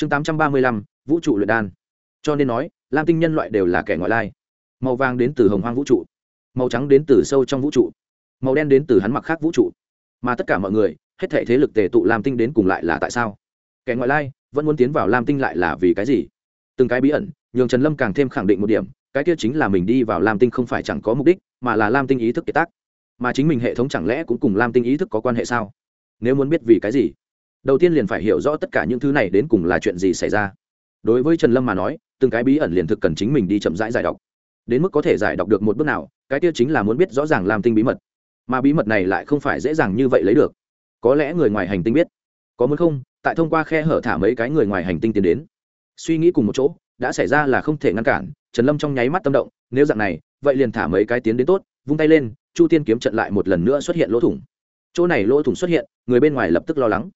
chương tám trăm ba mươi lăm, vũ trụ luyện đan. Cho nên nói, lam tinh nhân loại đều là kẻ ngoại lai. Màu vàng đến từ hồng hoang vũ trụ, màu trắng đến từ sâu trong vũ trụ, màu đen đến từ hắn mặc khác vũ trụ. Mà tất cả mọi người, hết thể thế lực tề tụ lam tinh đến cùng lại là tại sao? Kẻ ngoại lai vẫn muốn tiến vào lam tinh lại là vì cái gì? Từng cái bí ẩn, nhường trần lâm càng thêm khẳng định một điểm, cái kia chính là mình đi vào lam tinh không phải chẳng có mục đích, mà là lam tinh ý thức kiệt tác. Mà chính mình hệ thống chẳng lẽ cũng cùng lam tinh ý thức có quan hệ sao? Nếu muốn biết vì cái gì? Đầu tiên liền phải hiểu rõ tất cả những thứ này đến cùng là chuyện gì xảy ra. Đối với trần lâm mà nói, từng cái bí ẩn liền thực cần chính mình đi chậm rãi giải đọc. Đến mức có thể giải đọc được một bước nào, cái tiêu chính là muốn biết rõ ràng làm tinh bí mật. Mà bí mật này lại không phải dễ dàng như vậy lấy được. Có lẽ người ngoài hành tinh biết. Có muốn không, tại thông qua khe hở thả mấy cái người ngoài hành tinh tiến đến. Suy nghĩ cùng một chỗ, đã xảy ra là không thể ngăn cản, trần lâm trong nháy mắt tâm động, nếu dạng này, vậy liền thả mấy cái tiến đến tốt, vung tay lên, chu tiên kiếm trận lại một lần nữa xuất hiện lỗ thủng. Chỗ này lỗ thủng xuất hiện, người bên ngoài lập tức lo lắng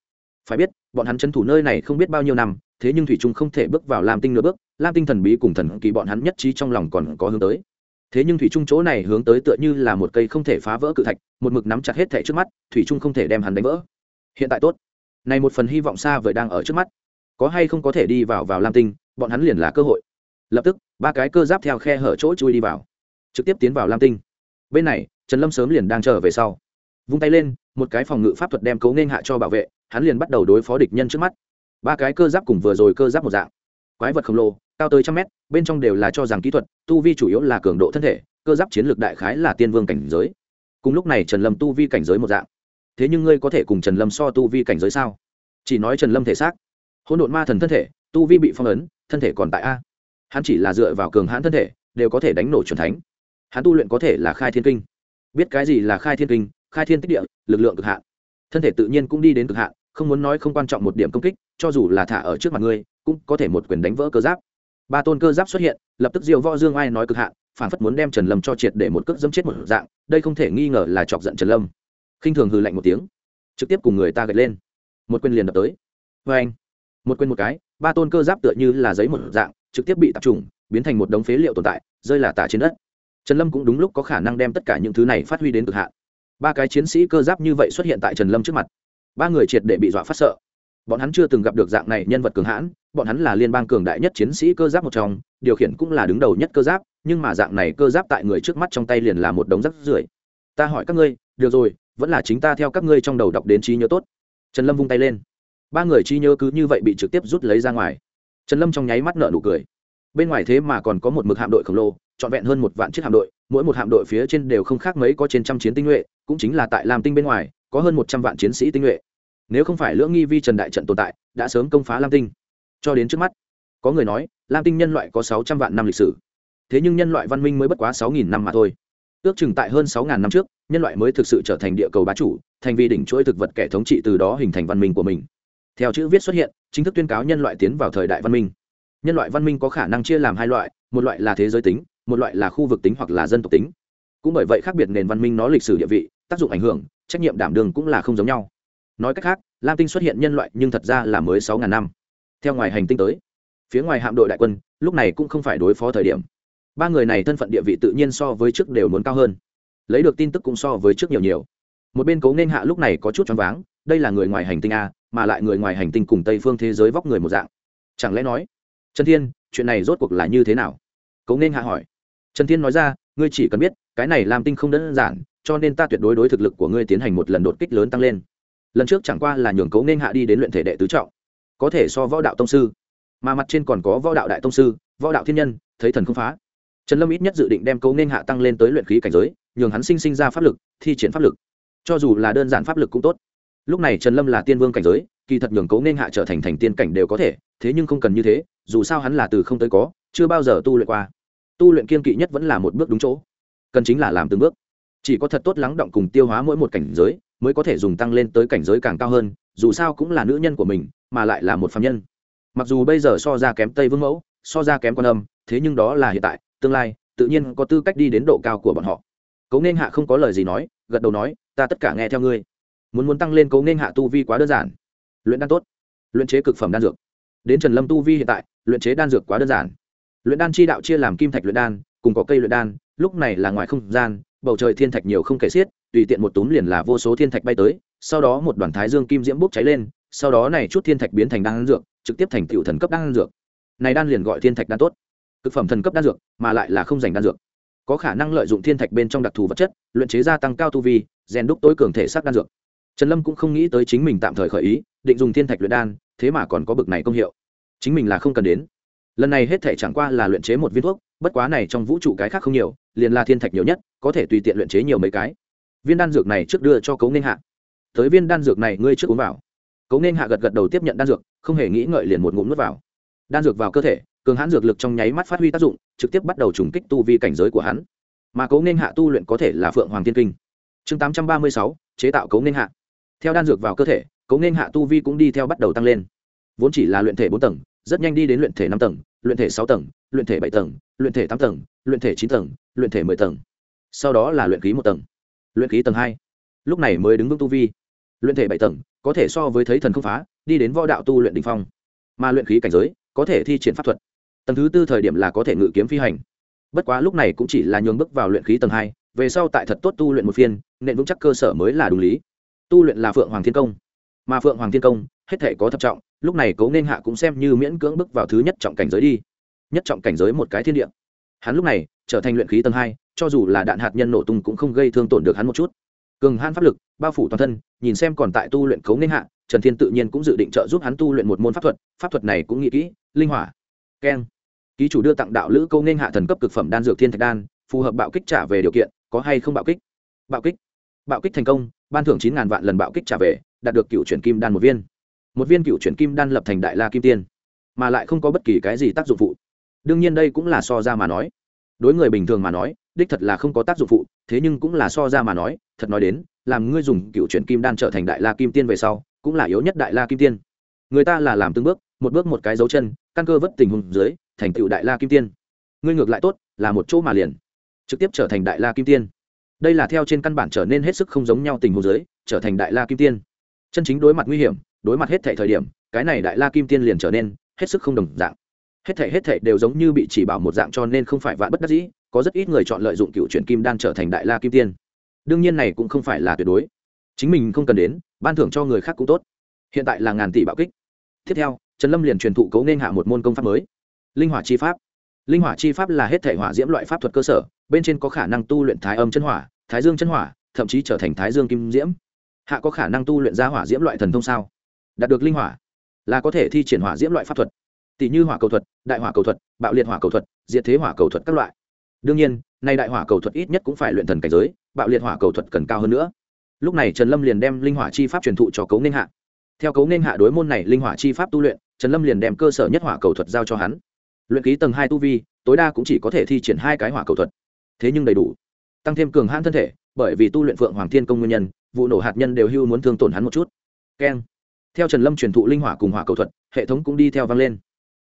phải biết, bọn hắn tranh thủ nơi này không biết bao nhiêu năm, thế nhưng thủy trung không thể bước vào lam tinh nửa bước, lam tinh thần bí cùng thần kỳ bọn hắn nhất trí trong lòng còn có hướng tới. Thế nhưng thủy trung chỗ này hướng tới tựa như là một cây không thể phá vỡ cự thạch, một mực nắm chặt hết thẻ trước mắt, thủy trung không thể đem hắn đánh vỡ. Hiện tại tốt. Này một phần hy vọng xa vời đang ở trước mắt. Có hay không có thể đi vào vào lam tinh, bọn hắn liền là cơ hội. Lập tức, ba cái cơ giáp theo khe hở chỗ chui đi vào. Trực tiếp tiến vào lam tinh. Bên này, trần lâm sớm liền đang chờ về sau vung tay lên, một cái phòng ngự pháp thuật đem cấu nên hạ cho bảo vệ, hắn liền bắt đầu đối phó địch nhân trước mắt. Ba cái cơ giáp cùng vừa rồi cơ giáp một dạng. Quái vật khổng lồ, cao tới trăm mét, bên trong đều là cho rằng kỹ thuật, tu vi chủ yếu là cường độ thân thể, cơ giáp chiến lược đại khái là tiên vương cảnh giới. Cùng lúc này trần lâm tu vi cảnh giới một dạng. Thế nhưng ngươi có thể cùng trần lâm so tu vi cảnh giới sao? Chỉ nói trần lâm thể xác. Hỗn độn ma thần thân thể, tu vi bị phong ấn, thân thể còn tại a. Hắn chỉ là dựa vào cường hãn thân thể, đều có thể đánh nổ c thánh. Hắn tu luyện có thể là khai thiên kinh. Biết cái gì là khai thiên kinh khai thiên tích địa, lực lượng cực hạn. Thân thể tự nhiên cũng đi đến cực hạn, không muốn nói không quan trọng một điểm công kích, cho dù là thả ở trước mặt ngươi, cũng có thể một quyền đánh vỡ cơ giáp. Ba tôn cơ giáp xuất hiện, lập tức diều võ dương ai nói cực hạn, phản phất muốn đem trần lâm cho triệt để một cước dâm chết một dạng, đây không thể nghi ngờ là chọc giận trần lâm. Khinh thường hư lạnh một tiếng, trực tiếp cùng người ta gật lên. Một quyền liền đập tới. Vê anh, một quyền một cái, ba tôn cơ giáp tựa như là giấy một dạng, trực tiếp bị tập trung, biến thành một đống phế liệu tồn tại, rơi là tả trên đất. Trần lâm cũng đúng lúc có khả năng đem tất cả những thứ này phát huy đến cực hạn ba cái chiến sĩ cơ giáp như vậy xuất hiện tại trần lâm trước mặt. Ba người triệt để bị dọa phát sợ. Bọn hắn chưa từng gặp được dạng này nhân vật cường hãn, bọn hắn là liên bang cường đại nhất chiến sĩ cơ giáp một trong, điều khiển cũng là đứng đầu nhất cơ giáp, nhưng mà dạng này cơ giáp tại người trước mắt trong tay liền là một đống rắc rưởi. Ta hỏi các ngươi, được rồi, vẫn là chính ta theo các ngươi trong đầu đọc đến trí nhớ tốt. Trần lâm vung tay lên. Ba người trí nhớ cứ như vậy bị trực tiếp rút lấy ra ngoài. Trần lâm trong nháy mắt nợ nụ cười. Bên ngoài thế mà còn có một mực hạm đội khổng lồ, trọn vẹn hơn một vạn chiếc hạm đội, mỗi một hạm đội phía trên đều không khác mấy có trên trăm chiến tinh nhuệ cũng chính là tại lam tinh bên ngoài, có hơn một trăm vạn chiến sĩ tinh nhuệ. Nếu không phải lưỡng nghi vi trần đại trận tồn tại, đã sớm công phá lam tinh. Cho đến trước mắt, có người nói, lam tinh nhân loại có sáu trăm vạn năm lịch sử. Thế nhưng nhân loại văn minh mới bất quá sáu nghìn năm mà thôi. Ước chừng tại hơn sáu ngàn năm trước, nhân loại mới thực sự trở thành địa cầu bá chủ, thành vì đỉnh chuỗi thực vật kẻ thống trị từ đó hình thành văn minh của mình. Theo chữ viết xuất hiện, chính thức tuyên cáo nhân loại tiến vào thời đại văn minh. Nhân loại văn minh có khả năng chia làm hai loại, một loại là thế giới tính, một loại là khu vực tính hoặc là dân tộc tính. Cũng bởi vậy khác biệt nền văn minh nó lịch sử địa vị tác dụng ảnh hưởng, trách nhiệm đảm đường cũng là không giống nhau. Nói cách khác, lam tinh xuất hiện nhân loại nhưng thật ra là mới sáu ngàn năm. Theo ngoài hành tinh tới, phía ngoài hạm đội đại quân, lúc này cũng không phải đối phó thời điểm. Ba người này thân phận địa vị tự nhiên so với trước đều muốn cao hơn. Lấy được tin tức cũng so với trước nhiều nhiều. Một bên cố nên hạ lúc này có chút choáng váng, đây là người ngoài hành tinh a, mà lại người ngoài hành tinh cùng tây phương thế giới vóc người một dạng. Chẳng lẽ nói, trần thiên, chuyện này rốt cuộc là như thế nào? Cố nên hạ hỏi. Trần thiên nói ra, ngươi chỉ cần biết, cái này làm tinh không đơn giản cho nên ta tuyệt đối đối thực lực của ngươi tiến hành một lần đột kích lớn tăng lên. Lần trước chẳng qua là nhường cấu nên hạ đi đến luyện thể đệ tứ trọng, có thể so võ đạo tông sư, mà mặt trên còn có võ đạo đại tông sư, võ đạo thiên nhân, thấy thần không phá. Trần lâm ít nhất dự định đem cấu nên hạ tăng lên tới luyện khí cảnh giới, nhường hắn sinh sinh ra pháp lực, thi triển pháp lực. Cho dù là đơn giản pháp lực cũng tốt. Lúc này trần lâm là tiên vương cảnh giới, kỳ thật nhường cấu nên hạ trở thành thành tiên cảnh đều có thể, thế nhưng không cần như thế, dù sao hắn là từ không tới có, chưa bao giờ tu luyện qua. Tu luyện kiên kỵ nhất vẫn là một bước đúng chỗ. Cần chính là làm từng bước chỉ có thật tốt lắng động cùng tiêu hóa mỗi một cảnh giới, mới có thể dùng tăng lên tới cảnh giới càng cao hơn, dù sao cũng là nữ nhân của mình, mà lại là một phạm nhân. Mặc dù bây giờ so ra kém tây vương mẫu, so ra kém quan âm, thế nhưng đó là hiện tại, tương lai, tự nhiên có tư cách đi đến độ cao của bọn họ. Cấu nên hạ không có lời gì nói, gật đầu nói, ta tất cả nghe theo ngươi. Muốn muốn tăng lên cấu nên hạ tu vi quá đơn giản. Luyện đan tốt. Luyện chế cực phẩm đan dược. Đến trần lâm tu vi hiện tại, luyện chế đan dược quá đơn giản. Luyện đan chi đạo chia làm kim thạch luyện đan, cùng có cây luyện đan, lúc này là ngoài không gian bầu trời thiên thạch nhiều không kể xiết, tùy tiện một túm liền là vô số thiên thạch bay tới, sau đó một đoàn thái dương kim diễm bốc cháy lên, sau đó này chút thiên thạch biến thành đan dược, trực tiếp thành tựu thần cấp đan dược. Này đan liền gọi thiên thạch đan tốt. Thực phẩm thần cấp đan dược, mà lại là không dành đan dược. Có khả năng lợi dụng thiên thạch bên trong đặc thù vật chất, luyện chế gia tăng cao tu vi, rèn đúc tối cường thể xác đan dược. Trần lâm cũng không nghĩ tới chính mình tạm thời khởi ý, định dùng thiên thạch luyện đan, thế mà còn có bực này công hiệu. Chính mình là không cần đến. Lần này hết thể chẳng qua là luyện chế một viên thuốc bất quá này trong vũ trụ cái khác không nhiều, liền là thiên thạch nhiều nhất, có thể tùy tiện luyện chế nhiều mấy cái. Viên đan dược này trước đưa cho cấu nên hạ. Tới viên đan dược này ngươi trước uống vào. Cấu nên hạ gật gật đầu tiếp nhận đan dược, không hề nghĩ ngợi liền một ngụm nuốt vào. Đan dược vào cơ thể, cường hãn dược lực trong nháy mắt phát huy tác dụng, trực tiếp bắt đầu trùng kích tu vi cảnh giới của hắn. Mà cấu nên hạ tu luyện có thể là phượng hoàng tiên kinh. Chương tám trăm ba mươi sáu, chế tạo cấu nên hạ. Theo đan dược vào cơ thể cấu nên hạ tu vi cũng đi theo bắt đầu tăng lên. Vốn chỉ là luyện thể bốn tầng, rất nhanh đi đến luyện thể năm tầng luyện thể sáu tầng, luyện thể bảy tầng, luyện thể tám tầng, luyện thể chín tầng, luyện thể mười tầng. Sau đó là luyện khí một tầng. Luyện khí tầng hai. Lúc này mới đứng vững tu vi. Luyện thể bảy tầng, có thể so với thấy thần không phá, đi đến võ đạo tu luyện đình phong. Mà luyện khí cảnh giới, có thể thi triển pháp thuật. Tầng thứ tư thời điểm là có thể ngự kiếm phi hành. Bất quá lúc này cũng chỉ là nhường bước vào luyện khí tầng hai, về sau tại thật tốt tu luyện một phiên nền vững chắc cơ sở mới là đúng lý. Tu luyện là phượng hoàng thiên công. Mà phượng hoàng thiên công, hết thể có thập trọng lúc này cố nên hạ cũng xem như miễn cưỡng bước vào thứ nhất trọng cảnh giới đi. Nhất trọng cảnh giới một cái thiên địa. Hắn lúc này trở thành luyện khí tầng hai, cho dù là đạn hạt nhân nổ tung cũng không gây thương tổn được hắn một chút. Cường han pháp lực, bao phủ toàn thân, nhìn xem còn tại tu luyện cấu nên hạ, trần thiên tự nhiên cũng dự định trợ giúp hắn tu luyện một môn pháp thuật pháp thuật này cũng nghĩ kỹ, linh hỏa. Keng. Ký chủ đưa tặng đạo lữ câu nên hạ thần cấp cực phẩm đan dược thiên thạch đan, phù hợp bạo kích trả về điều kiện, có hay không bạo kích? Bạo kích. Bạo kích thành công, ban thưởng chín ngàn vạn lần bạo kích trả về, đạt được cựu chuyển kim đan một viên một viên cựu chuyển kim đan lập thành đại la kim tiên, mà lại không có bất kỳ cái gì tác dụng phụ. Đương nhiên đây cũng là so ra mà nói. Đối người bình thường mà nói, đích thật là không có tác dụng phụ, thế nhưng cũng là so ra mà nói, thật nói đến, làm ngươi dùng cựu chuyển kim đan trở thành đại la kim tiên về sau, cũng là yếu nhất đại la kim tiên. Người ta là làm từng bước, một bước một cái dấu chân, căn cơ vất tình hùng dưới, thành tựu đại la kim tiên. Ngươi ngược lại tốt, là một chỗ mà liền. Trực tiếp trở thành đại la kim tiên. Đây là theo trên căn bản trở nên hết sức không giống nhau tình huống dưới, trở thành đại la kim tiên chân chính đối mặt nguy hiểm, đối mặt hết thảy thời điểm, cái này đại la kim tiên liền trở nên hết sức không đồng dạng. Hết thảy hết thảy đều giống như bị chỉ bảo một dạng cho nên không phải vạn bất đắc dĩ, có rất ít người chọn lợi dụng cựu truyện kim đan trở thành đại la kim tiên. Đương nhiên này cũng không phải là tuyệt đối. Chính mình không cần đến, ban thưởng cho người khác cũng tốt. Hiện tại là ngàn tỷ bạo kích. Tiếp theo, trần lâm liền truyền thụ cấu nên hạ một môn công pháp mới. Linh hỏa chi pháp. Linh hỏa chi pháp là hết thể hỏa diễm loại pháp thuật cơ sở, bên trên có khả năng tu luyện thái âm chân hỏa, thái dương chân hỏa, thậm chí trở thành thái dương kim diễm hạ có khả năng tu luyện ra hỏa diễm loại thần thông sao? Đạt được linh hỏa, là có thể thi triển hỏa diễm loại pháp thuật. Tỷ như hỏa cầu thuật, đại hỏa cầu thuật, bạo liệt hỏa cầu thuật, diệt thế hỏa cầu thuật các loại. Đương nhiên, nay đại hỏa cầu thuật ít nhất cũng phải luyện thần cảnh giới, bạo liệt hỏa cầu thuật cần cao hơn nữa. Lúc này trần lâm liền đem linh hỏa chi pháp truyền thụ cho cấu nên hạ. Theo cấu nên hạ đối môn này linh hỏa chi pháp tu luyện, trần lâm liền đem cơ sở nhất hỏa cầu thuật giao cho hắn. Luyện ký tầng hai tu vi, tối đa cũng chỉ có thể thi triển hai cái hỏa cầu thuật. Thế nhưng đầy đủ, tăng thêm cường hãn thân thể, bởi vì tu luyện phượng hoàng thiên công nguyên nhân vụ nổ hạt nhân đều hưu muốn thương tổn hắn một chút. Keng. Theo trần lâm truyền thụ linh hỏa cùng hỏa cầu thuật, hệ thống cũng đi theo vang lên.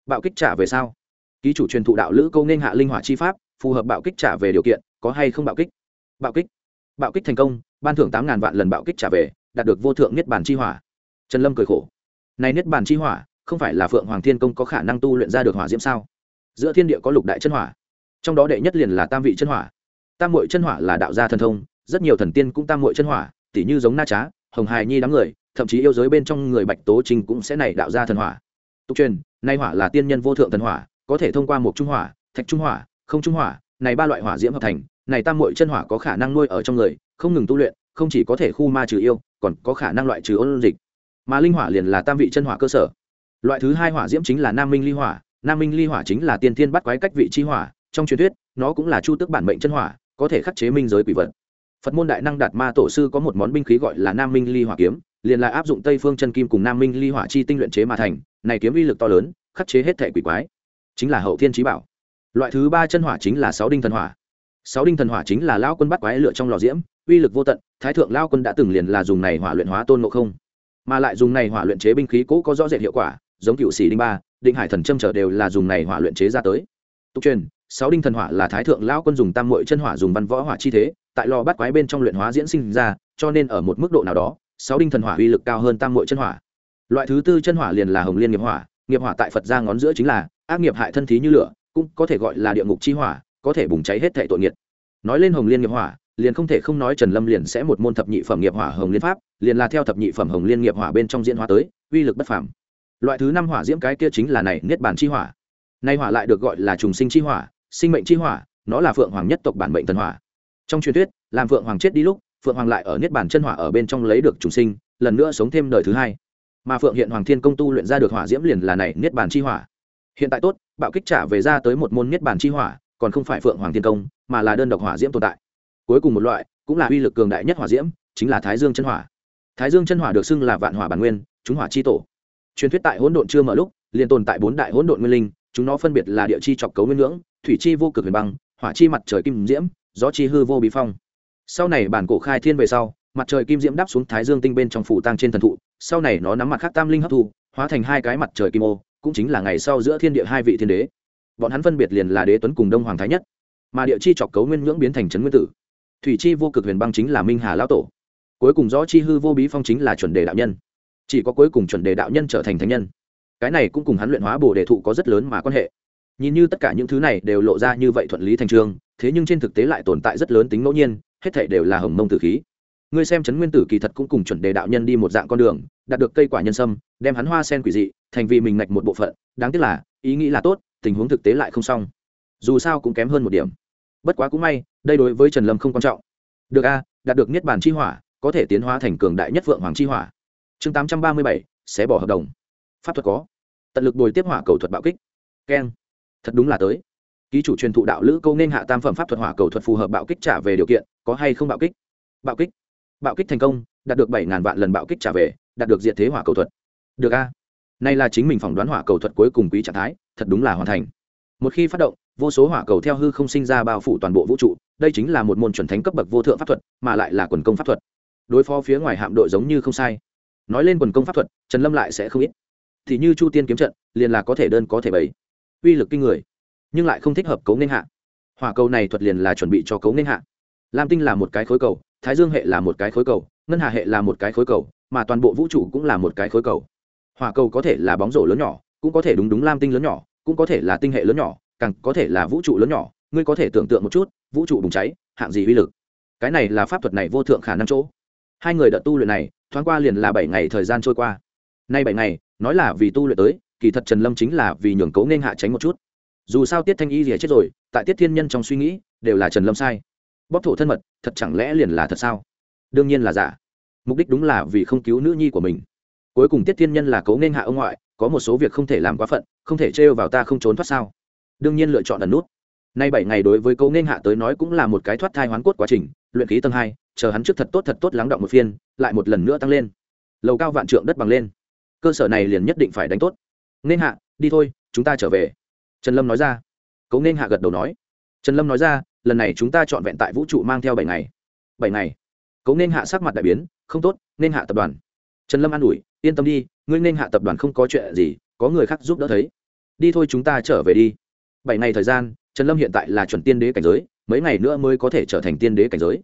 Bạo kích trả về sao? ký chủ truyền thụ đạo lữ câu nên hạ linh hỏa chi pháp, phù hợp bạo kích trả về điều kiện, có hay không bạo kích? Bạo kích. Bạo kích thành công, ban thưởng tám ngàn vạn lần bạo kích trả về, đạt được vô thượng niết bàn chi hỏa. Trần lâm cười khổ. Này niết bàn chi hỏa, không phải là phượng hoàng thiên công có khả năng tu luyện ra được hỏa diễm sao? Giữa thiên địa có lục đại chân hỏa. Trong đó đệ nhất liền là tam vị chân hỏa. Tam mội chân hỏa là đạo gia thần thông, rất nhiều thần tiên cũng tam mội chân hỏa tỉ như giống na trá, hồng hài nhi đám người, thậm chí yêu giới bên trong người bạch tố trình cũng sẽ này đạo ra thần hỏa. Tục truyền, nay hỏa là tiên nhân vô thượng thần hỏa, có thể thông qua một trung hỏa, thạch trung hỏa, không trung hỏa, này ba loại hỏa diễm hợp thành, này tam muội chân hỏa có khả năng nuôi ở trong người, không ngừng tu luyện, không chỉ có thể khu ma trừ yêu, còn có khả năng loại trừ ôn dịch. Mà linh hỏa liền là tam vị chân hỏa cơ sở. Loại thứ hai hỏa diễm chính là nam minh ly hỏa, nam minh ly hỏa chính là tiên thiên bắt quái cách vị chi hỏa, trong truyền thuyết, nó cũng là chu tước bản mệnh chân hỏa, có thể khắc chế minh giới quỷ vật phật môn đại năng đạt ma tổ sư có một món binh khí gọi là nam minh ly hỏa kiếm, liền là áp dụng tây phương chân kim cùng nam minh ly hỏa chi tinh luyện chế mà thành, này kiếm uy lực to lớn, khắc chế hết thể quỷ quái. Chính là hậu thiên trí bảo. Loại thứ ba chân hỏa chính là sáu đinh thần hỏa. Sáu đinh thần hỏa chính là lao quân bắt quái lựa trong lò diễm, uy lực vô tận, thái thượng lao quân đã từng liền là dùng này hỏa luyện hóa tôn ngộ không. Mà lại dùng này hỏa luyện chế binh khí cũ có rõ rệt hiệu quả, giống cựu sĩ đinh ba, định hải thần châm trở đều là dùng này hỏa luyện chế ra tới. Tục truyền, sáu đinh thần hỏa là thái thượng lao quân dùng tam mội chân hỏa dùng văn võ hỏa chi thế tại lò bắt quái bên trong luyện hóa diễn sinh ra, cho nên ở một mức độ nào đó, sáu đinh thần hỏa uy lực cao hơn tam mội chân hỏa. Loại thứ tư chân hỏa liền là hồng liên nghiệp hỏa nghiệp hỏa tại phật ra ngón giữa chính là ác nghiệp hại thân thí như lửa, cũng có thể gọi là địa ngục chi hỏa, có thể bùng cháy hết thể tội nghiệt nói lên hồng liên nghiệp hỏa, liền không thể không nói trần lâm liền sẽ một môn thập nhị phẩm nghiệp hỏa hồng liên pháp, liền là theo thập nhị phẩm hồng liên nghiệp hỏa bên trong diễn hóa tới, uy lực bất phàm. Loại thứ năm hỏa diễm cái kia chính là này, niết bàn chi hỏa. Nay hỏa lại được gọi là trùng sinh chi hỏa, sinh mệnh chi hỏa, nó là phượng hoàng nhất tộc bản mệnh thần hỏa trong truyền thuyết, làm phượng hoàng chết đi lúc, phượng hoàng lại ở niết bàn chân hỏa ở bên trong lấy được trùng sinh, lần nữa sống thêm đời thứ hai. Mà phượng hiện hoàng thiên công tu luyện ra được hỏa diễm liền là này niết bàn chi hỏa. Hiện tại tốt, bạo kích trả về ra tới một môn niết bàn chi hỏa, còn không phải phượng hoàng thiên công, mà là đơn độc hỏa diễm tồn tại. Cuối cùng một loại, cũng là uy lực cường đại nhất hỏa diễm, chính là thái dương chân hỏa. Thái dương chân hỏa được xưng là vạn hỏa bản nguyên, chúng hỏa chi tổ. Truyền thuyết tại hỗn độn chưa mở lúc, liền tồn tại bốn đại hỗn độn nguyên linh, chúng nó phân biệt là địa chi chọc cấu nguyên ngưỡng, thủy chi vô cực huyền băng, hỏa chi mặt trời kim diễm gió chi hư vô bí phong. Sau này bản cổ khai thiên về sau, mặt trời kim diễm đáp xuống thái dương tinh bên trong phủ tăng trên thần thụ, sau này nó nắm mặt khác tam linh hấp thu, hóa thành hai cái mặt trời kim ô, cũng chính là ngày sau giữa thiên địa hai vị thiên đế. Bọn hắn phân biệt liền là đế tuấn cùng đông hoàng thái nhất. Mà địa chi chọc cấu nguyên nhưỡng biến thành trấn nguyên tử. Thủy chi vô cực huyền băng chính là minh hà lão tổ. Cuối cùng rõ chi hư vô bí phong chính là chuẩn đề đạo nhân. Chỉ có cuối cùng chuẩn đề đạo nhân trở thành thánh nhân. Cái này cũng cùng hắn luyện hóa bồ đề thụ có rất lớn mà quan hệ nhìn như tất cả những thứ này đều lộ ra như vậy thuận lý thành trường thế nhưng trên thực tế lại tồn tại rất lớn tính ngẫu nhiên, hết thể đều là hồng mông tử khí. Ngươi xem chấn nguyên tử kỳ thật cũng cùng chuẩn đề đạo nhân đi một dạng con đường, đạt được cây quả nhân sâm, đem hắn hoa sen quỷ dị, thành vì mình ngạch một bộ phận, đáng tiếc là, ý nghĩ là tốt, tình huống thực tế lại không xong. Dù sao cũng kém hơn một điểm. Bất quá cũng may, đây đối với trần lâm không quan trọng. Được a, đạt được niết bàn chi hỏa, có thể tiến hóa thành cường đại nhất vượng hoàng chi hỏa. Chương tám trăm ba mươi bảy sẽ bỏ hợp đồng. Pháp thuật có. Tận lực bồi tiếp hỏa cầu thuật bạo kích. Keng thật đúng là tới. Ký chủ truyền thụ đạo lữ câu nên hạ tam phẩm pháp thuật hỏa cầu thuật phù hợp bạo kích trả về điều kiện, có hay không bạo kích? Bạo kích. Bạo kích thành công, đạt được bảy ngàn vạn lần bạo kích trả về, đạt được diện thế hỏa cầu thuật. Được a. Nay là chính mình phỏng đoán hỏa cầu thuật cuối cùng quý trạng thái, thật đúng là hoàn thành. Một khi phát động, vô số hỏa cầu theo hư không sinh ra bao phủ toàn bộ vũ trụ, đây chính là một môn chuẩn thánh cấp bậc vô thượng pháp thuật, mà lại là quần công pháp thuật. Đối phó phía ngoài hạm đội giống như không sai. Nói lên quần công pháp thuật, trần lâm lại sẽ không ít. Thì như chu tiên kiếm trận, liền là có thể đơn có thể bấy uy lực kinh người, nhưng lại không thích hợp cấu nên hạ. Hỏa cầu này thuật liền là chuẩn bị cho cấu nên hạ. Lam tinh là một cái khối cầu, thái dương hệ là một cái khối cầu, ngân hà hệ là một cái khối cầu, mà toàn bộ vũ trụ cũng là một cái khối cầu. Hỏa cầu có thể là bóng rổ lớn nhỏ, cũng có thể đúng đúng lam tinh lớn nhỏ, cũng có thể là tinh hệ lớn nhỏ, càng có thể là vũ trụ lớn nhỏ. Ngươi có thể tưởng tượng một chút, vũ trụ bùng cháy, hạng gì uy lực? Cái này là pháp thuật này vô thượng khả năng chỗ. Hai người đợt tu luyện này, thoáng qua liền là bảy ngày thời gian trôi qua. Nay bảy ngày, nói là vì tu luyện tới kỳ thật trần lâm chính là vì nhường cấu nên hạ tránh một chút. Dù sao tiết thanh y gì chết rồi, tại tiết thiên nhân trong suy nghĩ, đều là trần lâm sai. Bóc thổ thân mật, thật chẳng lẽ liền là thật sao? Đương nhiên là giả. Mục đích đúng là vì không cứu nữ nhi của mình. Cuối cùng tiết thiên nhân là cấu nên hạ ông ngoại, có một số việc không thể làm quá phận, không thể trêu vào ta không trốn thoát sao? Đương nhiên lựa chọn ẩn nút. Nay bảy ngày đối với cấu nên hạ tới nói cũng là một cái thoát thai hoán cốt quá trình, luyện khí tầng hai, chờ hắn trước thật tốt thật tốt lắng động một phiên, lại một lần nữa tăng lên. Lầu cao vạn trượng đất bằng lên. Cơ sở này liền nhất định phải đánh tốt nên hạ, đi thôi, chúng ta trở về. Trần lâm nói ra. Cấu nên hạ gật đầu nói. Trần lâm nói ra, lần này chúng ta chọn vẹn tại vũ trụ mang theo bảy ngày. Bảy ngày? Cấu nên hạ sắc mặt đại biến, không tốt, nên hạ tập đoàn. Trần lâm an ủi, yên tâm đi, ngươi nên hạ tập đoàn không có chuyện gì, có người khác giúp đỡ thấy. Đi thôi chúng ta trở về đi. Bảy ngày thời gian, trần lâm hiện tại là chuẩn tiên đế cảnh giới, mấy ngày nữa mới có thể trở thành tiên đế cảnh giới.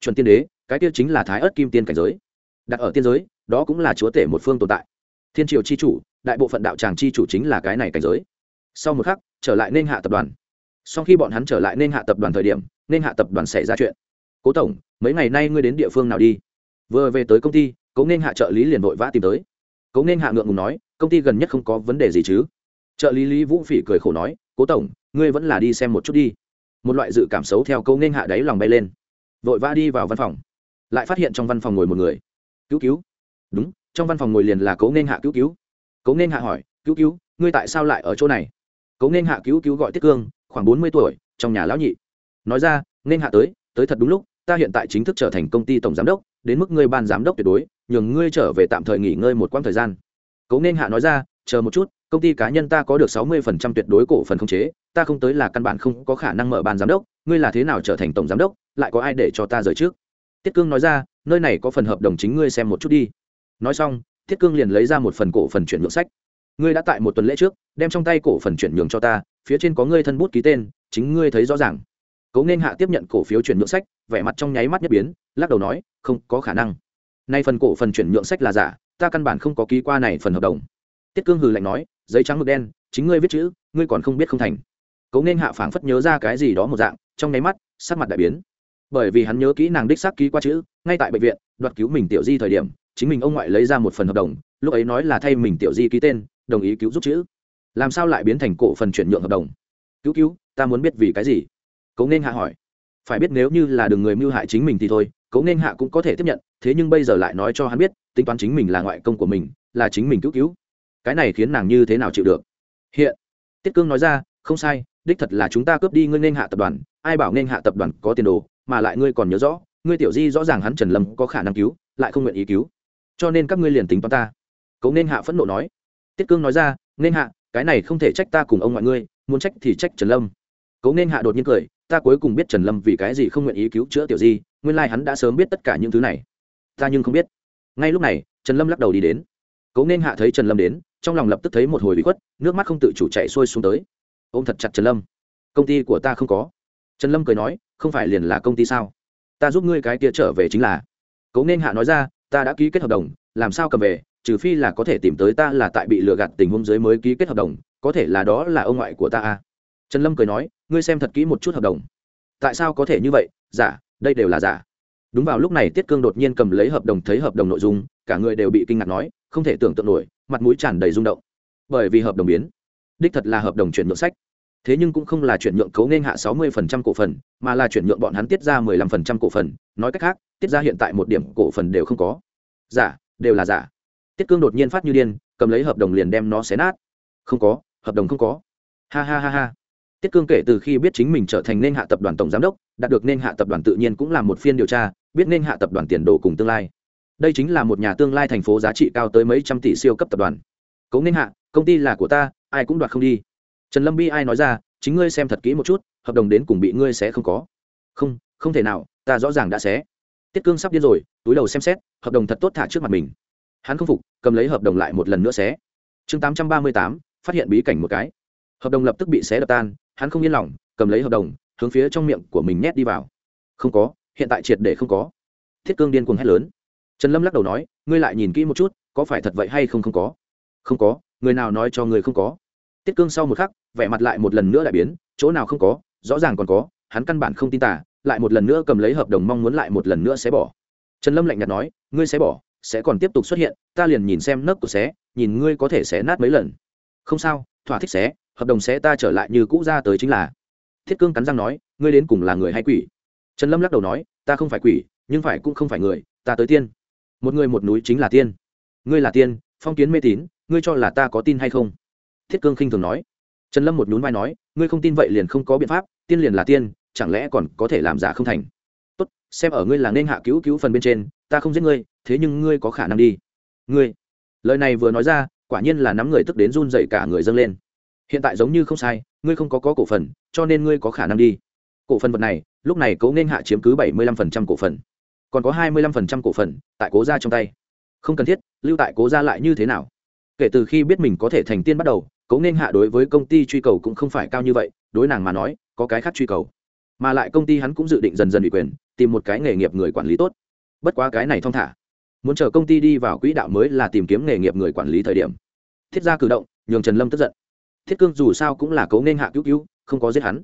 Chuẩn tiên đế, cái tiêu chính là thái ớt kim tiên cảnh giới. Đặt ở tiên giới, đó cũng là chúa tể một phương tồn tại. Thiên triều c h i chủ đại bộ phận đạo tràng chi chủ chính là cái này cảnh giới. Sau một khắc, trở lại nên hạ tập đoàn. Sau khi bọn hắn trở lại nên hạ tập đoàn thời điểm, nên hạ tập đoàn xảy ra chuyện. Cố tổng, mấy ngày nay ngươi đến địa phương nào đi? Vừa về tới công ty, cố nên hạ trợ lý liền vội vã tìm tới. Cố nên hạ ngượng ngùng nói, công ty gần nhất không có vấn đề gì chứ? Trợ lý lý vũ phỉ cười khổ nói, cố tổng, ngươi vẫn là đi xem một chút đi. Một loại dự cảm xấu theo câu nên hạ đáy lòng bay lên. Vội vã đi vào văn phòng. Lại phát hiện trong văn phòng ngồi một người. Cứu cứu. Đúng, trong văn phòng ngồi liền là cố nên hạ cứu cứu cấu nên hạ hỏi, cứu cứu, ngươi tại sao lại ở chỗ này? Cấu nên hạ cứu cứu gọi tiết cương, khoảng bốn mươi tuổi, trong nhà lão nhị. Nói ra nên hạ tới tới thật đúng lúc, ta hiện tại chính thức trở thành công ty tổng giám đốc, đến mức ngươi ban giám đốc tuyệt đối, nhường ngươi trở về tạm thời nghỉ ngơi một quãng thời gian. Cấu nên hạ nói ra, chờ một chút, công ty cá nhân ta có được sáu mươi phần trăm tuyệt đối cổ phần không chế, ta không tới là căn bản không có khả năng mở ban giám đốc, ngươi là thế nào trở thành tổng giám đốc, lại có ai để cho ta rời trước? Tiết cương nói ra, nơi này có phần hợp đồng chính ngươi xem một chút đi. Nói xong tiết cương liền lấy ra một phần cổ phần chuyển nhượng sách. Ngươi đã tại một tuần lễ trước, đem trong tay cổ phần chuyển nhượng cho ta, phía trên có ngươi thân bút ký tên, chính ngươi thấy rõ ràng. Cố nên hạ tiếp nhận cổ phiếu chuyển nhượng sách, vẻ mặt trong nháy mắt nhất biến, lắc đầu nói, không có khả năng. Nay phần cổ phần chuyển nhượng sách là giả, ta căn bản không có ký qua này phần hợp đồng. Tiết cương hừ lạnh nói, giấy trắng mực đen, chính ngươi viết chữ, ngươi còn không biết không thành. Cố nên hạ phảng phất nhớ ra cái gì đó một dạng, trong nháy mắt, sắc mặt đại biến. Bởi vì hắn nhớ kỹ nàng đích xác ký qua chữ, ngay tại bệnh viện, đoạt cứu mình tiểu di thời điểm chính mình ông ngoại lấy ra một phần hợp đồng, lúc ấy nói là thay mình tiểu di ký tên, đồng ý cứu giúp chữ. Làm sao lại biến thành cổ phần chuyển nhượng hợp đồng? Cứu cứu, ta muốn biết vì cái gì? Cấu nên hạ hỏi. Phải biết nếu như là đường người mưu hại chính mình thì thôi cấu nên hạ cũng có thể tiếp nhận, thế nhưng bây giờ lại nói cho hắn biết, tính toán chính mình là ngoại công của mình, là chính mình cứu cứu. Cái này khiến nàng như thế nào chịu được? Hiện, tiết cương nói ra, không sai, đích thật là chúng ta cướp đi ngươi nên hạ tập đoàn, ai bảo nên hạ tập đoàn có tiền đồ, mà lại ngươi còn nhớ rõ, ngươi tiểu di rõ ràng hắn trần lâm có khả năng cứu, lại không nguyện ý cứu cho nên các ngươi liền tính toán ta. Cậu nên hạ phẫn nộ nói. Tiết cương nói ra, nên hạ, cái này không thể trách ta cùng ông ngoại ngươi, muốn trách thì trách trần lâm. Cậu nên hạ đột nhiên cười, ta cuối cùng biết trần lâm vì cái gì không nguyện ý cứu chữa tiểu di, nguyên lai hắn đã sớm biết tất cả những thứ này. Ta nhưng không biết. Ngay lúc này, trần lâm lắc đầu đi đến. Cậu nên hạ thấy trần lâm đến, trong lòng lập tức thấy một hồi bị khuất, nước mắt không tự chủ chạy xuôi xuống tới. Ôm thật chặt trần lâm. Công ty của ta không có. Trần lâm cười nói, không phải liền là công ty sao? Ta giúp ngươi cái kia trở về chính là. Cậu nên hạ nói ra ta đã ký kết hợp đồng, làm sao cầm về, trừ phi là có thể tìm tới ta là tại bị lừa gạt tình huống dưới mới ký kết hợp đồng, có thể là đó là ông ngoại của ta à. trần lâm cười nói, ngươi xem thật kỹ một chút hợp đồng. Tại sao có thể như vậy? Giả, đây đều là giả. Đúng vào lúc này tiết cương đột nhiên cầm lấy hợp đồng thấy hợp đồng nội dung, cả người đều bị kinh ngạc nói, không thể tưởng tượng nổi, mặt mũi tràn đầy rung động. Bởi vì hợp đồng biến. Đích thật là hợp đồng chuyển nhượng sách thế nhưng cũng không là chuyển nhượng cấu nên hạ sáu mươi phần trăm cổ phần, mà là chuyển nhượng bọn hắn tiết ra mười lăm phần trăm cổ phần. Nói cách khác, tiết ra hiện tại một điểm cổ phần đều không có. Giả, đều là giả. Tiết cương đột nhiên phát như điên, cầm lấy hợp đồng liền đem nó xé nát. Không có, hợp đồng không có. Ha ha ha ha. Tiết cương kể từ khi biết chính mình trở thành nên hạ tập đoàn tổng giám đốc, đạt được nên hạ tập đoàn tự nhiên cũng làm một phiên điều tra, biết nên hạ tập đoàn tiền đồ cùng tương lai. Đây chính là một nhà tương lai thành phố giá trị cao tới mấy trăm tỷ siêu cấp tập đoàn. Cống nên hạ, công ty là của ta, ai cũng đoạt không đi trần lâm bi ai nói ra, chính ngươi xem thật kỹ một chút, hợp đồng đến cùng bị ngươi sẽ không có. Không không thể nào, ta rõ ràng đã xé tiết cương sắp điên rồi, túi đầu xem xét, hợp đồng thật tốt thả trước mặt mình. Hắn không phục, cầm lấy hợp đồng lại một lần nữa xé. Chương tám trăm ba mươi tám, phát hiện bí cảnh một cái. Hợp đồng lập tức bị xé đập tan, hắn không yên lòng, cầm lấy hợp đồng, hướng phía trong miệng của mình nhét đi vào. Không có, hiện tại triệt để không có. Thiết cương điên cuồng hét lớn. Trần lâm lắc đầu nói, ngươi lại nhìn kỹ một chút, có phải thật vậy hay không không có? Không có, người nào nói cho người không có? Tiết cương sau một khắc, vẻ mặt lại một lần nữa lại biến, chỗ nào không có, rõ ràng còn có, hắn căn bản không tin tả lại một lần nữa cầm lấy hợp đồng mong muốn lại một lần nữa sẽ bỏ. Trần lâm lạnh nhạt nói, ngươi sẽ bỏ, sẽ còn tiếp tục xuất hiện, ta liền nhìn xem nấc của xé, nhìn ngươi có thể xé nát mấy lần. Không sao, thỏa thích xé, hợp đồng xé ta trở lại như cũ ra tới chính là. Thiết cương cắn răng nói, ngươi đến cùng là người hay quỷ? Trần lâm lắc đầu nói, ta không phải quỷ, nhưng phải cũng không phải người, ta tới tiên. Một người một núi chính là tiên. Ngươi là tiên, phong kiến mê tín, ngươi cho là ta có tin hay không? Thiết cương khinh thường nói. Trần lâm một nhún vai nói ngươi không tin vậy liền không có biện pháp tiên liền là tiên chẳng lẽ còn có thể làm giả không thành? Tốt xem ở ngươi là nên hạ cứu cứu phần bên trên ta không giết ngươi thế nhưng ngươi có khả năng đi. Ngươi? Lời này vừa nói ra quả nhiên là nắm người tức đến run dậy cả người dâng lên. Hiện tại giống như không sai ngươi không có, có cổ phần cho nên ngươi có khả năng đi. Cổ phần vật này lúc này cố nên hạ chiếm cứ bảy mươi lăm phần trăm cổ phần. Còn có hai mươi lăm phần trăm cổ phần tại cố gia trong tay. Không cần thiết lưu tại cố gia lại như thế nào? Kể từ khi biết mình có thể thành tiên bắt đầu cố nên hạ đối với công ty truy cầu cũng không phải cao như vậy, đối nàng mà nói, có cái khác truy cầu. Mà lại công ty hắn cũng dự định dần dần ủy quyền, tìm một cái nghề nghiệp người quản lý tốt. Bất quá cái này thong thả. Muốn chờ công ty đi vào quỹ đạo mới là tìm kiếm nghề nghiệp người quản lý thời điểm. Thiết gia cử động, nhường trần lâm tức giận. Thiết cương dù sao cũng là cấu nên hạ cứu cứu, không có giết hắn.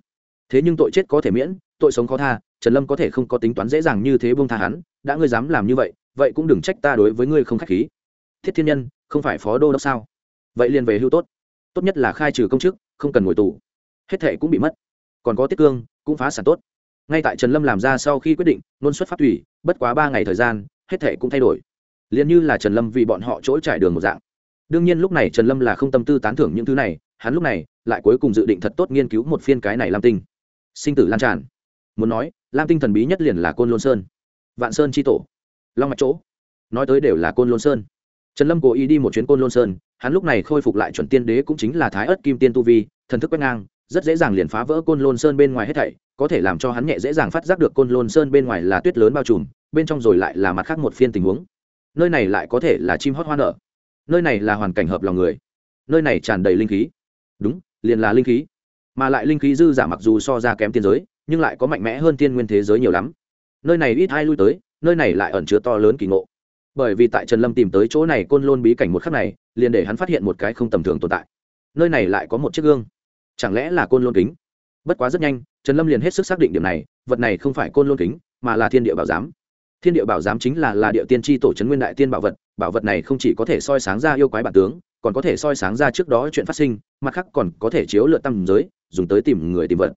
Thế nhưng tội chết có thể miễn, tội sống khó tha, trần lâm có thể không có tính toán dễ dàng như thế buông tha hắn, đã ngươi dám làm như vậy vậy cũng đừng trách ta đối với ngươi không k h á c h khí. Thiết thiên nhân, không phải phó đô đốc sao? Vậy liền về hưu tốt tốt nhất là khai trừ công chức, không cần ngồi tù. Hết thệ cũng bị mất. Còn có tiết cương, cũng phá sản tốt. Ngay tại trần lâm làm ra sau khi quyết định, nôn xuất phát thủy bất quá ba ngày thời gian, hết thệ cũng thay đổi. Liền như là trần lâm vì bọn họ chỗ trải đường một dạng. Đương nhiên lúc này trần lâm là không tâm tư tán thưởng những thứ này, hắn lúc này lại cuối cùng dự định thật tốt nghiên cứu một phiên cái này lam tinh. Sinh tử lan tràn. Muốn nói, lam tinh thần bí nhất liền là côn lôn sơn. Vạn sơn tri tổ. Long mạch chỗ. Nói tới đều là côn lôn sơn trần lâm cố ý đi một chuyến côn lôn sơn, hắn lúc này khôi phục lại chuẩn tiên đế cũng chính là thái ớt kim tiên tu vi, thần thức quét ngang, rất dễ dàng liền phá vỡ côn lôn sơn bên ngoài hết thảy, có thể làm cho hắn nhẹ dễ dàng phát giác được côn lôn sơn bên ngoài là tuyết lớn bao trùm, bên trong rồi lại là mặt khác một phiên tình huống. Nơi này lại có thể là chim hót hoa nở. Nơi này là hoàn cảnh hợp lòng người. Nơi này tràn đầy linh khí. Đúng, liền là linh khí. Mà lại linh khí dư giả mặc dù so ra kém tiên giới, nhưng lại có mạnh mẽ hơn tiên nguyên thế giới nhiều lắm. Nơi này ít ai lui tới, nơi này lại ẩn chứa to lớn kỳ ngộ bởi vì tại trần lâm tìm tới chỗ này côn lôn bí cảnh một khắc này, liền để hắn phát hiện một cái không tầm thường tồn tại. Nơi này lại có một chiếc gương. Chẳng lẽ là côn lôn kính? Bất quá rất nhanh, trần lâm liền hết sức xác định điểm này, vật này không phải côn lôn kính, mà là thiên địa bảo giám. Thiên địa bảo giám chính là là địa tiên tri tổ trấn nguyên đại tiên bảo vật bảo vật này không chỉ có thể soi sáng ra yêu quái bản tướng, còn có thể soi sáng ra trước đó chuyện phát sinh, mặt khác còn có thể chiếu lượn tam giới, dùng tới tìm người tìm vật.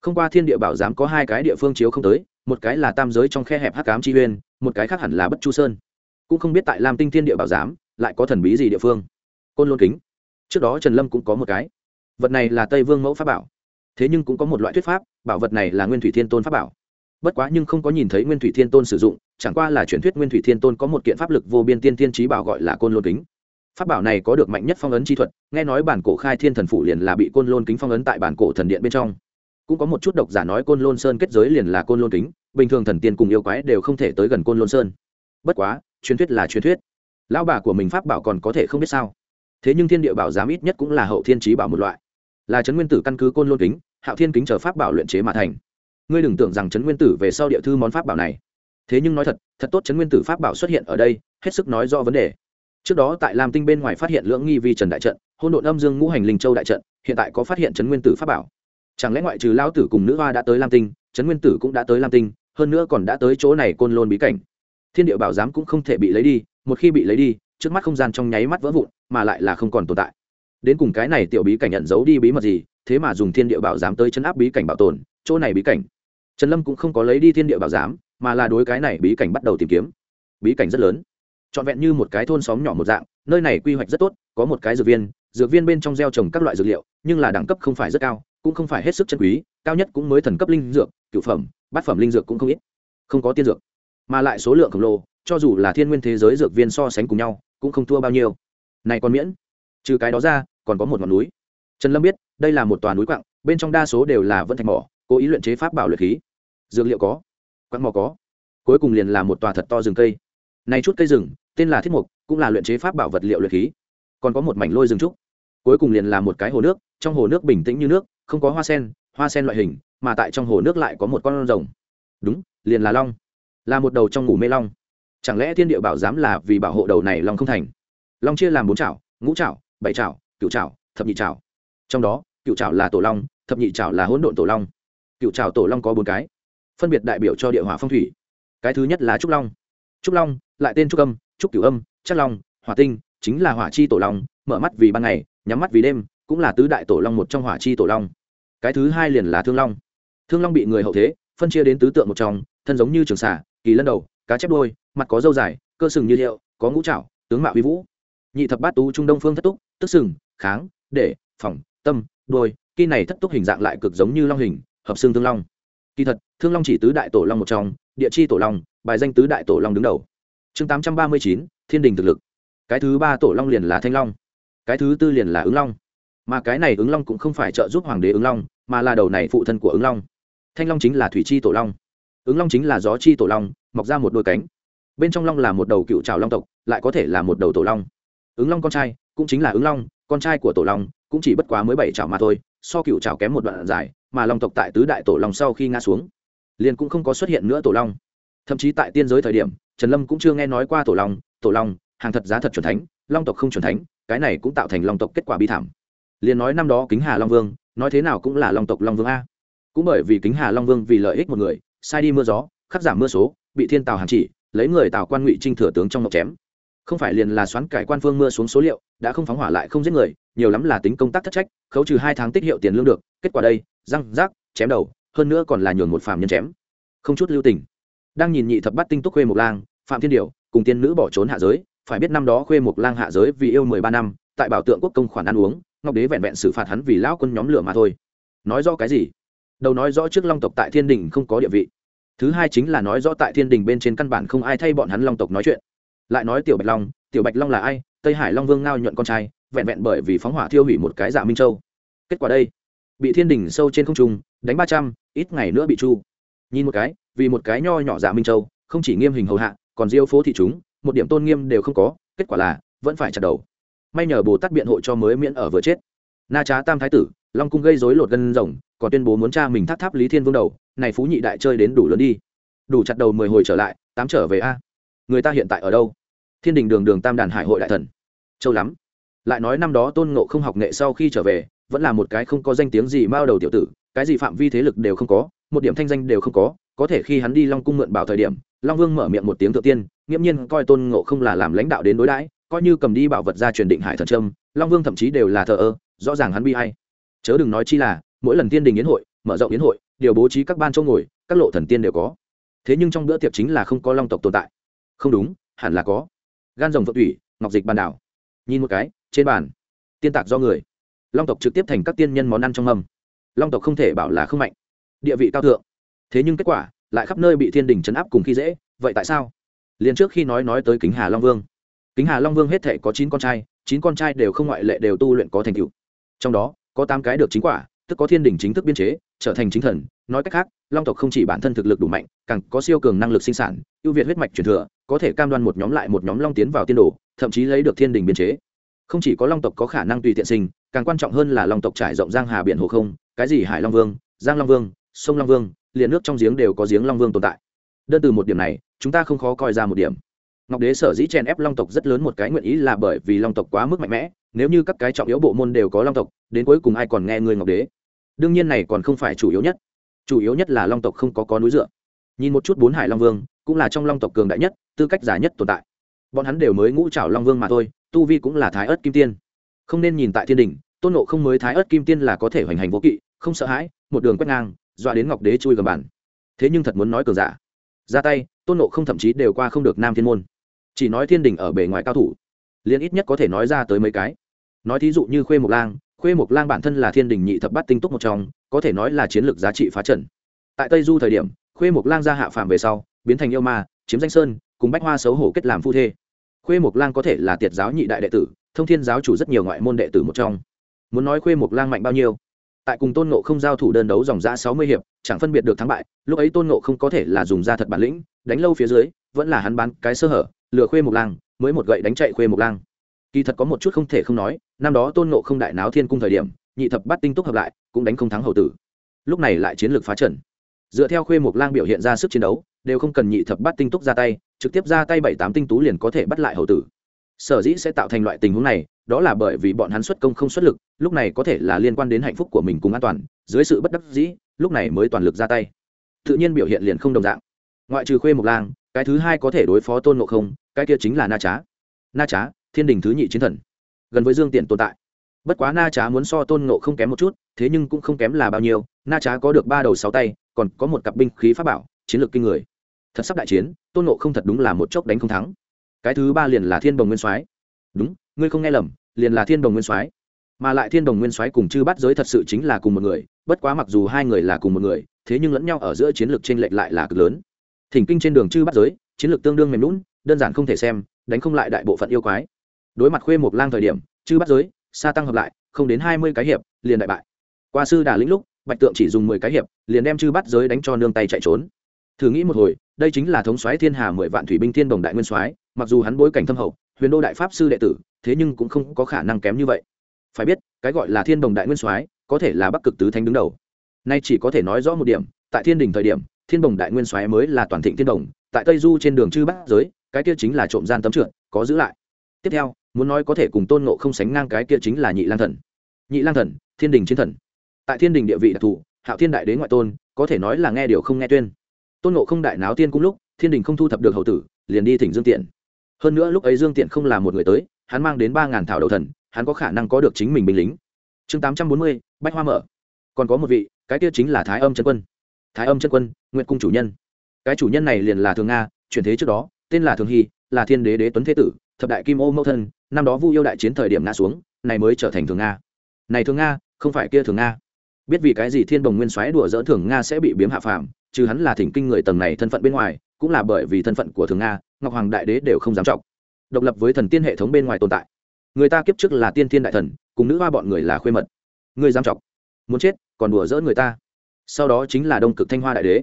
Không qua thiên địa bảo giám có hai cái địa phương chiếu không tới, một cái là tam giới trong khe hẹp hắc cám chi uyên một cái khác hẳn là bất chu sơn cũng không biết tại lam tinh thiên địa bảo giám lại có thần bí gì địa phương. Côn lôn kính, trước đó trần lâm cũng có một cái. Vật này là tây vương mẫu pháp bảo. Thế nhưng cũng có một loại thuyết pháp, bảo vật này là nguyên thủy thiên tôn pháp bảo. Bất quá nhưng không có nhìn thấy nguyên thủy thiên tôn sử dụng, chẳng qua là truyền thuyết nguyên thủy thiên tôn có một kiện pháp lực vô biên tiên tiên trí bảo gọi là côn lôn kính. Pháp bảo này có được mạnh nhất phong ấn chi thuật, nghe nói bản cổ khai thiên thần phủ liền là bị côn lôn kính phong ấn tại bản cổ thần điện bên trong. Cũng có một chút độc giả nói côn lôn sơn kết giới liền là côn lôn kính, bình thường thần tiên cùng yêu quái đều không thể tới gần côn lôn sơn bất quá, truyền thuyết là truyền thuyết. Lão bà của mình pháp bảo còn có thể không biết sao. Thế nhưng thiên địa bảo giám ít nhất cũng là hậu thiên trí bảo một loại. Là trấn nguyên tử căn cứ côn lôn kính, hạo thiên kính chờ pháp bảo luyện chế mà thành. Ngươi đừng tưởng rằng trấn nguyên tử về sau địa thư món pháp bảo này. Thế nhưng nói thật thật tốt trấn nguyên tử pháp bảo xuất hiện ở đây, hết sức nói do vấn đề. Trước đó tại lam tinh bên ngoài phát hiện lưỡng nghi vi trần đại trận hôn độn âm dương ngũ hành linh châu đại trận, hiện tại có phát hiện trấn nguyên tử pháp bảo. Chẳng lẽ ngoại trừ lao tử cùng nữ hoa đã tới lam tinh trấn nguyên tử cũng đã tới lam tinh, hơn nữa còn đã tới chỗ này côn lôn bí cảnh? Thiên địa bảo giám cũng không thể bị lấy đi, một khi bị lấy đi, trước mắt không gian trong nháy mắt vỡ vụn, mà lại là không còn tồn tại. Đến cùng cái này tiểu bí cảnh nhận giấu đi bí mật gì, thế mà dùng thiên địa bảo giám tới chấn áp bí cảnh bảo tồn, chỗ này bí cảnh. Trần lâm cũng không có lấy đi thiên địa bảo giám, mà là đối cái này bí cảnh bắt đầu tìm kiếm. Bí cảnh rất lớn, trọn vẹn như một cái thôn xóm nhỏ một dạng, nơi này quy hoạch rất tốt, có một cái dược viên dược viên bên trong gieo trồng các loại dược liệu, nhưng là đẳng cấp không phải rất cao, cũng không phải hết sức chân quý, cao nhất cũng mới thần cấp linh dược, cựu phẩm, bát phẩm linh dược cũng không ít. Không có tiên dược mà lại số lượng khổng lồ, cho dù là thiên nguyên thế giới dược viên so sánh cùng nhau, cũng không thua bao nhiêu. Này còn miễn, trừ cái đó ra, còn có một ngọn núi. Trần lâm biết, đây là một tòa núi quặng, bên trong đa số đều là vân thạch mỏ, cố ý luyện chế pháp bảo luyện khí. Dược liệu có, quặng mỏ có. Cuối cùng liền là một tòa thật to rừng cây. Này chút cây rừng, tên là thiết mục, cũng là luyện chế pháp bảo vật liệu luyện khí. Còn có một mảnh lôi rừng trúc. Cuối cùng liền là một cái hồ nước, trong hồ nước bình tĩnh như nước, không có hoa sen hoa sen loại hình, mà tại trong hồ nước lại có một con rồng. Đúng, liền là long là một đầu trong ngủ mê long. Chẳng lẽ thiên địa bảo giám là vì bảo hộ đầu này long không thành? Long chia làm bốn chảo, ngũ chảo, bảy chảo cựu chảo, thập nhị chảo. Trong đó cựu chảo là tổ long, thập nhị chảo là hỗn độn tổ long. Cựu chảo tổ long có bốn cái, phân biệt đại biểu cho địa hỏa phong thủy. Cái thứ nhất là trúc long. Trúc long, lại tên trúc âm, trúc cửu âm chắc long, hỏa tinh, chính là hỏa chi tổ long, mở mắt vì ban ngày, nhắm mắt vì đêm, cũng là tứ đại tổ long một trong hỏa chi tổ long. Cái thứ hai liền là thương long. Thương long bị người hậu thế, phân chia đến tứ tượng một trong, thân giống như trường xà kỳ lân đầu cá chép đôi mặt có dâu dài cơ sừng như liệu có ngũ trảo, tướng mạo huy vũ. Nhị thập bát tú trung đông phương thất túc tức sừng kháng để phòng tâm đôi kỳ này thất túc hình dạng lại cực giống như long hình hợp xương thương long. Kỳ thật thương long chỉ tứ đại tổ long một trong địa chi tổ long bài danh tứ đại tổ long đứng đầu. Chương tám trăm ba mươi chín thiên đình thực lực. Cái thứ ba tổ long liền là thanh long cái thứ tư liền là ứng long. Mà cái này ứng long cũng không phải trợ giúp hoàng đế ứng long mà là đầu này phụ thân của ứng long. Thanh long chính là thủy chi tổ long ứng long chính là gió chi tổ long, mọc ra một đôi cánh. Bên trong long là một đầu cựu trào long tộc, lại có thể là một đầu tổ long. Ứng long con trai, cũng chính là ứng long, con trai của tổ long, cũng chỉ bất quá mới bảy trào mà thôi, so cựu trào kém một đoạn dài, mà long tộc tại tứ đại tổ long sau khi ngã xuống, liền cũng không có xuất hiện nữa tổ long. Thậm chí tại tiên giới thời điểm, trần lâm cũng chưa nghe nói qua tổ long tổ long, hàng thật giá thật c thánh, long tộc không c thánh, cái này cũng tạo thành long tộc kết quả bi thảm. Liền nói năm đó kính hà long vương, nói thế nào cũng là long tộc long vương a. Cũng bởi vì kính hà long vương vì lợi ích một người sai đi mưa gió, khắc giảm mưa số, bị thiên tào hàng chỉ, lấy người tào quan ngụy trinh thừa tướng trong ngọc chém. Không phải liền là xoán cải quan phương mưa xuống số liệu, đã không phóng hỏa lại không giết người, nhiều lắm là tính công tác thất trách, khấu trừ hai tháng tích hiệu tiền lương được, kết quả đây, răng, rác, chém đầu, hơn nữa còn là nhường một phạm nhân chém. Không chút lưu tình. Đang nhìn nhị thập bắt tinh túc khuê một lang, phạm thiên điều, cùng tiên nữ bỏ trốn hạ giới, phải biết năm đó khuê một lang hạ giới vì yêu mười ba năm, tại bảo tượng quốc công khoản ăn uống, ngọc đế vẹn vẹn xử phạt hắn vì lão quân nhóm lửa mà thôi. Nói do cái gì? Đầu nói rõ trước long tộc tại thiên đình không có địa vị. Thứ hai chính là nói rõ tại thiên đình bên trên căn bản không ai thay bọn hắn long tộc nói chuyện. Lại nói tiểu bạch long, tiểu bạch long là ai? Tây hải long vương ngao nhuận con trai, vẹn vẹn bởi vì phóng hỏa thiêu hủy một cái dạ minh châu. Kết quả đây, bị thiên đình sâu trên không trung, đánh ba trăm, ít ngày nữa bị chu nhìn một cái, vì một cái nho nhỏ dạ minh châu, không chỉ nghiêm hình hầu hạ, còn diêu phố thị chúng, một điểm tôn nghiêm đều không có, kết quả là, vẫn phải chặt đầu. May nhờ bồ tát biện hộ cho mới miễn ở vừa chết. Na trá tam thái tử, long cung gây dối lột gân rồng còn tuyên bố muốn cha mình tháp tháp lý thiên vương đầu, này phú nhị đại chơi đến đủ lớn đi. Đủ chặt đầu mười hồi trở lại, tám trở về a. Người ta hiện tại ở đâu? Thiên đình đường đường tam đàn hải hội đại thần. Châu lắm. Lại nói năm đó tôn ngộ không học nghệ sau khi trở về, vẫn là một cái không có danh tiếng gì mao đầu tiểu tử, cái gì phạm vi thế lực đều không có, một điểm thanh danh đều không có có thể khi hắn đi long cung mượn bảo thời điểm, long vương mở miệng một tiếng tự tiên, nghiễm nhiên coi tôn ngộ không là làm lãnh đạo đến đối đãi, coi như cầm đi bảo vật ra truyền định hải thần trâm, long vương thậm chí đều là thờ ơ, rõ ràng hắn bi hay chớ đừng nói chi là mỗi lần tiên đình yến hội, mở rộng yến hội điều bố trí các ban chỗ ngồi, các lộ thần tiên đều có. Thế nhưng trong bữa tiệc chính là không có long tộc tồn tại. Không đúng, hẳn là có. Gan rồng phượng thủy, ngọc dịch bàn đảo. Nhìn một cái, trên bàn. Tiên tạc do người. Long tộc trực tiếp thành các tiên nhân món ăn trong mâm. Long tộc không thể bảo là không mạnh. Địa vị cao thượng. Thế nhưng kết quả, lại khắp nơi bị thiên đình chấn áp cùng khi dễ, vậy tại sao? Liền trước khi nói nói tới kính hà long vương. Kính hà long vương hết thể có chín con trai, chín con trai đều không ngoại lệ đều tu luyện có thành tựu. Trong đó, có tám cái được chính quả tức có thiên đình chính thức biên chế, trở thành chính thần, nói cách khác, long tộc không chỉ bản thân thực lực đủ mạnh, càng có siêu cường năng lực sinh sản, ưu việt huyết mạch truyền thừa, có thể cam đoan một nhóm lại một nhóm long tiến vào tiên đồ, thậm chí lấy được thiên đình biên chế. Không chỉ có long tộc có khả năng tùy tiện sinh, càng quan trọng hơn là long tộc trải rộng giang hà biển hồ không, cái gì hải long vương, giang long vương, sông long vương, liền nước trong giếng đều có giếng long vương tồn tại. Đơn từ một điểm này, chúng ta không khó coi ra một điểm. Ngọc đế sở dĩ chen ép long tộc rất lớn một cái nguyện ý là bởi vì long tộc quá mức mạnh mẽ, nếu như các cái trọng yếu bộ môn đều có long tộc, đến cuối cùng ai còn nghe người ngọc đế? Đương nhiên này còn không phải chủ yếu nhất. Chủ yếu nhất là long tộc không có có núi dựa. Nhìn một chút bốn hải long vương, cũng là trong long tộc cường đại nhất, tư cách giả nhất tồn tại. Bọn hắn đều mới ngũ trảo long vương mà thôi, tu vi cũng là thái ớt kim tiên. Không nên nhìn tại thiên đình tôn nộ không mới thái ớt kim tiên là có thể hoành hành vô kỵ, không sợ hãi, một đường quét ngang, dọa đến ngọc đế chui gầm bản thế nhưng thật muốn nói cường giả. Ra tay, tôn nộ không thậm chí đều qua không được nam thiên môn. Chỉ nói thiên đình ở bề ngoài cao thủ, liền ít nhất có thể nói ra tới mấy cái. Nói thí dụ như khuê mộc lang khuê mộc lang bản thân là thiên đình nhị thập bát tinh túc một trong, có thể nói là chiến lược giá trị phá trần tại tây du thời điểm, khuê mộc lang ra hạ phàm về sau, biến thành yêu ma, chiếm danh sơn, cùng bách hoa xấu hổ kết làm phu thê. Khuê mộc lang có thể là tiệt giáo nhị đại đệ tử, thông thiên giáo chủ rất nhiều ngoại môn đệ tử một trong. Muốn nói khuê mộc lang mạnh bao nhiêu? Tại cùng tôn nộ không giao thủ đơn đấu dòng ra sáu mươi hiệp, chẳng phân biệt được thắng bại, lúc ấy tôn nộ không có thể là dùng ra thật bản lĩnh, đánh lâu phía dưới, vẫn là hắn bán cái sơ hở, lừa khuê mộc lang, mới một gậy đánh chạy khuê mộc lang kỳ thật có một chút không thể không nói, năm đó tôn nộ không đại náo thiên cung thời điểm, nhị thập bắt tinh túc hợp lại, cũng đánh không thắng hậu tử. Lúc này lại chiến lược phá trần dựa theo khuê mộc lang biểu hiện ra sức chiến đấu, đều không cần nhị thập bắt tinh túc ra tay, trực tiếp ra tay bảy tám tinh tú liền có thể bắt lại hậu tử. Sở dĩ sẽ tạo thành loại tình huống này, đó là bởi vì bọn hắn xuất công không xuất lực, lúc này có thể là liên quan đến hạnh phúc của mình cùng an toàn, dưới sự bất đắc dĩ, lúc này mới toàn lực ra tay. Tự nhiên biểu hiện liền không đồng dạng. Ngoại trừ khuê mộc lang, cái thứ hai có thể đối phó tôn ngộ không, cái kia chính là na trá. Na trá thiên đình thứ nhị chiến thần, gần với dương tiện tồn tại. Bất quá na trá muốn so tôn ngộ không kém một chút, thế nhưng cũng không kém là bao nhiêu, na trá có được ba đầu sáu tay, còn có một cặp binh khí pháp bảo, chiến lược kinh người. Thật sắp đại chiến, tôn ngộ không thật đúng là một chốc đánh không thắng. Cái thứ ba liền là thiên đồng nguyên soái. Đúng, ngươi không nghe lầm, liền là thiên đồng nguyên soái. Mà lại thiên đồng nguyên soái cùng chư bắt giới thật sự chính là cùng một người, bất quá mặc dù hai người là cùng một người, thế nhưng lẫn nhau ở giữa chiến lược t r ê n lệch lại là cực lớn. Thỉnh kinh trên đường chư bắt giới, chiến lược tương đương mềm lún đơn giản không thể xem, đánh không lại đại bộ phận yêu quái đối mặt khuê một lang thời điểm, chư bắt giới, sa tăng hợp lại, không đến hai mươi cái hiệp, liền đại bại. Qua sư đà lĩnh lúc, bạch tượng chỉ dùng mười cái hiệp, liền đem chư bắt giới đánh cho nương tay chạy trốn. Thử nghĩ một hồi, đây chính là thống soái thiên hà mười vạn thủy binh thiên đồng đại nguyên soái, mặc dù hắn bối cảnh thâm hậu, huyền đô đại pháp sư đệ tử, thế nhưng cũng không có khả năng kém như vậy. Phải biết, cái gọi là thiên đồng đại nguyên soái, có thể là bắc cực tứ thánh đứng đầu. Nay chỉ có thể nói rõ một điểm, tại thiên đình thời điểm, thiên đồng đại nguyên soái mới là toàn thịnh thiên đồng, tại tây du trên đường chư bát giới, cái kia chính là trộm gian tấm trượt, có giữ lại. Tiếp theo muốn nói có thể cùng tôn nộ không sánh ngang cái kia chính là nhị lang thần. Nhị lang thần, thiên đình chiến thần. Tại thiên đình địa vị đặc thù, hạo thiên đại đế ngoại tôn, có thể nói là nghe điều không nghe tuyên. Tôn nộ không đại náo tiên cung lúc, thiên đình không thu thập được hậu tử, liền đi thỉnh dương tiện. Hơn nữa lúc ấy dương tiện không là một người tới, hắn mang đến ba ngàn thảo đầu thần, hắn có khả năng có được chính mình binh lính. Chương tám trăm bốn mươi, bách hoa mở. Còn có một vị, cái kia chính là thái âm chân quân. Thái âm chân quân nguyện cung chủ nhân. Cái chủ nhân này liền là thường nga, chuyển thế trước đó, tên là thường hy, là thiên đế đế tuấn thế tử, thập đại kim ô mẫu thân năm đó vu yêu đại chiến thời điểm ngã xuống, này mới trở thành thường nga. Này thường nga, không phải kia thường nga. Biết vì cái gì thiên bồng nguyên soái đùa dỡ thường nga sẽ bị biếm hạ phàm, chứ hắn là thỉnh kinh người tầng này thân phận bên ngoài, cũng là bởi vì thân phận của thường nga, ngọc hoàng đại đế đều không dám trọng. Độc lập với thần tiên hệ thống bên ngoài tồn tại. Người ta kiếp trước là tiên thiên đại thần, cùng nữ hoa bọn người là khuê mật. Người dám trọng. Muốn chết, còn đùa dỡ người ta. Sau đó chính là đông cực thanh hoa đại đế.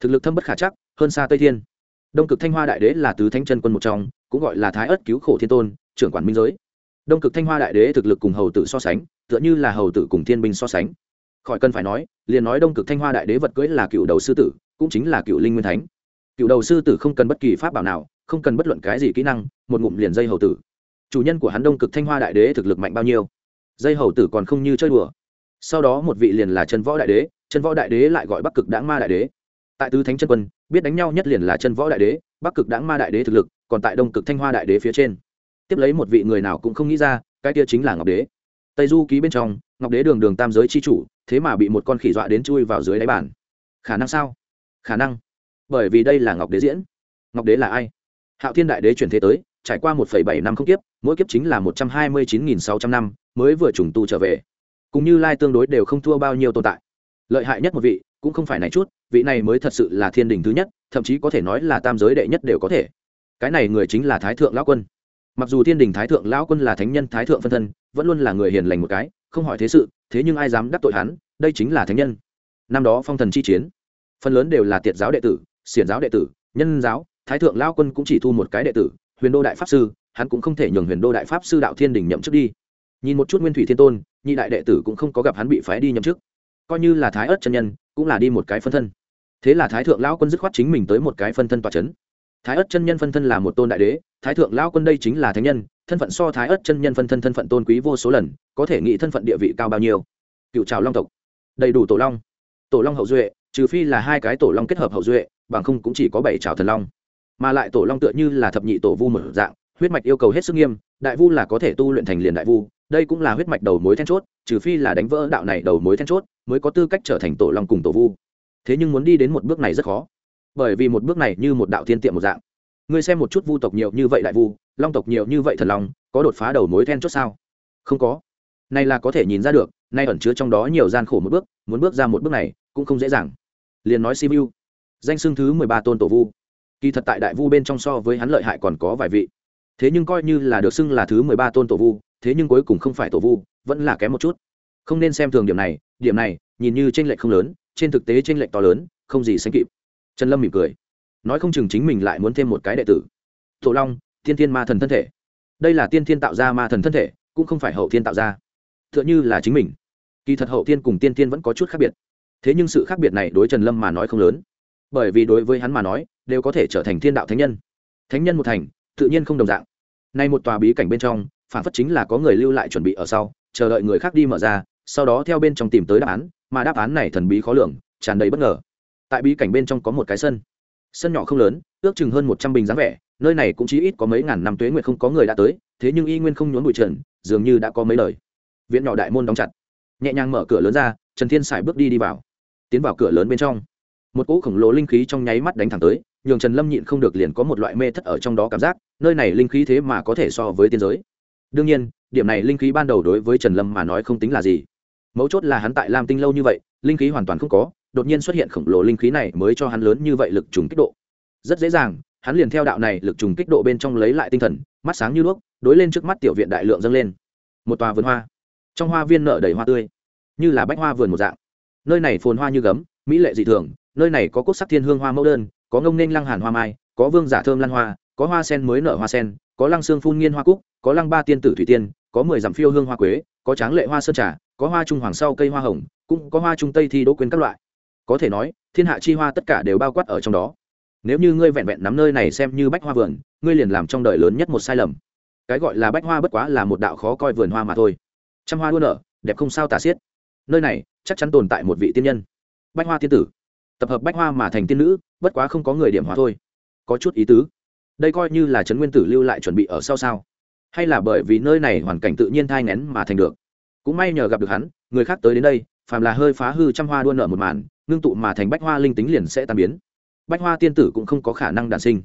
Thực lực thâm bất khả chắc, hơn xa tây thiên. Đông cực thanh hoa đại đế là tứ thanh chân quân một trong, cũng gọi là thái ất cứu khổ thiên tôn trưởng quản minh giới. Đông cực thanh hoa đại đế thực lực cùng hầu tử so sánh, tựa như là hầu tử cùng thiên binh so sánh. Khỏi cần phải nói, liền nói đông cực thanh hoa đại đế vật cưỡi là cựu đầu sư tử, cũng chính là cựu linh nguyên thánh. Cựu đầu sư tử không cần bất kỳ pháp bảo nào, không cần bất luận cái gì kỹ năng, một ngụm liền dây hầu tử. Chủ nhân của hắn đông cực thanh hoa đại đế thực lực mạnh bao nhiêu? Dây hầu tử còn không như chơi đùa. Sau đó một vị liền là chân võ đại đế, chân võ đại đế lại gọi bắc cực đãng ma đại đế. Tại tứ thánh chân quân, biết đánh nhau nhất liền là chân võ đại đế, bắc cực đãng ma đại đế thực lực, còn tại đông cực thanh hoa đại đế phía trên tiếp lấy một vị người nào cũng không nghĩ ra, cái kia chính là ngọc đế. Tây du ký bên trong, ngọc đế đường đường tam giới c h i chủ, thế mà bị một con khỉ dọa đến chui vào dưới đáy bàn. Khả năng sao? Khả năng. Bởi vì đây là ngọc đế diễn. Ngọc đế là ai? Hạo thiên đại đế chuyển thế tới, trải qua một bảy năm không kiếp, mỗi kiếp chính là một trăm hai mươi chín nghìn sáu trăm năm, mới vừa trùng tu trở về. Cũng như lai tương đối đều không thua bao nhiêu tồn tại. Lợi hại nhất một vị, cũng không phải này chút, vị này mới thật sự là thiên đình thứ nhất, thậm chí có thể nói là tam giới đệ nhất đều có thể. Cái này người chính là thái thượng lão quân mặc dù thiên đình thái thượng lão quân là thánh nhân thái thượng phân thân, vẫn luôn là người hiền lành một cái, không hỏi thế sự, thế nhưng ai dám đắc tội hắn, đây chính là thánh nhân. Năm đó phong thần chi chiến, phần lớn đều là tiệt giáo đệ tử, xiển giáo đệ tử, nhân giáo, thái thượng lao quân cũng chỉ thu một cái đệ tử, huyền đô đại pháp sư, hắn cũng không thể nhường huyền đô đại pháp sư đạo thiên đình nhậm chức đi. Nhìn một chút nguyên thủy thiên tôn, nhị đại đệ tử cũng không có gặp hắn bị phái đi nhậm chức. Coi như là thái ớt chân nhân, cũng là đi một cái phân thân. Thế là thái thượng lão quân dứt khoát chính mình tới một cái phân thân tòa c h ấ n thái ớt chân nhân phân thân là một tôn đại đế thái thượng lão quân đây chính là thánh nhân, thân phận so thái ất chân nhân phân thân thân phận tôn quý vô số lần, có thể nghĩ thân phận địa vị cao bao nhiêu. Cựu trào long tộc. Đầy đủ tổ long. Tổ long hậu duệ, trừ phi là hai cái tổ long kết hợp hậu duệ, bằng không cũng chỉ có bảy trào thần long. Mà lại tổ long tựa như là thập nhị tổ vu một dạng, huyết mạch yêu cầu hết sức nghiêm, đại vu là có thể tu luyện thành liền đại vu, đây cũng là huyết mạch đầu mối then chốt, trừ phi là đánh vỡ đạo này đầu mối then chốt, mới có tư cách trở thành tổ long cùng tổ vu. Thế nhưng muốn đi đến một bước này rất khó. Bởi vì một bước này như một đạo thiên tiệm một dạng ngươi xem một chút vu tộc nhiều như vậy đại vu, long tộc nhiều như vậy thần long, có đột phá đầu mối then chốt sao? Không có. Này là có thể nhìn ra được, nay ẩn chứa trong đó nhiều gian khổ một bước, muốn bước ra một bước này, cũng không dễ dàng. Liền nói simu danh xưng thứ mười ba tôn tổ vu. Kỳ thật tại đại vu bên trong so với hắn lợi hại còn có vài vị. Thế nhưng coi như là được xưng là thứ mười ba tôn tổ vu, thế nhưng cuối cùng không phải tổ vu, vẫn là kém một chút. Không nên xem thường điểm này điểm này, nhìn như tranh lệch không lớn, trên thực tế tranh lệch to lớn, không gì sánh kịp. Trần lâm mỉm cười nói không chừng chính mình lại muốn thêm một cái đệ tử. Tổ long, tiên thiên ma thần thân thể. Đây là tiên thiên tạo ra ma thần thân thể, cũng không phải hậu thiên tạo ra. T h ư ợ n h ư là chính mình. Kỳ thật hậu thiên cùng tiên thiên vẫn có chút khác biệt. Thế nhưng sự khác biệt này đối trần lâm mà nói không lớn. Bởi vì đối với hắn mà nói, đều có thể trở thành thiên đạo thánh nhân. Thánh nhân một thành, tự nhiên không đồng dạng. Nay một tòa bí cảnh bên trong, phản phất chính là có người lưu lại chuẩn bị ở sau, chờ đợi người khác đi mở ra, sau đó theo bên trong tìm tới đáp án, mà đáp án này thần bí khó lường, tràn đầy bất ngờ. Tại bí cảnh bên trong có một cái sân sân nhỏ không lớn, ước chừng hơn một trăm bình dáng vẻ, nơi này cũng chỉ ít có mấy ngàn năm tuế nguyệt không có người đã tới, thế nhưng y nguyên không nhốn bụi trần, dường như đã có mấy lời viện nhỏ đại môn đóng chặt. Nhẹ nhàng mở cửa lớn ra, trần thiên sải bước đi đi vào. Tiến vào cửa lớn bên trong. Một cỗ khổng lồ linh khí trong nháy mắt đánh thẳng tới, nhường trần lâm nhịn không được liền có một loại mê thất ở trong đó cảm giác, nơi này linh khí thế mà có thể so với tiên giới. Đương nhiên, điểm này linh khí ban đầu đối với trần lâm mà nói không tính là gì. Mấu chốt là hắn tại lam tinh lâu như vậy, linh khí hoàn toàn không có đột nhiên xuất hiện khổng lồ linh khí này mới cho hắn lớn như vậy lực trùng kích độ. Rất dễ dàng, hắn liền theo đạo này lực trùng kích độ bên trong lấy lại tinh thần, mắt sáng như đuốc, đối lên trước mắt tiểu viện đại lượng dâng lên. Một tòa vườn hoa. Trong hoa viên nở đầy hoa tươi, như là bách hoa vườn một dạng. Nơi này phồn hoa như gấm, mỹ lệ dị thường, nơi này có cốt sắc thiên hương hoa mẫu đơn, có ngông nên lăng hàn hoa mai, có vương giả thơm lan hoa, có hoa sen mới nở hoa sen, có lăng xương phun nghiên hoa cúc, có lăng ba tiên tử thủy tiên, có mười dặm phiêu hương hoa quế, có tráng lệ hoa sơn trà, có hoa trung hoàng sau cây hoa hồng, cũng có hoa trung tây thi đỗ quyến các loại có thể nói, thiên hạ chi hoa tất cả đều bao quát ở trong đó. Nếu như ngươi vẹn vẹn nắm nơi này xem như bách hoa vườn, ngươi liền làm trong đời lớn nhất một sai lầm. Cái gọi là bách hoa bất quá là một đạo khó coi vườn hoa mà thôi. Trăm hoa đua nở, đẹp không sao tả xiết. Nơi này, chắc chắn tồn tại một vị tiên nhân. Bách hoa tiên tử. Tập hợp bách hoa mà thành tiên nữ, bất quá không có người điểm hóa thôi. Có chút ý tứ. Đây coi như là trấn nguyên tử lưu lại chuẩn bị ở sau sao? Hay là bởi vì nơi này hoàn cảnh tự nhiên thai ngén mà thành được? Cũng may nhờ gặp được hắn, người khác tới đến đây, phàm là hơi phá hư trăm hoa đua nợ một màn ngưng tụ mà thành bách hoa linh tính liền sẽ tan biến. Bách hoa tiên tử cũng không có khả năng đản sinh.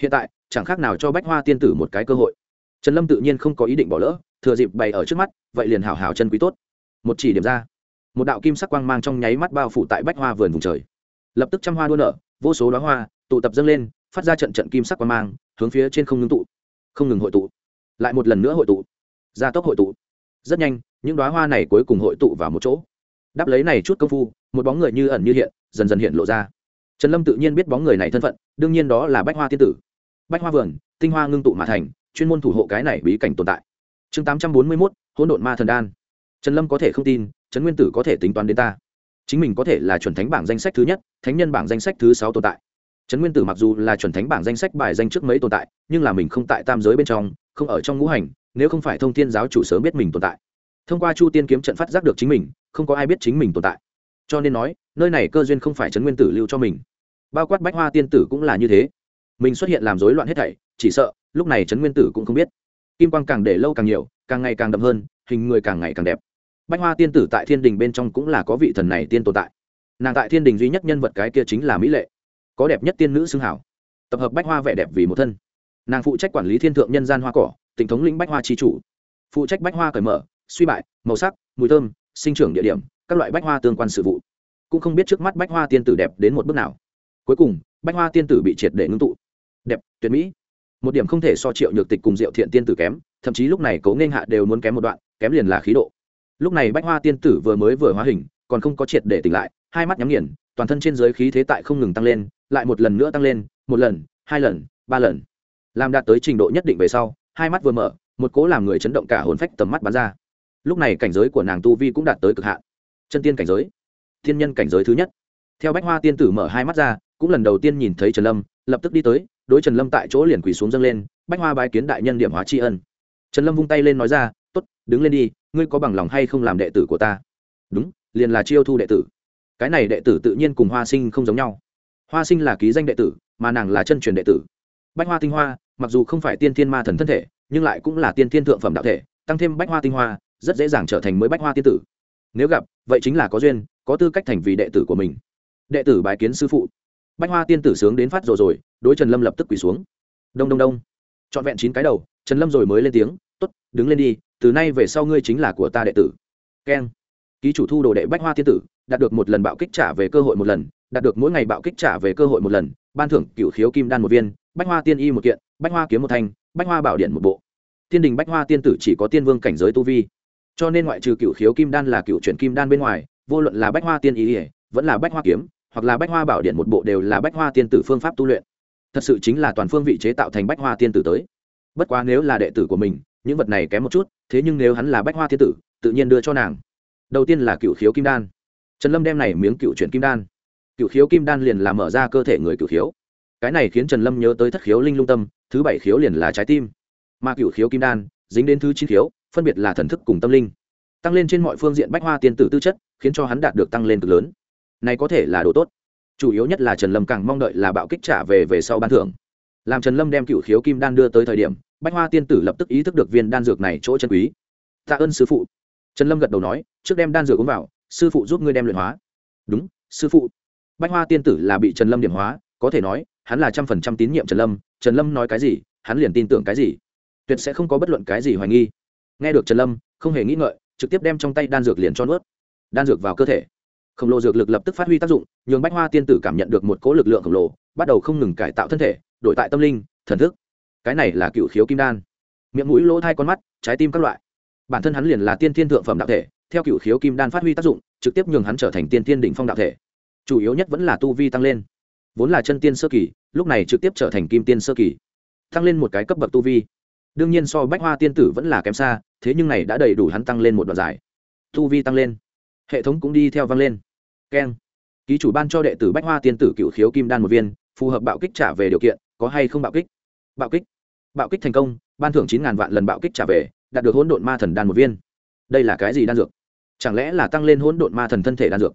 Hiện tại, chẳng khác nào cho bách hoa tiên tử một cái cơ hội. Trần lâm tự nhiên không có ý định bỏ lỡ, thừa dịp bày ở trước mắt, vậy liền hảo hảo chân quý tốt. Một chỉ điểm ra, một đạo kim sắc quang mang trong nháy mắt bao phủ tại bách hoa vườn vùng trời. Lập tức trăm hoa đua nở, vô số đoá hoa, tụ tập dâng lên, phát ra trận trận kim sắc quang mang, hướng phía trên không ngưng tụ. Không ngừng hội tụ. Lại một lần nữa hội tụ. Gia tốc hội tụ. Rất nhanh, những đoá hoa này cuối cùng hội tụ vào một chỗ. Đáp lấy này chút công phu một bóng người như ẩn như hiện, dần dần hiện lộ ra. Trần lâm tự nhiên biết bóng người này thân phận, đương nhiên đó là bách hoa tiên tử. Bách hoa vườn, tinh hoa ngưng tụ mà thành, chuyên môn thủ hộ cái này bí cảnh tồn tại. Chương tám trăm bốn mươi mốt, hỗn độn ma thần đan. Trần lâm có thể không tin, trấn nguyên tử có thể tính toán đến ta. Chính mình có thể là chuẩn thánh bảng danh sách thứ nhất, thánh nhân bảng danh sách thứ sáu tồn tại. Trấn nguyên tử mặc dù là chuẩn thánh bảng danh sách bài danh trước mấy tồn tại, nhưng là mình không tại tam giới bên trong, không ở trong ngũ hành, nếu không phải thông thiên giáo chủ sớm biết mình tồn tại. Thông qua chu tiên kiếm trận phát giác được chính mình, không có ai biết chính mình tồn tại cho nên nói, nơi này cơ duyên không phải trấn nguyên tử lưu cho mình. Bao quát bách hoa tiên tử cũng là như thế. Mình xuất hiện làm rối loạn hết thảy, chỉ sợ, lúc này trấn nguyên tử cũng không biết. Kim quang càng để lâu càng nhiều, càng ngày càng đậm hơn, hình người càng ngày càng đẹp. Bách hoa tiên tử tại thiên đình bên trong cũng là có vị thần này tiên tồn tại. Nàng tại thiên đình duy nhất nhân vật cái kia chính là mỹ lệ. Có đẹp nhất tiên nữ xưng hảo. Tập hợp bách hoa vẻ đẹp vì một thân. Nàng phụ trách quản lý thiên thượng nhân gian hoa cỏ tỉnh thống lĩnh bách hoa tri chủ. Phụ trách bách hoa cởi mở, suy bại, màu sắc, mùi thơm, sinh trưởng địa điểm các loại bách hoa tương quan sự vụ. Cũng không biết trước mắt bách hoa tiên tử đẹp đến một bước nào. Cuối cùng, bách hoa tiên tử bị triệt để ngưng tụ. Đẹp, tuyệt mỹ. Một điểm không thể so triệu nhược tịch cùng diệu thiện tiên tử kém, thậm chí lúc này cố nghênh hạ đều muốn kém một đoạn, kém liền là khí độ. Lúc này bách hoa tiên tử vừa mới vừa hóa hình, còn không có triệt để tỉnh lại, hai mắt nhắm nghiền, toàn thân trên giới khí thế tại không ngừng tăng lên, lại một lần nữa tăng lên, một lần, hai lần, ba lần. Làm đạt tới trình độ nhất định về sau, hai mắt vừa mở, một cố làm người chấn động cả hồn phách tầm mắt bắn ra. Lúc này cảnh giới của nàng tu vi cũng đạt tới cực hạn chân tiên cảnh giới. Thiên nhân cảnh giới thứ nhất. Theo bách hoa tiên tử mở hai mắt ra, cũng lần đầu tiên nhìn thấy trần lâm, lập tức đi tới, đối trần lâm tại chỗ liền quỳ xuống dâng lên, bách hoa bái kiến đại nhân điểm hóa tri ân. Trần lâm vung tay lên nói ra t ố t đứng lên đi, ngươi có bằng lòng hay không làm đệ tử của ta? Đúng, liền là chiêu thu đệ tử. Cái này đệ tử tự nhiên cùng hoa sinh không giống nhau. Hoa sinh là ký danh đệ tử, mà nàng là chân truyền đệ tử. Bách hoa tinh hoa, mặc dù không phải tiên thiên ma thần thân thể, nhưng lại cũng là tiên thiên thượng phẩm đạo thể, tăng thêm bách hoa tinh hoa, rất dễ dàng trở thành mới bách hoa tiên tử nếu gặp, vậy chính là có duyên, có tư cách thành vì đệ tử của mình. Đệ tử bài kiến sư phụ. Bách hoa tiên tử sướng đến phát rồi rồi, đối trần lâm lập tức quỳ xuống. Đông đông đông. Trọn vẹn chín cái đầu, trần lâm rồi mới lên tiếng t ố t đứng lên đi, từ nay về sau ngươi chính là của ta đệ tử. Keng. Ký chủ thu đồ đệ bách hoa tiên tử, đạt được một lần bạo kích trả về cơ hội một lần, đạt được mỗi ngày bạo kích trả về cơ hội một lần, ban thưởng cựu khiếu kim đan một viên, bách hoa tiên y một kiện, bách hoa kiếm một thanh, bách hoa bảo điện một bộ. Thiên đình bách hoa tiên tử chỉ có tiên vương cảnh giới tu vi cho nên ngoại trừ cựu khiếu kim đan là cựu chuyển kim đan bên ngoài, vô luận là bách hoa tiên y vẫn là bách hoa kiếm, hoặc là bách hoa bảo điện một bộ đều là bách hoa tiên tử phương pháp tu luyện. Thật sự chính là toàn phương vị chế tạo thành bách hoa tiên tử tới. Bất quá nếu là đệ tử của mình, những vật này kém một chút, thế nhưng nếu hắn là bách hoa tiên tử, tự nhiên đưa cho nàng. Đầu tiên là cựu khiếu kim đan. Trần lâm đem này miếng cựu chuyển kim đan. Cựu khiếu kim đan liền là mở ra cơ thể người cựu khiếu. Cái này khiến trần lâm nhớ tới thất khiếu linh lung tâm, thứ bảy khiếu liền là trái tim. Mà cựu khiếu kim đan, dính đến thứ chín khiếu phân biệt là thần thức cùng tâm linh. Tăng lên trên mọi phương diện bách hoa tiên tử tư chất, khiến cho hắn đạt được tăng lên cực lớn. Này có thể là đồ tốt. Chủ yếu nhất là trần lâm càng mong đợi là bạo kích trả về về sau ban thưởng. Làm trần lâm đem cựu khiếu kim đan đưa tới thời điểm, bách hoa tiên tử lập tức ý thức được viên đan dược này chỗ chân quý. Tạ ơn sư phụ. Trần lâm gật đầu nói, trước đem đan dược uống vào, sư phụ giúp ngươi đem luyện hóa. Đúng, sư phụ. Bách hoa tiên tử là bị trần lâm điểm hóa, có thể nói, hắn là trăm phần trăm tín nhiệm trần lâm. Trần lâm nói cái gì, hắn liền tin tưởng cái gì. Tuyệt sẽ không có bất luận cái gì hoài nghi nghe được trần lâm, không hề nghĩ ngợi, trực tiếp đem trong tay đan dược liền cho nuốt. Đan dược vào cơ thể. Khổng lồ dược lực lập tức phát huy tác dụng, nhường bách hoa tiên tử cảm nhận được một cỗ lực lượng khổng lồ, bắt đầu không ngừng cải tạo thân thể, đổi tại tâm linh, thần thức. Cái này là cựu khiếu kim đan. Miệng mũi lỗ thai con mắt, trái tim các loại. Bản thân hắn liền là tiên thiên thượng phẩm đạo thể, theo cựu khiếu kim đan phát huy tác dụng, trực tiếp nhường hắn trở thành tiên thiên đỉnh phong đạo thể. Chủ yếu nhất vẫn là tu vi tăng lên. Vốn là chân tiên sơ kỳ, lúc này trực tiếp trở thành kim tiên sơ kỳ. Tăng lên một cái cấp bậc tu vi đương nhiên so bách hoa tiên tử vẫn là kém xa, thế nhưng này đã đầy đủ hắn tăng lên một đoạn giải thu vi tăng lên. Hệ thống cũng đi theo vang lên. Keng. Ký chủ ban cho đệ tử bách hoa tiên tử cựu khiếu kim đan một viên, phù hợp bạo kích trả về điều kiện, có hay không bạo kích? Bạo kích. Bạo kích thành công, ban thưởng chín ngàn vạn lần bạo kích trả về, đạt được hỗn độn ma thần đan một viên. Đây là cái gì đan dược? Chẳng lẽ là tăng lên hỗn độn ma thần thân thể đan dược?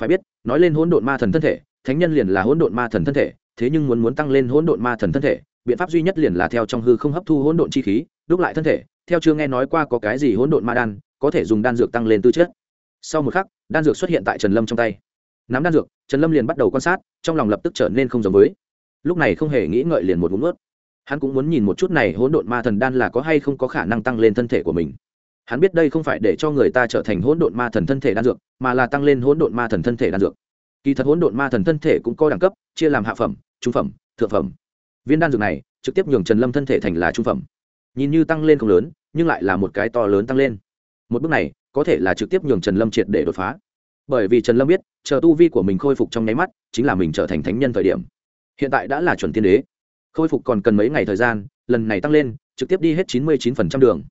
Phải biết, nói lên hỗn độn ma thần thân thể, thánh nhân liền là hỗn độn ma thần thân thể, thế nhưng muốn muốn tăng lên hỗn độn ma thần thân thể biện pháp duy nhất liền là theo trong hư không hấp thu hỗn độn chi khí, đúc lại thân thể. Theo chưa nghe nói qua có cái gì hỗn độn ma đan có thể dùng đan dược tăng lên tư chất. Sau một khắc, đan dược xuất hiện tại trần lâm trong tay. Nắm đan dược, trần lâm liền bắt đầu quan sát, trong lòng lập tức trở nên không giống với. Lúc này không hề nghĩ ngợi liền một ngụm ướt hắn cũng muốn nhìn một chút này hỗn độn ma thần đan là có hay không có khả năng tăng lên thân thể của mình. Hắn biết đây không phải để cho người ta trở thành hỗn độn ma thần thân thể đan dược, mà là tăng lên hỗn độn ma thần thân thể đan dược. Kỳ thật hỗn độn ma thần thân thể cũng có đẳng cấp, chia làm hạ phẩm, trung phẩm, thượng phẩm viên đan dược này trực tiếp nhường trần lâm thân thể thành là trung phẩm. Nhìn như tăng lên không lớn, nhưng lại là một cái to lớn tăng lên. Một bước này có thể là trực tiếp nhường trần lâm triệt để đột phá. Bởi vì trần lâm biết, chờ tu vi của mình khôi phục trong nháy mắt, chính là mình trở thành thánh nhân thời điểm. Hiện tại đã là chuẩn tiên đế. Khôi phục còn cần mấy ngày thời gian, lần này tăng lên, trực tiếp đi hết chín mươi chín phần trăm đường.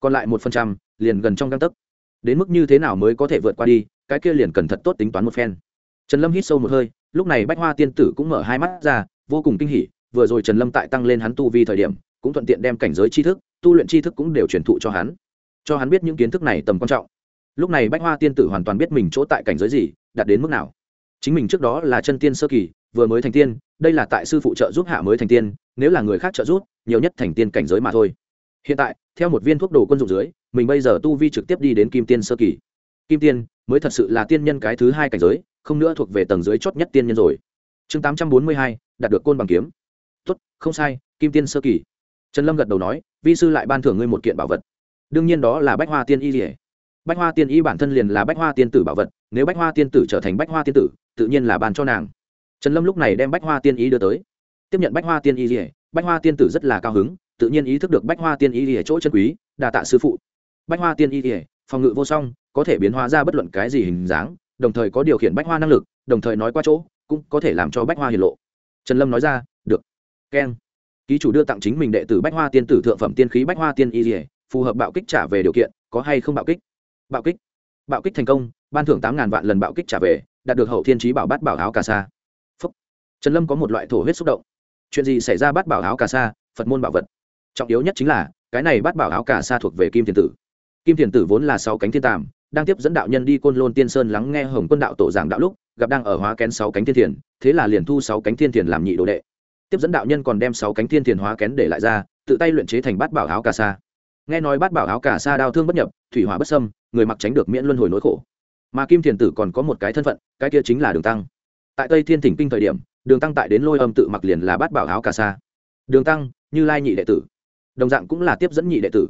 Còn lại một phần trăm, liền gần trong găng tấc. Đến mức như thế nào mới có thể vượt qua đi, cái kia liền cần thật tốt tính toán một phen. Trần lâm hít sâu một hơi, lúc này bách hoa tiên tử cũng mở hai mắt ra, vô cùng kinh hỉ vừa rồi trần lâm tại tăng lên hắn tu vi thời điểm, cũng thuận tiện đem cảnh giới tri thức, tu luyện tri thức cũng đều truyền thụ cho hắn. Cho hắn biết những kiến thức này tầm quan trọng. Lúc này bách hoa tiên tử hoàn toàn biết mình chỗ tại cảnh giới gì, đạt đến mức nào. Chính mình trước đó là chân tiên sơ kỳ, vừa mới thành tiên, đây là tại sư phụ trợ giúp hạ mới thành tiên, nếu là người khác trợ giúp, nhiều nhất thành tiên cảnh giới mà thôi. Hiện tại, theo một viên thuốc đồ quân dụng dưới, mình bây giờ tu vi trực tiếp đi đến kim tiên sơ kỳ. Kim tiên mới thật sự là tiên nhân cái thứ hai cảnh giới, không nữa thuộc về tầng dưới chót nhất tiên nhân rồi. Chương tám trăm bốn mươi hai, đạt được côn bằng kiếm tốt không sai kim tiên sơ kỳ trần lâm gật đầu nói vi sư lại ban thưởng ngươi một kiện bảo vật đương nhiên đó là bách hoa tiên y rỉa bách hoa tiên y bản thân liền là bách hoa tiên tử bảo vật nếu bách hoa tiên tử trở thành bách hoa tiên tử tự nhiên là ban cho nàng trần lâm lúc này đem bách hoa tiên y đưa tới tiếp nhận bách hoa tiên y rỉa bách hoa tiên tử rất là cao hứng tự nhiên ý thức được bách hoa tiên y rỉa chỗ chân quý đà tạ sư phụ bách hoa tiên y rỉa phòng ngự vô song có thể biến hóa ra bất luận cái gì hình dáng đồng thời có điều khiển bách hoa năng lực đồng thời nói qua chỗ cũng có thể làm cho bách hoa hiển lộ trần lâm nói ra keng. Ký chủ đưa tặng chính mình đệ tử bách hoa tiên tử thượng phẩm tiên khí bách hoa tiên y dỉa phù hợp bạo kích trả về điều kiện, có hay không bạo kích? Bạo kích. Bạo kích thành công, ban thưởng tám ngàn vạn lần bạo kích trả về, đạt được hậu thiên trí bảo bát bảo áo cà sa. Phúc. trần lâm có một loại thổ huyết xúc động. Chuyện gì xảy ra bát bảo áo cà sa? Phật môn bảo vật. Trọng yếu nhất chính là, cái này bát bảo áo cà sa thuộc về kim thiền tử. Kim thiền tử vốn là sáu cánh thiên tàm, đang tiếp dẫn đạo nhân đi côn lôn tiên sơn lắng nghe hồng quân đạo tổ giảng đạo lúc, gặp đang ở hóa kén sáu cánh thiên thiền, thế là liền thu sáu cánh thiên thiền làm nhị đồ đệ tiếp dẫn đạo nhân còn đem sáu cánh thiên thiền hóa kén để lại ra, tự tay luyện chế thành bát bảo áo cà sa. Nghe nói bát bảo áo cà sa đau thương bất nhập, thủy hỏa bất sâm người mặc tránh được miễn luân hồi nỗi khổ. Mà kim thiền tử còn có một cái thân phận, cái kia chính là đường tăng. Tại tây thiên thỉnh kinh thời điểm, đường tăng tại đến lôi âm tự mặc liền là bát bảo áo cà sa. Đường tăng, như lai nhị đệ tử. Đồng dạng cũng là tiếp dẫn nhị đệ tử.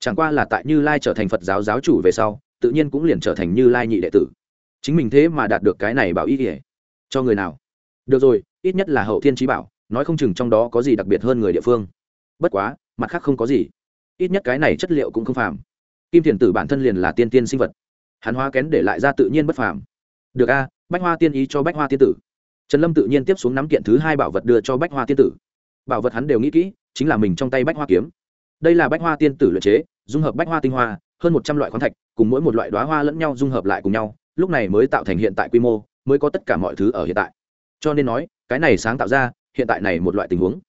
Chẳng qua là tại như lai trở thành phật giáo giáo chủ về sau, tự nhiên cũng liền trở thành như lai nhị đệ tử. Chính mình thế mà đạt được cái này bảo ý ỉa cho người nào? Được rồi, ít nhất là hậu thiên trí bảo nói không chừng trong đó có gì đặc biệt hơn người địa phương. Bất quá, mặt khác không có gì. Ít nhất cái này chất liệu cũng không phàm. Kim thiền tử bản thân liền là tiên tiên sinh vật. Hắn hoa kén để lại ra tự nhiên bất phàm. Được a, bách hoa tiên ý cho bách hoa tiên tử. Trần lâm tự nhiên tiếp xuống nắm kiện thứ hai bảo vật đưa cho bách hoa tiên tử. Bảo vật hắn đều nghĩ kỹ, chính là mình trong tay bách hoa kiếm. Đây là bách hoa tiên tử luyện chế, dung hợp bách hoa tinh hoa, hơn một trăm loại khoáng thạch, cùng mỗi một loại đoá hoa lẫn nhau dung hợp lại cùng nhau, lúc này mới tạo thành hiện tại quy mô, mới có tất cả mọi thứ ở hiện tại. Cho nên nói, cái này sáng tạo ra hiện tại này một loại tình huống.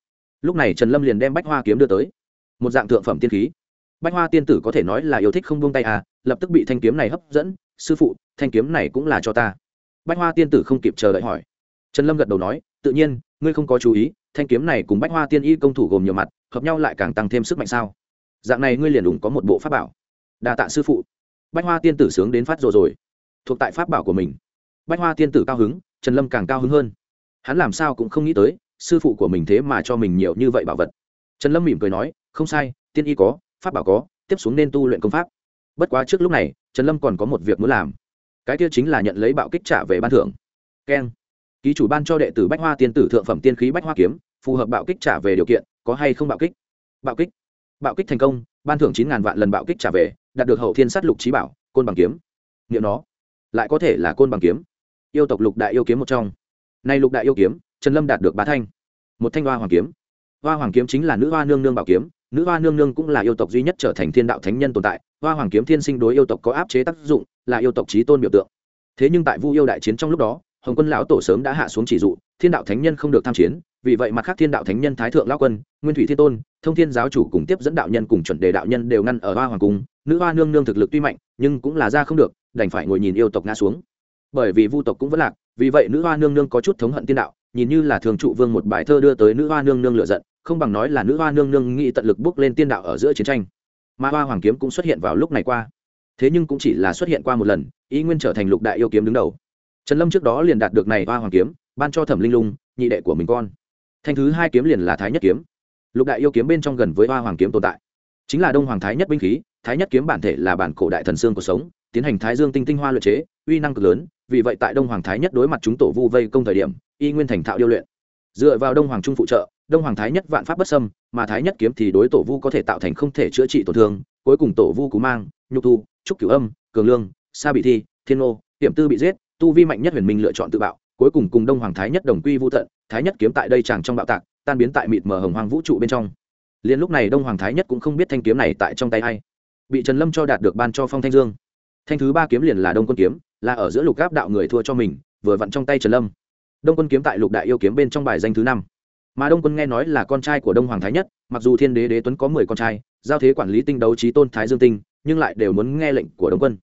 Lúc này trần lâm liền đem bách hoa kiếm đưa tới. Một dạng thượng phẩm tiên khí. Bách hoa tiên tử có thể nói là yêu thích không buông tay à lập tức bị thanh kiếm này hấp dẫn. Sư phụ, thanh kiếm này cũng là cho ta. Bách hoa tiên tử không kịp chờ đợi hỏi. Trần lâm gật đầu nói, tự nhiên, ngươi không có chú ý, thanh kiếm này cùng bách hoa tiên y công thủ gồm nhiều mặt, hợp nhau lại càng tăng thêm sức mạnh sao? Dạng này ngươi liền đủng có một bộ pháp bảo. Đà tạ sư phụ. Bách hoa tiên tử sướng đến phát rồi rồi. Thuộc tại pháp bảo của mình. Bách hoa tiên tử cao hứng, trần lâm càng cao hứng hơn. Hắn làm sao cũng không nghĩ tới sư phụ của mình thế mà cho mình nhiều như vậy bảo vật. Trần lâm mỉm cười nói, không sai, tiên y có, pháp bảo có, tiếp xuống nên tu luyện công pháp. Bất quá trước lúc này, trần lâm còn có một việc muốn làm. Cái kia chính là nhận lấy bạo kích trả về ban thưởng. Keng ký chủ ban cho đệ tử bách hoa tiên tử thượng phẩm tiên khí bách hoa kiếm, phù hợp bạo kích trả về điều kiện, có hay không bạo kích? Bạo kích. Bạo kích thành công, ban thưởng chín ngàn vạn lần bạo kích trả về, đạt được hậu thiên sát lục trí bảo, côn bằng kiếm. Nghiệm nó. Lại có thể là côn bằng kiếm. Yêu tộc lục đại yêu kiếm một trong. Nay lục đại yêu kiếm trần lâm đạt được ba thanh. Một thanh hoa hoàng kiếm. Hoa hoàng kiếm chính là nữ hoa nương nương bảo kiếm. Nữ hoa nương nương cũng là yêu tộc duy nhất trở thành thiên đạo thánh nhân tồn tại. Hoa hoàng kiếm thiên sinh đối yêu tộc có áp chế tác dụng, là yêu tộc trí tôn biểu tượng. Thế nhưng tại vu yêu đại chiến trong lúc đó, hồng quân lão tổ sớm đã hạ xuống chỉ dụ, thiên đạo thánh nhân không được tham chiến, vì vậy mặt khác thiên đạo thánh nhân thái thượng lão quân, nguyên thủy thiên tôn, thông thiên giáo chủ cùng tiếp dẫn đạo nhân cùng chuẩn đề đạo nhân đều ngăn ở hoa hoàng cung. Nữ hoa nương nương thực lực tuy mạnh, nhưng cũng là ra không được, đành phải ngồi nhìn yêu tộc ngã xuống. Bởi vì vu tộc cũng vẫn lạc, vì vậy nữ hoa nương nương có chút thống hận tiên đạo nhìn như là thường trụ vương một bài thơ đưa tới nữ hoa nương nương lựa giận, không bằng nói là nữ hoa nương nương nghĩ tận lực bước lên tiên đạo ở giữa chiến tranh. Mà hoa hoàng kiếm cũng xuất hiện vào lúc này qua. Thế nhưng cũng chỉ là xuất hiện qua một lần, ý nguyên trở thành lục đại yêu kiếm đứng đầu. Trần lâm trước đó liền đạt được này hoa hoàng kiếm, ban cho thẩm linh lung, nhị đệ của mình con. Thanh thứ hai kiếm liền là thái nhất kiếm. Lục đại yêu kiếm bên trong gần với hoa hoàng kiếm tồn tại. Chính là đông hoàng thái nhất binh khí, thái nhất kiếm bản thể là bản cổ đại thần xương cuộc sống, tiến hành thái dương tinh tinh hoa luyện chế, uy năng cực lớn, vì vậy tại đông hoàng thái nhất đối mặt chúng tổ vu vây công thời điểm y nguyên thành thạo điêu luyện. Dựa vào đông hoàng trung phụ trợ, đông hoàng thái nhất vạn pháp bất sâm mà thái nhất kiếm thì đối tổ vu có thể tạo thành không thể chữa trị tổn thương, cuối cùng tổ vu cú mang, nhục thu, trúc cửu âm, cường lương, sa bị thi, thiên ô hiểm tư bị giết, tu vi mạnh nhất huyền minh lựa chọn tự bạo, cuối cùng cùng đông hoàng thái nhất đồng quy vũ tận, thái nhất kiếm tại đây chàng trong bạo tạc, tan biến tại mịt mờ hồng hoàng vũ trụ bên trong. Liền lúc này đông hoàng thái nhất cũng không biết thanh kiếm này tại trong tay hay bị trần lâm cho đạt được ban cho phong thanh dương. Thanh thứ ba kiếm liền là đông quân kiếm, là ở giữa lục gáp đạo người thua cho mình, vừa vặn trong tay trần lâm đông quân kiếm tại lục đại yêu kiếm bên trong bài danh thứ năm. Mà đông quân nghe nói là con trai của đông hoàng thái nhất, mặc dù thiên đế đế tuấn có mười con trai, giao thế quản lý tinh đấu trí tôn thái dương tinh, nhưng lại đều muốn nghe lệnh của đông quân.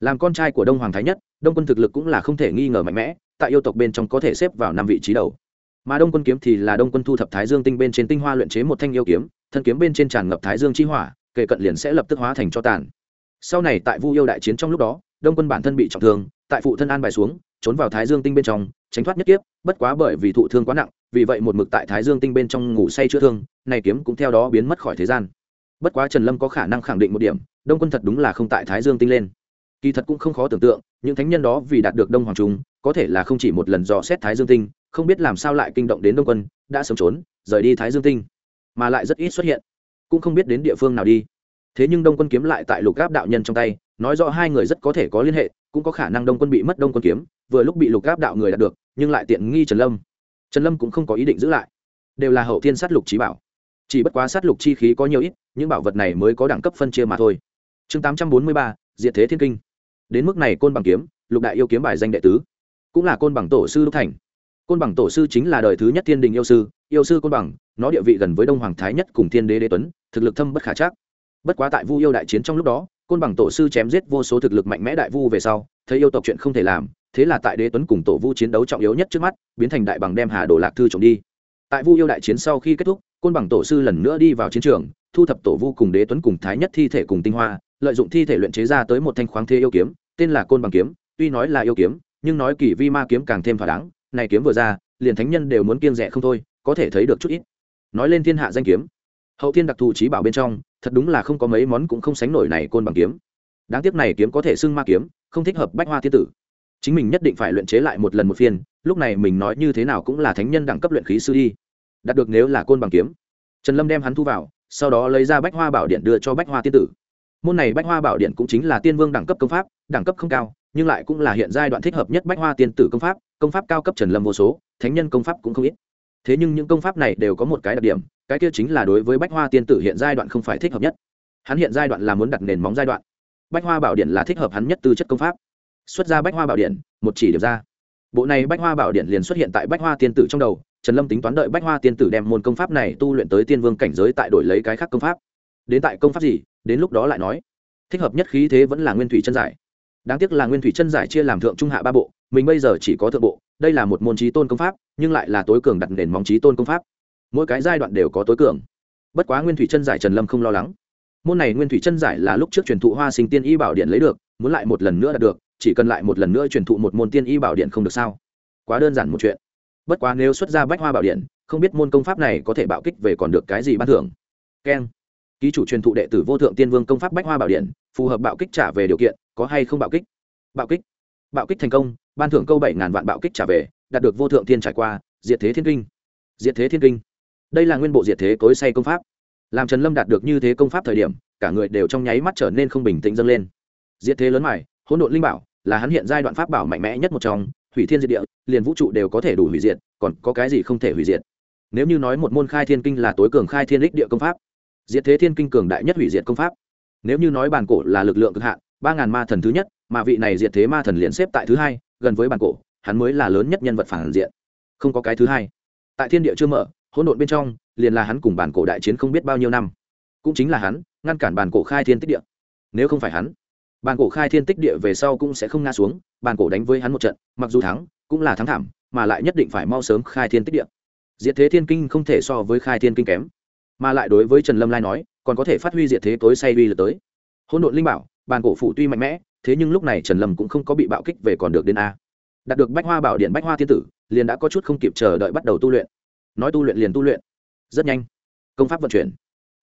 Làm con trai của đông hoàng thái nhất, đông quân thực lực cũng là không thể nghi ngờ mạnh mẽ, tại yêu tộc bên trong có thể xếp vào năm vị trí đầu. Mà đông quân kiếm thì là đông quân thu thập thái dương tinh bên trên tinh hoa luyện chế một thanh yêu kiếm, thân kiếm bên trên tràn ngập thái dương chi hỏa kể cận liền sẽ lập tức hóa thành cho tàn. Sau này tại vu yêu đại chiến trong lúc đó, đông quân bản thân bị trọng thương, tại phụ thân an bài xuống, trốn vào thái dương tinh bên trong tránh thoát nhất kiếp, bất quá bởi vì thụ thương quá nặng, vì vậy một mực tại thái dương tinh bên trong ngủ say chữa thương, này kiếm cũng theo đó biến mất khỏi thế gian. Bất quá trần lâm có khả năng khẳng định một điểm, đông quân thật đúng là không tại thái dương tinh lên. Kỳ thật cũng không khó tưởng tượng, những thánh nhân đó vì đạt được đông hoàng trung, có thể là không chỉ một lần dò xét thái dương tinh, không biết làm sao lại kinh động đến đông quân, đã sớm trốn, rời đi thái dương tinh, mà lại rất ít xuất hiện. Cũng không biết đến địa phương nào đi. Thế nhưng đông quân kiếm lại tại lục gáp đạo nhân trong tay, nói rõ hai người rất có thể có liên hệ, cũng có khả năng đông quân bị mất đông quân kiếm, vừa lúc bị lục gáp đạo người đạt được nhưng lại tiện nghi trần lâm. Trần lâm cũng không có ý định giữ lại. Đều là hậu thiên sát lục trí bảo. Chỉ bất quá sát lục chi khí có nhiều ít, những bảo vật này mới có đẳng cấp phân chia mà thôi. Chương tám trăm bốn mươi ba diện thế thiên kinh. Đến mức này côn bằng kiếm, lục đại yêu kiếm bài danh đệ tứ, cũng là côn bằng tổ sư đúc thành. Côn bằng tổ sư chính là đời thứ nhất thiên đình yêu sư yêu sư côn bằng, nó địa vị gần với đông hoàng thái nhất cùng thiên đế đế tuấn, thực lực thâm bất khả trác bất quá tại vu yêu đại chiến trong lúc đó, côn bằng tổ sư chém giết vô số thực lực mạnh mẽ đại vu về sau, thấy yêu tộc chuyện không thể làm thế là tại đế tuấn cùng tổ vu chiến đấu trọng yếu nhất trước mắt, biến thành đại bằng đem hà đồ lạc thư trộm đi. Tại vu yêu đại chiến sau khi kết thúc, côn bằng tổ sư lần nữa đi vào chiến trường, thu thập tổ vu cùng đế tuấn cùng thái nhất thi thể cùng tinh hoa, lợi dụng thi thể luyện chế ra tới một thanh khoáng thế yêu kiếm, tên là côn bằng kiếm, tuy nói là yêu kiếm, nhưng nói kỳ vi ma kiếm càng thêm thỏa đáng, này kiếm vừa ra, liền thánh nhân đều muốn kiêng rẻ không thôi, có thể thấy được chút ít. Nói lên thiên hạ danh kiếm, hậu thiên đặc thù trí bảo bên trong, thật đúng là không có mấy món cũng không sánh nổi này côn bằng kiếm. Đáng tiếc này kiếm có thể xưng ma kiếm, không thích hợp bách hoa thiên tử chính mình nhất định phải luyện chế lại một lần một phiên, lúc này mình nói như thế nào cũng là thánh nhân đẳng cấp luyện khí sư đi. Đạt được nếu là côn bằng kiếm. Trần lâm đem hắn thu vào, sau đó lấy ra bách hoa bảo điện đưa cho bách hoa tiên tử. Môn này bách hoa bảo điện cũng chính là tiên vương đẳng cấp công pháp, đẳng cấp không cao, nhưng lại cũng là hiện giai đoạn thích hợp nhất bách hoa tiên tử công pháp công pháp cao cấp trần lâm vô số, thánh nhân công pháp cũng không ít. Thế nhưng những công pháp này đều có một cái đặc điểm, cái kia chính là đối với bách hoa tiên tử hiện giai đoạn không phải thích hợp nhất. Hắn hiện giai đoạn là muốn đặt nền móng giai đoạn. Bách hoa bảo điện là thích hợp hắn nhất tư chất công pháp xuất ra bách hoa bảo điện, một chỉ điểm ra. Bộ này bách hoa bảo điện liền xuất hiện tại bách hoa tiên tử trong đầu, trần lâm tính toán đợi bách hoa tiên tử đem môn công pháp này tu luyện tới tiên vương cảnh giới tại đổi lấy cái khác công pháp. Đến tại công pháp gì? Đến lúc đó lại nói. Thích hợp nhất khí thế vẫn là nguyên thủy chân giải. Đáng tiếc là nguyên thủy chân giải chia làm thượng trung hạ ba bộ, mình bây giờ chỉ có thượng bộ, đây là một môn trí tôn công pháp, nhưng lại là tối cường đặt nền móng trí tôn công pháp. Mỗi cái giai đoạn đều có tối cường. Bất quá nguyên thủy chân giải trần lâm không lo lắng. Môn này nguyên thủy chân giải là lúc trước truyền thụ hoa sinh tiên y bảo điện lấy được, muốn lại một lần nữa đạt được chỉ cần lại một lần nữa truyền thụ một môn tiên y bảo điện không được sao? Quá đơn giản một chuyện. Bất quá nếu xuất ra bách hoa bảo điện, không biết môn công pháp này có thể bạo kích về còn được cái gì ban thưởng. Keng ký chủ truyền thụ đệ tử vô thượng tiên vương công pháp bách hoa bảo điện, phù hợp bạo kích trả về điều kiện, có hay không bạo kích? Bạo kích. Bạo kích thành công, ban thưởng câu bảy ngàn vạn bạo kích trả về, đạt được vô thượng tiên trải qua, diệt thế thiên kinh. Diệt thế thiên kinh. Đây là nguyên bộ diệt thế cối say công pháp. Làm trần lâm đạt được như thế công pháp thời điểm, cả người đều trong nháy mắt trở nên không bình tĩnh dâng lên. Diệt thế lớn mải hỗn độn linh bảo là hắn hiện giai đoạn pháp bảo mạnh mẽ nhất một trong, hủy thiên diệt địa, liền vũ trụ đều có thể đủ hủy diệt, còn có cái gì không thể hủy diệt? Nếu như nói một môn khai thiên kinh là tối cường khai thiên đích địa công pháp, diệt thế thiên kinh cường đại nhất hủy diệt công pháp. Nếu như nói bản cổ là lực lượng cực hạn, ba ngàn ma thần thứ nhất, mà vị này diệt thế ma thần liền xếp tại thứ hai, gần với bản cổ, hắn mới là lớn nhất nhân vật phản diện. Không có cái thứ hai. Tại thiên địa chưa mở, hỗn độn bên trong, liền là hắn cùng bản cổ đại chiến không biết bao nhiêu năm. Cũng chính là hắn, ngăn cản bản cổ khai thiên tích địa. Nếu không phải hắn bàn cổ khai thiên tích địa về sau cũng sẽ không ngã xuống, bàn cổ đánh với hắn một trận, mặc dù thắng, cũng là thắng thảm, mà lại nhất định phải mau sớm khai thiên tích địa. Diệt thế thiên kinh không thể so với khai thiên kinh kém. Mà lại đối với trần lâm lai nói, còn có thể phát huy diệt thế tối say uy lượt tới. Hỗn độn linh bảo, bàn cổ phụ tuy mạnh mẽ, thế nhưng lúc này trần lâm cũng không có bị bạo kích về còn được đến a. Đạt được bách hoa bảo điện bách hoa thiên tử, liền đã có chút không kịp chờ đợi bắt đầu tu luyện. Nói tu luyện liền tu luyện. Rất nhanh. Công pháp vận chuyển.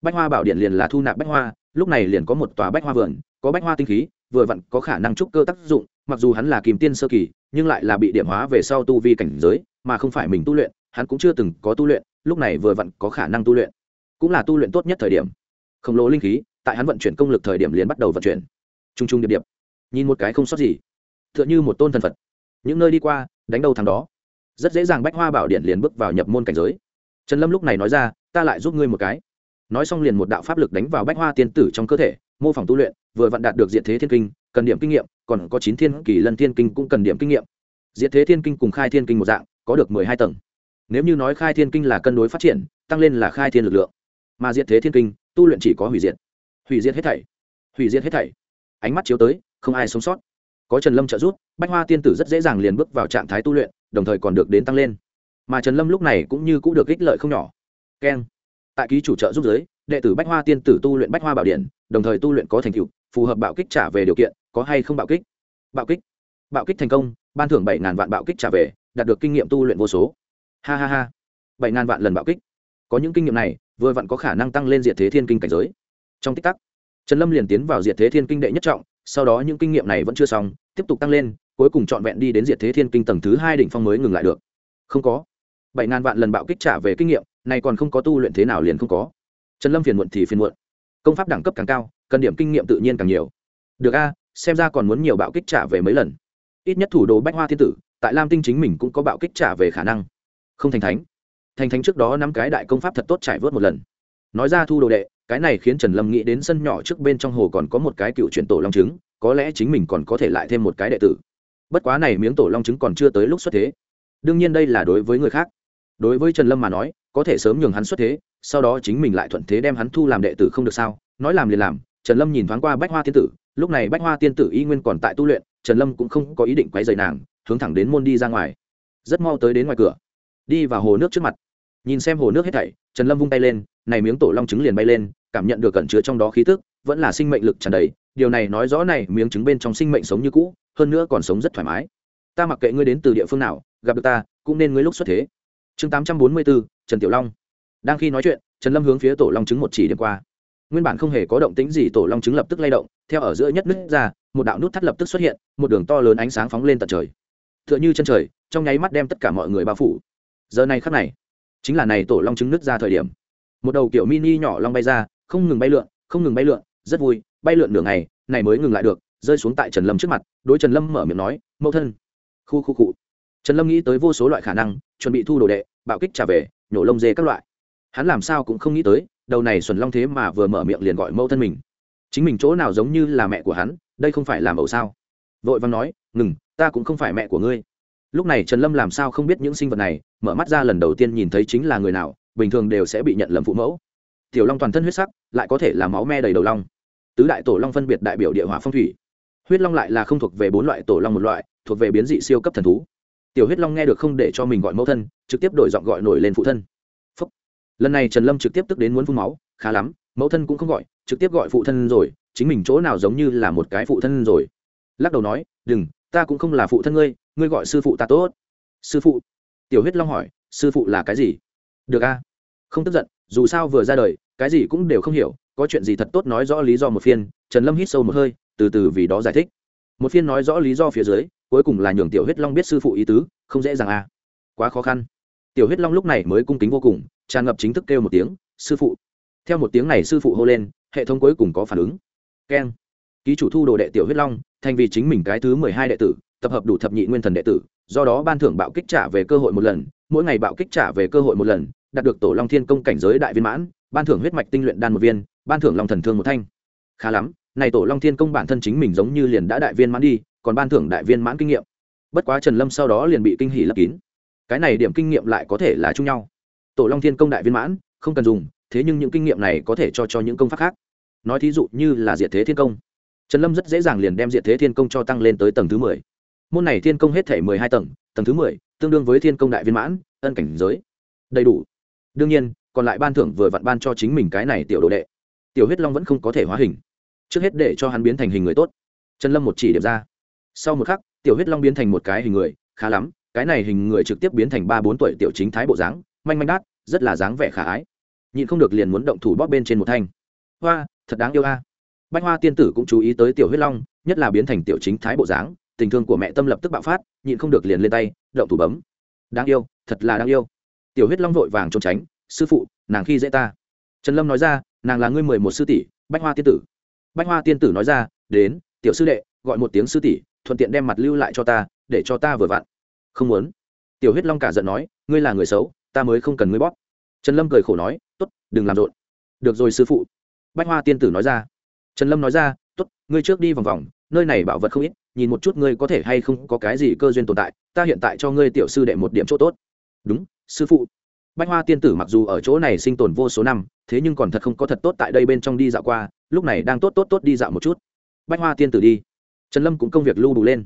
Bách hoa bảo điện liền là thu nạp bách hoa, lúc này liền có một tòa bách hoa vườn có bách hoa tinh khí, vừa vặn có khả năng trúc cơ tác dụng, mặc dù hắn là kìm tiên sơ kỳ, nhưng lại là bị điểm hóa về sau tu vi cảnh giới, mà không phải mình tu luyện, hắn cũng chưa từng có tu luyện, lúc này vừa vặn có khả năng tu luyện. Cũng là tu luyện tốt nhất thời điểm. Khổng lồ linh khí, tại hắn vận chuyển công lực thời điểm liền bắt đầu vận chuyển. T r u n g t r u n g điệp điệp. Nhìn một cái không sót gì. T h ư ợ n h ư một tôn thần phật. Những nơi đi qua, đánh đầu thằng đó. Rất dễ dàng bách hoa bảo điện liền bước vào nhập môn cảnh giới. Trần lâm lúc này nói ra, ta lại giúp ngươi một cái. Nói xong liền một đạo pháp lực đánh vào bách hoa tiên tử trong cơ thể mô phỏng tu luyện, vừa vặn đạt được diện thế thiên kinh, cần điểm kinh nghiệm, còn có chín thiên kỳ lân thiên kinh cũng cần điểm kinh nghiệm. Diện thế thiên kinh cùng khai thiên kinh một dạng, có được mười hai tầng. Nếu như nói khai thiên kinh là cân đối phát triển, tăng lên là khai thiên lực lượng. Mà diệt thế thiên kinh, tu luyện chỉ có hủy diệt. Hủy diệt hết thảy. Hủy diệt hết thảy. Ánh mắt chiếu tới, không ai sống sót. Có trần lâm trợ giúp, bách hoa tiên tử rất dễ dàng liền bước vào trạng thái tu luyện, đồng thời còn được đến tăng lên. Mà trần lâm lúc này cũng như cũng được ích lợi không nhỏ. Keng. Tại ký chủ trợ giúp giới đệ tử bách hoa tiên tử tu luyện bách hoa bảo điện, đồng thời tu luyện có thành tựu, phù hợp bạo kích trả về điều kiện, có hay không bạo kích? Bạo kích. Bạo kích thành công, ban thưởng bảy ngàn vạn bạo kích trả về, đạt được kinh nghiệm tu luyện vô số. Ha ha ha. Bảy ngàn vạn lần bạo kích. Có những kinh nghiệm này, vừa vặn có khả năng tăng lên diệt thế thiên kinh cảnh giới. Trong tích tắc, trần lâm liền tiến vào diệt thế thiên kinh đệ nhất trọng, sau đó những kinh nghiệm này vẫn chưa xong, tiếp tục tăng lên, cuối cùng trọn vẹn đi đến diệt thế thiên kinh tầng thứ hai đỉnh phong mới ngừng lại được. Không có. Bảy ngàn vạn lần bạo kích trả về kinh nghiệm này còn không có tu luyện thế nào liền không có trần lâm phiền muộn thì phiền muộn. Công pháp đẳng cấp càng cao, cần điểm kinh nghiệm tự nhiên càng nhiều. Được a, xem ra còn muốn nhiều bạo kích trả về mấy lần. Ít nhất thủ đồ bách hoa thiên tử, tại lam tinh chính mình cũng có bạo kích trả về khả năng. Không thành thánh. Thành thánh trước đó năm cái đại công pháp thật tốt trải vớt một lần. Nói ra thu đồ đệ, cái này khiến trần lâm nghĩ đến sân nhỏ trước bên trong hồ còn có một cái cựu chuyển tổ long trứng, có lẽ chính mình còn có thể lại thêm một cái đệ tử. Bất quá này miếng tổ long trứng còn chưa tới lúc xuất thế. Đương nhiên đây là đối với người khác. Đối với trần lâm mà nói, có thể sớm nhường hắn xuất thế sau đó chính mình lại thuận thế đem hắn thu làm đệ tử không được sao? Nói làm liền làm, trần lâm nhìn thoáng qua bách hoa tiên tử, lúc này bách hoa tiên tử y nguyên còn tại tu luyện, trần lâm cũng không có ý định quay dày nàng, hướng thẳng đến môn đi ra ngoài. Rất mau tới đến ngoài cửa, đi vào hồ nước trước mặt. Nhìn xem hồ nước hết thảy, trần lâm vung tay lên, này miếng tổ long trứng liền bay lên, cảm nhận được cẩn chứa trong đó khí tức, vẫn là sinh mệnh lực tràn đầy. Điều này nói rõ này miếng trứng bên trong sinh mệnh sống như cũ, hơn nữa còn sống rất thoải mái. Ta mặc kệ ngươi đến từ địa phương nào, gặp được ta, cũng nên ngươi lúc xuất thế. Chương tám trăm bốn mươi bốn, trần tiểu long đang khi nói chuyện, trần lâm hướng phía tổ long trứng một chỉ điểm qua. Nguyên bản không hề có động tĩnh gì, tổ long trứng lập tức lay động, theo ở giữa nhất nứt ra, một đạo nút thắt lập tức xuất hiện, một đường to lớn ánh sáng phóng lên tận trời. T h ư ợ n h ư chân trời, trong nháy mắt đem tất cả mọi người bao phủ. Giờ này khắc này, chính là này tổ long trứng nứt ra thời điểm. Một đầu kiểu mini nhỏ long bay ra, không ngừng bay lượn, không ngừng bay lượn, rất vui, bay lượn nửa ngày, này mới ngừng lại được, rơi xuống tại trần lâm trước mặt, đối trần lâm mở miệng nói, mẫu thân. Khu khu cụ trần lâm nghĩ tới vô số loại khả năng, chuẩn bị thu đồ đệ, bạo kích trả về, nhổ lông dê các loại hắn làm sao cũng không nghĩ tới, đầu này xuân long thế mà vừa mở miệng liền gọi mẫu thân mình. Chính mình chỗ nào giống như là mẹ của hắn, đây không phải làm ẩu sao? Vội văn nói, ngừng, ta cũng không phải mẹ của ngươi. Lúc này trần lâm làm sao không biết những sinh vật này, mở mắt ra lần đầu tiên nhìn thấy chính là người nào, bình thường đều sẽ bị nhận lầm phụ mẫu. Tiểu long toàn thân huyết sắc, lại có thể là máu me đầy đầu long. Tứ đại tổ long phân biệt đại biểu địa hỏa phong thủy. Huyết long lại là không thuộc về bốn loại tổ long một loại, thuộc về biến dị siêu cấp thần thú. Tiểu huyết long nghe được không để cho mình gọi mẫu thân, trực tiếp đổi giọng gọi nổi lên phụ thân lần này trần lâm trực tiếp tức đến muốn phun máu, khá lắm, mẫu thân cũng không gọi, trực tiếp gọi phụ thân rồi, chính mình chỗ nào giống như là một cái phụ thân rồi. Lắc đầu nói, đừng, ta cũng không là phụ thân ngươi ngươi gọi sư phụ ta tốt. Sư phụ? Tiểu huyết long hỏi, sư phụ là cái gì? Được a. Không tức giận, dù sao vừa ra đời, cái gì cũng đều không hiểu, có chuyện gì thật tốt nói rõ lý do một phiên, trần lâm hít sâu một hơi, từ từ vì đó giải thích. Một phiên nói rõ lý do phía dưới, cuối cùng là nhường tiểu huyết long biết sư phụ ý tứ, không dễ dàng a quá khó khăn. Tiểu huyết long lúc này mới cung kính vô cùng tràn ngập chính thức kêu một tiếng, sư phụ. Theo một tiếng này sư phụ hô lên, hệ thống cuối cùng có phản ứng. Keng. Ký chủ thu đồ đệ tiểu huyết long, thành vì chính mình cái thứ mười hai đệ tử, tập hợp đủ thập nhị nguyên thần đệ tử, do đó ban thưởng bạo kích trả về cơ hội một lần, mỗi ngày bạo kích trả về cơ hội một lần, đạt được tổ long thiên công cảnh giới đại viên mãn, ban thưởng huyết mạch tinh luyện đan một viên, ban thưởng long thần thương một thanh. Khá lắm, này tổ long thiên công bản thân chính mình giống như liền đã đại viên mãn đi, còn ban thưởng đại viên mãn kinh nghiệm. Bất quá trần lâm sau đó liền bị kinh hỉ lấp kín. Cái này điểm kinh nghiệm lại có thể là chung nhau tổ long thiên công đại viên mãn, không cần dùng, thế nhưng những kinh nghiệm này có thể cho cho những công pháp khác. Nói thí dụ như là diệt thế thiên công. Trần lâm rất dễ dàng liền đem diệt thế thiên công cho tăng lên tới tầng thứ mười. Môn này thiên công hết thể mười hai tầng tầng thứ mười, tương đương với thiên công đại viên mãn, ân cảnh giới. Đầy đủ. Đương nhiên, còn lại ban thưởng vừa vặn ban cho chính mình cái này tiểu đồ đệ. Tiểu huyết long vẫn không có thể hóa hình. Trước hết để cho hắn biến thành hình người tốt. Trần lâm một chỉ điểm ra. Sau một khắc, tiểu huyết long biến thành một cái hình người, khá lắm, cái này hình người trực tiếp biến thành ba bốn tuổi tiểu chính thái bộ dáng manh manh đát, rất là dáng vẻ khả ái. Nhịn không được liền muốn động thủ bóp bên trên một thanh. Hoa, thật đáng yêu a. À. bách hoa tiên tử cũng chú ý tới tiểu huyết long, nhất là biến thành tiểu chính thái bộ dáng, tình thương của mẹ tâm lập tức bạo phát, nhịn không được liền lên tay, động thủ bấm. Đáng yêu, thật là đáng yêu. Tiểu huyết long vội vàng trốn tránh, sư phụ, nàng khi dễ ta. Trần lâm nói ra, nàng là ngươi mười một sư tỷ, bách hoa tiên tử. Bách hoa tiên tử nói ra, đến, tiểu sư đệ, gọi một tiếng sư tỷ, thuận tiện đem mặt lưu lại cho ta, để cho ta vừa vặn. Không muốn. Tiểu huyết long cả giận nói, ngươi là người xấu ta mới không cần ngươi bóp. Trần lâm cười khổ nói t ố t đừng làm rộn. Được rồi, sư phụ. Bách hoa tiên tử nói ra. Trần lâm nói ra t ố t ngươi trước đi vòng vòng, nơi này bảo vật không ít, nhìn một chút ngươi có thể hay không có cái gì cơ duyên tồn tại, ta hiện tại cho ngươi tiểu sư đệ một điểm chỗ tốt. Đúng, sư phụ. Bách hoa tiên tử mặc dù ở chỗ này sinh tồn vô số năm, thế nhưng còn thật không có thật tốt tại đây bên trong đi dạo qua, lúc này đang tốt tốt tốt đi dạo một chút. Bách hoa tiên tử đi. Trần lâm cũng công việc lưu đủ lên.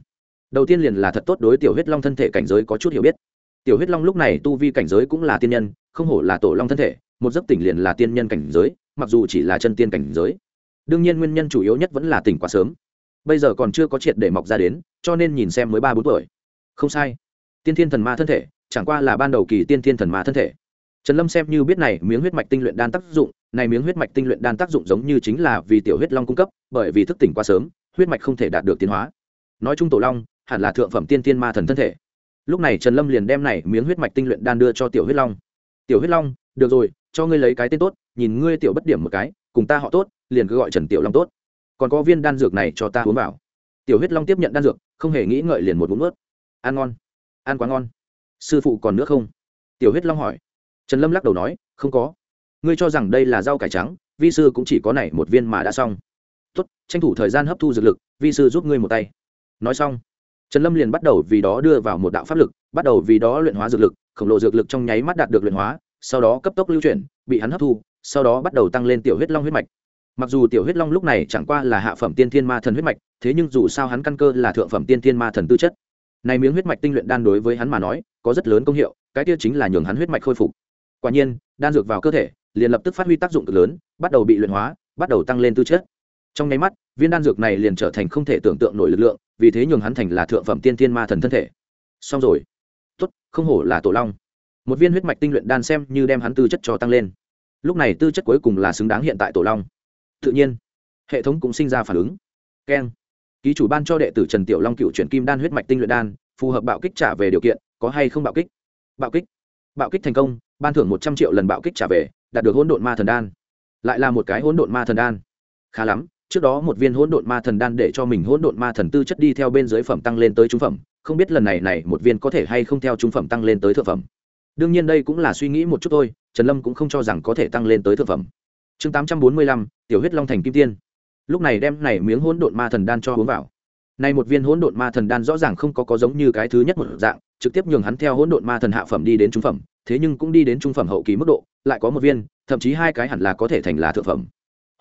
Đầu tiên liền là thật tốt đối tiểu huyết long thân thể cảnh giới có chút hiểu biết tiểu huyết long lúc này tu vi cảnh giới cũng là tiên nhân, không hổ là tổ long thân thể, một giấc tỉnh liền là tiên nhân cảnh giới, mặc dù chỉ là chân tiên cảnh giới. Đương nhiên nguyên nhân chủ yếu nhất vẫn là tỉnh quá sớm. Bây giờ còn chưa có triệt để mọc ra đến, cho nên nhìn xem mới ba bốn tuổi. Không sai. Tiên thiên thần ma thân thể, chẳng qua là ban đầu kỳ tiên thiên thần ma thân thể. Trần lâm xem như biết này, miếng huyết mạch tinh luyện đan tác dụng, này miếng huyết mạch tinh luyện đan tác dụng giống như chính là vì tiểu huyết long cung cấp, bởi vì thức tỉnh quá sớm, huyết mạch không thể đạt được tiến hóa. Nói chung tổ long, hẳn là thượng phẩm tiên tiên ma thần thân thể lúc này trần lâm liền đem này miếng huyết mạch tinh luyện đan đưa cho tiểu huyết long. Tiểu huyết long, được rồi, cho ngươi lấy cái tên tốt, nhìn ngươi tiểu bất điểm một cái, cùng ta họ tốt, liền cứ gọi trần tiểu long tốt. Còn có viên đan dược này cho ta uống vào. Tiểu huyết long tiếp nhận đan dược, không hề nghĩ ngợi liền một uống ướt ăn ngon, ăn quá ngon. Sư phụ còn nữa không? Tiểu huyết long hỏi. Trần lâm lắc đầu nói, không có. Ngươi cho rằng đây là rau cải trắng, vi sư cũng chỉ có này một viên mà đã xong. Tốt, tranh thủ thời gian hấp thu dược lực, vi sư giúp ngươi một tay. Nói xong trần lâm liền bắt đầu vì đó đưa vào một đạo pháp lực, bắt đầu vì đó luyện hóa dược lực, khổng lồ dược lực trong nháy mắt đạt được luyện hóa, sau đó cấp tốc lưu chuyển, bị hắn hấp thu, sau đó bắt đầu tăng lên tiểu huyết long huyết mạch. Mặc dù tiểu huyết long lúc này chẳng qua là hạ phẩm tiên thiên ma thần huyết mạch, thế nhưng dù sao hắn căn cơ là thượng phẩm tiên thiên ma thần tư chất. Này miếng huyết mạch tinh luyện đan đối với hắn mà nói, có rất lớn công hiệu, cái kia chính là nhường hắn huyết mạch khôi phục. Quả nhiên, đan dược vào cơ thể, liền lập tức phát huy tác dụng cực lớn, bắt đầu bị luyện hóa, bắt đầu tăng lên tư chất trong nháy mắt, viên đan dược này liền trở thành không thể tưởng tượng nổi lực lượng, vì thế nhường hắn thành là thượng phẩm tiên tiên ma thần thân thể. Xong rồi. Tốt, không hổ là tổ long. Một viên huyết mạch tinh luyện đan xem như đem hắn tư chất cho tăng lên. Lúc này tư chất cuối cùng là xứng đáng hiện tại tổ long. Tự nhiên, hệ thống cũng sinh ra phản ứng. Keng. Ký chủ ban cho đệ tử trần tiểu long cựu chuyển kim đan huyết mạch tinh luyện đan, phù hợp bạo kích trả về điều kiện, có hay không bạo kích? Bạo kích. Bạo kích thành công, ban thưởng một trăm triệu lần bạo kích trả về, đạt được hỗn độn ma thần đan. Lại là một cái hỗn độn ma thần đan. Khá lắm trước đó một viên hỗn độn ma thần đan để cho mình hỗn độn ma thần tư chất đi theo bên dưới phẩm tăng lên tới trung phẩm, không biết lần này này một viên có thể hay không theo trung phẩm tăng lên tới thượng phẩm. Đương nhiên đây cũng là suy nghĩ một chút thôi, trần lâm cũng không cho rằng có thể tăng lên tới thượng phẩm. Chương tám trăm bốn mươi lăm, tiểu huyết long thành kim tiên. Lúc này đem này miếng hỗn độn ma thần đan cho uống vào. Nay một viên hỗn độn ma thần đan rõ ràng không có có giống như cái thứ nhất một dạng, trực tiếp nhường hắn theo hỗn độn ma thần hạ phẩm đi đến trung phẩm, thế nhưng cũng đi đến trung phẩm hậu kỳ mức độ, lại có một viên, thậm chí hai cái hẳn là có thể thành là thượng phẩm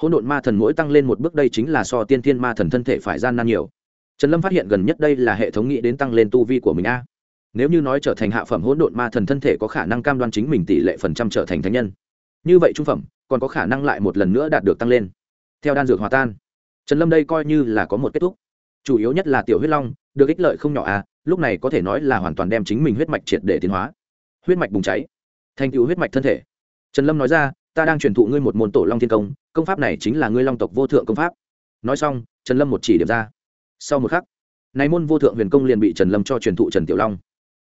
hỗn độn ma thần mỗi tăng lên một bước đây chính là so tiên thiên ma thần thân thể phải gian nan nhiều. Trần lâm phát hiện gần nhất đây là hệ thống nghĩ đến tăng lên tu vi của mình a. Nếu như nói trở thành hạ phẩm hỗn độn ma thần thân thể có khả năng cam đoan chính mình tỷ lệ phần trăm trở thành thánh nhân. Như vậy trung phẩm, còn có khả năng lại một lần nữa đạt được tăng lên. Theo đan dược hòa tan, trần lâm đây coi như là có một kết thúc. Chủ yếu nhất là tiểu huyết long, được ích lợi không nhỏ à lúc này có thể nói là hoàn toàn đem chính mình huyết mạch triệt để tiến hóa. Huyết mạch bùng cháy, thành tựu huyết mạch thân thể. Trần lâm nói ra ta đang truyền thụ ngươi một môn tổ long thiên công công pháp này chính là ngươi long tộc vô thượng công pháp. Nói xong, trần lâm một chỉ điểm ra. Sau một khắc, này môn vô thượng huyền công liền bị trần lâm cho truyền thụ trần tiểu long.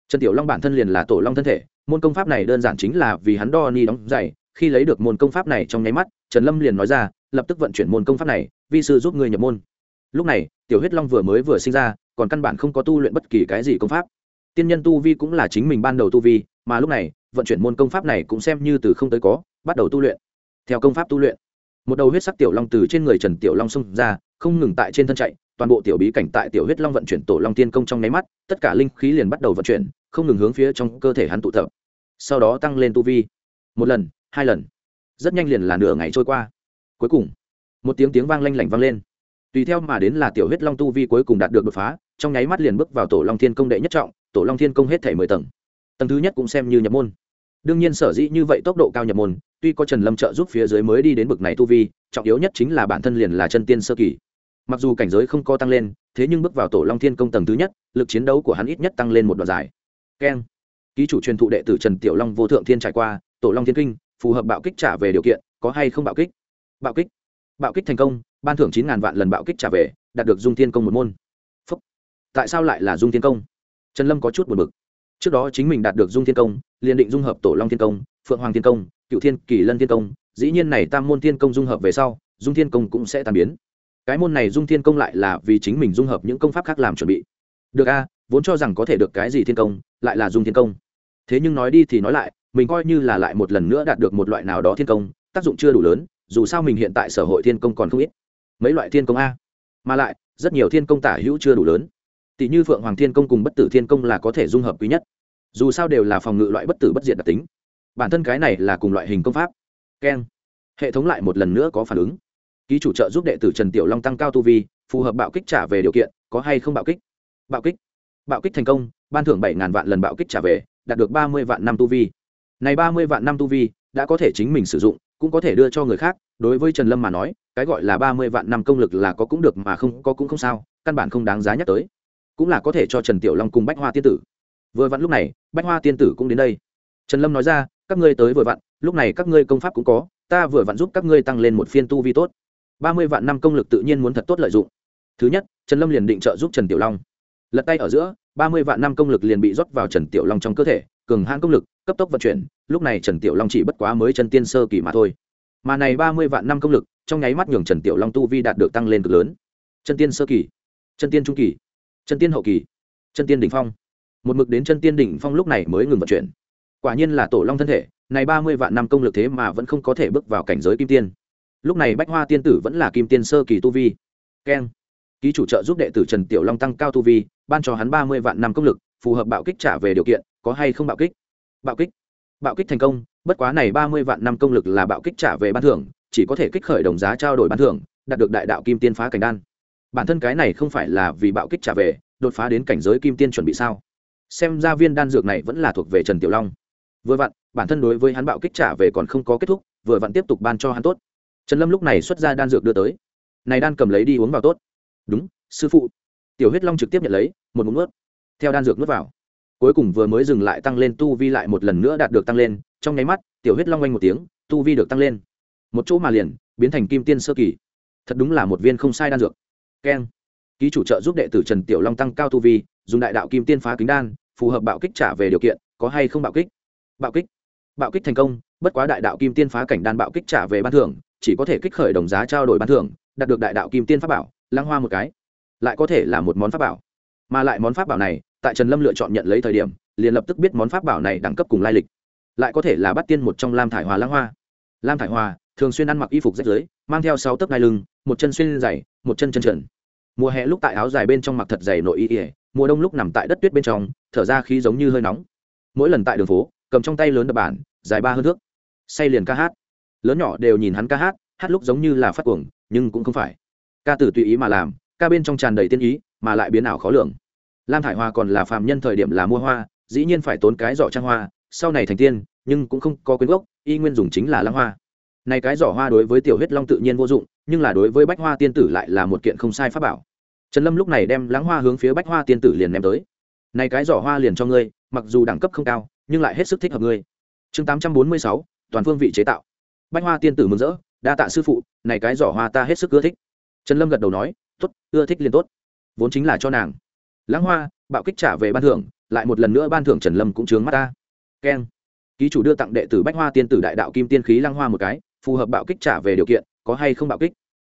Trần tiểu long bản thân liền là tổ long thân thể, môn công pháp này đơn giản chính là vì hắn đo ni đóng dày khi lấy được môn công pháp này trong nháy mắt, trần lâm liền nói ra, lập tức vận chuyển môn công pháp này, vi sư giúp ngươi nhập môn. Lúc này, tiểu huyết long vừa mới vừa sinh ra, còn căn bản không có tu luyện bất kỳ cái gì công pháp. Tiên nhân tu vi cũng là chính mình ban đầu tu vi, mà lúc này, vận chuyển môn công pháp này cũng xem như từ không tới có bắt đầu tu luyện. Theo công pháp tu luyện, một đầu huyết sắc tiểu long từ trên người trần tiểu long xông ra, không ngừng tại trên thân chạy, toàn bộ tiểu bí cảnh tại tiểu huyết long vận chuyển tổ long tiên công trong nháy mắt, tất cả linh khí liền bắt đầu vận chuyển, không ngừng hướng phía trong cơ thể hắn tụ tập. Sau đó tăng lên tu vi. Một lần, hai lần. Rất nhanh liền là nửa ngày trôi qua. Cuối cùng, một tiếng tiếng vang lanh lảnh vang lên. Tùy theo mà đến là tiểu huyết long tu vi cuối cùng đạt được đột phá, trong nháy mắt liền bước vào tổ long thiên công đệ nhất trọng, tổ long thiên công hết thể mười tầng. Tầng thứ nhất cũng xem như nhập môn. Đương nhiên sở dĩ như vậy tốc độ cao nhập môn tuy có trần lâm trợ giúp phía dưới mới đi đến bực này tu vi, trọng yếu nhất chính là bản thân liền là chân tiên sơ kỳ. Mặc dù cảnh giới không có tăng lên, thế nhưng bước vào tổ long thiên công tầng thứ nhất, lực chiến đấu của hắn ít nhất tăng lên một đoạn dài. Keng. Ký chủ truyền thụ đệ tử trần tiểu long vô thượng thiên trải qua, tổ long thiên kinh, phù hợp bạo kích trả về điều kiện, có hay không bạo kích? Bạo kích. Bạo kích thành công, ban thưởng chín ngàn vạn lần bạo kích trả về, đạt được dung thiên công một môn. Phúc. tại sao lại là dung thiên công? Trần lâm có chút buồn b ự c trước đó chính mình đạt được dung thiên công, liền định dung hợp tổ long thiên công phượng hoàng thiên công, cựu thiên kỳ lân thiên công, dĩ nhiên này tam môn thiên công dung hợp về sau, dung thiên công cũng sẽ tàn biến. Cái môn này dung thiên công lại là vì chính mình dung hợp những công pháp khác làm chuẩn bị. Được a, vốn cho rằng có thể được cái gì thiên công, lại là dung thiên công. Thế nhưng nói đi thì nói lại, mình coi như là lại một lần nữa đạt được một loại nào đó thiên công, tác dụng chưa đủ lớn, dù sao mình hiện tại sở hội thiên công còn không ít. Mấy loại thiên công a? Mà lại, rất nhiều thiên công tả hữu chưa đủ lớn. Tỷ như phượng hoàng thiên công cùng bất tử thiên công là có thể dung hợp quý nhất. Dù sao đều là phòng ngự loại bất tử bất diệt đặc tính bản thân cái này là cùng loại hình công pháp. Keng. Hệ thống lại một lần nữa có phản ứng. Ký chủ trợ giúp đệ tử trần tiểu long tăng cao tu vi, phù hợp bạo kích trả về điều kiện, có hay không bạo kích? Bạo kích. Bạo kích thành công, ban thưởng bảy ngàn vạn lần bạo kích trả về, đạt được ba mươi vạn năm tu vi. Này ba mươi vạn năm tu vi, đã có thể chính mình sử dụng, cũng có thể đưa cho người khác, đối với trần lâm mà nói, cái gọi là ba mươi vạn năm công lực là có cũng được mà không có cũng không sao, căn bản không đáng giá nhắc tới. Cũng là có thể cho trần tiểu long cùng bách hoa tiên tử. Vừa vặn lúc này, bách hoa tiên tử cũng đến đây. Trần lâm nói ra các ngươi tới vừa vặn, lúc này các ngươi công pháp cũng có, ta vừa vặn giúp các ngươi tăng lên một phiên tu vi tốt. Ba mươi vạn năm công lực tự nhiên muốn thật tốt lợi dụng. Thứ nhất, trần lâm liền định trợ giúp trần tiểu long. Lật tay ở giữa, ba mươi vạn năm công lực liền bị rót vào trần tiểu long trong cơ thể, cường hãn công lực, cấp tốc vận chuyển, lúc này trần tiểu long chỉ bất quá mới chân tiên sơ kỳ mà thôi. Mà này ba mươi vạn năm công lực, trong nháy mắt nhường trần tiểu long tu vi đạt được tăng lên cực lớn. Chân tiên sơ kỳ, chân tiên trung kỳ, chân tiên hậu kỳ, chân tiên đỉnh phong. Một mực đến chân tiên đỉnh phong lúc này mới ngừng vận chuyển quả nhiên là tổ long thân thể, này ba mươi vạn năm công lực thế mà vẫn không có thể bước vào cảnh giới kim tiên. Lúc này bách hoa tiên tử vẫn là kim tiên sơ kỳ tu vi. Keng. Ký chủ trợ giúp đệ tử trần tiểu long tăng cao tu vi, ban cho hắn ba mươi vạn năm công lực, phù hợp bạo kích trả về điều kiện, có hay không bạo kích? Bạo kích. Bạo kích thành công, bất quá này ba mươi vạn năm công lực là bạo kích trả về ban thưởng, chỉ có thể kích khởi đồng giá trao đổi ban thưởng, đạt được đại đạo kim tiên phá cảnh đan. Bản thân cái này không phải là vì bạo kích trả về, đột phá đến cảnh giới kim tiên chuẩn bị sao? Xem ra viên đan dược này vẫn là thuộc về trần tiểu long vừa vặn, bản thân đối với hắn bạo kích trả về còn không có kết thúc, vừa vặn tiếp tục ban cho hắn tốt. Trần lâm lúc này xuất ra đan dược đưa tới. Này đan cầm lấy đi uống vào tốt. Đúng, sư phụ. Tiểu huyết long trực tiếp nhận lấy, một mụn nuốt. Theo đan dược nuốt vào, cuối cùng vừa mới dừng lại tăng lên tu vi lại một lần nữa đạt được tăng lên, trong nháy mắt, tiểu huyết long oanh một tiếng, tu vi được tăng lên. Một chỗ mà liền, biến thành kim tiên sơ kỳ. Thật đúng là một viên không sai đan dược. Keng ký chủ trợ giúp đệ tử trần tiểu long tăng cao tu vi, dùng đại đạo kim tiên phá kính đan, phù hợp bạo kích trả về điều kiện, có hay không bạo kích? Bạo kích. Bạo kích thành công, bất quá đại đạo kim tiên phá cảnh đan bạo kích trả về ban thưởng, chỉ có thể kích khởi đồng giá trao đổi ban thưởng, đạt được đại đạo kim tiên pháp bảo, lăng hoa một cái. Lại có thể là một món pháp bảo. Mà lại món pháp bảo này, tại trần lâm lựa chọn nhận lấy thời điểm, liền lập tức biết món pháp bảo này đẳng cấp cùng lai lịch. Lại có thể là bắt tiên một trong lam thải hòa lăng hoa. Lam thải hòa, thường xuyên ăn mặc y phục rách rưới, mang theo sáu tấc đai lưng, một chân xuyên dày một chân chân trần. Mùa hè lúc tại áo dài bên trong mặc thật dày nội y ỉa mùa đông lúc nằm tại đất tuyết bên trong, thở ra khí giống như hơi nóng. Mỗi lần tại đường phố cầm trong tay lớn đập bản, dài ba hơn thước. Say liền ca hát. Lớn nhỏ đều nhìn hắn ca hát hát lúc giống như là phát cuồng, nhưng cũng không phải. Ca tử tùy ý mà làm, ca bên trong tràn đầy tiên ý, mà lại biến ảo khó lường. Lam thải hoa còn là phàm nhân thời điểm là mua hoa, dĩ nhiên phải tốn cái giỏ trang hoa, sau này thành tiên, nhưng cũng không có quyến gốc, y nguyên dùng chính là lăng hoa. Này cái giỏ hoa đối với tiểu huyết long tự nhiên vô dụng, nhưng là đối với bách hoa tiên tử lại là một kiện không sai pháp bảo. Trần lâm lúc này đem lãng hoa hướng phía bách hoa tiên tử liền ném tới. Này cái giỏ hoa liền cho ngươi, mặc dù đẳng cấp không cao nhưng lại hết sức thích hợp ngươi. Chương tám trăm bốn mươi sáu, toàn phương vị chế tạo. Bách hoa tiên tử mừng rỡ, đa tạ sư phụ, này cái giỏ hoa ta hết sức ưa thích. Trần lâm gật đầu nói t ố t ưa thích liền tốt. Vốn chính là cho nàng. Lãng hoa, bạo kích trả về ban thưởng, lại một lần nữa ban thưởng trần lâm cũng chướng mắt ta. Keng. Ký chủ đưa tặng đệ tử bách hoa tiên tử đại đạo kim tiên khí lăng hoa một cái, phù hợp bạo kích trả về điều kiện, có hay không bạo kích?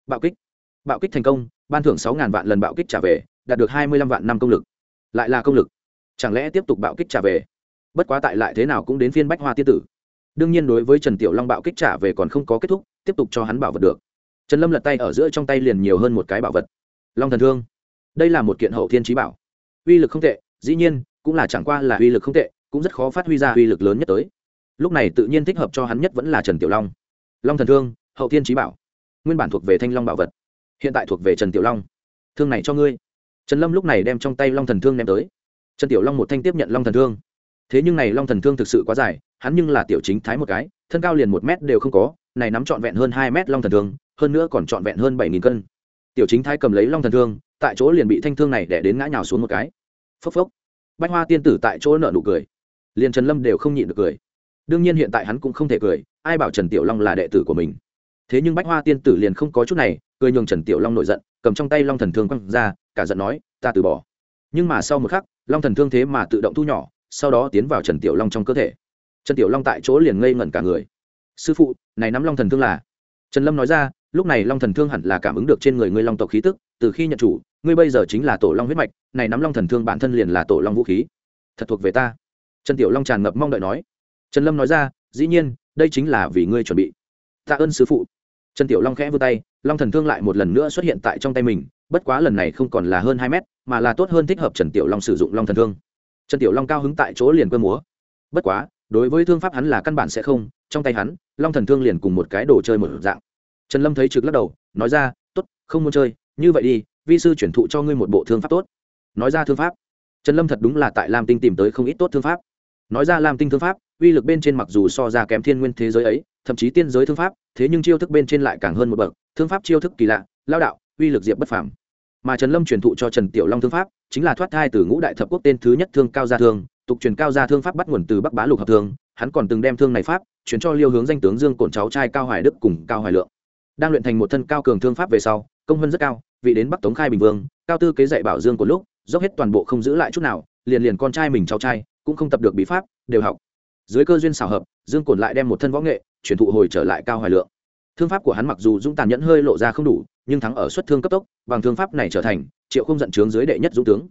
Bạo kích. Bạo kích thành công, ban thưởng sáu ngàn vạn lần bạo kích trả về, đạt được hai mươi lăm vạn năm công lực. Lại là công lực. Chẳng lẽ tiếp tục bạo kích trả về? Bất quá tại lại thế nào cũng đến phiên bách hoa tiên tử. Đương nhiên đối với trần tiểu long bạo kích trả về còn không có kết thúc, tiếp tục cho hắn bảo vật được. Trần lâm lật tay ở giữa trong tay liền nhiều hơn một cái bảo vật. Long thần thương. Đây là một kiện hậu thiên trí bảo. Uy lực không tệ, dĩ nhiên, cũng là chẳng qua là uy lực không tệ, cũng rất khó phát huy ra uy lực lớn nhất tới. Lúc này tự nhiên thích hợp cho hắn nhất vẫn là trần tiểu long. Long thần thương, hậu thiên trí bảo. Nguyên bản thuộc về thanh long bảo vật. Hiện tại thuộc về trần tiểu long. Thương này cho ngươi. Trần lâm lúc này đem trong tay long thần thương ném tới. Trần tiểu long một thanh tiếp nhận long thần thương thế nhưng này long thần thương thực sự quá dài, hắn nhưng là tiểu chính thái một cái, thân cao liền một mét đều không có, này nắm trọn vẹn hơn hai mét long thần thương, hơn nữa còn trọn vẹn hơn bảy nghìn cân. Tiểu chính thái cầm lấy long thần thương, tại chỗ liền bị thanh thương này đẻ đến ngã nhào xuống một cái. Phốc phốc. Bách hoa tiên tử tại chỗ nợ nụ cười. Liền trần lâm đều không nhịn được cười. Đương nhiên hiện tại hắn cũng không thể cười, ai bảo trần tiểu long là đệ tử của mình. Thế nhưng bách hoa tiên tử liền không có chút này, cười nhường trần tiểu long nổi giận, cầm trong tay long thần thương quăng ra, cả giận nói, ta từ bỏ. Nhưng mà sau một khắc, long thần thương thế mà tự động thu nhỏ sau đó tiến vào trần tiểu long trong cơ thể. Trần tiểu long tại chỗ liền ngây ngẩn cả người. Sư phụ, này nắm long thần thương là? Trần lâm nói ra, lúc này long thần thương hẳn là cảm ứng được trên người ngươi long tộc khí tức, từ khi nhận chủ, ngươi bây giờ chính là tổ long huyết mạch, này nắm long thần thương bản thân liền là tổ long vũ khí. Thật thuộc về ta. Trần tiểu long tràn ngập mong đợi nói. Trần lâm nói ra, dĩ nhiên, đây chính là vì ngươi chuẩn bị. Tạ ơn sư phụ. Trần tiểu long khẽ vươn tay, long thần thương lại một lần nữa xuất hiện tại trong tay mình, bất quá lần này không còn là hơn hai mét, mà là tốt hơn thích hợp trần tiểu long sử dụng long thần thương trần tiểu long cao hứng tại chỗ liền cơ múa. Bất quá, đối với thương pháp hắn là căn bản sẽ không, trong tay hắn, long thần thương liền cùng một cái đồ chơi một dạng. Trần lâm thấy trực lắc đầu, nói ra t ố t không muốn chơi, như vậy đi, vi sư chuyển thụ cho ngươi một bộ thương pháp tốt. Nói ra thương pháp. Trần lâm thật đúng là tại lam tinh tìm tới không ít tốt thương pháp. Nói ra lam tinh thương pháp, uy lực bên trên mặc dù so ra kém thiên nguyên thế giới ấy, thậm chí tiên giới thương pháp, thế nhưng chiêu thức bên trên lại càng hơn một bậc, thương pháp chiêu thức kỳ lạ, lao đạo, uy lực diệp bất phàm mà trần lâm truyền thụ cho trần tiểu long thương pháp, chính là thoát thai từ ngũ đại thập quốc tên thứ nhất thương cao gia thương, tục truyền cao gia thương pháp bắt nguồn từ bắc bá lục hợp thương, hắn còn từng đem thương này pháp chuyển cho liêu hướng danh tướng dương cổn cháu trai cao hoài đức cùng cao hoài lượng. Đang luyện thành một thân cao cường thương pháp về sau, công vân rất cao, vị đến bắc tống khai bình vương, cao tư kế dạy bảo dương của lúc, dốc hết toàn bộ không giữ lại chút nào, liền liền con trai mình cháu trai, cũng không tập được bí pháp, đều học. Dưới cơ duyên xảo hợp, dương cổn lại đem một thân võ nghệ chuyển thụ hồi trở lại cao hoài lượng. Thương pháp của hắn mặc dù dũng tàn nhẫn hơi lộ ra không đủ nhưng thắng ở xuất thương cấp tốc, bằng thương pháp này trở thành, triệu không giận trướng dưới đệ nhất dũng tướng.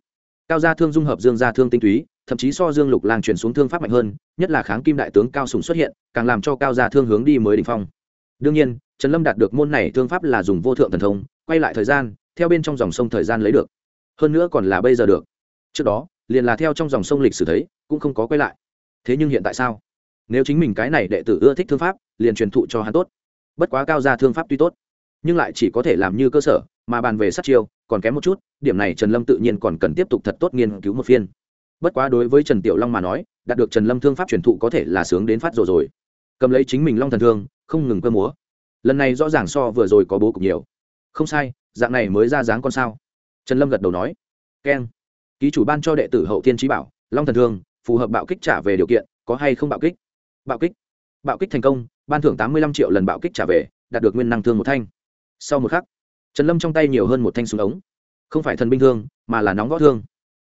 Cao gia thương dung hợp dương gia thương tinh túy, thậm chí so dương lục lang truyền xuống thương pháp mạnh hơn, nhất là kháng kim đại tướng cao sùng xuất hiện, càng làm cho cao gia thương hướng đi mới đ ỉ n h phong. Đương nhiên, trần lâm đạt được môn này thương pháp là dùng vô thượng thần thông, quay lại thời gian, theo bên trong dòng sông thời gian lấy được. Hơn nữa còn là bây giờ được. Trước đó, liền là theo trong dòng sông lịch sử thấy, cũng không có quay lại. Thế nhưng hiện tại sao? Nếu chính mình cái này đệ tử ưa thích thương pháp, liền truyền thụ cho hắn tốt. Bất quá cao gia thương pháp tuy tốt nhưng lại chỉ có thể làm như cơ sở, mà bàn về sát chiêu, còn kém một chút, điểm này trần lâm tự nhiên còn cần tiếp tục thật tốt nghiên cứu một phiên. Bất quá đối với trần tiểu long mà nói, đạt được trần lâm thương pháp truyền thụ có thể là sướng đến phát rồi rồi. Cầm lấy chính mình long thần thương, không ngừng cơ múa. Lần này rõ ràng so vừa rồi có bố cục nhiều. Không sai, dạng này mới ra dáng con sao? Trần lâm gật đầu nói. Keng. Ký chủ ban cho đệ tử hậu thiên trí bảo, long thần thương, phù hợp bạo kích trả về điều kiện, có hay không bạo kích? Bạo kích. Bạo kích thành công, ban thưởng tám mươi năm triệu lần bạo kích trả về, đạt được nguyên năng thương một thanh sau một khắc, trần lâm trong tay nhiều hơn một thanh súng ống. Không phải thần binh thương, mà là nóng võ thương.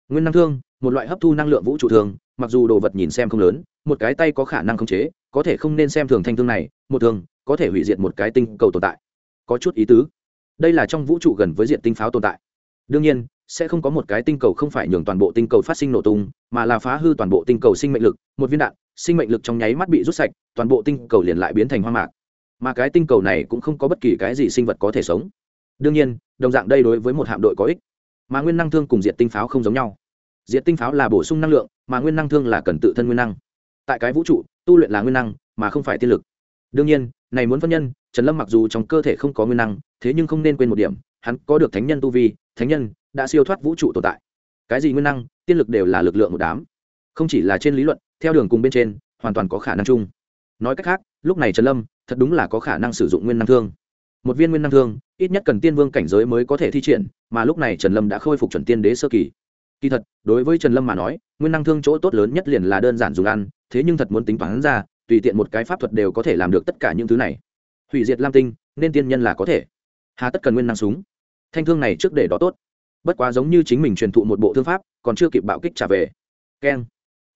Nguyên năng thương, một loại hấp thu năng lượng vũ trụ thường mặc dù đồ vật nhìn xem không lớn, một cái tay có khả năng khống chế, có thể không nên xem thường thanh thương này, một thường có thể hủy diệt một cái tinh cầu tồn tại. Có chút ý tứ. Đây là trong vũ trụ gần với diện tinh pháo tồn tại. Đương nhiên, sẽ không có một cái tinh cầu không phải nhường toàn bộ tinh cầu phát sinh nổ tung, mà là phá hư toàn bộ tinh cầu sinh mệnh lực, một viên đạn, sinh mệnh lực trong nháy mắt bị rút sạch, toàn bộ tinh cầu liền lại biến thành hoang mạc mà cái tinh cầu này cũng không có bất kỳ cái gì sinh vật có thể sống. Đương nhiên, đồng dạng đây đối với một hạm đội có ích. Mà nguyên năng thương cùng diệt tinh pháo không giống nhau. Diệt tinh pháo là bổ sung năng lượng, mà nguyên năng thương là cần tự thân nguyên năng. Tại cái vũ trụ, tu luyện là nguyên năng, mà không phải tiên lực. Đương nhiên, này muốn phân nhân, trần lâm mặc dù trong cơ thể không có nguyên năng, thế nhưng không nên quên một điểm, hắn có được thánh nhân tu vi, thánh nhân đã siêu thoát vũ trụ tồn tại. Cái gì nguyên năng, tiên lực đều là lực lượng một đám. Không chỉ là trên lý luận, theo đường cùng bên trên, hoàn toàn có khả năng chung. Nói cách khác, lúc này trần lâm thật đúng là có khả năng sử dụng nguyên năng thương. Một viên nguyên năng thương, ít nhất cần tiên vương cảnh giới mới có thể thi triển, mà lúc này trần lâm đã khôi phục chuẩn tiên đế sơ kỳ. Kỳ thật, đối với trần lâm mà nói, nguyên năng thương chỗ tốt lớn nhất liền là đơn giản dùng ăn, thế nhưng thật muốn tính toán ra, tùy tiện một cái pháp thuật đều có thể làm được tất cả những thứ này. Hủy diệt lam tinh, nên tiên nhân là có thể. Hà tất cần nguyên năng súng. Thanh thương này trước để đó tốt. Bất quá giống như chính mình truyền thụ một bộ thương pháp, còn chưa kịp bạo kích trả về. Keng.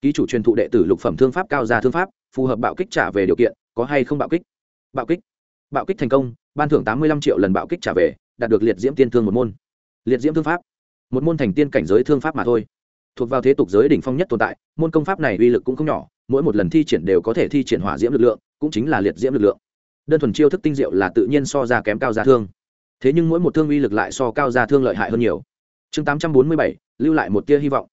Ký chủ truyền thụ đệ tử lục phẩm thương pháp cao gia thương pháp, phù hợp bạo kích trả về điều kiện, có hay không bạo kích? Bạo kích. Bạo kích thành công, ban thưởng tám mươi lăm triệu lần bạo kích trả về, đạt được liệt diễm tiên thương một môn. Liệt diễm thương pháp. Một môn thành tiên cảnh giới thương pháp mà thôi. Thuộc vào thế tục giới đỉnh phong nhất tồn tại, môn công pháp này uy lực cũng không nhỏ, mỗi một lần thi triển đều có thể thi triển hỏa diễm lực lượng, cũng chính là liệt diễm lực lượng. Đơn thuần chiêu thức tinh diệu là tự nhiên so ra kém cao gia thương. Thế nhưng mỗi một thương uy lực lại so cao gia thương lợi hại hơn nhiều. Chương tám trăm bốn mươi bảy, lưu lại một tia hy vọng.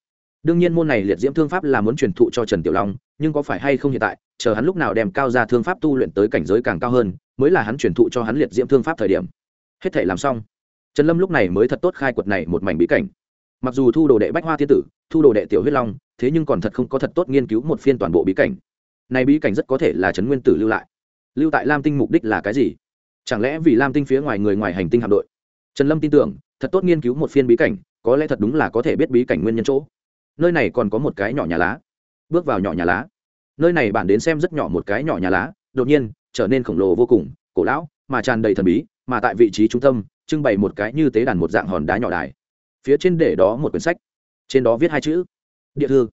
Đương nhiên môn này liệt diễm thương pháp là muốn truyền thụ cho trần tiểu long, nhưng có phải hay không hiện tại chờ hắn lúc nào đem cao gia thương pháp tu luyện tới cảnh giới càng cao hơn, mới là hắn truyền thụ cho hắn liệt diễm thương pháp thời điểm. Hết thể làm xong. Trần lâm lúc này mới thật tốt khai quật này một mảnh bí cảnh. Mặc dù thu đồ đệ bách hoa thiên tử, thu đồ đệ tiểu huyết long, thế nhưng còn thật không có thật tốt nghiên cứu một phiên toàn bộ bí cảnh. Này bí cảnh rất có thể là trấn nguyên tử lưu lại. Lưu tại lam tinh mục đích là cái gì? Chẳng lẽ vì lam tinh phía ngoài người ngoài hành tinh hạm đội? Trần lâm tin tưởng, thật tốt nghiên cứu một phiên bí cảnh, có lẽ thật đúng là có thể biết bí cảnh nguyên nhân chỗ. Nơi này còn có một cái nhỏ nhà lá. Bước vào nhỏ nhà lá nơi này bản đến xem rất nhỏ một cái nhỏ nhà lá, đột nhiên, trở nên khổng lồ vô cùng, cổ lão, mà tràn đầy thần bí, mà tại vị trí trung tâm, trưng bày một cái như tế đàn một dạng hòn đá nhỏ đài. Phía trên để đó một quyển sách, trên đó viết hai chữ, địa thư.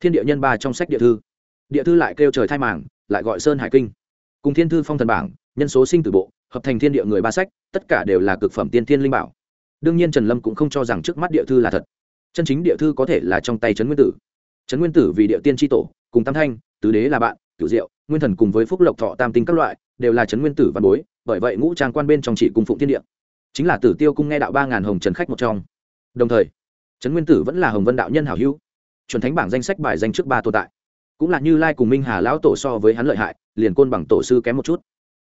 Thiên địa nhân ba trong sách địa thư. Địa thư lại kêu trời thai màng, lại gọi sơn hải kinh. Cùng thiên thư phong thần bảng, nhân số sinh tử bộ, hợp thành thiên địa người ba sách, tất cả đều là cực phẩm tiên thiên linh bảo. Đương nhiên trần lâm cũng không cho rằng trước mắt địa thư là thật. Chân chính địa thư có thể là trong tay trấn nguyên tử. Trấn nguyên tử vì địa tiên tri tổ, cùng tam thanh tứ đế là bạn, cửu diệu, nguyên thần cùng với phúc lộc, thọ, tam tinh các loại, đều là trấn nguyên tử văn bối, bởi vậy ngũ trang quan bên trong chỉ cung phụng thiên địa. Chính là tử tiêu cung nghe đạo ba ngàn hồng trần khách một trong. Đồng thời trấn nguyên tử vẫn là hồng vân đạo nhân hảo hữu, chuẩn thánh bảng danh sách bài danh trước ba tồn tại. Cũng là như lai cùng minh hà lão tổ so với hắn lợi hại, liền côn bằng tổ sư kém một chút.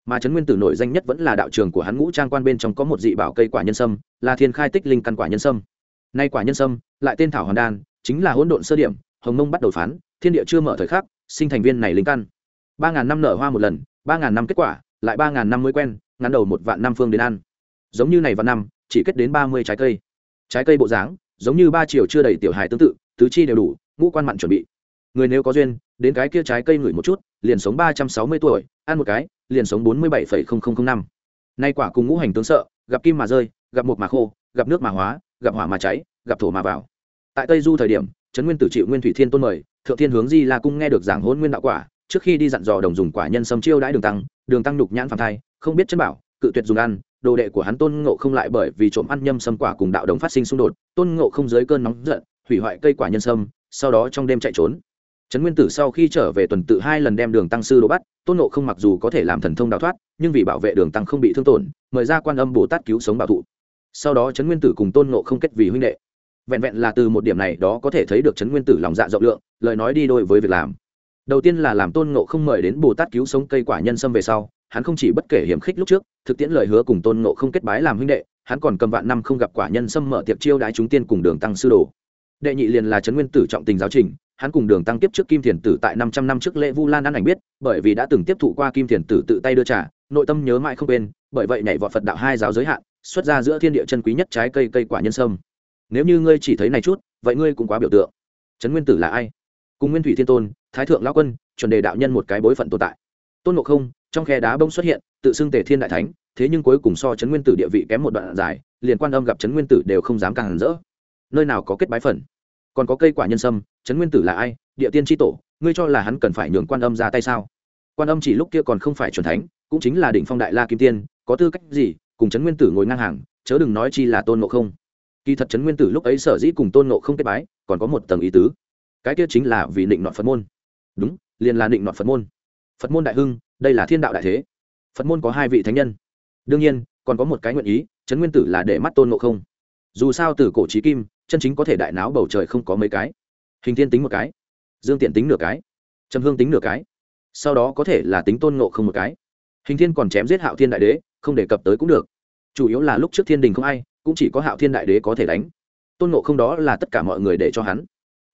Mà trấn nguyên tử nổi danh nhất vẫn là đạo trường của hắn ngũ trang quan bên trong có một dị bảo cây quả nhân sâm, là thiên khai tích linh căn quả nhân sâm. Nay quả nhân sâm, lại tên thảo hoàn đan, chính là hỗn độn sơ điểm, hồng mông bắt đầu phán, thiên địa chưa mở thời khắc sinh thành viên này linh căn. Ba ngàn năm nở hoa một lần, ba ngàn năm kết quả, lại ba ngàn năm mới quen, ngắn đầu một vạn năm phương đến ăn. Giống như này vạn năm, chỉ kết đến ba mươi trái cây. Trái cây bộ dáng, giống như ba chiều chưa đầy tiểu hài tương tự, tứ chi đều đủ, ngũ quan mặn chuẩn bị. Người nếu có duyên, đến cái kia trái cây ngửi một chút, liền sống ba trăm sáu mươi tuổi, ăn một cái, liền sống bốn mươi bảy năm. Nay quả cùng ngũ hành tướng sợ, gặp kim mà rơi, gặp một mà khô, gặp nước mà hóa, gặp hỏa mà cháy, gặp thổ mà vào. Tại tây du thời điểm, trấn nguyên tử chịu nguyên thủy thiên tôn mời thượng thiên hướng di la cung nghe được giảng hôn nguyên đạo quả, trước khi đi dặn dò đồng dùng quả nhân sâm chiêu đãi đường tăng đường tăng nhục nhãn phản thai, không biết chân bảo, cự tuyệt dùng ăn, đồ đệ của hắn tôn ngộ không lại bởi vì trộm ăn nhâm sâm quả cùng đạo đồng phát sinh xung đột, tôn ngộ không dưới cơn nóng giận, hủy hoại cây quả nhân sâm, sau đó trong đêm chạy trốn. Trấn nguyên tử sau khi trở về tuần tự hai lần đem đường tăng sư đổ bắt, tôn ngộ không mặc dù có thể làm thần thông đào thoát, nhưng vì bảo vệ đường tăng không bị thương tổn, mời ra quan âm bồ tát cứu sống bảo thụ. Sau đó trấn nguyên tử cùng tôn ngộ không kết vì huynh đệ vẹn vẹn là từ một điểm này đó có thể thấy được chấn nguyên tử lòng dạ rộng lượng, lời nói đi đôi với việc làm. Đầu tiên là làm tôn ngộ không mời đến bồ tát cứu sống cây quả nhân sâm về sau, hắn không chỉ bất kể hiểm khích lúc trước, thực tiễn lời hứa cùng tôn ngộ không kết bái làm huynh đệ, hắn còn cầm vạn năm không gặp quả nhân sâm mở tiệc chiêu đái chúng tiên cùng đường tăng sư đồ. Đệ nhị liền là trấn nguyên tử trọng tình giáo trình, hắn cùng đường tăng tiếp trước kim thiền tử tại năm trăm năm trước lễ vu lan ăn ảnh biết, bởi vì đã từng tiếp thụ qua kim thiền tử tự tay đưa trả nội tâm nhớ mãi không quên, bởi vậy nhảy vọt phật đạo hai giáo giới hạn, xuất ra giữa thiên địa chân quý nhất trái cây cây quả nhân sâm nếu như ngươi chỉ thấy này chút, vậy ngươi cũng quá biểu tượng. Trấn nguyên tử là ai? Cùng nguyên thủy thiên tôn, thái thượng lão quân, chuẩn đề đạo nhân một cái bối phận tồn tại. Tôn ngộ không, trong khe đá bông xuất hiện, tự xưng tề thiên đại thánh, thế nhưng cuối cùng so trấn nguyên tử địa vị kém một đoạn dài, liền quan âm gặp trấn nguyên tử đều không dám càng hẳn rỡ. Nơi nào có kết bái phần? Còn có cây quả nhân sâm, trấn nguyên tử là ai? Địa tiên tri tổ, ngươi cho là hắn cần phải nhường quan âm ra tay sao? Quan âm chỉ lúc kia còn không phải c thánh, cũng chính là đỉnh phong đại la kim tiên, có tư cách gì cùng trấn nguyên tử ngồi ngang hàng, chớ đừng nói chi là tôn ngộ không kỳ thật trấn nguyên tử lúc ấy sở dĩ cùng tôn ngộ không kết bái, còn có một tầng ý tứ. Cái kia chính là vì định nọ phật môn. Đúng, liền là định nọ phật môn. Phật môn đại hưng, đây là thiên đạo đại thế. Phật môn có hai vị thánh nhân. Đương nhiên, còn có một cái nguyện ý, trấn nguyên tử là để mắt tôn ngộ không. Dù sao từ cổ trí kim, chân chính có thể đại náo bầu trời không có mấy cái. Hình thiên tính một cái, dương tiện tính nửa cái, trầm hương tính nửa cái. Sau đó có thể là tính tôn ngộ không một cái. Hình thiên còn chém giết hạo thiên đại đế, không đề cập tới cũng được. Chủ yếu là lúc trước thiên đình không ai cũng chỉ có hạo thiên đại đế có thể đánh. Tôn ngộ không đó là tất cả mọi người để cho hắn.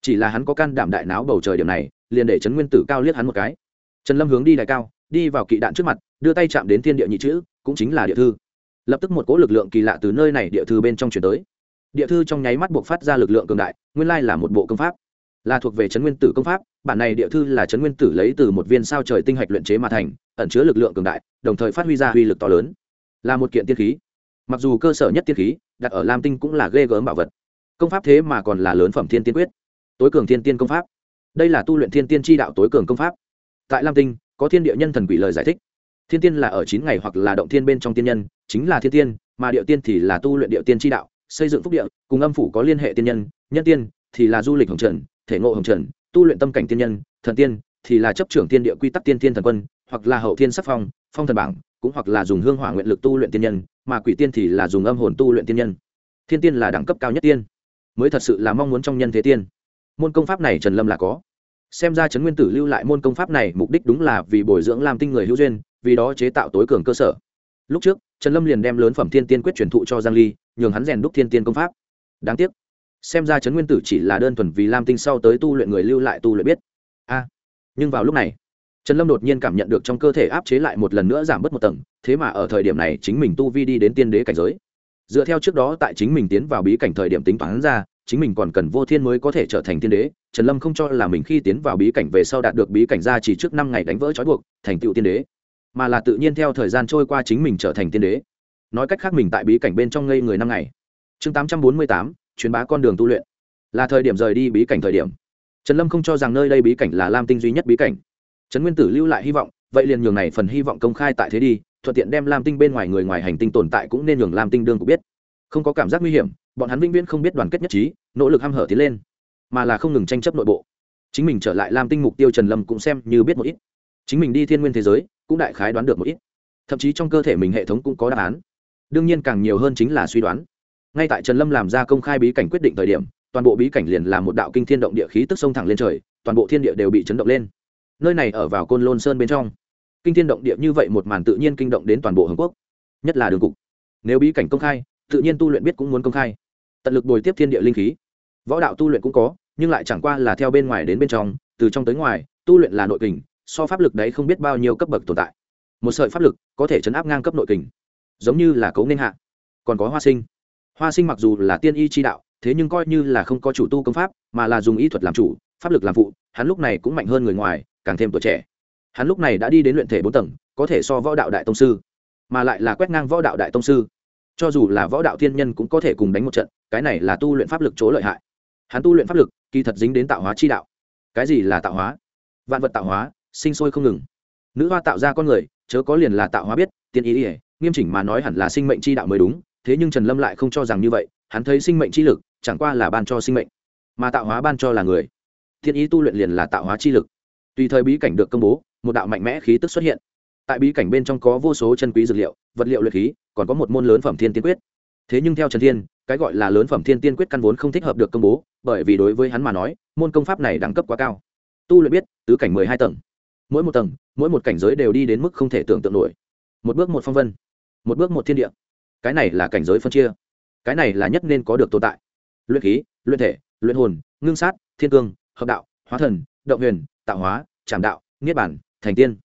Chỉ là hắn có can đảm đại náo bầu trời điểm này, liền để trấn nguyên tử cao liếc hắn một cái. Trần lâm hướng đi đại cao, đi vào kỵ đạn trước mặt, đưa tay chạm đến thiên địa nhị chữ, cũng chính là địa thư. Lập tức một cỗ lực lượng kỳ lạ từ nơi này địa thư bên trong chuyển tới. Địa thư trong nháy mắt buộc phát ra lực lượng cường đại, nguyên lai là một bộ công pháp. Là thuộc về trấn nguyên tử công pháp, bản này địa thư là trấn nguyên tử lấy từ một viên sao trời tinh hạch luyện chế mà thành, ẩn chứa lực lượng cường đại, đồng thời phát huy ra uy lực to lớn. Là một kiện tiên khí. Mặc dù cơ sở nhất tiên khí đặt ở lam tinh cũng là ghê gớm bảo vật. Công pháp thế mà còn là lớn phẩm thiên tiên quyết. Tối cường thiên tiên công pháp. Đây là tu luyện thiên tiên tri đạo tối cường công pháp. Tại lam tinh, có thiên địa nhân thần quỷ lời giải thích. Thiên tiên là ở chín ngày hoặc là động thiên bên trong tiên nhân, chính là thiên tiên, mà địa tiên thì là tu luyện địa tiên tri đạo, xây dựng phúc địa, cùng âm phủ có liên hệ tiên nhân nhân tiên thì là du lịch hồng trần, thể ngộ hồng trần, tu luyện tâm cảnh tiên nhân, thần tiên thì là chấp trưởng tiên địa quy tắc tiên tiên thần quân, hoặc là hậu thiên sắc phong phong thần bảng, cũng hoặc là dùng hương hỏa nguyện lực tu luyện tiên nhân mà quỷ tiên thì là dùng âm hồn tu luyện tiên nhân. Thiên tiên là đẳng cấp cao nhất tiên. Mới thật sự là mong muốn trong nhân thế tiên. Môn công pháp này trần lâm là có. Xem ra trấn nguyên tử lưu lại môn công pháp này mục đích đúng là vì bồi dưỡng làm tinh người hữu duyên, vì đó chế tạo tối cường cơ sở. Lúc trước, trần lâm liền đem lớn phẩm thiên tiên quyết truyền thụ cho giang ly, nhường hắn rèn đúc thiên tiên công pháp. Đáng tiếc, xem ra trấn nguyên tử chỉ là đơn thuần vì lam tinh sau tới tu luyện người lưu lại tu luyện biết. A nhưng vào lúc này trần lâm đột nhiên cảm nhận được trong cơ thể áp chế lại một lần nữa giảm bớt một tầng, thế mà ở thời điểm này chính mình tu vi đi đến tiên đế cảnh giới. Dựa theo trước đó tại chính mình tiến vào bí cảnh thời điểm tính toán ra, chính mình còn cần vô thiên mới có thể trở thành tiên đế. Trần lâm không cho là mình khi tiến vào bí cảnh về sau đạt được bí cảnh ra chỉ trước năm ngày đánh vỡ trói buộc, thành tựu tiên đế, mà là tự nhiên theo thời gian trôi qua chính mình trở thành tiên đế. Nói cách khác mình tại bí cảnh bên trong ngây người năm ngày. Chương tám trăm bốn mươi tám, truyền bá con đường tu luyện. Là thời điểm rời đi bí cảnh thời điểm. Trần lâm không cho rằng nơi đây bí cảnh là lam tinh duy nhất bí cảnh trấn nguyên tử lưu lại hy vọng, vậy liền nhường này phần hy vọng công khai tại thế đi, thuận tiện đem lam tinh bên ngoài người ngoài hành tinh tồn tại cũng nên nhường lam tinh đương cũng biết. Không có cảm giác nguy hiểm, bọn hắn vĩnh viễn không biết đoàn kết nhất trí, nỗ lực h a m hở tiến lên, mà là không ngừng tranh chấp nội bộ. Chính mình trở lại lam tinh mục tiêu trần lâm cũng xem như biết một ít. Chính mình đi thiên nguyên thế giới, cũng đại khái đoán được một ít. Thậm chí trong cơ thể mình hệ thống cũng có đáp án. Đương nhiên càng nhiều hơn chính là suy đoán. Ngay tại trần lâm làm ra công khai bí cảnh quyết định thời điểm, toàn bộ bí cảnh liền là một đạo kinh thiên động địa khí tức sông thẳng lên trời, toàn bộ thiên địa đều bị chấn động lên nơi này ở vào côn lôn sơn bên trong. Kinh thiên động địa như vậy một màn tự nhiên kinh động đến toàn bộ hồng quốc, nhất là đường cục. Nếu bí cảnh công khai, tự nhiên tu luyện biết cũng muốn công khai. Tận lực bồi tiếp thiên địa linh khí. Võ đạo tu luyện cũng có, nhưng lại chẳng qua là theo bên ngoài đến bên trong, từ trong tới ngoài, tu luyện là nội kình, so pháp lực đấy không biết bao nhiêu cấp bậc tồn tại. Một sợi pháp lực có thể chấn áp ngang cấp nội kình, giống như là cấu nên hạ. Còn có hoa sinh. Hoa sinh mặc dù là tiên y chi đạo, thế nhưng coi như là không có chủ tu công pháp, mà là dùng y thuật làm chủ, pháp lực làm phụ, hắn lúc này cũng mạnh hơn người ngoài càng thêm tuổi trẻ. Hắn lúc này đã đi đến luyện thể bốn tầng, có thể so võ đạo đại tông sư, mà lại là quét ngang võ đạo đại tông sư. Cho dù là võ đạo thiên nhân cũng có thể cùng đánh một trận, cái này là tu luyện pháp lực chỗ lợi hại. Hắn tu luyện pháp lực, kỳ thật dính đến tạo hóa chi đạo. Cái gì là tạo hóa? Vạn vật tạo hóa, sinh sôi không ngừng. Nữ hoa tạo ra con người, chớ có liền là tạo hóa biết, tiên ý ỉa nghiêm chỉnh mà nói hẳn là sinh mệnh chi đạo mới đúng, thế nhưng trần lâm lại không cho rằng như vậy, hắn thấy sinh mệnh chi lực, chẳng qua là ban cho sinh mệnh, mà tạo hóa ban cho là người. Thiên ý tu luyện liền là tạo hóa chi lực tùy thời bí cảnh được công bố, một đạo mạnh mẽ khí tức xuất hiện. Tại bí cảnh bên trong có vô số chân quý dược liệu, vật liệu luyện khí, còn có một môn lớn phẩm thiên tiên quyết. Thế nhưng theo trần thiên, cái gọi là lớn phẩm thiên tiên quyết căn vốn không thích hợp được công bố, bởi vì đối với hắn mà nói, môn công pháp này đẳng cấp quá cao. Tu luyện biết, tứ cảnh mười hai tầng. Mỗi một tầng, mỗi một cảnh giới đều đi đến mức không thể tưởng tượng nổi. Một bước một phong vân, một bước một thiên địa. Cái này là cảnh giới phân chia. Cái này là nhất nên có được tồn tại. Luyện khí, luyện thể, luyện hồn, ngưng sát, thiên cương, hợp đạo, hóa thần, động huyền tạo hóa, trảm đạo, niết bản thành tiên.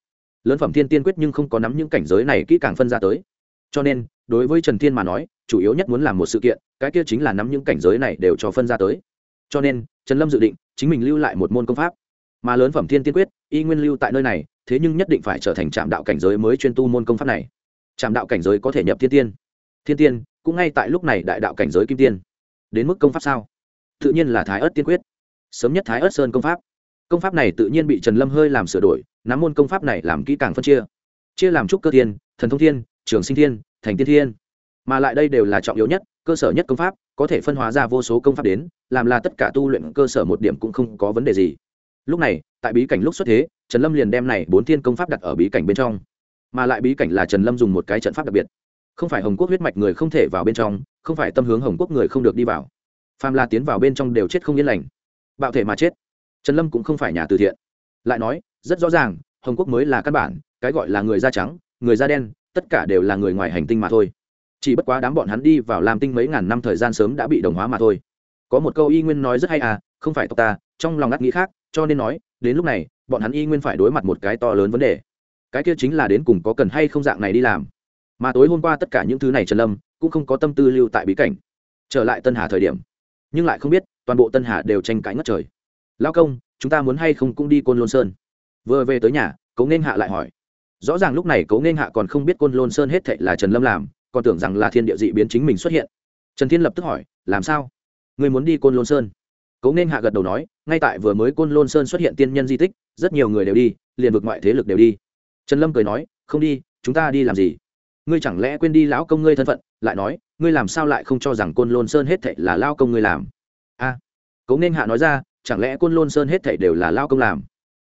Lớn phẩm thiên tiên quyết nhưng không có nắm những cảnh giới này kỹ càng phân ra tới. Cho nên, đối với trần thiên mà nói, chủ yếu nhất muốn làm một sự kiện, cái kia chính là nắm những cảnh giới này đều cho phân ra tới. Cho nên, trần lâm dự định chính mình lưu lại một môn công pháp. Mà lớn phẩm thiên tiên quyết, y nguyên lưu tại nơi này, thế nhưng nhất định phải trở thành trạm đạo cảnh giới mới chuyên tu môn công pháp này. Trạm đạo cảnh giới có thể nhập thiên tiên. Thiên tiên, cũng ngay tại lúc này đại đạo cảnh giới kim tiên. Đến mức công pháp sao? Tự nhiên là thái ớt tiên quyết. Sớm nhất thái ớt sơn công pháp công pháp này tự nhiên bị trần lâm hơi làm sửa đổi, nắm môn công pháp này làm kỹ càng phân chia. Chia làm trúc cơ thiên, thần thông thiên, trường sinh thiên, thành tiên thiên. Mà lại đây đều là trọng yếu nhất, cơ sở nhất công pháp, có thể phân hóa ra vô số công pháp đến, làm là tất cả tu luyện cơ sở một điểm cũng không có vấn đề gì. Lúc này, tại bí cảnh lúc xuất thế, trần lâm liền đem này bốn thiên công pháp đặt ở bí cảnh bên trong. Mà lại bí cảnh là trần lâm dùng một cái trận pháp đặc biệt. Không phải hồng quốc huyết mạch người không thể vào bên trong, không phải tâm hướng hồng quốc người không được đi vào. Phàm là tiến vào bên trong đều chết không yên lành. Bạo thể mà chết trần lâm cũng không phải nhà từ thiện. Lại nói, rất rõ ràng, hồng quốc mới là căn bản, cái gọi là người da trắng, người da đen, tất cả đều là người ngoài hành tinh mà thôi. Chỉ bất quá đám bọn hắn đi vào làm tinh mấy ngàn năm thời gian sớm đã bị đồng hóa mà thôi. Có một câu y nguyên nói rất hay à không phải tộc ta, trong lòng ngắt nghĩ khác, cho nên nói, đến lúc này, bọn hắn y nguyên phải đối mặt một cái to lớn vấn đề. Cái kia chính là đến cùng có cần hay không dạng này đi làm. Mà tối hôm qua tất cả những thứ này trần lâm cũng không có tâm tư lưu tại bí cảnh. Trở lại tân hà thời điểm, nhưng lại không biết toàn bộ tân hà đều tranh cãi ngất trời lao công chúng ta muốn hay không cũng đi côn lôn sơn. Vừa về tới nhà cấu nên hạ lại hỏi. Rõ ràng lúc này cấu nên hạ còn không biết côn lôn sơn hết thệ là trần lâm làm còn tưởng rằng là thiên địa dị biến chính mình xuất hiện. Trần thiên lập tức hỏi làm sao? Người muốn đi côn lôn sơn? Cấu nên hạ gật đầu nói ngay tại vừa mới côn lôn sơn xuất hiện tiên nhân di tích rất nhiều người đều đi liền vực ngoại thế lực đều đi. Trần lâm cười nói không đi chúng ta đi làm gì? Ngươi chẳng lẽ quên đi lão công ngươi thân phận? Lại nói ngươi làm sao lại không cho rằng côn lôn sơn hết thệ là lao công ngươi làm? A. À, cấu nên hạ nói ra chẳng lẽ côn lôn sơn hết thảy đều là lao công làm?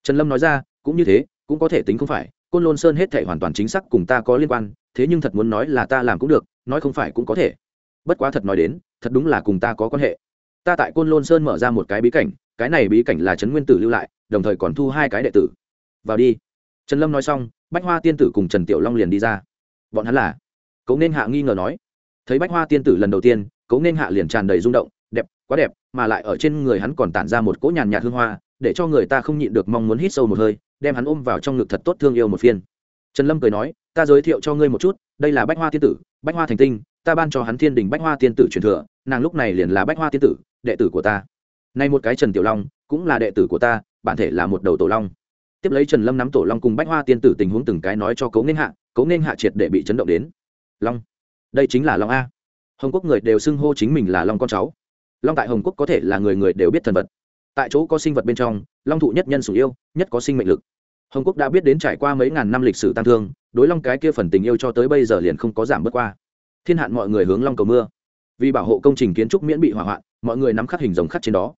Trần lâm nói ra, cũng như thế, cũng có thể tính không phải, côn lôn sơn hết thảy hoàn toàn chính xác cùng ta có liên quan, thế nhưng thật muốn nói là ta làm cũng được, nói không phải cũng có thể. Bất quá thật nói đến, thật đúng là cùng ta có quan hệ. Ta tại côn lôn sơn mở ra một cái bí cảnh, cái này bí cảnh là trấn nguyên tử lưu lại, đồng thời còn thu hai cái đệ tử. Vào đi. Trần lâm nói xong, bách hoa tiên tử cùng trần tiểu long liền đi ra. Bọn hắn là? Cấu nên hạ nghi ngờ nói. Thấy bách hoa tiên tử lần đầu tiên, cấu nên hạ liền tràn đầy rung động quá đẹp, mà lại ở trên người hắn còn tản ra một cỗ nhàn nhạt hương hoa, để cho người ta không nhịn được mong muốn hít sâu một hơi, đem hắn ôm vào trong ngực thật tốt thương yêu một phiên. Trần lâm cười nói, ta giới thiệu cho ngươi một chút, đây là bách hoa tiên tử, bách hoa thành tinh, ta ban cho hắn thiên đình bách hoa tiên tử truyền thừa, nàng lúc này liền là bách hoa tiên tử, đệ tử của ta. Nay một cái trần tiểu long, cũng là đệ tử của ta, bản thể là một đầu tổ long. Tiếp lấy trần lâm nắm tổ long cùng bách hoa tiên tử tình huống từng cái nói cho cấu nên hạ cấu nên hạ triệt để bị chấn động đến. Long, đây chính là long a. Hồng quốc người đều xưng hô chính mình là long con cháu long tại hồng quốc có thể là người người đều biết thần vật tại chỗ có sinh vật bên trong long thụ nhất nhân sủng yêu nhất có sinh mệnh lực hồng quốc đã biết đến trải qua mấy ngàn năm lịch sử tăng thương đối long cái kia phần tình yêu cho tới bây giờ liền không có giảm bớt qua thiên hạn mọi người hướng long cầu mưa vì bảo hộ công trình kiến trúc miễn bị hỏa hoạn mọi người nắm khắc hình rồng khắc trên đó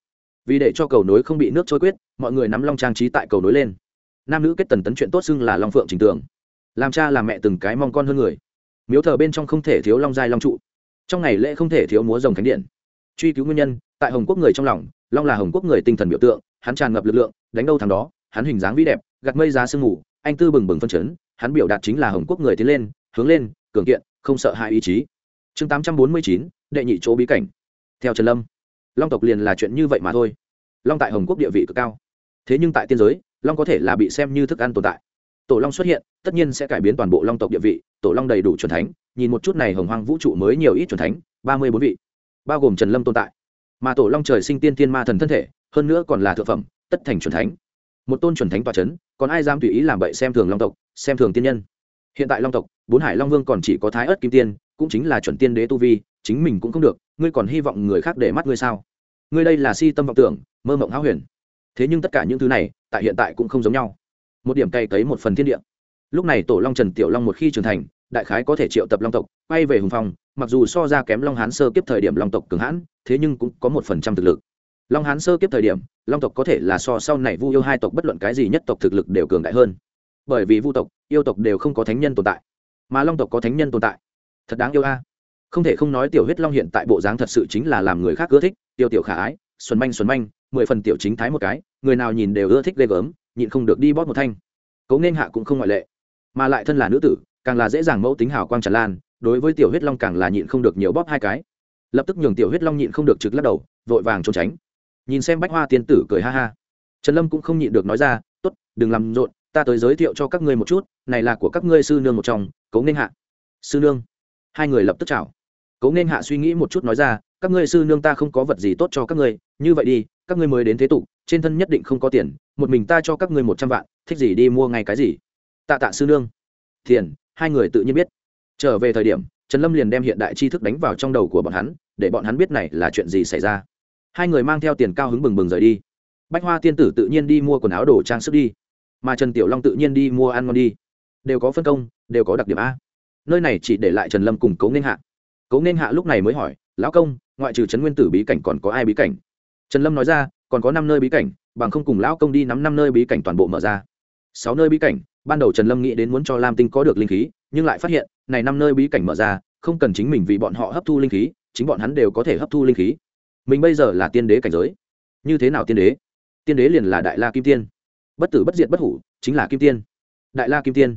vì để cho cầu nối không bị nước trôi quyết mọi người nắm long trang trí tại cầu nối lên nam nữ kết tần tấn chuyện tốt xưng là long phượng trình tường làm cha làm mẹ từng cái mong con hơn người miếu thờ bên trong không thể thiếu long giai long trụ trong ngày lễ không thể thiếu múa rồng khánh điện truy cứu nguyên nhân, tại hồng quốc người trong lòng, long là hồng quốc người tinh thần biểu tượng, hắn tràn ngập lực lượng, đánh đâu thằng đó, hắn hình dáng vĩ đẹp, gạt mây giá sương ngủ anh tư bừng bừng phân chấn, hắn biểu đạt chính là hồng quốc người tiến lên, hướng lên, cường kiện, không sợ hãi ý chí. Chương tám trăm bốn mươi chín, đệ nhị chỗ bí cảnh. Theo trần lâm, long tộc liền là chuyện như vậy mà thôi. Long tại hồng quốc địa vị cực cao. Thế nhưng tại tiên giới, long có thể là bị xem như thức ăn tồn tại. Tổ long xuất hiện, tất nhiên sẽ cải biến toàn bộ long tộc địa vị, tổ long đầy đủ c thánh, nhìn một chút này hồng hoang vũ trụ mới nhiều ít c thánh, ba mươi bốn vị bao gồm trần lâm tồn tại. Mà tổ long trời sinh tiên thiên ma thần thân thể, hơn nữa còn là thượng phẩm, tất thành c thánh. Một tôn c thánh tòa c h ấ n còn ai dám tùy ý làm bậy xem thường long tộc, xem thường tiên nhân? Hiện tại long tộc, bốn hải long vương còn chỉ có thái ớt kim tiên, cũng chính là chuẩn tiên đế tu vi, chính mình cũng không được, ngươi còn hy vọng người khác để mắt ngươi sao? Ngươi đây là si tâm vọng tưởng, mơ mộng háo huyền. Thế nhưng tất cả những thứ này, tại hiện tại cũng không giống nhau. Một điểm cày cấy một phần thiên địa. Lúc này tổ long trần tiểu long một khi trưởng thành đại khái có thể triệu tập long tộc, quay về hùng phong, mặc dù so ra kém long hán sơ kiếp thời điểm long tộc cường hãn, thế nhưng cũng có một phần trăm thực lực. Long hán sơ kiếp thời điểm, long tộc có thể là so sau này vu yêu hai tộc bất luận cái gì nhất tộc thực lực đều cường đại hơn. Bởi vì vu tộc, yêu tộc đều không có thánh nhân tồn tại, mà long tộc có thánh nhân tồn tại. Thật đáng yêu a. Không thể không nói tiểu huyết long hiện tại bộ dáng thật sự chính là làm người khác ưa thích, tiêu tiểu khả ái, xuân manh xuân manh, mười phần tiểu chính thái một cái, người nào nhìn đều ưa thích ghê gớm, nhịn không được đi bóp một thanh. Cấu nên hạ cũng không ngoại lệ, mà lại thân là nữ tử càng là dễ dàng mẫu tính hào quang tràn lan, đối với tiểu huyết long càng là nhịn không được nhiều bóp hai cái. Lập tức nhường tiểu huyết long nhịn không được trực lắc đầu, vội vàng trốn tránh. Nhìn xem bách hoa tiên tử cười ha ha. Trần lâm cũng không nhịn được nói ra t ố t đừng làm rộn, ta tới giới thiệu cho các ngươi một chút, này là của các ngươi sư nương một trong cấu nên hạ. Sư nương? Hai người lập tức chào. Cấu nên hạ suy nghĩ một chút nói ra, các ngươi sư nương ta không có vật gì tốt cho các ngươi, như vậy đi, các ngươi mới đến thế tục, trên thân nhất định không có tiền, một mình ta cho các ngươi một trăm vạn, thích gì đi mua ngay cái gì? Tạ tạ sư nương. Tiền hai người tự nhiên biết. Trở về thời điểm, trần lâm liền đem hiện đại tri thức đánh vào trong đầu của bọn hắn, để bọn hắn biết này là chuyện gì xảy ra. Hai người mang theo tiền cao hứng bừng bừng rời đi. Bách hoa tiên tử tự nhiên đi mua quần áo đồ trang sức đi, mà trần tiểu long tự nhiên đi mua ăn ngon đi. Đều có phân công, đều có đặc điểm a. Nơi này chỉ để lại trần lâm cùng cấu nên hạ. Cấu nên hạ lúc này mới hỏi, lão công, ngoại trừ trấn nguyên tử bí cảnh còn có ai bí cảnh? Trần lâm nói ra, còn có năm nơi bí cảnh, bằng không cùng lão công đi nắm năm nơi bí cảnh toàn bộ mở ra. Sáu nơi bí cảnh ban đầu trần lâm nghĩ đến muốn cho lam tinh có được linh khí, nhưng lại phát hiện, này năm nơi bí cảnh mở ra, không cần chính mình vì bọn họ hấp thu linh khí, chính bọn hắn đều có thể hấp thu linh khí. Mình bây giờ là tiên đế cảnh giới. Như thế nào tiên đế? Tiên đế liền là đại la kim tiên. Bất tử bất diệt bất hủ, chính là kim tiên. Đại la kim tiên.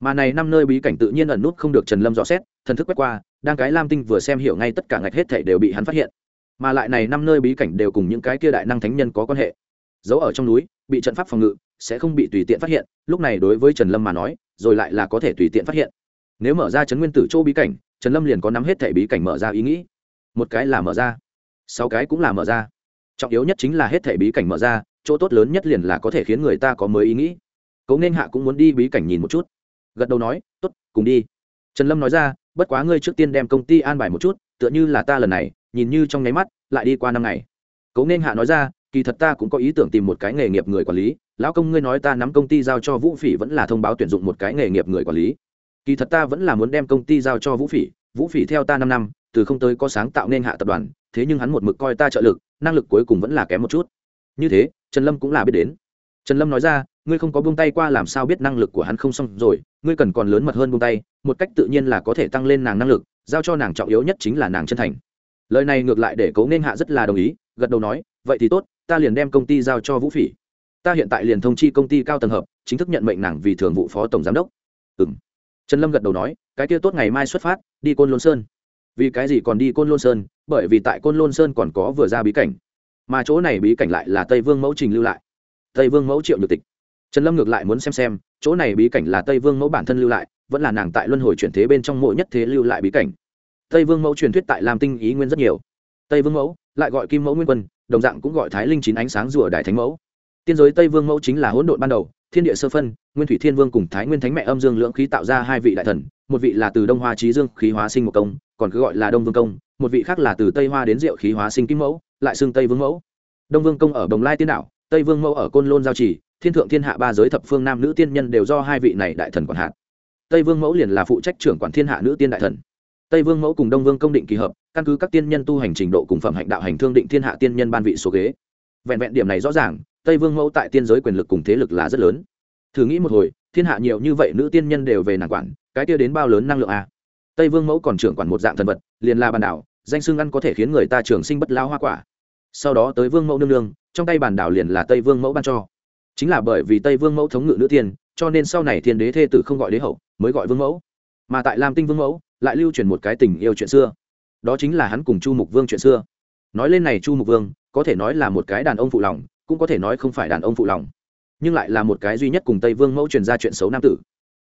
Mà này năm nơi bí cảnh tự nhiên ẩn nút không được trần lâm dò xét, thần thức quét qua, đang cái lam tinh vừa xem hiểu ngay tất cả ngạch hết thể đều bị hắn phát hiện. Mà lại này năm nơi bí cảnh đều cùng những cái kia đại năng thánh nhân có quan hệ. Giấu ở trong núi, bị trận pháp phòng ngự sẽ không bị tùy tiện phát hiện, lúc này đối với trần lâm mà nói, rồi lại là có thể tùy tiện phát hiện. Nếu mở ra chấn nguyên tử chỗ bí cảnh, trần lâm liền có nắm hết thẻ bí cảnh mở ra ý nghĩ. Một cái là mở ra, sáu cái cũng là mở ra. Trọng yếu nhất chính là hết thẻ bí cảnh mở ra, chỗ tốt lớn nhất liền là có thể khiến người ta có mới ý nghĩ. Cấu nên hạ cũng muốn đi bí cảnh nhìn một chút. Gật đầu nói t ố t cùng đi. Trần lâm nói ra, bất quá ngươi trước tiên đem công ty an bài một chút, tựa như là ta lần này, nhìn như trong nháy mắt, lại đi qua năm ngày. Cấu nên hạ nói ra kỳ thật ta cũng có ý tưởng tìm một cái nghề nghiệp người quản lý. Lão công ngươi nói ta nắm công ty giao cho vũ phỉ vẫn là thông báo tuyển dụng một cái nghề nghiệp người quản lý. Kỳ thật ta vẫn là muốn đem công ty giao cho vũ phỉ. Vũ phỉ theo ta năm năm, từ không tới có sáng tạo nên hạ tập đoàn, thế nhưng hắn một mực coi ta trợ lực, năng lực cuối cùng vẫn là kém một chút. Như thế, trần lâm cũng là biết đến. Trần lâm nói ra, ngươi không có buông tay qua làm sao biết năng lực của hắn không xong rồi, ngươi cần còn lớn mật hơn buông tay, một cách tự nhiên là có thể tăng lên nàng năng lực, giao cho nàng trọng yếu nhất chính là nàng chân thành. Lời này ngược lại để cấu nên hạ rất là đồng ý, gật đầu nói, vậy thì tốt ta liền đem công ty giao cho vũ phỉ. Ta hiện tại liền thông chi công ty cao tầng hợp, chính thức nhận mệnh nàng vì thường vụ phó tổng giám đốc. Ừ m trần lâm gật đầu nói, cái kia tốt ngày mai xuất phát, đi côn lôn sơn. Vì cái gì còn đi côn lôn sơn? Bởi vì tại côn lôn sơn còn có vừa ra bí cảnh. Mà chỗ này bí cảnh lại là tây vương mẫu trình lưu lại. Tây vương mẫu triệu nhược tịch. Trần lâm ngược lại muốn xem xem, chỗ này bí cảnh là tây vương mẫu bản thân lưu lại, vẫn là nàng tại luân hồi chuyển thế bên trong mỗi nhất thế lưu lại bí cảnh. Tây vương mẫu truyền thuyết tại lam tinh ý nguyên rất nhiều. Tây vương mẫu, lại gọi kim mẫu nguyên quân đồng dạng cũng gọi thái linh chín ánh sáng rùa đại thánh mẫu. Tiên giới tây vương mẫu chính là hỗn độn ban đầu, thiên địa sơ phân, nguyên thủy thiên vương cùng thái nguyên thánh mẹ âm dương lưỡng khí tạo ra hai vị đại thần, một vị là từ đông hoa trí dương khí hóa sinh một công, còn cứ gọi là đông vương công, một vị khác là từ tây hoa đến diệu khí hóa sinh kim mẫu, lại xưng tây vương mẫu. Đông vương công ở đồng lai tiên đảo, tây vương mẫu ở côn lôn giao trì, thiên thượng thiên hạ ba giới thập phương nam nữ tiên nhân đều do hai vị này đại thần quản hạt. Tây vương mẫu liền là phụ trách trưởng quản thiên hạ nữ tiên đại thần tây vương mẫu cùng đông vương công định kỳ hợp, căn cứ các tiên nhân tu hành trình độ cùng phẩm hạnh đạo hành thương định thiên hạ tiên nhân ban vị số ghế. Vẹn vẹn điểm này rõ ràng, tây vương mẫu tại tiên giới quyền lực cùng thế lực là rất lớn. Thử nghĩ một hồi, thiên hạ nhiều như vậy nữ tiên nhân đều về nàng quản, cái kia đến bao lớn năng lượng a tây vương mẫu còn trưởng quản một dạng thần vật, liền là bàn đảo, danh xưng ăn có thể khiến người ta trường sinh bất lao hoa quả. Sau đó tới vương mẫu nương nương, trong tay bàn đảo liền là tây vương mẫu ban cho. Chính là bởi vì tây vương mẫu thống ngự nữ tiên, cho nên sau này thiên đế thê tử không gọi đế hậu, mới gọi vương mẫu. Mà tại lam tinh vương mẫu lại lưu truyền một cái tình yêu chuyện xưa. Đó chính là hắn cùng chu mục vương chuyện xưa. Nói lên này chu mục vương, có thể nói là một cái đàn ông phụ lòng, cũng có thể nói không phải đàn ông phụ lòng, nhưng lại là một cái duy nhất cùng tây vương mẫu truyền ra chuyện xấu nam tử.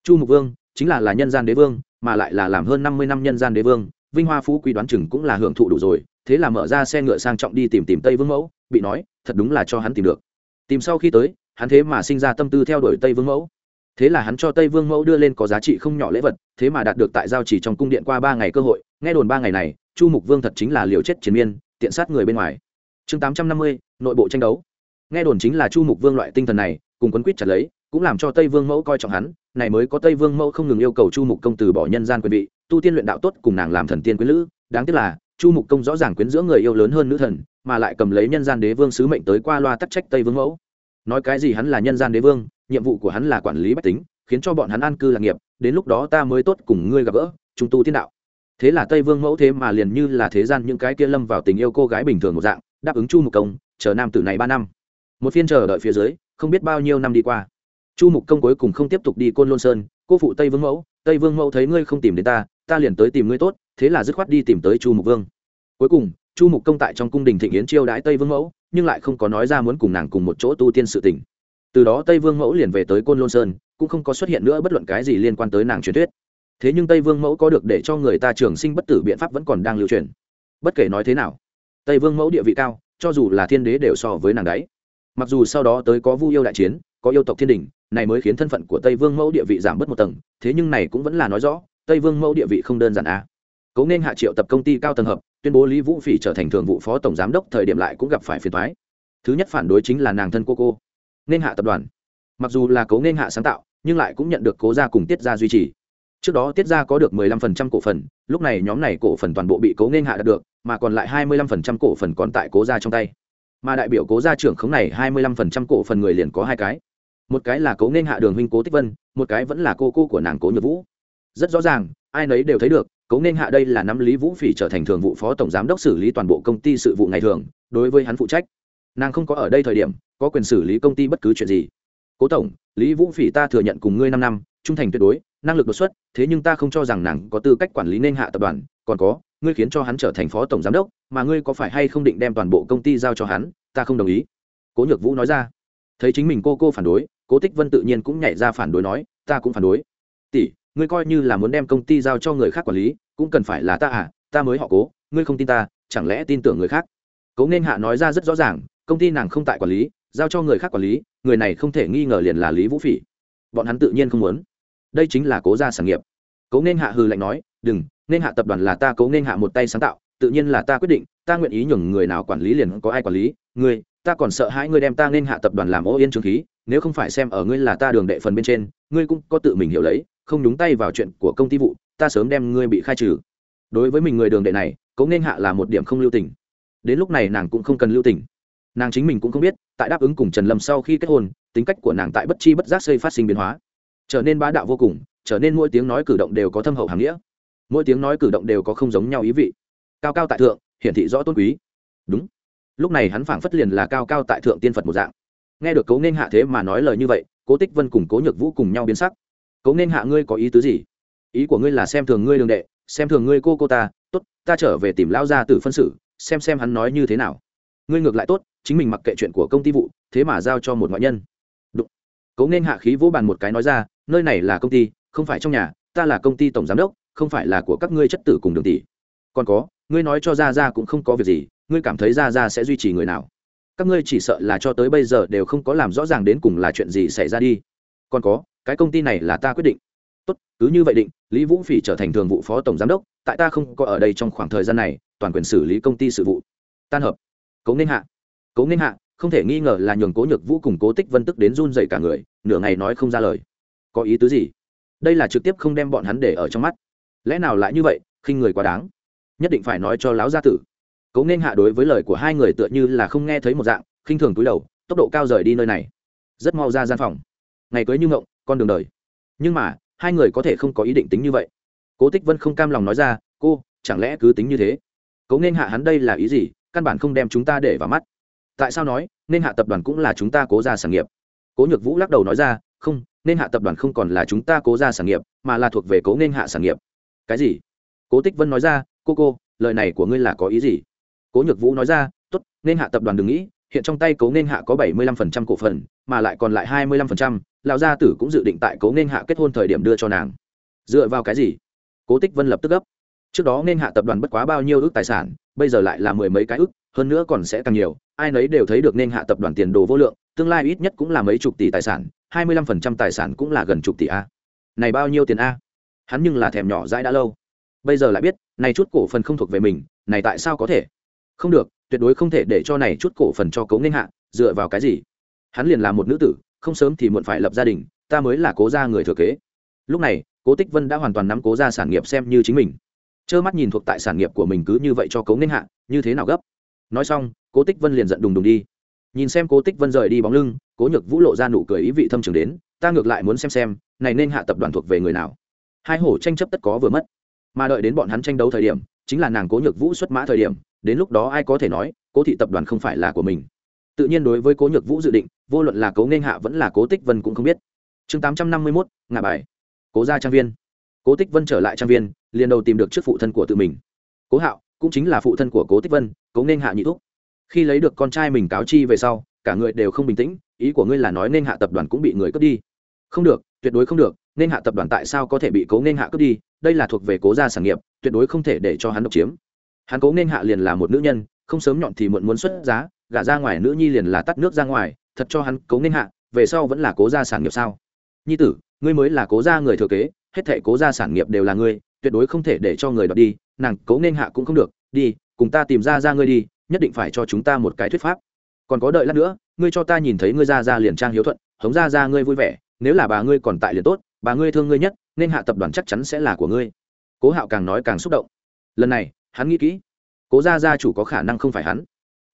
Chu mục vương chính là là nhân gian đế vương, mà lại là làm hơn năm mươi năm nhân gian đế vương, vinh hoa phú quý đoán chừng cũng là hưởng thụ đủ rồi, thế là mở ra xe ngựa sang trọng đi tìm tìm tây vương mẫu, bị nói, thật đúng là cho hắn tìm được. Tìm sau khi tới, hắn thế mà sinh ra tâm tư theo đuổi tây vương mẫu thế là hắn cho tây vương mẫu đưa lên có giá trị không nhỏ lễ vật, thế mà đạt được tại giao chỉ trong cung điện qua ba ngày cơ hội. Nghe đồn ba ngày này, chu mục vương thật chính là liều chết chiến miên, tiện sát người bên ngoài. Chương tám trăm năm mươi, nội bộ tranh đấu. Nghe đồn chính là chu mục vương loại tinh thần này, cùng quấn quýt chặt lấy, cũng làm cho tây vương mẫu coi trọng hắn. Này mới có tây vương mẫu không ngừng yêu cầu chu mục công từ bỏ nhân gian quyền vị, tu tiên luyện đạo tốt cùng nàng làm thần tiên quyến lữ. Đáng tiếc là, chu mục công rõ ràng quyến giữa người yêu lớn hơn nữ thần, mà lại cầm lấy nhân gian đế vương sứ mệnh tới qua loa tắc trách tây vương mẫu. Nói cái gì hắn là nhân gian đế vương nhiệm vụ của hắn là quản lý bách tính, khiến cho bọn hắn an cư lạc nghiệp, đến lúc đó ta mới tốt cùng ngươi gặp gỡ, trung tu tiên đạo. Thế là tây vương mẫu thế mà liền như là thế gian những cái kia lâm vào tình yêu cô gái bình thường một dạng, đáp ứng chu mục công, chờ nam tử này ba năm. Một phiên chờ đợi phía dưới, không biết bao nhiêu năm đi qua. Chu mục công cuối cùng không tiếp tục đi côn lôn sơn, cô phụ tây vương mẫu, tây vương mẫu thấy ngươi không tìm đến ta ta liền tới tìm ngươi tốt. Thế là dứt khoát đi tìm tới chu mục vương. Cuối cùng, chu mục công tại trong cung đình thịnh yến chiêu đãi tây vương mẫu, nhưng lại không có nói ra muốn cùng nàng cùng một chỗ tu tiên sự tỉnh từ đó tây vương mẫu liền về tới côn lôn sơn, cũng không có xuất hiện nữa bất luận cái gì liên quan tới nàng truyền thuyết. Thế nhưng tây vương mẫu có được để cho người ta trường sinh bất tử biện pháp vẫn còn đang lưu truyền. Bất kể nói thế nào, tây vương mẫu địa vị cao, cho dù là thiên đế đều so với nàng đấy. Mặc dù sau đó tới có vu yêu đại chiến, có yêu tộc thiên đình này mới khiến thân phận của tây vương mẫu địa vị giảm bớt một tầng, thế nhưng này cũng vẫn là nói rõ, tây vương mẫu địa vị không đơn giản à. cố nên hạ triệu tập công ty cao tầng hợp, tuyên bố lý vũ phỉ trở thành thường vụ phó tổng giám đốc, thời điểm lại cũng gặp phải phiền thoái thứ nhất phản đối chính là nàng thân cô cô nên hạ tập đoàn. Mặc dù là cố nên hạ sáng tạo, nhưng lại cũng nhận được cố gia cùng tiết gia duy trì. Trước đó tiết gia có được 15% cổ phần, lúc này nhóm này cổ phần toàn bộ bị cố nên hạ đạt được, mà còn lại 25% cổ phần còn tại cố gia trong tay. Mà đại biểu cố gia trưởng khống này 25% cổ phần người liền có hai cái. Một cái là cố nên hạ đường huynh cố tích vân, một cái vẫn là cô cô của nàng cố nhược vũ. Rất rõ ràng, ai nấy đều thấy được cố nên hạ đây là năm lý vũ phỉ trở thành thường vụ phó tổng giám đốc xử lý toàn bộ công ty sự vụ ngày thường, đối với hắn phụ trách. Nàng không có ở đây thời điểm có quyền xử lý công ty bất cứ chuyện gì. Cố tổng, lý vũ phỉ ta thừa nhận cùng ngươi năm năm, trung thành tuyệt đối, năng lực đột xuất, thế nhưng ta không cho rằng nàng có tư cách quản lý nên hạ tập đoàn. Còn có, ngươi khiến cho hắn trở thành phó tổng giám đốc, mà ngươi có phải hay không định đem toàn bộ công ty giao cho hắn? Ta không đồng ý. Cố nhược vũ nói ra. Thấy chính mình cô cô phản đối, cố tích vân tự nhiên cũng nhảy ra phản đối nói, ta cũng phản đối. Tỷ, ngươi coi như là muốn đem công ty giao cho người khác quản lý, cũng cần phải là ta à? Ta mới họ cố, ngươi không tin ta, chẳng lẽ tin tưởng người khác? Cố nên hạ nói ra rất rõ ràng, công ty nàng không tại quản lý giao cho người khác quản lý, người này không thể nghi ngờ liền là lý vũ phỉ. Bọn hắn tự nhiên không muốn. Đây chính là cố gia sản nghiệp. Cố nên hạ hư lạnh nói, đừng nên hạ tập đoàn là ta cố nên hạ một tay sáng tạo, tự nhiên là ta quyết định, ta nguyện ý nhường người nào quản lý liền có ai quản lý. Ngươi, ta còn sợ hãi ngươi đem ta nên hạ tập đoàn làm ô yên trường khí, nếu không phải xem ở ngươi là ta đường đệ phần bên trên, ngươi cũng có tự mình hiểu lấy, không nhúng tay vào chuyện của công ty vụ, ta sớm đem ngươi bị khai trừ. Đối với mình người đường đệ này, cố nên hạ là một điểm không lưu tình. Đến lúc này nàng cũng không cần lưu tình nàng chính mình cũng không biết, tại đáp ứng cùng trần lâm sau khi kết hôn, tính cách của nàng tại bất chi bất giác xây phát sinh biến hóa. Trở nên bá đạo vô cùng, trở nên mỗi tiếng nói cử động đều có thâm hậu hàm nghĩa. Mỗi tiếng nói cử động đều có không giống nhau ý vị. Cao cao tại thượng, hiển thị rõ tôn quý. Đúng. Lúc này hắn phảng phất liền là cao cao tại thượng tiên phật một dạng. Nghe được cố nên hạ thế mà nói lời như vậy, cố tích vân cùng cố nhược vũ cùng nhau biến sắc. Cố nên hạ, ngươi có ý tứ gì? Ý của ngươi là xem thường ngươi đường đệ, xem thường ngươi cô cô ta. Tốt, ta trở về tìm lao ra từ phân xử, xem xem hắn nói như thế nào. Ngươi ngược lại tốt chính mình mặc kệ chuyện của công ty vụ, thế mà giao cho một ngoại nhân. Đụng. cố nên hạ khí vỗ bàn một cái nói ra, nơi này là công ty, không phải trong nhà, ta là công ty tổng giám đốc, không phải là của các ngươi chất tử cùng đường tỷ. Còn có, ngươi nói cho ra ra cũng không có việc gì, ngươi cảm thấy ra ra sẽ duy trì người nào? Các ngươi chỉ sợ là cho tới bây giờ đều không có làm rõ ràng đến cùng là chuyện gì xảy ra đi. Còn có, cái công ty này là ta quyết định. Tốt, cứ như vậy định, lý vũ phỉ trở thành thường vụ phó tổng giám đốc, tại ta không có ở đây trong khoảng thời gian này, toàn quyền xử lý công ty sự vụ. Tan hợp. Cấu nên hạ cố nghênh hạ, không thể nghi ngờ là nhường cố nhược vũ cùng cố tích vân tức đến run dậy cả người, nửa ngày nói không ra lời. Có ý tứ gì? Đây là trực tiếp không đem bọn hắn để ở trong mắt. Lẽ nào lại như vậy, khinh người quá đáng? Nhất định phải nói cho láo gia tử. Cố nghênh hạ đối với lời của hai người tựa như là không nghe thấy một dạng, khinh thường túi đầu, tốc độ cao rời đi nơi này. Rất mau ra gian phòng. Ngày cưới như ngộng, con đường đời. Nhưng mà, hai người có thể không có ý định tính như vậy. Cố tích vân không cam lòng nói ra, cô, chẳng lẽ cứ tính như thế? Cố nghênh hạ hắn đây là ý gì? Căn bản không đem chúng ta để vào mắt tại sao nói, nên hạ tập đoàn cũng là chúng ta cố ra sản nghiệp. Cố nhược vũ lắc đầu nói ra, không, nên hạ tập đoàn không còn là chúng ta cố ra sản nghiệp, mà là thuộc về cố nên hạ sản nghiệp. Cái gì? Cố tích vân nói ra, cô cô, lời này của ngươi là có ý gì? Cố nhược vũ nói ra, tốt, nên hạ tập đoàn đừng nghĩ, hiện trong tay cố nên hạ có bảy mươi lăm phần trăm cổ phần, mà lại còn lại hai mươi lăm phần trăm, lão gia tử cũng dự định tại cố nên hạ kết hôn thời điểm đưa cho nàng. Dựa vào cái gì? Cố tích vân lập tức gấp. Trước đó nên hạ tập đoàn bất quá bao nhiêu ước tài sản, bây giờ lại là mười mấy cái ước hơn nữa còn sẽ càng nhiều, ai nấy đều thấy được nên hạ tập đoàn tiền đồ vô lượng, tương lai ít nhất cũng là mấy chục tỷ tài sản, hai mươi lăm phần trăm tài sản cũng là gần chục tỷ a. Này bao nhiêu tiền a? Hắn nhưng là thèm nhỏ dãi đã lâu. Bây giờ lại biết, này chút cổ phần không thuộc về mình, này tại sao có thể? Không được, tuyệt đối không thể để cho này chút cổ phần cho cống nên hạ, dựa vào cái gì? Hắn liền là một nữ tử, không sớm thì muộn phải lập gia đình, ta mới là cố gia người thừa kế. Lúc này, cố tích vân đã hoàn toàn nắm cố gia sản nghiệp xem như chính mình. Trơ mắt nhìn thuộc tại sản nghiệp của mình cứ như vậy cho cống nên hạ, như thế nào gấp? Nói xong, cố tích vân liền giận đùng đùng đi. Nhìn xem cố tích vân rời đi bóng lưng, cố nhược vũ lộ ra nụ cười ý vị thâm trường đến, ta ngược lại muốn xem xem, này nên hạ tập đoàn thuộc về người nào. Hai hổ tranh chấp tất có vừa mất. Mà đợi đến bọn hắn tranh đấu thời điểm, chính là nàng cố nhược vũ xuất mã thời điểm, đến lúc đó ai có thể nói, cố thị tập đoàn không phải là của mình. Tự nhiên đối với cố nhược vũ dự định, vô luận là cố nên hạ vẫn là cố tích vân cũng không biết. Chương tám trăm năm mươi mốt ngà bài. Cố gia trang viên. Cố tích vân trở lại trang viên, liền đầu tìm được trước phụ thân của tự mình. Cố hạo cũng chính là phụ thân của cố tích vân, cố nên hạ nhị thúc. Khi lấy được con trai mình cáo chi về sau, cả người đều không bình tĩnh, ý của ngươi là nói nên hạ tập đoàn cũng bị người cướp đi. Không được, tuyệt đối không được, nên hạ tập đoàn tại sao có thể bị cố nên hạ cướp đi, đây là thuộc về cố gia sản nghiệp, tuyệt đối không thể để cho hắn độc chiếm. Hắn cố nên hạ liền là một nữ nhân, không sớm nhọn thì muộn muốn xuất giá, gả ra ngoài nữ nhi liền là tắt nước ra ngoài, thật cho hắn cố nên hạ, về sau vẫn là cố gia sản nghiệp sao? Nhi tử, ngươi mới là cố gia người thừa kế, hết thể cố gia sản nghiệp đều là ngươi, tuyệt đối không thể để cho người đoạt đi nàng cố nên hạ cũng không được, đi, cùng ta tìm ra ra ngươi đi, nhất định phải cho chúng ta một cái thuyết pháp. Còn có đợi lát nữa, ngươi cho ta nhìn thấy ngươi ra ra liền trang hiếu thuận, hống ra ra ngươi vui vẻ, nếu là bà ngươi còn tại liền tốt, bà ngươi thương ngươi nhất, nên hạ tập đoàn chắc chắn sẽ là của ngươi. Cố hạo càng nói càng xúc động. Lần này, hắn nghĩ kỹ, cố gia gia chủ có khả năng không phải hắn.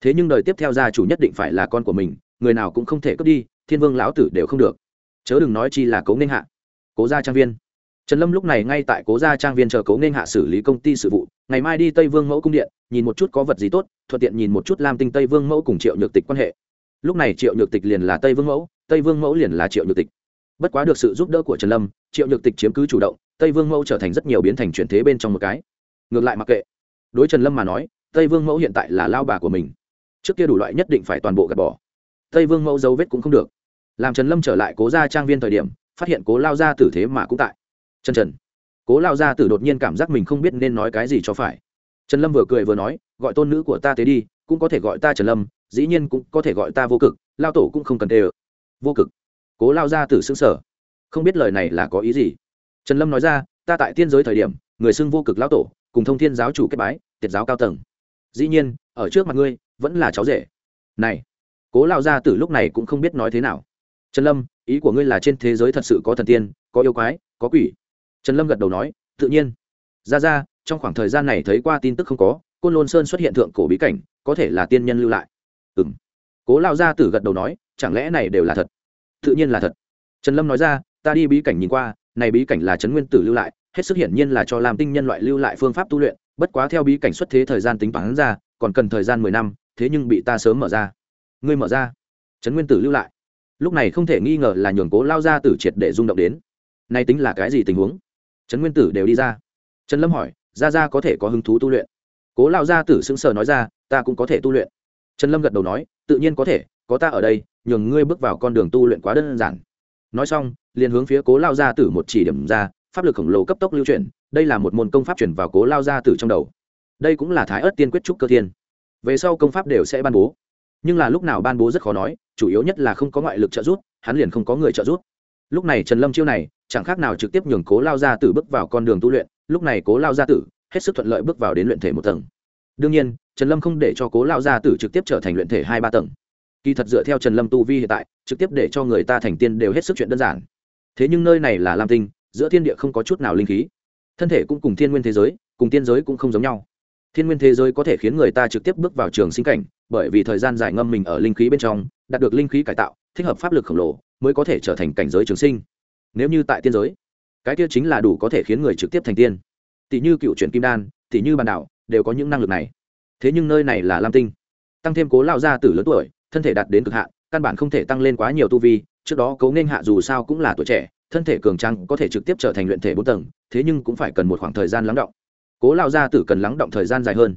Thế nhưng đời tiếp theo gia chủ nhất định phải là con của mình, người nào cũng không thể cướp đi, thiên vương lão tử đều không được. Chớ đừng nói chi là cố nên hạ. Cố gia trang viên trần lâm lúc này ngay tại cố gia trang viên chờ cố nên hạ xử lý công ty sự vụ, ngày mai đi tây vương mẫu cung điện, nhìn một chút có vật gì tốt, thuận tiện nhìn một chút lam tinh tây vương mẫu cùng triệu nhược tịch quan hệ. Lúc này triệu nhược tịch liền là tây vương mẫu, tây vương mẫu liền là triệu nhược tịch. Bất quá được sự giúp đỡ của trần lâm, triệu nhược tịch chiếm cứ chủ động, tây vương mẫu trở thành rất nhiều biến thành chuyển thế bên trong một cái. Ngược lại mặc kệ. Đối trần lâm mà nói, tây vương mẫu hiện tại là lao bà của mình. Trước kia đủ loại nhất định phải toàn bộ gạt bỏ. Tây vương mẫu dấu vết cũng không được. Làm trần lâm trở lại cố ra trang viên thời điểm, phát hiện cố lao ra tử thế mà cũng tại trần trần. Cố lao ra tử đột nhiên cảm giác mình không biết nên nói cái gì cho phải. Trần lâm vừa cười vừa nói, gọi tôn nữ của ta tế đi, cũng có thể gọi ta trần lâm, dĩ nhiên cũng có thể gọi ta vô cực lao tổ cũng không cần tê ơ. Vô cực? Cố lao ra tử xứng sở không biết lời này là có ý gì? Trần lâm nói ra, ta tại tiên giới thời điểm, người xưng vô cực lao tổ, cùng thông thiên giáo chủ kết bái, tiệt giáo cao tầng. Dĩ nhiên, ở trước mặt ngươi, vẫn là cháu rể. Này. Cố lao ra tử lúc này cũng không biết nói thế nào. Trần lâm, ý của ngươi là trên thế giới thật sự có thần tiên, có yêu quái, có quỷ trần lâm gật đầu nói, tự nhiên. Ra ra, trong khoảng thời gian này thấy qua tin tức không có, côn lôn sơn xuất hiện thượng cổ bí cảnh, có thể là tiên nhân lưu lại. Ừ m cố lao gia tử gật đầu nói, chẳng lẽ này đều là thật? Tự nhiên là thật. Trần lâm nói ra, ta đi bí cảnh nhìn qua, này bí cảnh là trấn nguyên tử lưu lại, hết sức hiển nhiên là cho làm tinh nhân loại lưu lại phương pháp tu luyện, bất quá theo bí cảnh xuất thế thời gian tính toán ra, còn cần thời gian mười năm, thế nhưng bị ta sớm mở ra. Ngươi mở ra? Trấn nguyên tử lưu lại. Lúc này không thể nghi ngờ là nhường cố lao ra tử triệt để rung động đến. Nay tính là cái gì tình huống? Trấn nguyên tử đều đi ra. Trần lâm hỏi ra ra có thể có hứng thú tu luyện? Cố lao gia tử sững sờ nói ra, ta cũng có thể tu luyện. Trần lâm gật đầu nói, tự nhiên có thể, có ta ở đây, nhường ngươi bước vào con đường tu luyện quá đơn giản. Nói xong, liền hướng phía cố lao gia tử một chỉ điểm ra, pháp lực khổng lồ cấp tốc lưu chuyển, đây là một môn công pháp chuyển vào cố lao gia tử trong đầu. Đây cũng là thái ớt tiên quyết trúc cơ thiên. Về sau công pháp đều sẽ ban bố. Nhưng là lúc nào ban bố rất khó nói, chủ yếu nhất là không có ngoại lực trợ giúp, hắn liền không có người trợ giúp. Lúc này trần lâm chiêu này chẳng khác nào trực tiếp nhường cố lao gia tử bước vào con đường tu luyện, lúc này cố lao gia tử hết sức thuận lợi bước vào đến luyện thể một tầng. Đương nhiên, trần lâm không để cho cố lao gia tử trực tiếp trở thành luyện thể hai ba tầng. Kỳ thật dựa theo trần lâm tu vi hiện tại, trực tiếp để cho người ta thành tiên đều hết sức chuyện đơn giản. Thế nhưng nơi này là lam tinh, giữa thiên địa không có chút nào linh khí. Thân thể cũng cùng thiên nguyên thế giới, cùng tiên giới cũng không giống nhau. Thiên nguyên thế giới có thể khiến người ta trực tiếp bước vào trường sinh cảnh, bởi vì thời gian dài ngâm mình ở linh khí bên trong, đạt được linh khí cải tạo, thích hợp pháp lực khổng lồ, mới có thể trở thành cảnh giới trường sinh nếu như tại tiên giới, cái kia chính là đủ có thể khiến người trực tiếp thành tiên. Tỷ như cựu chuyển kim đan, tỷ như bàn đảo, đều có những năng lực này. Thế nhưng nơi này là lam tinh. Tăng thêm cố lao ra từ lớn tuổi, thân thể đạt đến cực hạn, căn bản không thể tăng lên quá nhiều tu vi, trước đó cấu nên hạ dù sao cũng là tuổi trẻ, thân thể cường trăng có thể trực tiếp trở thành luyện thể bốn tầng, thế nhưng cũng phải cần một khoảng thời gian lắng động. Cố lao gia tử cần lắng động thời gian dài hơn.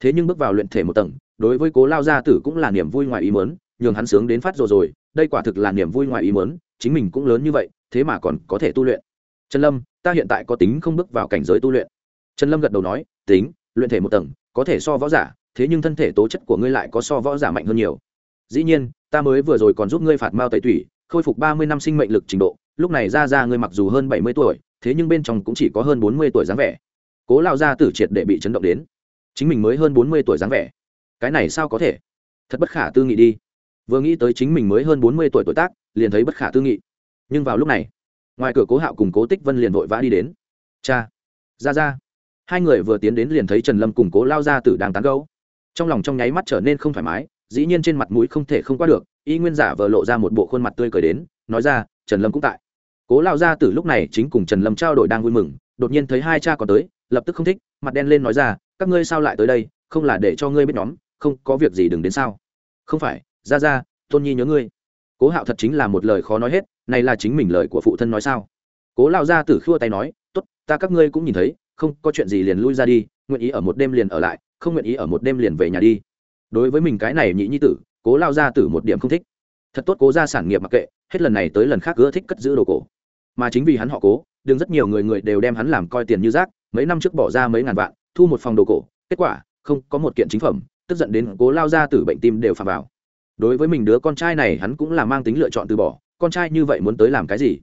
Thế nhưng bước vào luyện thể một tầng, đối với cố lao gia tử cũng là niềm vui ngoài ý mớn nhường hắn sướng đến phát rồi rồi, đây quả thực là niềm vui ngoài ý mớn chính mình cũng lớn như vậy thế mà còn có thể tu luyện. Trần lâm, ta hiện tại có tính không bước vào cảnh giới tu luyện. Trần lâm gật đầu nói, tính, luyện thể một tầng, có thể so võ giả, thế nhưng thân thể tố chất của ngươi lại có so võ giả mạnh hơn nhiều. Dĩ nhiên, ta mới vừa rồi còn giúp ngươi phạt mao tẩy tủy, khôi phục ba mươi năm sinh mệnh lực trình độ, lúc này ra ra ngươi mặc dù hơn bảy mươi tuổi, thế nhưng bên trong cũng chỉ có hơn bốn mươi tuổi dáng vẻ. Cố lao ra tử triệt để bị chấn động đến. Chính mình mới hơn bốn mươi tuổi dáng vẻ. Cái này sao có thể? Thật bất khả tư nghị đi. Vừa nghĩ tới chính mình mới hơn bốn mươi tuổi tuổi tác, liền thấy bất khả tư nghị nhưng vào lúc này, ngoài cửa cố hạo cùng cố tích vân liền vội vã đi đến. Cha, ra ra. Hai người vừa tiến đến liền thấy trần lâm cùng cố lao ra tử đang tán gấu trong lòng trong nháy mắt trở nên không thoải mái, dĩ nhiên trên mặt mũi không thể không qua được, y nguyên giả vờ lộ ra một bộ khuôn mặt tươi cười đến, nói ra, trần lâm cũng tại. Cố lao ra từ lúc này chính cùng trần lâm trao đổi đang vui mừng, đột nhiên thấy hai cha còn tới, lập tức không thích, mặt đen lên nói ra, các ngươi sao lại tới đây, không là để cho ngươi biết nhóm, không có việc gì đừng đến sao? Không phải, ra ra, tôn nhi nhớ ngươi cố hạo thật chính là một lời khó nói hết, này là chính mình lời của phụ thân nói sao? Cố lao ra tử khua tay nói t ố t ta các ngươi cũng nhìn thấy, không có chuyện gì liền lui ra đi, nguyện ý ở một đêm liền ở lại, không nguyện ý ở một đêm liền về nhà đi. Đối với mình cái này nhị nhi tử, cố lao ra tử một điểm không thích. Thật tốt cố ra sản nghiệp mặc kệ, hết lần này tới lần khác ưa thích cất giữ đồ cổ. Mà chính vì hắn họ cố đừng rất nhiều người người đều đem hắn làm coi tiền như rác, mấy năm trước bỏ ra mấy ngàn vạn, thu một phòng đồ cổ, kết quả, không có một kiện chính phẩm, tức giận đến cố lao ra tử bệnh tim đều phạm vào đối với mình đứa con trai này hắn cũng là mang tính lựa chọn từ bỏ, con trai như vậy muốn tới làm cái gì?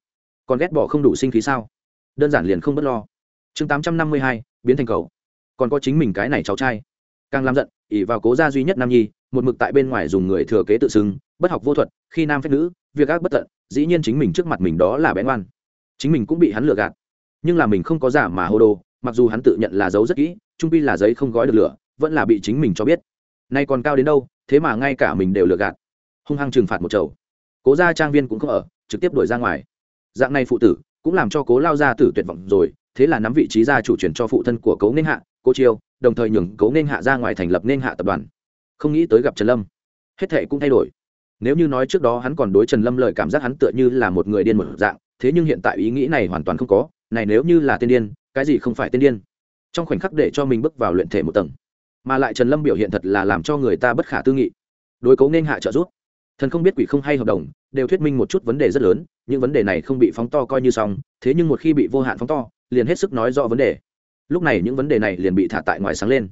Còn ghét bỏ không đủ sinh khí sao? Đơn giản liền không b ấ t lo. Chương tám trăm năm mươi hai, biến thành cầu còn có chính mình cái này cháu trai. Càng làm giận ỉ vào cố gia duy nhất nam nhi, một mực tại bên ngoài dùng người thừa kế tự xưng, bất học vô thuật, khi nam phép nữ, việc ác bất tận, dĩ nhiên chính mình trước mặt mình đó là bén oan chính mình cũng bị hắn lừa gạt. Nhưng là mình không có giả mà hô đồ, mặc dù hắn tự nhận là giấu rất kỹ, trung pi là giấy không gói được lửa, vẫn là bị chính mình cho biết. Nay còn cao đến đâu thế mà ngay cả mình đều lừa gạt. Hung hăng trừng phạt một chầu. Cố gia trang viên cũng không ở, trực tiếp đuổi ra ngoài. Dạng này phụ tử, cũng làm cho cố lao gia tử tuyệt vọng rồi, thế là nắm vị trí gia chủ chuyển cho phụ thân của cố nên hạ, cố chiêu, đồng thời nhường cố nên hạ ra ngoài thành lập nên hạ tập đoàn. Không nghĩ tới gặp trần lâm. Hết thệ cũng thay đổi. Nếu như nói trước đó hắn còn đối trần lâm lời cảm giác hắn tựa như là một người điên một dạng, thế nhưng hiện tại ý nghĩ này hoàn toàn không có. Này nếu như là tên điên, cái gì không phải tên điên? Trong khoảnh khắc để cho mình bước vào luyện thể một tầng mà lại trần lâm biểu hiện thật là làm cho người ta bất khả tư nghị. Đối cấu nên hạ trợ giúp. Thần không biết quỷ không hay hợp đồng, đều thuyết minh một chút vấn đề rất lớn, những vấn đề này không bị phóng to coi như xong, thế nhưng một khi bị vô hạn phóng to, liền hết sức nói rõ vấn đề. Lúc này những vấn đề này liền bị thả tại ngoài sáng lên.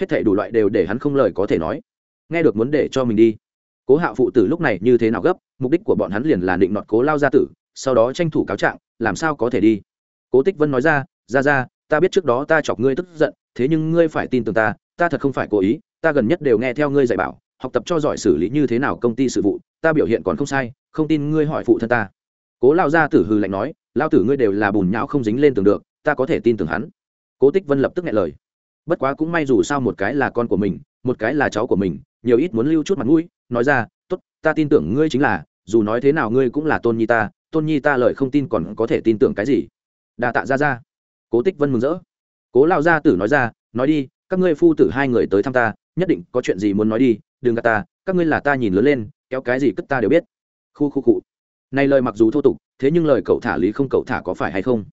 Hết thảy đủ loại đều để hắn không lời có thể nói. Nghe được muốn để cho mình đi. Cố hạ phụ tử lúc này như thế nào gấp, mục đích của bọn hắn liền là định nọt cố lao gia tử, sau đó tranh thủ cáo trạng, làm sao có thể đi. Cố tích vân nói ra ra ra, ta biết trước đó ta chọc ngươi tức giận, thế nhưng ngươi phải tin tưởng ta ta thật không phải cố ý, ta gần nhất đều nghe theo ngươi dạy bảo, học tập cho giỏi xử lý như thế nào công ty sự vụ, ta biểu hiện còn không sai, không tin ngươi hỏi phụ thân ta. Cố lao gia tử hư lạnh nói lao tử ngươi đều là bùn nhão không dính lên tường được, ta có thể tin tưởng hắn. Cố tích vân lập tức nghe lời. Bất quá cũng may dù sao một cái là con của mình, một cái là cháu của mình, nhiều ít muốn lưu chút mặt mũi, nói ra, tốt, ta tin tưởng ngươi chính là, dù nói thế nào ngươi cũng là tôn nhi ta, tôn nhi ta lợi không tin còn có thể tin tưởng cái gì? Đa tạ ra ra cố tích vân mừng rỡ. Cố lao gia tử nói ra, nói đi các ngươi phu tử hai người tới thăm ta, nhất định có chuyện gì muốn nói đi, đừng gạt ta, các ngươi là ta nhìn lớn lên, kéo cái gì cất ta đều biết. Khu khu cụ này lời mặc dù thô tục, thế nhưng lời cậu thả lý không cậu thả có phải hay không?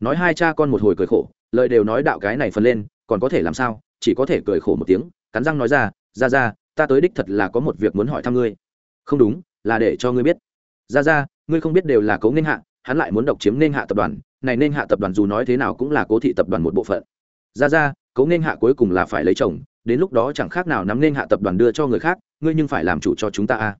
Nói hai cha con một hồi cười khổ, lời đều nói đạo cái này phần lên, còn có thể làm sao? Chỉ có thể cười khổ một tiếng, cắn răng nói ra ra ra ta tới đích thật là có một việc muốn hỏi thăm ngươi. Không đúng, là để cho ngươi biết. Ra ra ngươi không biết đều là cấu nên hạ, hắn lại muốn độc chiếm nên hạ tập đoàn, này nên hạ tập đoàn dù nói thế nào cũng là cố thị tập đoàn một bộ phận. Ra ra cấu nên hạ cuối cùng là phải lấy chồng, đến lúc đó chẳng khác nào nắm nên hạ tập đoàn đưa cho người khác, ngươi nhưng phải làm chủ cho chúng ta a.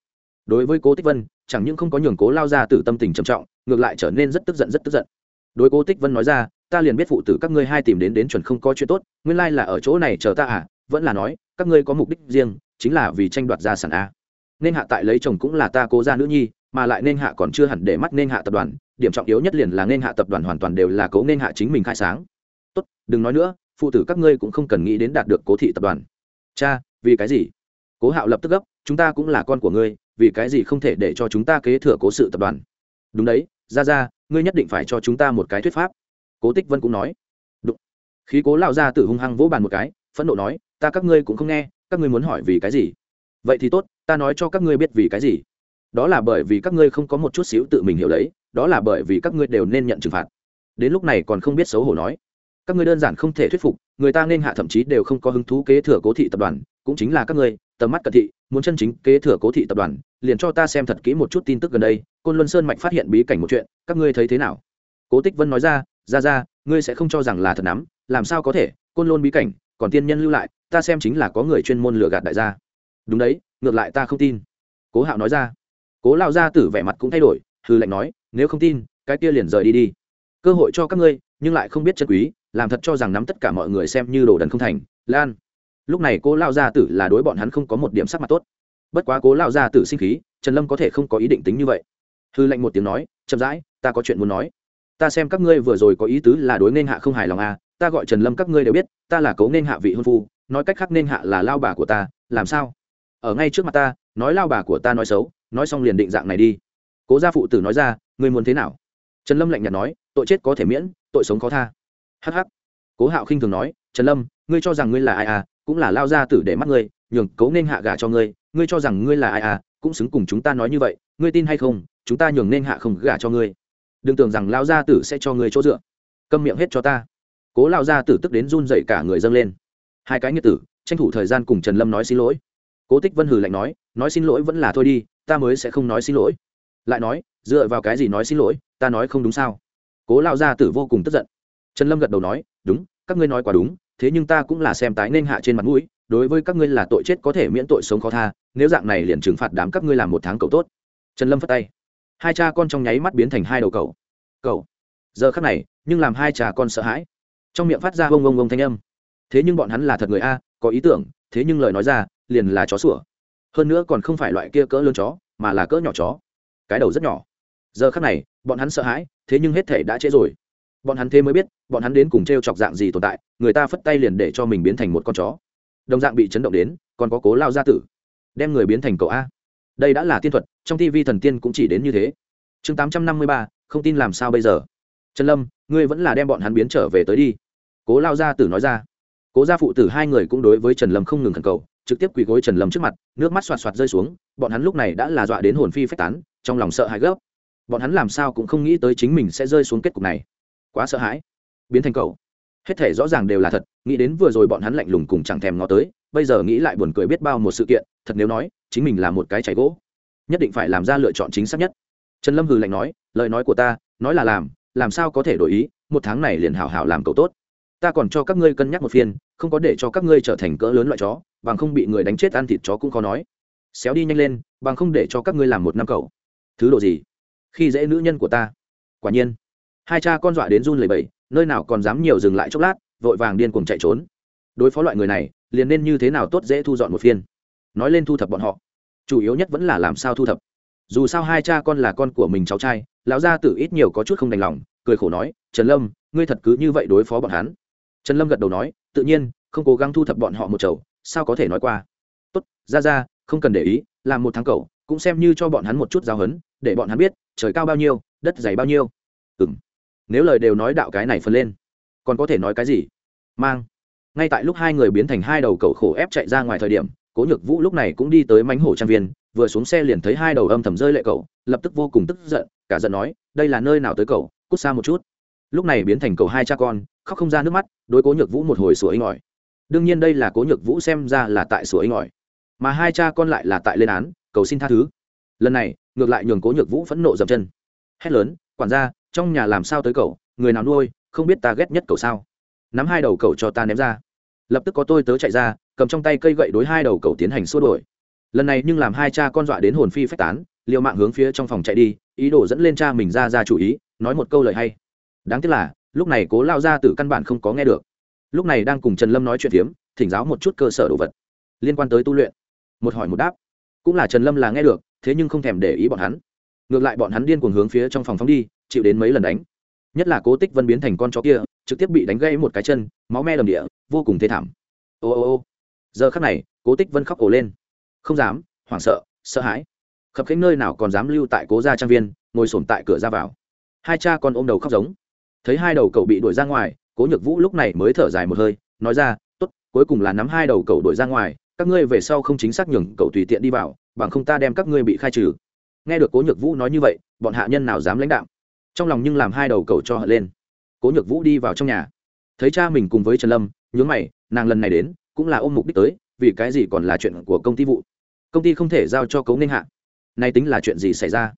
Đối với cố tích vân, chẳng những không có nhường cố lao ra từ tâm tình trầm trọng, ngược lại trở nên rất tức giận, rất tức giận. Đối cố tích vân nói ra, ta liền biết phụ tử các ngươi hai tìm đến đến chuẩn không có chuyện tốt, nguyên lai là ở chỗ này chờ ta à vẫn là nói, các ngươi có mục đích riêng, chính là vì tranh đoạt gia sản a. Nên hạ tại lấy chồng cũng là ta cố gia nữ nhi, mà lại nên hạ còn chưa hẳn để mắt nên hạ tập đoàn, điểm trọng yếu nhất liền là nên hạ tập đoàn hoàn toàn đều là cố nên hạ chính mình khai sáng. Tốt, đừng nói nữa phụ tử các ngươi cũng không cần nghĩ đến đạt được cố thị tập đoàn. Cha, vì cái gì? Cố hạo lập tức gấp, chúng ta cũng là con của ngươi, vì cái gì không thể để cho chúng ta kế thừa cố sự tập đoàn? Đúng đấy ra ra ngươi nhất định phải cho chúng ta một cái thuyết pháp. Cố tích vân cũng nói. Đúng khí cố lao ra tử hung hăng vỗ bàn một cái, phẫn nộ nói, ta các ngươi cũng không nghe, các ngươi muốn hỏi vì cái gì? Vậy thì tốt, ta nói cho các ngươi biết vì cái gì. Đó là bởi vì các ngươi không có một chút xíu tự mình hiểu lấy đó là bởi vì các ngươi đều nên nhận trừng phạt. Đến lúc này còn không biết xấu hổ nói các ngươi đơn giản không thể thuyết phục, người ta nên hạ thậm chí đều không có hứng thú kế thừa cố thị tập đoàn, cũng chính là các ngươi, tầm mắt cận thị, muốn chân chính kế thừa cố thị tập đoàn, liền cho ta xem thật kỹ một chút tin tức gần đây, côn luân sơn mạch phát hiện bí cảnh một chuyện, các ngươi thấy thế nào? Cố tích vân nói ra ra ra, ngươi sẽ không cho rằng là thật nắm làm sao có thể, côn lôn bí cảnh, còn tiên nhân lưu lại, ta xem chính là có người chuyên môn lừa gạt đại gia. Đúng đấy, ngược lại ta không tin. Cố hạo nói ra. Cố lao gia tử vẻ mặt cũng thay đổi hư lệnh nói, nếu không tin, cái kia liền rời đi đi. Cơ hội cho các ngươi, nhưng lại không biết chân quý làm thật cho rằng nắm tất cả mọi người xem như đồ đần không thành, lan. Lúc này cố lao gia tử là đối bọn hắn không có một điểm sắc mặt tốt. Bất quá cố lao gia tử sinh khí, trần lâm có thể không có ý định tính như vậy. Hư lệnh một tiếng nói, chậm rãi, ta có chuyện muốn nói. Ta xem các ngươi vừa rồi có ý tứ là đối nên hạ không hài lòng à ta gọi trần lâm các ngươi đều biết, ta là cấu nên hạ vị hôn phu, nói cách khác nên hạ là lao bà của ta, làm sao? Ở ngay trước mặt ta, nói lao bà của ta nói xấu, nói xong liền định dạng này đi. Cố gia phụ tử nói ra, ngươi muốn thế nào? Trần lâm lạnh nhạt nói, tội chết có thể miễn, tội sống khó tha hh cố hạo khinh thường nói, trần lâm, ngươi cho rằng ngươi là ai à? Cũng là lao gia tử để mắt ngươi, nhường cấu nên hạ gả cho ngươi. Ngươi cho rằng ngươi là ai à? Cũng xứng cùng chúng ta nói như vậy, ngươi tin hay không? Chúng ta nhường nên hạ không gả cho ngươi. Đừng tưởng rằng lao gia tử sẽ cho ngươi chỗ dựa. Câm miệng hết cho ta. Cố lao gia tử tức đến run dậy cả người dâng lên. Hai cái nghĩa tử, tranh thủ thời gian cùng trần lâm nói xin lỗi. Cố tích vân hử lạnh nói nói xin lỗi vẫn là thôi đi, ta mới sẽ không nói xin lỗi. Lại nói, dựa vào cái gì nói xin lỗi? Ta nói không đúng sao? Cố lao gia tử vô cùng tức giận trần lâm gật đầu nói, đúng, các ngươi nói quá đúng, thế nhưng ta cũng là xem tái nên hạ trên mặt mũi, đối với các ngươi là tội chết có thể miễn tội sống khó tha, nếu dạng này liền trừng phạt đám các ngươi làm một tháng cậu tốt. Trần lâm phất tay. Hai cha con trong nháy mắt biến thành hai đầu cậu. Cậu? Giờ khắc này, nhưng làm hai cha con sợ hãi. Trong miệng phát ra bông bông bông thanh âm. Thế nhưng bọn hắn là thật người a, có ý tưởng, thế nhưng lời nói ra, liền là chó sủa. Hơn nữa còn không phải loại kia cỡ lớn chó, mà là cỡ nhỏ chó. Cái đầu rất nhỏ. Giờ khắc này, bọn hắn sợ hãi, thế nhưng hết thể đã trễ rồi bọn hắn thế mới biết, bọn hắn đến cùng t r e o chọc dạng gì tồn tại, người ta phất tay liền để cho mình biến thành một con chó. Đồng dạng bị chấn động đến, còn có cố lao gia tử. Đem người biến thành cậu a. Đây đã là tiên thuật, trong tv thần tiên cũng chỉ đến như thế. Chương tám trăm năm mươi ba, không tin làm sao bây giờ? Trần lâm, ngươi vẫn là đem bọn hắn biến trở về tới đi. Cố lao gia tử nói ra. Cố gia phụ tử hai người cũng đối với trần lâm không ngừng khẩn cầu, trực tiếp quỳ gối trần lâm trước mặt, nước mắt xoạt xoạt rơi xuống, bọn hắn lúc này đã là dọa đến hồn phi phách tán, trong lòng sợ hãi gấp. Bọn hắn làm sao cũng không nghĩ tới chính mình sẽ rơi xuống kết cục này quá sợ hãi. Biến thành cầu hết thể rõ ràng đều là thật, nghĩ đến vừa rồi bọn hắn lạnh lùng cùng chẳng thèm ngó tới, bây giờ nghĩ lại buồn cười biết bao một sự kiện, thật nếu nói, chính mình là một cái chảy gỗ. Nhất định phải làm ra lựa chọn chính xác nhất. Trần lâm hừ lạnh nói, lời nói của ta, nói là làm làm sao có thể đổi ý, một tháng này liền hảo hảo làm cậu tốt. Ta còn cho các ngươi cân nhắc một phiên, không có để cho các ngươi trở thành cỡ lớn loại chó, bằng không bị người đánh chết ăn thịt chó cũng khó nói. Xéo đi nhanh lên, bằng không để cho các ngươi làm một năm cậu. Thứ độ gì? Khi dễ nữ nhân của ta. Quả nhiên hai cha con dọa đến run lầy bẩy, nơi nào còn dám nhiều dừng lại chốc lát, vội vàng điên cuồng chạy trốn. Đối phó loại người này, liền nên như thế nào tốt dễ thu dọn một phiên. Nói lên thu thập bọn họ. Chủ yếu nhất vẫn là làm sao thu thập. Dù sao hai cha con là con của mình cháu trai, lão gia tử ít nhiều có chút không đành lòng, cười khổ nói, trần lâm, ngươi thật cứ như vậy đối phó bọn hắn. Trần lâm gật đầu nói, tự nhiên, không cố gắng thu thập bọn họ một chầu, sao có thể nói qua? Tốt, ra ra, không cần để ý, làm một tháng cầu cũng xem như cho bọn hắn một chút giáo hấn để bọn hắn biết, trời cao bao nhiêu, đất dày bao nhiêu. Ừ nếu lời đều nói đạo cái này phân lên, còn có thể nói cái gì? Mang. Ngay tại lúc hai người biến thành hai đầu cầu khổ ép chạy ra ngoài thời điểm, cố nhược vũ lúc này cũng đi tới mánh hổ trang viên, vừa xuống xe liền thấy hai đầu âm thầm rơi lệ cậu, lập tức vô cùng tức giận, cả giận nói, đây là nơi nào tới cậu? Cút xa một chút. Lúc này biến thành cầu hai cha con, khóc không ra nước mắt, đối cố nhược vũ một hồi sủa inh ỏi. Đương nhiên đây là cố nhược vũ xem ra là tại sủa inh ỏi, mà hai cha con lại là tại lên án, cầu xin tha thứ. Lần này, ngược lại nhường cố nhược vũ phẫn nộ dập chân. Hét lớn, quản gia trong nhà làm sao tới cậu, người nào nuôi, không biết ta ghét nhất cậu sao? Nắm hai đầu cậu cho ta ném ra. Lập tức có tôi tớ chạy ra, cầm trong tay cây gậy đối hai đầu cậu tiến hành xua đổi lần này nhưng làm hai cha con dọa đến hồn phi phách tán, liều mạng hướng phía trong phòng chạy đi, ý đồ dẫn lên cha mình ra ra chủ ý, nói một câu lời hay. Đáng tiếc là, lúc này cố lao ra từ căn bản không có nghe được. Lúc này đang cùng trần lâm nói chuyện phiếm, thỉnh giáo một chút cơ sở đồ vật. Liên quan tới tu luyện. Một hỏi một đáp. Cũng là trần lâm là nghe được, thế nhưng không thèm để ý bọn hắn. Ngược lại bọn hắn điên cuồng hướng phía trong phòng phóng đi chịu đến mấy lần đánh. Nhất là cố tích vân biến thành con chó kia, trực tiếp bị đánh gây một cái chân, máu me đầm địa, vô cùng thê thảm. Ô ô ô. Giờ khắc này, cố tích vân khóc ổ lên. Không dám, hoảng sợ sợ hãi. Khập khánh nơi nào còn dám lưu tại cố gia trang viên, ngồi sổm tại cửa ra vào. Hai cha con ôm đầu khóc giống. Thấy hai đầu cậu bị đuổi ra ngoài, cố nhược vũ lúc này mới thở dài một hơi, nói ra, tốt, cuối cùng là nắm hai đầu cậu đuổi ra ngoài, các ngươi về sau không chính xác nhường cậu tùy tiện đi vào, bằng không ta đem các ngươi bị khai trừ. Nghe được cố nhược vũ nói như vậy, bọn hạ nhân nào dám lãnh đạo trong lòng nhưng làm hai đầu cầu cho hận lên. Cố nhược vũ đi vào trong nhà. Thấy cha mình cùng với trần lâm, nhướng mày, nàng lần này đến, cũng là ôm mục đích tới, vì cái gì còn là chuyện của công ty vụ? Công ty không thể giao cho cấu nên hạ. Nay tính là chuyện gì xảy ra?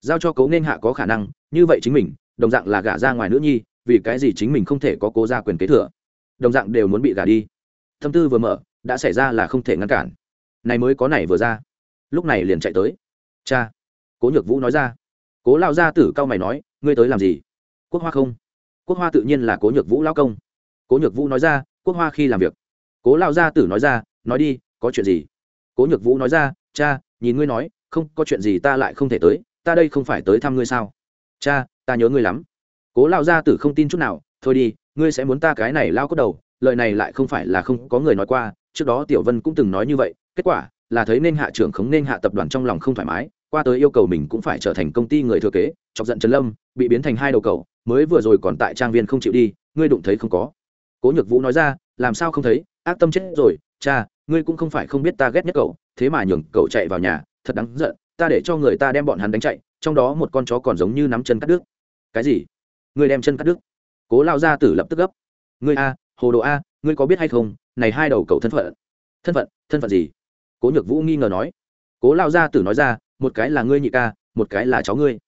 Giao cho cấu nên hạ có khả năng, như vậy chính mình, đồng dạng là gả ra ngoài nữ nhi, vì cái gì chính mình không thể có cố gia quyền kế thừa? Đồng dạng đều muốn bị gả đi. Thâm tư vừa mở, đã xảy ra là không thể ngăn cản. Này mới có này vừa ra. Lúc này liền chạy tới. Cha, cố nhược vũ nói ra. Cố lao gia tử cao mày nói ngươi tới làm gì? Quốc hoa không? Quốc hoa tự nhiên là cố nhược vũ lao công. Cố nhược vũ nói ra, quốc hoa khi làm việc. Cố lao gia tử nói ra, nói đi, có chuyện gì? Cố nhược vũ nói ra, cha, nhìn ngươi nói, không có chuyện gì ta lại không thể tới, ta đây không phải tới thăm ngươi sao? Cha, ta nhớ ngươi lắm. Cố lao gia tử không tin chút nào, thôi đi, ngươi sẽ muốn ta cái này lao cốt đầu, lời này lại không phải là không có người nói qua, trước đó tiểu vân cũng từng nói như vậy, kết quả là thấy nên hạ trưởng khống nên hạ tập đoàn trong lòng không thoải mái qua tới yêu cầu mình cũng phải trở thành công ty người thừa kế, chọc giận trần lâm, bị biến thành hai đầu cầu, mới vừa rồi còn tại trang viên không chịu đi, ngươi đụng thấy không có. Cố nhược vũ nói ra, làm sao không thấy, ác tâm chết rồi, cha, ngươi cũng không phải không biết ta ghét nhất cậu, thế mà nhường cậu chạy vào nhà, thật đáng giận, ta để cho người ta đem bọn hắn đánh chạy, trong đó một con chó còn giống như nắm chân cắt đứt. Cái gì? Ngươi đem chân cắt đứt? Cố lao ra tử lập tức gấp. Ngươi a, hồ đồ a, ngươi có biết hay không, này hai đầu cậu thân phận. Thân phận thân phận gì? Cố nhược vũ nghi ngờ nói. Cố lao gia tử nói ra một cái là ngươi nhị ca, một cái là cháu ngươi.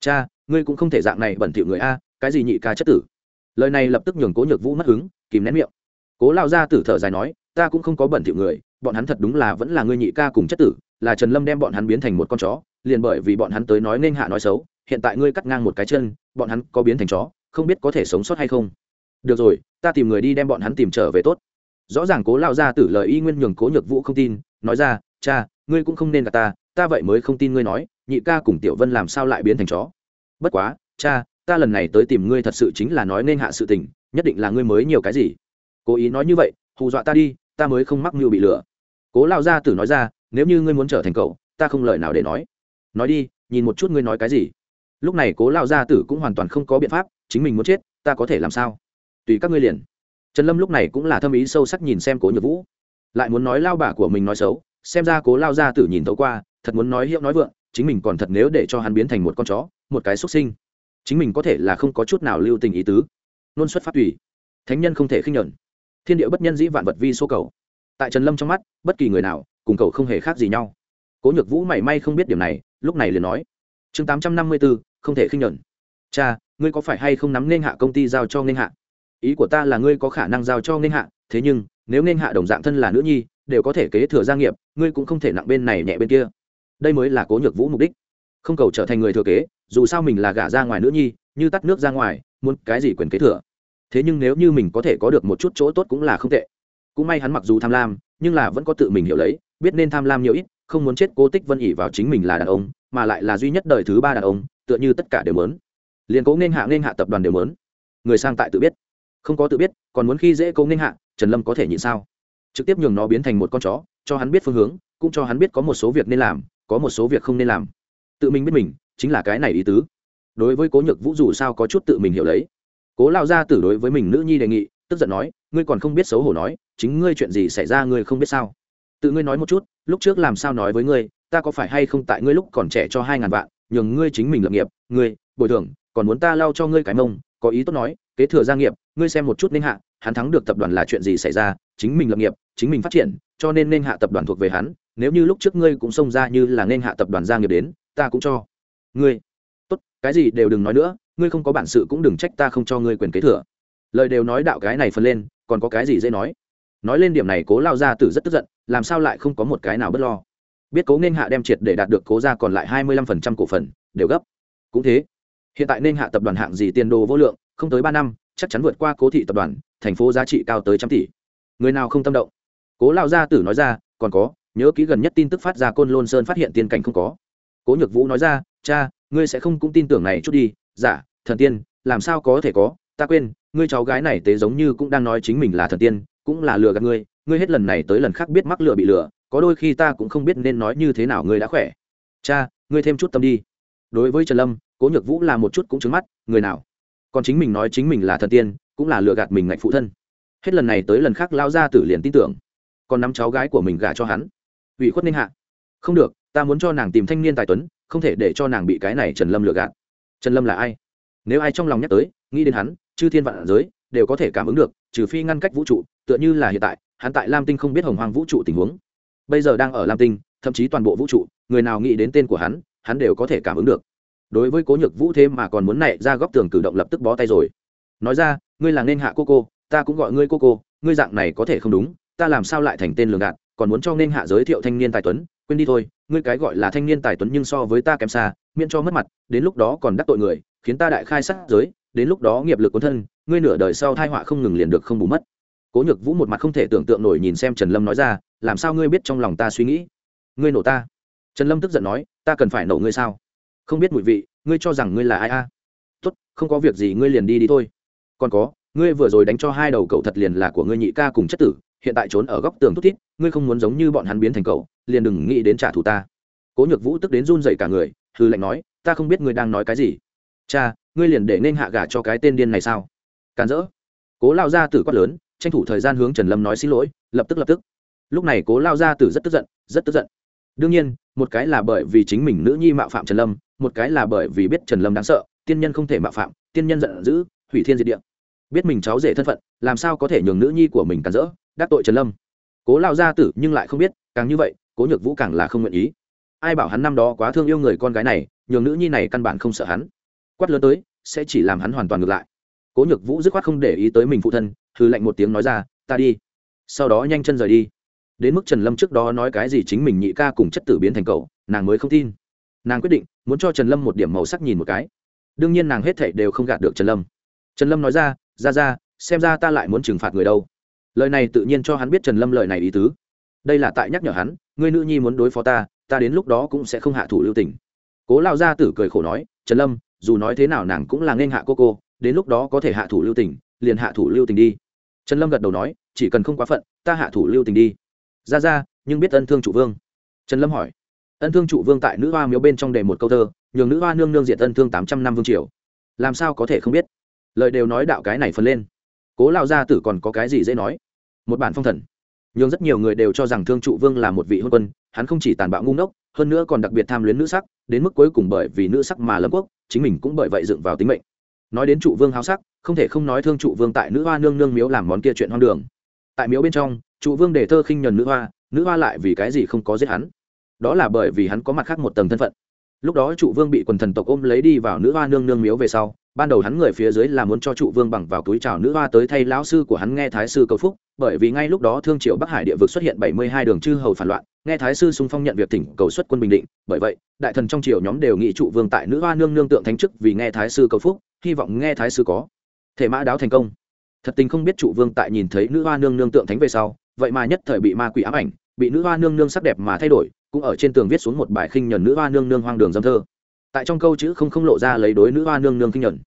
Cha, ngươi cũng không thể dạng này bẩn thỉu người a, cái gì nhị ca chất tử? Lời này lập tức nhường cố nhược vũ mất hứng, kìm nén miệng. Cố lao gia tử thở dài nói, ta cũng không có bẩn thỉu người, bọn hắn thật đúng là vẫn là ngươi nhị ca cùng chất tử, là trần lâm đem bọn hắn biến thành một con chó, liền bởi vì bọn hắn tới nói nên hạ nói xấu, hiện tại ngươi cắt ngang một cái chân, bọn hắn có biến thành chó, không biết có thể sống sót hay không. Được rồi, ta tìm người đi đem bọn hắn tìm trở về tốt. Rõ ràng cố lao ra tử lời y nguyên nhường cố nhược vũ không tin, nói ra, cha, ngươi cũng không nên gặp ta ta vậy mới không tin ngươi nói, nhị ca cùng tiểu vân làm sao lại biến thành chó. Bất quá, cha, ta lần này tới tìm ngươi thật sự chính là nói nên hạ sự tình, nhất định là ngươi mới nhiều cái gì. Cố ý nói như vậy, hù dọa ta đi, ta mới không mắc mưu bị lừa. Cố lao gia tử nói ra, nếu như ngươi muốn trở thành cậu, ta không lời nào để nói. Nói đi, nhìn một chút ngươi nói cái gì. Lúc này cố lao gia tử cũng hoàn toàn không có biện pháp, chính mình muốn chết, ta có thể làm sao? Tùy các ngươi liền. Trần lâm lúc này cũng là thâm ý sâu sắc nhìn xem cố nhược vũ. Lại muốn nói lao bà của mình nói xấu, xem ra cố lao gia tử nhìn thấu qua thật muốn nói hiệu nói vượng, chính mình còn thật nếu để cho hắn biến thành một con chó, một cái xuất sinh, chính mình có thể là không có chút nào lưu tình ý tứ. Luôn xuất phát tùy. Thánh nhân không thể khinh nhẫn. Thiên địa bất nhân dĩ vạn vật vi số cầu. Tại trần lâm trong mắt, bất kỳ người nào, cùng cầu không hề khác gì nhau. Cố nhược vũ mảy may không biết điểm này, lúc này liền nói, chương tám trăm năm mươi b ố không thể khinh nhẫn. Cha, ngươi có phải hay không nắm nên hạ công ty giao cho nên hạ? Ý của ta là ngươi có khả năng giao cho nên hạ, thế nhưng, nếu nên hạ đồng dạng thân là nữ nhi, đều có thể kế thừa gia nghiệp, ngươi cũng không thể nặng bên này nhẹ bên kia đây mới là cố nhược vũ mục đích không cầu trở thành người thừa kế dù sao mình là gả ra ngoài nữ nhi như tắt nước ra ngoài muốn cái gì quyền kế thừa thế nhưng nếu như mình có thể có được một chút chỗ tốt cũng là không tệ cũng may hắn mặc dù tham lam nhưng là vẫn có tự mình hiểu lấy biết nên tham lam nhiều ít không muốn chết cố tích vân ỉ vào chính mình là đàn ông mà lại là duy nhất đời thứ ba đàn ông tựa như tất cả đều mớn liền cố nên hạ nên hạ tập đoàn đều mớn người sang tại tự biết không có tự biết còn muốn khi dễ cố nên hạ trần lâm có thể nhịn sao trực tiếp nhường nó biến thành một con chó cho hắn biết phương hướng cũng cho hắn biết có một số việc nên làm có một số việc không nên làm. Tự mình biết mình, chính là cái này ý tứ. Đối với cố nhược vũ dù sao có chút tự mình hiểu lấy. Cố lao ra tử đối với mình nữ nhi đề nghị, tức giận nói, ngươi còn không biết xấu hổ nói, chính ngươi chuyện gì xảy ra ngươi không biết sao? Tự ngươi nói một chút, lúc trước làm sao nói với ngươi, ta có phải hay không tại ngươi lúc còn trẻ cho hai ngàn vạn, nhường ngươi chính mình lập nghiệp, ngươi, bồi thường, còn muốn ta lau cho ngươi cái mông, có ý tốt nói, kế thừa gia nghiệp, ngươi xem một chút nên hạ, hắn thắng được tập đoàn là chuyện gì xảy ra, chính mình lập nghiệp, chính mình phát triển, cho nên nên hạ tập đoàn thuộc về hắn nếu như lúc trước ngươi cũng xông ra như là nên hạ tập đoàn gia nghiệp đến, ta cũng cho. Ngươi, tốt, cái gì đều đừng nói nữa, ngươi không có bản sự cũng đừng trách ta không cho ngươi quyền kế thừa. Lời đều nói đạo cái này phân lên, còn có cái gì dễ nói? Nói lên điểm này cố lao gia tử rất tức giận, làm sao lại không có một cái nào b ấ t lo? Biết cố nên hạ đem triệt để đạt được cố ra còn lại hai mươi lăm phần trăm cổ phần, đều gấp. Cũng thế, hiện tại nên hạ tập đoàn hạng gì tiền đồ vô lượng, không tới ba năm, chắc chắn vượt qua cố thị tập đoàn, thành phố giá trị cao tới trăm tỷ. Người nào không tâm động? Cố lao gia tử nói ra, còn có nhớ kỹ gần nhất tin tức phát ra côn lôn sơn phát hiện tiên cảnh không có. Cố nhược vũ nói ra, cha, ngươi sẽ không cũng tin tưởng này chút đi. Dạ thần tiên, làm sao có thể có? Ta quên, ngươi cháu gái này tế giống như cũng đang nói chính mình là thần tiên, cũng là lừa gạt ngươi. Ngươi hết lần này tới lần khác biết mắc lừa bị lừa, có đôi khi ta cũng không biết nên nói như thế nào ngươi đã khỏe. Cha, ngươi thêm chút tâm đi. Đối với trần lâm, cố nhược vũ là một chút cũng trứng mắt, người nào? Còn chính mình nói chính mình là thần tiên, cũng là lừa gạt mình ngạch phụ thân. Hết lần này tới lần khác lao ra tử liền tin tưởng. Còn nắm cháu gái của mình gả cho hắn ủy khuất ninh hạ. Không được, ta muốn cho nàng tìm thanh niên tài tuấn, không thể để cho nàng bị cái này trần lâm lừa gạt. Trần lâm là ai? Nếu ai trong lòng nhắc tới, nghĩ đến hắn, chư thiên vạn giới đều có thể cảm ứng được, trừ phi ngăn cách vũ trụ, tựa như là hiện tại, hắn tại lam tinh không biết hồng hoang vũ trụ tình huống. Bây giờ đang ở lam tinh, thậm chí toàn bộ vũ trụ, người nào nghĩ đến tên của hắn hắn đều có thể cảm ứng được. Đối với cố nhược vũ thế mà còn muốn nảy ra góc tường cử động lập tức bó tay rồi. Nói ra, ngươi là nên hạ cô cô, ta cũng gọi ngươi cô cô, ngươi dạng này có thể không đúng, ta làm sao lại thành tên lường gạt? Còn muốn cho nên hạ giới thiệu thanh niên tài tuấn, quên đi thôi, ngươi cái gọi là thanh niên tài tuấn nhưng so với ta kém xa, miễn cho mất mặt, đến lúc đó còn đắc tội người, khiến ta đại khai sát giới, đến lúc đó nghiệp lực cuốn thân, ngươi nửa đời sau thai họa không ngừng liền được không bù mất. Cố nhược vũ một mặt không thể tưởng tượng nổi nhìn xem trần lâm nói ra, làm sao ngươi biết trong lòng ta suy nghĩ? Ngươi nổ ta. Trần lâm tức giận nói, ta cần phải nổ ngươi sao? Không biết mùi vị, ngươi cho rằng ngươi là ai a? À? tốt, không có việc gì ngươi liền đi đi thôi. Còn có, ngươi vừa rồi đánh cho hai đầu cậu thật liền là của ngươi nhị ca cùng chất tử hiện tại trốn ở góc tường thút thít, ngươi không muốn giống như bọn hắn biến thành cậu, liền đừng nghĩ đến trả thù ta. Cố nhược vũ tức đến run dậy cả người hư lệnh nói, ta không biết ngươi đang nói cái gì. Cha, ngươi liền để nên hạ gà cho cái tên điên này sao? Càn rỡ. Cố lao ra tử quát lớn, tranh thủ thời gian hướng trần lâm nói xin lỗi, lập tức lập tức. Lúc này cố lao ra tử rất tức giận, rất tức giận. Đương nhiên, một cái là bởi vì chính mình nữ nhi mạo phạm trần lâm, một cái là bởi vì biết trần lâm đáng sợ, tiên nhân không thể mạo phạm, tiên nhân giận dữ, hủy thiên diệt địa. Biết mình cháu rể thân phận, làm sao có thể nhường nữ nhi của mình cản rỡ? Đắc tội trần lâm. Cố lao gia tử nhưng lại không biết, càng như vậy, cố nhược vũ càng là không nguyện ý. Ai bảo hắn năm đó quá thương yêu người con gái này, nhường nữ nhi này căn bản không sợ hắn. Quát lớn tới, sẽ chỉ làm hắn hoàn toàn ngược lại. Cố nhược vũ dứt khoát không để ý tới mình phụ thân hư lệnh một tiếng nói ra, ta đi. Sau đó nhanh chân rời đi. Đến mức trần lâm trước đó nói cái gì chính mình nhị ca cùng chất tử biến thành cậu, nàng mới không tin. Nàng quyết định, muốn cho trần lâm một điểm màu sắc nhìn một cái. Đương nhiên nàng hết thảy đều không gạt được trần lâm. Trần lâm nói ra ra ra, xem ra ta lại muốn trừng phạt người đâu lời này tự nhiên cho hắn biết trần lâm lời này ý tứ. Đây là tại nhắc nhở hắn, ngươi nữ nhi muốn đối phó ta ta đến lúc đó cũng sẽ không hạ thủ lưu tình. Cố lao gia tử cười khổ nói, trần lâm, dù nói thế nào nàng cũng là nên hạ cô cô, đến lúc đó có thể hạ thủ lưu tình, liền hạ thủ lưu tình đi. Trần lâm gật đầu nói, chỉ cần không quá phận, ta hạ thủ lưu tình đi. Ra ra, nhưng biết ân thương chủ vương. Trần lâm hỏi. Ân thương chủ vương tại nữ hoa miếu bên trong đề một câu thơ, nhường nữ hoa nương nương diện ân thương tám trăm năm vương triều. Làm sao có thể không biết? Lời đều nói đạo cái này phân lên. Cố lao gia tử còn có cái gì dễ nói? Một bản phong thần. Nhưng rất nhiều người đều cho rằng thương trụ vương là một vị hôn quân, hắn không chỉ tàn bạo ngu ngốc, hơn nữa còn đặc biệt tham luyến nữ sắc, đến mức cuối cùng bởi vì nữ sắc mà lâm quốc, chính mình cũng bởi vậy dựng vào tính mệnh. Nói đến trụ vương háo sắc, không thể không nói thương trụ vương tại nữ hoa nương nương miếu làm món kia chuyện hoang đường. Tại miếu bên trong, trụ vương để thơ khinh nhuần nữ hoa nữ hoa lại vì cái gì không có giết hắn? Đó là bởi vì hắn có mặt khác một tầng thân phận. Lúc đó trụ vương bị quần thần tộc ôm lấy đi vào nữ hoa nương nương miếu về sau ban đầu hắn người phía dưới là muốn cho trụ vương bằng vào túi trào nữ hoa tới thay lão sư của hắn nghe thái sư cầu phúc, bởi vì ngay lúc đó thương triều bắc hải địa vực xuất hiện bảy mươi hai đường chư hầu phản loạn, nghe thái sư xung phong nhận việc tỉnh cầu xuất quân bình định, bởi vậy, đại thần trong triều nhóm đều nghị trụ vương tại nữ hoa nương nương tượng thánh chức vì nghe thái sư cầu phúc, hy vọng nghe thái sư có thể mã đáo thành công. Thật tình không biết trụ vương tại nhìn thấy nữ hoa nương nương tượng thánh về sau, vậy mà nhất thời bị ma quỷ ám ảnh, bị nữ hoa nương nương sắc đẹp mà thay đổi, cũng ở trên tường viết xuống một bài khinh nhuần nữ hoa nương nương hoang đường dâm thơ tại trong câu chữ không không lộ ra lấy đối nữ hoa nương nương kinh nhuần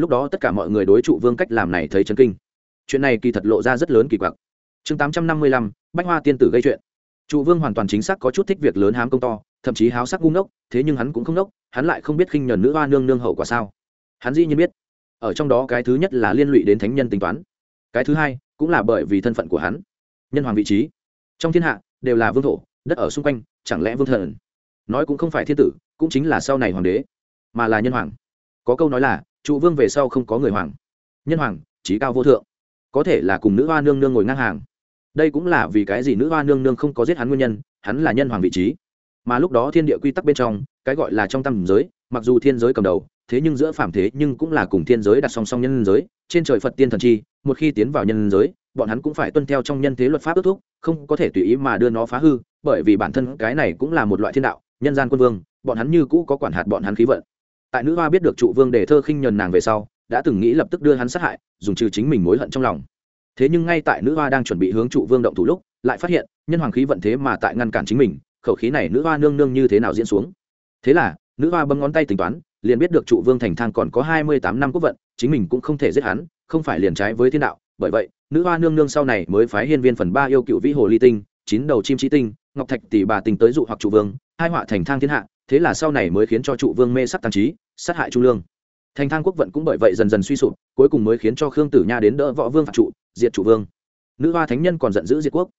lúc đó tất cả mọi người đối trụ vương cách làm này thấy chấn kinh. Chuyện này kỳ thật lộ ra rất lớn kỳ quặc. Chương tám trăm năm mươi lăm, bách hoa tiên tử gây chuyện. Trụ vương hoàn toàn chính xác có chút thích việc lớn hám công to, thậm chí háo sắc ngu ngốc, thế nhưng hắn cũng không ngốc, hắn lại không biết khinh nhuần nữ hoa nương nương hậu quả sao. Hắn dĩ nhiên biết. Ở trong đó cái thứ nhất là liên lụy đến thánh nhân tính toán. Cái thứ hai cũng là bởi vì thân phận của hắn. Nhân hoàng vị trí. Trong thiên hạ, đều là vương thổ, đất ở xung quanh, chẳng lẽ vương thần? Nói cũng không phải thiên tử, cũng chính là sau này hoàng đế, mà là nhân hoàng. Có câu nói là, trụ vương về sau không có người hoàng. Nhân hoàng trí cao vô thượng. Có thể là cùng nữ hoa nương nương ngồi ngang hàng. Đây cũng là vì cái gì nữ hoa nương nương không có giết hắn nguyên nhân, hắn là nhân hoàng vị trí. Mà lúc đó thiên địa quy tắc bên trong, cái gọi là trong tâm giới, mặc dù thiên giới cầm đầu, thế nhưng giữa phạm thế nhưng cũng là cùng thiên giới đặt song song nhân giới, trên trời phật tiên thần chi, một khi tiến vào nhân giới, bọn hắn cũng phải tuân theo trong nhân thế luật pháp ước thúc, không có thể tùy ý mà đưa nó phá hư, bởi vì bản thân cái này cũng là một loại thiên đạo nhân gian quân vương, bọn hắn như cũ có quản hạt bọn hắn khí vận. Tại nữ hoa biết được trụ vương đề thơ khinh nhờn nàng về sau, đã từng nghĩ lập tức đưa hắn sát hại, dùng trừ chính mình mối hận trong lòng. Thế nhưng ngay tại nữ hoa đang chuẩn bị hướng trụ vương động thủ lúc, lại phát hiện, nhân hoàng khí vận thế mà tại ngăn cản chính mình, khẩu khí này nữ hoa nương nương như thế nào diễn xuống. Thế là, nữ hoa bấm ngón tay tính toán, liền biết được trụ vương thành thang còn có hai mươi tám năm quốc vận, chính mình cũng không thể giết hắn, không phải liền trái với thiên đạo. Bởi vậy, nữ hoa nương nương sau này mới phái hiên viên phần ba yêu cựu vĩ hồ ly tinh, chín đầu chim trí tinh, ngọc thạch tỷ bà tình tới dụ hoặc trụ vương hai họa thành thang thiên hạ, thế là sau này mới khiến cho trụ vương mê sắc tăng trí, sát hại trung lương. Thành thang quốc vận cũng bởi vậy dần dần suy sụp, cuối cùng mới khiến cho khương tử nha đến đỡ võ vương phạt trụ, diệt trụ vương. Nữ hoa thánh nhân còn giận dữ diệt quốc.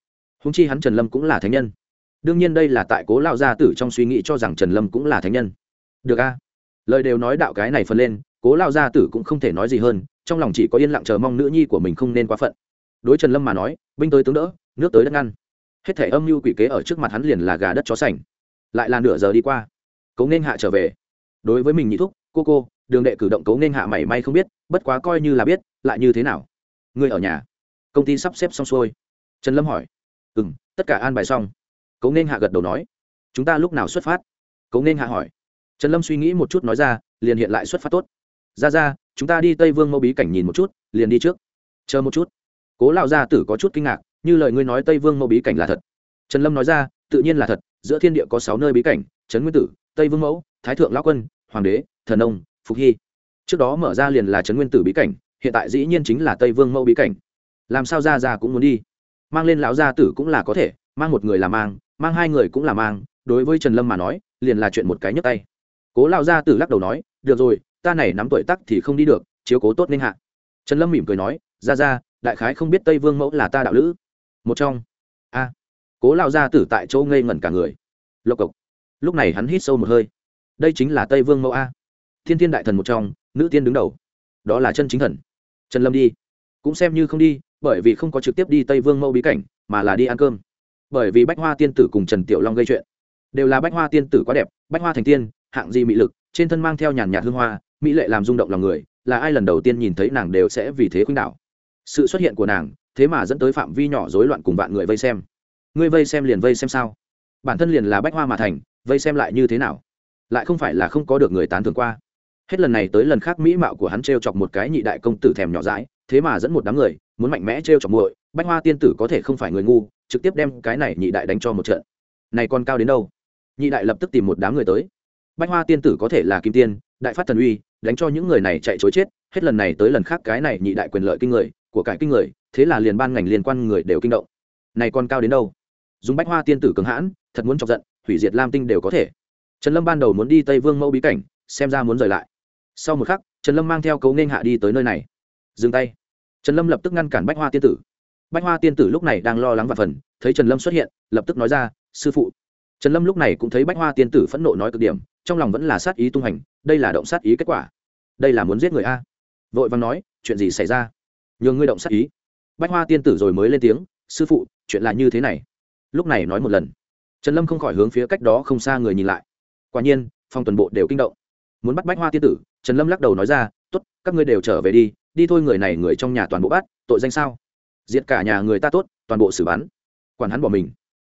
Húng chi hắn trần lâm cũng là thánh nhân. Đương nhiên đây là tại cố lao gia tử trong suy nghĩ cho rằng trần lâm cũng là thánh nhân. Được a. Lời đều nói đạo cái này phân lên, cố lao gia tử cũng không thể nói gì hơn, trong lòng chỉ có yên lặng chờ mong nữ nhi của mình không nên quá phận. Đối trần lâm mà nói, binh tới tướng đỡ, nước tới đất ngăn. Hết thể âm mưu quỷ kế ở trước mặt hắn liền là gà đất chó sành lại là nửa giờ đi qua. Cấu nên hạ trở về. Đối với mình nhị thúc, cô cô, đường đệ cử động cấu nên hạ mảy may không biết, bất quá coi như là biết, lại như thế nào? Ngươi ở nhà. Công ty sắp xếp xong xuôi. Trần lâm hỏi. Ừ m tất cả an bài xong. Cấu nên hạ gật đầu nói. Chúng ta lúc nào xuất phát? Cấu nên hạ hỏi. Trần lâm suy nghĩ một chút nói ra, liền hiện lại xuất phát tốt. Ra ra, chúng ta đi tây vương mẫu bí cảnh nhìn một chút, liền đi trước. Chờ một chút. Cố lão gia tử có chút kinh ngạc, như lời ngươi nói tây vương mẫu bí cảnh là thật. Trần lâm nói ra, tự nhiên là thật giữa thiên địa có sáu nơi bí cảnh, trấn nguyên tử, tây vương mẫu, thái thượng lão quân, hoàng đế, thần ông phục hy. Trước đó mở ra liền là trấn nguyên tử bí cảnh, hiện tại dĩ nhiên chính là tây vương mẫu bí cảnh. Làm sao ra ra cũng muốn đi. Mang lên lão gia tử cũng là có thể, mang một người là mang mang hai người cũng là mang, đối với trần lâm mà nói, liền là chuyện một cái nhấp tay. Cố lão gia tử lắc đầu nói, được rồi, ta này nắm tuổi tắc thì không đi được, chiếu cố tốt nên hạ. Trần lâm mỉm cười nói, ra ra, đại khái không biết tây vương mẫu là ta đạo lữ. Một trong. A cố lao ra tử tại chỗ ngây ngẩn cả người. Lộc cộc. Lúc này hắn hít sâu một hơi. Đây chính là tây vương mẫu a. Thiên thiên đại thần một trong, nữ tiên đứng đầu. Đó là chân chính thần. Trần lâm đi. Cũng xem như không đi, bởi vì không có trực tiếp đi tây vương mẫu bí cảnh, mà là đi ăn cơm. Bởi vì bách hoa tiên tử cùng trần tiểu long gây chuyện. Đều là bách hoa tiên tử quá đẹp, bách hoa thành tiên, hạng gì mị lực, trên thân mang theo nhàn nhạt hương hoa, mỹ lệ làm rung động lòng người, là ai lần đầu tiên nhìn thấy nàng đều sẽ vì thế khuynh đảo. Sự xuất hiện của nàng, thế mà dẫn tới phạm vi nhỏ rối loạn cùng vạn người vây xem ngươi vây xem liền vây xem sao. Bản thân liền là bách hoa mà thành, vây xem lại như thế nào? Lại không phải là không có được người tán thường qua. Hết lần này tới lần khác mỹ mạo của hắn t r e o chọc một cái nhị đại công tử thèm nhỏ dãi, thế mà dẫn một đám người, muốn mạnh mẽ t r e o chọc muội, bách hoa tiên tử có thể không phải người ngu, trực tiếp đem cái này nhị đại đánh cho một trận. Này còn cao đến đâu? Nhị đại lập tức tìm một đám người tới. Bách hoa tiên tử có thể là kim tiên, đại phát thần uy, đánh cho những người này chạy chối chết, hết lần này tới lần khác cái này nhị đại quyền lợi kinh người, của cải kinh người, thế là liền ban ngành liên quan người đều kinh động. Này còn cao đến đâu? Dùng bách hoa tiên tử cường hãn, thật muốn chọc giận, hủy diệt lam tinh đều có thể. Trần lâm ban đầu muốn đi tây vương mẫu bí cảnh, xem ra muốn rời lại. Sau một khắc, trần lâm mang theo cấu nên hạ đi tới nơi này. Dừng tay. Trần lâm lập tức ngăn cản bách hoa tiên tử. Bách hoa tiên tử lúc này đang lo lắng và phần, thấy trần lâm xuất hiện, lập tức nói ra, sư phụ. Trần lâm lúc này cũng thấy bách hoa tiên tử phẫn nộ nói cực điểm, trong lòng vẫn là sát ý tung hành, đây là động sát ý kết quả. Đây là muốn giết người a. Vội vàng nói, chuyện gì xảy ra? Nhường ngươi động sát ý. Bách hoa tiên tử rồi mới lên tiếng, sư phụ, chuyện là như thế này lúc này nói một lần. Trần lâm không khỏi hướng phía cách đó không xa người nhìn lại. Quả nhiên, phòng tuần bộ đều kinh động. Muốn bắt bách hoa tiên tử, trần lâm lắc đầu nói ra t ố t các ngươi đều trở về đi đi thôi người này người trong nhà toàn bộ bắt, tội danh sao? Diệt cả nhà người ta tốt, toàn bộ xử bắn. Quản hắn bỏ mình.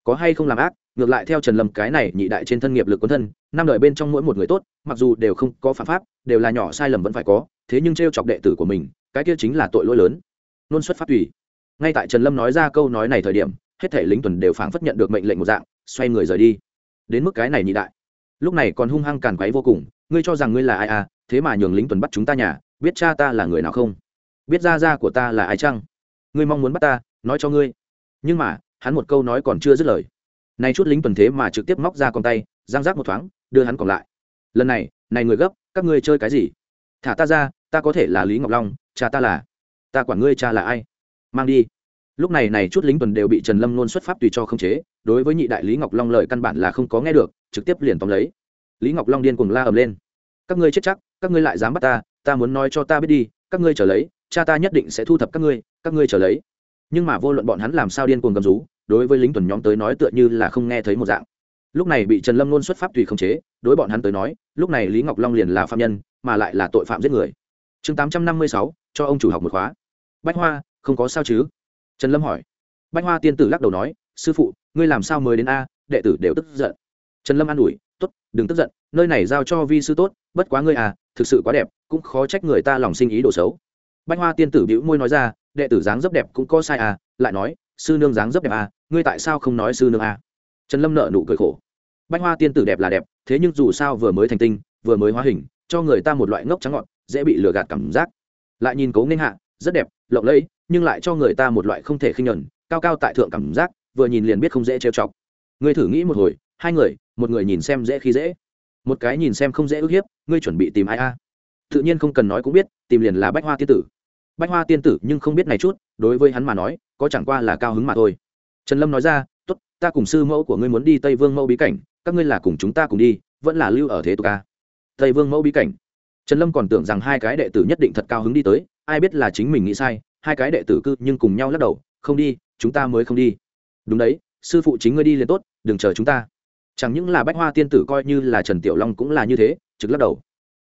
Có hay không làm ác, ngược lại theo trần lâm cái này nhị đại trên thân nghiệp lực quân thân, năm đời bên trong mỗi một người tốt, mặc dù đều không có phạm pháp, đều là nhỏ sai lầm vẫn phải có, thế nhưng t r e o chọc đệ tử của mình, cái kia chính là tội lỗi lớn. Nôn xuất phát tùy. Ngay tại trần lâm nói ra câu nói này thời điểm hết thể lính tuần đều phảng phất nhận được mệnh lệnh một dạng, xoay người rời đi. Đến mức cái này nhị đại. Lúc này còn hung hăng càn quấy vô cùng, ngươi cho rằng ngươi là ai à thế mà nhường lính tuần bắt chúng ta nhà, biết cha ta là người nào không? Biết ra ra của ta là ai chăng? Ngươi mong muốn bắt ta, nói cho ngươi. Nhưng mà, hắn một câu nói còn chưa dứt lời. Nay chút lính tuần thế mà trực tiếp móc ra con tay, giang giác một thoáng, đưa hắn còn lại. Lần này này người gấp, các ngươi chơi cái gì? Thả ta ra, ta có thể là lý ngọc long, cha ta là. Ta quản ngươi cha là ai? Mang đi lúc này này chút lính tuần đều bị trần lâm nôn xuất pháp tùy cho không chế, đối với nhị đại lý ngọc long lời căn bản là không có nghe được, trực tiếp liền tóm lấy. Lý ngọc long điên cùng la ầm lên. Các ngươi chết chắc, các ngươi lại dám bắt ta ta muốn nói cho ta biết đi, các ngươi trở lấy, cha ta nhất định sẽ thu thập các ngươi các ngươi trở lấy. Nhưng mà vô luận bọn hắn làm sao điên cuồng gầm rú, đối với lính tuần nhóm tới nói tựa như là không nghe thấy một dạng. Lúc này bị trần lâm nôn xuất pháp tùy không chế, đối bọn hắn tới nói, lúc này lý ngọc long liền là phạm nhân, mà lại là tội phạm giết người. Chương tám trăm năm mươi sáu, cho ông chủ học một khóa. Bách hoa, không có sao chứ? Trần lâm hỏi. Bách hoa tiên tử lắc đầu nói, sư phụ, ngươi làm sao mới đến a, đệ tử đều tức giận. Trần lâm an ủi t ố t đừng tức giận, nơi này giao cho vi sư tốt, bất quá ngươi à thực sự quá đẹp, cũng khó trách người ta lòng sinh ý đồ xấu. Bách hoa tiên tử bĩu môi nói ra, đệ tử dáng dấp đẹp cũng có sai à lại nói, sư nương dáng dấp đẹp à ngươi tại sao không nói sư nương à trần lâm nợ nụ cười khổ. Bách hoa tiên tử đẹp là đẹp, thế nhưng dù sao vừa mới thành tinh, vừa mới hóa hình, cho người ta một loại ngốc trắng ngọn, dễ bị lừa gạt cảm giác. Lại nhìn cố nên hạ, rất đẹp, lộng lẫy nhưng lại cho người ta một loại không thể khinh nhẫn cao cao tại thượng cảm giác, vừa nhìn liền biết không dễ trêu chọc. Ngươi thử nghĩ một hồi, hai người, một người nhìn xem dễ khi dễ, một cái nhìn xem không dễ ức hiếp, ngươi chuẩn bị tìm ai a? Tự nhiên không cần nói cũng biết, tìm liền là bách hoa tiên tử. Bách hoa tiên tử nhưng không biết này chút, đối với hắn mà nói, có chẳng qua là cao hứng mà thôi. Trần lâm nói ra, tốt, ta cùng sư mẫu của ngươi muốn đi tây vương mẫu bí cảnh, các ngươi là cùng chúng ta cùng đi, vẫn là lưu ở thế tục ca tây vương mẫu bí cảnh. Trần lâm còn tưởng rằng hai cái đệ tử nhất định thật cao hứng đi tới, ai biết là chính mình nghĩ sai hai cái đệ tử cư nhưng cùng nhau lắc đầu, không đi, chúng ta mới không đi. Đúng đấy, sư phụ chính ngươi đi liền tốt, đừng chờ chúng ta. Chẳng những là bách hoa tiên tử coi như là trần tiểu long cũng là như thế, trực lắc đầu.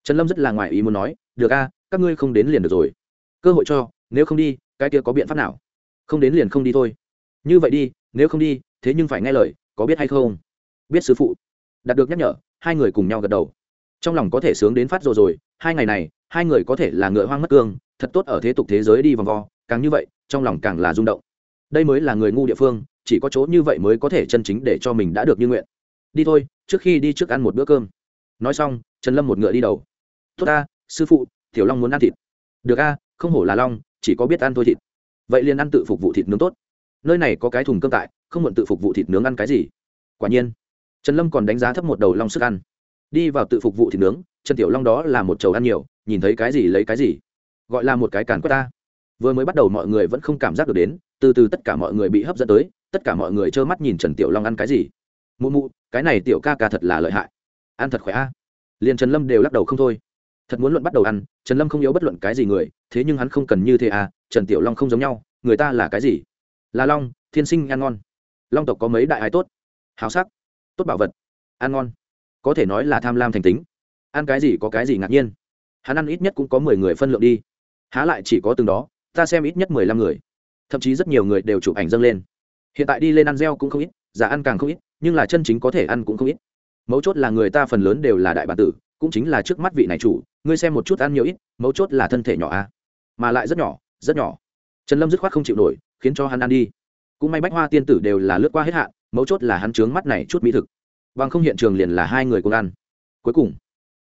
Trần lâm rất là ngoài ý muốn nói, được a, các ngươi không đến liền được rồi. Cơ hội cho, nếu không đi, cái kia có biện pháp nào? Không đến liền không đi thôi. Như vậy đi, nếu không đi, thế nhưng phải nghe lời, có biết hay không? Biết sư phụ. Đạt được nhắc nhở, hai người cùng nhau gật đầu. Trong lòng có thể sướng đến phát rồi rồi, hai ngày này hai người có thể là ngựa hoang mất cương, thật tốt ở thế tục thế giới đi vòng vo, càng như vậy, trong lòng càng là rung động. Đây mới là người ngu địa phương, chỉ có chỗ như vậy mới có thể chân chính để cho mình đã được như nguyện. Đi thôi, trước khi đi trước ăn một bữa cơm. Nói xong, trần lâm một ngựa đi đầu. Tốt ta sư phụ, tiểu long muốn ăn thịt. Được a, không hổ là long, chỉ có biết ăn thôi thịt. Vậy liền ăn tự phục vụ thịt nướng tốt. Nơi này có cái thùng cơm tại, không muộn tự phục vụ thịt nướng ăn cái gì? Quả nhiên, trần lâm còn đánh giá thấp một đầu long sức ăn. Đi vào tự phục vụ thịt nướng trần tiểu long đó là một chầu ăn nhiều, nhìn thấy cái gì lấy cái gì. Gọi là một cái càn quét ta. Vừa mới bắt đầu mọi người vẫn không cảm giác được đến, từ từ tất cả mọi người bị hấp dẫn tới, tất cả mọi người trơ mắt nhìn trần tiểu long ăn cái gì. Mụ mụ, cái này tiểu ca ca thật là lợi hại. Ăn thật khỏe a. Liền trần lâm đều lắc đầu không thôi. Thật muốn luận bắt đầu ăn, trần lâm không yếu bất luận cái gì người, thế nhưng hắn không cần như thế à trần tiểu long không giống nhau, người ta là cái gì? Là long, thiên sinh ăn ngon. Long tộc có mấy đại ai tốt? Hào sắc. Tốt bảo vật. Ăn ngon. Có thể nói là tham lam thành tính ăn cái gì có cái gì ngạc nhiên. Hắn ăn ít nhất cũng có mười người phân lượng đi. Há lại chỉ có từng đó, ta xem ít nhất mười lăm người. Thậm chí rất nhiều người đều chụp ảnh dâng lên. Hiện tại đi lên ăn reo cũng không ít giả ăn càng không ít, nhưng là chân chính có thể ăn cũng không ít. Mấu chốt là người ta phần lớn đều là đại bản tử, cũng chính là trước mắt vị này chủ, ngươi xem một chút ăn nhiều ít, mấu chốt là thân thể nhỏ a mà lại rất nhỏ rất nhỏ. Trần lâm dứt khoát không chịu nổi, khiến cho hắn ăn đi. Cũng may bách hoa tiên tử đều là lướt qua hết hạn, mấu chốt là hắn trướng mắt này chút mỹ thực. Bằng không hiện trường liền là hai người cùng ăn. Cuối cùng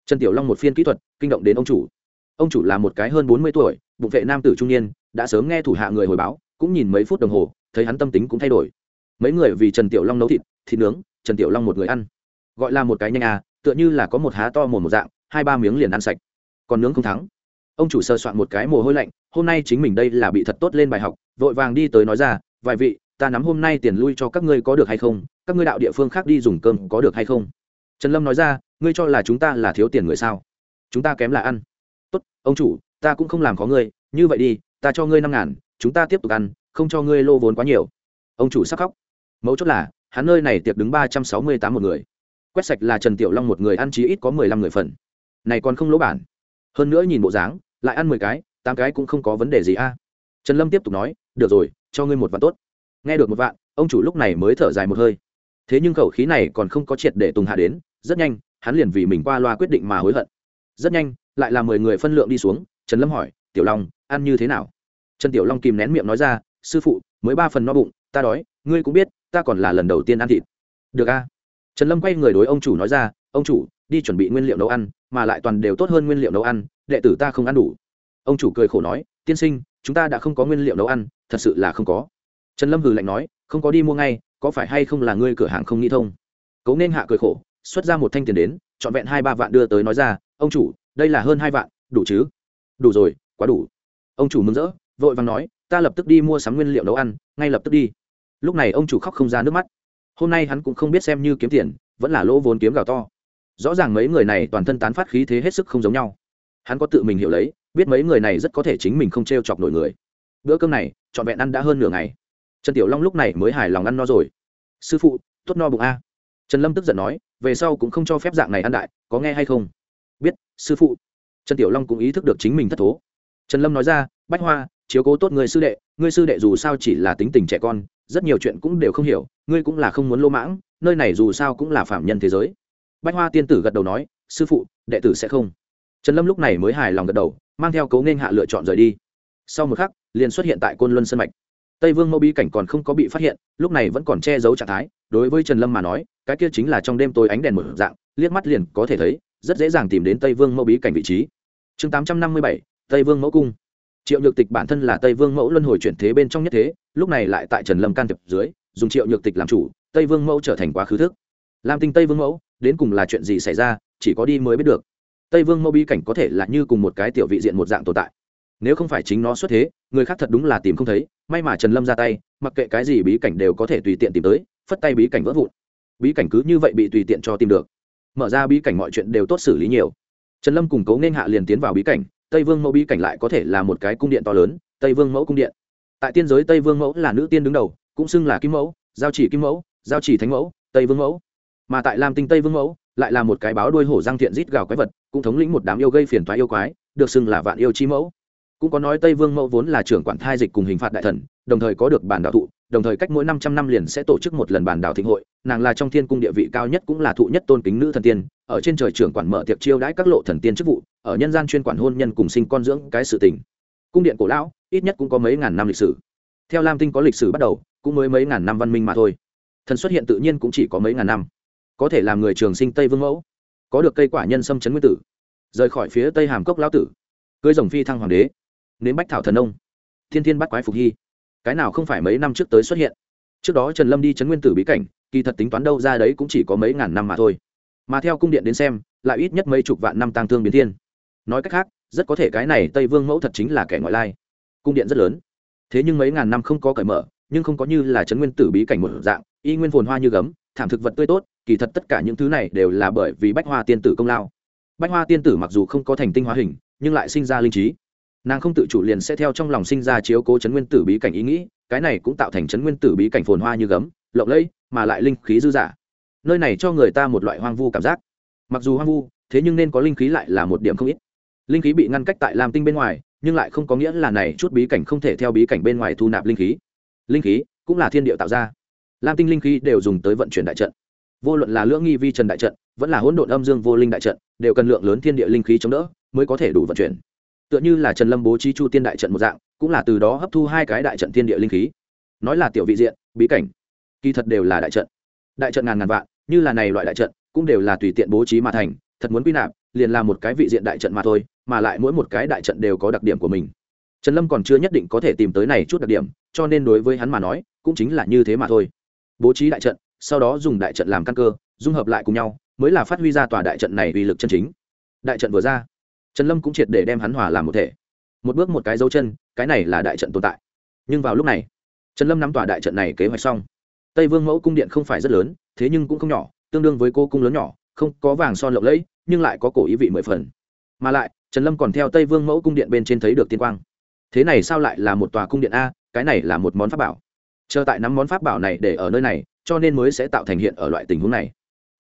trần tiểu long một phiên kỹ thuật, kinh động đến ông chủ. Ông chủ là một cái hơn bốn mươi tuổi, bụng vệ nam tử trung niên, đã sớm nghe thủ hạ người hồi báo, cũng nhìn mấy phút đồng hồ, thấy hắn tâm tính cũng thay đổi. Mấy người vì trần tiểu long nấu thịt thịt nướng, trần tiểu long một người ăn. Gọi là một cái nhanh à tựa như là có một há to một một dạng, hai ba miếng liền ăn sạch. Còn nướng không thắng. Ông chủ sơ soạn một cái mồ hôi lạnh, hôm nay chính mình đây là bị thật tốt lên bài học, vội vàng đi tới nói ra, vài vị, ta nắm hôm nay tiền lui cho các ngươi có được hay không? Các ngươi đạo địa phương khác đi dùng cơm có được hay không? Trần lâm nói ra, ngươi cho là chúng ta là thiếu tiền người sao? Chúng ta kém là ăn. Tốt, ông chủ, ta cũng không làm khó ngươi, như vậy đi, ta cho ngươi năm ngàn, chúng ta tiếp tục ăn, không cho ngươi lô vốn quá nhiều. Ông chủ sắc khóc. Mấu chốt là, hắn nơi này tiệc đứng ba trăm sáu mươi tám một người. Quét sạch là trần tiểu long một người ăn chí ít có mười lăm người phần. Này còn không lỗ bản. Hơn nữa nhìn bộ dáng, lại ăn mười cái, tám cái cũng không có vấn đề gì a. À. Trần lâm tiếp tục nói, được rồi, cho ngươi một vạn tốt. Nghe được một vạn, ông chủ lúc này mới thở dài một hơi thế nhưng khẩu khí này còn không có triệt để tùng hạ đến, rất nhanh, hắn liền vì mình qua loa quyết định mà hối hận. Rất nhanh, lại là mười người phân lượng đi xuống, trần lâm hỏi, tiểu long, ăn như thế nào? Trần tiểu long kìm nén miệng nói ra, sư phụ, mới ba phần no bụng, ta đói, ngươi cũng biết, ta còn là lần đầu tiên ăn thịt. Được a. Trần lâm quay người đối ông chủ nói ra, ông chủ, đi chuẩn bị nguyên liệu nấu ăn, mà lại toàn đều tốt hơn nguyên liệu nấu ăn, đệ tử ta không ăn đủ. Ông chủ cười khổ nói, tiên sinh, chúng ta đã không có nguyên liệu nấu ăn, thật sự là không có. Trần lâm hừ lạnh nói, không có đi mua ngay có phải hay không là ngươi cửa hàng không nghĩ thông? Cấu nên hạ cười khổ, xuất ra một thanh tiền đến, trọn vẹn hai ba vạn đưa tới nói ra, ông chủ, đây là hơn hai vạn, đủ chứ? Đủ rồi, quá đủ. Ông chủ mừng rỡ, vội vàng nói, ta lập tức đi mua sắm nguyên liệu nấu ăn, ngay lập tức đi. Lúc này ông chủ khóc không ra nước mắt. Hôm nay hắn cũng không biết xem như kiếm tiền, vẫn là lỗ vốn kiếm gào to. Rõ ràng mấy người này toàn thân tán phát khí thế hết sức không giống nhau. Hắn có tự mình hiểu lấy, biết mấy người này rất có thể chính mình không t r e o chọc nổi người. Bữa cơm này, trọn vẹn ăn đã hơn nửa ngày trần tiểu long lúc này mới hài lòng ăn no rồi. Sư phụ, tốt no bụng a. Trần lâm tức giận nói, về sau cũng không cho phép dạng này ăn đại, có nghe hay không? Biết, sư phụ. Trần tiểu long cũng ý thức được chính mình thất thố. Trần lâm nói ra, bách hoa, chiếu cố tốt người sư đệ, người sư đệ dù sao chỉ là tính tình trẻ con, rất nhiều chuyện cũng đều không hiểu, ngươi cũng là không muốn lô mãng, nơi này dù sao cũng là phạm nhân thế giới. Bách hoa tiên tử gật đầu nói, sư phụ, đệ tử sẽ không. Trần lâm lúc này mới hài lòng gật đầu, mang theo cấu nên hạ lựa chọn rời đi. Sau một khắc, liền xuất hiện tại côn luân sân mạch tây vương mẫu bí cảnh còn không có bị phát hiện, lúc này vẫn còn che giấu trạng thái, đối với trần lâm mà nói, cái kia chính là trong đêm tối ánh đèn một dạng, liếc mắt liền có thể thấy, rất dễ dàng tìm đến tây vương mẫu bí cảnh vị trí. Chương tám trăm năm mươi bảy, tây vương mẫu cung. Triệu nhược tịch bản thân là tây vương mẫu luân hồi chuyển thế bên trong nhất thế, lúc này lại tại trần lâm can thiệp dưới, dùng triệu nhược tịch làm chủ, tây vương mẫu trở thành quá khứ thức. Lam tinh tây vương mẫu, đến cùng là chuyện gì xảy ra, chỉ có đi mới biết được. Tây vương mẫu bí cảnh có thể là như cùng một cái tiểu vị diện một dạng tồn tại. Nếu không phải chính nó xuất thế, người khác thật đúng là tìm không thấy may mà trần lâm ra tay, mặc kệ cái gì bí cảnh đều có thể tùy tiện tìm tới, phất tay bí cảnh vỡ vụn. Bí cảnh cứ như vậy bị tùy tiện cho tìm được. Mở ra bí cảnh mọi chuyện đều tốt xử lý nhiều. Trần lâm cùng cấu nên hạ liền tiến vào bí cảnh, tây vương mẫu bí cảnh lại có thể là một cái cung điện to lớn, tây vương mẫu cung điện. Tại tiên giới tây vương mẫu là nữ tiên đứng đầu, cũng xưng là kim mẫu, giao chỉ kim mẫu, giao chỉ thánh mẫu, tây vương mẫu. Mà tại lam tinh tây vương mẫu, lại là một cái báo đuôi hổ giang thiện rít gào quái vật, cũng thống lĩnh một đám yêu gây phiền toái yêu quái, được xưng là vạn yêu chi mẫu cũng có nói tây vương mẫu vốn là trưởng quản thai dịch cùng hình phạt đại thần, đồng thời có được bản đạo thụ, đồng thời cách mỗi năm trăm năm liền sẽ tổ chức một lần bản đạo thịnh hội. Nàng là trong thiên cung địa vị cao nhất cũng là thụ nhất tôn kính nữ thần tiên, ở trên trời trưởng quản mở tiệc chiêu đãi các lộ thần tiên chức vụ, ở nhân gian chuyên quản hôn nhân cùng sinh con dưỡng cái sự tình. Cung điện cổ lão, ít nhất cũng có mấy ngàn năm lịch sử. Theo lam tinh có lịch sử bắt đầu, cũng mới mấy ngàn năm văn minh mà thôi. Thần xuất hiện tự nhiên cũng chỉ có mấy ngàn năm. Có thể làm người trường sinh tây vương mẫu, có được cây quả nhân xâm chấn nguyên tử, rời khỏi phía tây hàm cốc lão tử, cưới rồng phi thăng hoàng đế nếm bách thảo thần ông. Thiên thiên bắt quái phục hy. Cái nào không phải mấy năm trước tới xuất hiện? Trước đó trần lâm đi chấn nguyên tử bí cảnh, kỳ thật tính toán đâu ra đấy cũng chỉ có mấy ngàn năm mà thôi. Mà theo cung điện đến xem, lại ít nhất mấy chục vạn năm tăng thương biến thiên. Nói cách khác, rất có thể cái này tây vương mẫu thật chính là kẻ ngoại lai. Cung điện rất lớn. Thế nhưng mấy ngàn năm không có cởi mở, nhưng không có như là chấn nguyên tử bí cảnh một dạng, y nguyên phồn hoa như gấm, thảm thực vật tươi tốt, kỳ thật tất cả những thứ này đều là bởi vì bách hoa tiên tử công lao. Bách hoa tiên tử mặc dù không có thành tinh hóa hình, nhưng lại sinh ra linh trí nàng không tự chủ liền sẽ theo trong lòng sinh ra chiếu cố chấn nguyên tử bí cảnh ý nghĩ, cái này cũng tạo thành chấn nguyên tử bí cảnh phồn hoa như gấm, lộng lẫy, mà lại linh khí dư dả. Nơi này cho người ta một loại hoang vu cảm giác. Mặc dù hoang vu, thế nhưng nên có linh khí lại là một điểm không ít. Linh khí bị ngăn cách tại lam tinh bên ngoài, nhưng lại không có nghĩa là này chút bí cảnh không thể theo bí cảnh bên ngoài thu nạp linh khí. Linh khí cũng là thiên địa tạo ra. Lam tinh linh khí đều dùng tới vận chuyển đại trận. Vô luận là lưỡng nghi vi trần đại trận, vẫn là hỗn độn âm dương vô linh đại trận, đều cần lượng lớn thiên địa linh khí chống đỡ mới có thể đủ vận chuyển tựa như là trần lâm bố trí chu tiên đại trận một dạng, cũng là từ đó hấp thu hai cái đại trận thiên địa linh khí. Nói là tiểu vị diện, bí cảnh, kỳ thật đều là đại trận. Đại trận ngàn ngàn vạn, như là này loại đại trận, cũng đều là tùy tiện bố trí mà thành, thật muốn quy nạp, liền là một cái vị diện đại trận mà thôi, mà lại mỗi một cái đại trận đều có đặc điểm của mình. Trần lâm còn chưa nhất định có thể tìm tới này chút đặc điểm, cho nên đối với hắn mà nói, cũng chính là như thế mà thôi. Bố trí đại trận, sau đó dùng đại trận làm căn cơ, dung hợp lại cùng nhau, mới là phát huy ra tòa đại trận này uy lực chân chính. Đại trận vừa ra trần lâm cũng triệt để đem hắn hòa làm một thể. Một bước một cái dấu chân, cái này là đại trận tồn tại. Nhưng vào lúc này, trần lâm nắm tòa đại trận này kế hoạch xong. Tây vương mẫu cung điện không phải rất lớn, thế nhưng cũng không nhỏ, tương đương với cô cung lớn nhỏ, không có vàng son lộng lẫy, nhưng lại có cổ ý vị mười phần. Mà lại, trần lâm còn theo tây vương mẫu cung điện bên trên thấy được tiên quang. Thế này sao lại là một tòa cung điện a, cái này là một món pháp bảo. Chờ tại nắm món pháp bảo này để ở nơi này, cho nên mới sẽ tạo thành hiện ở loại tình huống này.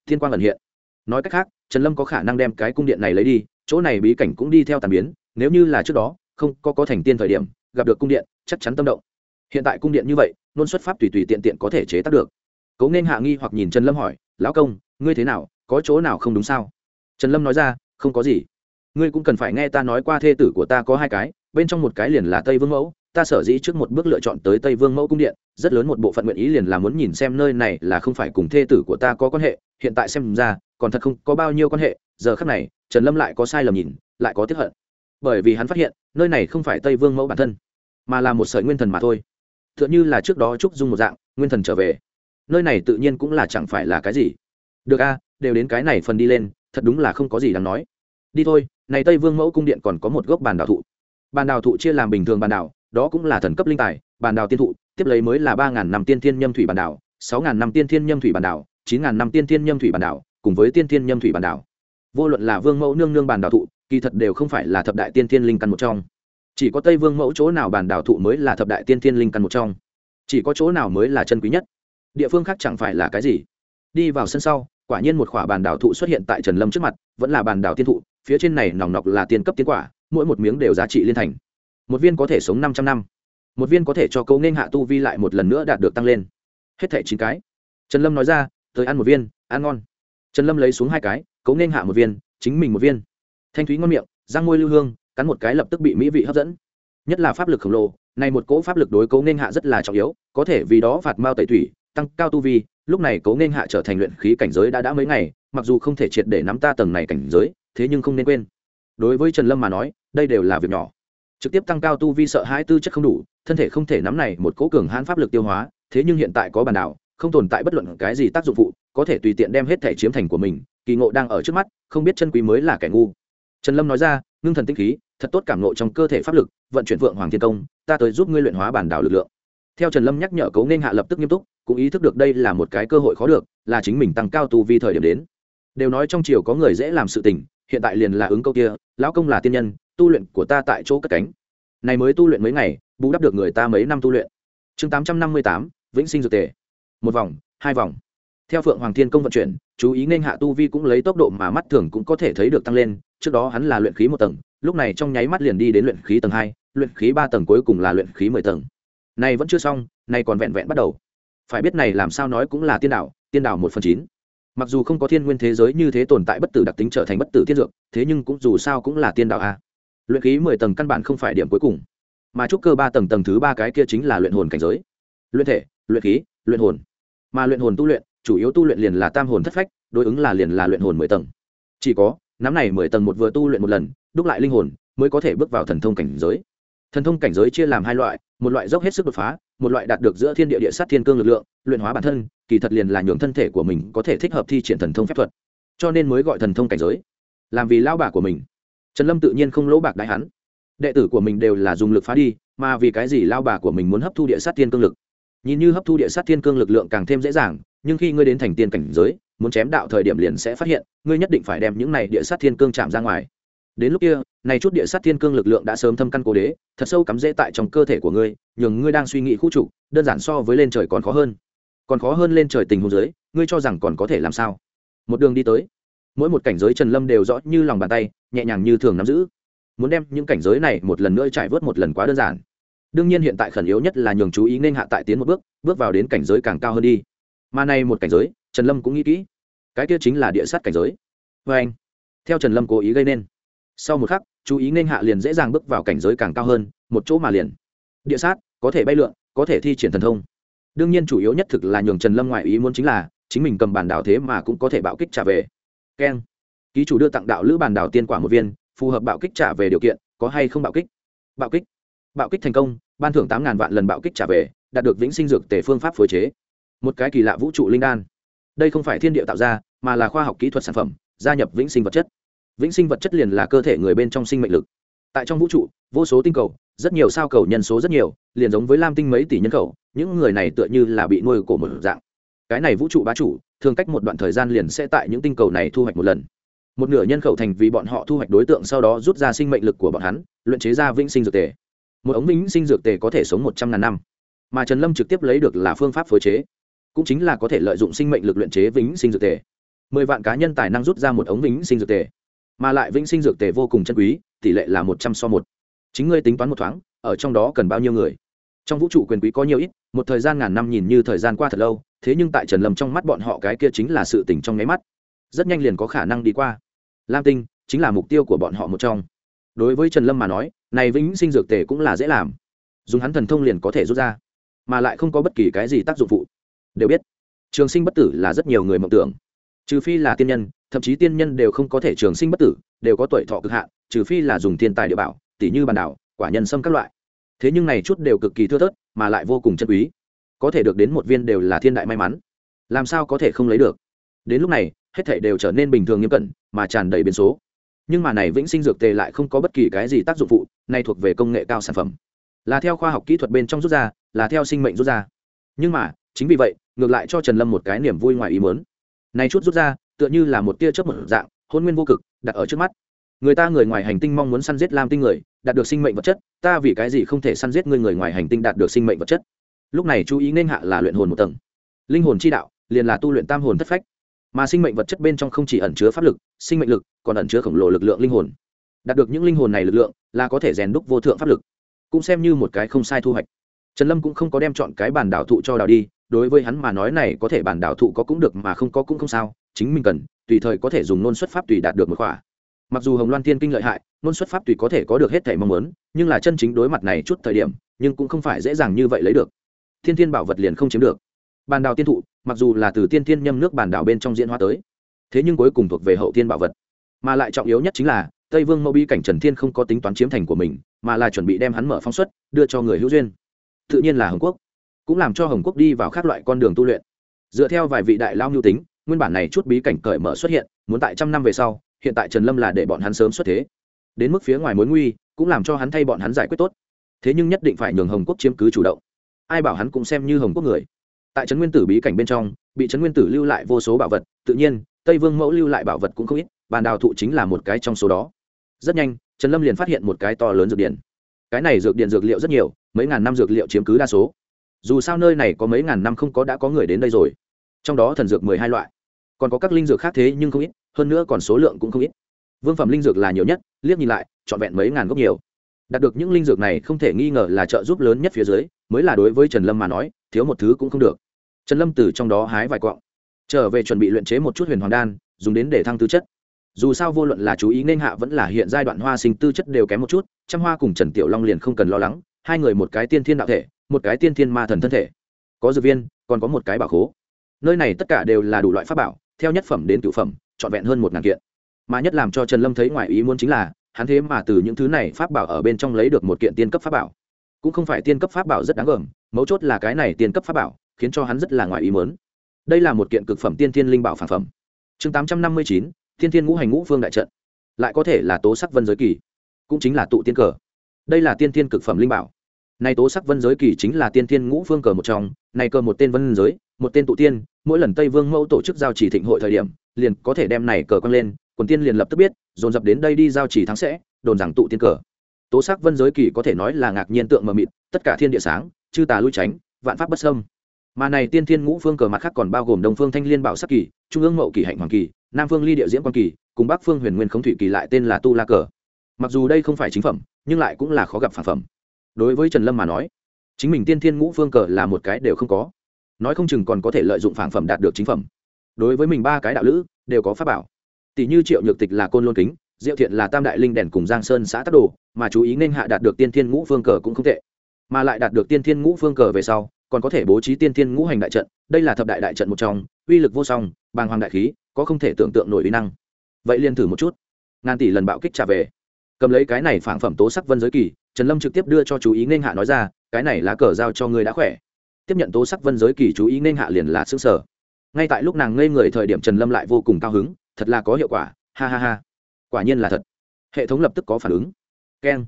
Thiên quang ẩn hiện. Nói cách khác, trần lâm có khả năng đem cái cung điện này lấy đi chỗ này bí cảnh cũng đi theo tàn biến, nếu như là trước đó, không có có thành tiên thời điểm, gặp được cung điện, chắc chắn tâm động. Hiện tại cung điện như vậy, luôn xuất pháp tùy tùy tiện tiện có thể chế tác được. Cố nên hạ nghi hoặc nhìn trần lâm hỏi, lão công, ngươi thế nào, có chỗ nào không đúng sao? Trần lâm nói ra, không có gì. Ngươi cũng cần phải nghe ta nói qua thê tử của ta có hai cái, bên trong một cái liền là tây vương mẫu, ta sở dĩ trước một bước lựa chọn tới tây vương mẫu cung điện, rất lớn một bộ phận nguyện ý liền là muốn nhìn xem nơi này là không phải cùng thê tử của ta có quan hệ, hiện tại xem ra còn thật không có bao nhiêu quan hệ, giờ khắc này, trần lâm lại có sai lầm nhìn, lại có tiếp hận. Bởi vì hắn phát hiện, nơi này không phải tây vương mẫu bản thân, mà là một sợi nguyên thần mà thôi. T h ư ợ n h ư là trước đó trúc dung một dạng, nguyên thần trở về. Nơi này tự nhiên cũng là chẳng phải là cái gì. Được a, đều đến cái này phần đi lên, thật đúng là không có gì đáng nói. Đi thôi, này tây vương mẫu cung điện còn có một gốc bàn đào thụ. Bàn đào thụ chia làm bình thường bàn đào, đó cũng là thần cấp linh tài, bàn đào tiên thụ, tiếp lấy mới là ba ngàn năm tiên thiên nhâm thủy bàn đào, sáu ngàn năm tiên thiên nhâm thủy bàn đào, chín ngàn năm tiên thiên nhâm thủy bàn đào cùng với tiên thiên nhâm thủy bàn đảo. Vô luận là vương mẫu nương nương bàn đảo thụ, kỳ thật đều không phải là thập đại tiên thiên linh căn một trong. Chỉ có tây vương mẫu chỗ nào bàn đảo thụ mới là thập đại tiên thiên linh căn một trong. Chỉ có chỗ nào mới là chân quý nhất. Địa phương khác chẳng phải là cái gì. Đi vào sân sau, quả nhiên một khỏa bàn đảo thụ xuất hiện tại trần lâm trước mặt, vẫn là bàn đảo tiên thụ, phía trên này nòng nọc là tiên cấp tiên quả, mỗi một miếng đều giá trị liên thành. Một viên có thể sống năm trăm năm. Một viên có thể cho cấu nên hạ tu vi lại một lần nữa đạt được tăng lên. Hết thẻ chín cái. Trần lâm nói ra, tới ăn một viên, ăn ngon trần lâm lấy xuống hai cái cấu nên hạ một viên, chính mình một viên. Thanh thúy ngon miệng, răng môi lưu hương, cắn một cái lập tức bị mỹ vị hấp dẫn. Nhất là pháp lực khổng lồ, này một cỗ pháp lực đối cấu nên hạ rất là trọng yếu, có thể vì đó phạt mao tẩy thủy, tăng cao tu vi, lúc này cấu nên hạ trở thành luyện khí cảnh giới đã đã mấy ngày, mặc dù không thể triệt để nắm ta tầng này cảnh giới, thế nhưng không nên quên. Đối với trần lâm mà nói, đây đều là việc nhỏ. Trực tiếp tăng cao tu vi sợ hãi tư chất không đủ, thân thể không thể nắm này một cỗ cường hãn pháp lực tiêu hóa, thế nhưng hiện tại có bản đảo không tồn tại bất luận cái gì tác dụng phụ có thể tùy tiện đem hết thể chiếm thành của mình, kỳ ngộ đang ở trước mắt, không biết chân quý mới là kẻ ngu. Trần lâm nói ra, ngưng thần tinh khí, thật tốt cảm ngộ trong cơ thể pháp lực, vận chuyển vượng hoàng thiên công, ta tới giúp ngươi luyện hóa bản đảo lực lượng. Theo trần lâm nhắc nhở cấu nên hạ lập tức nghiêm túc, cũng ý thức được đây là một cái cơ hội khó được, là chính mình tăng cao tu vi thời điểm đến. Đều nói trong triều có người dễ làm sự tình, hiện tại liền là ứng câu kia, lão công là tiên nhân, tu luyện của ta tại chỗ cất cánh. Này mới tu luyện mấy ngày, bù đắp được người ta mấy năm tu luyện. Chương tám trăm năm mươi tám, vĩnh sinh dược tề. Một vòng, hai vòng theo phượng hoàng thiên công vận chuyển, chú ý nên hạ tu vi cũng lấy tốc độ mà mắt thường cũng có thể thấy được tăng lên, trước đó hắn là luyện khí một tầng, lúc này trong nháy mắt liền đi đến luyện khí tầng hai, luyện khí ba tầng cuối cùng là luyện khí mười tầng. Này vẫn chưa xong, này còn vẹn vẹn bắt đầu. Phải biết này làm sao nói cũng là tiên đạo tiên đạo một phần chín. Mặc dù không có thiên nguyên thế giới như thế tồn tại bất tử đặc tính trở thành bất tử tiên dược, thế nhưng cũng dù sao cũng là tiên đạo a. Luyện khí mười tầng căn bản không phải điểm cuối cùng. Mà trúc cơ ba tầng tầng thứ ba cái kia chính là luyện hồn cảnh giới. Luyện thể, luyện khí, luyện hồn. Mà luyện hồn tu luyện chủ yếu tu luyện liền là tam hồn thất phách, đối ứng là liền là luyện hồn mười tầng. Chỉ có, nắm này mười tầng một vừa tu luyện một lần, đúc lại linh hồn, mới có thể bước vào thần thông cảnh giới. Thần thông cảnh giới chia làm hai loại, một loại dốc hết sức đột phá, một loại đạt được giữa thiên địa địa sát thiên cương lực lượng, luyện hóa bản thân, kỳ thật liền là nhường thân thể của mình có thể thích hợp thi triển thần thông phép thuật. Cho nên mới gọi thần thông cảnh giới. Làm vì lao bà của mình. Trần lâm tự nhiên không lỗ bạc đại hắn. Đệ tử của mình đều là dùng lực phá đi, mà vì cái gì lao bà của mình muốn hấp thu địa sát thiên cương lực? Nhìn như hấp thu địa sát thiên cương lực lượng càng thêm dễ dàng, nhưng khi ngươi đến thành tiên cảnh giới, muốn chém đạo thời điểm liền sẽ phát hiện, ngươi nhất định phải đem những này địa sát thiên cương chạm ra ngoài. Đến lúc kia, này chút địa sát thiên cương lực lượng đã sớm thâm căn cố đế, thật sâu cắm dễ tại trong cơ thể của ngươi, nhường ngươi đang suy nghĩ khu trụ đơn giản so với lên trời còn khó hơn. Còn khó hơn lên trời tình hồ giới ngươi cho rằng còn có thể làm sao? Một đường đi tới, mỗi một cảnh giới trần lâm đều rõ như lòng bàn tay, nhẹ nhàng như thường nắm giữ. Muốn đem những cảnh giới này một lần nữa trải vớt một lần quá đơn giản đương nhiên hiện tại khẩn yếu nhất là nhường chú ý nên hạ tại tiến một bước bước vào đến cảnh giới càng cao hơn đi. Mà này một cảnh giới, trần lâm cũng nghĩ kỹ. Cái kia chính là địa sát cảnh giới. Vê anh, theo trần lâm cố ý gây nên. Sau một khắc, chú ý nên hạ liền dễ dàng bước vào cảnh giới càng cao hơn, một chỗ mà liền. Địa sát, có thể bay lượn, có thể thi triển thần thông. Đương nhiên chủ yếu nhất thực là nhường trần lâm ngoại ý muốn chính là, chính mình cầm bản đảo thế mà cũng có thể bạo kích trả về. Keng. Ký chủ đưa tặng đạo lữ bản đảo tiên quả một viên, phù hợp bạo kích trả về điều kiện, có hay không bạo kích? Bạo kích. Bạo kích thành công ban thưởng tám ngàn vạn lần bạo kích trả về, đạt được vĩnh sinh dược tể phương pháp phối chế. Một cái kỳ lạ vũ trụ linh đan. Đây không phải thiên địa tạo ra, mà là khoa học kỹ thuật sản phẩm, gia nhập vĩnh sinh vật chất. Vĩnh sinh vật chất liền là cơ thể người bên trong sinh mệnh lực. Tại trong vũ trụ, vô số tinh cầu, rất nhiều sao cầu nhân số rất nhiều, liền giống với lam tinh mấy tỷ nhân khẩu, những người này tựa như là bị nuôi cổ một dạng. Cái này vũ trụ bá chủ, thường cách một đoạn thời gian liền sẽ tại những tinh cầu này thu hoạch một lần. Một nửa nhân khẩu thành vì bọn họ thu hoạch đối tượng sau đó rút ra sinh mệnh lực của bọn hắn, luyện chế ra vĩnh sinh dược tề một ống vĩnh sinh dược tề có thể sống một trăm ngàn năm. Mà trần lâm trực tiếp lấy được là phương pháp phối chế, cũng chính là có thể lợi dụng sinh mệnh lực luyện chế vĩnh sinh dược tề. Mười vạn cá nhân tài năng rút ra một ống vĩnh sinh dược tề, mà lại vĩnh sinh dược tề vô cùng chân quý, tỷ lệ là một trăm so một. Chính ngươi tính toán một thoáng, ở trong đó cần bao nhiêu người? Trong vũ trụ quyền quý có nhiều ít, một thời gian ngàn năm nhìn như thời gian qua thật lâu, thế nhưng tại trần lâm trong mắt bọn họ cái kia chính là sự tỉnh trong nháy mắt. Rất nhanh liền có khả năng đi qua. Lam tinh, chính là mục tiêu của bọn họ một trong. Đối với trần lâm mà nói này vĩnh sinh dược tề cũng là dễ làm. Dùng hắn thần thông liền có thể rút ra, mà lại không có bất kỳ cái gì tác dụng phụ. Đều biết, trường sinh bất tử là rất nhiều người mộng tưởng. Trừ phi là tiên nhân, thậm chí tiên nhân đều không có thể trường sinh bất tử, đều có tuổi thọ cực hạn, trừ phi là dùng thiên tài địa bảo tỷ như bàn đảo, quả nhân sâm các loại. Thế nhưng này chút đều cực kỳ thưa thớt, mà lại vô cùng chân quý. Có thể được đến một viên đều là thiên đại may mắn. Làm sao có thể không lấy được? Đến lúc này, hết thể đều trở nên bình thường nghiêm cẩn, mà tràn đầy biến số nhưng mà này vĩnh sinh dược tề lại không có bất kỳ cái gì tác dụng phụ này thuộc về công nghệ cao sản phẩm. Là theo khoa học kỹ thuật bên trong rút ra, là theo sinh mệnh rút ra. Nhưng mà, chính vì vậy, ngược lại cho trần lâm một cái niềm vui ngoài ý mớn này chút rút ra, tựa như là một tia chớp một dạng, hôn nguyên vô cực, đặt ở trước mắt. Người ta người ngoài hành tinh mong muốn săn giết lam tinh người, đạt được sinh mệnh vật chất, ta vì cái gì không thể săn giết người người ngoài hành tinh đạt được sinh mệnh vật chất? Lúc này chú ý nên hạ là luyện hồn một tầng. Linh hồn chi đạo, liền là tu luyện tam hồn thất phách mà sinh mệnh vật chất bên trong không chỉ ẩn chứa pháp lực, sinh mệnh lực, còn ẩn chứa khổng lồ lực lượng linh hồn. Đạt được những linh hồn này lực lượng, là có thể rèn đúc vô thượng pháp lực. Cũng xem như một cái không sai thu hoạch. Trần lâm cũng không có đem chọn cái bản đảo thụ cho đào đi, đối với hắn mà nói này có thể bản đảo thụ có cũng được mà không có cũng không sao, chính mình cần, tùy thời có thể dùng nôn xuất pháp tùy đạt được một khỏa. Mặc dù hồng loan thiên kinh lợi hại, nôn xuất pháp tùy có thể có được hết thể mong muốn, nhưng là chân chính đối mặt này chút thời điểm, nhưng cũng không phải dễ dàng như vậy lấy được. Thiên thiên bảo vật liền không chiếm được. Bàn đào tiên thụ mặc dù là từ tiên thiên nhâm nước bản đảo bên trong diễn hóa tới, thế nhưng cuối cùng thuộc về hậu thiên bảo vật. Mà lại trọng yếu nhất chính là, tây vương mẫu bi cảnh trần thiên không có tính toán chiếm thành của mình, mà là chuẩn bị đem hắn mở phóng xuất, đưa cho người hữu duyên. Tự nhiên là hồng quốc, cũng làm cho hồng quốc đi vào các loại con đường tu luyện. Dựa theo vài vị đại lao mưu tính, nguyên bản này chút bí cảnh cởi mở xuất hiện, muốn tại trăm năm về sau, hiện tại trần lâm là để bọn hắn sớm xuất thế. Đến mức phía ngoài mối nguy, cũng làm cho hắn thay bọn hắn giải quyết tốt. Thế nhưng nhất định phải nhường hồng quốc chiếm cứ chủ động. Ai bảo hắn cũng xem như hồng quốc người tại trấn nguyên tử bí cảnh bên trong, bị trấn nguyên tử lưu lại vô số bảo vật, tự nhiên, tây vương mẫu lưu lại bảo vật cũng không ít, bàn đào thụ chính là một cái trong số đó. Rất nhanh, trần lâm liền phát hiện một cái to lớn dược điển cái này dược điện dược liệu rất nhiều, mấy ngàn năm dược liệu chiếm cứ đa số. Dù sao nơi này có mấy ngàn năm không có đã có người đến đây rồi. Trong đó thần dược mười hai loại. Còn có các linh dược khác thế nhưng không ít, hơn nữa còn số lượng cũng không ít. Vương phẩm linh dược là nhiều nhất, liếc nhìn lại, trọn vẹn mấy ngàn gốc nhiều. Đạt được những linh dược này không thể nghi ngờ là trợ giúp lớn nhất phía dưới, mới là đối với trần lâm mà nói, thiếu một thứ cũng không được trần lâm từ trong đó hái vài quọng trở về chuẩn bị luyện chế một chút huyền hoàng đan, dùng đến để thăng tư chất. Dù sao vô luận là chú ý nên hạ vẫn là hiện giai đoạn hoa sinh tư chất đều kém một chút, trăm hoa cùng trần tiểu long liền không cần lo lắng, hai người một cái tiên thiên đạo thể, một cái tiên thiên ma thần thân thể. Có dược viên, còn có một cái bảo khố. Nơi này tất cả đều là đủ loại pháp bảo, theo nhất phẩm đến cựu phẩm, trọn vẹn hơn một ngàn kiện. Mà nhất làm cho trần lâm thấy ngoài ý muốn chính là, hắn thế mà từ những thứ này pháp bảo ở bên trong lấy được một kiện tiên cấp pháp bảo. Cũng không phải tiên cấp pháp bảo rất đáng gờm, mấu chốt là cái này tiên cấp pháp bảo khiến cho hắn rất là ngoài ý muốn. Đây là một kiện cực phẩm tiên thiên linh bảo phản phẩm. Chương tám trăm năm mươi chín, thiên thiên ngũ hành ngũ phương đại trận. Lại có thể là tố sắc vân giới kỳ, cũng chính là tụ tiên cờ. Đây là tiên thiên cực phẩm linh bảo. Nay tố sắc vân giới kỳ chính là tiên thiên ngũ phương cờ một trong, này cờ một tên vân giới, một tên tụ tiên, mỗi lần tây vương mẫu tổ chức giao chỉ thịnh hội thời điểm, liền có thể đem này cờ quăng lên, quần tiên liền lập tức biết, dồn dập đến đây đi giao chỉ thắng sẽ, đồn rằng tụ tiên cờ. Tố sắc vân giới kỳ có thể nói là ngạc nhiên tượng mờ mịt, tất cả thiên địa sáng, chư tà lui tránh, vạn pháp bất sâm mà này tiên thiên ngũ phương cờ mặt khác còn bao gồm đông phương thanh liên bảo sắc kỳ, trung ương mậu kỳ hạnh hoàng kỳ, nam phương ly địa diễn quan kỳ, cùng bắc phương huyền nguyên khống thủy kỳ lại tên là tu la cờ. Mặc dù đây không phải chính phẩm, nhưng lại cũng là khó gặp phản phẩm. Đối với trần lâm mà nói, chính mình tiên thiên ngũ phương cờ là một cái đều không có. Nói không chừng còn có thể lợi dụng phản phẩm đạt được chính phẩm. Đối với mình ba cái đạo lữ, đều có pháp bảo. Tỷ như triệu nhược tịch là côn lôn kính, diệu thiện là tam đại linh đèn cùng giang sơn xã tắc đồ, mà chú ý nên hạ đạt được tiên thiên ngũ phương cờ cũng không tệ. Mà lại đạt được tiên thiên ngũ phương cờ về sau còn có thể bố trí tiên thiên ngũ hành đại trận, đây là thập đại đại trận một trong, uy lực vô song, bàng hoàng đại khí, có không thể tưởng tượng nổi uy năng. Vậy liền thử một chút. Ngàn tỷ lần bạo kích trả về. Cầm lấy cái này phản phẩm tố sắc vân giới kỳ, trần lâm trực tiếp đưa cho chú ý nên hạ nói ra, cái này lá cờ giao cho người đã khỏe. Tiếp nhận tố sắc vân giới kỳ chú ý nên hạ liền là xứng sở ngay tại lúc nàng ngây người thời điểm trần lâm lại vô cùng cao hứng, thật là có hiệu quả, ha ha ha. Quả nhiên là thật. Hệ thống lập tức có phản ứng. Keng.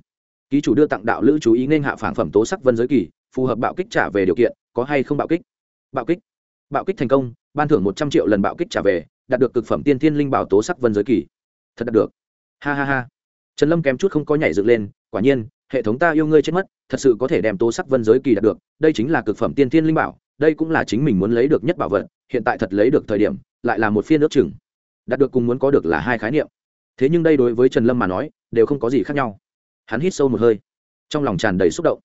Ký chủ đưa tặng đạo lữ chú ý nên hạ phản phẩm tố sắc vân giới kỳ phù hợp bạo kích trả về điều kiện, có hay không bạo kích? Bạo kích. Bạo kích thành công, ban thưởng một trăm triệu lần bạo kích trả về, đạt được cực phẩm tiên thiên linh bảo tố sắc vân giới kỳ. Thật đạt được. Ha ha ha. Trần lâm kém chút không có nhảy dựng lên, quả nhiên, hệ thống ta yêu ngươi chết mất, thật sự có thể đem tố sắc vân giới kỳ đạt được, đây chính là cực phẩm tiên thiên linh bảo, đây cũng là chính mình muốn lấy được nhất bảo vật, hiện tại thật lấy được thời điểm, lại là một phiên ước chừng. Đạt được cùng muốn có được là hai khái niệm. Thế nhưng đây đối với trần lâm mà nói, đều không có gì khác nhau. Hắn hít sâu một hơi. Trong lòng tràn đầy xúc động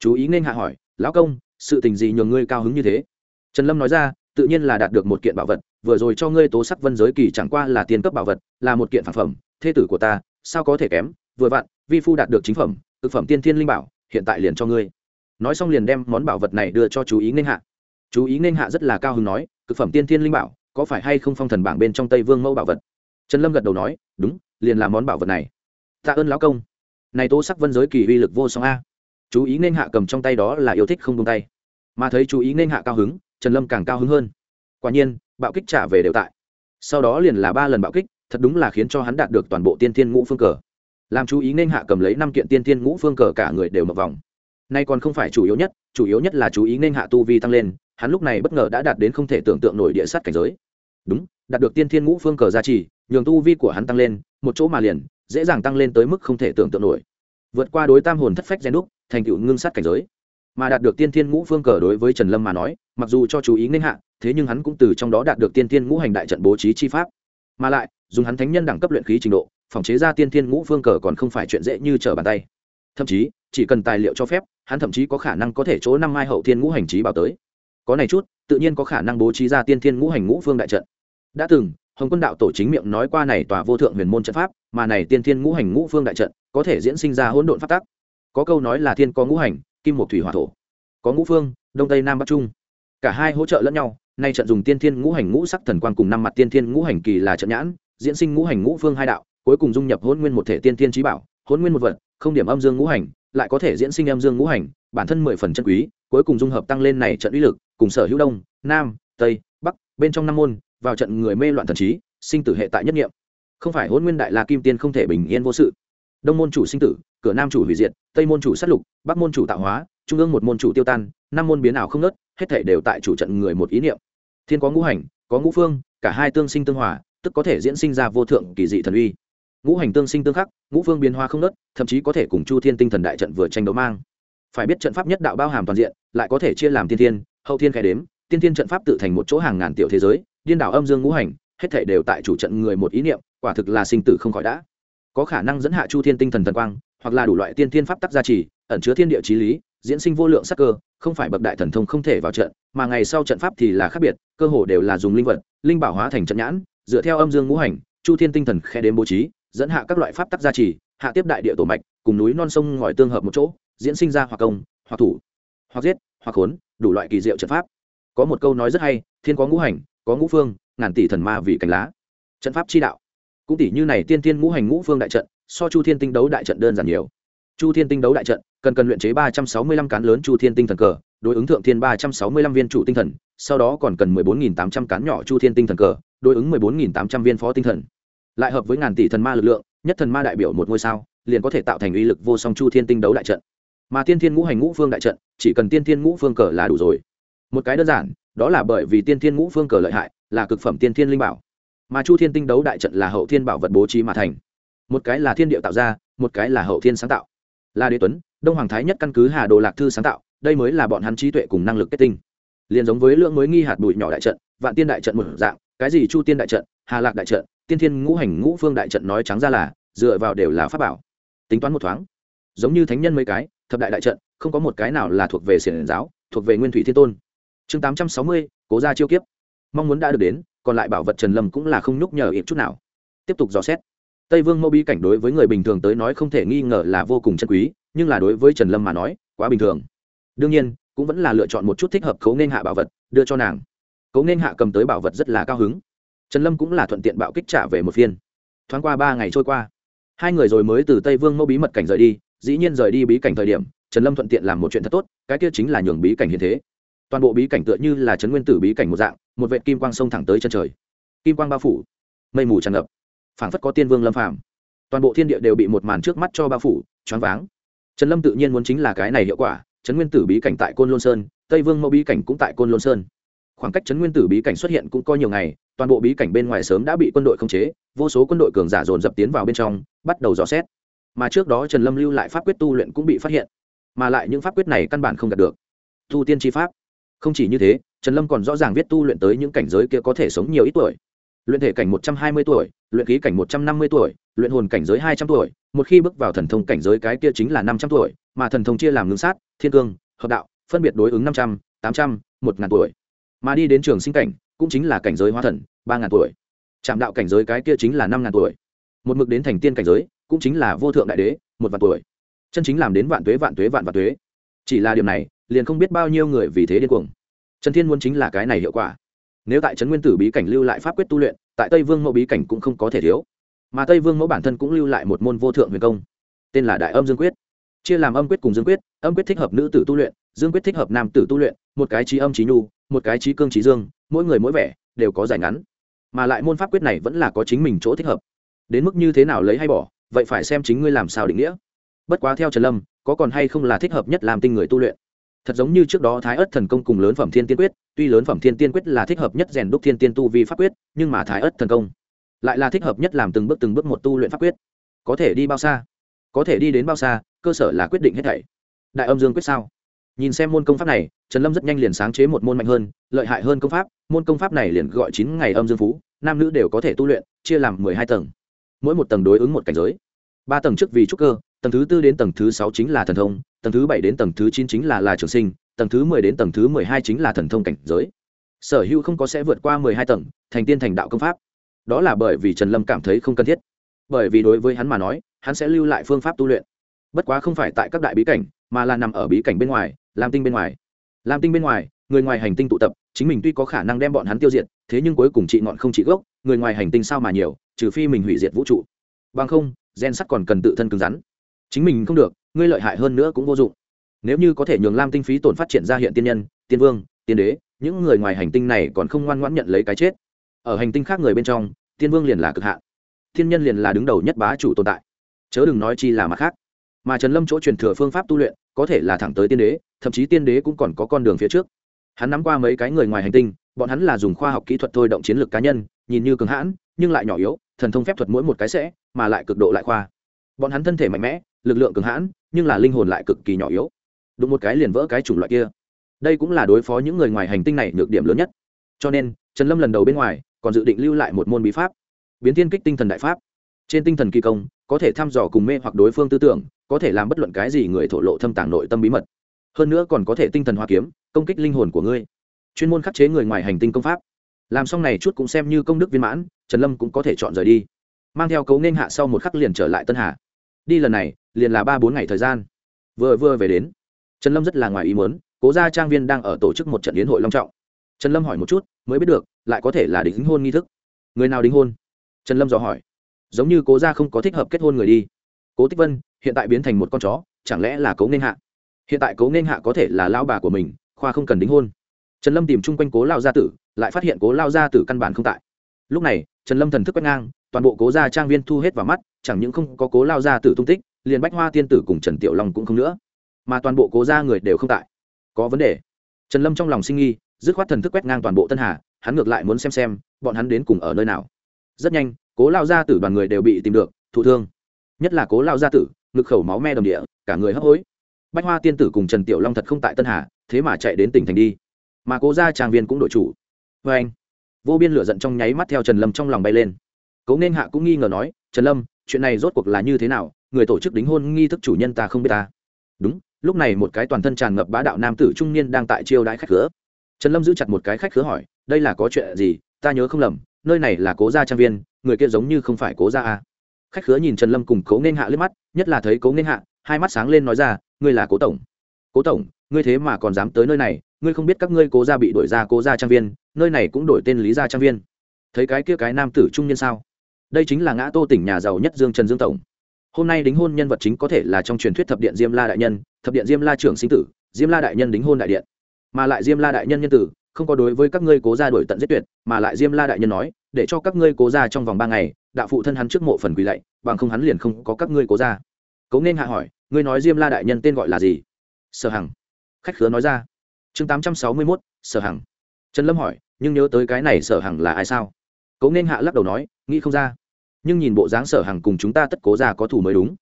chú ý nên hạ hỏi, lão công, sự tình gì nhường ngươi cao hứng như thế? Trần lâm nói ra, tự nhiên là đạt được một kiện bảo vật, vừa rồi cho ngươi tố sắc vân giới kỳ chẳng qua là tiền cấp bảo vật, là một kiện phản phẩm, thê tử của ta, sao có thể kém? Vừa vặn, vi phu đạt được chính phẩm, thực phẩm tiên thiên linh bảo, hiện tại liền cho ngươi. Nói xong liền đem món bảo vật này đưa cho chú ý nên hạ. Chú ý nên hạ rất là cao hứng nói, thực phẩm tiên thiên linh bảo, có phải hay không phong thần bảng bên trong tây vương mẫu bảo vật? Trần lâm gật đầu nói, đúng, liền là món bảo vật này. Tạ ơn lão công. Này tố sắc vân giới kỳ uy lực vô song a chú ý nên hạ cầm trong tay đó là yêu thích không tung tay. Mà thấy chú ý nên hạ cao hứng, trần lâm càng cao hứng hơn. Quả nhiên, bạo kích trả về đều tại. Sau đó liền là ba lần bạo kích, thật đúng là khiến cho hắn đạt được toàn bộ tiên thiên ngũ phương cờ. Làm chú ý nên hạ cầm lấy năm kiện tiên thiên ngũ phương cờ cả người đều mập vòng. Nay còn không phải chủ yếu nhất, chủ yếu nhất là chú ý nên hạ tu vi tăng lên, hắn lúc này bất ngờ đã đạt đến không thể tưởng tượng nổi địa sát cảnh giới. Đúng, đạt được tiên thiên ngũ phương cờ gia trì, nhường tu vi của hắn tăng lên, một chỗ mà liền, dễ dàng tăng lên tới mức không thể tưởng tượng nổi vượt qua đối tam hồn thất phách gen đúc, thành tựu ngưng sát cảnh giới. Mà đạt được tiên thiên ngũ phương cờ đối với trần lâm mà nói, mặc dù cho chú ý nên hạ, thế nhưng hắn cũng từ trong đó đạt được tiên thiên ngũ hành đại trận bố trí chi pháp. Mà lại, dùng hắn thánh nhân đẳng cấp luyện khí trình độ, phòng chế ra tiên thiên ngũ phương cờ còn không phải chuyện dễ như trở bàn tay. Thậm chí, chỉ cần tài liệu cho phép, hắn thậm chí có khả năng có thể chỗ năm mai hậu thiên ngũ hành trí bảo tới. Có này chút, tự nhiên có khả năng bố trí ra tiên thiên ngũ hành ngũ phương đại trận. Đã từng, hồng quân đạo tổ chính miệng nói qua này tòa vô thượng huyền môn trận pháp mà này tiên thiên ngũ hành ngũ phương đại trận có thể diễn sinh ra hỗn độn phát tắc. Có câu nói là thiên có ngũ hành, kim một thủy hỏa thổ. Có ngũ phương, đông tây nam bắc trung. Cả hai hỗ trợ lẫn nhau, nay trận dùng tiên thiên ngũ hành ngũ sắc thần quang cùng năm mặt tiên thiên ngũ hành kỳ là trận nhãn, diễn sinh ngũ hành ngũ phương hai đạo, cuối cùng dung nhập hôn nguyên một thể tiên thiên trí bảo hôn nguyên một vật, không điểm âm dương ngũ hành, lại có thể diễn sinh âm dương ngũ hành, bản thân mười phần chân quý, cuối cùng dung hợp tăng lên này trận uy lực, cùng sở hữu đông, nam, tây, bắc, bên trong năm môn, vào trận người mê loạn thần trí, sinh tử hệ tại nhất nghiệm không phải hôn nguyên đại la kim tiên không thể bình yên vô sự. Đông môn chủ sinh tử, cửa nam chủ hủy diệt, tây môn chủ sát lục, bắc môn chủ tạo hóa, trung ương một môn chủ tiêu tan, năm môn biến ảo không nớt hết thể đều tại chủ trận người một ý niệm. Thiên có ngũ hành, có ngũ phương, cả hai tương sinh tương hòa, tức có thể diễn sinh ra vô thượng kỳ dị thần uy. Ngũ hành tương sinh tương khắc, ngũ phương biến hoa không nớt thậm chí có thể cùng chu thiên tinh thần đại trận vừa tranh đấu mang. Phải biết trận pháp nhất đạo bao hàm toàn diện, lại có thể chia làm tiên thiên, hậu thiên khai đếm, tiên thiên trận pháp tự thành một chỗ hàng ngàn tiểu thế giới, điên đảo âm dương ngũ hành, hết thể đều tại chủ trận người một ý niệm quả thực là sinh tử không khỏi đã. Có khả năng dẫn hạ chu thiên tinh thần thần quang, hoặc là đủ loại tiên thiên pháp tắc gia trì, ẩn chứa thiên địa trí lý, diễn sinh vô lượng sắc cơ, không phải bậc đại thần thông không thể vào trận, mà ngày sau trận pháp thì là khác biệt, cơ hồ đều là dùng linh vật, linh bảo hóa thành trận nhãn, dựa theo âm dương ngũ hành, chu thiên tinh thần khe đến bố trí, dẫn hạ các loại pháp tắc gia trì, hạ tiếp đại địa tổ mạch, cùng núi non sông ngòi tương hợp một chỗ, diễn sinh ra hoặc công hoặc thủ hoặc giết hoặc khốn, đủ loại kỳ diệu trận pháp. Có một câu nói rất hay, thiên có ngũ hành, có ngũ phương, ngàn tỷ thần ma vì cánh lá. Trận pháp chi đạo cũng tỷ như này tiên tiên ngũ hành ngũ phương đại trận, so chu thiên tinh đấu đại trận đơn giản nhiều. Chu thiên tinh đấu đại trận, cần cần luyện chế ba trăm sáu mươi lăm cán lớn chu thiên tinh thần cờ, đối ứng thượng thiên ba trăm sáu mươi lăm viên chủ tinh thần, sau đó còn cần mười bốn nghìn tám trăm cán nhỏ chu thiên tinh thần cờ, đối ứng mười bốn nghìn tám trăm viên phó tinh thần. Lại hợp với ngàn tỷ thần ma lực lượng, nhất thần ma đại biểu một ngôi sao, liền có thể tạo thành uy lực vô song chu thiên tinh đấu đại trận. Mà tiên thiên ngũ hành ngũ phương đại trận, chỉ cần tiên thiên ngũ phương cờ là đủ rồi. Một cái đơn giản, đó là bởi vì tiên thiên ngũ phương cờ lợi hại, là cực phẩm tiên thiên linh bảo mà chu thiên tinh đấu đại trận là hậu thiên bảo vật bố trí mà thành. Một cái là thiên địa tạo ra, một cái là hậu thiên sáng tạo. Là đế tuấn, đông hoàng thái nhất căn cứ hà đồ lạc thư sáng tạo, đây mới là bọn hắn trí tuệ cùng năng lực kết tinh. Liền giống với lượng mới nghi hạt bụi nhỏ đại trận, vạn tiên đại trận một dạng, cái gì chu tiên đại trận, hà lạc đại trận, tiên thiên ngũ hành ngũ phương đại trận nói trắng ra là, dựa vào đều là pháp bảo. Tính toán một thoáng, giống như thánh nhân mấy cái, thập đại đại trận, không có một cái nào là thuộc về xiển giáo, thuộc về nguyên thủy thiên tôn. Chương tám trăm sáu mươi, cố gia chiêu kiếp. Mong muốn đã được đến còn lại bảo vật trần lâm cũng là không nhúc nhờ ít chút nào. Tiếp tục dò xét. Tây vương mẫu bí cảnh đối với người bình thường tới nói không thể nghi ngờ là vô cùng chân quý, nhưng là đối với trần lâm mà nói, quá bình thường. Đương nhiên, cũng vẫn là lựa chọn một chút thích hợp cấu nên hạ bảo vật, đưa cho nàng. Cấu nên hạ cầm tới bảo vật rất là cao hứng. Trần lâm cũng là thuận tiện bạo kích trả về một phiên. Thoáng qua ba ngày trôi qua, hai người rồi mới từ tây vương mẫu bí mật cảnh rời đi, dĩ nhiên rời đi bí cảnh thời điểm, trần lâm thuận tiện làm một chuyện thật tốt, cái kia chính là nhường bí cảnh hiện thế toàn bộ bí cảnh tựa như là trấn nguyên tử bí cảnh một dạng, một vệ kim quang sông thẳng tới chân trời. Kim quang bao phủ, mây mù tràn ngập, phảng phất có tiên vương lâm phàm. Toàn bộ thiên địa đều bị một màn trước mắt cho bao phủ, choáng váng. Trần lâm tự nhiên muốn chính là cái này hiệu quả, trấn nguyên tử bí cảnh tại côn lôn sơn, tây vương mẫu bí cảnh cũng tại côn lôn sơn. Khoảng cách trấn nguyên tử bí cảnh xuất hiện cũng có nhiều ngày, toàn bộ bí cảnh bên ngoài sớm đã bị quân đội khống chế, vô số quân đội cường giả dồn dập tiến vào bên trong, bắt đầu dò xét. Mà trước đó trần lâm lưu lại pháp quyết tu luyện cũng bị phát hiện, mà lại những pháp quyết này căn bản không đạt được. Tu tiên tri pháp không chỉ như thế, trần lâm còn rõ ràng viết tu luyện tới những cảnh giới kia có thể sống nhiều ít tuổi. Luyện thể cảnh một trăm hai mươi tuổi, luyện khí cảnh một trăm năm mươi tuổi, luyện hồn cảnh giới hai trăm tuổi, một khi bước vào thần thông cảnh giới cái kia chính là năm trăm tuổi, mà thần thông chia làm ngưng sát, thiên cương, hợp đạo, phân biệt đối ứng năm trăm, tám trăm, một ngàn tuổi. Mà đi đến trường sinh cảnh, cũng chính là cảnh giới hóa thần, ba ngàn tuổi. Trạm đạo cảnh giới cái kia chính là năm ngàn tuổi. Một mực đến thành tiên cảnh giới, cũng chính là vô thượng đại đế, một vạn tuổi. Chân chính làm đến vạn tuế vạn tuế vạn vạn tuế. Chỉ là điểm này liền không biết bao nhiêu người vì thế điên cuồng. Trần thiên muốn chính là cái này hiệu quả. Nếu tại trấn nguyên tử bí cảnh lưu lại pháp quyết tu luyện, tại tây vương mẫu bí cảnh cũng không có thể thiếu. Mà tây vương mẫu bản thân cũng lưu lại một môn vô thượng huyền công, tên là đại âm dương quyết. Chia làm âm quyết cùng dương quyết, âm quyết thích hợp nữ tử tu luyện, dương quyết thích hợp nam tử tu luyện, một cái trí âm trí nhu, một cái trí cương trí dương, mỗi người mỗi vẻ, đều có giải ngắn. Mà lại môn pháp quyết này vẫn là có chính mình chỗ thích hợp. Đến mức như thế nào lấy hay bỏ, vậy phải xem chính ngươi làm sao định nghĩa. Bất quá theo trần lâm, có còn hay không là thích hợp nhất làm tinh người tu luyện thật giống như trước đó thái ớt thần công cùng lớn phẩm thiên tiên quyết, tuy lớn phẩm thiên tiên quyết là thích hợp nhất rèn đúc thiên tiên tu vi pháp quyết, nhưng mà thái ớt thần công lại là thích hợp nhất làm từng bước từng bước một tu luyện pháp quyết. Có thể đi bao xa? Có thể đi đến bao xa, cơ sở là quyết định hết thảy. Đại âm dương quyết sao? Nhìn xem môn công pháp này, trần lâm rất nhanh liền sáng chế một môn mạnh hơn, lợi hại hơn công pháp. Môn công pháp này liền gọi chín ngày âm dương phú, nam nữ đều có thể tu luyện, chia làm mười hai tầng. Mỗi một tầng đối ứng một cảnh giới. Ba tầng trước vì trúc cơ, tầng thứ tư đến tầng thứ sáu chính là thần thông tầng thứ bảy đến tầng thứ chín chính là là trường sinh, tầng thứ mười đến tầng thứ mười hai chính là thần thông cảnh giới. Sở hữu không có sẽ vượt qua mười hai tầng, thành tiên thành đạo công pháp. Đó là bởi vì trần lâm cảm thấy không cần thiết. Bởi vì đối với hắn mà nói, hắn sẽ lưu lại phương pháp tu luyện. Bất quá không phải tại các đại bí cảnh, mà là nằm ở bí cảnh bên ngoài, lam tinh bên ngoài. Lam tinh bên ngoài, người ngoài hành tinh tụ tập, chính mình tuy có khả năng đem bọn hắn tiêu diệt, thế nhưng cuối cùng trị ngọn không trị gốc, người ngoài hành tinh sao mà nhiều, trừ phi mình hủy diệt vũ trụ. Bằng không, gen sắt còn cần tự thân cứng rắn chính mình không được, ngươi lợi hại hơn nữa cũng vô dụng. Nếu như có thể nhường lam tinh phí tổn phát triển ra hiện tiên nhân, tiên vương, tiên đế, những người ngoài hành tinh này còn không ngoan ngoãn nhận lấy cái chết. Ở hành tinh khác người bên trong, tiên vương liền là cực hạn. Thiên nhân liền là đứng đầu nhất bá chủ tồn tại. Chớ đừng nói chi là mặt khác. Mà trần lâm chỗ truyền thừa phương pháp tu luyện, có thể là thẳng tới tiên đế, thậm chí tiên đế cũng còn có con đường phía trước. Hắn nắm qua mấy cái người ngoài hành tinh, bọn hắn là dùng khoa học kỹ thuật thôi động chiến lược cá nhân, nhìn như cường hãn, nhưng lại nhỏ yếu, thần thông phép thuật mỗi một cái sẽ, mà lại cực độ lại khoa bọn hắn thân thể mạnh mẽ, lực lượng cường hãn, nhưng là linh hồn lại cực kỳ nhỏ yếu. Đụng một cái liền vỡ cái chủng loại kia. Đây cũng là đối phó những người ngoài hành tinh này nhược điểm lớn nhất. Cho nên, trần lâm lần đầu bên ngoài, còn dự định lưu lại một môn bí pháp. Biến thiên kích tinh thần đại pháp. Trên tinh thần kỳ công, có thể thăm dò cùng mê hoặc đối phương tư tưởng, có thể làm bất luận cái gì người thổ lộ thâm tàng nội tâm bí mật. Hơn nữa còn có thể tinh thần hoa kiếm, công kích linh hồn của ngươi. Chuyên môn khắc chế người ngoài hành tinh công pháp. Làm xong này chút cũng xem như công đức viên mãn, trần lâm cũng có thể chọn rời đi. Mang theo cấu nên hạ sau một khắc liền trở lại tân hà đi lần này, liền là ba bốn ngày thời gian. Vừa vừa về đến, trần lâm rất là ngoài ý muốn, cố gia trang viên đang ở tổ chức một trận yến hội long trọng. Trần lâm hỏi một chút, mới biết được, lại có thể là đính hôn nghi thức. Người nào đính hôn? Trần lâm dò hỏi. Giống như cố gia không có thích hợp kết hôn người đi. Cố tích vân, hiện tại biến thành một con chó, chẳng lẽ là cố nên hạ? Hiện tại cố nên hạ có thể là lao bà của mình, khoa không cần đính hôn. Trần lâm tìm chung quanh cố lao gia tử, lại phát hiện cố lao gia tử căn bản không tại. Lúc này, trần lâm thần thức quét ngang, toàn bộ cố gia trang viên thu hết vào mắt chẳng những không có cố lao gia tử tung tích, liền bách hoa tiên tử cùng trần tiểu long cũng không nữa. Mà toàn bộ cố gia người đều không tại. Có vấn đề. Trần lâm trong lòng sinh nghi, dứt khoát thần thức quét ngang toàn bộ tân hà, hắn ngược lại muốn xem xem, bọn hắn đến cùng ở nơi nào. Rất nhanh, cố lao gia tử đoàn người đều bị tìm được, thụ thương. Nhất là cố lao gia tử, ngực khẩu máu me đồng địa, cả người hấp hối. Bách hoa tiên tử cùng trần tiểu long thật không tại tân hà, thế mà chạy đến tỉnh thành đi. Mà cố gia trang viên cũng đội chủ. Vê anh vô biên lửa giận trong nháy mắt theo trần lâm trong lòng bay lên. Cố nên hạ cũng nghi ngờ nói, trần lâm chuyện này rốt cuộc là như thế nào? Người tổ chức đính hôn nghi thức chủ nhân ta không biết ta. Đúng, lúc này một cái toàn thân tràn ngập bá đạo nam tử trung niên đang tại chiêu đãi khách khứa. Trần lâm giữ chặt một cái khách khứa hỏi, đây là có chuyện gì? Ta nhớ không lầm, nơi này là cố gia trang viên, người kia giống như không phải cố gia a khách khứa nhìn trần lâm cùng cố nghênh hạ liếc mắt, nhất là thấy cố nghênh hạ, hai mắt sáng lên nói ra, ngươi là cố tổng. Cố tổng, ngươi thế mà còn dám tới nơi này, ngươi không biết các ngươi cố gia bị đổi ra cố gia trang viên, nơi này cũng đổi tên lý gia trang viên. Thấy cái kia cái nam tử trung niên sao? Đây chính là ngã tô tỉnh nhà giàu nhất dương trần dương tổng. Hôm nay đính hôn nhân vật chính có thể là trong truyền thuyết thập điện diêm la đại nhân, thập điện diêm la trưởng sinh tử, diêm la đại nhân đính hôn đại điện. Mà lại diêm la đại nhân nhân tử, không có đối với các ngươi cố gia đổi tận giết tuyệt, mà lại diêm la đại nhân nói, để cho các ngươi cố gia trong vòng ba ngày, đạo phụ thân hắn trước mộ phần quỳ lạy, bằng không hắn liền không có các ngươi cố gia. Cố nên hạ hỏi, ngươi nói diêm la đại nhân tên gọi là gì? Sở hằng. Khách khứa nói ra. Chương tám trăm sáu mươi mốt, sở hằng. Trần lâm hỏi, nhưng nhớ tới cái này sở hằng là ai sao? Cố nên hạ lắc đầu nói nghĩ không ra. Nhưng nhìn bộ dáng sở hằng cùng chúng ta tất cố ra có thủ mới đúng.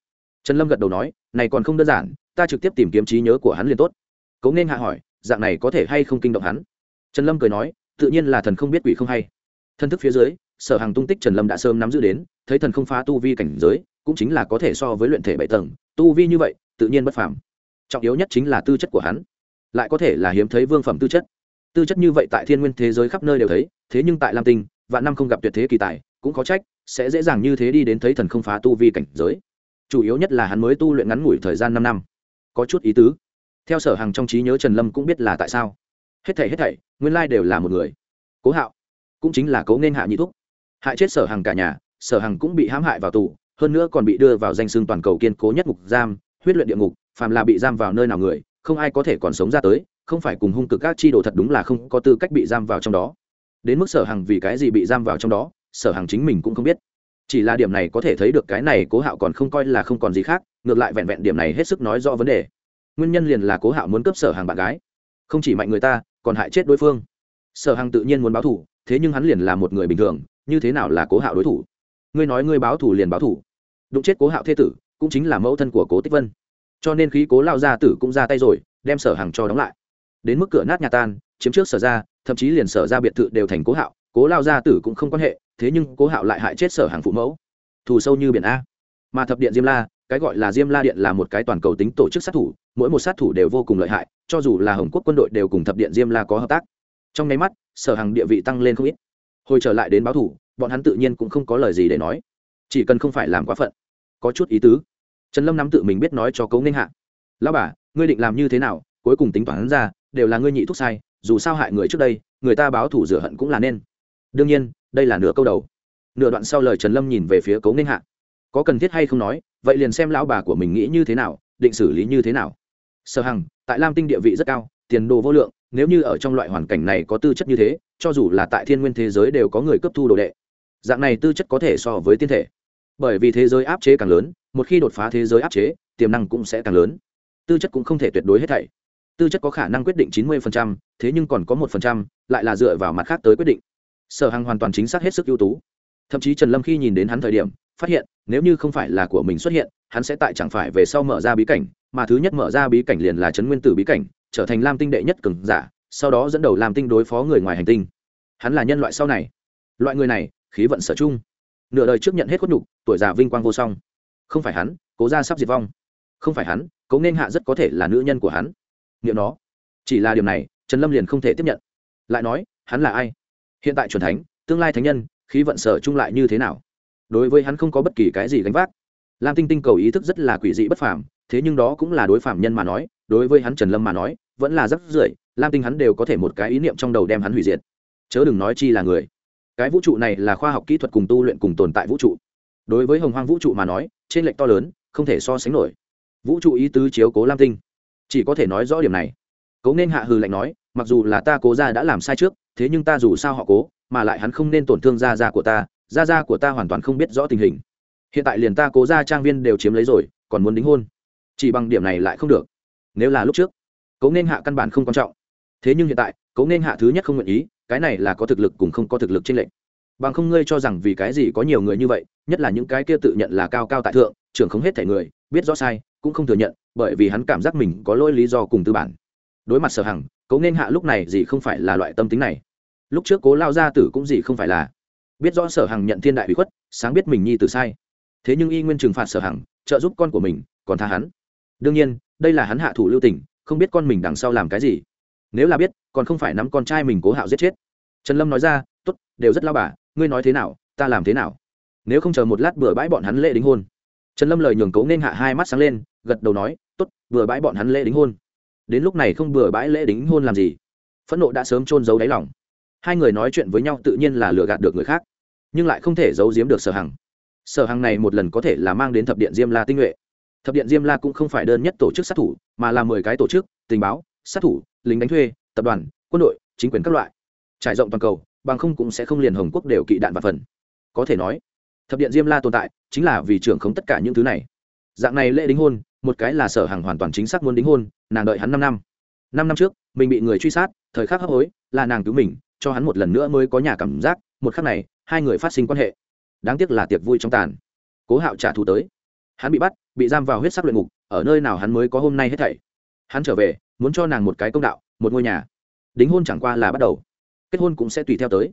Trần lâm gật đầu nói, này còn không đơn giản, ta trực tiếp tìm kiếm trí nhớ của hắn liền tốt. Cấu nên hạ hỏi, dạng này có thể hay không kinh động hắn? Trần lâm cười nói, tự nhiên là thần không biết quỷ không hay. Thân thức phía dưới, sở hàng tung tích trần lâm đã sớm nắm giữ đến, thấy thần không phá tu vi cảnh giới, cũng chính là có thể so với luyện thể bảy tầng, tu vi như vậy, tự nhiên bất phàm. Trọng yếu nhất chính là tư chất của hắn. Lại có thể là hiếm thấy vương phẩm tư chất. Tư chất như vậy tại thiên nguyên thế giới khắp nơi đều thấy, thế nhưng tại lam tinh, vạn năm không gặp tuyệt thế kỳ tài cũng có trách, sẽ dễ dàng như thế đi đến thấy thần không phá tu vi cảnh giới. Chủ yếu nhất là hắn mới tu luyện ngắn ngủi thời gian năm năm. Có chút ý tứ. Theo sở hàng trong trí nhớ trần lâm cũng biết là tại sao. Hết thảy hết thảy, nguyên lai đều là một người. Cố hạo, cũng chính là cố nên hạ nhị thúc. Hại chết sở hàng cả nhà, sở hàng cũng bị hãm hại vào tù, hơn nữa còn bị đưa vào danh xưng toàn cầu kiên cố nhất ngục giam, huyết luyện địa ngục, phàm là bị giam vào nơi nào người, không ai có thể còn sống ra tới, không phải cùng hung cực các chi đồ thật đúng là không có tư cách bị giam vào trong đó. Đến mức sở hàng vì cái gì bị giam vào trong đó sở hàng chính mình cũng không biết. Chỉ là điểm này có thể thấy được cái này cố hạo còn không coi là không còn gì khác, ngược lại vẹn vẹn điểm này hết sức nói rõ vấn đề. Nguyên nhân liền là cố hạo muốn cướp sở hàng bạn gái. Không chỉ mạnh người ta, còn hại chết đối phương. Sở hàng tự nhiên muốn báo thủ thế nhưng hắn liền là một người bình thường, như thế nào là cố hạo đối thủ? Ngươi nói ngươi báo thủ liền báo thủ đụng chết cố hạo thế tử, cũng chính là mẫu thân của cố tích vân. Cho nên khí cố lao gia tử cũng ra tay rồi, đem sở hàng cho đóng lại. Đến mức cửa nát nhà tan, chiếm trước sở ra, thậm chí liền sở ra biệt thự đều thành cố hạo, cố lao gia tử cũng không quan hệ thế nhưng cố hạo lại hại chết sở hàng phụ mẫu. Thù sâu như biển a. Mà thập điện diêm la, cái gọi là diêm la điện là một cái toàn cầu tính tổ chức sát thủ, mỗi một sát thủ đều vô cùng lợi hại, cho dù là hồng quốc quân đội đều cùng thập điện diêm la có hợp tác. Trong nháy mắt, sở hàng địa vị tăng lên không ít. Hồi trở lại đến báo thủ bọn hắn tự nhiên cũng không có lời gì để nói. Chỉ cần không phải làm quá phận, có chút ý tứ. Trần lâm nắm tự mình biết nói cho cấu ninh hạ. Lão bà, ngươi định làm như thế nào, cuối cùng tính toán ra, đều là ngươi nhị thúc sai, dù sao hại người trước đây, người ta báo thủ rửa hận cũng là nên. Đương nhiên đây là nửa câu đầu. Nửa đoạn sau lời trần lâm nhìn về phía cấu ninh hạ. Có cần thiết hay không nói, vậy liền xem lão bà của mình nghĩ như thế nào, định xử lý như thế nào. Sở hằng, tại lam tinh địa vị rất cao, tiền đồ vô lượng, nếu như ở trong loại hoàn cảnh này có tư chất như thế, cho dù là tại thiên nguyên thế giới đều có người cấp thu đồ đệ. Dạng này tư chất có thể so với tiên thể. Bởi vì thế giới áp chế càng lớn, một khi đột phá thế giới áp chế, tiềm năng cũng sẽ càng lớn. Tư chất cũng không thể tuyệt đối hết thảy. Tư chất có khả năng quyết định chín mươi thế nhưng còn có một lại là dựa vào mặt khác tới quyết định sở hằng hoàn toàn chính xác hết sức ưu tú. Thậm chí trần lâm khi nhìn đến hắn thời điểm, phát hiện, nếu như không phải là của mình xuất hiện, hắn sẽ tại chẳng phải về sau mở ra bí cảnh, mà thứ nhất mở ra bí cảnh liền là trấn nguyên tử bí cảnh, trở thành lam tinh đệ nhất cường giả, sau đó dẫn đầu làm tinh đối phó người ngoài hành tinh. Hắn là nhân loại sau này. Loại người này, khí vận sở chung nửa đời trước nhận hết khuất nhục, tuổi già vinh quang vô song. Không phải hắn, cố ra sắp diệt vong. Không phải hắn, cố nên hạ rất có thể là nữ nhân của hắn. Nghiệm nó. Chỉ là điều này, trần lâm liền không thể tiếp nhận. Lại nói, hắn là ai? Hiện tại truyền thánh, tương lai thánh nhân, khí vận sở chung lại như thế nào? Đối với hắn không có bất kỳ cái gì gánh vác. Lam tinh tinh cầu ý thức rất là quỷ dị bất phàm, thế nhưng đó cũng là đối phạm nhân mà nói, đối với hắn trần lâm mà nói, vẫn là rất rưởi, lam tinh hắn đều có thể một cái ý niệm trong đầu đem hắn hủy diệt. Chớ đừng nói chi là người. Cái vũ trụ này là khoa học kỹ thuật cùng tu luyện cùng tồn tại vũ trụ. Đối với hồng hoang vũ trụ mà nói, trên lệnh to lớn, không thể so sánh nổi. Vũ trụ ý tứ chiếu cố lam tinh. Chỉ có thể nói rõ điểm này. Cấu nên hạ hừ lạnh nói mặc dù là ta cố ra đã làm sai trước, thế nhưng ta dù sao họ cố, mà lại hắn không nên tổn thương gia gia của ta, gia gia của ta hoàn toàn không biết rõ tình hình. Hiện tại liền ta cố ra trang viên đều chiếm lấy rồi, còn muốn đính hôn. Chỉ bằng điểm này lại không được. Nếu là lúc trước cấu nên hạ căn bản không quan trọng. Thế nhưng hiện tại cấu nên hạ thứ nhất không nguyện ý, cái này là có thực lực cùng không có thực lực trên lệnh bằng không ngươi cho rằng vì cái gì có nhiều người như vậy, nhất là những cái kia tự nhận là cao cao tại thượng, trưởng không hết thể người, biết rõ sai, cũng không thừa nhận, bởi vì hắn cảm giác mình có lỗi lý do cùng tư bản. Đối mặt sở hằng cố nên hạ lúc này gì không phải là loại tâm tính này. Lúc trước cố lao gia tử cũng gì không phải là. Biết rõ sở hằng nhận thiên đại bị khuất, sáng biết mình nhi tử sai. Thế nhưng y nguyên trừng phạt sở hằng, trợ giúp con của mình, còn tha hắn. Đương nhiên, đây là hắn hạ thủ lưu tình, không biết con mình đằng sau làm cái gì. Nếu là biết, còn không phải nắm con trai mình cố hạo giết chết. Trần lâm nói ra t ố t đều rất lao bà, ngươi nói thế nào, ta làm thế nào? Nếu không chờ một lát bừa bãi bọn hắn lễ đính hôn. Trần lâm lời nhường cấu nên hạ hai mắt sáng lên, gật đầu nói t ố t vừa bãi bọn hắn lễ đính hôn đến lúc này không bừa bãi lễ đính hôn làm gì. Phẫn nộ đã sớm trôn giấu đáy lòng. Hai người nói chuyện với nhau tự nhiên là lừa gạt được người khác, nhưng lại không thể giấu giếm được sở hằng. Sở hằng này một lần có thể là mang đến thập điện diêm la tinh nhuệ. Thập điện diêm la cũng không phải đơn nhất tổ chức sát thủ, mà là mười cái tổ chức, tình báo, sát thủ, lính đánh thuê, tập đoàn, quân đội, chính quyền các loại. Trải rộng toàn cầu, bằng không cũng sẽ không liền hồng quốc đều kỵ đạn và phần. Có thể nói, thập điện diêm la tồn tại, chính là vì trưởng không tất cả những thứ này. Dạng này lễ đính hôn một cái là sở hàng hoàn toàn chính xác muốn đính hôn, nàng đợi hắn năm năm. Năm năm trước, mình bị người truy sát, thời khắc hấp hối, là nàng cứu mình, cho hắn một lần nữa mới có nhà cảm giác, một khắc này, hai người phát sinh quan hệ. Đáng tiếc là tiệc vui trong tàn. Cố hạo trả thù tới. Hắn bị bắt, bị giam vào huyết sắc luyện ngục, ở nơi nào hắn mới có hôm nay hết thảy. Hắn trở về, muốn cho nàng một cái công đạo, một ngôi nhà. Đính hôn chẳng qua là bắt đầu. Kết hôn cũng sẽ tùy theo tới.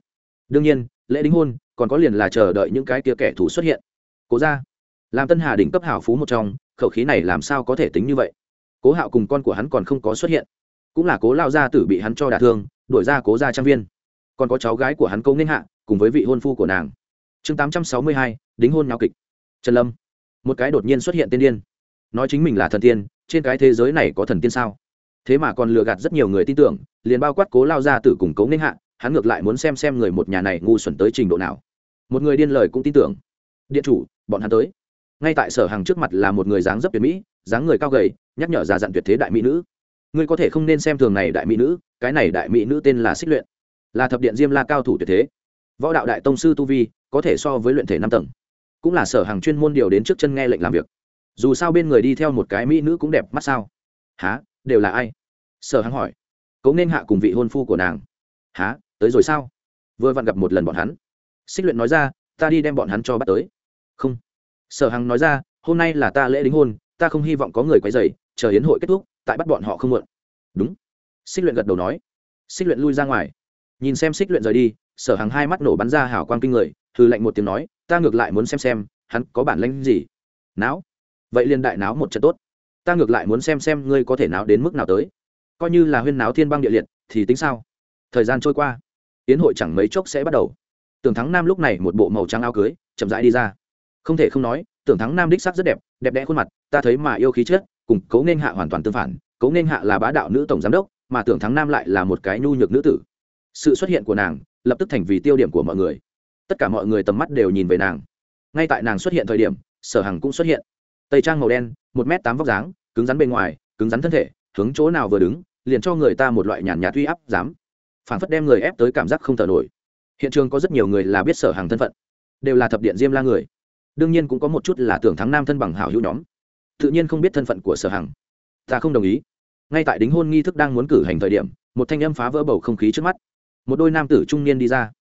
Đương nhiên, lễ đính hôn, còn có liền là chờ đợi những cái kia kẻ thù xuất hiện. Cố ra làm tân hà đỉnh cấp hào phú một trong khẩu khí này làm sao có thể tính như vậy? Cố hạo cùng con của hắn còn không có xuất hiện. Cũng là cố lao gia tử bị hắn cho đả thương, đuổi ra cố ra trang viên. Còn có cháu gái của hắn câu nên hạ, cùng với vị hôn phu của nàng. Chương tám trăm sáu mươi hai, đính hôn nhau kịch. Trần lâm. Một cái đột nhiên xuất hiện tên điên. Nói chính mình là thần tiên, trên cái thế giới này có thần tiên sao? Thế mà còn lừa gạt rất nhiều người tin tưởng, liền bao quát cố lao ra tử cùng cấu Ninh hạ, hắn ngược lại muốn xem xem người một nhà này ngu xuẩn tới trình độ nào. Một người điên lời cũng tin tưởng. Điện chủ, bọn hắn tới ngay tại sở hàng trước mặt là một người dáng dấp tuyệt mỹ, dáng người cao gầy, nhắc nhở già dặn tuyệt thế đại mỹ nữ. Ngươi có thể không nên xem thường này đại mỹ nữ, cái này đại mỹ nữ tên là xích luyện. Là thập điện diêm la cao thủ tuyệt thế. Võ đạo đại tông sư tu vi, có thể so với luyện thể năm tầng. Cũng là sở hàng chuyên môn điều đến trước chân nghe lệnh làm việc. Dù sao bên người đi theo một cái mỹ nữ cũng đẹp mắt sao? Há đều là ai? Sở hàng hỏi. Cấu nên hạ cùng vị hôn phu của nàng. Há tới rồi sao? Vừa vặn gặp một lần bọn hắn. Xích luyện nói ra, ta đi đem bọn hắn cho bắt tới. Không sở hằng nói ra, hôm nay là ta lễ đính hôn, ta không hy vọng có người quấy dày chờ hiến hội kết thúc, tại bắt bọn họ không muộn. Đúng. Xích luyện gật đầu nói. Xích luyện lui ra ngoài. Nhìn xem xích luyện rời đi, sở hằng hai mắt nổ bắn ra hảo quang kinh người thư lệnh một tiếng nói, ta ngược lại muốn xem xem, hắn có bản lãnh gì? Não vậy liền đại náo một trận tốt. Ta ngược lại muốn xem xem ngươi có thể náo đến mức nào tới. Coi như là huyên náo thiên băng địa liệt, thì tính sao? Thời gian trôi qua. Yến hội chẳng mấy chốc sẽ bắt đầu. Tưởng thắng nam lúc này một bộ màu trắng áo cưới, chậm rãi đi ra không thể không nói, tưởng thắng nam đích sắc rất đẹp đẹp đẽ khuôn mặt, ta thấy mà yêu khí chất, cùng cấu nên hạ hoàn toàn tương phản. Cấu nên hạ là bá đạo nữ tổng giám đốc, mà tưởng thắng nam lại là một cái nhu nhược nữ tử. Sự xuất hiện của nàng, lập tức thành vì tiêu điểm của mọi người. Tất cả mọi người tầm mắt đều nhìn về nàng. Ngay tại nàng xuất hiện thời điểm, sở hằng cũng xuất hiện. Tây trang màu đen, một m tám vóc dáng, cứng rắn bên ngoài, cứng rắn thân thể, hướng chỗ nào vừa đứng, liền cho người ta một loại nhàn nhạt uy áp, dám. Phản phất đem người ép tới cảm giác không thở nổi. Hiện trường có rất nhiều người là biết sở Hằng thân phận. Đều là thập điện diêm la người đương nhiên cũng có một chút là tưởng thắng nam thân bằng hảo hữu nhóm. Tự nhiên không biết thân phận của sở hằng. Ta không đồng ý. Ngay tại đính hôn nghi thức đang muốn cử hành thời điểm, một thanh âm phá vỡ bầu không khí trước mắt. Một đôi nam tử trung niên đi ra.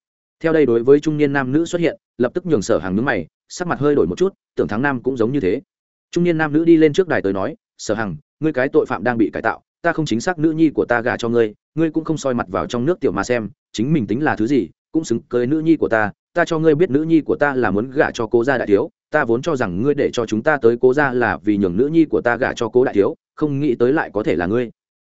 Theo đây đối với trung niên nam nữ xuất hiện, lập tức nhường sở hàng nhướng mày, sắc mặt hơi đổi một chút, tưởng thắng nam cũng giống như thế. Trung niên nam nữ đi lên trước đài tới nói, sở hằng, ngươi cái tội phạm đang bị cải tạo, ta không chính xác nữ nhi của ta gả cho ngươi ngươi cũng không soi mặt vào trong nước tiểu mà xem, chính mình tính là thứ gì, cũng xứng cưới nữ nhi của ta ta cho ngươi biết nữ nhi của ta là muốn gả cho cố gia đại thiếu, ta vốn cho rằng ngươi để cho chúng ta tới cố gia là vì nhường nữ nhi của ta gả cho cố đại thiếu, không nghĩ tới lại có thể là ngươi.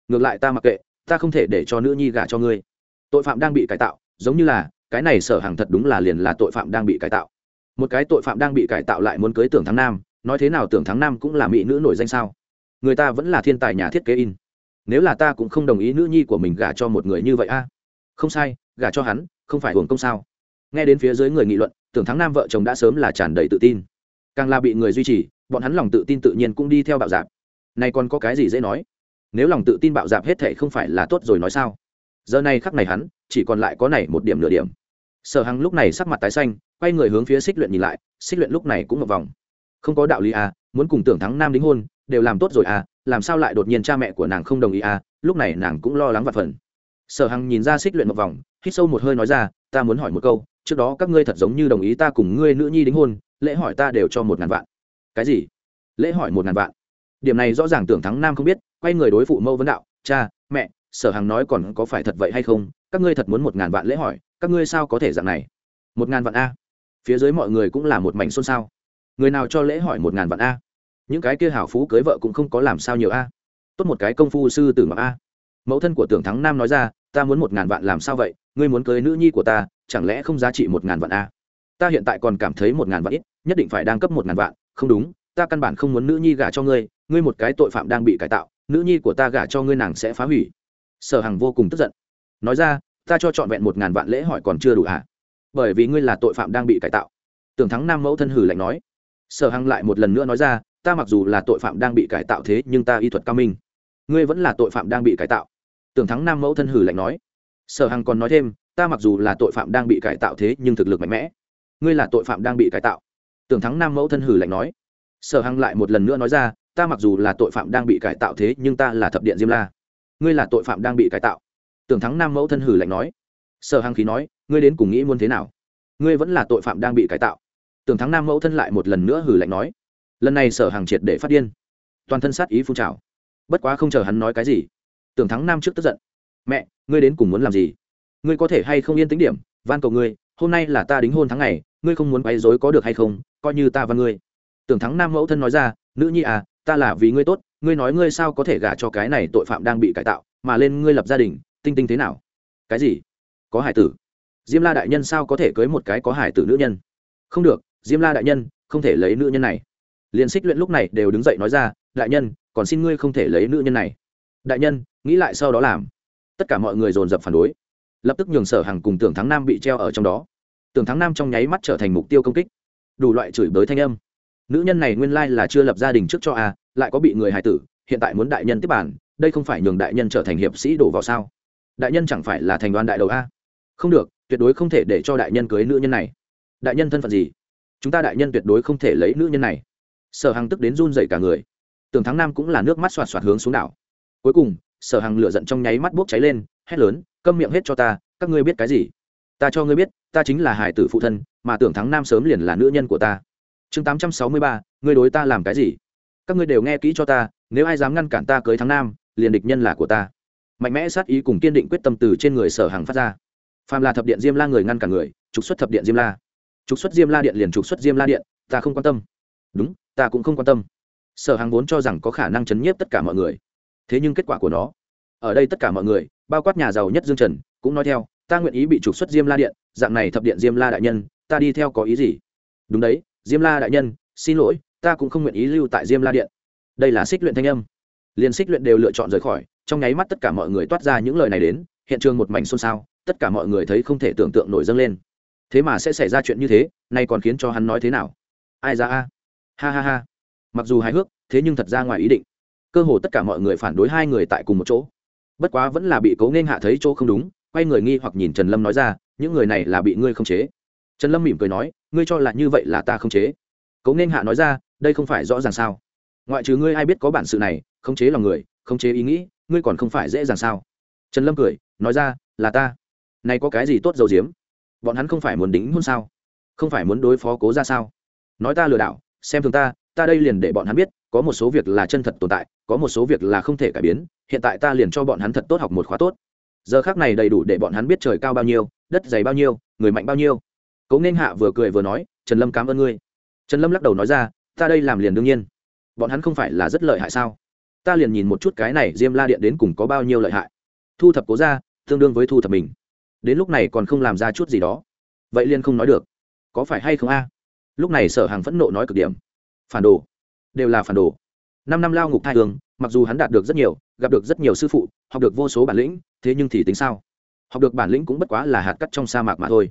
Ngược lại ta mặc kệ, ta không thể để cho nữ nhi gả cho ngươi. Tội phạm đang bị cải tạo, giống như là, cái này sở hàng thật đúng là liền là tội phạm đang bị cải tạo. Một cái tội phạm đang bị cải tạo lại muốn cưới tưởng thắng nam, nói thế nào tưởng thắng nam cũng là mỹ nữ nổi danh sao? Người ta vẫn là thiên tài nhà thiết kế in. Nếu là ta cũng không đồng ý nữ nhi của mình gả cho một người như vậy a. Không sai, gả cho hắn, không phải hưởng công sao? Nghe đến phía dưới người nghị luận, tưởng thắng nam vợ chồng đã sớm là tràn đầy tự tin. Càng là bị người duy trì, bọn hắn lòng tự tin tự nhiên cũng đi theo bạo dạp. Này còn có cái gì dễ nói? Nếu lòng tự tin bạo dạp hết thể không phải là tốt rồi nói sao? Giờ này khắc này hắn, chỉ còn lại có này một điểm nửa điểm. Sở hằng lúc này sắc mặt tái xanh, quay người hướng phía xích luyện nhìn lại, xích luyện lúc này cũng một vòng. Không có đạo lý à muốn cùng tưởng thắng nam đính hôn, đều làm tốt rồi à làm sao lại đột nhiên cha mẹ của nàng không đồng ý à lúc này nàng cũng lo lắng và phần. Sở hằng nhìn ra xích luyện một vòng, hít sâu một hơi nói ra, ta muốn hỏi một câu trước đó các ngươi thật giống như đồng ý ta cùng ngươi nữ nhi đính hôn, lễ hỏi ta đều cho một ngàn vạn. Cái gì? Lễ hỏi một ngàn vạn? Điểm này rõ ràng tưởng thắng nam không biết, quay người đối phụ mâu vấn đạo, cha, mẹ, sở hằng nói còn có phải thật vậy hay không? Các ngươi thật muốn một ngàn vạn lễ hỏi, các ngươi sao có thể dạng này? Một ngàn vạn a. Phía dưới mọi người cũng là một mảnh xôn xao. Người nào cho lễ hỏi một ngàn vạn a? Những cái kia hảo phú cưới vợ cũng không có làm sao nhiều a. Tốt một cái công phu sư tử ngọc a. Mẫu thân của tưởng thắng nam nói ra ta muốn một ngàn vạn làm sao vậy? Ngươi muốn cưới nữ nhi của ta, chẳng lẽ không giá trị một ngàn vạn a ta hiện tại còn cảm thấy một ngàn vạn ít, nhất định phải đang cấp một ngàn vạn. Không đúng, ta căn bản không muốn nữ nhi gả cho ngươi ngươi một cái tội phạm đang bị cải tạo, nữ nhi của ta gả cho ngươi nàng sẽ phá hủy. Sở hằng vô cùng tức giận. Nói ra, ta cho trọn vẹn một ngàn vạn lễ hỏi còn chưa đủ à? Bởi vì ngươi là tội phạm đang bị cải tạo. Tưởng thắng nam mẫu thân hử lạnh nói. Sở hằng lại một lần nữa nói ra, ta mặc dù là tội phạm đang bị cải tạo thế, nhưng ta y thuật cao minh. Ngươi vẫn là tội phạm đang bị cải tạo tưởng thắng nam mẫu thân hử lạnh nói. Sở hằng còn nói thêm, ta mặc dù là tội phạm đang bị cải tạo thế, nhưng thực lực mạnh mẽ. Ngươi là tội phạm đang bị cải tạo. Tưởng thắng nam mẫu thân hử lạnh nói. Sở hằng lại một lần nữa nói ra, ta mặc dù là tội phạm đang bị cải tạo thế, nhưng ta là thập điện diêm la. Ngươi là tội phạm đang bị cải tạo. Tưởng thắng nam mẫu thân hử lạnh nói. Sở hằng khí nói, ngươi đến cùng nghĩ muốn thế nào? Ngươi vẫn là tội phạm đang bị cải tạo. Tưởng thắng nam mẫu thân lại một lần nữa hử lạnh nói. Lần này sở Hằng triệt để phát điên. Toàn thân sát ý phun trào. Bất quá không chờ hắn nói cái gì tưởng thắng nam trước tức giận. Mẹ, ngươi đến cùng muốn làm gì? Ngươi có thể hay không yên tính điểm? Van cầu ngươi, hôm nay là ta đính hôn tháng ngày, ngươi không muốn quấy dối có được hay không? Coi như ta và ngươi. Tưởng thắng nam mẫu thân nói ra, nữ nhi à ta là vì ngươi tốt, ngươi nói ngươi sao có thể gả cho cái này tội phạm đang bị cải tạo, mà lên ngươi lập gia đình, tinh tinh thế nào? Cái gì? Có hải tử. Diêm la đại nhân sao có thể cưới một cái có hải tử nữ nhân? Không được, diêm la đại nhân, không thể lấy nữ nhân này. Liền xích luyện lúc này đều đứng dậy nói ra, đại nhân, còn xin ngươi không thể lấy nữ nhân này. Đại nhân nghĩ lại sau đó làm. Tất cả mọi người dồn dập phản đối. Lập tức nhường sở hàng cùng tưởng thắng nam bị treo ở trong đó. Tưởng thắng nam trong nháy mắt trở thành mục tiêu công kích. Đủ loại chửi bới thanh âm. Nữ nhân này nguyên lai là chưa lập gia đình trước cho a, lại có bị người hài tử, hiện tại muốn đại nhân tiếp bản, đây không phải nhường đại nhân trở thành hiệp sĩ đổ vào sao? Đại nhân chẳng phải là thành đoàn đại đầu a? Không được, tuyệt đối không thể để cho đại nhân cưới nữ nhân này. Đại nhân thân phận gì? Chúng ta đại nhân tuyệt đối không thể lấy nữ nhân này. Sở hằng tức đến run dậy cả người. Tưởng thắng nam cũng là nước mắt xoạt xoạt hướng xuống đảo. Cuối cùng sở hằng lửa giận trong nháy mắt bốc cháy lên, hét lớn, câm miệng hết cho ta, các ngươi biết cái gì? Ta cho ngươi biết, ta chính là hải tử phụ thân, mà tưởng thắng nam sớm liền là nữ nhân của ta. Chương tám trăm sáu mươi ba, ngươi đối ta làm cái gì? Các ngươi đều nghe kỹ cho ta, nếu ai dám ngăn cản ta cưới thắng nam, liền địch nhân là của ta. Mạnh mẽ sát ý cùng kiên định quyết tâm từ trên người sở hằng phát ra. Phàm là thập điện diêm la người ngăn cả người, trục xuất thập điện diêm la. Trục xuất diêm la điện liền trục xuất diêm la điện, ta không quan tâm. Đúng, ta cũng không quan tâm. Sở Hằng vốn cho rằng có khả năng chấn nhiếp tất cả mọi người thế nhưng kết quả của nó. Ở đây tất cả mọi người, bao quát nhà giàu nhất dương trần, cũng nói theo, ta nguyện ý bị trục xuất diêm la điện, dạng này thập điện diêm la đại nhân, ta đi theo có ý gì? Đúng đấy, diêm la đại nhân, xin lỗi, ta cũng không nguyện ý lưu tại diêm la điện. Đây là xích luyện thanh âm. Liền xích luyện đều lựa chọn rời khỏi, trong nháy mắt tất cả mọi người toát ra những lời này đến, hiện trường một mảnh xôn xao, tất cả mọi người thấy không thể tưởng tượng nổi dâng lên. Thế mà sẽ xảy ra chuyện như thế, nay còn khiến cho hắn nói thế nào? Ai ra a? Ha ha ha. Mặc dù hài hước, thế nhưng thật ra ngoài ý định cơ hồ tất cả mọi người phản đối hai người tại cùng một chỗ. Bất quá vẫn là bị cố nghênh hạ thấy chỗ không đúng, quay người nghi hoặc nhìn trần lâm nói ra, những người này là bị ngươi không chế. Trần lâm mỉm cười nói, ngươi cho là như vậy là ta không chế. Cố nghênh hạ nói ra, đây không phải rõ ràng sao? Ngoại trừ ngươi ai biết có bản sự này không chế lòng người không chế ý nghĩ, ngươi còn không phải dễ dàng sao? Trần lâm cười, nói ra, là ta. Này có cái gì tốt dầu diếm bọn hắn không phải muốn đính hôn sao? Không phải muốn đối phó cố ra sao? Nói ta lừa đảo, xem thường ta ta đây liền để bọn hắn biết, có một số việc là chân thật tồn tại có một số việc là không thể cải biến, hiện tại ta liền cho bọn hắn thật tốt học một khóa tốt. Giờ khác này đầy đủ để bọn hắn biết trời cao bao nhiêu, đất dày bao nhiêu, người mạnh bao nhiêu. Cố nên hạ vừa cười vừa nói, trần lâm cảm ơn ngươi. Trần lâm lắc đầu nói ra, ta đây làm liền đương nhiên. Bọn hắn không phải là rất lợi hại sao? Ta liền nhìn một chút cái này diêm la điện đến cùng có bao nhiêu lợi hại. Thu thập cố ra, tương đương với thu thập mình. Đến lúc này còn không làm ra chút gì đó. Vậy liên không nói được. Có phải hay không a? Lúc này sở hàng phẫn nộ nói cực điểm. Phản đồ. Đều là phản đồ năm năm lao ngục thai hương, mặc dù hắn đạt được rất nhiều, gặp được rất nhiều sư phụ, học được vô số bản lĩnh, thế nhưng thì tính sao? Học được bản lĩnh cũng bất quá là hạt cắt trong sa mạc mà thôi.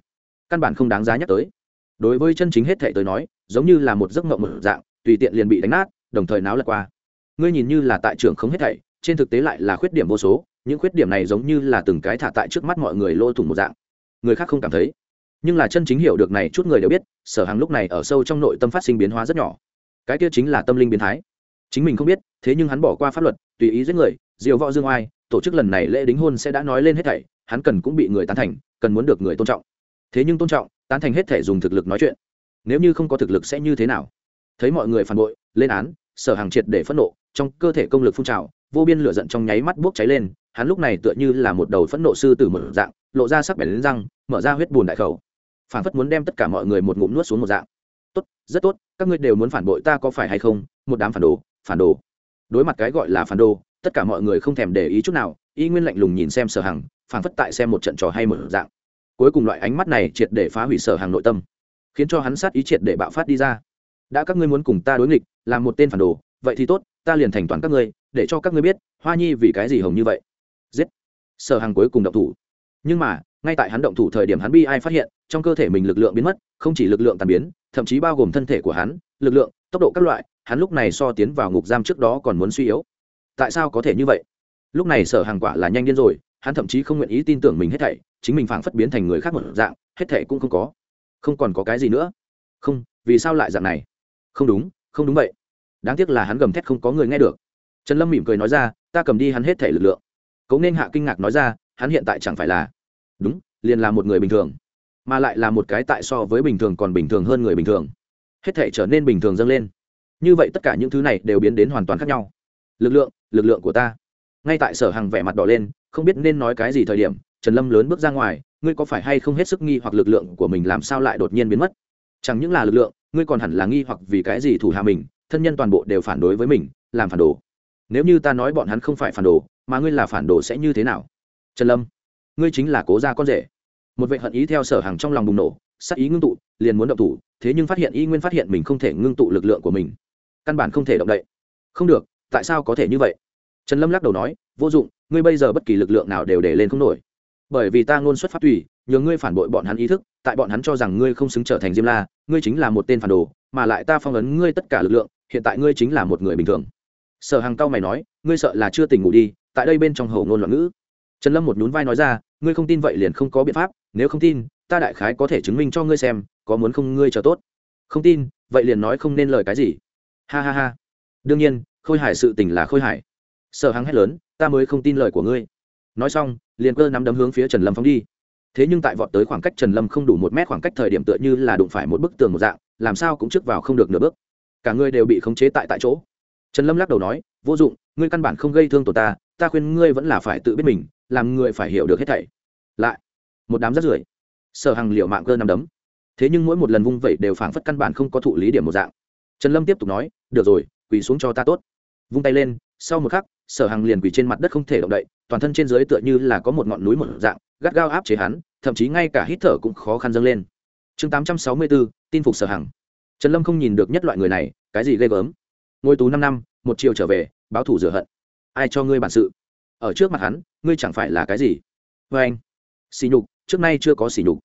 Căn bản không đáng giá nhắc tới. Đối với chân chính hết thệ tới nói, giống như là một giấc mộng một dạng, tùy tiện liền bị đánh nát, đồng thời náo lật qua. Ngươi nhìn như là tại trường không hết thảy, trên thực tế lại là khuyết điểm vô số, những khuyết điểm này giống như là từng cái thả tại trước mắt mọi người lô thủng một dạng. Người khác không cảm thấy. Nhưng là chân chính hiểu được này chút người đều biết, sở hàng lúc này ở sâu trong nội tâm phát sinh biến hóa rất nhỏ. Cái kia chính là tâm linh biến thái chính mình không biết, thế nhưng hắn bỏ qua pháp luật, tùy ý giết người, diều võ dương oai, tổ chức lần này lễ đính hôn sẽ đã nói lên hết thảy, hắn cần cũng bị người tán thành, cần muốn được người tôn trọng. Thế nhưng tôn trọng, tán thành hết thể dùng thực lực nói chuyện. Nếu như không có thực lực sẽ như thế nào? Thấy mọi người phản bội, lên án, sở hàng triệt để phẫn nộ, trong cơ thể công lực phun trào, vô biên lửa giận trong nháy mắt bốc cháy lên, hắn lúc này tựa như là một đầu phẫn nộ sư tử mở dạng, lộ ra sắc bẻ lên răng, mở ra huyết bùn đại khẩu. Phản phất muốn đem tất cả mọi người một ngụm nuốt xuống một dạng. Tốt, rất tốt, các ngươi đều muốn phản bội ta có phải hay không? Một đám phản đồ phản đồ. Đối mặt cái gọi là phản đồ, tất cả mọi người không thèm để ý chút nào, y nguyên lạnh lùng nhìn xem sở hằng phản phất tại xem một trận trò hay một dạng. Cuối cùng loại ánh mắt này triệt để phá hủy sở hàng nội tâm, khiến cho hắn sát ý triệt để bạo phát đi ra. Đã các ngươi muốn cùng ta đối nghịch, làm một tên phản đồ, vậy thì tốt, ta liền thành toàn các ngươi, để cho các ngươi biết, hoa nhi vì cái gì hồng như vậy. Giết! Sở hàng cuối cùng động thủ. Nhưng mà, ngay tại hắn động thủ thời điểm hắn bi ai phát hiện, trong cơ thể mình lực lượng biến mất, không chỉ lực lượng tàn biến, thậm chí bao gồm thân thể của hắn, lực lượng tốc độ các loại, hắn lúc này so tiến vào ngục giam trước đó còn muốn suy yếu. Tại sao có thể như vậy? Lúc này sở hàng quả là nhanh điên rồi, hắn thậm chí không nguyện ý tin tưởng mình hết thảy, chính mình phảng phất biến thành người khác một dạng, hết thảy cũng không có. Không còn có cái gì nữa. Không, vì sao lại dạng này? Không đúng không đúng vậy. Đáng tiếc là hắn gầm thét không có người nghe được. Trần lâm mỉm cười nói ra, ta cầm đi hắn hết thảy lực lượng. Cấu nên hạ kinh ngạc nói ra, hắn hiện tại chẳng phải là đúng, liền là một người bình thường, mà lại là một cái tại so với bình thường còn bình thường hơn người bình thường hết thể trở nên bình thường dâng lên. Như vậy tất cả những thứ này đều biến đến hoàn toàn khác nhau. Lực lượng lực lượng của ta. Ngay tại sở hàng vẻ mặt đỏ lên, không biết nên nói cái gì thời điểm, trần lâm lớn bước ra ngoài, ngươi có phải hay không hết sức nghi hoặc lực lượng của mình làm sao lại đột nhiên biến mất? Chẳng những là lực lượng, ngươi còn hẳn là nghi hoặc vì cái gì thủ hạ mình, thân nhân toàn bộ đều phản đối với mình, làm phản đồ. Nếu như ta nói bọn hắn không phải phản đồ, mà ngươi là phản đồ sẽ như thế nào? Trần lâm, ngươi chính là cố gia con rể. Một vệ hận ý theo sở hàng trong lòng bùng nổ, sắc ý ngưng tụ, liền muốn động thủ thế nhưng phát hiện y nguyên phát hiện mình không thể ngưng tụ lực lượng của mình. Căn bản không thể động đậy. Không được, tại sao có thể như vậy? Trần lâm lắc đầu nói, vô dụng, ngươi bây giờ bất kỳ lực lượng nào đều để lên không nổi. Bởi vì ta ngôn xuất phát tùy, nhờ ngươi phản bội bọn hắn ý thức, tại bọn hắn cho rằng ngươi không xứng trở thành diêm la, ngươi chính là một tên phản đồ, mà lại ta phong ấn ngươi tất cả lực lượng, hiện tại ngươi chính là một người bình thường. Sở hàng cao mày nói, ngươi sợ là chưa tỉnh ngủ đi, tại đây bên trong hầu ngôn loạn ngữ. Trần lâm một nhún vai nói ra, ngươi không tin vậy liền không có biện pháp, nếu không tin, ta đại khái có thể chứng minh cho ngươi xem có muốn không ngươi chờ tốt. Không tin, vậy liền nói không nên lời cái gì. Ha ha ha. Đương nhiên, khôi hải sự tình là khôi hải. Sở hằng hét lớn, ta mới không tin lời của ngươi. Nói xong, liền cơ nắm đấm hướng phía trần lâm phóng đi. Thế nhưng tại vọt tới khoảng cách trần lâm không đủ một mét khoảng cách thời điểm tựa như là đụng phải một bức tường một dạng, làm sao cũng trước vào không được nửa bước. Cả ngươi đều bị khống chế tại tại chỗ. Trần lâm lắc đầu nói, vô dụng, ngươi căn bản không gây thương tổ ta ta khuyên ngươi vẫn là phải tự biết mình, làm người phải hiểu được hết thảy. Lại, một đám rắt rưởi. Sở hằng liệu mạng cơ nằm đấm thế nhưng mỗi một lần vung vẩy đều phảng phất căn bản không có thụ lý điểm một dạng. Trần lâm tiếp tục nói, được rồi, quỳ xuống cho ta tốt. Vung tay lên, sau một khắc, sở hằng liền quỳ trên mặt đất không thể động đậy, toàn thân trên dưới tựa như là có một ngọn núi một dạng, gắt gao áp chế hắn, thậm chí ngay cả hít thở cũng khó khăn dâng lên. Chương tám trăm sáu mươi bốn tin phục sở hằng. Trần lâm không nhìn được nhất loại người này, cái gì ghê gớm. Ngôi tù năm năm, một chiều trở về, báo thủ rửa hận. Ai cho ngươi bản sự? Ở trước mặt hắn, ngươi chẳng phải là cái gì? Vê anh xì nhục, trước nay chưa có xì nhục.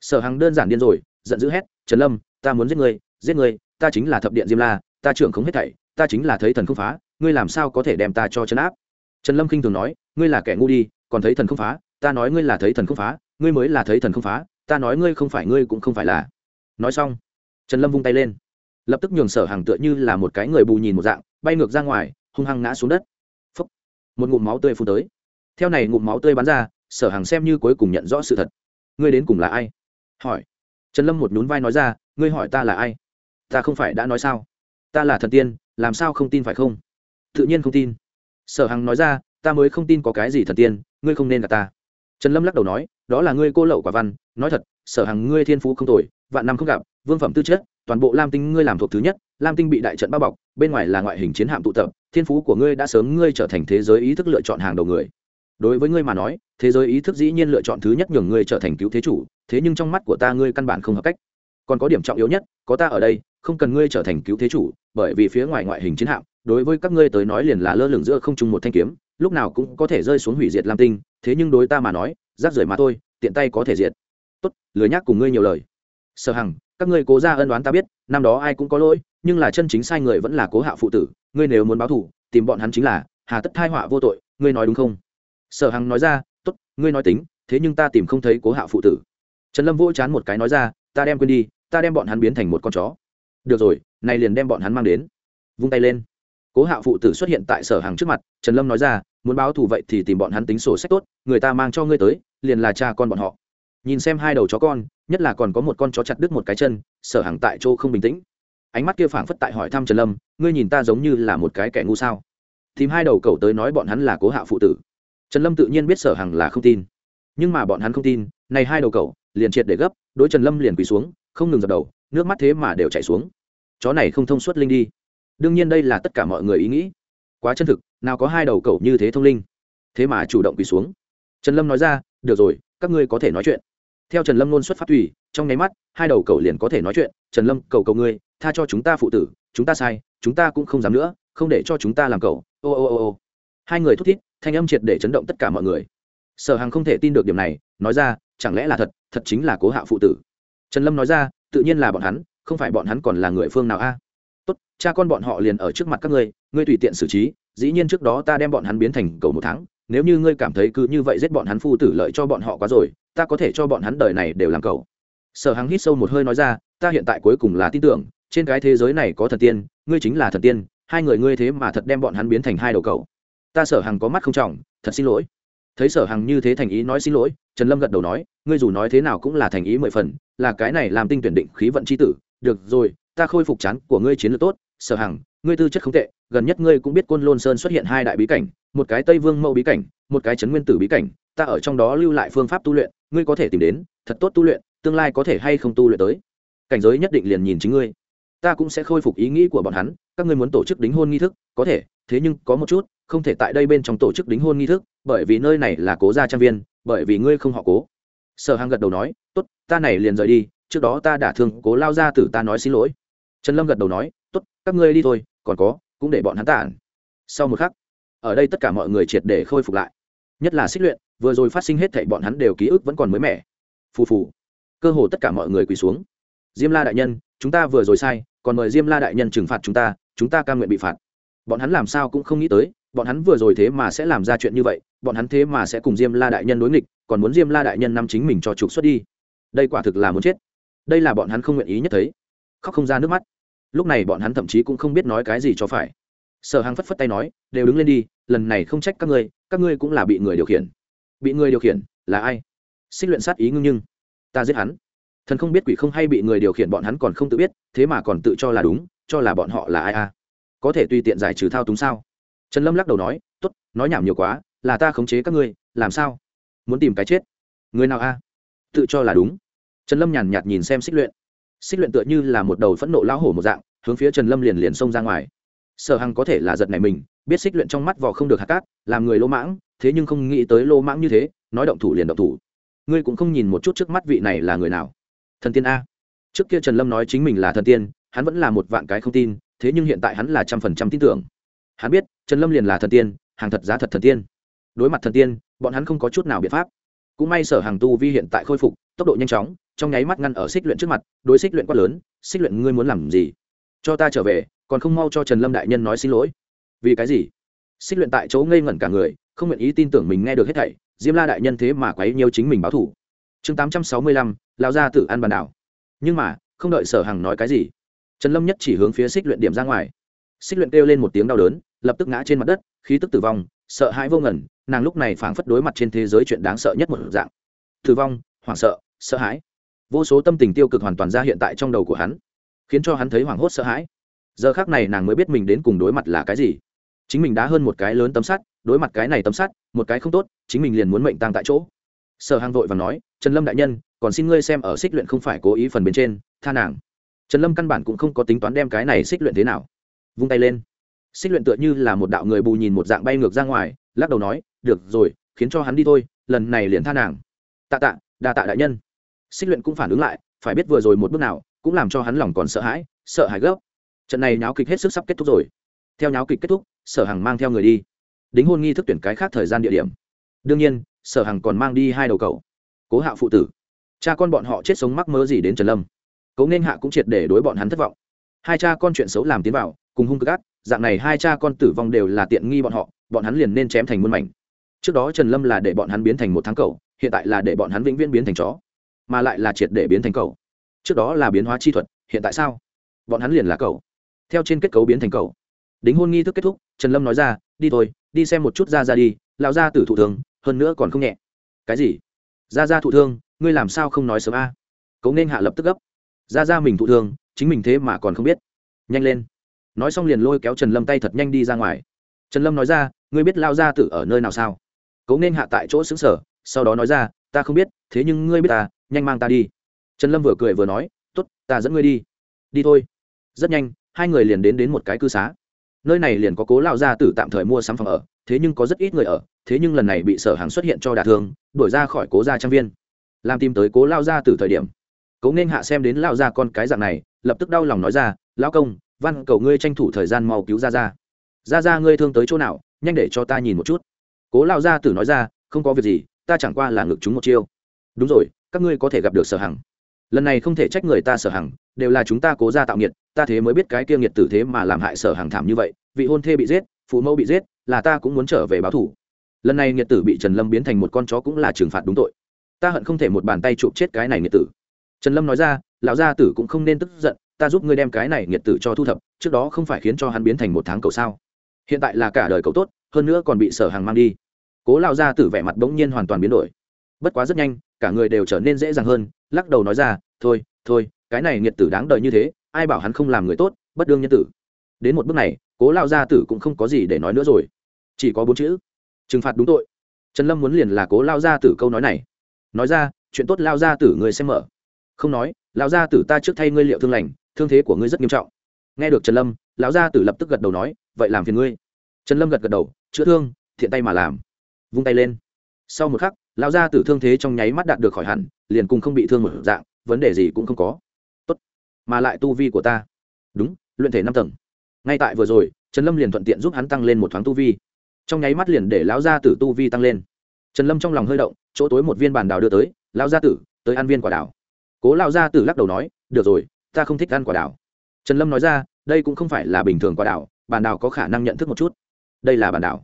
Sở hằng đơn giản điên rồi giận dữ hét, trần lâm, ta muốn giết ngươi giết ngươi, ta chính là thập điện diêm la, ta trưởng không hết thảy, ta chính là thấy thần không phá, ngươi làm sao có thể đem ta cho chấn áp? Trần lâm khinh thường nói, ngươi là kẻ ngu đi, còn thấy thần không phá, ta nói ngươi là thấy thần không phá, ngươi mới là thấy thần không phá, ta nói ngươi không phải, ngươi cũng không phải là. Nói xong, trần lâm vung tay lên, lập tức nhường sở hàng tựa như là một cái người bù nhìn một dạng, bay ngược ra ngoài, hung hăng ngã xuống đất. Phúc. một ngụm máu tươi phun tới. Theo này ngụm máu tươi bắn ra, sở hàng xem như cuối cùng nhận rõ sự thật. Ngươi đến cùng là ai? hỏi trần lâm một nhún vai nói ra, ngươi hỏi ta là ai? Ta không phải đã nói sao? Ta là thần tiên, làm sao không tin phải không? Tự nhiên không tin. Sở hằng nói ra, ta mới không tin có cái gì thần tiên, ngươi không nên gặp ta. Trần lâm lắc đầu nói, đó là ngươi cô lậu quả văn, nói thật, sở hằng ngươi thiên phú không tồi, vạn năm không gặp, vương phẩm tư chất, toàn bộ lam tinh ngươi làm thuộc thứ nhất, lam tinh bị đại trận bao bọc, bên ngoài là ngoại hình chiến hạm tụ tập, thiên phú của ngươi đã sớm ngươi trở thành thế giới ý thức lựa chọn hàng đầu người đối với ngươi mà nói, thế giới ý thức dĩ nhiên lựa chọn thứ nhất nhường ngươi trở thành cứu thế chủ, thế nhưng trong mắt của ta ngươi căn bản không hợp cách. Còn có điểm trọng yếu nhất, có ta ở đây, không cần ngươi trở thành cứu thế chủ, bởi vì phía ngoài ngoại hình chiến hạm, đối với các ngươi tới nói liền là lơ lửng giữa không trung một thanh kiếm, lúc nào cũng có thể rơi xuống hủy diệt lam tinh, thế nhưng đối ta mà nói, rác rưởi mà thôi, tiện tay có thể diệt. Tốt, lười nhắc cùng ngươi nhiều lời. Sở hằng, các ngươi cố ra ân đoán ta biết, năm đó ai cũng có lỗi, nhưng là chân chính sai người vẫn là cố hạ phụ tử, ngươi nếu muốn báo thù, tìm bọn hắn chính là, hà tất thai họa vô tội, ngươi nói đúng không? Sở hằng nói ra, tốt, ngươi nói tính, thế nhưng ta tìm không thấy cố hạo phụ tử. Trần lâm vỗ chán một cái nói ra, ta đem quên đi, ta đem bọn hắn biến thành một con chó. Được rồi, này liền đem bọn hắn mang đến. Vung tay lên. Cố hạo phụ tử xuất hiện tại sở hàng trước mặt, trần lâm nói ra, muốn báo thù vậy thì tìm bọn hắn tính sổ sách tốt, người ta mang cho ngươi tới, liền là cha con bọn họ. Nhìn xem hai đầu chó con, nhất là còn có một con chó chặt đứt một cái chân, sở hàng tại chỗ không bình tĩnh. Ánh mắt kia phảng phất tại hỏi thăm trần lâm, ngươi nhìn ta giống như là một cái kẻ ngu sao? Tìm hai đầu cậu tới nói bọn hắn là cố hạo phụ tử trần lâm tự nhiên biết sở hằng là không tin. Nhưng mà bọn hắn không tin, này hai đầu cậu liền triệt để gấp, đối trần lâm liền quỳ xuống, không ngừng dập đầu, nước mắt thế mà đều chảy xuống. Chó này không thông suốt linh đi. Đương nhiên đây là tất cả mọi người ý nghĩ. Quá chân thực, nào có hai đầu cậu như thế thông linh. Thế mà chủ động quỳ xuống. Trần lâm nói ra, được rồi, các ngươi có thể nói chuyện. Theo trần lâm luôn xuất phát tùy, trong nháy mắt, hai đầu cậu liền có thể nói chuyện. Trần lâm cầu cầu ngươi, tha cho chúng ta phụ tử, chúng ta sai, chúng ta cũng không dám nữa, không để cho chúng ta làm cậu ô ô ô ô. Hai người thúc thiết thanh âm triệt để chấn động tất cả mọi người. Sở Hằng không thể tin được điểm này, nói ra, chẳng lẽ là thật thật chính là cố hạ phụ tử? Trần lâm nói ra, tự nhiên là bọn hắn, không phải bọn hắn còn là người phương nào a? Tốt, cha con bọn họ liền ở trước mặt các ngươi ngươi tùy tiện xử trí, dĩ nhiên trước đó ta đem bọn hắn biến thành cầu một tháng, nếu như ngươi cảm thấy cứ như vậy giết bọn hắn phu tử lợi cho bọn họ quá rồi, ta có thể cho bọn hắn đời này đều làm cầu. Sở hằng hít sâu một hơi nói ra, ta hiện tại cuối cùng là tin tưởng, trên cái thế giới này có thần tiên, ngươi chính là thần tiên, hai người ngươi thế mà thật đem bọn hắn biến thành hai đầu cầu ta sở hằng có mắt không trọng, thật xin lỗi. Thấy sở hằng như thế thành ý nói xin lỗi, trần lâm gật đầu nói, ngươi dù nói thế nào cũng là thành ý mười phần, là cái này làm tinh tuyển định khí vận c h i tử. Được rồi, ta khôi phục chán của ngươi chiến lược tốt, sở hằng, ngươi tư chất không tệ, gần nhất ngươi cũng biết côn lôn sơn xuất hiện hai đại bí cảnh, một cái tây vương mẫu bí cảnh, một cái trấn nguyên tử bí cảnh, ta ở trong đó lưu lại phương pháp tu luyện, ngươi có thể tìm đến, thật tốt tu luyện, tương lai có thể hay không tu luyện tới. Cảnh giới nhất định liền nhìn chính ngươi. Ta cũng sẽ khôi phục ý nghĩ của bọn hắn, các ngươi muốn tổ chức đính hôn nghi thức, có thể thế nhưng có một chút, không thể tại đây bên trong tổ chức đính hôn nghi thức, bởi vì nơi này là cố gia trang viên, bởi vì ngươi không họ cố. Sở hàng gật đầu nói, tốt, ta này liền rời đi, trước đó ta đã thương cố lao ra tử ta nói xin lỗi. Trần lâm gật đầu nói, tốt, các ngươi đi thôi, còn có, cũng để bọn hắn tản. Sau một khắc, ở đây tất cả mọi người triệt để khôi phục lại. Nhất là xích luyện, vừa rồi phát sinh hết thảy bọn hắn đều ký ức vẫn còn mới mẻ. Phù phù, cơ hồ tất cả mọi người quỳ xuống. Diêm la đại nhân, chúng ta vừa rồi sai, còn mời diêm la đại nhân trừng phạt chúng ta chúng ta cam nguyện bị phạt bọn hắn làm sao cũng không nghĩ tới, bọn hắn vừa rồi thế mà sẽ làm ra chuyện như vậy, bọn hắn thế mà sẽ cùng diêm la đại nhân đối nghịch, còn muốn diêm la đại nhân năm chính mình cho trục xuất đi. Đây quả thực là muốn chết. Đây là bọn hắn không nguyện ý nhất thấy. Khóc không ra nước mắt. Lúc này bọn hắn thậm chí cũng không biết nói cái gì cho phải. Sở hàng phất phất tay nói, đều đứng lên đi, lần này không trách các ngươi các ngươi cũng là bị người điều khiển. Bị người điều khiển? Là ai? Xích luyện sát ý ngưng nhưng, ta giết hắn. Thần không biết quỷ không hay bị người điều khiển bọn hắn còn không tự biết, thế mà còn tự cho là đúng, cho là bọn họ là ai a? Có thể tùy tiện giải trừ thao túng sao? Trần lâm lắc đầu nói t ố t nói nhảm nhiều quá, là ta khống chế các ngươi, làm sao? Muốn tìm cái chết? Người nào a? Tự cho là đúng. Trần lâm nhàn nhạt nhìn xem xích luyện. Xích luyện tựa như là một đầu phẫn nộ lão hổ một dạng, hướng phía trần lâm liền liền xông ra ngoài. Sở hằng có thể là giật này mình, biết xích luyện trong mắt vò không được hạt cát, làm người lỗ mãng, thế nhưng không nghĩ tới lỗ mãng như thế, nói động thủ liền động thủ. Ngươi cũng không nhìn một chút trước mắt vị này là người nào. Thần tiên a. Trước kia trần lâm nói chính mình là thần tiên, hắn vẫn là một vạn cái không tin thế nhưng hiện tại hắn là trăm phần trăm tin tưởng. Hắn biết, trần lâm liền là thần tiên, hàng thật giá thật thần tiên. Đối mặt thần tiên, bọn hắn không có chút nào biện pháp. Cũng may sở hàng tu vi hiện tại khôi phục, tốc độ nhanh chóng, trong nháy mắt ngăn ở xích luyện trước mặt, đối xích luyện quát lớn, xích luyện ngươi muốn làm gì? Cho ta trở về, còn không mau cho trần lâm đại nhân nói xin lỗi. Vì cái gì? Xích luyện tại chỗ ngây ngẩn cả người, không nguyện ý tin tưởng mình nghe được hết thảy, diêm la đại nhân thế mà quấy nhiều chính mình báo thủ. Chương tám trăm sáu mươi lăm lao ra tử ăn bàn đảo. Nhưng mà, không đợi sở hằng nói cái gì trần lâm nhất chỉ hướng phía xích luyện điểm ra ngoài. Xích luyện kêu lên một tiếng đau đớn, lập tức ngã trên mặt đất, khí tức tử vong, sợ hãi vô ngẩn nàng lúc này phảng phất đối mặt trên thế giới chuyện đáng sợ nhất một dạng. Tử vong, hoảng sợ sợ hãi. Vô số tâm tình tiêu cực hoàn toàn ra hiện tại trong đầu của hắn, khiến cho hắn thấy hoảng hốt sợ hãi. Giờ khác này nàng mới biết mình đến cùng đối mặt là cái gì. Chính mình đã hơn một cái lớn tấm sắt, đối mặt cái này tấm sắt, một cái không tốt, chính mình liền muốn mệnh tăng tại chỗ. Sở hàng vội và nói, trần lâm đại nhân, còn xin ngươi xem ở xích luyện không phải cố ý phần bên trên, tha nàng trần lâm căn bản cũng không có tính toán đem cái này xích luyện thế nào. Vung tay lên. Xích luyện tựa như là một đạo người bù nhìn một dạng bay ngược ra ngoài, lắc đầu nói, được rồi, khiến cho hắn đi thôi, lần này liền tha nàng. Tạ tạ, đa tạ đại nhân. Xích luyện cũng phản ứng lại, phải biết vừa rồi một bước nào, cũng làm cho hắn lòng còn sợ hãi sợ hãi gấp. Trận này nháo kịch hết sức sắp kết thúc rồi. Theo nháo kịch kết thúc, sở hằng mang theo người đi. Đính hôn nghi thức tuyển cái khác thời gian địa điểm. Đương nhiên, sở hằng còn mang đi hai đầu cầu cố hạo phụ tử. Cha con bọn họ chết sống mắc mơ gì đến trần lâm cấu nên hạ cũng triệt để đối bọn hắn thất vọng. Hai cha con chuyện xấu làm tiến vào, cùng hung cực ác, dạng này hai cha con tử vong đều là tiện nghi bọn họ, bọn hắn liền nên chém thành muôn mảnh. Trước đó trần lâm là để bọn hắn biến thành một tháng cầu hiện tại là để bọn hắn vĩnh viễn biến thành chó, mà lại là triệt để biến thành cầu trước đó là biến hóa chi thuật, hiện tại sao? Bọn hắn liền là cầu theo trên kết cấu biến thành cầu đính hôn nghi thức kết thúc, trần lâm nói ra, đi thôi, đi xem một chút ra ra đi, lão gia tử thụ thương, hơn nữa còn không nhẹ. Cái gì? Ra ra thụ thương, ngươi làm sao không nói sớm a? À? cấu nên hạ lập tức gấp ra ra mình thụ thương, chính mình thế mà còn không biết. Nhanh lên. Nói xong liền lôi kéo trần lâm tay thật nhanh đi ra ngoài. Trần lâm nói ra, ngươi biết lao gia tử ở nơi nào sao? Cấu nên hạ tại chỗ xứng sở sau đó nói ra, ta không biết, thế nhưng ngươi biết ta, nhanh mang ta đi. Trần lâm vừa cười vừa nói t ố t ta dẫn ngươi đi. Đi thôi. Rất nhanh, hai người liền đến đến một cái cư xá. Nơi này liền có cố lao gia tử tạm thời mua sắm phòng ở, thế nhưng có rất ít người ở, thế nhưng lần này bị sở hàng xuất hiện cho đả thương, đuổi ra khỏi cố gia trang viên. Làm tìm tới cố lao gia tử thời điểm cố nên hạ xem đến lao ra con cái dạng này, lập tức đau lòng nói ra, lão công, văn cầu ngươi tranh thủ thời gian mau cứu ra ra ra ra ngươi thương tới chỗ nào, nhanh để cho ta nhìn một chút. Cố lao gia tử nói ra, không có việc gì, ta chẳng qua là ngực chúng một chiêu. Đúng rồi, các ngươi có thể gặp được sở hằng. Lần này không thể trách người ta sở hằng, đều là chúng ta cố ra tạo nghiệt, ta thế mới biết cái kia nghiệt tử thế mà làm hại sở hằng thảm như vậy, vị hôn thê bị giết, phụ mẫu bị giết, là ta cũng muốn trở về báo thủ lần này nghiệt tử bị trần lâm biến thành một con chó cũng là trừng phạt đúng tội. Ta hận không thể một bàn tay chụp chết cái này nghiệt tử trần lâm nói ra, lão gia tử cũng không nên tức giận, ta giúp ngươi đem cái này nghiệt tử cho thu thập, trước đó không phải khiến cho hắn biến thành một tháng cầu sao? Hiện tại là cả đời cậu tốt, hơn nữa còn bị sở hàng mang đi. Cố lão gia tử vẻ mặt bỗng nhiên hoàn toàn biến đổi. Bất quá rất nhanh, cả người đều trở nên dễ dàng hơn, lắc đầu nói ra, thôi thôi, cái này nghiệt tử đáng đời như thế, ai bảo hắn không làm người tốt, bất đương nhân tử. Đến một bước này, cố lão gia tử cũng không có gì để nói nữa rồi. Chỉ có bốn chữ, trừng phạt đúng tội. Trần lâm muốn liền là cố lao gia tử câu nói này. Nói ra, chuyện tốt lao gia tử người xem mở không nói, lão gia tử ta trước thay ngươi liệu thương lành, thương thế của ngươi rất nghiêm trọng. Nghe được trần lâm, lão gia tử lập tức gật đầu nói, vậy làm phiền ngươi. Trần lâm gật gật đầu, chữa thương, thiện tay mà làm. Vung tay lên. Sau một khắc, lão gia tử thương thế trong nháy mắt đạt được khỏi hẳn, liền cùng không bị thương một dạng, vấn đề gì cũng không có. Tốt. Mà lại tu vi của ta. Đúng, luyện thể năm tầng. Ngay tại vừa rồi, trần lâm liền thuận tiện giúp hắn tăng lên một thoáng tu vi. Trong nháy mắt liền để lão gia tử tu vi tăng lên. Trần lâm trong lòng hơi động, chỗ tối một viên bàn đào đưa tới, lão gia tử, tới ăn viên quả đào cố lão gia tử lắc đầu nói, được rồi, ta không thích ăn quả đào trần lâm nói ra, đây cũng không phải là bình thường quả đào bản đào có khả năng nhận thức một chút. Đây là bản đào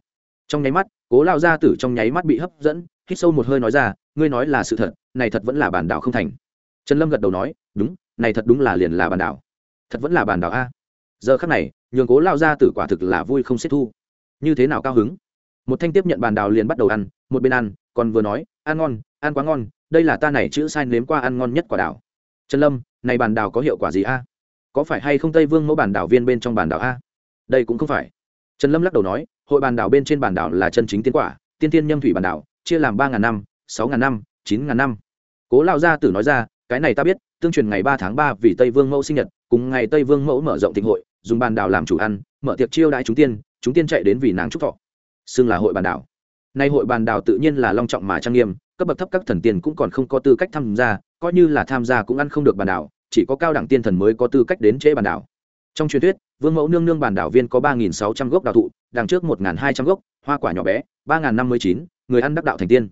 trong nháy mắt, cố lão gia tử trong nháy mắt bị hấp dẫn, hít sâu một hơi nói ra, ngươi nói là sự thật, này thật vẫn là bản đào không thành. Trần lâm gật đầu nói, đúng, này thật đúng là liền là bản đào thật vẫn là bản đào a? Giờ khắc này, nhường cố lao gia tử quả thực là vui không xếp thu. Như thế nào cao hứng? Một thanh tiếp nhận bàn đào liền bắt đầu ăn, một bên ăn, còn vừa nói, ăn ngon, ăn quá ngon đây là ta này chữ sai nếm qua ăn ngon nhất quả đào trần lâm, này bàn đào có hiệu quả gì a? Có phải hay không tây vương mẫu bàn đào viên bên trong bàn đào a? Đây cũng không phải. Trần lâm lắc đầu nói, hội bàn đào bên trên bàn đào là chân chính tiến quả, tiên tiên nhâm thủy bàn đào chia làm ba ngàn năm, sáu ngàn năm, chín ngàn năm. Cố lao gia tử nói ra, cái này ta biết, tương truyền ngày ba tháng ba vì tây vương mẫu sinh nhật, cùng ngày tây vương mẫu mở rộng thịnh hội, dùng bàn đào làm chủ ăn, mở tiệc chiêu đãi chúng tiên chúng tiên chạy đến vì nàng trúc thọ. Xưng là hội bàn đảo. Nay hội bàn đảo tự nhiên là long trọng mà trang nghiêm cấp bậc thấp các thần tiên cũng còn không có tư cách tham gia, coi như là tham gia cũng ăn không được bàn đảo, chỉ có cao đẳng tiên thần mới có tư cách đến chế bàn đảo. Trong truyền thuyết, vương mẫu nương nương bàn đảo viên có ba nghìn sáu trăm gốc đào thụ, đằng trước một nghìn hai trăm gốc, hoa quả nhỏ bé, ba nghìn năm mươi chín, người ăn đắc đạo thành tiên.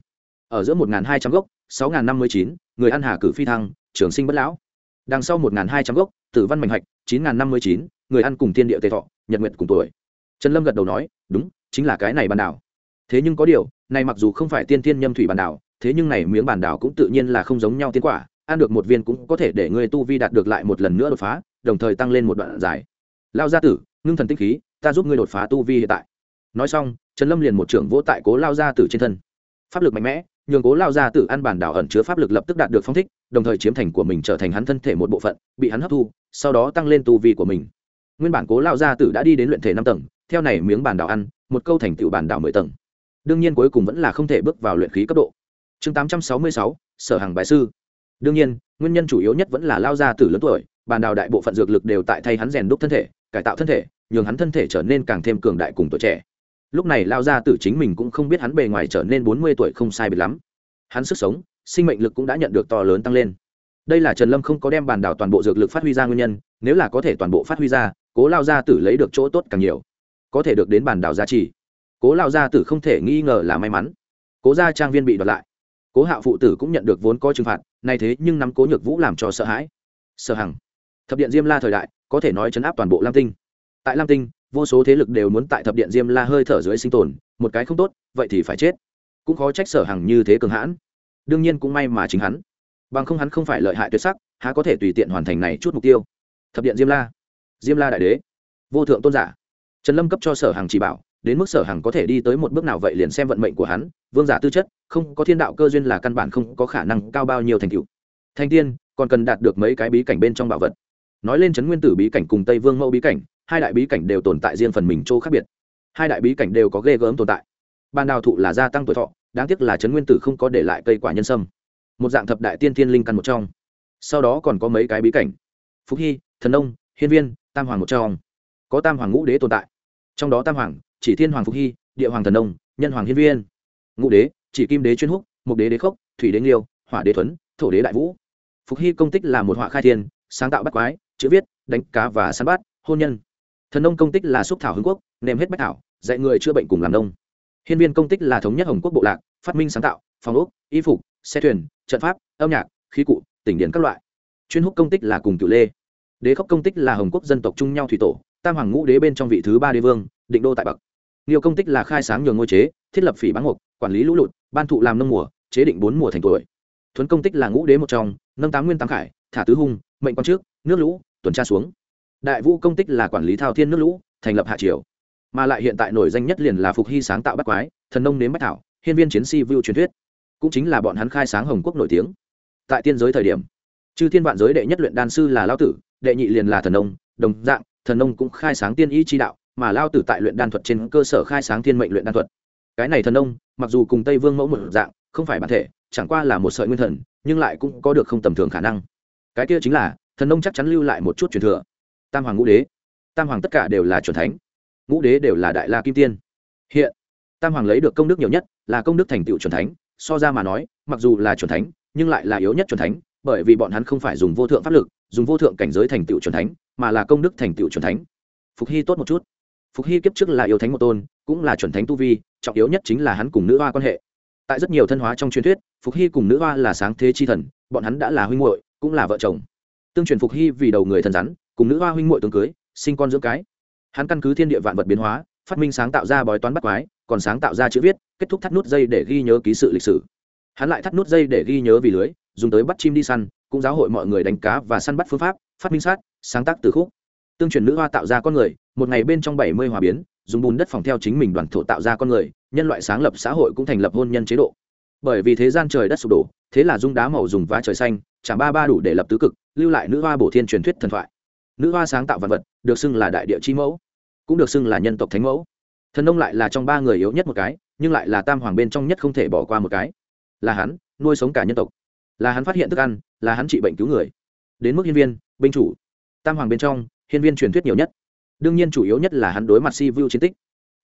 Ở giữa một nghìn hai trăm gốc, sáu nghìn năm mươi chín, người ăn hà cử phi thăng, trường sinh bất lão. Đằng sau một nghìn hai trăm gốc, tử văn mạnh hạch, chín nghìn năm mươi chín, người ăn cùng tiên địa tề thọ, nhật nguyện cùng tuổi. Trần lâm gật đầu nói, đúng, chính là cái này bàn đảo. Thế nhưng có điều, này mặc dù không phải tiên tiên nhâm thủy bàn đảo thế nhưng này miếng bản đảo cũng tự nhiên là không giống nhau tiến quả, ăn được một viên cũng có thể để ngươi tu vi đạt được lại một lần nữa đột phá, đồng thời tăng lên một đoạn dài. Lao gia tử, ngưng thần tinh khí, ta giúp ngươi đột phá tu vi hiện tại. Nói xong, trần lâm liền một trưởng vỗ tại cố lao gia tử trên thân. Pháp lực mạnh mẽ, nhường cố lao gia tử ăn bản đảo ẩn chứa pháp lực lập tức đạt được phong thích, đồng thời chiếm thành của mình trở thành hắn thân thể một bộ phận, bị hắn hấp thu, sau đó tăng lên tu vi của mình. Nguyên bản cố lao gia tử đã đi đến luyện thể năm tầng, theo này miếng bản đảo ăn, một câu thành tựu bản đảo mười tầng. Đương nhiên cuối cùng vẫn là không thể bước vào luyện khí cấp độ chương tám trăm sáu mươi sáu, sở hàng bài sư. Đương nhiên, nguyên nhân chủ yếu nhất vẫn là lao gia tử lớn tuổi, bàn đào đại bộ phận dược lực đều tại thay hắn rèn đúc thân thể, cải tạo thân thể, nhường hắn thân thể trở nên càng thêm cường đại cùng tuổi trẻ. Lúc này lao gia tử chính mình cũng không biết hắn bề ngoài trở nên bốn mươi tuổi không sai biệt lắm. Hắn sức sống, sinh mệnh lực cũng đã nhận được to lớn tăng lên. Đây là trần lâm không có đem bàn đào toàn bộ dược lực phát huy ra nguyên nhân, nếu là có thể toàn bộ phát huy ra, cố lao gia tử lấy được chỗ tốt càng nhiều. Có thể được đến bàn đào giá trị cố lao gia tử không thể nghi ngờ là may mắn. Cố gia trang viên bị đoạt lại cố hạo phụ tử cũng nhận được vốn có trừng phạt, nay thế nhưng nắm cố nhược vũ làm cho sợ hãi. Sợ hằng. Thập điện diêm la thời đại, có thể nói chấn áp toàn bộ lam tinh. Tại lam tinh, vô số thế lực đều muốn tại thập điện diêm la hơi thở dưới sinh tồn, một cái không tốt, vậy thì phải chết. Cũng khó trách sở hằng như thế cường hãn. Đương nhiên cũng may mà chính hắn. Bằng không hắn không phải lợi hại tuyệt sắc, há có thể tùy tiện hoàn thành này chút mục tiêu. Thập điện diêm la. Diêm la đại đế. Vô thượng tôn giả. Trần lâm cấp cho sở hằng chỉ bảo đến mức sở hằng có thể đi tới một bước nào vậy liền xem vận mệnh của hắn, vương giả tư chất, không có thiên đạo cơ duyên là căn bản không có khả năng cao bao nhiêu thành tựu. Thanh tiên, còn cần đạt được mấy cái bí cảnh bên trong bảo vật. Nói lên trấn nguyên tử bí cảnh cùng tây vương mẫu bí cảnh, hai đại bí cảnh đều tồn tại riêng phần mình chỗ khác biệt. Hai đại bí cảnh đều có ghê gớm tồn tại. Ban đào thụ là gia tăng tuổi thọ, đáng tiếc là trấn nguyên tử không có để lại cây quả nhân sâm. Một dạng thập đại tiên thiên linh căn một trong. Sau đó còn có mấy cái bí cảnh. Phúc hy, thần ông hiên viên, tam hoàng một trong. Có tam hoàng ngũ đế tồn tại. Trong đó tam hoàng chỉ thiên hoàng phục hy, địa hoàng thần nông, nhân hoàng hiên viên. Ngũ đế, chỉ kim đế chuyên húc, mục đế đế khốc, thủy đế liêu hỏa đế thuấn, thổ đế đại vũ. Phục hy công tích là một họa khai thiên, sáng tạo bắt quái, chữ viết, đánh cá và săn bắt, hôn nhân. Thần nông công tích là xúc thảo hưng quốc, nêm hết bách thảo, dạy người chữa bệnh cùng làm nông. Hiên viên công tích là thống nhất hồng quốc bộ lạc, phát minh sáng tạo, phòng ốc, y phục, xe thuyền, trận pháp, âm nhạc, khí cụ, tỉnh điển các loại. Chuyên húc công tích là cùng cựu lê. Đế khốc công tích là hồng quốc dân tộc chung nhau thủy tổ, tam hoàng ngũ đế bên trong vị thứ ba đế vương, định đô tại bậc nhiều công tích là khai sáng nhường ngôi chế, thiết lập phỉ bán mục quản lý lũ lụt, ban thụ làm nông mùa, chế định bốn mùa thành tuổi. Thuấn công tích là ngũ đế một trong, nâng tám nguyên tám khải, thả tứ hung, mệnh quan trước, nước lũ, tuần tra xuống. Đại vũ công tích là quản lý thao thiên nước lũ, thành lập hạ triều. Mà lại hiện tại nổi danh nhất liền là phục hy sáng tạo bắt quái, thần nông nếm bách thảo, hiên viên chiến si vưu truyền thuyết. Cũng chính là bọn hắn khai sáng hồng quốc nổi tiếng. Tại tiên giới thời điểm, chư thiên vạn giới đệ nhất luyện đan sư là lao tử, đệ nhị liền là thần nông, đồng dạng, thần nông cũng khai sáng tiên ý chi đạo mà lao tử tại luyện đan thuật trên cơ sở khai sáng thiên mệnh luyện đan thuật. Cái này thần nông mặc dù cùng tây vương mẫu một dạng, không phải bản thể, chẳng qua là một sợi nguyên thần, nhưng lại cũng có được không tầm thường khả năng. Cái kia chính là, thần nông chắc chắn lưu lại một chút truyền thừa. Tam hoàng ngũ đế. Tam hoàng tất cả đều là truyền thánh. Ngũ đế đều là đại la kim tiên. Hiện, tam hoàng lấy được công đức nhiều nhất là công đức thành tựu truyền thánh, so ra mà nói, mặc dù là truyền thánh, nhưng lại là yếu nhất truyền thánh, bởi vì bọn hắn không phải dùng vô thượng pháp lực, dùng vô thượng cảnh giới thành tựu truyền thánh, mà là công đức thành tựu truyền thánh. Phục hy tốt một chút phục hy kiếp trước là yêu thánh một tôn, cũng là chuẩn thánh tu vi, trọng yếu nhất chính là hắn cùng nữ hoa quan hệ. Tại rất nhiều thân hóa trong truyền thuyết, phục hy cùng nữ hoa là sáng thế chi thần, bọn hắn đã là huynh muội, cũng là vợ chồng. Tương truyền phục hy vì đầu người thần rắn, cùng nữ hoa huynh muội tương cưới, sinh con dưỡng cái. Hắn căn cứ thiên địa vạn vật biến hóa, phát minh sáng tạo ra bói toán bắt quái, còn sáng tạo ra chữ viết, kết thúc thắt nút dây để ghi nhớ ký sự lịch sử. Hắn lại thắt nút dây để ghi nhớ vì lưới, dùng tới bắt chim đi săn, cũng giáo hội mọi người đánh cá và săn bắt phương pháp, phát minh sát, sáng tác từ khúc. Tương truyền nữ hoa tạo ra con người một ngày bên trong bảy mươi hòa biến, dùng bùn đất phòng theo chính mình đoàn thổ tạo ra con người, nhân loại sáng lập xã hội cũng thành lập hôn nhân chế độ. Bởi vì thế gian trời đất sụp đổ, thế là dung đá màu dùng vá trời xanh chả ba ba đủ để lập tứ cực, lưu lại nữ hoa bổ thiên truyền thuyết thần thoại. Nữ hoa sáng tạo vật vật, được xưng là đại địa chi mẫu, cũng được xưng là nhân tộc thánh mẫu. Thần nông lại là trong ba người yếu nhất một cái, nhưng lại là tam hoàng bên trong nhất không thể bỏ qua một cái. Là hắn, nuôi sống cả nhân tộc. Là hắn phát hiện thức ăn, là hắn trị bệnh cứu người. Đến mức hiên viên, binh chủ. Tam hoàng bên trong, hiên viên truyền thuyết nhiều nhất đương nhiên chủ yếu nhất là hắn đối mặt si vu chiến tích.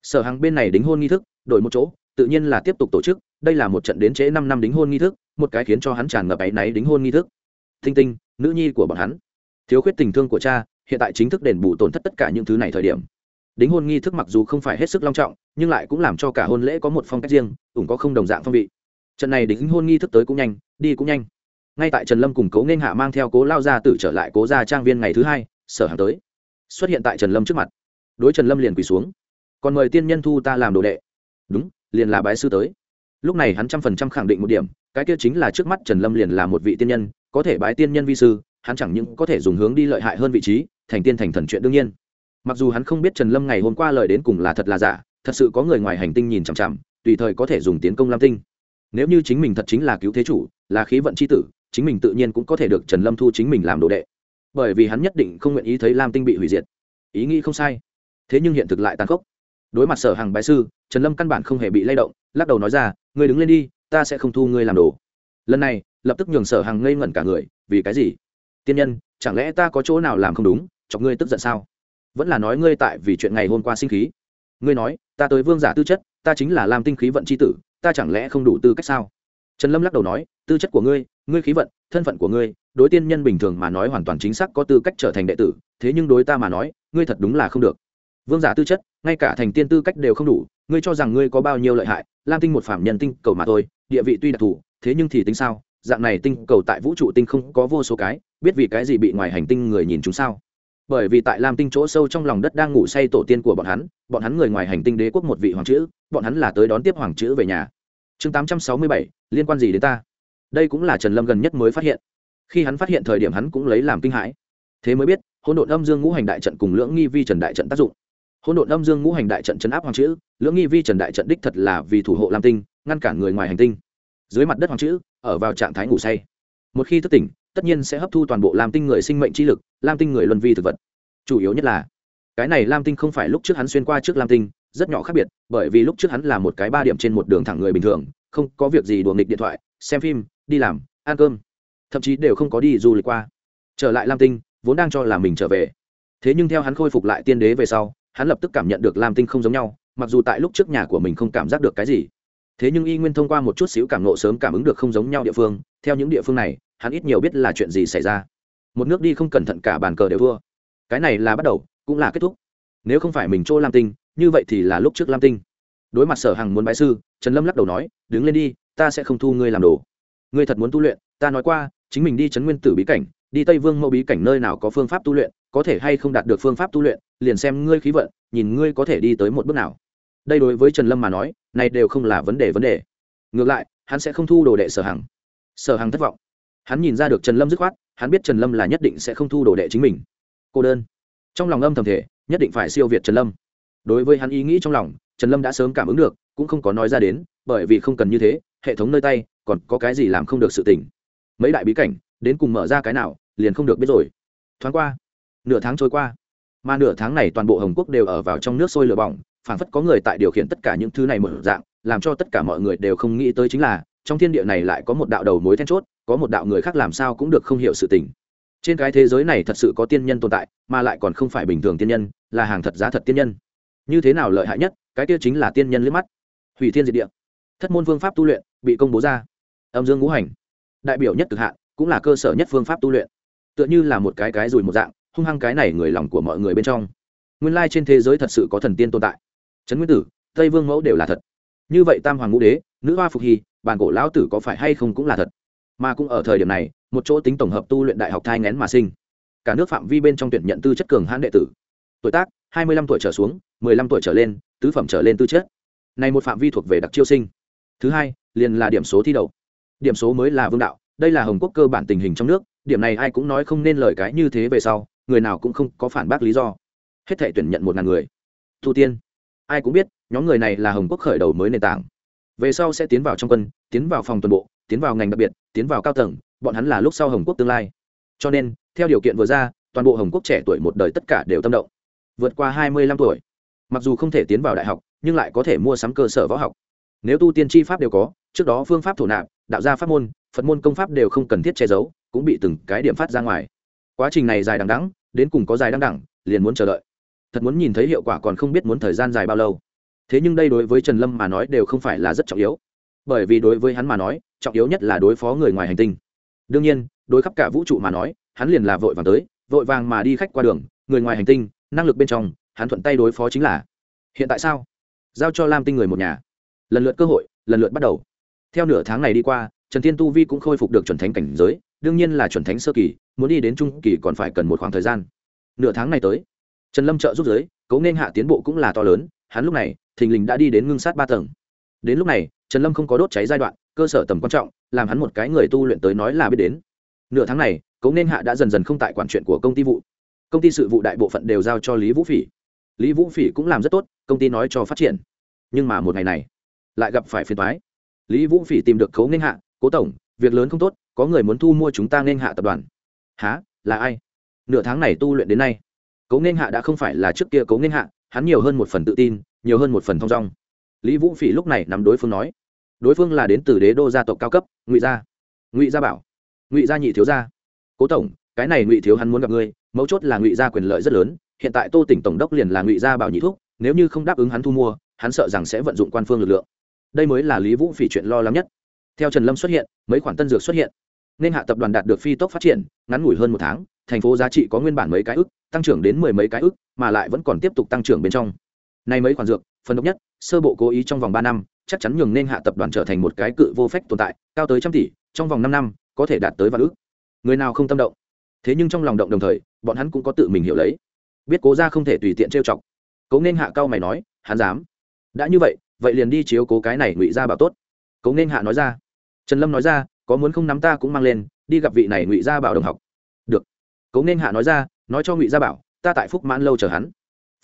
Sở hàng bên này đính hôn nghi thức, đổi một chỗ, tự nhiên là tiếp tục tổ chức, đây là một trận đến trễ năm năm đính hôn nghi thức, một cái khiến cho hắn tràn ngập áy náy đính hôn nghi thức. Thinh tinh, nữ nhi của bọn hắn. Thiếu khuyết tình thương của cha, hiện tại chính thức đền bù tổn thất tất cả những thứ này thời điểm. Đính hôn nghi thức mặc dù không phải hết sức long trọng, nhưng lại cũng làm cho cả hôn lễ có một phong cách riêng, cũng có không đồng dạng phong vị. Trận này đính hôn nghi thức tới cũng nhanh, đi cũng nhanh. Ngay tại trần lâm cùng cố nghênh hạ mang theo cố lao gia tử trở lại cố gia trang viên ngày thứ hai, sở hàng tới xuất hiện tại trần lâm trước mặt. Đối trần lâm liền quỳ xuống. Còn mời tiên nhân thu ta làm đồ đệ. Đúng, liền là bái sư tới. Lúc này hắn trăm phần trăm khẳng định một điểm, cái kia chính là trước mắt trần lâm liền là một vị tiên nhân, có thể bái tiên nhân vi sư, hắn chẳng những có thể dùng hướng đi lợi hại hơn vị trí, thành tiên thành thần chuyện đương nhiên. Mặc dù hắn không biết trần lâm ngày hôm qua lời đến cùng là thật là giả, thật sự có người ngoài hành tinh nhìn chằm chằm, tùy thời có thể dùng tiến công lam tinh. Nếu như chính mình thật chính là cứu thế chủ, là khí vận c h i tử, chính mình tự nhiên cũng có thể được trần lâm thu chính mình làm đồ đệ bởi vì hắn nhất định không nguyện ý thấy lam tinh bị hủy diệt. Ý nghĩ không sai. Thế nhưng hiện thực lại tàn khốc. Đối mặt sở hàng bái sư, trần lâm căn bản không hề bị lay động, lắc đầu nói ra, ngươi đứng lên đi, ta sẽ không thu ngươi làm đồ. Lần này, lập tức nhường sở hàng ngây ngẩn cả người, vì cái gì? Tiên nhân, chẳng lẽ ta có chỗ nào làm không đúng? Chọc ngươi tức giận sao? Vẫn là nói ngươi tại vì chuyện ngày hôm qua sinh khí. Ngươi nói, ta tới vương giả tư chất, ta chính là làm tinh khí vận c h i tử, ta chẳng lẽ không đủ tư cách sao? Trần lâm lắc đầu nói, tư chất của ngươi ngươi khí vận thân phận của ngươi, đối tiên nhân bình thường mà nói hoàn toàn chính xác có tư cách trở thành đệ tử, thế nhưng đối ta mà nói, ngươi thật đúng là không được. Vương giả tư chất, ngay cả thành tiên tư cách đều không đủ, ngươi cho rằng ngươi có bao nhiêu lợi hại, lam tinh một phạm nhân tinh cầu mà thôi, địa vị tuy đặc thù, thế nhưng thì tính sao? Dạng này tinh cầu tại vũ trụ tinh không có vô số cái, biết vì cái gì bị ngoài hành tinh người nhìn chúng sao? Bởi vì tại lam tinh chỗ sâu trong lòng đất đang ngủ say tổ tiên của bọn hắn bọn hắn người ngoài hành tinh đế quốc một vị hoàng chữ, bọn hắn là tới đón tiếp hoàng chữ về nhà. Chương tám trăm sáu mươi bảy, liên quan gì đến ta? Đây cũng là trần lâm gần nhất mới phát hiện. Khi hắn phát hiện thời điểm hắn cũng lấy làm kinh hãi. Thế mới biết, hỗn độn âm dương ngũ hành đại trận cùng lưỡng nghi vi trần đại trận tác dụng. Hỗn độn âm dương ngũ hành đại trận chấn áp hoàng chữ, lưỡng nghi vi trần đại trận đích thật là vì thủ hộ lam tinh, ngăn cản người ngoài hành tinh. Dưới mặt đất hoàng chữ, ở vào trạng thái ngủ say. Một khi thức tỉnh, tất nhiên sẽ hấp thu toàn bộ lam tinh người sinh mệnh trí lực, lam tinh người luân vi thực vật. Chủ yếu nhất là, cái này lam tinh không phải lúc trước hắn xuyên qua trước lam tinh, rất nhỏ khác biệt, bởi vì lúc trước hắn là một cái ba điểm trên một đường thẳng người bình thường, không có việc gì đùa nghịch điện thoại, xem phim đi làm, ăn cơm. Thậm chí đều không có đi du lịch qua. Trở lại lam tinh, vốn đang cho là mình trở về. Thế nhưng theo hắn khôi phục lại tiên đế về sau, hắn lập tức cảm nhận được lam tinh không giống nhau, mặc dù tại lúc trước nhà của mình không cảm giác được cái gì. Thế nhưng y nguyên thông qua một chút xíu cảm nộ sớm cảm ứng được không giống nhau địa phương, theo những địa phương này, hắn ít nhiều biết là chuyện gì xảy ra. Một nước đi không cẩn thận cả bàn cờ đều thua. Cái này là bắt đầu, cũng là kết thúc. Nếu không phải mình chỗ lam tinh, như vậy thì là lúc trước lam tinh. Đối mặt sở hằng muốn bãi sư, trần lâm lắc đầu nói, đứng lên đi, ta sẽ không thu ngươi làm đồ ngươi thật muốn tu luyện, ta nói qua, chính mình đi chấn nguyên tử bí cảnh, đi tây vương mẫu bí cảnh nơi nào có phương pháp tu luyện, có thể hay không đạt được phương pháp tu luyện, liền xem ngươi khí vận, nhìn ngươi có thể đi tới một bước nào. Đây đối với trần lâm mà nói, này đều không là vấn đề vấn đề. Ngược lại, hắn sẽ không thu đồ đệ sở hằng. Sở hằng thất vọng. Hắn nhìn ra được trần lâm dứt khoát, hắn biết trần lâm là nhất định sẽ không thu đồ đệ chính mình. Cô đơn. Trong lòng âm thầm thể nhất định phải siêu việt trần lâm. Đối với hắn ý nghĩ trong lòng, trần lâm đã sớm cảm ứng được, cũng không có nói ra đến, bởi vì không cần như thế hệ thống nơi tay, còn có cái gì làm không được sự tỉnh mấy đại bí cảnh, đến cùng mở ra cái nào, liền không được biết rồi. Thoáng qua, nửa tháng trôi qua, mà nửa tháng này toàn bộ hồng quốc đều ở vào trong nước sôi lửa bỏng, phảng phất có người tại điều khiển tất cả những thứ này mở dạng, làm cho tất cả mọi người đều không nghĩ tới chính là, trong thiên địa này lại có một đạo đầu mối then chốt, có một đạo người khác làm sao cũng được không hiểu sự tình. Trên cái thế giới này thật sự có tiên nhân tồn tại, mà lại còn không phải bình thường tiên nhân, là hàng thật giá thật tiên nhân. Như thế nào lợi hại nhất, cái kia chính là tiên nhân liếc mắt. Hủy thiên diệt địa. Thất môn phương pháp tu luyện bị công bố ra. Âm dương ngũ hành, đại biểu nhất cực hạn, cũng là cơ sở nhất phương pháp tu luyện. Tựa như là một cái cái rùi một dạng, hung hăng cái này người lòng của mọi người bên trong. Nguyên lai trên thế giới thật sự có thần tiên tồn tại. Trấn nguyên tử, tây vương mẫu đều là thật. Như vậy tam hoàng ngũ đế, nữ hoa phục hy bản cổ lão tử có phải hay không cũng là thật. Mà cũng ở thời điểm này, một chỗ tính tổng hợp tu luyện đại học thai ngén mà sinh. Cả nước phạm vi bên trong tuyển nhận tư chất cường hãn đệ tử. Tuổi tác, hai mươi lăm tuổi trở xuống, mười lăm tuổi trở lên, tứ phẩm trở lên tư chất. Này một phạm vi thuộc về đặc chiêu sinh. Thứ hai liền là điểm số thi đầu. Điểm số mới là vương đạo, đây là hồng quốc cơ bản tình hình trong nước, điểm này ai cũng nói không nên lời cái như thế về sau, người nào cũng không có phản bác lý do. Hết thể tuyển nhận một ngàn người. Thu tiên, ai cũng biết, nhóm người này là hồng quốc khởi đầu mới nền tảng. Về sau sẽ tiến vào trong quân, tiến vào phòng tuần bộ, tiến vào ngành đặc biệt, tiến vào cao tầng, bọn hắn là lúc sau hồng quốc tương lai. Cho nên, theo điều kiện vừa ra, toàn bộ hồng quốc trẻ tuổi một đời tất cả đều tâm động. Vượt qua hai mươi lăm tuổi. Mặc dù không thể tiến vào đại học, nhưng lại có thể mua sắm cơ sở võ học. Nếu tu tiên tri pháp đều có trước đó phương pháp thổ nạp, đạo gia pháp môn, phật môn công pháp đều không cần thiết che giấu, cũng bị từng cái điểm phát ra ngoài. Quá trình này dài đằng đẵng, đến cùng có dài đằng đẳng liền muốn chờ đợi. Thật muốn nhìn thấy hiệu quả còn không biết muốn thời gian dài bao lâu. Thế nhưng đây đối với trần lâm mà nói đều không phải là rất trọng yếu. Bởi vì đối với hắn mà nói, trọng yếu nhất là đối phó người ngoài hành tinh. Đương nhiên, đối khắp cả vũ trụ mà nói, hắn liền là vội vàng tới, vội vàng mà đi khách qua đường, người ngoài hành tinh, năng lực bên trong, hắn thuận tay đối phó chính là. Hiện tại sao? Giao cho lam tinh người một nhà. Lần lượt cơ hội, lần lượt bắt đầu theo nửa tháng này đi qua, trần thiên tu vi cũng khôi phục được chuẩn thánh cảnh giới, đương nhiên là chuẩn thánh sơ kỳ, muốn đi đến trung kỳ còn phải cần một khoảng thời gian. Nửa tháng này tới, trần lâm trợ giúp giới, cấu nên hạ tiến bộ cũng là to lớn, hắn lúc này, thình lình đã đi đến ngưng sát ba tầng. Đến lúc này, trần lâm không có đốt cháy giai đoạn, cơ sở tầm quan trọng, làm hắn một cái người tu luyện tới nói là biết đến. Nửa tháng này, cấu nên hạ đã dần dần không tại quản chuyện của công ty vụ. Công ty sự vụ đại bộ phận đều giao cho lý vũ phỉ. Lý vũ phỉ cũng làm rất tốt, công ty nói cho phát triển. Nhưng mà một ngày này, lại gặp phải phiền thoái lý vũ phỉ tìm được khấu Ninh hạ, cố tổng, việc lớn không tốt, có người muốn thu mua chúng ta Ninh hạ tập đoàn. Há là ai? Nửa tháng này tu luyện đến nay. Cấu Ninh hạ đã không phải là trước kia cấu Ninh hạ, hắn nhiều hơn một phần tự tin, nhiều hơn một phần thong dong. Lý vũ phỉ lúc này nắm đối phương nói. Đối phương là đến từ đế đô gia tộc cao cấp, ngụy gia. Ngụy gia bảo. Ngụy gia nhị thiếu gia. Cố tổng, cái này ngụy thiếu hắn muốn gặp ngươi, mấu chốt là ngụy gia quyền lợi rất lớn, hiện tại tô tỉnh tổng đốc liền là ngụy gia bảo nhị thuốc nếu như không đáp ứng hắn thu mua, hắn sợ rằng sẽ vận dụng quan phương lực lượng đây mới là lý vũ phỉ chuyện lo lắng nhất. Theo trần lâm xuất hiện, mấy khoản tân dược xuất hiện. Nên hạ tập đoàn đạt được phi tốc phát triển, ngắn ngủi hơn một tháng, thành phố giá trị có nguyên bản mấy cái ức, tăng trưởng đến mười mấy cái ức, mà lại vẫn còn tiếp tục tăng trưởng bên trong. Nay mấy khoản dược, phần độc nhất, sơ bộ cố ý trong vòng ba năm, chắc chắn nhường nên hạ tập đoàn trở thành một cái cự vô phách tồn tại, cao tới trăm tỷ, trong vòng năm năm, có thể đạt tới vạn ước người nào không tâm động? Thế nhưng trong lòng động đồng thời, bọn hắn cũng có tự mình hiểu lấy. Biết cố ra không thể tùy tiện trêu chọc. Cố nên hạ cao mày nói, hắn dám. Đã như vậy vậy liền đi chiếu cố cái này ngụy gia bảo tốt. Cố nên hạ nói ra. Trần lâm nói ra, có muốn không nắm ta cũng mang lên, đi gặp vị này ngụy gia bảo đồng học. Được. Cố nên hạ nói ra, nói cho ngụy gia bảo, ta tại phúc mãn lâu chờ hắn.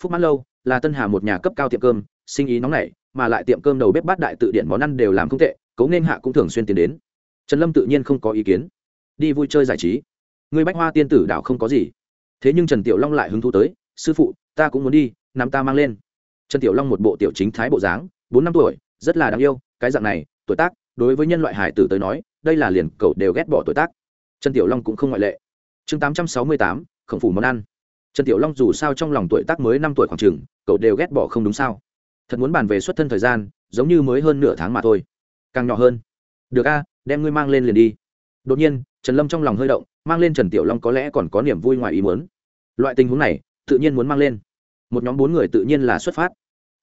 Phúc mãn lâu là tân hà một nhà cấp cao tiệm cơm, sinh ý nóng nảy, mà lại tiệm cơm đầu bếp bát đại tự điện món ăn đều làm không tệ, cố nên hạ cũng thường xuyên tiến đến. Trần lâm tự nhiên không có ý kiến. Đi vui chơi giải trí. Người bách hoa tiên tử đảo không có gì. Thế nhưng trần tiểu long lại hứng thú tới, sư phụ, ta cũng muốn đi, nắm ta mang lên. Trần tiểu long một bộ tiểu chính thái bộ dáng bốn năm tuổi rất là đáng yêu cái dạng này tuổi tác đối với nhân loại hải tử tới nói đây là liền cậu đều ghét bỏ tuổi tác. Trần tiểu long cũng không ngoại lệ. Chương tám trăm sáu mươi tám khổng phủ món ăn. Trần tiểu long dù sao trong lòng tuổi tác mới năm tuổi khoảng trường, cậu đều ghét bỏ không đúng sao. Thật muốn bàn về xuất thân thời gian giống như mới hơn nửa tháng mà thôi. Càng nhỏ hơn. Được a đem ngươi mang lên liền đi. Đột nhiên trần lâm trong lòng hơi động mang lên trần tiểu long có lẽ còn có niềm vui ngoài ý muốn. Loại tình huống này tự nhiên muốn mang lên. Một nhóm bốn người tự nhiên là xuất phát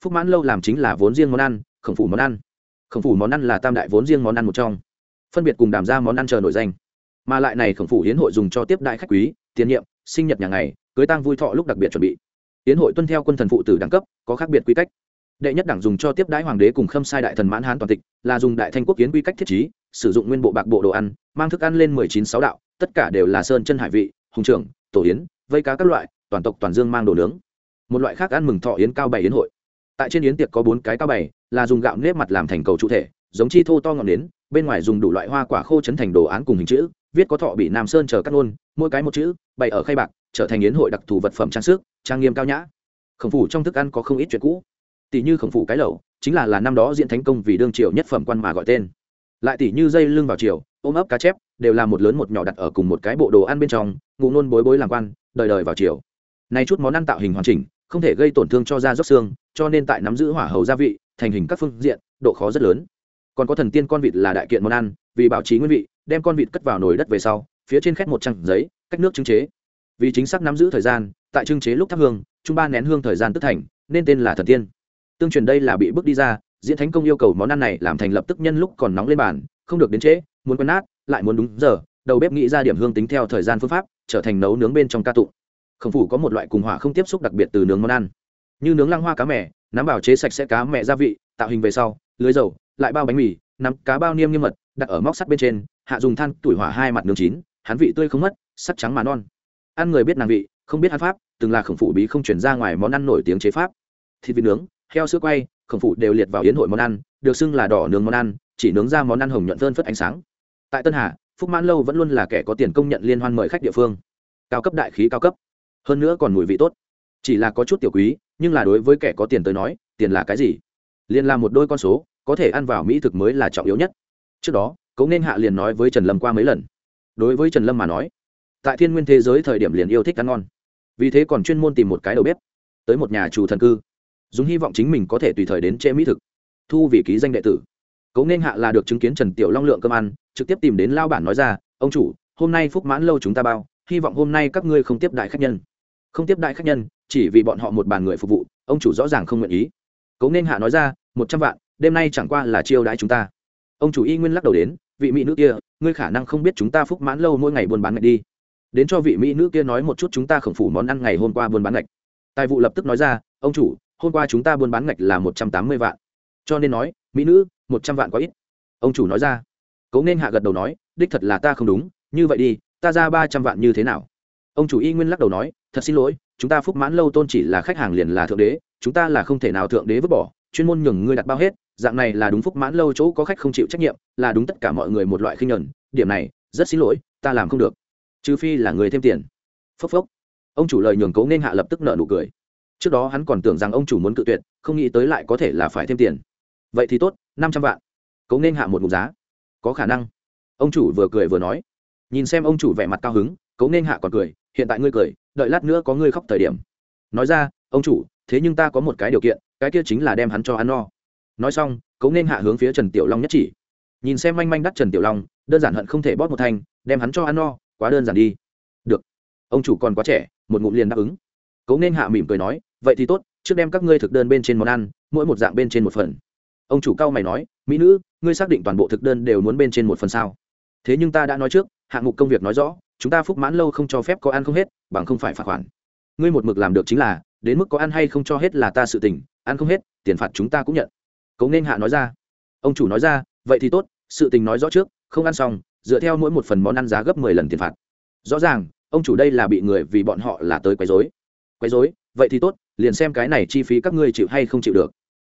phúc mãn lâu làm chính là vốn riêng món ăn, khổng phủ món ăn. Khổng phủ món ăn là tam đại vốn riêng món ăn một trong. Phân biệt cùng đảm ra món ăn chờ nổi danh. Mà lại này khổng phủ hiến hội dùng cho tiếp đại khách quý, tiền nhiệm, sinh nhật nhà ngày, cưới tang vui thọ lúc đặc biệt chuẩn bị. Hiến hội tuân theo quân thần phụ tử đẳng cấp, có khác biệt quy cách. Đệ nhất đẳng dùng cho tiếp đãi hoàng đế cùng khâm sai đại thần mãn hán toàn tịch, là dùng đại thanh quốc kiến quy cách thiết trí, sử dụng nguyên bộ bạc bộ đồ ăn, mang thức ăn lên mười chín sáu đạo, tất cả đều là sơn chân hải vị, hùng trưởng, tổ yến vây cá các loại, toàn tộc toàn dương mang đồ nướng. Một loại khác ăn mừng thọ yến cao bảy yến hội tại trên yến tiệc có bốn cái cao bày, là dùng gạo nếp mặt làm thành cầu trụ thể, giống chi thô to ngọn nến, bên ngoài dùng đủ loại hoa quả khô chấn thành đồ án cùng hình chữ, viết có thọ bị nam sơn chờ cắt nôn mỗi cái một chữ, bày ở khay bạc, trở thành yến hội đặc thù vật phẩm trang sức, trang nghiêm cao nhã. Khổng phủ trong thức ăn có không ít chuyện cũ. Tỷ như khổng phủ cái lẩu, chính là là năm đó diễn thánh công vì đương triều nhất phẩm quan mà gọi tên. Lại tỷ như dây lưng vào triều, ôm ấp cá chép, đều là một lớn một nhỏ đặt ở cùng một cái bộ đồ ăn bên trong ngụ nôn bối bối làm quan, đời đời vào triều. Nay chút món ăn tạo hình hoàn chỉnh không thể gây tổn thương cho da dốc xương, cho nên tại nắm giữ hỏa hầu gia vị, thành hình các phương diện, độ khó rất lớn. Còn có thần tiên con vịt là đại kiện món ăn, vì bảo trì nguyên vị, đem con vịt cất vào nồi đất về sau, phía trên khét một trang giấy, cách nước trưng chế. Vì chính xác nắm giữ thời gian, tại trưng chế lúc thắp hương trung ba nén hương thời gian tức thành, nên tên là thần tiên. Tương truyền đây là bị bước đi ra, diễn thánh công yêu cầu món ăn này làm thành lập tức nhân lúc còn nóng lên bàn, không được đến trễ, muốn quen nát, lại muốn đúng giờ, đầu bếp nghĩ ra điểm hương tính theo thời gian phương pháp, trở thành nấu nướng bên trong ca tụng khổng phủ có một loại cùng hỏa không tiếp xúc đặc biệt từ nướng món ăn. Như nướng lăng hoa cá mè, nắm bảo chế sạch sẽ cá mẹ gia vị, tạo hình về sau, lưới dầu, lại bao bánh mì, nắm cá bao niêm nghiêm mật, đặt ở móc sắt bên trên, hạ dùng than tuổi hỏa hai mặt nướng chín, hắn vị tươi không mất, sắc trắng mà non. Ăn người biết nàng vị, không biết hát pháp, từng là khổng phủ bí không chuyển ra ngoài món ăn nổi tiếng chế pháp. Thịt vịt nướng, heo sữa quay, khổng phủ đều liệt vào yến hội món ăn, được xưng là đỏ nướng món ăn, chỉ nướng ra món ăn hồng nhuận phơn phất ánh sáng. Tại tân hà, phúc mãn lâu vẫn luôn là kẻ có tiền công nhận liên hoan mời khách địa phương. Cao cấp đại khí cao cấp hơn nữa còn mùi vị tốt. Chỉ là có chút tiểu quý, nhưng là đối với kẻ có tiền tới nói, tiền là cái gì? Liền là một đôi con số, có thể ăn vào mỹ thực mới là trọng yếu nhất. Trước đó cấu nên hạ liền nói với trần lâm qua mấy lần. Đối với trần lâm mà nói, tại thiên nguyên thế giới thời điểm liền yêu thích ăn ngon. Vì thế còn chuyên môn tìm một cái đầu bếp, tới một nhà chủ thần cư. Dùng hy vọng chính mình có thể tùy thời đến che mỹ thực, thu vị ký danh đệ tử. Cấu nên hạ là được chứng kiến trần tiểu long lượng cơm ăn, trực tiếp tìm đến lao bản nói ra, ông chủ, hôm nay phúc mãn lâu chúng ta bao, hy vọng hôm nay các ngươi không tiếp đại khách nhân không tiếp đại khách nhân, chỉ vì bọn họ một bàn người phục vụ, ông chủ rõ ràng không nguyện ý. Cấu nên hạ nói ra, một trăm vạn, đêm nay chẳng qua là chiêu đãi chúng ta. Ông chủ y nguyên lắc đầu đến, vị mỹ nữ kia, ngươi khả năng không biết chúng ta phúc mãn lâu mỗi ngày buôn bán ngạch đi. Đến cho vị mỹ nữ kia nói một chút chúng ta khổng phủ món ăn ngày hôm qua buôn bán ngạch. Tài vụ lập tức nói ra, ông chủ, hôm qua chúng ta buôn bán ngạch là một trăm tám mươi vạn. Cho nên nói, mỹ nữ, một trăm vạn quá ít. Ông chủ nói ra. Cấu nên hạ gật đầu nói, đích thật là ta không đúng, như vậy đi, ta ra ba trăm vạn như thế nào? Ông chủ y nguyên lắc đầu nói thật xin lỗi, chúng ta phúc mãn lâu tôn chỉ là khách hàng liền là thượng đế, chúng ta là không thể nào thượng đế vứt bỏ, chuyên môn nhường ngươi đặt bao hết, dạng này là đúng phúc mãn lâu chỗ có khách không chịu trách nhiệm, là đúng tất cả mọi người một loại khinh nhẫn, điểm này, rất xin lỗi, ta làm không được. Trừ phi là người thêm tiền. Phốc phốc. Ông chủ lời nhường cố nên hạ lập tức nợ nụ cười. Trước đó hắn còn tưởng rằng ông chủ muốn cự tuyệt, không nghĩ tới lại có thể là phải thêm tiền. Vậy thì tốt, năm trăm vạn. Cố nên hạ một mục giá. Có khả năng. Ông chủ vừa cười vừa nói. Nhìn xem ông chủ vẻ mặt cao hứng cố nên hạ còn cười, hiện tại ngươi cười đợi lát nữa có ngươi khóc thời điểm. Nói ra, ông chủ, thế nhưng ta có một cái điều kiện, cái kia chính là đem hắn cho ăn no. Nói xong cũng nên hạ hướng phía trần tiểu long nhất chỉ. Nhìn xem manh manh đắt trần tiểu long, đơn giản hận không thể bóp một thanh, đem hắn cho ăn no, quá đơn giản đi. Được, ông chủ còn quá trẻ, một ngụm liền đáp ứng. Cũng nên hạ mỉm cười nói, vậy thì tốt, trước đem các ngươi thực đơn bên trên món ăn, mỗi một dạng bên trên một phần. Ông chủ cao mày nói, mỹ nữ, ngươi xác định toàn bộ thực đơn đều muốn bên trên một phần sao? Thế nhưng ta đã nói trước, hạng mục công việc nói rõ chúng ta phúc mãn lâu không cho phép có ăn không hết, bằng không phải phạt khoản. Ngươi một mực làm được chính là, đến mức có ăn hay không cho hết là ta sự tình, ăn không hết, tiền phạt chúng ta cũng nhận. Cố nên hạ nói ra. Ông chủ nói ra, vậy thì tốt, sự tình nói rõ trước, không ăn xong, dựa theo mỗi một phần món ăn giá gấp mười lần tiền phạt. Rõ ràng, ông chủ đây là bị người vì bọn họ là tới quấy rối. Quấy rối, vậy thì tốt, liền xem cái này chi phí các ngươi chịu hay không chịu được.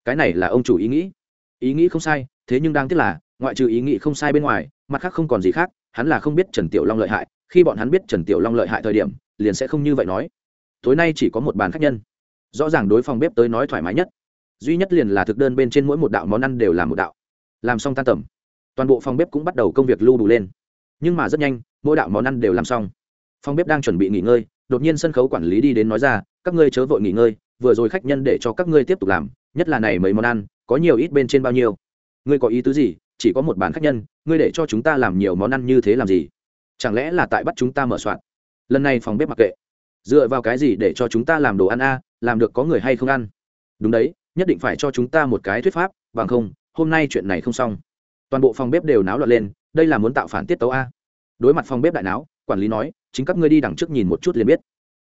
Cái này là ông chủ ý nghĩ. Ý nghĩ không sai, thế nhưng đang tiếc là, ngoại trừ ý nghĩ không sai bên ngoài, mặt khác không còn gì khác, hắn là không biết trần tiểu long lợi hại khi bọn hắn biết trần tiểu long lợi hại thời điểm, liền sẽ không như vậy nói. Tối nay chỉ có một bàn khách nhân. Rõ ràng đối phòng bếp tới nói thoải mái nhất. Duy nhất liền là thực đơn bên trên mỗi một đạo món ăn đều là một đạo. Làm xong tan tầm, toàn bộ phòng bếp cũng bắt đầu công việc lưu đủ lên. Nhưng mà rất nhanh, mỗi đạo món ăn đều làm xong. Phòng bếp đang chuẩn bị nghỉ ngơi, đột nhiên sân khấu quản lý đi đến nói ra, các ngươi chớ vội nghỉ ngơi, vừa rồi khách nhân để cho các ngươi tiếp tục làm, nhất là này mấy món ăn, có nhiều ít bên trên bao nhiêu. Ngươi có ý tứ gì? Chỉ có một bàn khách nhân, ngươi để cho chúng ta làm nhiều món ăn như thế làm gì? Chẳng lẽ là tại bắt chúng ta mở soạn? Lần này phòng bếp mặc kệ. Dựa vào cái gì để cho chúng ta làm đồ ăn a? Làm được có người hay không ăn? Đúng đấy, nhất định phải cho chúng ta một cái thuyết pháp, bằng không, hôm nay chuyện này không xong. Toàn bộ phòng bếp đều náo loạn lên, đây là muốn tạo phản tiết tấu a. Đối mặt phòng bếp đại náo, quản lý nói, chính các ngươi đi đằng trước nhìn một chút liền biết.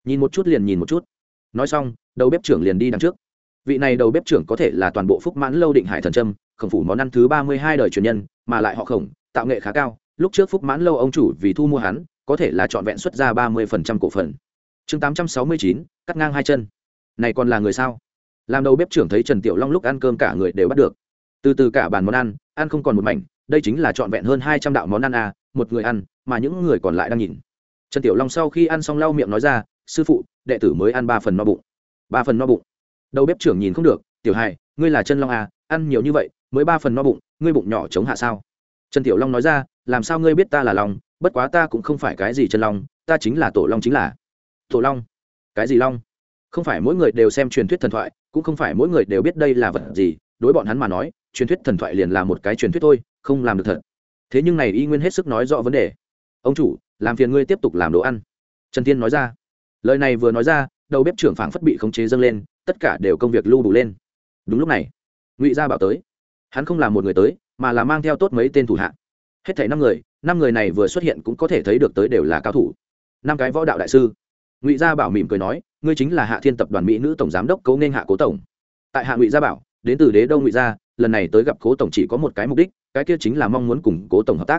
Nhìn một chút liền nhìn một chút. Nói xong, đầu bếp trưởng liền đi đằng trước. Vị này đầu bếp trưởng có thể là toàn bộ phúc mãn lâu định hải thần trâm, khổng phủ món ăn thứ ba mươi hai đời truyền nhân, mà lại họ khổng, tạo nghệ khá cao lúc trước phúc mãn lâu ông chủ vì thu mua hắn, có thể là trọn vẹn xuất ra ba mươi phần trăm cổ phần. Chương tám trăm sáu mươi chín, cắt ngang hai chân. Này còn là người sao? Làm đầu bếp trưởng thấy trần tiểu long lúc ăn cơm cả người đều bắt được. Từ từ cả bàn món ăn ăn không còn một mảnh, đây chính là trọn vẹn hơn hai trăm đạo món ăn à một người ăn, mà những người còn lại đang nhìn. Trần tiểu long sau khi ăn xong lau miệng nói ra, sư phụ, đệ tử mới ăn ba phần no bụng. Ba phần no bụng. Đầu bếp trưởng nhìn không được, tiểu hài ngươi là chân long à ăn nhiều như vậy, mới ba phần no bụng, ngươi bụng nhỏ chống hạ sao? Trần tiểu long nói ra, làm sao ngươi biết ta là long? Bất quá ta cũng không phải cái gì chân long, ta chính là tổ long chính là. Tổ long? Cái gì long? Không phải mỗi người đều xem truyền thuyết thần thoại, cũng không phải mỗi người đều biết đây là vật gì. Đối bọn hắn mà nói, truyền thuyết thần thoại liền là một cái truyền thuyết thôi, không làm được thật. Thế nhưng này y nguyên hết sức nói rõ vấn đề. Ông chủ, làm phiền ngươi tiếp tục làm đồ ăn. Trần tiên nói ra. Lời này vừa nói ra, đầu bếp trưởng phảng phất bị khống chế dâng lên, tất cả đều công việc lưu đủ lên. Đúng lúc này, ngụy gia bảo tới. Hắn không là một người tới mà là mang theo tốt mấy tên thủ hạ. Hết thảy năm người năm người này vừa xuất hiện cũng có thể thấy được tới đều là cao thủ. Năm cái võ đạo đại sư. Ngụy gia bảo mỉm cười nói, ngươi chính là hạ thiên tập đoàn mỹ nữ tổng giám đốc cố nên hạ cố tổng. Tại hạ ngụy gia bảo, đến từ đế đông ngụy gia, lần này tới gặp cố tổng chỉ có một cái mục đích, cái kia chính là mong muốn cùng cố tổng hợp tác.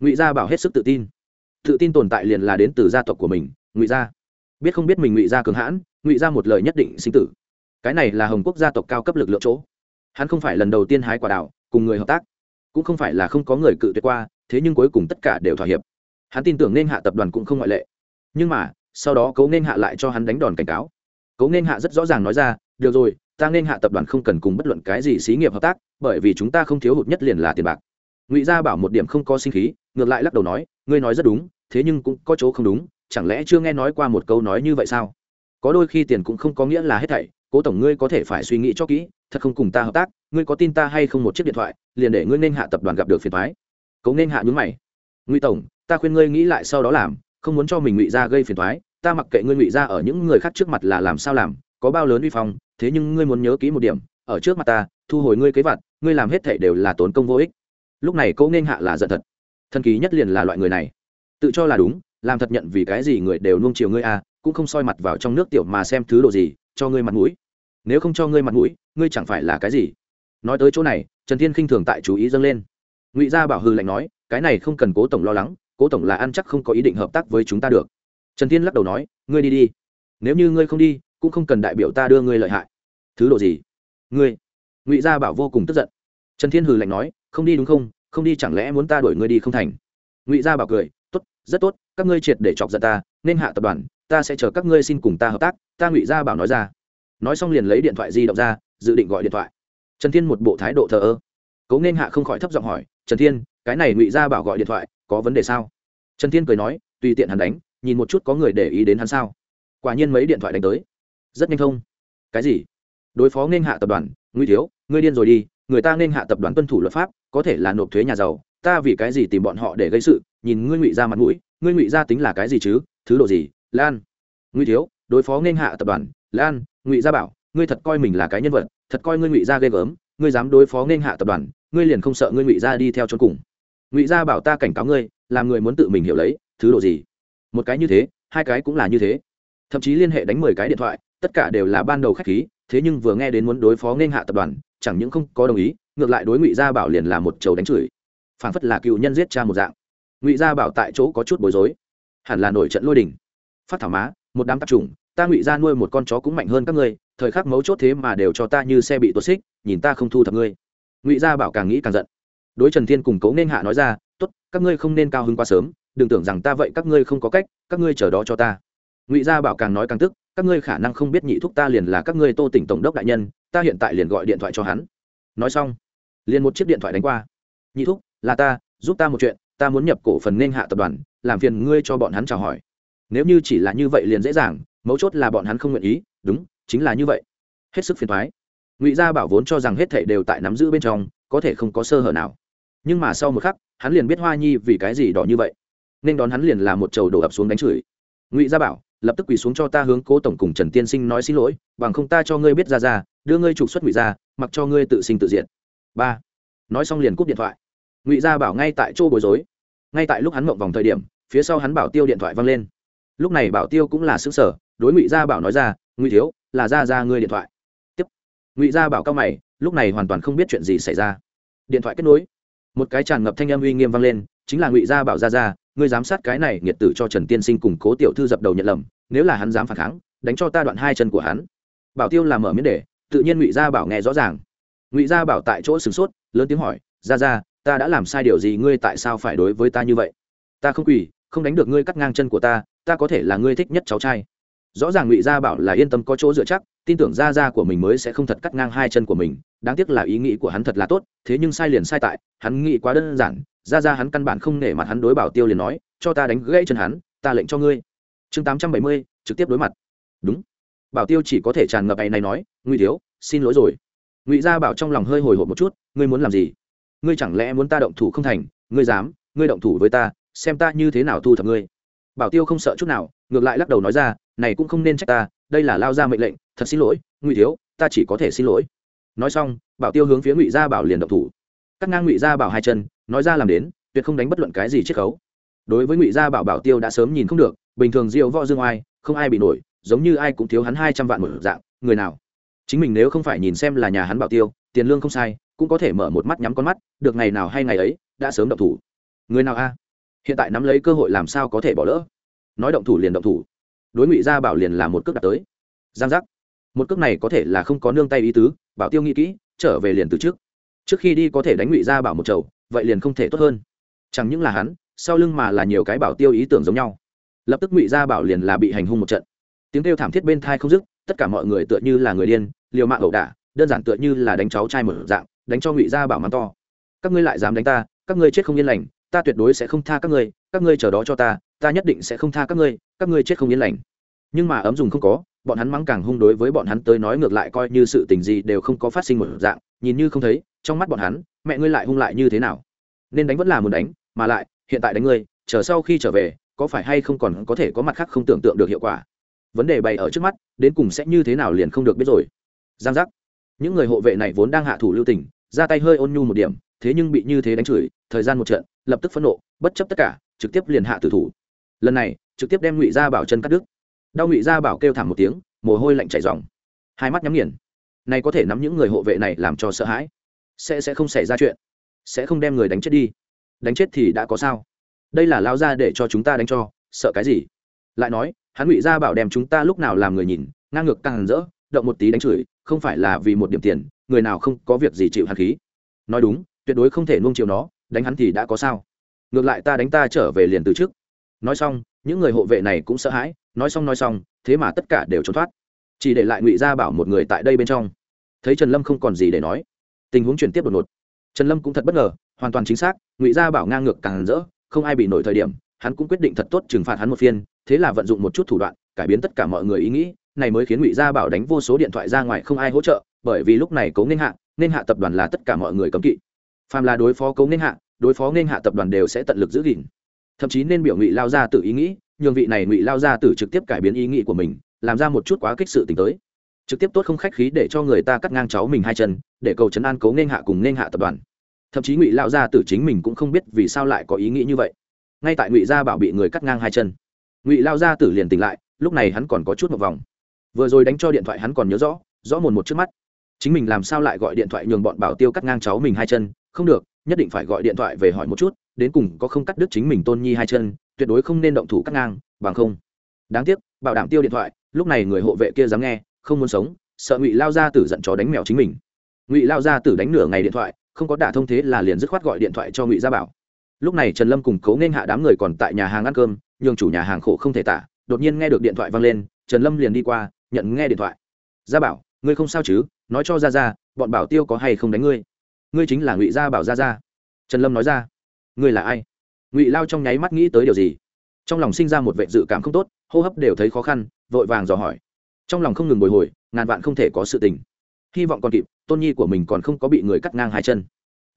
Ngụy gia bảo hết sức tự tin. Tự tin tồn tại liền là đến từ gia tộc của mình, ngụy gia. Biết không biết mình ngụy gia cường hãn, ngụy gia một lời nhất định sinh tử. Cái này là hồng quốc gia tộc cao cấp lực lượng chỗ. Hắn không phải lần đầu tiên hái quả đảo cùng người hợp tác cũng không phải là không có người cự tuyệt qua, thế nhưng cuối cùng tất cả đều thỏa hiệp. Hắn tin tưởng nên hạ tập đoàn cũng không ngoại lệ. Nhưng mà, sau đó cấu nên hạ lại cho hắn đánh đòn cảnh cáo. Cấu nên hạ rất rõ ràng nói ra, được rồi, ta nên hạ tập đoàn không cần cùng bất luận cái gì xí nghiệp hợp tác, bởi vì chúng ta không thiếu hụt nhất liền là tiền bạc. Ngụy gia bảo một điểm không có sinh khí, ngược lại lắc đầu nói, ngươi nói rất đúng, thế nhưng cũng có chỗ không đúng, chẳng lẽ chưa nghe nói qua một câu nói như vậy sao? Có đôi khi tiền cũng không có nghĩa là hết thảy cố tổng ngươi có thể phải suy nghĩ cho kỹ, thật không cùng ta hợp tác, ngươi có tin ta hay không một chiếc điện thoại, liền để ngươi nên hạ tập đoàn gặp được phiền thoái cố nên hạ nhúng mày. Ngụy tổng, ta khuyên ngươi nghĩ lại sau đó làm, không muốn cho mình ngụy ra gây phiền thoái ta mặc kệ ngươi ngụy ra ở những người khác trước mặt là làm sao làm, có bao lớn uy phong, thế nhưng ngươi muốn nhớ kỹ một điểm, ở trước mặt ta, thu hồi ngươi kế vặt, ngươi làm hết thảy đều là tốn công vô ích. Lúc này cố nên hạ là giận thật. Thần kỳ nhất liền là loại người này. Tự cho là đúng, làm thật nhận vì cái gì người đều nuông chiều ngươi à cũng không soi mặt vào trong nước tiểu mà xem thứ đồ gì, cho ngươi mặt mũi nếu không cho ngươi mặt mũi, ngươi chẳng phải là cái gì? Nói tới chỗ này, trần thiên khinh thường tại chú ý dâng lên. Ngụy gia bảo hư lạnh nói, cái này không cần cố tổng lo lắng, cố tổng là ăn chắc không có ý định hợp tác với chúng ta được. Trần thiên lắc đầu nói, ngươi đi đi. Nếu như ngươi không đi, cũng không cần đại biểu ta đưa ngươi lợi hại. Thứ độ gì? Ngươi. Ngụy gia bảo vô cùng tức giận. Trần thiên hừ lạnh nói, không đi đúng không? Không đi chẳng lẽ muốn ta đuổi ngươi đi không thành? Ngụy gia bảo cười, tốt, rất tốt, các ngươi triệt để chọc giận ta, nên hạ tập đoàn, ta sẽ chờ các ngươi xin cùng ta hợp tác, ta ngụy gia bảo nói ra nói xong liền lấy điện thoại di động ra, dự định gọi điện thoại. Trần thiên một bộ thái độ thờ ơ. Cố nên hạ không khỏi thấp giọng hỏi, trần thiên, cái này ngụy gia bảo gọi điện thoại, có vấn đề sao? Trần thiên cười nói, tùy tiện hắn đánh, nhìn một chút có người để ý đến hắn sao. Quả nhiên mấy điện thoại đánh tới. Rất nhanh thông cái gì? Đối phó nên hạ tập đoàn nguy thiếu, ngươi điên rồi đi, người ta nên hạ tập đoàn tuân thủ luật pháp, có thể là nộp thuế nhà giàu, ta vì cái gì tìm bọn họ để gây sự, nhìn ngươi ngụy ra mặt mũi, ngươi ngụy ra tính là cái gì chứ, thứ độ gì, lan. Nguy thiếu, đối phó nên hạ tập đoàn, lan ngụy gia bảo, ngươi thật coi mình là cái nhân vật, thật coi ngươi ngụy gia ghê gớm, ngươi dám đối phó nên hạ tập đoàn, ngươi liền không sợ ngươi ngụy gia đi theo cho cùng. Ngụy gia bảo ta cảnh cáo ngươi, làm người muốn tự mình hiểu lấy, thứ độ gì? Một cái như thế, hai cái cũng là như thế. Thậm chí liên hệ đánh mười cái điện thoại, tất cả đều là ban đầu khách khí, thế nhưng vừa nghe đến muốn đối phó nên hạ tập đoàn, chẳng những không có đồng ý, ngược lại đối ngụy gia bảo liền là một chầu đánh chửi. Phảng phất là cựu nhân giết cha một dạng. Ngụy gia bảo tại chỗ có chút bối rối. Hẳn là nổi trận lôi đình. Phát thảo má, một đám tạp trùng ta ngụy gia nuôi một con chó cũng mạnh hơn các ngươi, thời khắc mấu chốt thế mà đều cho ta như xe bị tuột xích, nhìn ta không thu thập ngươi. Ngụy gia bảo càng nghĩ càng giận. Đối trần thiên cùng cấu nên hạ nói ra, tốt, các ngươi không nên cao hứng quá sớm, đừng tưởng rằng ta vậy, các ngươi không có cách, các ngươi chờ đó cho ta. Ngụy gia bảo càng nói càng tức, các ngươi khả năng không biết nhị thúc ta liền là các ngươi tô tỉnh tổng đốc đại nhân, ta hiện tại liền gọi điện thoại cho hắn. Nói xong, liền một chiếc điện thoại đánh qua. Nhị thúc, là ta, giúp ta một chuyện, ta muốn nhập cổ phần nên hạ tập đoàn, làm phiền ngươi cho bọn hắn chào hỏi. Nếu như chỉ là như vậy liền dễ dàng mấu chốt là bọn hắn không nguyện ý, đúng, chính là như vậy. Hết sức phiền thoái ngụy gia bảo vốn cho rằng hết thảy đều tại nắm giữ bên trong, có thể không có sơ hở nào. Nhưng mà sau một khắc, hắn liền biết hoa nhi vì cái gì đỏ như vậy. Nên đón hắn liền là một chầu đổ ập xuống đánh chửi. Ngụy gia bảo, lập tức quỳ xuống cho ta hướng cố tổng cùng trần tiên sinh nói xin lỗi, bằng không ta cho ngươi biết ra ra, đưa ngươi trục xuất ngụy gia, mặc cho ngươi tự sinh tự diện ba. Nói xong liền cúp điện thoại. Ngụy gia bảo ngay tại chỗ bối rối. Ngay tại lúc hắn mộng vòng thời điểm, phía sau hắn bảo tiêu điện thoại văng lên. Lúc này bảo tiêu cũng là xứ sở đối ngụy gia bảo nói ra, ngụy thiếu, là ra ra ngươi điện thoại. Tiếp. Ngụy gia bảo cao mày, lúc này hoàn toàn không biết chuyện gì xảy ra. Điện thoại kết nối. Một cái tràn ngập thanh âm uy nghiêm vang lên, chính là ngụy gia bảo ra ra, ngươi giám sát cái này nghiệt tử cho trần tiên sinh cùng cố tiểu thư dập đầu nhận lầm, nếu là hắn dám phản kháng, đánh cho ta đoạn hai chân của hắn. Bảo tiêu làm mở miễn để, tự nhiên ngụy gia bảo nghe rõ ràng. Ngụy gia bảo tại chỗ sửng sốt, lớn tiếng hỏi, ra ra, ta đã làm sai điều gì, ngươi tại sao phải đối với ta như vậy? Ta không quỳ, không đánh được ngươi cắt ngang chân của ta ta có thể là ngươi thích nhất cháu trai rõ ràng ngụy gia bảo là yên tâm có chỗ dựa chắc, tin tưởng gia gia của mình mới sẽ không thật cắt ngang hai chân của mình, đáng tiếc là ý nghĩ của hắn thật là tốt, thế nhưng sai liền sai tại, hắn nghĩ quá đơn giản, gia gia hắn căn bản không nể mặt hắn đối bảo tiêu liền nói, cho ta đánh gãy chân hắn, ta lệnh cho ngươi. Chương tám trăm bảy mươi, trực tiếp đối mặt. Đúng. Bảo tiêu chỉ có thể tràn ngập ấy này nói, ngụy thiếu, xin lỗi rồi. Ngụy gia bảo trong lòng hơi hồi hộp một chút, ngươi muốn làm gì? Ngươi chẳng lẽ muốn ta động thủ không thành? Ngươi dám, ngươi động thủ với ta, xem ta như thế nào thu thập ngươi. Bảo tiêu không sợ chút nào, ngược lại lắc đầu nói ra này cũng không nên trách ta, đây là lao ra mệnh lệnh, thật xin lỗi, ngụy thiếu, ta chỉ có thể xin lỗi. Nói xong, bảo tiêu hướng phía ngụy gia bảo liền động thủ. Cắt ngang ngụy gia bảo hai chân, nói ra làm đến, tuyệt không đánh bất luận cái gì chiết khấu. Đối với ngụy gia bảo bảo tiêu đã sớm nhìn không được, bình thường diệu võ dương oai, không ai bị nổi, giống như ai cũng thiếu hắn hai trăm vạn một dạng, người nào? Chính mình nếu không phải nhìn xem là nhà hắn bảo tiêu, tiền lương không sai, cũng có thể mở một mắt nhắm con mắt, được ngày nào hay ngày ấy, đã sớm động thủ. Người nào a? Hiện tại nắm lấy cơ hội làm sao có thể bỏ lỡ? Nói động thủ liền động thủ đối ngụy gia bảo liền là một cước đặt tới. Giang giác. Một cước này có thể là không có nương tay ý tứ, bảo tiêu nghĩ kỹ, trở về liền từ trước. Trước khi đi có thể đánh ngụy gia bảo một chầu, vậy liền không thể tốt hơn. Chẳng những là hắn, sau lưng mà là nhiều cái bảo tiêu ý tưởng giống nhau. Lập tức ngụy gia bảo liền là bị hành hung một trận. Tiếng kêu thảm thiết bên thai không dứt, tất cả mọi người tựa như là người điên, liều mạng ẩu đả, đơn giản tựa như là đánh cháu trai một dạng, đánh cho ngụy gia bảo mắng to. Các ngươi lại dám đánh ta, các ngươi chết không yên lành, ta tuyệt đối sẽ không tha các ngươi các ngươi chờ đó cho ta ta nhất định sẽ không tha các ngươi các ngươi chết không yên lành. Nhưng mà ấm dùng không có, bọn hắn mắng càng hung đối với bọn hắn tới nói ngược lại coi như sự tình gì đều không có phát sinh một dạng, nhìn như không thấy, trong mắt bọn hắn, mẹ ngươi lại hung lại như thế nào? Nên đánh vẫn là muốn đánh, mà lại, hiện tại đánh ngươi, chờ sau khi trở về, có phải hay không còn có thể có mặt khác không tưởng tượng được hiệu quả? Vấn đề bày ở trước mắt, đến cùng sẽ như thế nào liền không được biết rồi. Giang giác. Những người hộ vệ này vốn đang hạ thủ lưu tình, ra tay hơi ôn nhu một điểm, thế nhưng bị như thế đánh chửi, thời gian một trận, lập tức phẫn nộ, bất chấp tất cả, trực tiếp liền hạ tử thủ lần này trực tiếp đem ngụy gia bảo chân cắt đứt đau ngụy gia bảo kêu thảm một tiếng mồ hôi lạnh chảy dòng hai mắt nhắm nghiền này có thể nắm những người hộ vệ này làm cho sợ hãi sẽ sẽ không xảy ra chuyện sẽ không đem người đánh chết đi đánh chết thì đã có sao đây là lao ra để cho chúng ta đánh cho sợ cái gì lại nói hắn ngụy gia bảo đem chúng ta lúc nào làm người nhìn ngang ngược càng hẳn rỡ động một tí đánh chửi không phải là vì một điểm tiền người nào không có việc gì chịu hạt khí nói đúng tuyệt đối không thể nuông chiều nó đánh hắn thì đã có sao ngược lại ta đánh ta trở về liền từ trước nói xong, những người hộ vệ này cũng sợ hãi, nói xong nói xong, thế mà tất cả đều trốn thoát. Chỉ để lại ngụy gia bảo một người tại đây bên trong. Thấy trần lâm không còn gì để nói, tình huống chuyển tiếp đột ngột. Trần lâm cũng thật bất ngờ, hoàn toàn chính xác, ngụy gia bảo ngang ngược càng rỡ, không ai bị nổi thời điểm, hắn cũng quyết định thật tốt trừng phạt hắn một phiên, thế là vận dụng một chút thủ đoạn, cải biến tất cả mọi người ý nghĩ, này mới khiến ngụy gia bảo đánh vô số điện thoại ra ngoài không ai hỗ trợ, bởi vì lúc này cố nên hạ nên hạ tập đoàn là tất cả mọi người cấm kỵ. Phàm là đối phó cố nên hạ, đối phó nên hạ tập đoàn đều sẽ tận lực giữ gìn thậm chí nên biểu ngụy lao ra tự ý nghĩ, nhường vị này ngụy lao ra tử trực tiếp cải biến ý nghĩ của mình, làm ra một chút quá kích sự t tới. Trực tiếp tốt không khách khí để cho người ta cắt ngang cháu mình hai chân, để cầu chấn an cố nên hạ cùng nên hạ tập đoàn. Thậm chí ngụy lao gia tử chính mình cũng không biết vì sao lại có ý nghĩ như vậy. Ngay tại ngụy gia bảo bị người cắt ngang hai chân, ngụy lao gia tử liền tỉnh lại, lúc này hắn còn có chút một vòng. Vừa rồi đánh cho điện thoại hắn còn nhớ rõ rõ mồn một trước mắt. Chính mình làm sao lại gọi điện thoại nhường bọn bảo tiêu cắt ngang cháu mình hai chân? Không được, nhất định phải gọi điện thoại về hỏi một chút đến cùng có không cắt đứt chính mình tôn nhi hai chân, tuyệt đối không nên động thủ cắt ngang, bằng không. Đáng tiếc, bảo đảm tiêu điện thoại, lúc này người hộ vệ kia dám nghe, không muốn sống, sợ ngụy lao gia tử giận chó đánh mèo chính mình. Ngụy lao gia tử đánh nửa ngày điện thoại, không có đả thông thế là liền dứt khoát gọi điện thoại cho ngụy gia bảo. Lúc này trần lâm cùng cấu nên hạ đám người còn tại nhà hàng ăn cơm, nhường chủ nhà hàng khổ không thể tả, đột nhiên nghe được điện thoại vang lên, trần lâm liền đi qua, nhận nghe điện thoại. Gia bảo, ngươi không sao chứ? Nói cho ra ra bọn bảo tiêu có hay không đánh ngươi? Ngươi chính là ngụy gia bảo ra ra trần lâm nói ra ngươi là ai? Ngụy lao trong nháy mắt nghĩ tới điều gì? Trong lòng sinh ra một vệ dự cảm không tốt, hô hấp đều thấy khó khăn, vội vàng dò hỏi. Trong lòng không ngừng bồi hồi, ngàn vạn không thể có sự tình. Hy vọng còn kịp, tôn nhi của mình còn không có bị người cắt ngang hai chân.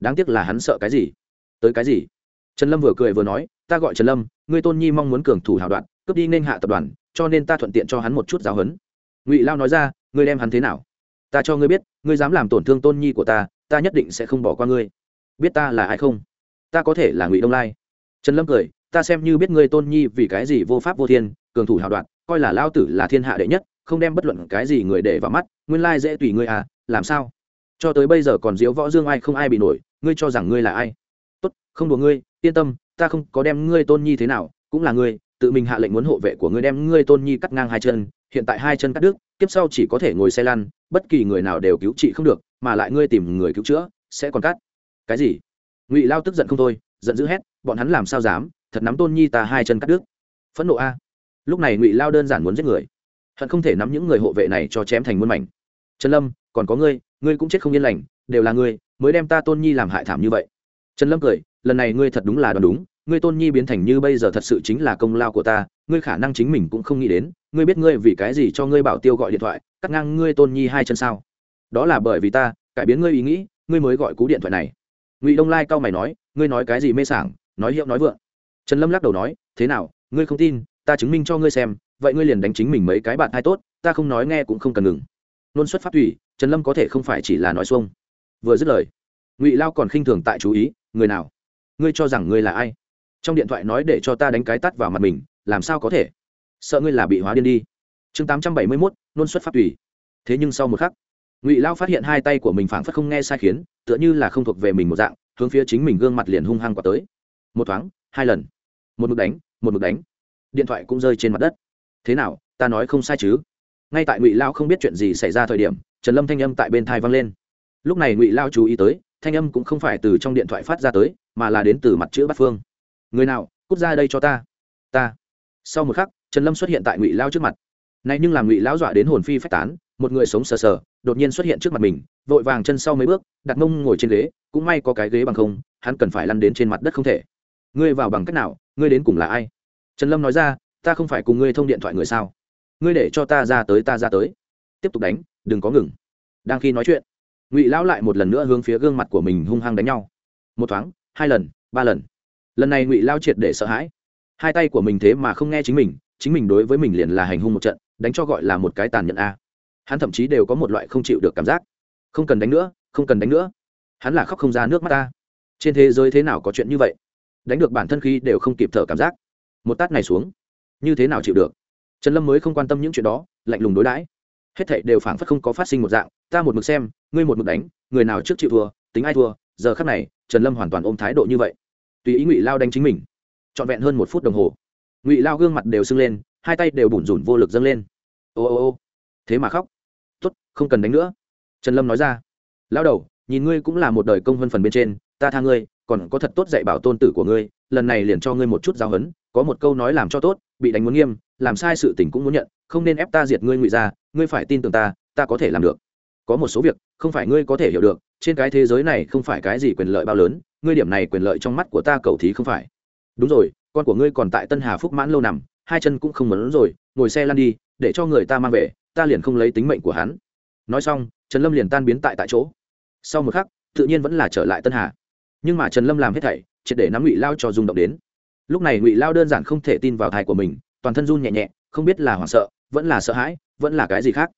Đáng tiếc là hắn sợ cái gì? Tới cái gì? Trần lâm vừa cười vừa nói, ta gọi trần lâm, ngươi tôn nhi mong muốn cường thủ hào đoạn, cướp đi nên hạ tập đoàn, cho nên ta thuận tiện cho hắn một chút giáo huấn. Ngụy lao nói ra, ngươi đem hắn thế nào? Ta cho ngươi biết, ngươi dám làm tổn thương tôn nhi của ta ta nhất định sẽ không bỏ qua ngươi. Biết ta là ai không? Ta có thể là ngụy đông lai trần lâm cười ta xem như biết ngươi tôn nhi vì cái gì vô pháp vô thiên cường thủ hào đoạn coi là lao tử là thiên hạ đệ nhất không đem bất luận cái gì người để vào mắt nguyên lai dễ tùy ngươi à làm sao? cho tới bây giờ còn diễu võ dương ai không ai bị nổi, ngươi cho rằng ngươi là ai? tốt, không đùa ngươi, yên tâm, ta không có đem ngươi tôn nhi thế nào, cũng là ngươi, tự mình hạ lệnh muốn hộ vệ của ngươi đem ngươi tôn nhi cắt ngang hai chân, hiện tại hai chân cắt đứt tiếp sau chỉ có thể ngồi xe lăn, bất kỳ người nào đều cứu trị không được, mà lại ngươi tìm người cứu chữa, sẽ còn cắt. cái gì? Ngụy lao tức giận không thôi giận dữ hét bọn hắn làm sao dám thật nắm tôn nhi ta hai chân cắt đứt phẫn nộ a lúc này ngụy lao đơn giản muốn giết người hận không thể nắm những người hộ vệ này cho chém thành muôn mảnh trần lâm còn có ngươi ngươi cũng chết không yên lành đều là ngươi mới đem ta tôn nhi làm hại thảm như vậy trần lâm cười lần này ngươi thật đúng là đoán đúng ngươi tôn nhi biến thành như bây giờ thật sự chính là công lao của ta ngươi khả năng chính mình cũng không nghĩ đến ngươi biết ngươi vì cái gì cho ngươi bảo tiêu gọi điện thoại cắt ngang ngươi tôn nhi hai chân sao đó là bởi vì ta cải biến ngươi ý nghĩ ngươi mới gọi cú điện thoại này ngụy đông lai cao mày nói ngươi nói cái gì mê sảng nói hiệu nói vượng trần lâm lắc đầu nói thế nào ngươi không tin ta chứng minh cho ngươi xem vậy ngươi liền đánh chính mình mấy cái bạn hai tốt ta không nói nghe cũng không cần ngừng luôn xuất phát thủy, trần lâm có thể không phải chỉ là nói xuông vừa dứt lời ngụy lao còn khinh thường tại chú ý người nào ngươi cho rằng ngươi là ai trong điện thoại nói để cho ta đánh cái tắt vào mặt mình làm sao có thể sợ ngươi là bị hóa điên đi chương tám trăm bảy mươi mốt nôn xuất phát thủy. thế nhưng sau một khắc ngụy lao phát hiện hai tay của mình phảng phất không nghe sai khiến, tựa như là không thuộc về mình một dạng, hướng phía chính mình gương mặt liền hung hăng quả tới. Một thoáng, hai lần. Một mực đánh, một mực đánh. Điện thoại cũng rơi trên mặt đất. Thế nào, ta nói không sai chứ? Ngay tại ngụy lao không biết chuyện gì xảy ra thời điểm, trần lâm thanh âm tại bên thai vang lên. Lúc này ngụy lao chú ý tới, thanh âm cũng không phải từ trong điện thoại phát ra tới, mà là đến từ mặt chữ bát phương. Người nào, cút ra đây cho ta. Ta. Sau một khắc, trần lâm xuất hiện tại ngụy lao trước mặt. Này nhưng làm ngụy lão dọa đến hồn phi phách tán một người sống sờ sờ, đột nhiên xuất hiện trước mặt mình, vội vàng chân sau mấy bước, đặt mông ngồi trên ghế, cũng may có cái ghế bằng không, hắn cần phải lăn đến trên mặt đất không thể. Ngươi vào bằng cách nào, ngươi đến cùng là ai? Trần lâm nói ra, ta không phải cùng ngươi thông điện thoại người sao? Ngươi để cho ta ra tới, ta ra tới. Tiếp tục đánh, đừng có ngừng. Đang khi nói chuyện, ngụy lão lại một lần nữa hướng phía gương mặt của mình hung hăng đánh nhau. Một thoáng, hai lần, ba lần. Lần này ngụy lao triệt để sợ hãi. Hai tay của mình thế mà không nghe chính mình chính mình đối với mình liền là hành hung một trận, đánh cho gọi là một cái tàn nhẫn a hắn thậm chí đều có một loại không chịu được cảm giác. Không cần đánh nữa, không cần đánh nữa. Hắn là khóc không ra nước mắt ta. Trên thế giới thế nào có chuyện như vậy? Đánh được bản thân khi đều không kịp thở cảm giác. Một tát này xuống. Như thế nào chịu được? Trần lâm mới không quan tâm những chuyện đó, lạnh lùng đối đãi. Hết thảy đều phảng phất không có phát sinh một dạng. Ta một mực xem, ngươi một mực đánh, người nào trước chịu thua, tính ai thua. Giờ khắc này, trần lâm hoàn toàn ôm thái độ như vậy. Tùy ý ngụy lao đánh chính mình. Trọn vẹn hơn một phút đồng hồ, ngụy lao gương mặt đều sưng lên, hai tay đều bủn rủn vô lực dâng lên. Ô ô ô, thế mà khóc không cần đánh nữa. Trần lâm nói ra. Lao đầu, nhìn ngươi cũng là một đời công hơn phần bên trên, ta tha ngươi, còn có thật tốt dạy bảo tôn tử của ngươi, lần này liền cho ngươi một chút giáo huấn, có một câu nói làm cho tốt, bị đánh muốn nghiêm, làm sai sự tình cũng muốn nhận, không nên ép ta diệt ngươi ngụy ra, ngươi phải tin tưởng ta ta có thể làm được. Có một số việc, không phải ngươi có thể hiểu được, trên cái thế giới này không phải cái gì quyền lợi bao lớn, ngươi điểm này quyền lợi trong mắt của ta cầu thí không phải. Đúng rồi, con của ngươi còn tại tân hà phúc mãn lâu nằm, hai chân cũng không muốn rồi, ngồi xe lăn đi, để cho người ta mang về, ta liền không lấy tính mệnh của hắn nói xong, trần lâm liền tan biến tại tại chỗ. Sau một khắc, tự nhiên vẫn là trở lại tân hà. Nhưng mà trần lâm làm hết thảy, triệt để nắm ngụy lao cho rung động đến. Lúc này ngụy lao đơn giản không thể tin vào thai của mình, toàn thân run nhẹ nhẹ, không biết là hoảng sợ, vẫn là sợ hãi, vẫn là cái gì khác.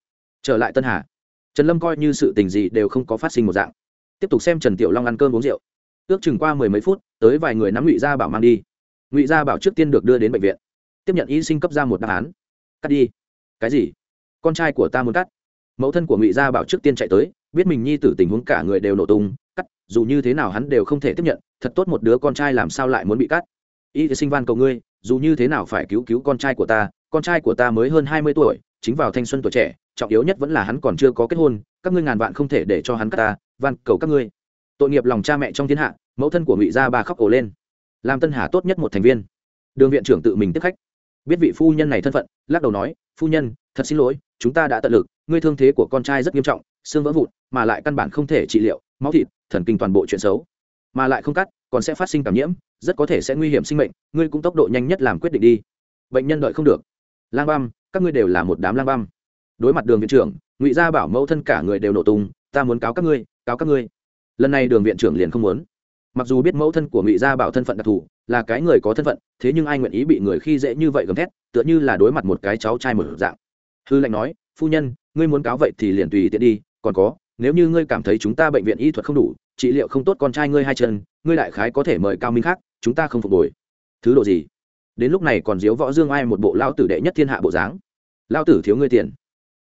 Trở lại tân hà, trần lâm coi như sự tình gì đều không có phát sinh một dạng. Tiếp tục xem trần tiểu long ăn cơm uống rượu. Ước chừng qua mười mấy phút, tới vài người nắm ngụy gia bảo mang đi. Ngụy gia bảo trước tiên được đưa đến bệnh viện. Tiếp nhận y sinh cấp ra một đáp án. Cắt đi. Cái gì? Con trai của ta muốn cắt mẫu thân của ngụy gia bảo trước tiên chạy tới biết mình nhi tử tình huống cả người đều nổ tung cắt dù như thế nào hắn đều không thể tiếp nhận thật tốt một đứa con trai làm sao lại muốn bị cắt y sinh van cầu ngươi dù như thế nào phải cứu cứu con trai của ta con trai của ta mới hơn hai mươi tuổi chính vào thanh xuân tuổi trẻ trọng yếu nhất vẫn là hắn còn chưa có kết hôn các ngươi ngàn vạn không thể để cho hắn cắt ta van cầu các ngươi tội nghiệp lòng cha mẹ trong thiên hạ mẫu thân của ngụy gia ba khóc ổ lên làm tân hà tốt nhất một thành viên đường viện trưởng tự mình tiếp khách biết vị phu nhân này thân phận lắc đầu nói phu nhân thật xin lỗi chúng ta đã tận lực ngươi thương thế của con trai rất nghiêm trọng, xương vỡ vụn, mà lại căn bản không thể trị liệu, máu thịt, thần kinh toàn bộ chuyện xấu. Mà lại không cắt, còn sẽ phát sinh cảm nhiễm, rất có thể sẽ nguy hiểm sinh mệnh, ngươi cũng tốc độ nhanh nhất làm quyết định đi. Bệnh nhân đợi không được. Lang băm, các ngươi đều là một đám lang băm. Đối mặt đường viện trưởng, ngụy gia bảo mẫu thân cả người đều nổ tung, ta muốn cáo các ngươi, cáo các ngươi. Lần này đường viện trưởng liền không muốn. Mặc dù biết mẫu thân của ngụy gia bảo thân phận đặc thù, là cái người có thân phận, thế nhưng ai nguyện ý bị người khi dễ như vậy gầm thét, tựa như là đối mặt một cái cháu trai một dạng. Hư lệnh nói phu nhân, ngươi muốn cáo vậy thì liền tùy tiện đi, còn có, nếu như ngươi cảm thấy chúng ta bệnh viện y thuật không đủ, trị liệu không tốt con trai ngươi hai chân, ngươi đại khái có thể mời cao minh khác, chúng ta không phục hồi. Thứ độ gì? Đến lúc này còn diếu võ dương ai một bộ lao tử đệ nhất thiên hạ bộ dáng. Lao tử thiếu ngươi tiền.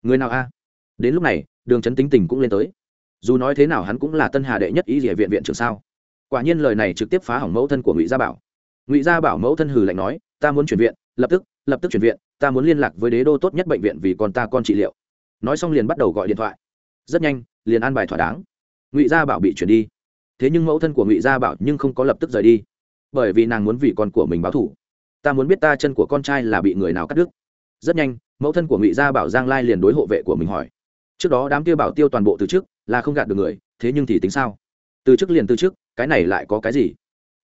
Người nào a? Đến lúc này, đường trấn tính tình cũng lên tới. Dù nói thế nào hắn cũng là tân hà đệ nhất ý địa viện viện trưởng sao. Quả nhiên lời này trực tiếp phá hỏng mẫu thân của ngụy gia bảo. Ngụy gia bảo mẫu thân hừ lạnh nói, ta muốn chuyển viện, lập tức lập tức chuyển viện, ta muốn liên lạc với đế đô tốt nhất bệnh viện vì con ta con trị liệu. Nói xong liền bắt đầu gọi điện thoại. Rất nhanh, liền an bài thỏa đáng. Ngụy gia bảo bị chuyển đi. Thế nhưng mẫu thân của ngụy gia bảo nhưng không có lập tức rời đi. Bởi vì nàng muốn vì con của mình báo thủ ta muốn biết ta chân của con trai là bị người nào cắt đứt. Rất nhanh, mẫu thân của ngụy gia bảo giang lai liền đối hộ vệ của mình hỏi. Trước đó đám kia bảo tiêu toàn bộ từ trước là không gạt được người, thế nhưng thì tính sao? Từ trước liền từ trước cái này lại có cái gì?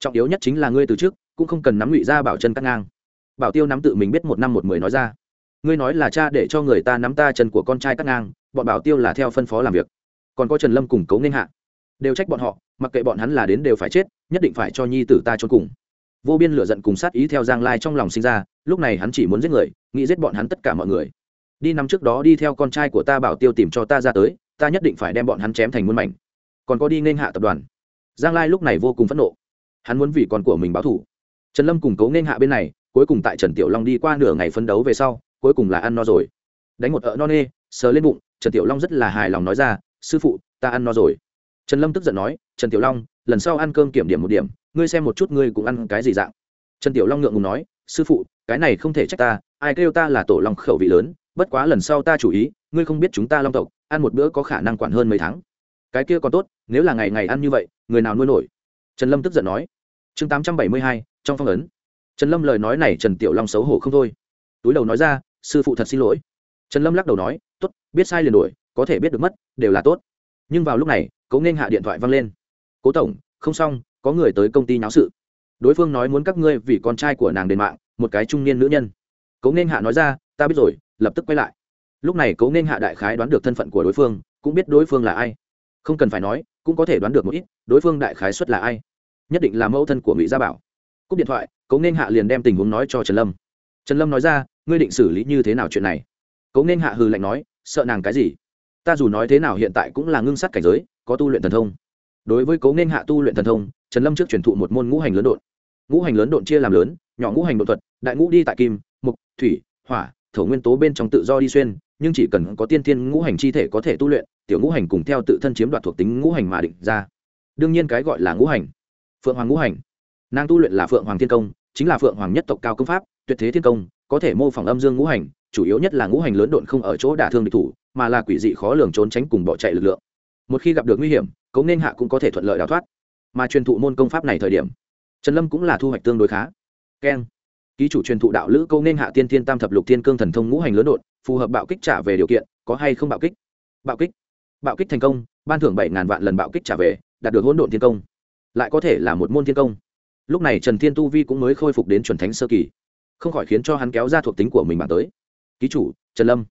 Trọng yếu nhất chính là ngươi từ trước cũng không cần nắm ngụy gia bảo chân cắt ngang bảo tiêu nắm tự mình biết một năm một mười nói ra. Ngươi nói là cha để cho người ta nắm ta chân của con trai cắt ngang, bọn bảo tiêu là theo phân phó làm việc. Còn có trần lâm cùng cấu Ninh hạ. Đều trách bọn họ, mặc kệ bọn hắn là đến đều phải chết, nhất định phải cho nhi tử ta cho cùng. Vô biên lửa giận cùng sát ý theo giang lai trong lòng sinh ra, lúc này hắn chỉ muốn giết người, nghĩ giết bọn hắn tất cả mọi người. Đi năm trước đó đi theo con trai của ta bảo tiêu tìm cho ta ra tới, ta nhất định phải đem bọn hắn chém thành muôn mảnh. Còn có đi nên hạ tập đoàn. Giang lai lúc này vô cùng phẫn nộ. Hắn muốn vì con của mình báo thủ trần lâm cùng cấu nên hạ bên này cuối cùng tại trần tiểu long đi qua nửa ngày phấn đấu về sau, cuối cùng là ăn no rồi. Đánh một ợ no nê, sờ lên bụng, trần tiểu long rất là hài lòng nói ra, sư phụ, ta ăn no rồi. Trần lâm tức giận nói, trần tiểu long, lần sau ăn cơm kiểm điểm một điểm, ngươi xem một chút ngươi cũng ăn cái gì dạng. Trần tiểu long ngượng ngùng nói, sư phụ, cái này không thể trách ta, ai kêu ta là tổ long khẩu vị lớn, bất quá lần sau ta chủ ý, ngươi không biết chúng ta long tộc, ăn một bữa có khả năng quản hơn mấy tháng. Cái kia còn tốt, nếu là ngày ngày ăn như vậy, người nào nuôi nổi? Trần lâm tức giận nói. Chương tám trăm bảy mươi hai, trong phong ấn trần lâm lời nói này trần tiểu long xấu hổ không thôi. Túi đầu nói ra, sư phụ thật xin lỗi. Trần lâm lắc đầu nói t ố t biết sai liền đổi có thể biết được mất, đều là tốt. Nhưng vào lúc này, cố nên hạ điện thoại văng lên. Cố tổng, không xong, có người tới công ty náo sự. Đối phương nói muốn các ngươi vì con trai của nàng đền mạng, một cái trung niên nữ nhân. Cố nên hạ nói ra, ta biết rồi, lập tức quay lại. Lúc này cố nên hạ đại khái đoán được thân phận của đối phương, cũng biết đối phương là ai. Không cần phải nói, cũng có thể đoán được một ít, đối phương đại khái xuất là ai. Nhất định là mẫu thân của ngụy gia bảo. Cúp điện thoại cố nên hạ liền đem tình huống nói cho trần lâm. Trần lâm nói ra, ngươi định xử lý như thế nào chuyện này? Cố nên hạ hừ lạnh nói, sợ nàng cái gì? Ta dù nói thế nào hiện tại cũng là ngưng sát cảnh giới, có tu luyện thần thông. Đối với cố nên hạ tu luyện thần thông, trần lâm trước truyền thụ một môn ngũ hành lớn đột ngũ hành lớn đột chia làm lớn, nhỏ ngũ hành đột thuật, đại ngũ đi tại kim, mục, thủy, hỏa, thổ nguyên tố bên trong tự do đi xuyên, nhưng chỉ cần có tiên thiên ngũ hành chi thể có thể tu luyện, tiểu ngũ hành cùng theo tự thân chiếm đoạt thuộc tính ngũ hành mà định ra. Đương nhiên cái gọi là ngũ hành, phượng hoàng ngũ hành. Nàng tu luyện là phượng hoàng thiên công chính là phượng hoàng nhất tộc cao công pháp, tuyệt thế thiên công, có thể mô phỏng âm dương ngũ hành, chủ yếu nhất là ngũ hành lớn độn không ở chỗ đả thương địch thủ, mà là quỷ dị khó lường trốn tránh cùng bỏ chạy lực lượng. Một khi gặp được nguy hiểm cống nên hạ cũng có thể thuận lợi đào thoát. Mà truyền thụ môn công pháp này thời điểm, trần lâm cũng là thu hoạch tương đối khá. Keng. Ký chủ truyền thụ đạo lữ câu nên hạ tiên thiên tam thập lục thiên cương thần thông ngũ hành lớn đột phù hợp bạo kích trả về điều kiện, có hay không bạo kích? Bạo kích. Bạo kích thành công, ban thưởng bảy ngàn vạn lần bạo kích trả về, đạt được hỗn độn thiên công. Lại có thể là một môn thiên công lúc này trần thiên tu vi cũng mới khôi phục đến chuẩn thánh sơ kỳ. Không khỏi khiến cho hắn kéo ra thuộc tính của mình bản tới. Ký chủ, trần lâm.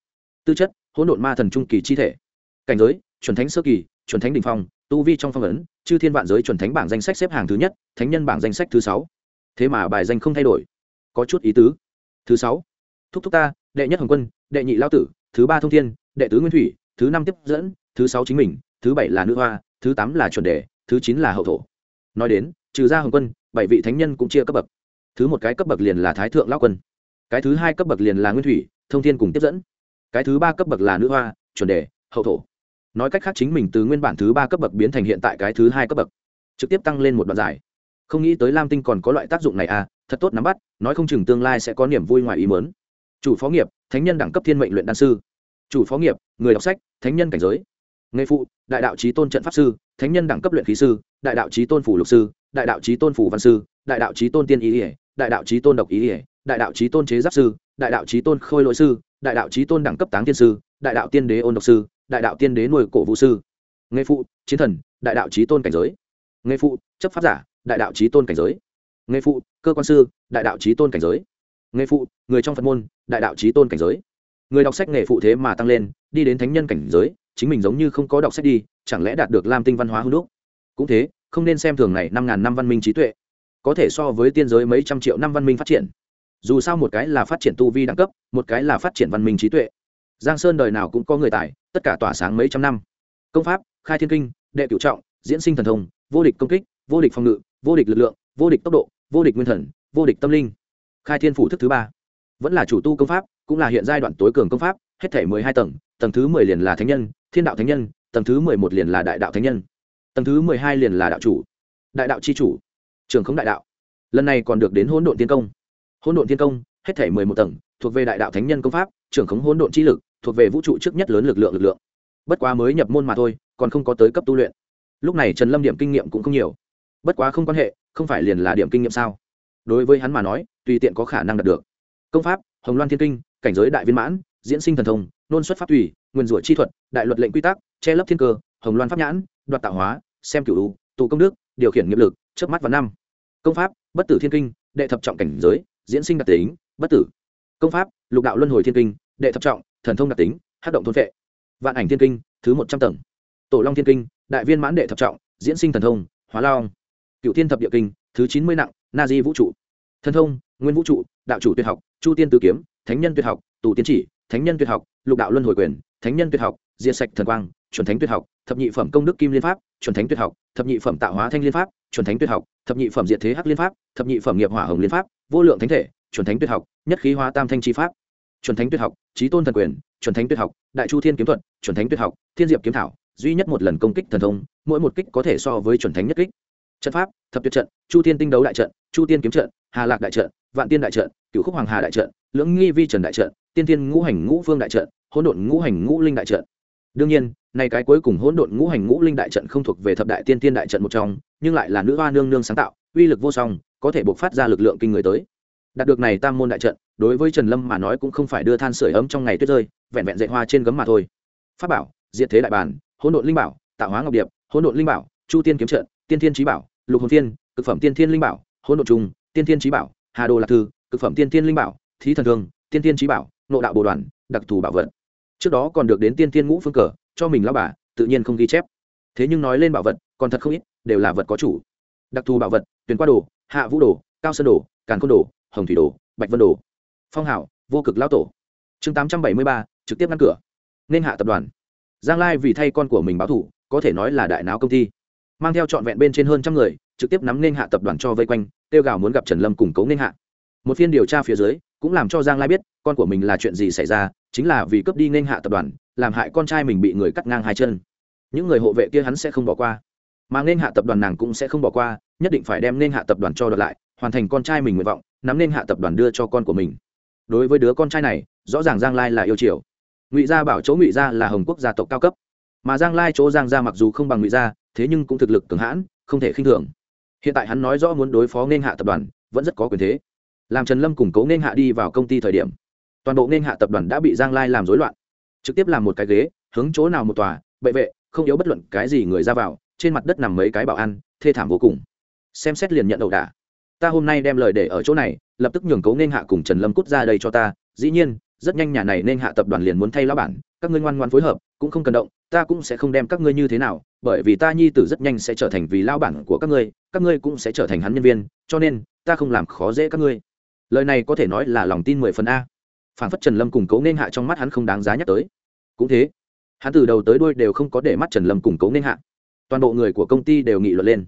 Tư chất, hỗn độn ma thần trung kỳ chi thể. Cảnh giới, chuẩn thánh sơ kỳ, chuẩn thánh đình phong, tu vi trong phong ấn, chư thiên vạn giới chuẩn thánh bảng danh sách xếp hàng thứ nhất, thánh nhân bảng danh sách thứ sáu. Thế mà bài danh không thay đổi. Có chút ý tứ. Thứ sáu. Thúc thúc ta, đệ nhất hồng quân, đệ nhị lao tử, thứ ba thông thiên, đệ tứ nguyên thủy, thứ năm tiếp dẫn, thứ sáu chính mình, thứ bảy là nữ hoa, thứ tám là chuẩn đề, thứ chín là hậu thổ. Nói đến, trừ ra hồng quân bảy vị thánh nhân cũng chia cấp bậc. Thứ một cái cấp bậc liền là thái thượng lao quân. Cái thứ hai cấp bậc liền là nguyên thủy, thông thiên cùng tiếp dẫn. Cái thứ ba cấp bậc là nữ hoa, chuẩn đề, hậu thổ. Nói cách khác chính mình từ nguyên bản thứ ba cấp bậc biến thành hiện tại cái thứ hai cấp bậc, trực tiếp tăng lên một đoạn dài. Không nghĩ tới lam tinh còn có loại tác dụng này à thật tốt nắm bắt, nói không chừng tương lai sẽ có niềm vui ngoài ý mớn chủ phó nghiệp, thánh nhân đẳng cấp thiên mệnh luyện đan sư. Chủ phó nghiệp, người đọc sách, thánh nhân cảnh giới. Nghề phụ, đại đạo trí tôn trận pháp sư, thánh nhân đẳng cấp luyện khí sư, đại đạo trí tôn phủ lục sư đại đạo trí tôn phủ văn sư đại đạo trí tôn tiên ý ỉa đại đạo trí tôn độc ý ỉa đại đạo trí tôn chế giáp sư đại đạo trí tôn khôi lỗi sư đại đạo trí tôn đẳng cấp táng tiên sư đại đạo tiên đế ôn độc sư đại đạo tiên đế nuôi cổ vũ sư nghề phụ chiến thần đại đạo trí tôn cảnh giới nghề phụ chấp pháp giả đại đạo trí tôn cảnh giới nghề phụ cơ quan sư đại đạo trí tôn cảnh giới nghề phụ người trong phật môn đại đạo trí tôn cảnh giới người đọc sách nghề phụ thế mà tăng lên đi đến thánh nhân cảnh giới chính mình giống như không có đọc sách đi chẳng lẽ đạt được lam tinh văn hóa hữu đúc cũng thế không nên xem thường này năm ngàn năm văn minh trí tuệ. Có thể so với tiên giới mấy trăm triệu năm văn minh phát triển. Dù sao một cái là phát triển tu vi đẳng cấp, một cái là phát triển văn minh trí tuệ. Giang sơn đời nào cũng có người tài, tất cả tỏa sáng mấy trăm năm. Công pháp, khai thiên kinh, đệ cửu trọng, diễn sinh thần thông, vô địch công kích, vô địch phòng ngự, vô địch lực lượng, vô địch tốc độ, vô địch nguyên thần, vô địch tâm linh. Khai thiên phủ thức thứ ba. Vẫn là chủ tu công pháp, cũng là hiện giai đoạn tối cường công pháp, hết thể mười hai tầng tầng thứ mười liền là thánh nhân, thiên đạo thánh nhân, tầng thứ mười một liền là đại đạo thánh nhân tầng thứ mười hai liền là đạo chủ. Đại đạo c h i chủ. Trường không đại đạo. Lần này còn được đến hỗn độn tiên công. Hỗn độn tiên công, hết thể mười một tầng, thuộc về đại đạo thánh nhân công pháp, trưởng khống hỗn độn chi lực, thuộc về vũ trụ trước nhất lớn lực lượng lực lượng. Bất quá mới nhập môn mà thôi, còn không có tới cấp tu luyện. Lúc này trần lâm điểm kinh nghiệm cũng không nhiều. Bất quá không quan hệ, không phải liền là điểm kinh nghiệm sao? Đối với hắn mà nói, tùy tiện có khả năng đạt được. Công pháp, hồng loan thiên kinh, cảnh giới đại viên mãn, diễn sinh thần thông, nôn xuất pháp tùy, nguyên rủa chi thuật, đại luật lệnh quy tắc, che lấp thiên cơ, hồng loan pháp nhãn đoạt tạo hóa, xem cửu tụ công đức, điều khiển nghiệp lực trước mắt và năm. Công pháp, bất tử thiên kinh, đệ thập trọng cảnh giới, diễn sinh đặc tính, bất tử. Công pháp, lục đạo luân hồi thiên kinh, đệ thập trọng, thần thông đặc tính hát động thôn vệ vạn ảnh thiên kinh, thứ một trăm tầng. Tổ long thiên kinh, đại viên mãn đệ thập trọng, diễn sinh thần thông, hóa long. Cựu thiên thập địa kinh, thứ chín mươi nặng, na di vũ trụ. Thần thông, nguyên vũ trụ, đạo chủ tuyệt học, chu tiên tử kiếm, thánh nhân tuyệt học, tù tiến chỉ, thánh nhân tuyệt học, lục đạo luân hồi quyền, thánh nhân tuyệt học, diệt sạch thần quang chuẩn thánh tuyệt học, thập nhị phẩm công đức kim liên pháp, chuẩn thánh tuyệt học, thập nhị phẩm tạo hóa thanh liên pháp, chuẩn thánh tuyệt học, thập nhị phẩm diệt thế hắc liên pháp, thập nhị phẩm nghiệp hỏa hồng liên pháp, vô lượng thánh thể, chuẩn thánh tuyệt học, nhất khí hóa tam thanh chi pháp. Chuẩn thánh tuyệt học trí tôn thần quyền, chuẩn thánh tuyệt học, đại chu thiên kiếm thuật, chuẩn thánh tuyệt học, thiên diệp kiếm thảo, duy nhất một lần công kích thần thông, mỗi một kích có thể so với chuẩn thánh nhất kích. Trận pháp, thập tuyệt trận, chu thiên tinh đấu đại trận, chu tiên kiếm trận, hà lạc đại trận, vạn tiên đại trận cựu khúc hoàng hà đại trận, lưỡng nghi vi trần đại trận, tiên tiên ngũ hành ngũ phương đại trận, hỗn độn ngũ hành ngũ linh đại trận. Đương nhiên nay cái cuối cùng hỗn độn ngũ hành ngũ linh đại trận không thuộc về thập đại tiên tiên đại trận một trong, nhưng lại là nữ hoa nương nương sáng tạo, uy lực vô song, có thể buộc phát ra lực lượng kinh người tới. Đạt được này tam môn đại trận, đối với trần lâm mà nói cũng không phải đưa than sửa ấm trong ngày tuyết rơi, vẹn vẹn dạy hoa trên gấm mà thôi. Pháp bảo, diệt thế đại bản, hỗn độn linh bảo, tạo hóa ngọc điệp, hỗn độn linh bảo, chu tiên kiếm trận, tiên thiên trí bảo, lục hồn tiên cực phẩm tiên thiên linh bảo, hỗn độn trung tiên thiên trí bảo, hà đồ lạc thư, cực phẩm tiên thiên linh bảo, thí thần thương, tiên thiên trí bảo, nộ đạo bồ đoàn, đặc thù bảo vật. Trước đó còn được đến tiên thiên ngũ phương cờ cho mình lao bà, tự nhiên không ghi chép. Thế nhưng nói lên bảo vật, còn thật không ít, đều là vật có chủ. Đặc thù bảo vật tuyển qua đồ, hạ vũ đồ, cao sơn đồ, càn côn đồ, hồng thủy đồ, bạch vân đồ. Phong hảo, vô cực lao tổ. Chương tám trăm bảy mươi ba, trực tiếp ngăn cửa. Nên hạ tập đoàn. Giang lai vì thay con của mình báo thủ, có thể nói là đại náo công ty mang theo trọn vẹn bên trên hơn trăm người, trực tiếp nắm nên hạ tập đoàn cho vây quanh tiêu gào muốn gặp trần lâm củng cấu nên hạ. Một phiên điều tra phía dưới, cũng làm cho giang lai biết, con của mình là chuyện gì xảy ra, chính là vì cướp đi nên hạ tập đoàn làm hại con trai mình bị người cắt ngang hai chân. Những người hộ vệ kia hắn sẽ không bỏ qua. Mà nên hạ tập đoàn nàng cũng sẽ không bỏ qua, nhất định phải đem nên hạ tập đoàn cho đợt lại, hoàn thành con trai mình nguyện vọng, nắm nên hạ tập đoàn đưa cho con của mình. Đối với đứa con trai này, rõ ràng giang lai là yêu chiều. Ngụy gia bảo chỗ ngụy gia là hồng quốc gia tộc cao cấp. Mà giang lai chỗ giang Gia mặc dù không bằng ngụy gia, thế nhưng cũng thực lực cường hãn, không thể khinh thường. Hiện tại hắn nói rõ muốn đối phó nên hạ tập đoàn, vẫn rất có quyền thế. Làm trần lâm củng cố nên hạ đi vào công ty thời điểm, toàn bộ nên hạ tập đoàn đã bị giang lai làm rối loạn trực tiếp làm một cái ghế, hướng chỗ nào một tòa, bệ vệ, không yếu bất luận cái gì người ra vào, trên mặt đất nằm mấy cái bảo ăn thê thảm vô cùng. Xem xét liền nhận ẩu đả. Ta hôm nay đem lời để ở chỗ này, lập tức nhường cấu nên hạ cùng trần lâm cút ra đây cho ta, dĩ nhiên, rất nhanh nhà này nên hạ tập đoàn liền muốn thay lao bản, các ngươi ngoan ngoan phối hợp, cũng không cần động, ta cũng sẽ không đem các ngươi như thế nào, bởi vì ta nhi tử rất nhanh sẽ trở thành vì lao bản của các ngươi các ngươi cũng sẽ trở thành hắn nhân viên, cho nên, ta không làm khó dễ các ngươi. Lời này có thể nói là lòng tin mười phần a phản phất trần lâm cùng cấu nên hạ trong mắt hắn không đáng giá nhắc tới. Cũng thế, hắn từ đầu tới đuôi đều không có để mắt trần lâm cùng cấu nên hạ. Toàn bộ người của công ty đều nghị luận lên.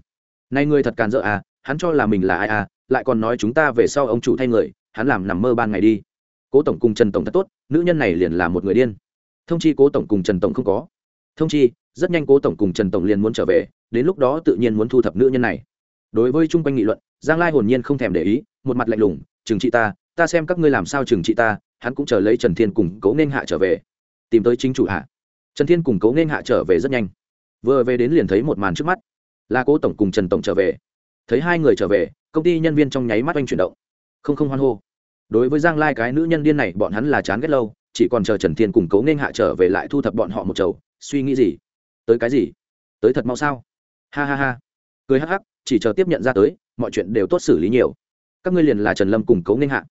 Nay ngươi thật càn dỡ à hắn cho là mình là ai à lại còn nói chúng ta về sau ông chủ thay người, hắn làm nằm mơ ban ngày đi. Cố tổng cùng trần tổng thật tốt, nữ nhân này liền là một người điên. Thông chi cố tổng cùng trần tổng không có. Thông chi, rất nhanh cố tổng cùng trần tổng liền muốn trở về, đến lúc đó tự nhiên muốn thu thập nữ nhân này. Đối với chung quanh nghị luận, giang lai hồn nhiên không thèm để ý, một mặt lạnh lùng, trừng trị ta ta xem các ngươi làm sao trừng trị ta, hắn cũng chờ lấy trần thiên cùng cố nên hạ trở về. Tìm tới chính chủ hạ trần thiên cùng cố nên hạ trở về rất nhanh. Vừa về đến liền thấy một màn trước mắt. Là cố tổng cùng trần tổng trở về. Thấy hai người trở về, công ty nhân viên trong nháy mắt oanh chuyển động. Không không hoan hô. Đối với giang lai cái nữ nhân điên này, bọn hắn là chán ghét lâu, chỉ còn chờ trần thiên cùng cấu nên hạ trở về lại thu thập bọn họ một chầu. Suy nghĩ gì? Tới cái gì? Tới thật mau sao? Ha ha ha. Cười hắc hắc, chỉ chờ tiếp nhận ra tới, mọi chuyện đều tốt xử lý nhiều. Các ngươi liền là trần lâm cùng cấu nên hạ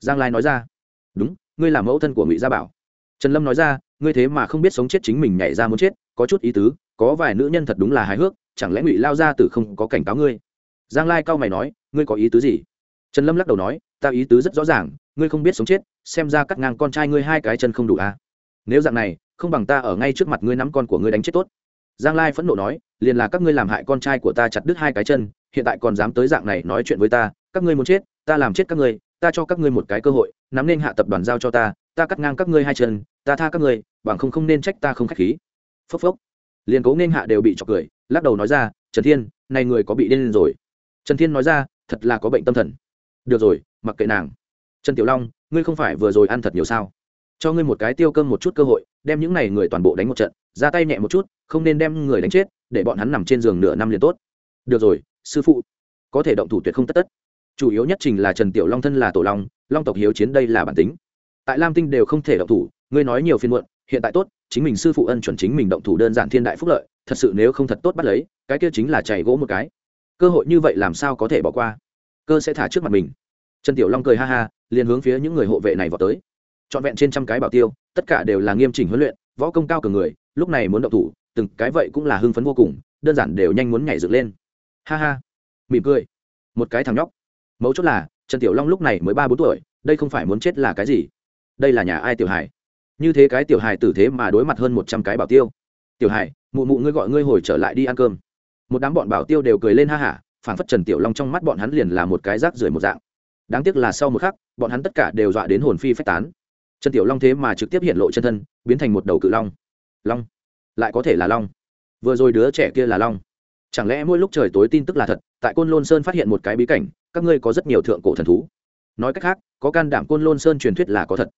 giang lai nói ra. Đúng, ngươi là mẫu thân của ngụy gia bảo. Trần lâm nói ra, ngươi thế mà không biết sống chết chính mình nhảy ra muốn chết, có chút ý tứ, có vài nữ nhân thật đúng là hài hước, chẳng lẽ ngụy lao ra từ không có cảnh cáo ngươi? Giang lai cao mày nói, ngươi có ý tứ gì? Trần lâm lắc đầu nói, ta ý tứ rất rõ ràng, ngươi không biết sống chết, xem ra cắt ngang con trai ngươi hai cái chân không đủ à. nếu dạng này, không bằng ta ở ngay trước mặt ngươi nắm con của ngươi đánh chết tốt. Giang lai phẫn nộ nói, liền là các ngươi làm hại con trai của ta chặt đứt hai cái chân, hiện tại còn dám tới dạng này nói chuyện với ta, các ngươi muốn chết, ta làm chết các ngươi ta cho các ngươi một cái cơ hội, nắm nên hạ tập đoàn giao cho ta ta cắt ngang các ngươi hai chân, ta tha các ngươi, bằng không không nên trách ta không k h á c h khí. Phốc phốc. Liền cố nên hạ đều bị chọc cười, lắc đầu nói ra, trần thiên, này người có bị điên rồi. Trần thiên nói ra, thật là có bệnh tâm thần. Được rồi, mặc kệ nàng. Trần tiểu long, ngươi không phải vừa rồi ăn thật nhiều sao? Cho ngươi một cái tiêu cơm một chút cơ hội, đem những n à y người toàn bộ đánh một trận, ra tay nhẹ một chút, không nên đem người đánh chết, để bọn hắn nằm trên giường nửa năm liền tốt. Được rồi, sư phụ. Có thể động thủ tuyệt không tất tất chủ yếu nhất trình là trần tiểu long thân là tổ long long tộc hiếu chiến đây là bản tính. Tại lam tinh đều không thể động thủ, ngươi nói nhiều phiên muộn, hiện tại tốt, chính mình sư phụ ân chuẩn chính mình động thủ đơn giản thiên đại phúc lợi, thật sự nếu không thật tốt bắt lấy, cái kia chính là chảy gỗ một cái. Cơ hội như vậy làm sao có thể bỏ qua? Cơ sẽ thả trước mặt mình. Trần tiểu long cười ha ha, liền hướng phía những người hộ vệ này vào tới. Trọn vẹn trên trăm cái bảo tiêu, tất cả đều là nghiêm chỉnh huấn luyện, võ công cao cường người, lúc này muốn động thủ, từng cái vậy cũng là hưng phấn vô cùng, đơn giản đều nhanh muốn nhảy dựng lên. Ha ha, mỉm cười. Một cái thằng nhóc mấu chốt là trần tiểu long lúc này mới ba bốn tuổi đây không phải muốn chết là cái gì? Đây là nhà ai tiểu hải? Như thế cái tiểu hải tử thế mà đối mặt hơn một trăm cái bảo tiêu. Tiểu hải, mụ mụ ngươi gọi ngươi hồi trở lại đi ăn cơm. Một đám bọn bảo tiêu đều cười lên ha hả phản phất trần tiểu long trong mắt bọn hắn liền là một cái rác rưởi một dạng. Đáng tiếc là sau một khắc bọn hắn tất cả đều dọa đến hồn phi phách tán. Trần tiểu long thế mà trực tiếp hiện lộ chân thân biến thành một đầu cự long. Long? Lại có thể là long? Vừa rồi đứa trẻ kia là long? Chẳng lẽ mỗi lúc trời tối tin tức là thật, tại côn lôn sơn phát hiện một cái bí cảnh, các ngươi có rất nhiều thượng cổ thần thú. Nói cách khác, có can đảm côn lôn sơn truyền thuyết là có thật.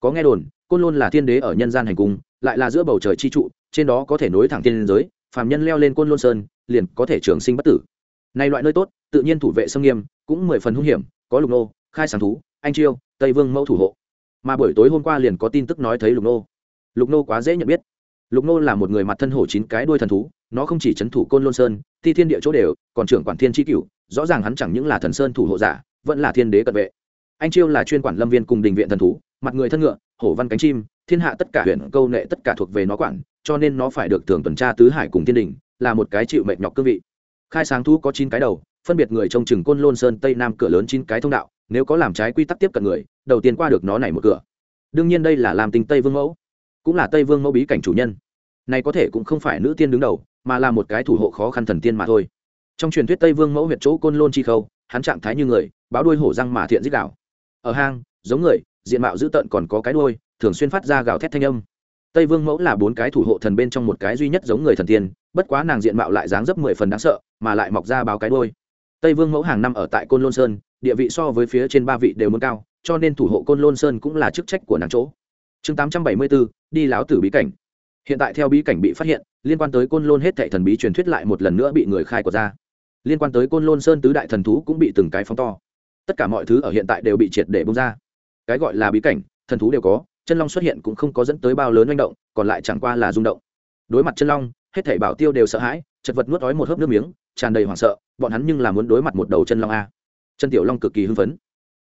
Có nghe đồn, côn lôn là thiên đế ở nhân gian hành cung, lại là giữa bầu trời chi trụ, trên đó có thể nối thẳng thiên giới, phàm nhân leo lên côn lôn sơn, liền có thể trường sinh bất tử. Này loại nơi tốt, tự nhiên thủ vệ sông nghiêm, cũng mười phần hung hiểm, có lục nô, khai sáng thú, anh chiêu, tây vương mẫu thủ hộ. Mà buổi tối hôm qua liền có tin tức nói thấy lục nô. Lục nô quá dễ nhận biết lục nô là một người mặt thân hổ chín cái đuôi thần thú, nó không chỉ c h ấ n thủ côn lôn sơn, thi thiên địa chỗ đều, còn trưởng quản thiên tri cựu rõ ràng hắn chẳng những là thần sơn thủ hộ giả, vẫn là thiên đế cận vệ. Anh chiêu là chuyên quản lâm viên cùng đình viện thần thú, mặt người thân ngựa, hổ văn cánh chim, thiên hạ tất cả huyện, câu nệ tất cả thuộc về nó quản, cho nên nó phải được thường tuần tra tứ hải cùng thiên đình, là một cái chịu mệnh nhọc cương vị. Khai sáng thú có chín cái đầu, phân biệt người trông chừng côn lôn sơn tây nam cửa lớn chín cái thông đạo, nếu có làm trái quy tắc tiếp cận người, đầu tiên qua được nó này một cửa. Đương nhiên đây là làm tình tây vương mẫu cũng là tây vương mẫu bí cảnh chủ nhân. Này có thể cũng không phải nữ tiên đứng đầu, mà là một cái thủ hộ khó khăn thần tiên mà thôi. Trong truyền thuyết tây vương mẫu huyệt chỗ côn lôn chi khâu, hắn trạng thái như người, báo đuôi hổ răng mà thiện dích đảo ở hang, giống người, diện mạo dữ tợn còn có cái đuôi, thường xuyên phát ra gào thét thanh âm. Tây vương mẫu là bốn cái thủ hộ thần bên trong một cái duy nhất giống người thần tiên, bất quá nàng diện mạo lại dáng dấp mười phần đáng sợ, mà lại mọc ra báo cái đuôi. Tây vương mẫu hàng năm ở tại côn lôn sơn, địa vị so với phía trên ba vị đều muốn cao, cho nên thủ hộ côn lôn sơn cũng là chức trách của nàng chỗ chương tám trăm bảy mươi bốn đi láo tử bí cảnh. Hiện tại theo bí cảnh bị phát hiện, liên quan tới côn lôn hết thệ thần bí truyền thuyết lại một lần nữa bị người khai quật ra. Liên quan tới côn lôn sơn tứ đại thần thú cũng bị từng cái phóng to. Tất cả mọi thứ ở hiện tại đều bị triệt để bông ra. Cái gọi là bí cảnh, thần thú đều có, chân long xuất hiện cũng không có dẫn tới bao lớn manh động, còn lại chẳng qua là rung động. Đối mặt chân long, hết thảy bảo tiêu đều sợ hãi, chật vật nuốt ói một hớp nước miếng, tràn đầy hoảng sợ, bọn hắn nhưng là muốn đối mặt một đầu chân long a. Chân tiểu long cực kỳ hưng phấn.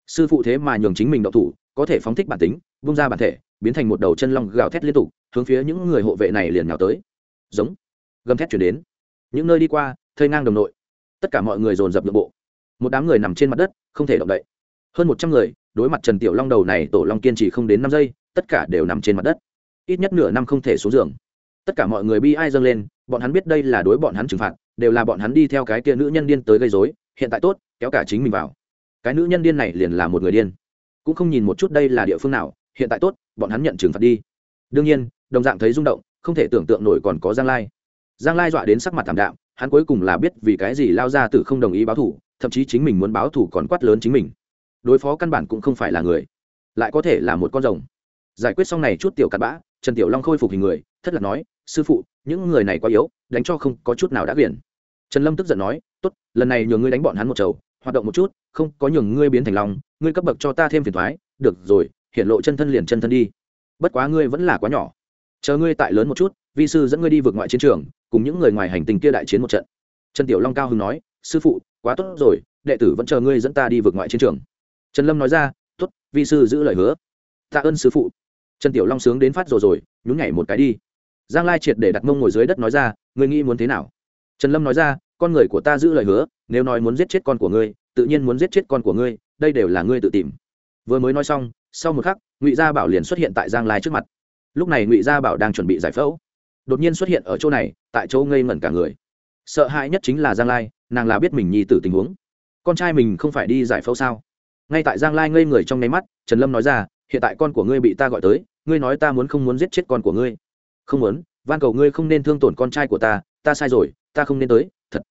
Sư phụ thế mà nhường chính mình đậu thủ, có thể phóng thích bản tính bung ra bản thể biến thành một đầu chân long gào thét liên tục, hướng phía những người hộ vệ này liền nhào tới. Giống, gầm thét chuyển đến. Những nơi đi qua thơi ngang đồng nội. Tất cả mọi người dồn dập nội bộ. Một đám người nằm trên mặt đất, không thể động đậy. Hơn một trăm người, đối mặt trần tiểu long đầu này, tổ long kiên trì không đến năm giây, tất cả đều nằm trên mặt đất. Ít nhất nửa năm không thể xuống giường. Tất cả mọi người bi ai dâng lên, bọn hắn biết đây là đối bọn hắn trừng phạt, đều là bọn hắn đi theo cái kia nữ nhân điên tới gây dối hiện tại tốt, kéo cả chính mình vào. Cái nữ nhân điên này liền là một người điên. Cũng không nhìn một chút đây là địa phương nào hiện tại tốt, bọn hắn nhận trừng phạt đi. Đương nhiên, đồng dạng thấy rung động, không thể tưởng tượng nổi còn có giang lai. Giang lai dọa đến sắc mặt thảm đạm, hắn cuối cùng là biết vì cái gì lao ra tử không đồng ý báo thủ, thậm chí chính mình muốn báo thủ còn quát lớn chính mình. Đối phó căn bản cũng không phải là người, lại có thể là một con rồng. Giải quyết xong này chút tiểu cặn bã, trần tiểu long khôi phục hình người, thất lạc nói, sư phụ, những người này quá yếu, đánh cho không có chút nào đã quyển trần lâm tức giận nói, tốt, lần này nhường ngươi đánh bọn hắn một chầu, hoạt động một chút, không có nhường ngươi biến thành lòng ngươi cấp bậc cho ta thêm phiền thoái, được rồi hiện lộ chân thân liền chân thân đi. Bất quá ngươi vẫn là quá nhỏ. Chờ ngươi tại lớn một chút, vi sư dẫn ngươi đi vượt ngoại chiến trường, cùng những người ngoài hành tinh kia đại chiến một trận. Trần tiểu long cao hưng nói, sư phụ, quá tốt rồi, đệ tử vẫn chờ ngươi dẫn ta đi vượt ngoại chiến trường. Trần lâm nói ra t ố t vi sư giữ lời hứa. Tạ ơn sư phụ. Trần tiểu long sướng đến phát rồi rồi, nhún nhảy một cái đi. Giang lai triệt để đặt mông ngồi dưới đất nói ra, ngươi nghĩ muốn thế nào? Trần lâm nói ra, con người của ta giữ lời hứa, nếu nói muốn giết chết con của ngươi, tự nhiên muốn giết chết con của ngươi, đây đều là ngươi tự tìm. Vừa mới nói xong sau một khắc, ngụy gia bảo liền xuất hiện tại giang lai trước mặt. Lúc này ngụy gia bảo đang chuẩn bị giải phẫu. Đột nhiên xuất hiện ở chỗ này, tại chỗ ngây ngẩn cả người. Sợ hãi nhất chính là giang lai, nàng là biết mình nhi tử tình huống. Con trai mình không phải đi giải phẫu sao? Ngay tại giang lai ngây người trong nháy mắt, trần lâm nói ra, hiện tại con của ngươi bị ta gọi tới, ngươi nói ta muốn không muốn giết chết con của ngươi. Không muốn, van cầu ngươi không nên thương tổn con trai của ta ta sai rồi, ta không nên tới, thật.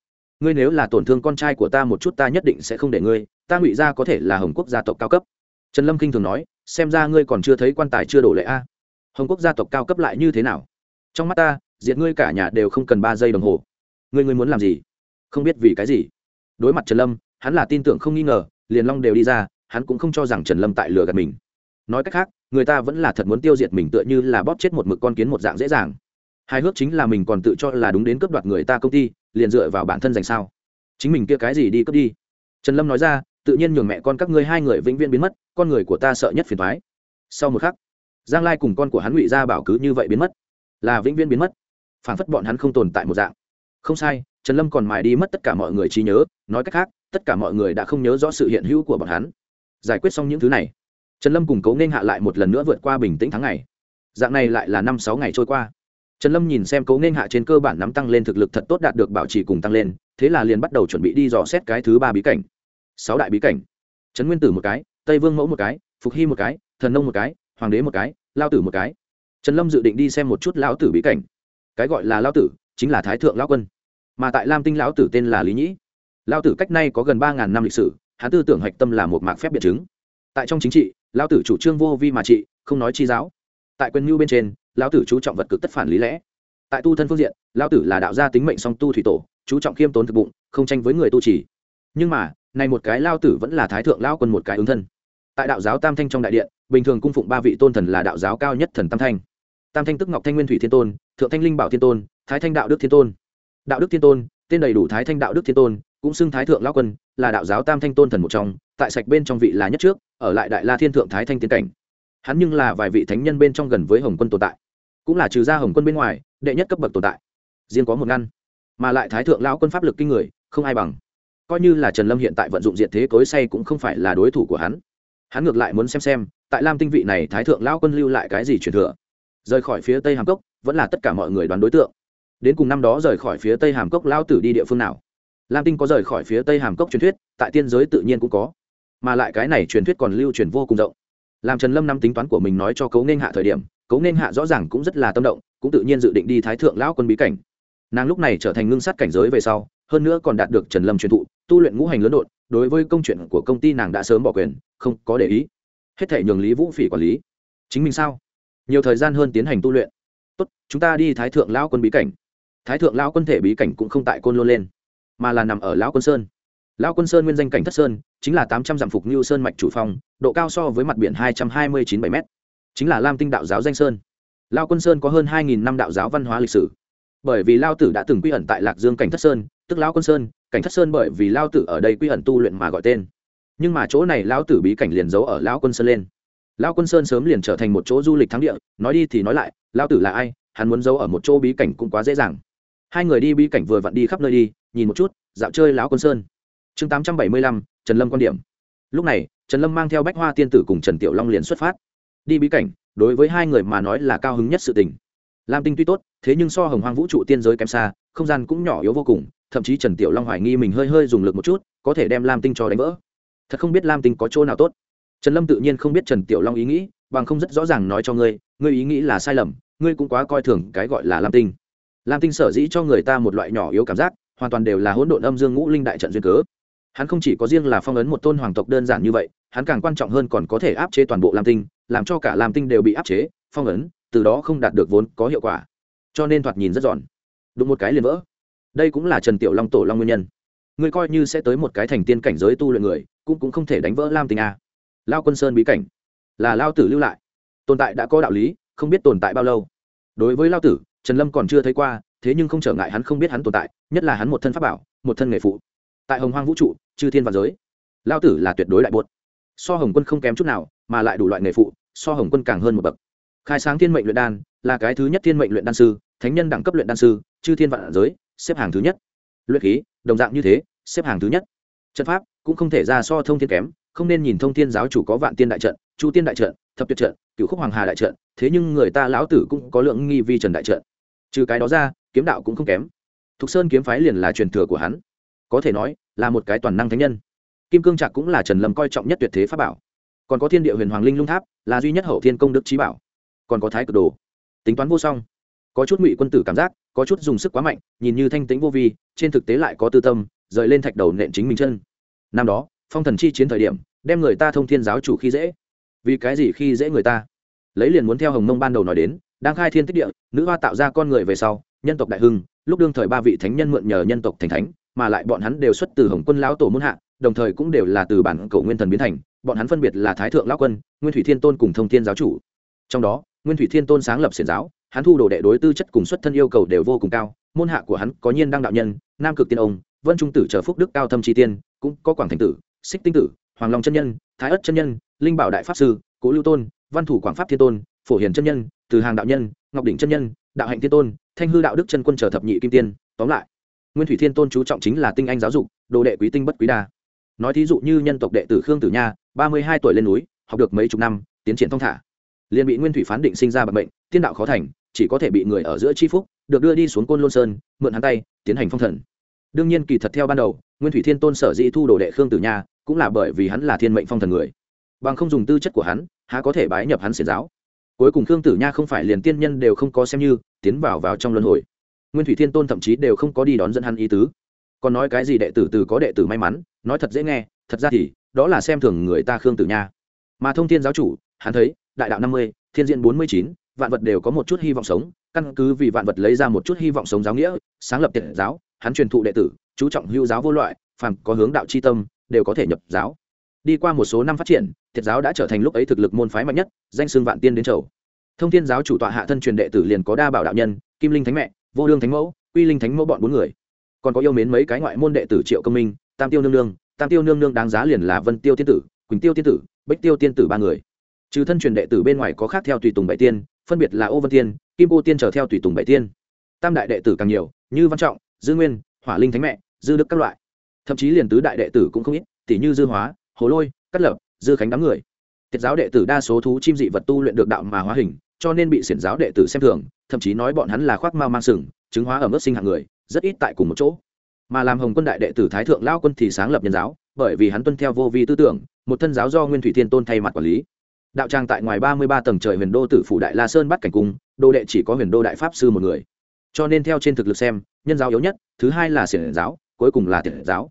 Ngươi nếu là tổn thương con trai của ta một chút ta nhất định sẽ không để ngươi, ta ngụy ra có thể là hồng quốc gia tộc cao cấp trần lâm Kinh thường nói, xem ra ngươi còn chưa thấy quan tài chưa đổ lệ a. Hồng quốc gia tộc cao cấp lại như thế nào? Trong mắt ta diện ngươi cả nhà đều không cần ba giây đồng hồ. Ngươi ngươi muốn làm gì? Không biết vì cái gì. Đối mặt trần lâm, hắn là tin tưởng không nghi ngờ, liền long đều đi ra, hắn cũng không cho rằng trần lâm tại lừa gạt mình. Nói cách khác, người ta vẫn là thật muốn tiêu diệt mình tựa như là bóp chết một mực con kiến một dạng dễ dàng. Hai hước chính là mình còn tự cho là đúng đến cướp đoạt người ta công ty, liền dựa vào bản thân dành sao? Chính mình kia cái gì đi cướp đi? Trần lâm nói ra tự nhiên nhường mẹ con các ngươi hai người vĩnh viễn biến mất, con người của ta sợ nhất phiền thoái sau một khắc, giang lai cùng con của hắn ngụy gia bảo cứ như vậy biến mất, là vĩnh viễn biến mất. Phản phất bọn hắn không tồn tại một dạng. Không sai, trần lâm còn mài đi mất tất cả mọi người trí nhớ, nói cách khác, tất cả mọi người đã không nhớ rõ sự hiện hữu của bọn hắn. Giải quyết xong những thứ này, trần lâm cùng cấu nên hạ lại một lần nữa vượt qua bình tĩnh tháng ngày. Dạng này lại là năm sáu ngày trôi qua. Trần lâm nhìn xem cấu nên hạ trên cơ bản nắm tăng lên thực lực thật tốt đạt được bảo trì cùng tăng lên, thế là liền bắt đầu chuẩn bị đi dò xét cái thứ ba bí cảnh sáu đại bí cảnh. Trấn nguyên tử một cái, tây vương mẫu một cái, phục hy một cái, thần nông một cái, hoàng đế một cái, lao tử một cái. Trần lâm dự định đi xem một chút lão tử bí cảnh. Cái gọi là lao tử chính là thái thượng lão quân. Mà tại lam tinh lão tử tên là lý nhĩ. Lao tử cách nay có gần ba ngàn năm lịch sử, hắn tư tưởng hạch tâm là một mạc phép biện chứng. Tại trong chính trị lao tử chủ trương vô vi mà trị, không nói chi giáo. Tại quân mưu bên trên lao tử chú trọng vật cực tất phản lý lẽ. Tại tu thân phương diện lao tử là đạo gia tính mệnh song tu thủy tổ, chú trọng khiêm tốn thực bụng, không tranh với người tu trì. Nhưng mà này một cái lao tử vẫn là thái thượng lao quân một cái ứng thân. Tại đạo giáo tam thanh trong đại điện, bình thường cung phụng ba vị tôn thần là đạo giáo cao nhất thần tam thanh. Tam thanh tức ngọc thanh nguyên thủy thiên tôn, thượng thanh linh bảo thiên tôn, thái thanh đạo đức thiên tôn. Đạo đức thiên tôn, tên đầy đủ thái thanh đạo đức thiên tôn, cũng xưng thái thượng lao quân, là đạo giáo tam thanh tôn thần một trong, tại sạch bên trong vị là nhất trước, ở lại đại la thiên thượng thái thanh tiến cảnh. Hắn nhưng là vài vị thánh nhân bên trong gần với hồng quân tồn tại. Cũng là trừ ra hồng quân bên ngoài, đệ nhất cấp bậc tồn tại. Riêng có một ngăn, mà lại thái thượng lão quân pháp lực kinh người, không ai bằng coi như là trần lâm hiện tại vận dụng diện thế cối say cũng không phải là đối thủ của hắn. Hắn ngược lại muốn xem xem, tại lam tinh vị này thái thượng lão quân lưu lại cái gì truyền thừa. Rời khỏi phía tây hàm cốc, vẫn là tất cả mọi người đoán đối tượng. Đến cùng năm đó rời khỏi phía tây hàm cốc lao tử đi địa phương nào? Lam tinh có rời khỏi phía tây hàm cốc truyền thuyết, tại tiên giới tự nhiên cũng có. Mà lại cái này truyền thuyết còn lưu truyền vô cùng rộng. Làm trần lâm năm tính toán của mình nói cho cấu nên hạ thời điểm cấu nên hạ rõ ràng cũng rất là tâm động, cũng tự nhiên dự định đi thái thượng lão quân bí cảnh. Nàng lúc này trở thành ngưng sát cảnh giới về sau hơn nữa còn đạt được trần lâm truyền thụ, tu luyện ngũ hành lớn đột, đối với công chuyện của công ty nàng đã sớm bỏ quyền, không có để ý. Hết thể nhường lý vũ phỉ quản lý. Chính mình sao? Nhiều thời gian hơn tiến hành tu luyện. Tốt, chúng ta đi thái thượng lão quân bí cảnh. Thái thượng lão quân thể bí cảnh cũng không tại côn lôn lên, mà là nằm ở lão quân sơn. Lão quân sơn nguyên danh cảnh thất sơn, chính là tám trăm dặm phục như sơn mạch chủ phong, độ cao so với mặt biển hai trăm hai mươi chín bảy m chính là lam tinh đạo giáo danh sơn. Lao quân sơn có hơn hai nghìn năm đạo giáo văn hóa lịch sử bởi vì lao tử đã từng quy ẩn tại lạc dương cảnh thất sơn, tức lão quân sơn, cảnh thất sơn bởi vì lao tử ở đây quy ẩn tu luyện mà gọi tên. Nhưng mà chỗ này lão tử bí cảnh liền giấu ở lão quân sơn lên. Lão quân sơn sớm liền trở thành một chỗ du lịch thắng địa, nói đi thì nói lại lão tử là ai, hắn muốn giấu ở một chỗ bí cảnh cũng quá dễ dàng. Hai người đi bí cảnh vừa vặn đi khắp nơi đi, nhìn một chút, dạo chơi lão quân sơn. Chương tám trăm bảy mươi lăm, trần lâm quan điểm. Lúc này, trần lâm mang theo bách hoa tiên tử cùng trần tiểu long liền xuất phát. Đi bí cảnh, đối với hai người mà nói là cao hứng nhất sự tình lam tinh tuy tốt, thế nhưng so hồng hoang vũ trụ tiên giới kém xa, không gian cũng nhỏ yếu vô cùng, thậm chí trần tiểu long hoài nghi mình hơi hơi dùng lực một chút, có thể đem lam tinh cho đánh vỡ. Thật không biết lam tinh có chỗ nào tốt. Trần lâm tự nhiên không biết trần tiểu long ý nghĩ, bằng không rất rõ ràng nói cho ngươi ngươi ý nghĩ là sai lầm, ngươi cũng quá coi thường cái gọi là lam tinh. Lam tinh sở dĩ cho người ta một loại nhỏ yếu cảm giác, hoàn toàn đều là hỗn độn âm dương ngũ linh đại trận duyên cớ. Hắn không chỉ có riêng là phong ấn một tôn hoàng tộc đơn giản như vậy, hắn càng quan trọng hơn còn có thể áp chế toàn bộ lam tinh, làm cho cả lam tinh đều bị áp chế phong ấn, từ đó không đạt được vốn có hiệu quả. Cho nên thoạt nhìn rất giòn. Đụng một cái liền vỡ. Đây cũng là trần tiểu long tổ long nguyên nhân. Người coi như sẽ tới một cái thành tiên cảnh giới tu luyện người, cũng cũng không thể đánh vỡ lam tình a. Lao quân sơn bí cảnh, là lao tử lưu lại. Tồn tại đã có đạo lý, không biết tồn tại bao lâu. Đối với lao tử, trần lâm còn chưa thấy qua, thế nhưng không trở ngại hắn không biết hắn tồn tại, nhất là hắn một thân pháp bảo, một thân nghề phụ. Tại hồng hoang vũ trụ, chư thiên và giới, lao tử là tuyệt đối đại bột so hồng quân không kém chút nào, mà lại đủ loại nghề phụ, so hồng quân càng hơn một bậc khai sáng thiên mệnh luyện đan, là cái thứ nhất thiên mệnh luyện đan sư, thánh nhân đẳng cấp luyện đan sư, chư thiên vạn giới, xếp hàng thứ nhất. Luyện khí, đồng dạng như thế, xếp hàng thứ nhất. Trận pháp cũng không thể ra so thông thiên kém, không nên nhìn thông thiên giáo chủ có vạn tiên đại trận, chu tiên đại trận, thập tuyệt trận cựu khúc hoàng hà đại trận, thế nhưng người ta lão tử cũng có lượng nghi vi trần đại trận. Trừ cái đó ra, kiếm đạo cũng không kém. Thục sơn kiếm phái liền là truyền thừa của hắn. Có thể nói, là một cái toàn năng thánh nhân. Kim cương trạc cũng là trần lâm coi trọng nhất tuyệt thế pháp bảo. Còn có thiên địa huyền hoàng linh lung tháp, là duy nhất hậu thiên công đức trí bảo còn có thái cực đồ. Tính toán vô song. Có chút ngụy quân tử cảm giác, có chút dùng sức quá mạnh, nhìn như thanh tĩnh vô vi, trên thực tế lại có tư tâm, rời lên thạch đầu nện chính mình chân. Năm đó, phong thần chi chiến thời điểm, đem người ta thông thiên giáo chủ khi dễ. Vì cái gì khi dễ người ta? Lấy liền muốn theo hồng mông ban đầu nói đến, đang khai thiên tích địa, nữ hoa tạo ra con người về sau, nhân tộc đại hưng, lúc đương thời ba vị thánh nhân mượn nhờ nhân tộc thành thánh, mà lại bọn hắn đều xuất từ hồng quân lão tổ muôn hạ, đồng thời cũng đều là từ bản cổ nguyên thần biến thành, bọn hắn phân biệt là thái thượng lão quân, nguyên thủy thiên tôn cùng thông thiên giáo chủ. Trong đó nguyên thủy thiên tôn sáng lập xiển giáo, hắn thu đồ đệ đối tư chất cùng xuất thân yêu cầu đều vô cùng cao, môn hạ của hắn có nhiên đăng đạo nhân, nam cực tiên ông, vân trung tử chờ phúc đức cao thâm tri tiên, cũng có quảng thành tử, xích tinh tử, hoàng long chân nhân, thái ất chân nhân, linh bảo đại pháp sư, cố lưu tôn, văn thủ quảng pháp thiên tôn, phổ hiền chân nhân, từ hàng đạo nhân, ngọc đỉnh chân nhân, đạo hạnh thiên tôn, thanh hư đạo đức chân quân chờ thập nhị kim tiên, tóm lại, nguyên thủy thiên tôn chú trọng chính là tinh anh giáo dục, đồ đệ quý tinh bất quý đa. Nói thí dụ như nhân tộc đệ tử khương tử nha, ba mươi hai tuổi lên núi, học được mấy chục năm, tiến triển thong thả liền bị nguyên thủy phán định sinh ra bậc bệnh tiên đạo khó thành, chỉ có thể bị người ở giữa chi phúc, được đưa đi xuống côn lôn sơn, mượn hắn tay, tiến hành phong thần. Đương nhiên kỳ thật theo ban đầu, nguyên thủy thiên tôn sở dĩ thu đồ đệ khương tử nha, cũng là bởi vì hắn là thiên mệnh phong thần người. Bằng không dùng tư chất của hắn, há có thể bái nhập hắn xiển giáo. Cuối cùng khương tử nha không phải liền tiên nhân đều không có xem như, tiến vào vào trong luân hồi. Nguyên thủy thiên tôn thậm chí đều không có đi đón dẫn hắn ý tứ. Còn nói cái gì đệ tử từ có đệ tử may mắn, nói thật dễ nghe, thật ra thì, đó là xem thường người ta khương tử nha. Mà thông thiên giáo chủ, hắn thấy đại đạo năm mươi, thiên diện bốn mươi chín, vạn vật đều có một chút hy vọng sống, căn cứ vì vạn vật lấy ra một chút hy vọng sống giáo nghĩa, sáng lập tiện giáo, hắn truyền thụ đệ tử, chú trọng hữu giáo vô loại, phàm có hướng đạo c h i tâm, đều có thể nhập giáo. Đi qua một số năm phát triển, tiệt giáo đã trở thành lúc ấy thực lực môn phái mạnh nhất, danh xưng vạn tiên đến chầu. Thông thiên giáo chủ tọa hạ thân truyền đệ tử liền có đa bảo đạo nhân, kim linh thánh mẹ, vô đương thánh mẫu, quy linh thánh mẫu bọn bốn người. Còn có yêu mến mấy cái ngoại môn đệ tử triệu công minh, tam tiêu nương nương, tam tiêu nương nương đáng giá liền là vân tiêu tiên tử, quỳnh tiêu tiên tử, bích tiêu tiên tử ba người trừ thân truyền đệ tử bên ngoài có khác theo tùy tùng bảy tiên, phân biệt là ô vân tiên, kim ô tiên trở theo tùy tùng bảy tiên. Tam đại đệ tử càng nhiều, như văn trọng, dư nguyên, hỏa linh thánh mẹ, dư đức các loại. Thậm chí liền tứ đại đệ tử cũng không ít tỷ như dư hóa, hồ lôi cắt lập, dư khánh đám người. Tiết giáo đệ tử đa số thú chim dị vật tu luyện được đạo mà hóa hình, cho nên bị xiển giáo đệ tử xem thường, thậm chí nói bọn hắn là khoác mao mang sừng, chứng hóa ở mức sinh hạng người, rất ít tại cùng một chỗ. Mà làm hồng quân đại đệ tử thái thượng lao quân thì sáng lập nhân giáo, bởi vì hắn tuân theo vô vi tư tưởng, một thân giáo do nguyên thủy thiên tôn thay mặt quản lý đạo trang tại ngoài ba mươi ba tầng trời huyền đô tử phủ đại la sơn bắt cảnh cung đô đệ chỉ có huyền đô đại pháp sư một người. Cho nên theo trên thực lực xem, nhân giáo yếu nhất, thứ hai là xiển giáo, cuối cùng là tiện giáo.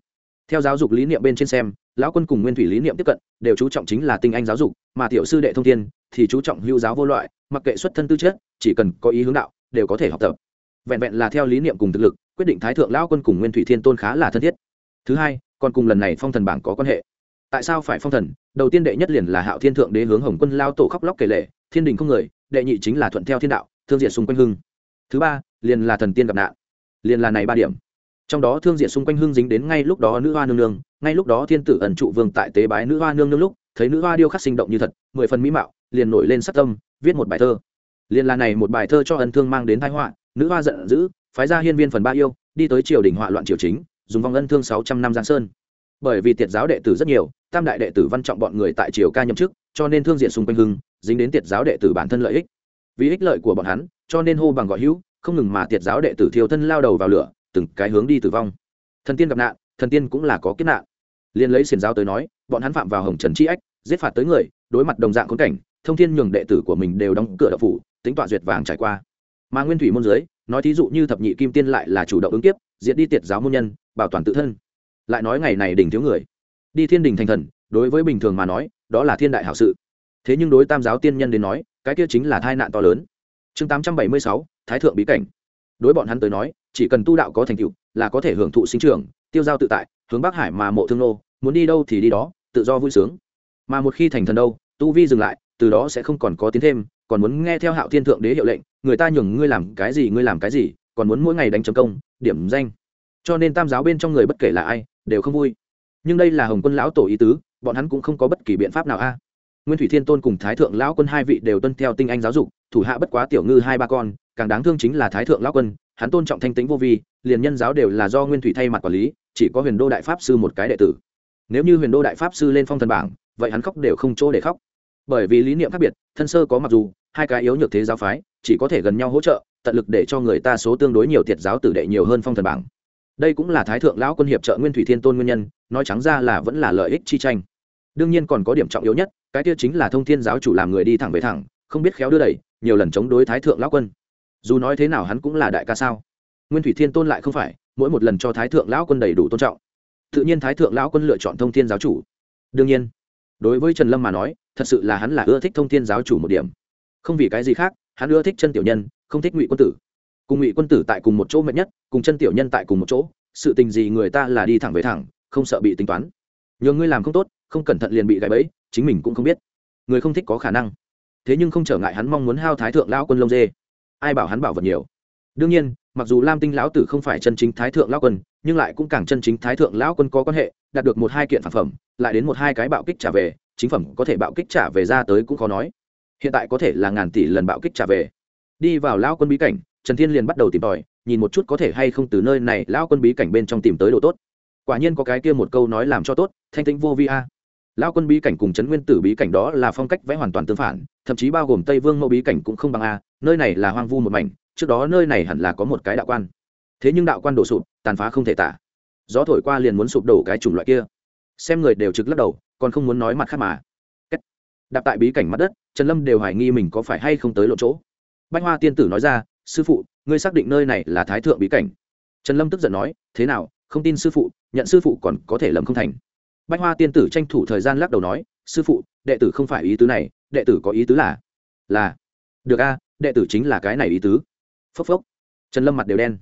Theo giáo dục lý niệm bên trên xem, lão quân cùng nguyên thủy lý niệm tiếp cận, đều chú trọng chính là tinh anh giáo dục, mà tiểu sư đệ thông thiên thì chú trọng hữu giáo vô loại, mặc kệ xuất thân tư chất, chỉ cần có ý hướng đạo, đều có thể học tập. Vẹn vẹn là theo lý niệm cùng thực lực, quyết định thái thượng lão quân cùng nguyên thủy thiên tôn khá là thân thiết. Thứ hai, còn cùng lần này phong thần bảng có quan hệ tại sao phải phong thần? Đầu tiên đệ nhất liền là hạo thiên thượng đế hướng hồng quân lao tổ khóc lóc kể lệ, thiên đình không người, đệ nhị chính là thuận theo thiên đạo, thương diệt xung quanh hưng. Thứ ba, liền là thần tiên gặp nạn, liền là này ba điểm. Trong đó thương diệt xung quanh hưng dính đến ngay lúc đó nữ hoa nương nương, ngay lúc đó thiên tử ẩn trụ vương tại tế bái nữ hoa nương nương lúc, thấy nữ hoa điêu khắc sinh động như thật, mười phần mỹ mạo, liền nổi lên sắc tâm, viết một bài thơ. Liền là này một bài thơ cho ân thương mang đến thái họa, nữ hoa giận dữ, phái ra hiên viên phần ba yêu, đi tới triều đình họa loạn triều chính, dùng vòng ân thương sáu trăm năm giang sơn bởi vì tiệt giáo đệ tử rất nhiều, tam đại đệ tử văn trọng bọn người tại triều ca nhậm chức, cho nên thương diện xung quanh hưng, dính đến tiệt giáo đệ tử bản thân lợi ích. Vì ích lợi của bọn hắn, cho nên hô bằng gọi hữu, không ngừng mà tiệt giáo đệ tử thiêu thân lao đầu vào lửa, từng cái hướng đi tử vong. Thần tiên gặp nạn, thần tiên cũng là có kiếp nạn. Liên lấy xiền giáo tới nói, bọn hắn phạm vào hồng trần chi ách, giết phạt tới người, đối mặt đồng dạng khốn cảnh, thông thiên nhường đệ tử của mình đều đóng cửa đập phủ, tính tọa duyệt vàng trải qua. Mà nguyên thủy môn giới nói thí dụ như thập nhị kim tiên lại là chủ động ứng kiếp diễn đi tiệt giáo môn nhân, bảo toàn tự thân lại nói ngày này đỉnh thiếu người. Đi thiên đình thành thần, đối với bình thường mà nói, đó là thiên đại hảo sự. Thế nhưng đối tam giáo tiên nhân đến nói, cái kia chính là tai nạn to lớn. Chương tám trăm bảy mươi sáu, thái thượng bí cảnh. Đối bọn hắn tới nói, chỉ cần tu đạo có thành tựu, là có thể hưởng thụ sinh trưởng, tiêu giao tự tại, hướng bắc hải mà mộ thương nô, muốn đi đâu thì đi đó, tự do vui sướng. Mà một khi thành thần đâu, tu vi dừng lại, từ đó sẽ không còn có tiến thêm, còn muốn nghe theo hạo thiên thượng đế hiệu lệnh, người ta nhường ngươi làm cái gì, ngươi làm cái gì, còn muốn mỗi ngày đánh chấm công, điểm danh. Cho nên tam giáo bên trong người bất kể là ai đều không vui. Nhưng đây là hồng quân lão tổ ý tứ, bọn hắn cũng không có bất kỳ biện pháp nào a. Nguyên thủy thiên tôn cùng thái thượng lão quân hai vị đều tuân theo tinh anh giáo dục, thủ hạ bất quá tiểu ngư hai ba con, càng đáng thương chính là thái thượng lão quân, hắn tôn trọng thanh tính vô vi, liền nhân giáo đều là do nguyên thủy thay mặt quản lý, chỉ có huyền đô đại pháp sư một cái đệ tử. Nếu như huyền đô đại pháp sư lên phong thần bảng, vậy hắn khóc đều không chỗ để khóc. Bởi vì lý niệm khác biệt, thân sơ có mặc dù, hai cái yếu nhược thế giáo phái, chỉ có thể gần nhau hỗ trợ, tận lực để cho người ta số tương đối nhiều tiệt giáo tử đệ nhiều hơn phong thần bảng đây cũng là thái thượng lão quân hiệp trợ nguyên thủy thiên tôn nguyên nhân, nói trắng ra là vẫn là lợi ích chi tranh. Đương nhiên còn có điểm trọng yếu nhất, cái tiêu chính là thông thiên giáo chủ làm người đi thẳng về thẳng, không biết khéo đưa đẩy, nhiều lần chống đối thái thượng lão quân. Dù nói thế nào hắn cũng là đại ca sao? Nguyên thủy thiên tôn lại không phải, mỗi một lần cho thái thượng lão quân đầy đủ tôn trọng. Tự nhiên thái thượng lão quân lựa chọn thông thiên giáo chủ. Đương nhiên, đối với trần lâm mà nói, thật sự là hắn là ưa thích thông thiên giáo chủ một điểm. Không vì cái gì khác, hắn ưa thích chân tiểu nhân, không thích ngụy quân tử cùng ngụy quân tử tại cùng một chỗ mệt nhất, cùng chân tiểu nhân tại cùng một chỗ, sự tình gì người ta là đi thẳng về thẳng, không sợ bị tính toán. Nhờ ngươi làm không tốt, không cẩn thận liền bị gãy bẫy, chính mình cũng không biết. Người không thích có khả năng. Thế nhưng không trở ngại hắn mong muốn hao thái thượng lão quân lông dê. Ai bảo hắn bảo vật nhiều. Đương nhiên, mặc dù lam tinh lão tử không phải chân chính thái thượng lão quân, nhưng lại cũng càng chân chính thái thượng lão quân có quan hệ, đạt được một hai kiện phản phẩm, lại đến một hai cái bạo kích trả về, chính phẩm có thể bạo kích trả về ra tới cũng khó nói. Hiện tại có thể là ngàn tỷ lần bạo kích trả về. Đi vào lão quân bí cảnh trần thiên liền bắt đầu tìm tòi, nhìn một chút có thể hay không từ nơi này lão quân bí cảnh bên trong tìm tới độ tốt. Quả nhiên có cái kia một câu nói làm cho tốt, thanh tĩnh vô vi a. Lão quân bí cảnh cùng trấn nguyên tử bí cảnh đó là phong cách vẽ hoàn toàn tương phản, thậm chí bao gồm tây vương mẫu bí cảnh cũng không bằng a, nơi này là hoang vu một mảnh, trước đó nơi này hẳn là có một cái đạo quan. Thế nhưng đạo quan đổ sụp, tàn phá không thể tả. Gió thổi qua liền muốn sụp đổ cái chủng loại kia. Xem người đều trực lắc đầu, còn không muốn nói mặt khác mà. Đạp tại bí cảnh mặt đất, trần lâm đều hoài nghi mình có phải hay không tới lộ chỗ. Bách hoa tiên tử nói ra sư phụ, ngươi xác định nơi này là thái thượng bí cảnh. Trần lâm tức giận nói, thế nào, không tin sư phụ, nhận sư phụ còn có thể lầm không thành. Bách hoa tiên tử tranh thủ thời gian lắc đầu nói, sư phụ, đệ tử không phải ý tứ này, đệ tử có ý tứ là là, được a, đệ tử chính là cái này ý tứ. Phốc phốc. Trần lâm mặt đều đen.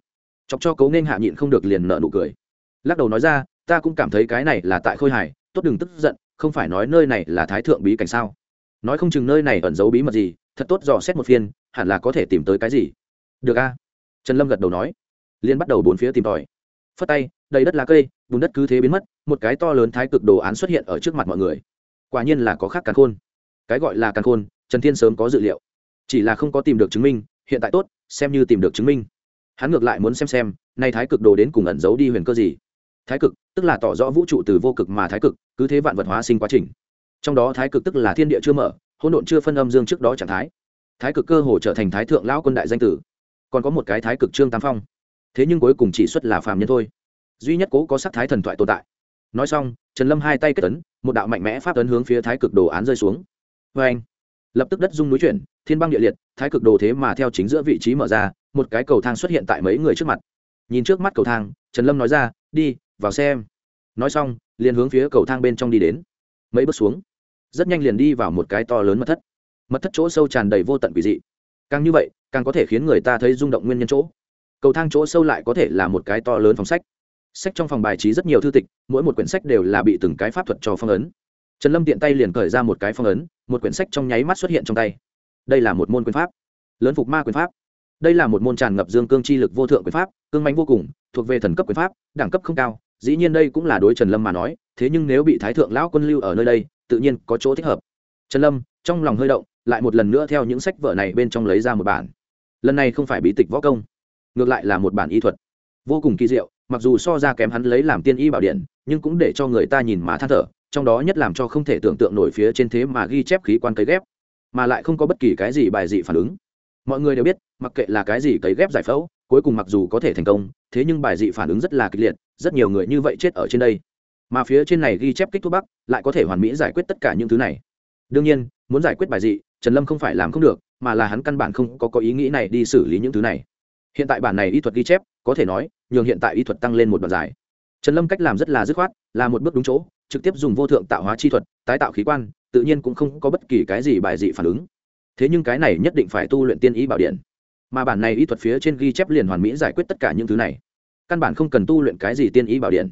Chọc cho cấu nên hạ nhịn không được liền nợ nụ cười. Lắc đầu nói ra, ta cũng cảm thấy cái này là tại khôi hài, tốt đừng tức giận, không phải nói nơi này là thái thượng bí cảnh sao? Nói không chừng nơi này ẩn giấu bí mật gì, thật tốt dò xét một phiên, hẳn là có thể tìm tới cái gì được a. Trần lâm gật đầu nói. Liên bắt đầu bốn phía tìm tòi. Phất tay, đầy đất lá cây, bùn đất cứ thế biến mất, một cái to lớn thái cực đồ án xuất hiện ở trước mặt mọi người. Quả nhiên là có khác càn khôn. Cái gọi là càn khôn, trần thiên sớm có dự liệu. Chỉ là không có tìm được chứng minh, hiện tại tốt, xem như tìm được chứng minh. Hắn ngược lại muốn xem xem, nay thái cực đồ đến cùng ẩn giấu đi huyền cơ gì. Thái cực, tức là tỏ rõ vũ trụ từ vô cực mà thái cực, cứ thế vạn vật hóa sinh quá trình. Trong đó thái cực tức là thiên địa chưa mở, hỗn độn chưa phân âm dương trước đó trạng thái. Thái cực cơ hồ trở thành thái thượng lão quân đại danh tử còn có một cái thái cực trương tam phong. Thế nhưng cuối cùng chỉ xuất là phàm nhân thôi. Duy nhất cố có sắc thái thần thoại tồn tại. Nói xong, trần lâm hai tay kết tấn một đạo mạnh mẽ pháp tấn hướng phía thái cực đồ án rơi xuống. Vê anh lập tức đất rung núi chuyển, thiên băng địa liệt, thái cực đồ thế mà theo chính giữa vị trí mở ra, một cái cầu thang xuất hiện tại mấy người trước mặt. Nhìn trước mắt cầu thang, trần lâm nói ra, đi, vào xem. Nói xong, liền hướng phía cầu thang bên trong đi đến. Mấy bước xuống, rất nhanh liền đi vào một cái to lớn mật thất. Mật thất chỗ sâu tràn đầy vô tận quỷ dị càng như vậy, càng có thể khiến người ta thấy rung động nguyên nhân chỗ. Cầu thang chỗ sâu lại có thể là một cái to lớn phòng sách. Sách trong phòng bài trí rất nhiều thư tịch, mỗi một quyển sách đều là bị từng cái pháp thuật cho phong ấn. Trần lâm tiện tay liền cởi ra một cái phong ấn, một quyển sách trong nháy mắt xuất hiện trong tay. Đây là một môn quyền pháp. Lớn phục ma quyền pháp. Đây là một môn tràn ngập dương cương chi lực vô thượng quyền pháp, cương mánh vô cùng, thuộc về thần cấp quyền pháp, đẳng cấp không cao, dĩ nhiên đây cũng là đối trần lâm mà nói, thế nhưng nếu bị thái thượng lão quân lưu ở nơi đây, tự nhiên có chỗ thích hợp. Trần lâm, trong lòng hơi động lại một lần nữa theo những sách vở này bên trong lấy ra một bản. Lần này không phải bí tịch võ công, ngược lại là một bản y thuật. Vô cùng kỳ diệu, mặc dù so ra kém hắn lấy làm tiên y bảo điện, nhưng cũng để cho người ta nhìn mà than thở, trong đó nhất làm cho không thể tưởng tượng nổi phía trên thế mà ghi chép khí quan cấy ghép, mà lại không có bất kỳ cái gì bài dị phản ứng. Mọi người đều biết, mặc kệ là cái gì cấy ghép giải phẫu, cuối cùng mặc dù có thể thành công, thế nhưng bài dị phản ứng rất là kịch liệt, rất nhiều người như vậy chết ở trên đây. Mà phía trên này ghi chép kích thuốc bắc, lại có thể hoàn mỹ giải quyết tất cả những thứ này. Đương nhiên, muốn giải quyết bài dị trần lâm không phải làm không được, mà là hắn căn bản không có có ý nghĩ này đi xử lý những thứ này. Hiện tại bản này y thuật ghi chép, có thể nói, nhường hiện tại y thuật tăng lên một đoạn dài. Trần lâm cách làm rất là dứt khoát, là một bước đúng chỗ, trực tiếp dùng vô thượng tạo hóa chi thuật, tái tạo khí quan, tự nhiên cũng không có bất kỳ cái gì bài dị phản ứng. Thế nhưng cái này nhất định phải tu luyện tiên ý bảo điện. Mà bản này y thuật phía trên ghi chép liền hoàn mỹ giải quyết tất cả những thứ này. Căn bản không cần tu luyện cái gì tiên ý bảo điện.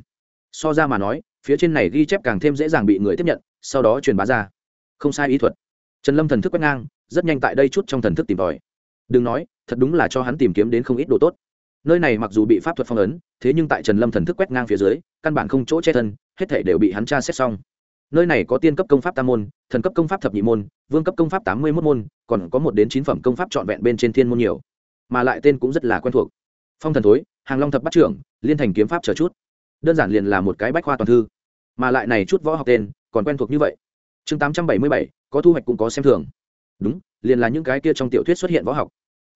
So ra mà nói, phía trên này ghi chép càng thêm dễ dàng bị người tiếp nhận, sau đó truyền bá ra. Không sai ý thuật trần lâm thần thức quét ngang, rất nhanh tại đây chút trong thần thức tìm tòi. Đừng nói, thật đúng là cho hắn tìm kiếm đến không ít đồ tốt. Nơi này mặc dù bị pháp thuật phong ấn, thế nhưng tại trần lâm thần thức quét ngang phía dưới, căn bản không chỗ che thân, hết thể đều bị hắn tra xét xong. Nơi này có tiên cấp công pháp tam môn, thần cấp công pháp thập nhị môn, vương cấp công pháp tám mươi mốt môn, còn có một đến chín phẩm công pháp trọn vẹn bên trên thiên môn nhiều. Mà lại tên cũng rất là quen thuộc. Phong thần thối, hàng long thập bắt trưởng, liên thành kiếm pháp chờ chút. Đơn giản liền là một cái bách khoa toàn thư. Mà lại này chút võ học tên, còn quen thuộc như vậy chương tám trăm bảy mươi bảy, có thu hoạch cũng có xem thường. Đúng, liền là những cái kia trong tiểu thuyết xuất hiện võ học.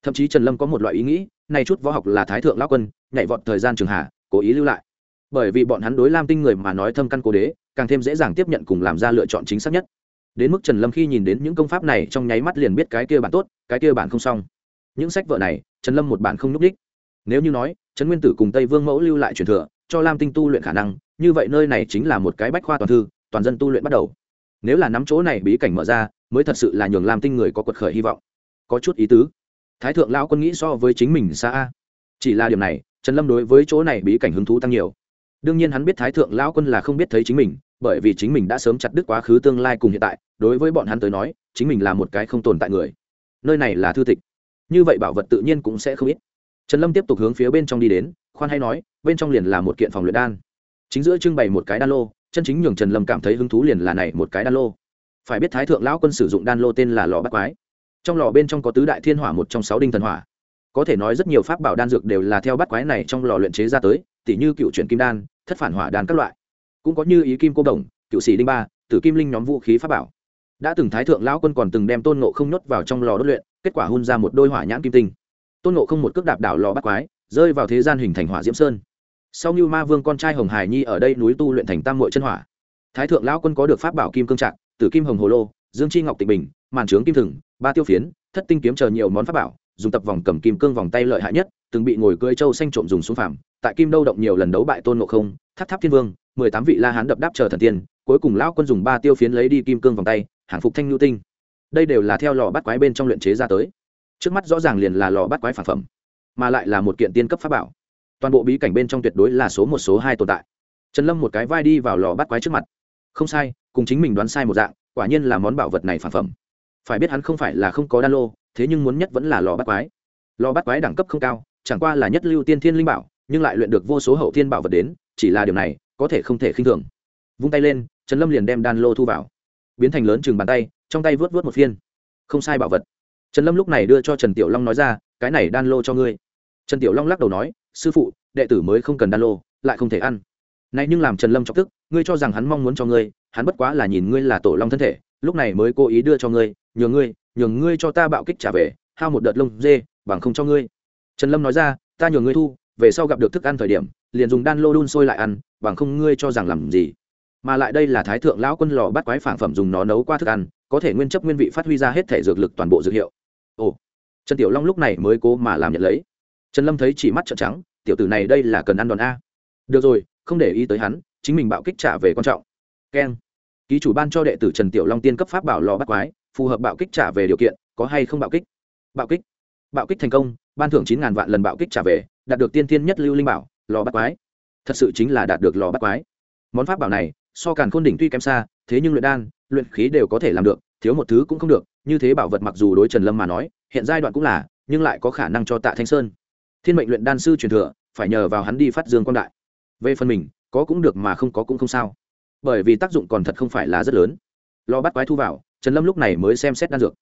Thậm chí trần lâm có một loại ý nghĩ, này chút võ học là thái thượng lão quân, nhảy vọt thời gian trường hạ, cố ý lưu lại. Bởi vì bọn hắn đối lam tinh người mà nói thâm căn cố đế, càng thêm dễ dàng tiếp nhận cùng làm ra lựa chọn chính xác nhất. Đến mức trần lâm khi nhìn đến những công pháp này trong nháy mắt liền biết cái kia bản tốt, cái kia bản không xong. Những sách vở này, trần lâm một bản không nhúc đích nếu như nói trần nguyên tử cùng tây vương mẫu lưu lại truyền thừa, cho lam tinh tu luyện khả năng, như vậy nơi này chính là một cái bách khoa toàn thư, toàn dân tu luyện bắt đầu nếu là nắm chỗ này bí cảnh mở ra, mới thật sự là nhường làm tinh người có quật khởi hy vọng. Có chút ý tứ. Thái thượng lão quân nghĩ so với chính mình xa a. Chỉ là điều này, trần lâm đối với chỗ này bí cảnh hứng thú tăng nhiều. Đương nhiên hắn biết thái thượng lão quân là không biết thấy chính mình, bởi vì chính mình đã sớm chặt đứt quá khứ tương lai cùng hiện tại, đối với bọn hắn tới nói, chính mình là một cái không tồn tại người. Nơi này là thư tịch. Như vậy bảo vật tự nhiên cũng sẽ không ít. Trần lâm tiếp tục hướng phía bên trong đi đến, khoan hay nói, bên trong liền là một kiện phòng luyện đan. Chính giữa trưng bày một cái đan lô chân chính nhường trần lâm cảm thấy hứng thú liền là này một cái đan lô. Phải biết thái thượng lão quân sử dụng đan lô tên là lò bắt quái. Trong lò bên trong có tứ đại thiên hỏa, một trong sáu đinh thần hỏa. Có thể nói rất nhiều pháp bảo đan dược đều là theo bắt quái này trong lò luyện chế ra tới, tỉ như cựu chuyển kim đan, thất phản hỏa đan các loại. Cũng có như ý kim cô đồng, cựu sĩ đinh ba, tử kim linh nhóm vũ khí pháp bảo. Đã từng thái thượng lão quân còn từng đem tôn nộ không nhốt vào trong lò đốt luyện, kết quả hun ra một đôi hỏa nhãn kim tinh. Tôn nộ không một cước đạp đảo lò bắt quái, rơi vào thế gian hình thành hỏa diễm sơn sau như ma vương con trai hồng hải nhi ở đây núi tu luyện thành tam mội chân hỏa. Thái thượng lão quân có được pháp bảo kim cương trạng tử kim hồng hồ lô, dương chi ngọc tịnh bình, màn trướng kim thừng, ba tiêu phiến, thất tinh kiếm chờ nhiều món pháp bảo, dùng tập vòng cầm kim cương vòng tay lợi hại nhất, từng bị ngồi cưỡi châu xanh trộm dùng xuống phàm, tại kim đâu động nhiều lần đấu bại tôn ngộ không, tháp tháp thiên vương, mười tám vị la hán đập đáp chờ thần tiên, cuối cùng lão quân dùng ba tiêu phiến lấy đi kim cương vòng tay, hàng phục thanh nhu tinh. Đây đều là theo lò bắt quái bên trong luyện chế ra tới. Trước mắt rõ ràng liền là lò bắt quái phản phẩm, mà lại là một kiện tiên cấp pháp bảo toàn bộ bí cảnh bên trong tuyệt đối là số một số hai tồn tại. Trần lâm một cái vai đi vào lò bắt quái trước mặt. Không sai, cùng chính mình đoán sai một dạng, quả nhiên là món bảo vật này phản phẩm. Phải biết hắn không phải là không có đan lô, thế nhưng muốn nhất vẫn là lò bắt quái. Lò bắt quái đẳng cấp không cao, chẳng qua là nhất lưu tiên thiên linh bảo, nhưng lại luyện được vô số hậu thiên bảo vật đến, chỉ là điều này, có thể không thể khinh thường. Vung tay lên, trần lâm liền đem đan lô thu vào. Biến thành lớn chừng bàn tay, trong tay vớt vớt một phiên. Không sai bảo vật. Trần lâm lúc này đưa cho trần tiểu long nói ra, cái này đan lô cho ngươi. Trần tiểu long lắc đầu nói sư phụ, đệ tử mới không cần đan lô, lại không thể ăn. Này nhưng làm trần lâm chọc tức, ngươi cho rằng hắn mong muốn cho ngươi, hắn bất quá là nhìn ngươi là tổ long thân thể, lúc này mới cố ý đưa cho ngươi nhường ngươi nhường ngươi cho ta bạo kích trả về, hao một đợt lông dê, bằng không cho ngươi. Trần lâm nói ra, ta nhường ngươi thu, về sau gặp được thức ăn thời điểm, liền dùng đan lô đun sôi lại ăn, bằng không ngươi cho rằng làm gì. Mà lại đây là thái thượng lão quân lò bắt quái phản phẩm dùng nó nấu qua thức ăn, có thể nguyên chấp nguyên vị phát huy ra hết thể dược lực toàn bộ dược hiệu. Ồ, trần tiểu long lúc này mới cố mà làm nhận lấy. Trần lâm thấy chỉ mắt trợn trắng tiểu tử này đây là cần ăn đòn a. Được rồi, không để ý tới hắn, chính mình bạo kích trả về quan trọng. Keng. Ký chủ ban cho đệ tử trần tiểu long tiên cấp pháp bảo lò bắt quái, phù hợp bạo kích trả về điều kiện, có hay không bạo kích? Bạo kích. Bạo kích thành công, ban thưởng chín ngàn vạn lần bạo kích trả về, đạt được tiên thiên nhất lưu linh bảo, lò bắt quái. Thật sự chính là đạt được lò bắt quái. Món pháp bảo này, so càn khôn đỉnh tuy kém xa, thế nhưng luyện đan, luyện khí đều có thể làm được, thiếu một thứ cũng không được. Như thế bảo vật mặc dù đối trần lâm mà nói, hiện giai đoạn cũng là, nhưng lại có khả năng cho tạ thanh sơn. Thiên mệnh luyện đan sư truyền thừa phải nhờ vào hắn đi phát dương quan đại. Về phần mình, có cũng được mà không có cũng không sao. Bởi vì tác dụng còn thật không phải là rất lớn. Lò bắt quái thu vào, trần lâm lúc này mới xem xét đan dược.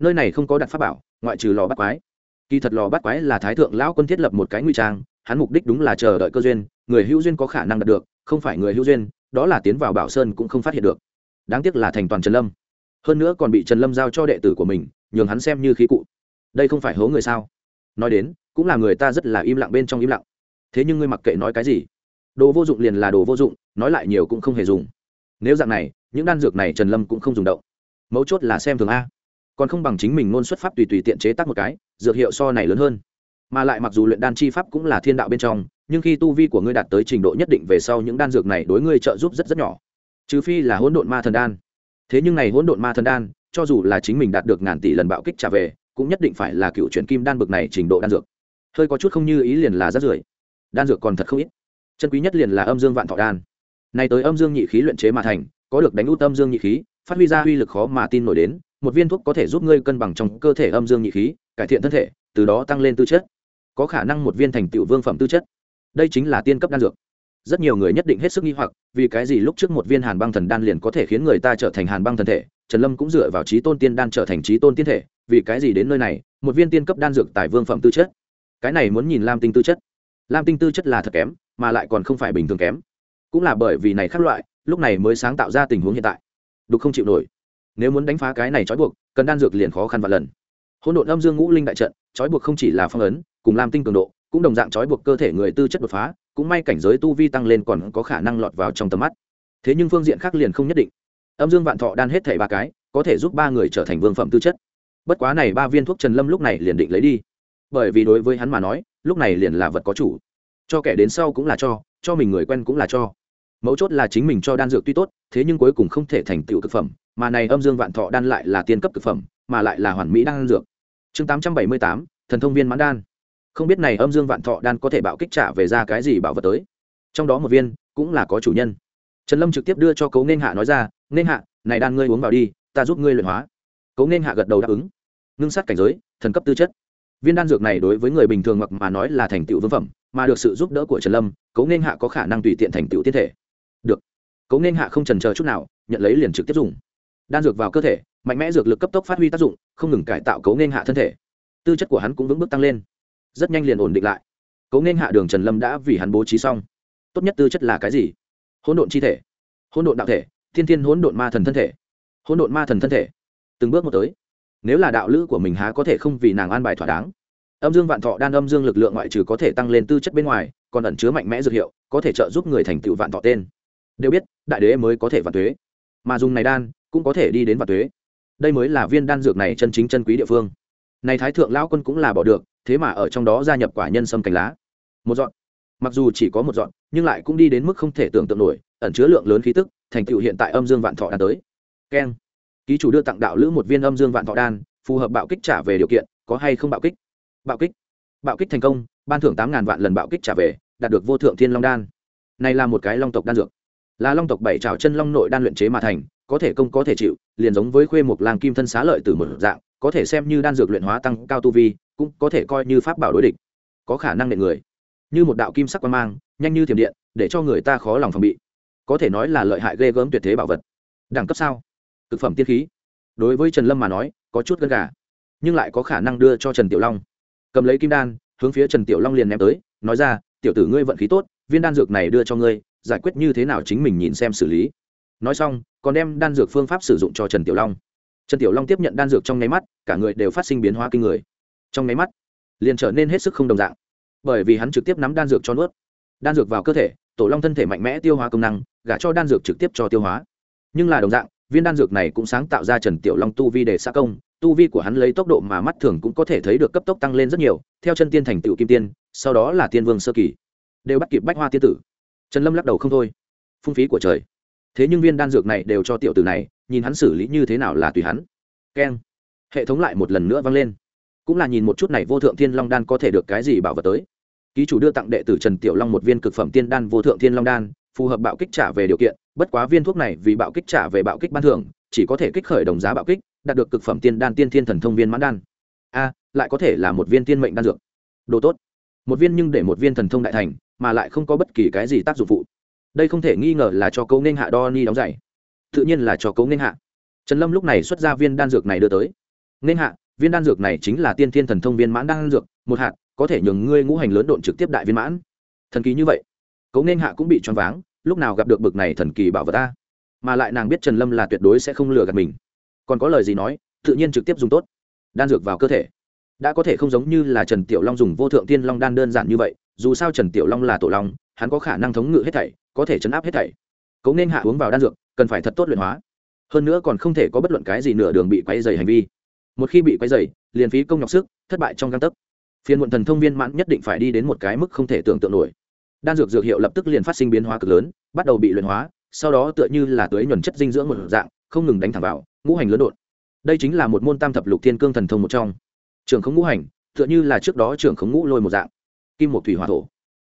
Nơi này không có đặt pháp bảo, ngoại trừ lò bắt quái. Kỳ thật lò bắt quái là thái thượng lão quân thiết lập một cái nguy trang, hắn mục đích đúng là chờ đợi cơ duyên, người hữu duyên có khả năng đạt được, không phải người hữu duyên, đó là tiến vào bảo sơn cũng không phát hiện được. Đáng tiếc là thành toàn trần lâm. Hơn nữa còn bị trần lâm giao cho đệ tử của mình, nhường hắn xem như khí cụ. Đây không phải hố người sao? Nói đến, cũng là người ta rất là im lặng bên trong im lặng thế nhưng ngươi mặc kệ nói cái gì. Đồ vô dụng liền là đồ vô dụng, nói lại nhiều cũng không hề dùng. Nếu dạng này, những đan dược này trần lâm cũng không dùng động. Mấu chốt là xem thường a. Còn không bằng chính mình ngôn xuất pháp tùy tùy tiện chế tác một cái, dược hiệu so này lớn hơn. Mà lại mặc dù luyện đan chi pháp cũng là thiên đạo bên trong, nhưng khi tu vi của ngươi đạt tới trình độ nhất định về sau những đan dược này đối ngươi trợ giúp rất rất nhỏ. Trừ phi là hỗn độn ma thần đan. Thế nhưng này hỗn độn ma thần đan, cho dù là chính mình đạt được ngàn tỷ lần bạo kích trả về, cũng nhất định phải là cựu chuyển kim đan bực này trình độ đan dược. Hơi có chút không như ý liền là rất rưởi đan dược còn thật không ít. Chân quý nhất liền là âm dương vạn thọ đan. Này tới âm dương nhị khí luyện chế mà thành, có được đánh út âm dương nhị khí, phát huy ra uy lực khó mà tin nổi đến, một viên thuốc có thể giúp ngươi cân bằng trong cơ thể âm dương nhị khí, cải thiện thân thể, từ đó tăng lên tư chất. Có khả năng một viên thành tựu vương phẩm tư chất. Đây chính là tiên cấp đan dược. Rất nhiều người nhất định hết sức nghi hoặc, vì cái gì lúc trước một viên hàn băng thần đan liền có thể khiến người ta trở thành hàn băng thần thể, trần lâm cũng dựa vào trí tôn tiên đan trở thành trí tôn tiên thể, vì cái gì đến nơi này, một viên tiên cấp đan dược tại vương phẩm tư chất. Cái này muốn nhìn lam tinh tư chất lam tinh tư chất là thật kém, mà lại còn không phải bình thường kém. Cũng là bởi vì này khác loại, lúc này mới sáng tạo ra tình huống hiện tại. Đục không chịu nổi. Nếu muốn đánh phá cái này trói buộc, cần đan dược liền khó khăn và lần. Hỗn độn âm dương ngũ linh đại trận, trói buộc không chỉ là phong ấn, cùng lam tinh cường độ, cũng đồng dạng trói buộc cơ thể người tư chất đột phá, cũng may cảnh giới tu vi tăng lên còn có khả năng lọt vào trong tầm mắt. Thế nhưng phương diện khác liền không nhất định. Âm dương vạn thọ đan hết thảy ba cái, có thể giúp ba người trở thành vương phẩm tư chất. Bất quá này ba viên thuốc trần lâm lúc này liền định lấy đi bởi vì đối với hắn mà nói, lúc này liền là vật có chủ. Cho kẻ đến sau cũng là cho cho mình người quen cũng là cho. Mấu chốt là chính mình cho đan dược tuy tốt, thế nhưng cuối cùng không thể thành tựu thực phẩm, mà này âm dương vạn thọ đan lại là tiên cấp thực phẩm, mà lại là hoàn mỹ đan dược. Chương tám trăm bảy mươi tám, thần thông viên mãn đan. Không biết này âm dương vạn thọ đan có thể bạo kích trả về ra cái gì bảo vật tới. Trong đó một viên cũng là có chủ nhân. Trần lâm trực tiếp đưa cho cấu nên hạ nói ra nên hạ, này đan ngươi uống vào đi, ta giúp ngươi luyện hóa. Cấu nên hạ gật đầu đáp ứng. Ngưng sát cảnh giới, thần cấp tư chất viên đan dược này đối với người bình thường mặc mà nói là thành tựu vương phẩm, mà được sự giúp đỡ của trần lâm cấu nên hạ có khả năng tùy tiện thành tựu tiên thể. Được. Cấu nên hạ không trần chờ chút nào, nhận lấy liền trực tiếp dùng. Đan dược vào cơ thể, mạnh mẽ dược lực cấp tốc phát huy tác dụng, không ngừng cải tạo cấu nên hạ thân thể. Tư chất của hắn cũng vững bước tăng lên. Rất nhanh liền ổn định lại. Cấu nên hạ đường trần lâm đã vì hắn bố trí xong. Tốt nhất tư chất là cái gì? Hỗn độn chi thể. Hỗn độn đạo thể, thiên thiên hỗn độn ma thần thân thể. Hỗn độn ma thần thân thể. Từng bước một tới nếu là đạo lữ của mình há có thể không vì nàng an bài thỏa đáng. Âm dương vạn thọ đan âm dương lực lượng ngoại trừ có thể tăng lên tư chất bên ngoài, còn ẩn chứa mạnh mẽ dược hiệu, có thể trợ giúp người thành tựu vạn thọ tên. Đều biết, đại đế mới có thể vạn tuế. Mà dùng này đan, cũng có thể đi đến vạn tuế. Đây mới là viên đan dược này chân chính chân quý địa phương. Này thái thượng lão quân cũng là bỏ được, thế mà ở trong đó gia nhập quả nhân sâm cành lá. Một dọn. Mặc dù chỉ có một dọn, nhưng lại cũng đi đến mức không thể tưởng tượng nổi, ẩn chứa lượng lớn khí tức, thành tựu hiện tại âm dương vạn thọ đan tới. Keng ký chủ đưa tặng đạo lữ một viên âm dương vạn thọ đan, phù hợp bạo kích trả về điều kiện, có hay không bạo kích? Bạo kích. Bạo kích thành công, ban thưởng tám ngàn vạn lần bạo kích trả về, đạt được vô thượng thiên long đan. Này là một cái long tộc đan dược. Là long tộc bảy trào chân long nội đan luyện chế mà thành, có thể công có thể chịu, liền giống với khuê một làng kim thân xá lợi từ một dạng, có thể xem như đan dược luyện hóa tăng cao tu vi, cũng có thể coi như pháp bảo đối địch. Có khả năng nệ người. Như một đạo kim sắc quan mang, nhanh như thiểm điện, để cho người ta khó lòng phòng bị. Có thể nói là lợi hại ghê gớm tuyệt thế bảo vật. Đẳng cấp sao? Thực phẩm tiên khí. Đối với trần lâm mà nói, có chút gân gà, nhưng lại có khả năng đưa cho trần tiểu long. Cầm lấy kim đan, hướng phía trần tiểu long liền ném tới, nói ra, tiểu tử ngươi vận khí tốt, viên đan dược này đưa cho ngươi, giải quyết như thế nào chính mình nhìn xem xử lý. Nói xong, còn đem đan dược phương pháp sử dụng cho trần tiểu long. Trần tiểu long tiếp nhận đan dược trong nháy mắt, cả người đều phát sinh biến hóa kinh người. Trong nháy mắt, liền trở nên hết sức không đồng dạng, bởi vì hắn trực tiếp nắm đan dược cho nuốt. Đan dược vào cơ thể, tổ long thân thể mạnh mẽ tiêu hóa công năng, gả cho đan dược trực tiếp cho tiêu hóa. Nhưng là đồng dạng viên đan dược này cũng sáng tạo ra trần tiểu long tu vi để xa công, tu vi của hắn lấy tốc độ mà mắt thường cũng có thể thấy được cấp tốc tăng lên rất nhiều, theo chân tiên thành tựu kim tiên, sau đó là tiên vương sơ kỳ. Đều bắt kịp bách hoa tiên tử. Trần lâm lắc đầu không thôi. Phung phí của trời. Thế nhưng viên đan dược này đều cho tiểu tử này, nhìn hắn xử lý như thế nào là tùy hắn. Keng. Hệ thống lại một lần nữa vang lên. Cũng là nhìn một chút này vô thượng thiên long đan có thể được cái gì bảo vật tới. Ký chủ đưa tặng đệ tử trần tiểu long một viên cực phẩm tiên đan vô thượng thiên long đan, phù hợp bạo kích trả về điều kiện bất quá viên thuốc này vì bạo kích trả về bạo kích ban thưởng, chỉ có thể kích khởi đồng giá bạo kích, đạt được cực phẩm tiên đan tiên thiên thần thông viên mãn đan. A, lại có thể là một viên tiên mệnh đan dược. Đồ tốt. Một viên nhưng để một viên thần thông đại thành, mà lại không có bất kỳ cái gì tác dụng phụ. Đây không thể nghi ngờ là cho cấu nên hạ đo ni đóng giày. Tự nhiên là cho cấu nên hạ. Trần lâm lúc này xuất ra viên đan dược này đưa tới. Nên hạ, viên đan dược này chính là tiên thiên thần thông viên mãn đan dược, một hạt, có thể nhường ngươi ngũ hành lớn độn trực tiếp đại viên mãn. Thần kỳ như vậy, cấu nên hạ cũng bị choáng váng lúc nào gặp được bực này thần kỳ bảo vật ta? Mà lại nàng biết trần lâm là tuyệt đối sẽ không lừa gạt mình. Còn có lời gì nói, tự nhiên trực tiếp dùng tốt. Đan dược vào cơ thể. Đã có thể không giống như là trần tiểu long dùng vô thượng tiên long đan đơn giản như vậy, dù sao trần tiểu long là tổ long, hắn có khả năng thống ngự hết thảy, có thể chấn áp hết thảy. Cấu nên hạ uống vào đan dược, cần phải thật tốt luyện hóa. Hơn nữa còn không thể có bất luận cái gì nửa đường bị quay dày hành vi. Một khi bị quay dày liền phí công nhọc sức, thất bại trong găng tấc. Phiên muộn thần thông viên mãn nhất định phải đi đến một cái mức không thể tưởng tượng nổi đan dược dược hiệu lập tức liền phát sinh biến hóa cực lớn, bắt đầu bị luyện hóa, sau đó tựa như là tưới nhuần chất dinh dưỡng một dạng, không ngừng đánh thẳng vào, ngũ hành lớn đột. Đây chính là một môn tam thập lục thiên cương thần thông một trong. Trường không ngũ hành, tựa như là trước đó trường không ngũ lôi một dạng. Kim một thủy hỏa thổ.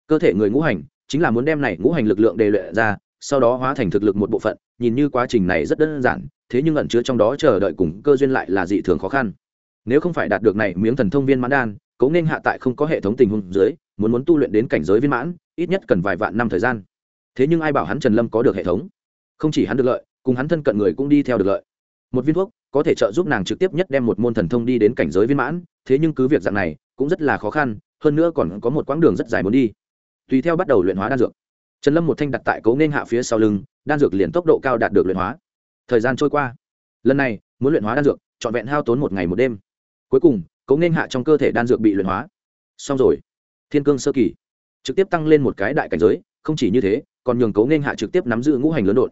Cơ thể người ngũ hành, chính là muốn đem này ngũ hành lực lượng đề luyện ra, sau đó hóa thành thực lực một bộ phận, nhìn như quá trình này rất đơn giản, thế nhưng ẩn chứa trong đó chờ đợi cùng cơ duyên lại là dị thường khó khăn. Nếu không phải đạt được này miếng thần thông viên mãn đan cấu nên hạ tại không có hệ thống tình huống dưới, muốn muốn tu luyện đến cảnh giới viên mãn, ít nhất cần vài vạn năm thời gian. Thế nhưng ai bảo hắn trần lâm có được hệ thống? Không chỉ hắn được lợi, cùng hắn thân cận người cũng đi theo được lợi. Một viên thuốc có thể trợ giúp nàng trực tiếp nhất đem một môn thần thông đi đến cảnh giới viên mãn, thế nhưng cứ việc dạng này, cũng rất là khó khăn, hơn nữa còn có một quãng đường rất dài muốn đi. Tùy theo bắt đầu luyện hóa đan dược. Trần lâm một thanh đặt tại cấu nên hạ phía sau lưng, đan dược liền tốc độ cao đạt được luyện hóa. Thời gian trôi qua. Lần này, muốn luyện hóa đan dược, trọn vẹn hao tốn một ngày một đêm. Cuối cùng Cố nên hạ trong cơ thể đan dược bị luyện hóa. Xong rồi. Thiên cương sơ kỳ. Trực tiếp tăng lên một cái đại cảnh giới, không chỉ như thế, còn nhường Cố nên hạ trực tiếp nắm giữ ngũ hành lớn đột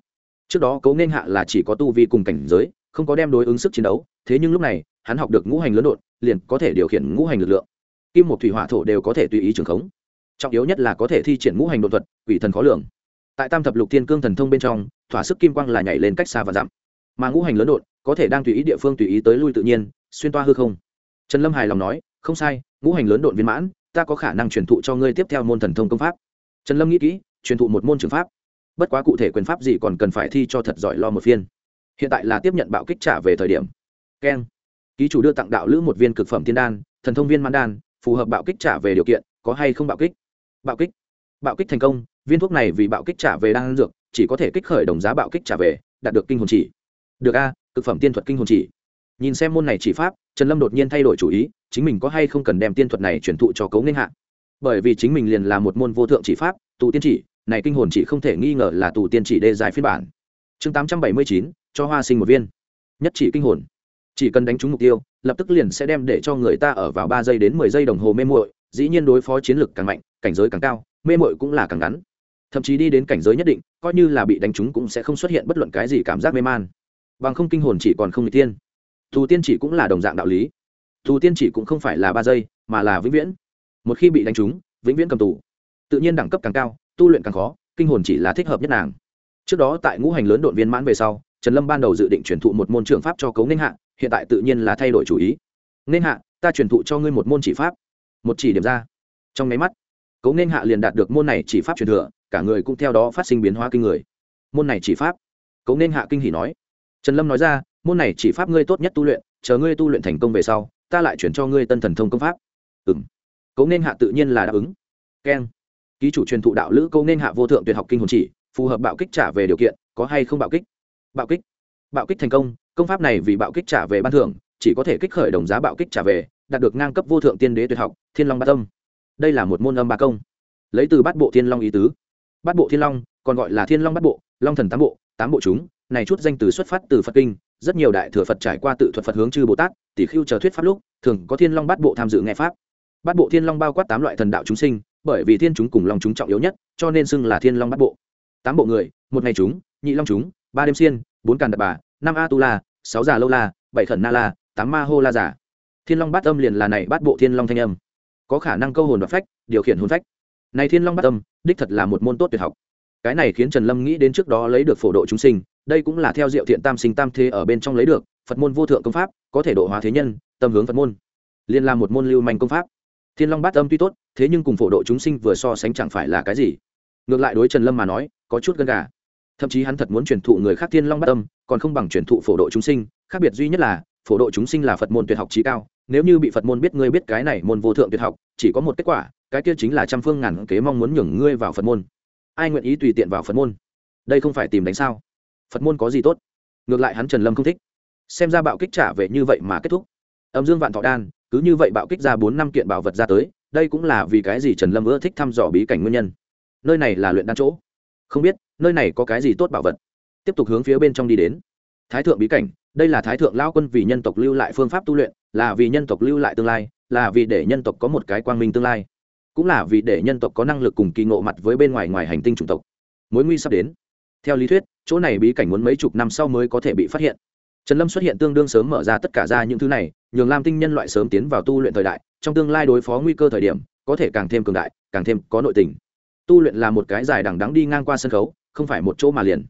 trước đó Cố nên hạ là chỉ có tu vi cùng cảnh giới, không có đem đối ứng sức chiến đấu, thế nhưng lúc này, hắn học được ngũ hành lớn đột liền có thể điều khiển ngũ hành lực lượng. Kim một thủy hỏa thổ đều có thể tùy ý trường khống. Trọng yếu nhất là có thể thi triển ngũ hành đột thuật, quỷ thần khó lường. Tại tam thập lục thiên cương thần thông bên trong, thỏa sức kim quang là nhảy lên cách xa và dặm. Mà ngũ hành lớn đột có thể đang tùy ý địa phương tùy ý tới lui tự nhiên, xuyên toa hư không trần lâm hài lòng nói, không sai, ngũ hành lớn đột viên mãn, ta có khả năng truyền thụ cho ngươi tiếp theo môn thần thông công pháp. Trần lâm nghĩ kỹ, truyền thụ một môn trường pháp. Bất quá cụ thể quyền pháp gì còn cần phải thi cho thật giỏi lo một phiên. Hiện tại là tiếp nhận bạo kích trả về thời điểm. Keng. Ký chủ đưa tặng đạo lữ một viên cực phẩm tiên đan, thần thông viên man đan, phù hợp bạo kích trả về điều kiện, có hay không bạo kích? Bạo kích. Bạo kích thành công, viên thuốc này vì bạo kích trả về đang dược, chỉ có thể kích khởi đồng giá bạo kích trả về, đạt được kinh hồn chỉ. Được a, cực phẩm tiên thuật kinh hồn chỉ nhìn xem môn này chỉ pháp, trần lâm đột nhiên thay đổi chủ ý, chính mình có hay không cần đem tiên thuật này truyền thụ cho cấu nên hạ? Bởi vì chính mình liền là một môn vô thượng chỉ pháp, tù tiên chỉ, này kinh hồn chỉ không thể nghi ngờ là tù tiên chỉ đê dài phiên bản. Chương tám trăm bảy mươi chín, cho hoa sinh một viên. Nhất chỉ kinh hồn. Chỉ cần đánh trúng mục tiêu, lập tức liền sẽ đem để cho người ta ở vào ba giây đến mười giây đồng hồ mê muội, dĩ nhiên đối phó chiến lược càng mạnh, cảnh giới càng cao, mê muội cũng là càng ngắn. Thậm chí đi đến cảnh giới nhất định, coi như là bị đánh trúng cũng sẽ không xuất hiện bất luận cái gì cảm giác mê man. Bằng không kinh hồn chỉ còn không n tiên thù tiên chỉ cũng là đồng dạng đạo lý. Thù tiên chỉ cũng không phải là ba giây, mà là vĩnh viễn. Một khi bị đánh trúng, vĩnh viễn cầm tù. Tự nhiên đẳng cấp càng cao, tu luyện càng khó, kinh hồn chỉ là thích hợp nhất nàng. Trước đó tại ngũ hành lớn đội viên mãn về sau, trần lâm ban đầu dự định truyền thụ một môn trường pháp cho cấu Ninh hạ, hiện tại tự nhiên là thay đổi chủ ý. Ninh hạ, ta truyền thụ cho ngươi một môn chỉ pháp. Một chỉ điểm ra. Trong máy mắt, cấu Ninh hạ liền đạt được môn này chỉ pháp truyền thừa, cả người cũng theo đó phát sinh biến hóa kinh người. Môn này chỉ pháp? Cấu Ninh hạ kinh hỉ nói. Trần lâm nói ra môn này chỉ pháp ngươi tốt nhất tu luyện, chờ ngươi tu luyện thành công về sau, ta lại chuyển cho ngươi tân thần thông công pháp. Ừ m cấu nên hạ tự nhiên là đáp ứng. Keng. Ký chủ truyền thụ đạo lữ câu nên hạ vô thượng tuyệt học kinh hồn chỉ, phù hợp bạo kích trả về điều kiện, có hay không bạo kích? Bạo kích. Bạo kích thành công công pháp này vì bạo kích trả về ban thưởng, chỉ có thể kích khởi đồng giá bạo kích trả về, đạt được ngang cấp vô thượng tiên đế tuyệt học, thiên long bát tâm đây là một môn âm ba công. Lấy từ bát bộ thiên long ý tứ. Bát bộ thiên long, còn gọi là thiên long bát bộ, long thần tám bộ tám bộ chúng, này chút danh từ xuất phát từ phật kinh rất nhiều đại thừa phật trải qua tự thuật phật hướng chư bồ tát tỷ khưu chờ thuyết pháp lúc, thường có thiên long bát bộ tham dự nghe pháp. Bát bộ thiên long bao quát tám loại thần đạo chúng sinh, bởi vì thiên chúng cùng long chúng trọng yếu nhất, cho nên xưng là thiên long bát bộ. Tám bộ người, một ngày chúng, nhị long chúng, ba đêm xiên, bốn càn đập bà, năm a tu la, sáu già lâu la, bảy khẩn na la, tám ma hô la giả thiên long bát âm liền là này bát bộ thiên long thanh âm. Có khả năng câu hồn và phách, điều khiển hồn phách. Này thiên long bát âm, đích thật là một môn tốt tuyệt học. Cái này khiến trần lâm nghĩ đến trước đó lấy được phổ độ chúng sinh đây cũng là theo diệu thiện tam sinh tam thế ở bên trong lấy được, phật môn vô thượng công pháp, có thể độ hóa thế nhân, tâm hướng phật môn. Liên là một môn lưu manh công pháp. Thiên long bát âm tuy tốt, thế nhưng cùng phổ độ chúng sinh vừa so sánh chẳng phải là cái gì. Ngược lại đối trần lâm mà nói, có chút gân gà. Thậm chí hắn thật muốn truyền thụ người khác thiên long bát âm, còn không bằng truyền thụ phổ độ chúng sinh. Khác biệt duy nhất là, phổ độ chúng sinh là phật môn tuyệt học trí cao. Nếu như bị phật môn biết, ngươi biết cái này môn vô thượng tuyệt học, chỉ có một kết quả, cái kia chính là trăm phương ngàn kế mong muốn nhường ngươi vào phật môn. Ai nguyện ý tùy tiện vào phật môn? Đây không phải tìm đánh sao? Phật môn có gì tốt? Ngược lại hắn trần lâm không thích. Xem ra bạo kích trả về như vậy mà kết thúc. Âm dương vạn thọ đan, cứ như vậy bạo kích ra bốn năm kiện bảo vật ra tới, đây cũng là vì cái gì trần lâm ưa thích thăm dò bí cảnh nguyên nhân? Nơi này là luyện đan chỗ. Không biết, nơi này có cái gì tốt bảo vật? Tiếp tục hướng phía bên trong đi đến. Thái thượng bí cảnh, đây là thái thượng lao quân vì nhân tộc lưu lại phương pháp tu luyện, là vì nhân tộc lưu lại tương lai, là vì để nhân tộc có một cái quang minh tương lai, cũng là vì để nhân tộc có năng lực cùng kỳ ngộ mặt với bên ngoài ngoài hành tinh chủng tộc. Mối nguy sắp đến theo lý thuyết, chỗ này bí cảnh muốn mấy chục năm sau mới có thể bị phát hiện. Trần lâm xuất hiện tương đương sớm mở ra tất cả ra những thứ này, nhường lam tinh nhân loại sớm tiến vào tu luyện thời đại, trong tương lai đối phó nguy cơ thời điểm, có thể càng thêm cường đại, càng thêm có nội tình. Tu luyện là một cái dài đằng đắng đi ngang qua sân khấu, không phải một chỗ mà liền.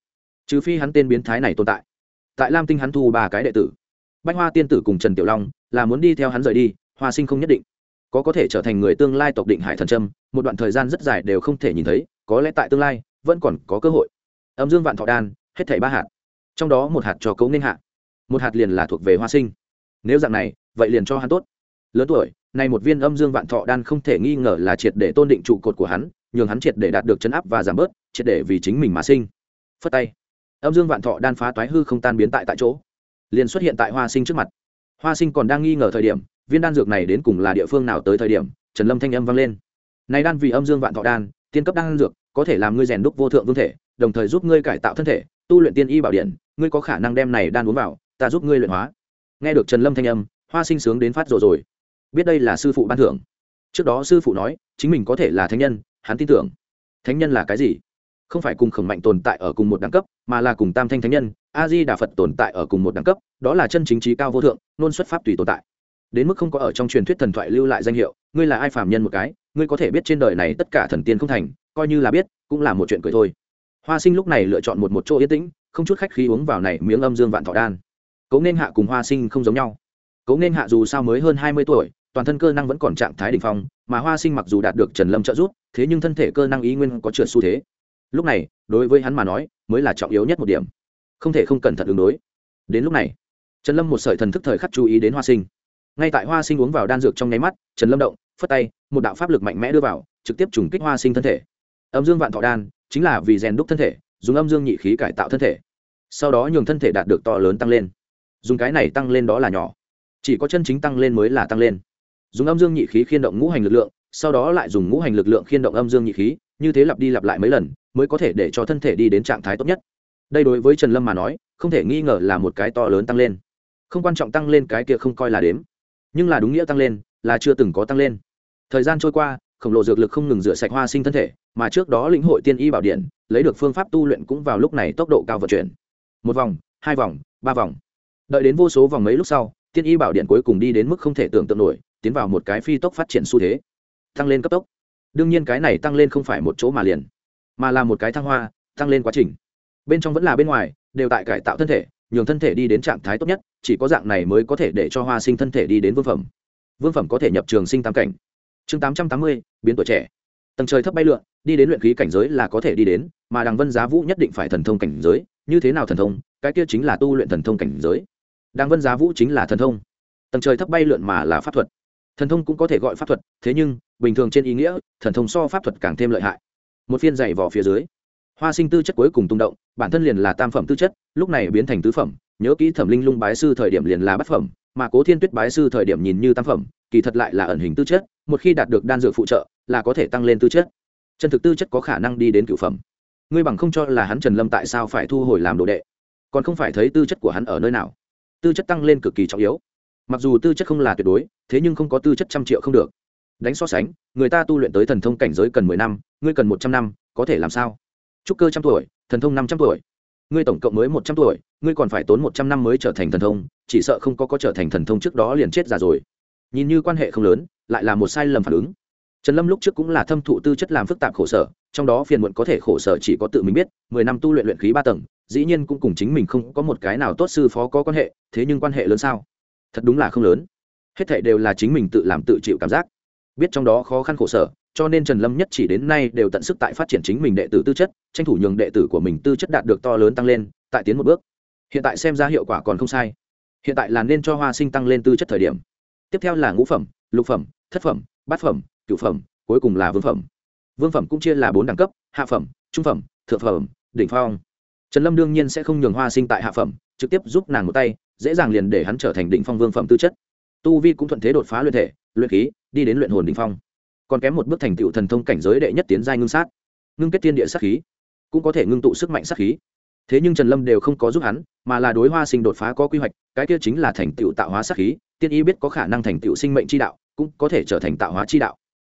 Trừ phi hắn tên biến thái này tồn tại. Tại lam tinh hắn thu ba cái đệ tử. Bách hoa tiên tử cùng trần tiểu long là muốn đi theo hắn rời đi, hoa sinh không nhất định. Có có thể trở thành người tương lai tộc định hải thần trâm, một đoạn thời gian rất dài đều không thể nhìn thấy, có lẽ tại tương lai, vẫn còn có cơ hội âm dương vạn thọ đan, hết thảy ba hạt. Trong đó một hạt cho cấu nên hạ, một hạt liền là thuộc về hoa sinh. Nếu dạng này, vậy liền cho hắn tốt. Lớn tuổi, nay một viên âm dương vạn thọ đan không thể nghi ngờ là triệt để tôn định trụ cột của hắn, nhường hắn triệt để đạt được chấn áp và giảm bớt, triệt để vì chính mình mà sinh. Phất tay. Âm dương vạn thọ đan phá toái hư không tan biến tại tại chỗ, liền xuất hiện tại hoa sinh trước mặt. Hoa sinh còn đang nghi ngờ thời điểm, viên đan dược này đến cùng là địa phương nào tới thời điểm, trần lâm thanh âm vang lên. Này đan vì âm dương vạn thọ đan, tiên cấp đan dược, có thể làm ngươi rèn đúc vô thượng vương thể đồng thời giúp ngươi cải tạo thân thể, tu luyện tiên y bảo điện, ngươi có khả năng đem này đan uống vào, ta giúp ngươi luyện hóa. Nghe được trần lâm thanh âm, hoa sinh sướng đến phát rồi rồi. Biết đây là sư phụ ban thưởng. Trước đó sư phụ nói, chính mình có thể là thánh nhân, hắn tin tưởng. Thánh nhân là cái gì? Không phải cùng khổng mạnh tồn tại ở cùng một đẳng cấp, mà là cùng tam thanh thánh nhân, a di đà phật tồn tại ở cùng một đẳng cấp, đó là chân chính trí cao vô thượng, nôn xuất pháp tùy tồn tại. Đến mức không có ở trong truyền thuyết thần thoại lưu lại danh hiệu, ngươi là ai phàm nhân một cái, ngươi có thể biết trên đời này tất cả thần tiên không thành, coi như là biết, cũng là một chuyện cười thôi hoa sinh lúc này lựa chọn một một chỗ yên tĩnh, không chút khách khí uống vào này miếng âm dương vạn thọ đan. Cấu nên hạ cùng hoa sinh không giống nhau. Cấu nên hạ dù sao mới hơn hai mươi tuổi, toàn thân cơ năng vẫn còn trạng thái đ ỉ n h phong, mà hoa sinh mặc dù đạt được trần lâm trợ giúp, thế nhưng thân thể cơ năng ý nguyên có trượt xu thế. Lúc này, đối với hắn mà nói, mới là trọng yếu nhất một điểm. Không thể không cẩn thận ứng đối. Đến lúc này, trần lâm một sợi thần thức thời khắc chú ý đến hoa sinh. Ngay tại hoa sinh uống vào đan dược trong nháy mắt, trần lâm động, phất tay, một đạo pháp lực mạnh mẽ đưa vào, trực tiếp trùng kích hoa sinh thân thể. Âm dương vạn thọ đan chính là vì rèn đúc thân thể, dùng âm dương nhị khí cải tạo thân thể. Sau đó nhường thân thể đạt được to lớn tăng lên. Dùng cái này tăng lên đó là nhỏ. Chỉ có chân chính tăng lên mới là tăng lên. Dùng âm dương nhị khí khiên động ngũ hành lực lượng, sau đó lại dùng ngũ hành lực lượng khiên động âm dương nhị khí, như thế lặp đi lặp lại mấy lần, mới có thể để cho thân thể đi đến trạng thái tốt nhất. Đây đối với trần lâm mà nói, không thể nghi ngờ là một cái to lớn tăng lên. Không quan trọng tăng lên cái kia không coi là đếm, nhưng là đúng nghĩa tăng lên, là chưa từng có tăng lên. Thời gian trôi qua, khổng lồ dược lực không ngừng rửa sạch hoa sinh thân thể mà trước đó lĩnh hội tiên y bảo điện, lấy được phương pháp tu luyện cũng vào lúc này tốc độ cao vận chuyển. Một vòng, hai vòng, ba vòng. Đợi đến vô số vòng mấy lúc sau, tiên y bảo điện cuối cùng đi đến mức không thể tưởng tượng nổi, tiến vào một cái phi tốc phát triển xu thế. Tăng lên cấp tốc. Đương nhiên cái này tăng lên không phải một chỗ mà liền, mà là một cái thăng hoa, tăng lên quá trình. Bên trong vẫn là bên ngoài, đều tại cải tạo thân thể, nhường thân thể đi đến trạng thái tốt nhất, chỉ có dạng này mới có thể để cho hoa sinh thân thể đi đến vương phẩm. Vương phẩm có thể nhập trường sinh tam cảnh. Chương tám trăm tám mươi, biến tuổi trẻ. Tầng trời thấp bay lượn đi đến luyện khí cảnh giới là có thể đi đến, mà đằng vân giá vũ nhất định phải thần thông cảnh giới, như thế nào thần thông? Cái kia chính là tu luyện thần thông cảnh giới. Đằng vân giá vũ chính là thần thông. Tầng trời thấp bay lượn mà là pháp thuật. Thần thông cũng có thể gọi pháp thuật, thế nhưng, bình thường trên ý nghĩa, thần thông so pháp thuật càng thêm lợi hại. Một phiên dày vỏ phía dưới, hoa sinh tư chất cuối cùng tung động, bản thân liền là tam phẩm tư chất, lúc này biến thành tứ phẩm, nhớ kỹ thẩm linh lung bái sư thời điểm liền là bát phẩm, mà cố thiên tuyết bái sư thời điểm nhìn như tam phẩm, kỳ thật lại là ẩn hình tư chất, một khi đạt được đan dược phụ trợ, là có thể tăng lên tư chất chân thực tư chất có khả năng đi đến cửu phẩm. Ngươi bằng không cho là hắn trần lâm tại sao phải thu hồi làm đồ đệ, còn không phải thấy tư chất của hắn ở nơi nào. Tư chất tăng lên cực kỳ trọng yếu. Mặc dù tư chất không là tuyệt đối, thế nhưng không có tư chất trăm triệu không được. Đánh so sánh, người ta tu luyện tới thần thông cảnh giới cần mười năm, ngươi cần một trăm năm, có thể làm sao? Trúc cơ trăm tuổi, thần thông năm trăm tuổi. Ngươi tổng cộng mới một trăm tuổi, ngươi còn phải tốn một trăm năm mới trở thành thần thông, chỉ sợ không có có trở thành thần thông trước đó liền chết già rồi. Nhìn như quan hệ không lớn, lại là một sai lầm phản ứng trần lâm lúc trước cũng là thâm thụ tư chất làm phức tạp khổ sở, trong đó phiền muộn có thể khổ sở chỉ có tự mình biết, mười năm tu luyện luyện khí ba tầng, dĩ nhiên cũng cùng chính mình không có một cái nào tốt sư phó có quan hệ, thế nhưng quan hệ lớn sao? Thật đúng là không lớn. Hết thệ đều là chính mình tự làm tự chịu cảm giác. Biết trong đó khó khăn khổ sở, cho nên trần lâm nhất chỉ đến nay đều tận sức tại phát triển chính mình đệ tử tư chất, tranh thủ nhường đệ tử của mình tư chất đạt được to lớn tăng lên, tại tiến một bước. Hiện tại xem ra hiệu quả còn không sai. Hiện tại là nên cho hoa sinh tăng lên tư chất thời điểm. Tiếp theo là ngũ phẩm, lục phẩm, thất phẩm, bát phẩm cựu phẩm, cuối cùng là vương phẩm. Vương phẩm cũng chia là bốn đẳng cấp, hạ phẩm, trung phẩm, thượng phẩm, đỉnh phong. Trần lâm đương nhiên sẽ không nhường hoa sinh tại hạ phẩm, trực tiếp giúp nàng một tay, dễ dàng liền để hắn trở thành đỉnh phong vương phẩm tư chất. Tu vi cũng thuận thế đột phá luyện thể, luyện khí, đi đến luyện hồn đỉnh phong. Còn kém một bước thành tựu thần thông cảnh giới đệ nhất tiến giai ngưng sát. Ngưng kết thiên địa sát khí, cũng có thể ngưng tụ sức mạnh sát khí. Thế nhưng trần lâm đều không có giúp hắn, mà là đối hoa sinh đột phá có quy hoạch, cái kia chính là thành tựu tạo hóa sát khí, tiên y biết có khả năng thành tựu sinh mệnh chi đạo, cũng có thể trở thành tạo hóa chi đạo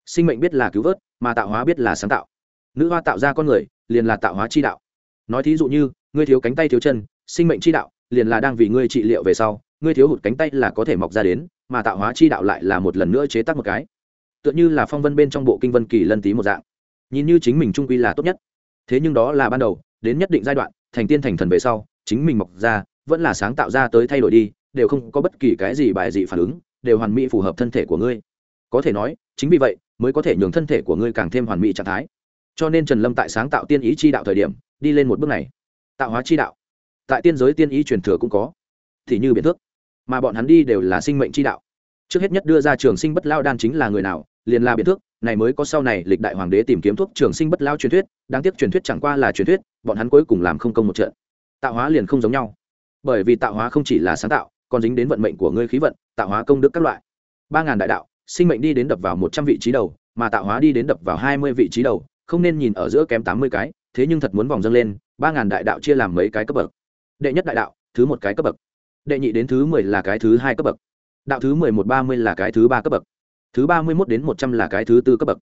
sinh mệnh biết là cứu vớt, mà tạo hóa biết là sáng tạo. Nữ hoa tạo ra con người, liền là tạo hóa chi đạo. Nói thí dụ như, ngươi thiếu cánh tay thiếu chân, sinh mệnh chi đạo, liền là đang vì ngươi trị liệu về sau, ngươi thiếu hụt cánh tay là có thể mọc ra đến, mà tạo hóa chi đạo lại là một lần nữa chế tác một cái. Tựa như là phong vân bên trong bộ kinh vân kỳ lân tí một dạng. Nhìn như chính mình trung quy là tốt nhất. Thế nhưng đó là ban đầu, đến nhất định giai đoạn, thành tiên thành thần về sau, chính mình mọc ra, vẫn là sáng tạo ra tới thay đổi đi, đều không có bất kỳ cái gì bài dị phản ứng, đều hoàn mỹ phù hợp thân thể của ngươi. Có thể nói, chính vì vậy mới có thể nhường thân thể của ngươi càng thêm hoàn mỹ trạng thái. Cho nên trần lâm tại sáng tạo tiên ý chi đạo thời điểm, đi lên một bước này. Tạo hóa chi đạo. Tại tiên giới tiên ý truyền thừa cũng có. Thì như biện thước. Mà bọn hắn đi đều là sinh mệnh chi đạo. Trước hết nhất đưa ra trường sinh bất lao đan chính là người nào, liền là biện thước. Này mới có sau này lịch đại hoàng đế tìm kiếm thuốc trường sinh bất lao truyền thuyết. Đáng tiếc truyền thuyết chẳng qua là truyền thuyết, bọn hắn cuối cùng làm không công một trận. Tạo hóa liền không giống nhau. Bởi vì tạo hóa không chỉ là sáng tạo, còn dính đến vận mệnh của ngươi khí vận, tạo hóa công đức các loại. Ba ngàn đại đạo sinh mệnh đi đến đập vào một trăm vị trí đầu, mà tạo hóa đi đến đập vào hai mươi vị trí đầu, không nên nhìn ở giữa kém tám mươi cái, thế nhưng thật muốn vòng dâng lên, ba ngàn đại đạo chia làm mấy cái cấp bậc. Đệ nhất đại đạo, thứ một cái cấp bậc. Đệ nhị đến thứ mười là cái thứ hai cấp bậc. Đạo thứ mười một ba mươi là cái thứ ba cấp bậc. Thứ ba mươi mốt đến một trăm là cái thứ tư cấp bậc.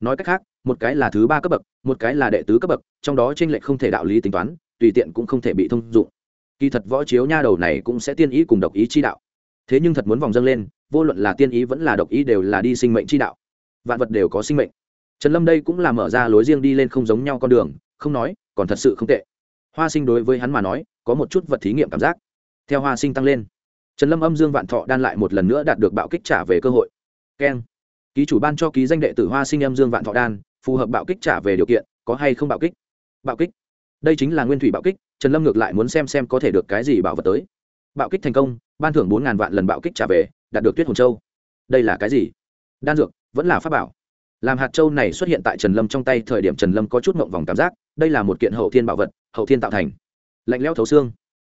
Nói cách khác, một cái là thứ ba cấp bậc, một cái là đệ tứ cấp bậc, trong đó t r ê n lệch không thể đạo lý tính toán, tùy tiện cũng không thể bị thông dụng. Kỳ thật võ chiếu nha đầu này cũng sẽ tiên ý cùng độc ý chi đạo. Thế nhưng thật muốn vòng dâng lên vô luận là tiên ý vẫn là độc ý đều là đi sinh mệnh chi đạo. Vạn vật đều có sinh mệnh. Trần lâm đây cũng là mở ra lối riêng đi lên không giống nhau con đường, không nói, còn thật sự không tệ. Hoa sinh đối với hắn mà nói, có một chút vật thí nghiệm cảm giác. Theo hoa sinh tăng lên, trần lâm âm dương vạn thọ đan lại một lần nữa đạt được bạo kích trả về cơ hội. Keng. Ký chủ ban cho ký danh đệ tử hoa sinh âm dương vạn thọ đan, phù hợp bạo kích trả về điều kiện, có hay không bạo kích? Bạo kích. Đây chính là nguyên thủy bạo kích, trần lâm ngược lại muốn xem xem có thể được cái gì bảo vật tới. Bạo kích thành công, ban thưởng bốn ngàn vạn lần bạo kích trả về đạt được tuyết hồn châu. Đây là cái gì? Đan dược, vẫn là pháp bảo. Làm hạt châu này xuất hiện tại trần lâm trong tay thời điểm trần lâm có chút mộng vòng cảm giác, đây là một kiện hậu thiên bảo vật, hậu thiên tạo thành. Lạnh lẽo thấu xương.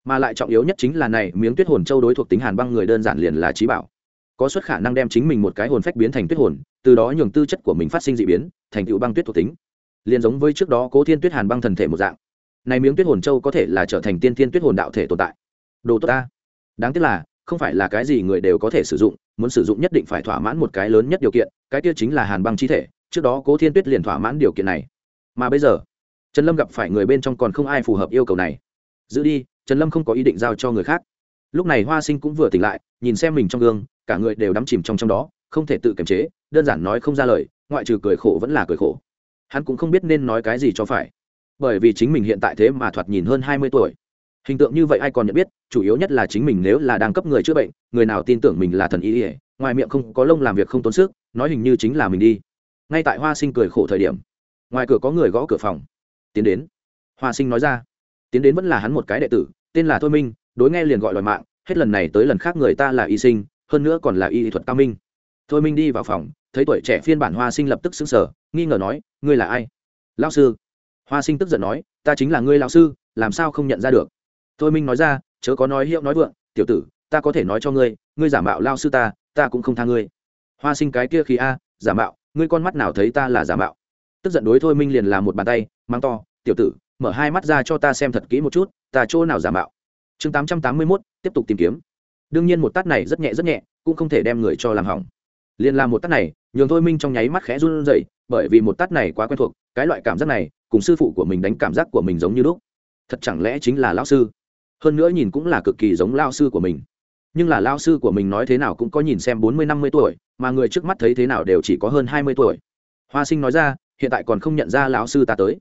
Mà lại trọng yếu nhất chính là này, miếng tuyết hồn châu đối thuộc tính hàn băng người đơn giản liền là trí bảo. Có suất khả năng đem chính mình một cái hồn phách biến thành tuyết hồn, từ đó nhường tư chất của mình phát sinh d ị biến, thành tựu băng tuyết thuộc tính. Liền giống với trước đó cố thiên tuyết hàn băng thần thể một dạng. Này miếng tuyết hồn châu có thể là trở thành tiên thiên tuyết hồn đạo thể tồn tại. Đồ tốt ta. Đáng tiếc là không phải là cái gì người đều có thể sử dụng, muốn sử dụng nhất định phải thỏa mãn một cái lớn nhất điều kiện, cái kia chính là hàn băng chi thể, trước đó cố thiên tuyết liền thỏa mãn điều kiện này. Mà bây giờ, trần lâm gặp phải người bên trong còn không ai phù hợp yêu cầu này. Giữ đi, trần lâm không có ý định giao cho người khác. Lúc này hoa sinh cũng vừa tỉnh lại, nhìn xem mình trong gương, cả người đều đắm chìm trong trong đó, không thể tự kiềm chế, đơn giản nói không ra lời, ngoại trừ cười khổ vẫn là cười khổ. Hắn cũng không biết nên nói cái gì cho phải. Bởi vì chính mình hiện tại thế mà thoạt nhìn hơn hai mươi tuổi hình tượng như vậy ai còn nhận biết, chủ yếu nhất là chính mình nếu là đang cấp người chữa bệnh, người nào tin tưởng mình là thần y? ỉa ngoài miệng không có lông làm việc không tốn sức, nói hình như chính là mình đi. Ngay tại hoa sinh cười khổ thời điểm, ngoài cửa có người gõ cửa phòng. Tiến đến. Hoa sinh nói ra. Tiến đến vẫn là hắn một cái đệ tử, tên là thôi minh, đối nghe liền gọi đòi mạng, hết lần này tới lần khác người ta là y sinh, hơn nữa còn là y thuật cao minh. Thôi minh đi vào phòng, thấy tuổi trẻ phiên bản hoa sinh lập tức xứng sở nghi ngờ nói, ngươi là ai? Lao sư. Hoa sinh tức giận nói, ta chính là ngươi lao sư, làm sao không nhận ra được? Thôi minh nói ra, chớ có nói hiệu nói vượng, tiểu tử, ta có thể nói cho ngươi ngươi giả mạo lao sư ta ta cũng không tha ngươi. Hoa sinh cái kia khi a, giả mạo, ngươi con mắt nào thấy ta là giả mạo? Tức giận đối thôi minh liền làm một bàn tay mang to, tiểu tử, mở hai mắt ra cho ta xem thật kỹ một chút, ta chỗ nào giả mạo? Chương tám trăm tám mươi mốt, tiếp tục tìm kiếm. Đương nhiên một tát này rất nhẹ rất nhẹ, cũng không thể đem người cho làm hỏng. Liền làm một tát này, nhường thôi minh trong nháy mắt khẽ run rẩy, bởi vì một tát này quá quen thuộc, cái loại cảm giác này, cùng sư phụ của mình đánh cảm giác của mình giống như lúc. Thật chẳng lẽ chính là lão sư? Hơn nữa nhìn cũng là cực kỳ giống lao sư của mình. Nhưng là lao sư của mình nói thế nào cũng có nhìn xem bốn mươi, năm mươi tuổi, mà người trước mắt thấy thế nào đều chỉ có hơn hai mươi tuổi. Hoa sinh nói ra, hiện tại còn không nhận ra lão sư ta tới.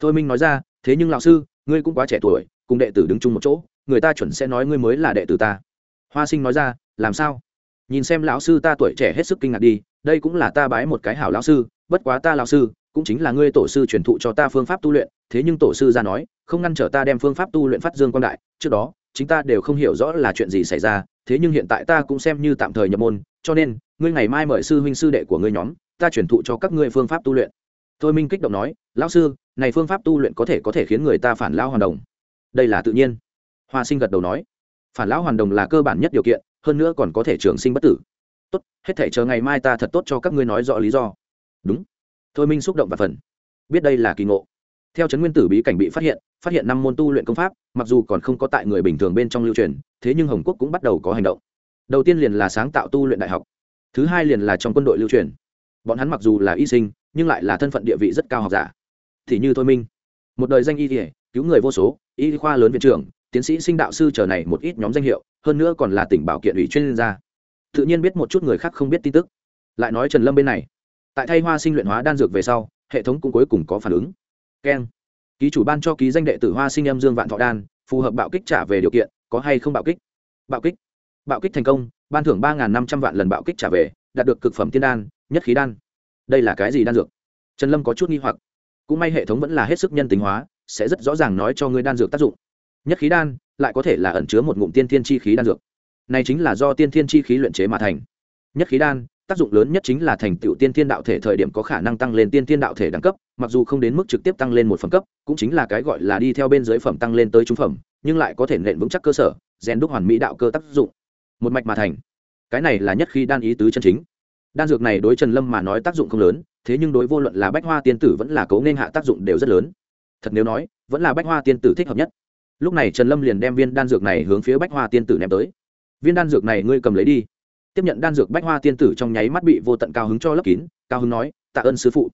Thôi minh nói ra, thế nhưng lão sư, ngươi cũng quá trẻ tuổi, cùng đệ tử đứng chung một chỗ, người ta chuẩn sẽ nói ngươi mới là đệ tử ta. Hoa sinh nói ra, làm sao? Nhìn xem lão sư ta tuổi trẻ hết sức kinh ngạc đi, đây cũng là ta bái một cái hảo lão sư, bất quá ta lão sư, cũng chính là ngươi tổ sư truyền thụ cho ta phương pháp tu luyện thế nhưng tổ sư ra nói, không ngăn trở ta đem phương pháp tu luyện phát dương quan đại, trước đó, chính ta đều không hiểu rõ là chuyện gì xảy ra, thế nhưng hiện tại ta cũng xem như tạm thời nhập môn, cho nên, ngươi ngày mai mời sư huynh sư đệ của ngươi nhóm, ta chuyển thụ cho các ngươi phương pháp tu luyện. Thôi minh kích động nói, lão sư, này phương pháp tu luyện có thể có thể khiến người ta phản lao hoàn đồng. Đây là tự nhiên. Hoa sinh gật đầu nói, phản lão hoàn đồng là cơ bản nhất điều kiện, hơn nữa còn có thể trường sinh bất tử. Tốt, hết thể chờ ngày mai ta thật tốt cho các ngươi nói rõ lý do. Đúng. Thôi minh xúc động và phần. Biết đây là kỳ ngộ theo trấn nguyên tử bí cảnh bị phát hiện phát hiện năm môn tu luyện công pháp, mặc dù còn không có tại người bình thường bên trong lưu truyền, thế nhưng hồng quốc cũng bắt đầu có hành động. Đầu tiên liền là sáng tạo tu luyện đại học, thứ hai liền là trong quân đội lưu truyền. Bọn hắn mặc dù là y sinh, nhưng lại là thân phận địa vị rất cao học giả. Thì như thôi minh, một đời danh y thể cứu người vô số y khoa lớn viện trưởng, tiến sĩ sinh đạo sư chờ này một ít nhóm danh hiệu, hơn nữa còn là tỉnh bảo kiện ủy chuyên gia. Tự nhiên biết một chút người khác không biết tin tức. Lại nói trần lâm bên này, tại thay hoa sinh luyện hóa đan dược về sau, hệ thống cũng cuối cùng có phản ứng keng. Ký chủ ban cho ký danh đệ tử hoa sinh em dương vạn thọ đan, phù hợp bạo kích trả về điều kiện, có hay không bạo kích? Bạo kích. Bạo kích thành công, ban thưởng ba năm trăm vạn lần bạo kích trả về, đạt được cực phẩm tiên đan, nhất khí đan. Đây là cái gì đan dược? Trần lâm có chút nghi hoặc. Cũng may hệ thống vẫn là hết sức nhân tính hóa, sẽ rất rõ ràng nói cho ngươi đan dược tác dụng. Nhất khí đan lại có thể là ẩn chứa một ngụm tiên thiên chi khí đan dược. Này chính là do tiên thiên chi khí luyện chế mà thành. Nhất khí đan tác dụng lớn nhất chính là thành tựu tiên thiên đạo thể thời điểm có khả năng tăng lên tiên thiên đạo thể đẳng cấp, mặc dù không đến mức trực tiếp tăng lên một phẩm cấp, cũng chính là cái gọi là đi theo bên dưới phẩm tăng lên tới trung phẩm, nhưng lại có thể nện vững chắc cơ sở, rèn đúc hoàn mỹ đạo cơ tác dụng. Một mạch mà thành. Cái này là nhất khi đan ý tứ chân chính. Đan dược này đối trần lâm mà nói tác dụng không lớn, thế nhưng đối vô luận là bách hoa tiên tử vẫn là cấu nên hạ tác dụng đều rất lớn. Thật nếu nói, vẫn là bách hoa tiên tử thích hợp nhất. Lúc này trần lâm liền đem viên đan dược này hướng phía bách hoa tiên tử ném tới. Viên đan dược này ngươi cầm lấy đi tiếp nhận đan dược bách hoa tiên tử trong nháy mắt bị vô tận cao hứng cho lấp kín, cao hứng nói, tạ ơn sư phụ.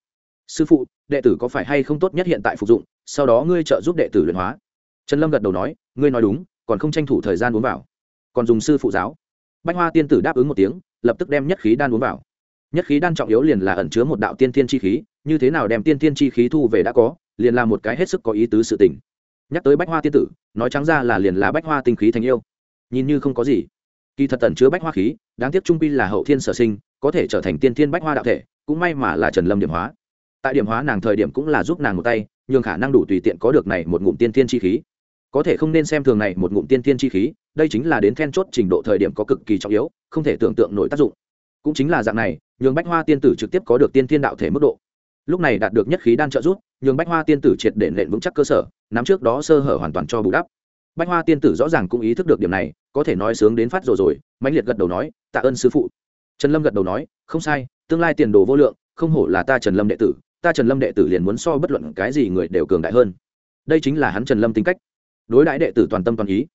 Sư phụ, đệ tử có phải hay không tốt nhất hiện tại phục dụng, sau đó ngươi trợ giúp đệ tử luyện hóa? Trần lâm gật đầu nói, ngươi nói đúng, còn không tranh thủ thời gian uống vào. Còn dùng sư phụ giáo. Bách hoa tiên tử đáp ứng một tiếng, lập tức đem nhất khí đan uống vào. Nhất khí đan trọng yếu liền là ẩn chứa một đạo tiên tiên chi khí, như thế nào đem tiên tiên chi khí thu về đã có, liền là một cái hết sức có ý tứ sự tình. Nhắc tới bách hoa tiên tử, nói trắng ra là liền là bách hoa tinh khí thành yêu. Nhìn như không có gì. Kỳ thật tẩn chứa bách hoa khí đáng tiếc trung pi là hậu thiên sở sinh, có thể trở thành tiên thiên bách hoa đạo thể, cũng may mà là trần lâm điểm hóa. Tại điểm hóa nàng thời điểm cũng là giúp nàng một tay, nhường khả năng đủ tùy tiện có được này một ngụm tiên thiên chi khí. Có thể không nên xem thường này một ngụm tiên thiên chi khí, đây chính là đến then chốt trình độ thời điểm có cực kỳ trọng yếu, không thể tưởng tượng nổi tác dụng. Cũng chính là dạng này, nhường bách hoa tiên tử trực tiếp có được tiên thiên đạo thể mức độ. Lúc này đạt được nhất khí đan trợ giúp, nhường bách hoa tiên tử triệt để nện vững chắc cơ sở, nắm trước đó sơ hở hoàn toàn cho bù đắp bách hoa tiên tử rõ ràng cũng ý thức được điểm này, có thể nói sướng đến phát rồi rồi, mãnh liệt gật đầu nói, tạ ơn sư phụ. Trần lâm gật đầu nói, không sai, tương lai tiền đồ vô lượng, không hổ là ta trần lâm đệ tử, ta trần lâm đệ tử liền muốn so bất luận cái gì người đều cường đại hơn. Đây chính là hắn trần lâm tính cách. Đối đãi đệ tử toàn tâm toàn ý,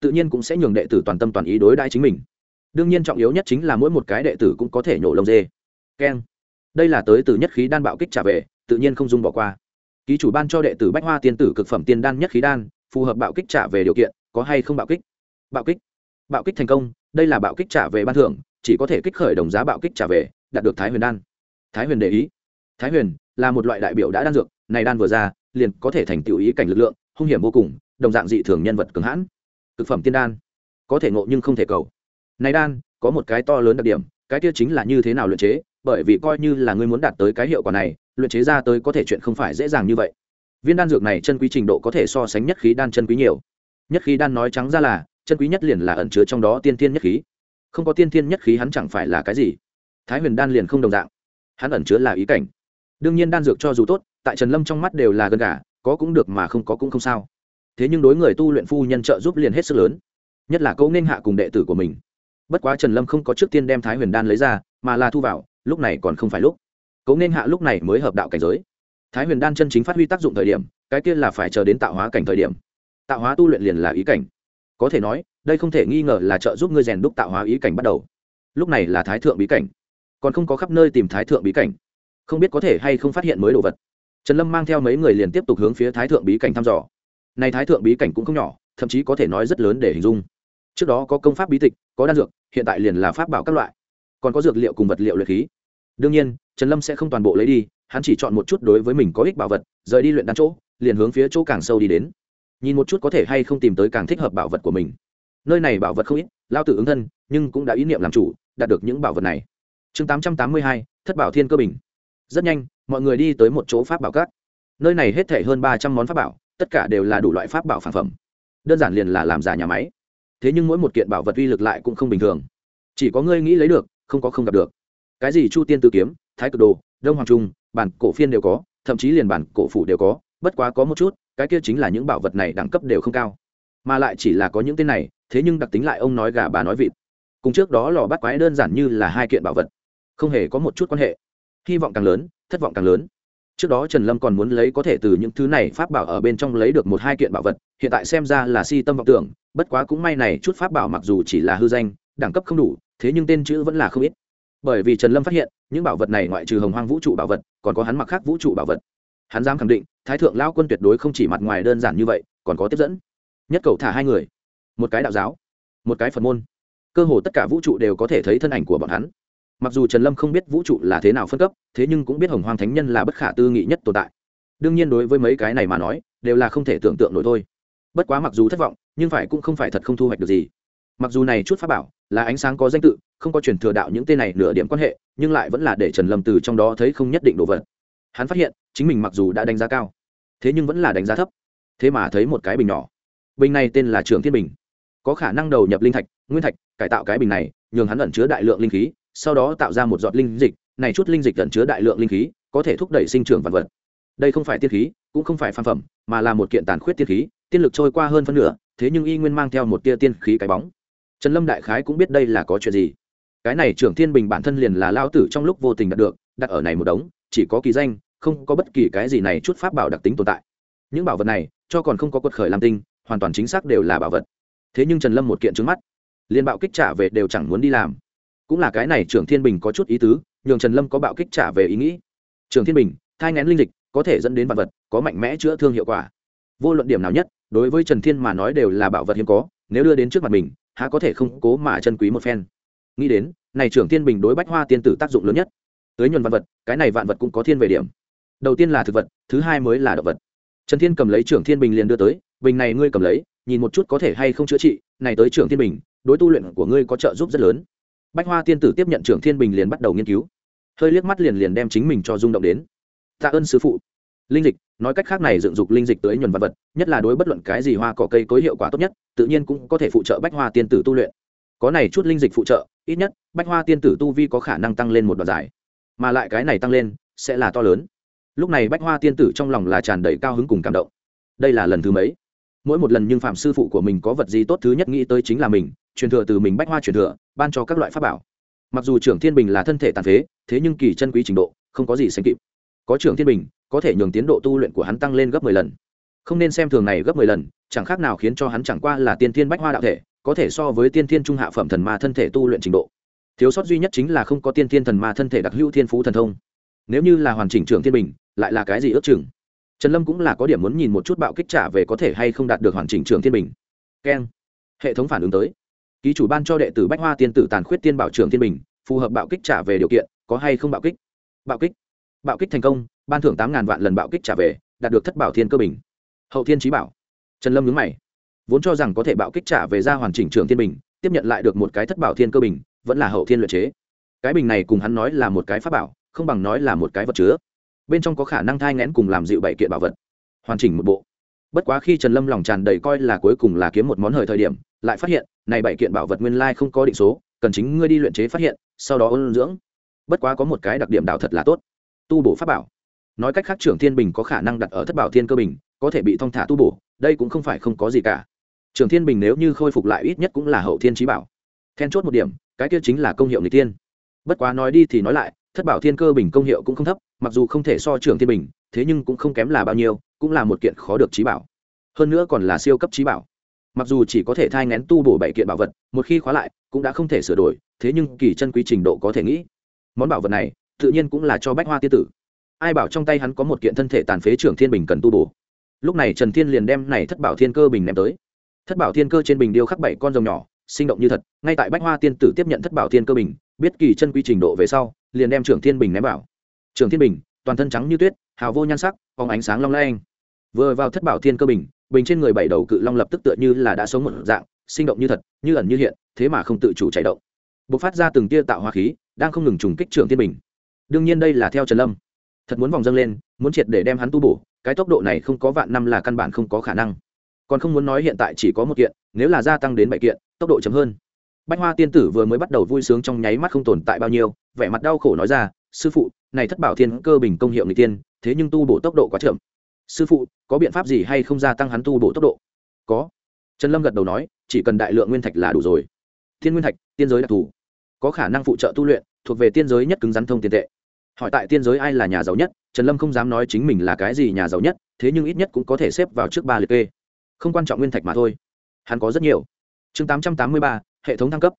tự nhiên cũng sẽ nhường đệ tử toàn tâm toàn ý đối đãi chính mình. Đương nhiên trọng yếu nhất chính là mỗi một cái đệ tử cũng có thể nhổ lông dê. Keng. Đây là tới từ nhất khí đan bạo kích trả về, tự nhiên không dung bỏ qua. Ký chủ ban cho đệ tử bách hoa tiên tử cực phẩm tiên đan nhất khí đan phù hợp bạo kích trả về điều kiện, có hay không bạo kích? Bạo kích. Bạo kích thành công, đây là bạo kích trả về ban thưởng, chỉ có thể kích khởi đồng giá bạo kích trả về, đạt được thái huyền đan. Thái huyền để ý. Thái huyền là một loại đại biểu đã đan dược, này đan vừa ra, liền có thể thành tiểu ý cảnh lực lượng, hung hiểm vô cùng, đồng dạng dị thường nhân vật cường hãn. Thực phẩm tiên đan. Có thể ngộ nhưng không thể cầu. Này đan, có một cái to lớn đặc điểm, cái kia chính là như thế nào luyện chế, bởi vì coi như là ngươi muốn đạt tới cái hiệu quả này, luyện chế ra tới có thể chuyện không phải dễ dàng như vậy viên đan dược này chân quý trình độ có thể so sánh nhất khí đan chân quý nhiều. Nhất khí đan nói trắng ra là, chân quý nhất liền là ẩn chứa trong đó tiên thiên nhất khí. Không có tiên thiên nhất khí hắn chẳng phải là cái gì. Thái huyền đan liền không đồng dạng. Hắn ẩn chứa là ý cảnh. Đương nhiên đan dược cho dù tốt, tại trần lâm trong mắt đều là gần cả có cũng được mà không có cũng không sao. Thế nhưng đối người tu luyện phu nhân trợ giúp liền hết sức lớn. Nhất là câu nên hạ cùng đệ tử của mình. Bất quá trần lâm không có trước tiên đem thái huyền đan lấy ra, mà là thu vào, lúc này còn không phải lúc. Cấu nên hạ lúc này mới hợp đạo cảnh giới thái huyền đan chân chính phát huy tác dụng thời điểm, cái kia là phải chờ đến tạo hóa cảnh thời điểm. Tạo hóa tu luyện liền là ý cảnh. Có thể nói, đây không thể nghi ngờ là trợ giúp ngươi rèn đúc tạo hóa ý cảnh bắt đầu. Lúc này là thái thượng bí cảnh. Còn không có khắp nơi tìm thái thượng bí cảnh. Không biết có thể hay không phát hiện mới đồ vật. Trần lâm mang theo mấy người liền tiếp tục hướng phía thái thượng bí cảnh thăm dò. Nay thái thượng bí cảnh cũng không nhỏ, thậm chí có thể nói rất lớn để hình dung. Trước đó có công pháp bí tịch, có đan dược, hiện tại liền là pháp bảo các loại. Còn có dược liệu cùng vật liệu luyện khí. Đương nhiên, trần lâm sẽ không toàn bộ lấy đi hắn chỉ chọn một chút đối với mình có ích bảo vật, rời đi luyện đan chỗ, liền hướng phía chỗ càng sâu đi đến. Nhìn một chút có thể hay không tìm tới càng thích hợp bảo vật của mình. Nơi này bảo vật không ít, lao tự ứng thân, nhưng cũng đã ý niệm làm chủ, đạt được những bảo vật này. Chương tám trăm tám mươi hai, thất bảo thiên cơ bình. Rất nhanh, mọi người đi tới một chỗ pháp bảo cát. Nơi này hết thể hơn ba trăm món pháp bảo, tất cả đều là đủ loại pháp bảo phản phẩm. Đơn giản liền là làm giả nhà máy. Thế nhưng mỗi một kiện bảo vật uy lực lại cũng không bình thường. Chỉ có ngươi nghĩ lấy được, không có không gặp được. Cái gì chu tiên tự kiếm, thái cực đồ đông hoàng trung, bản cổ phiên đều có, thậm chí liền bản cổ phủ đều có, bất quá có một chút, cái kia chính là những bảo vật này đẳng cấp đều không cao. Mà lại chỉ là có những tên này, thế nhưng đặc tính lại ông nói gà bà nói vịt. Cùng trước đó lò bắt quái đơn giản như là hai kiện bảo vật, không hề có một chút quan hệ. Hy vọng càng lớn, thất vọng càng lớn. Trước đó trần lâm còn muốn lấy có thể từ những thứ này pháp bảo ở bên trong lấy được một hai kiện bảo vật, hiện tại xem ra là si tâm vọng tưởng, bất quá cũng may này chút pháp bảo mặc dù chỉ là hư danh, đẳng cấp không đủ, thế nhưng tên chữ vẫn là không ít bởi vì trần lâm phát hiện, những bảo vật này ngoại trừ hồng hoang vũ trụ bảo vật, còn có hắn mặc khác vũ trụ bảo vật. Hắn dám khẳng định, thái thượng lao quân tuyệt đối không chỉ mặt ngoài đơn giản như vậy, còn có tiếp dẫn. Nhất cầu thả hai người. Một cái đạo giáo. Một cái phật môn. Cơ hồ tất cả vũ trụ đều có thể thấy thân ảnh của bọn hắn. Mặc dù trần lâm không biết vũ trụ là thế nào phân cấp, thế nhưng cũng biết hồng hoang thánh nhân là bất khả tư nghị nhất tồn tại. Đương nhiên đối với mấy cái này mà nói, đều là không thể tưởng tượng nổi thôi. Bất quá mặc dù thất vọng, nhưng phải cũng không phải thật không thu hoạch được gì mặc dù này chút pháp bảo là ánh sáng có danh tự, không có truyền thừa đạo những tên này nửa điểm quan hệ, nhưng lại vẫn là để trần lâm từ trong đó thấy không nhất định đồ vật. Hắn phát hiện, chính mình mặc dù đã đánh giá cao, thế nhưng vẫn là đánh giá thấp. Thế mà thấy một cái bình nhỏ. Bình này tên là trường thiên bình. Có khả năng đầu nhập linh thạch, nguyên thạch, cải tạo cái bình này, nhường hắn ẩn chứa đại lượng linh khí, sau đó tạo ra một giọt linh dịch, này chút linh dịch ẩn chứa đại lượng linh khí, có thể thúc đẩy sinh trưởng vạn vật. Đây không phải tiên khí, cũng không phải phan phẩm, mà là một kiện tàn khuyết tiên khí, tiên lực trôi qua hơn phân nửa, thế nhưng y nguyên mang theo một tia tiên khí cái bóng trần lâm đại khái cũng biết đây là có chuyện gì. Cái này trưởng thiên bình bản thân liền là lao tử trong lúc vô tình đạt được, đặt ở này một đống, chỉ có kỳ danh, không có bất kỳ cái gì này chút pháp bảo đặc tính tồn tại. Những bảo vật này, cho còn không có quật khởi làm tinh, hoàn toàn chính xác đều là bảo vật. Thế nhưng trần lâm một kiện trước mắt liên bạo kích trả về đều chẳng muốn đi làm. Cũng là cái này trưởng thiên bình có chút ý tứ, nhường trần lâm có bạo kích trả về ý nghĩ. Trưởng thiên bình, thai ngén linh dịch, có thể dẫn đến vật vật, có mạnh mẽ chữa thương hiệu quả. Vô luận điểm nào nhất, đối với trần thiên mà nói đều là bảo vật hiếm có, nếu đưa đến trước mặt mình há có thể không cố mà chân quý một phen. Nghĩ đến, này trưởng thiên bình đối bách hoa tiên tử tác dụng lớn nhất. Tới nhuần vạn vật, cái này vạn vật cũng có thiên về điểm. Đầu tiên là thực vật, thứ hai mới là động vật. Trần thiên cầm lấy trưởng thiên bình liền đưa tới, bình này ngươi cầm lấy, nhìn một chút có thể hay không chữa trị, này tới trưởng thiên bình, đối tu luyện của ngươi có trợ giúp rất lớn. Bách hoa tiên tử tiếp nhận trưởng thiên bình liền bắt đầu nghiên cứu. Hơi liếc mắt liền liền đem chính mình cho rung động đến. Tạ ơn sư phụ linh dịch, nói cách khác này dựng dục linh dịch tới nhuần vật vật, nhất là đối bất luận cái gì hoa cỏ cây có hiệu quả tốt nhất, tự nhiên cũng có thể phụ trợ bách hoa tiên tử tu luyện. Có này chút linh dịch phụ trợ, ít nhất, bách hoa tiên tử tu vi có khả năng tăng lên một đoạn giải mà lại cái này tăng lên, sẽ là to lớn. Lúc này bách hoa tiên tử trong lòng là tràn đầy cao hứng cùng cảm động. Đây là lần thứ mấy? Mỗi một lần nhưng phạm sư phụ của mình có vật gì tốt thứ nhất nghĩ tới chính là mình, truyền thừa từ mình bách hoa truyền thừa, ban cho các loại pháp bảo. Mặc dù trưởng thiên bình là thân thể tàn phế, thế nhưng kỳ chân quý trình độ, không có gì sánh kịp. Có trưởng thiên bình có thể nhường tiến độ tu luyện của hắn tăng lên gấp mười lần. Không nên xem thường này gấp mười lần, chẳng khác nào khiến cho hắn chẳng qua là tiên thiên bách hoa đạo thể, có thể so với tiên thiên trung hạ phẩm thần ma thân thể tu luyện trình độ. Thiếu sót duy nhất chính là không có tiên thiên thần ma thân thể đặc hữu thiên phú thần thông. Nếu như là hoàn chỉnh trưởng thiên bình, lại là cái gì ước chừng? Trần lâm cũng là có điểm muốn nhìn một chút bạo kích trả về có thể hay không đạt được hoàn chỉnh trưởng thiên bình. Keng. Hệ thống phản ứng tới. Ký chủ ban cho đệ tử bách hoa tiên tử tàn khuyết tiên bảo trưởng thiên bình, phù hợp bạo kích trả về điều kiện, có hay không bạo kích? Bạo kích. Bạo kích thành công ban thưởng tám ngàn vạn lần bạo kích trả về, đạt được thất bảo thiên cơ bình. Hậu thiên trí bảo. Trần lâm nhấn mày. Vốn cho rằng có thể bạo kích trả về ra hoàn chỉnh trưởng thiên bình, tiếp nhận lại được một cái thất bảo thiên cơ bình, vẫn là hậu thiên luyện chế. Cái bình này cùng hắn nói là một cái pháp bảo, không bằng nói là một cái vật chứa. Bên trong có khả năng thai ngén cùng làm dịu bảy kiện bảo vật. Hoàn chỉnh một bộ. Bất quá khi trần lâm lòng tràn đầy coi là cuối cùng là kiếm một món hời thời điểm, lại phát hiện, này bảy kiện bảo vật nguyên lai không có định số, cần chính ngươi đi luyện chế phát hiện, sau đó ôn dưỡng. Bất quá có một cái đặc điểm đạo thật là tốt. Tu bổ pháp bảo nói cách khác trưởng thiên bình có khả năng đặt ở thất bảo thiên cơ bình, có thể bị thong thả tu bổ, đây cũng không phải không có gì cả. Trưởng thiên bình nếu như khôi phục lại ít nhất cũng là hậu thiên trí bảo. Then chốt một điểm, cái kia chính là công hiệu người tiên bất quá nói đi thì nói lại, thất bảo thiên cơ bình công hiệu cũng không thấp, mặc dù không thể so trưởng thiên bình, thế nhưng cũng không kém là bao nhiêu, cũng là một kiện khó được trí bảo. Hơn nữa còn là siêu cấp trí bảo. Mặc dù chỉ có thể thai ngén tu bổ bảy kiện bảo vật, một khi khóa lại, cũng đã không thể sửa đổi, thế nhưng kỳ chân quý trình độ có thể nghĩ. Món bảo vật này, tự nhiên cũng là cho bách hoa tiên tử ai bảo trong tay hắn có một kiện thân thể tàn phế trưởng thiên bình cần tu bổ. Lúc này trần thiên liền đem này thất bảo thiên cơ bình ném tới. Thất bảo thiên cơ trên bình điêu khắc bảy con rồng nhỏ, sinh động như thật, ngay tại bách hoa tiên tử tiếp nhận thất bảo thiên cơ bình, biết kỳ chân quy trình độ về sau, liền đem trưởng thiên bình ném vào. Trưởng thiên bình, toàn thân trắng như tuyết, hào vô nhan sắc, phóng ánh sáng long lanh. Vừa vào thất bảo thiên cơ bình bình trên người bảy đầu cự long lập tức tựa như là đã sống một dạng, sinh động như thật, như ẩn như hiện, thế mà không tự chủ chạy động. B ộ c phát ra từng tia tạo hoa khí, đang không ngừng trùng kích trưởng thiên bình. Đương nhiên đây là theo trần lâm thật muốn vòng dâng lên, muốn triệt để đem hắn tu bổ, cái tốc độ này không có vạn năm là căn bản không có khả năng. Còn không muốn nói hiện tại chỉ có một kiện, nếu là gia tăng đến bảy kiện, tốc độ chấm hơn. Bách hoa tiên tử vừa mới bắt đầu vui sướng trong nháy mắt không tồn tại bao nhiêu, vẻ mặt đau khổ nói ra, sư phụ, này thất bảo thiên cơ bình công hiệu người tiên thế nhưng tu bổ tốc độ quá chậm. Sư phụ, có biện pháp gì hay không gia tăng hắn tu bổ tốc độ? Có. Trần lâm gật đầu nói, chỉ cần đại lượng nguyên thạch là đủ rồi. Thiên nguyên thạch, tiên giới đặc thù, có khả năng phụ trợ tu luyện, thuộc về tiên giới nhất cứng rắn thông tiền tệ hỏi tại tiên giới ai là nhà giàu nhất, trần lâm không dám nói chính mình là cái gì nhà giàu nhất, thế nhưng ít nhất cũng có thể xếp vào trước ba liệt kê. Không quan trọng nguyên thạch mà thôi. Hắn có rất nhiều. Chương tám trăm tám mươi ba, hệ thống thăng cấp.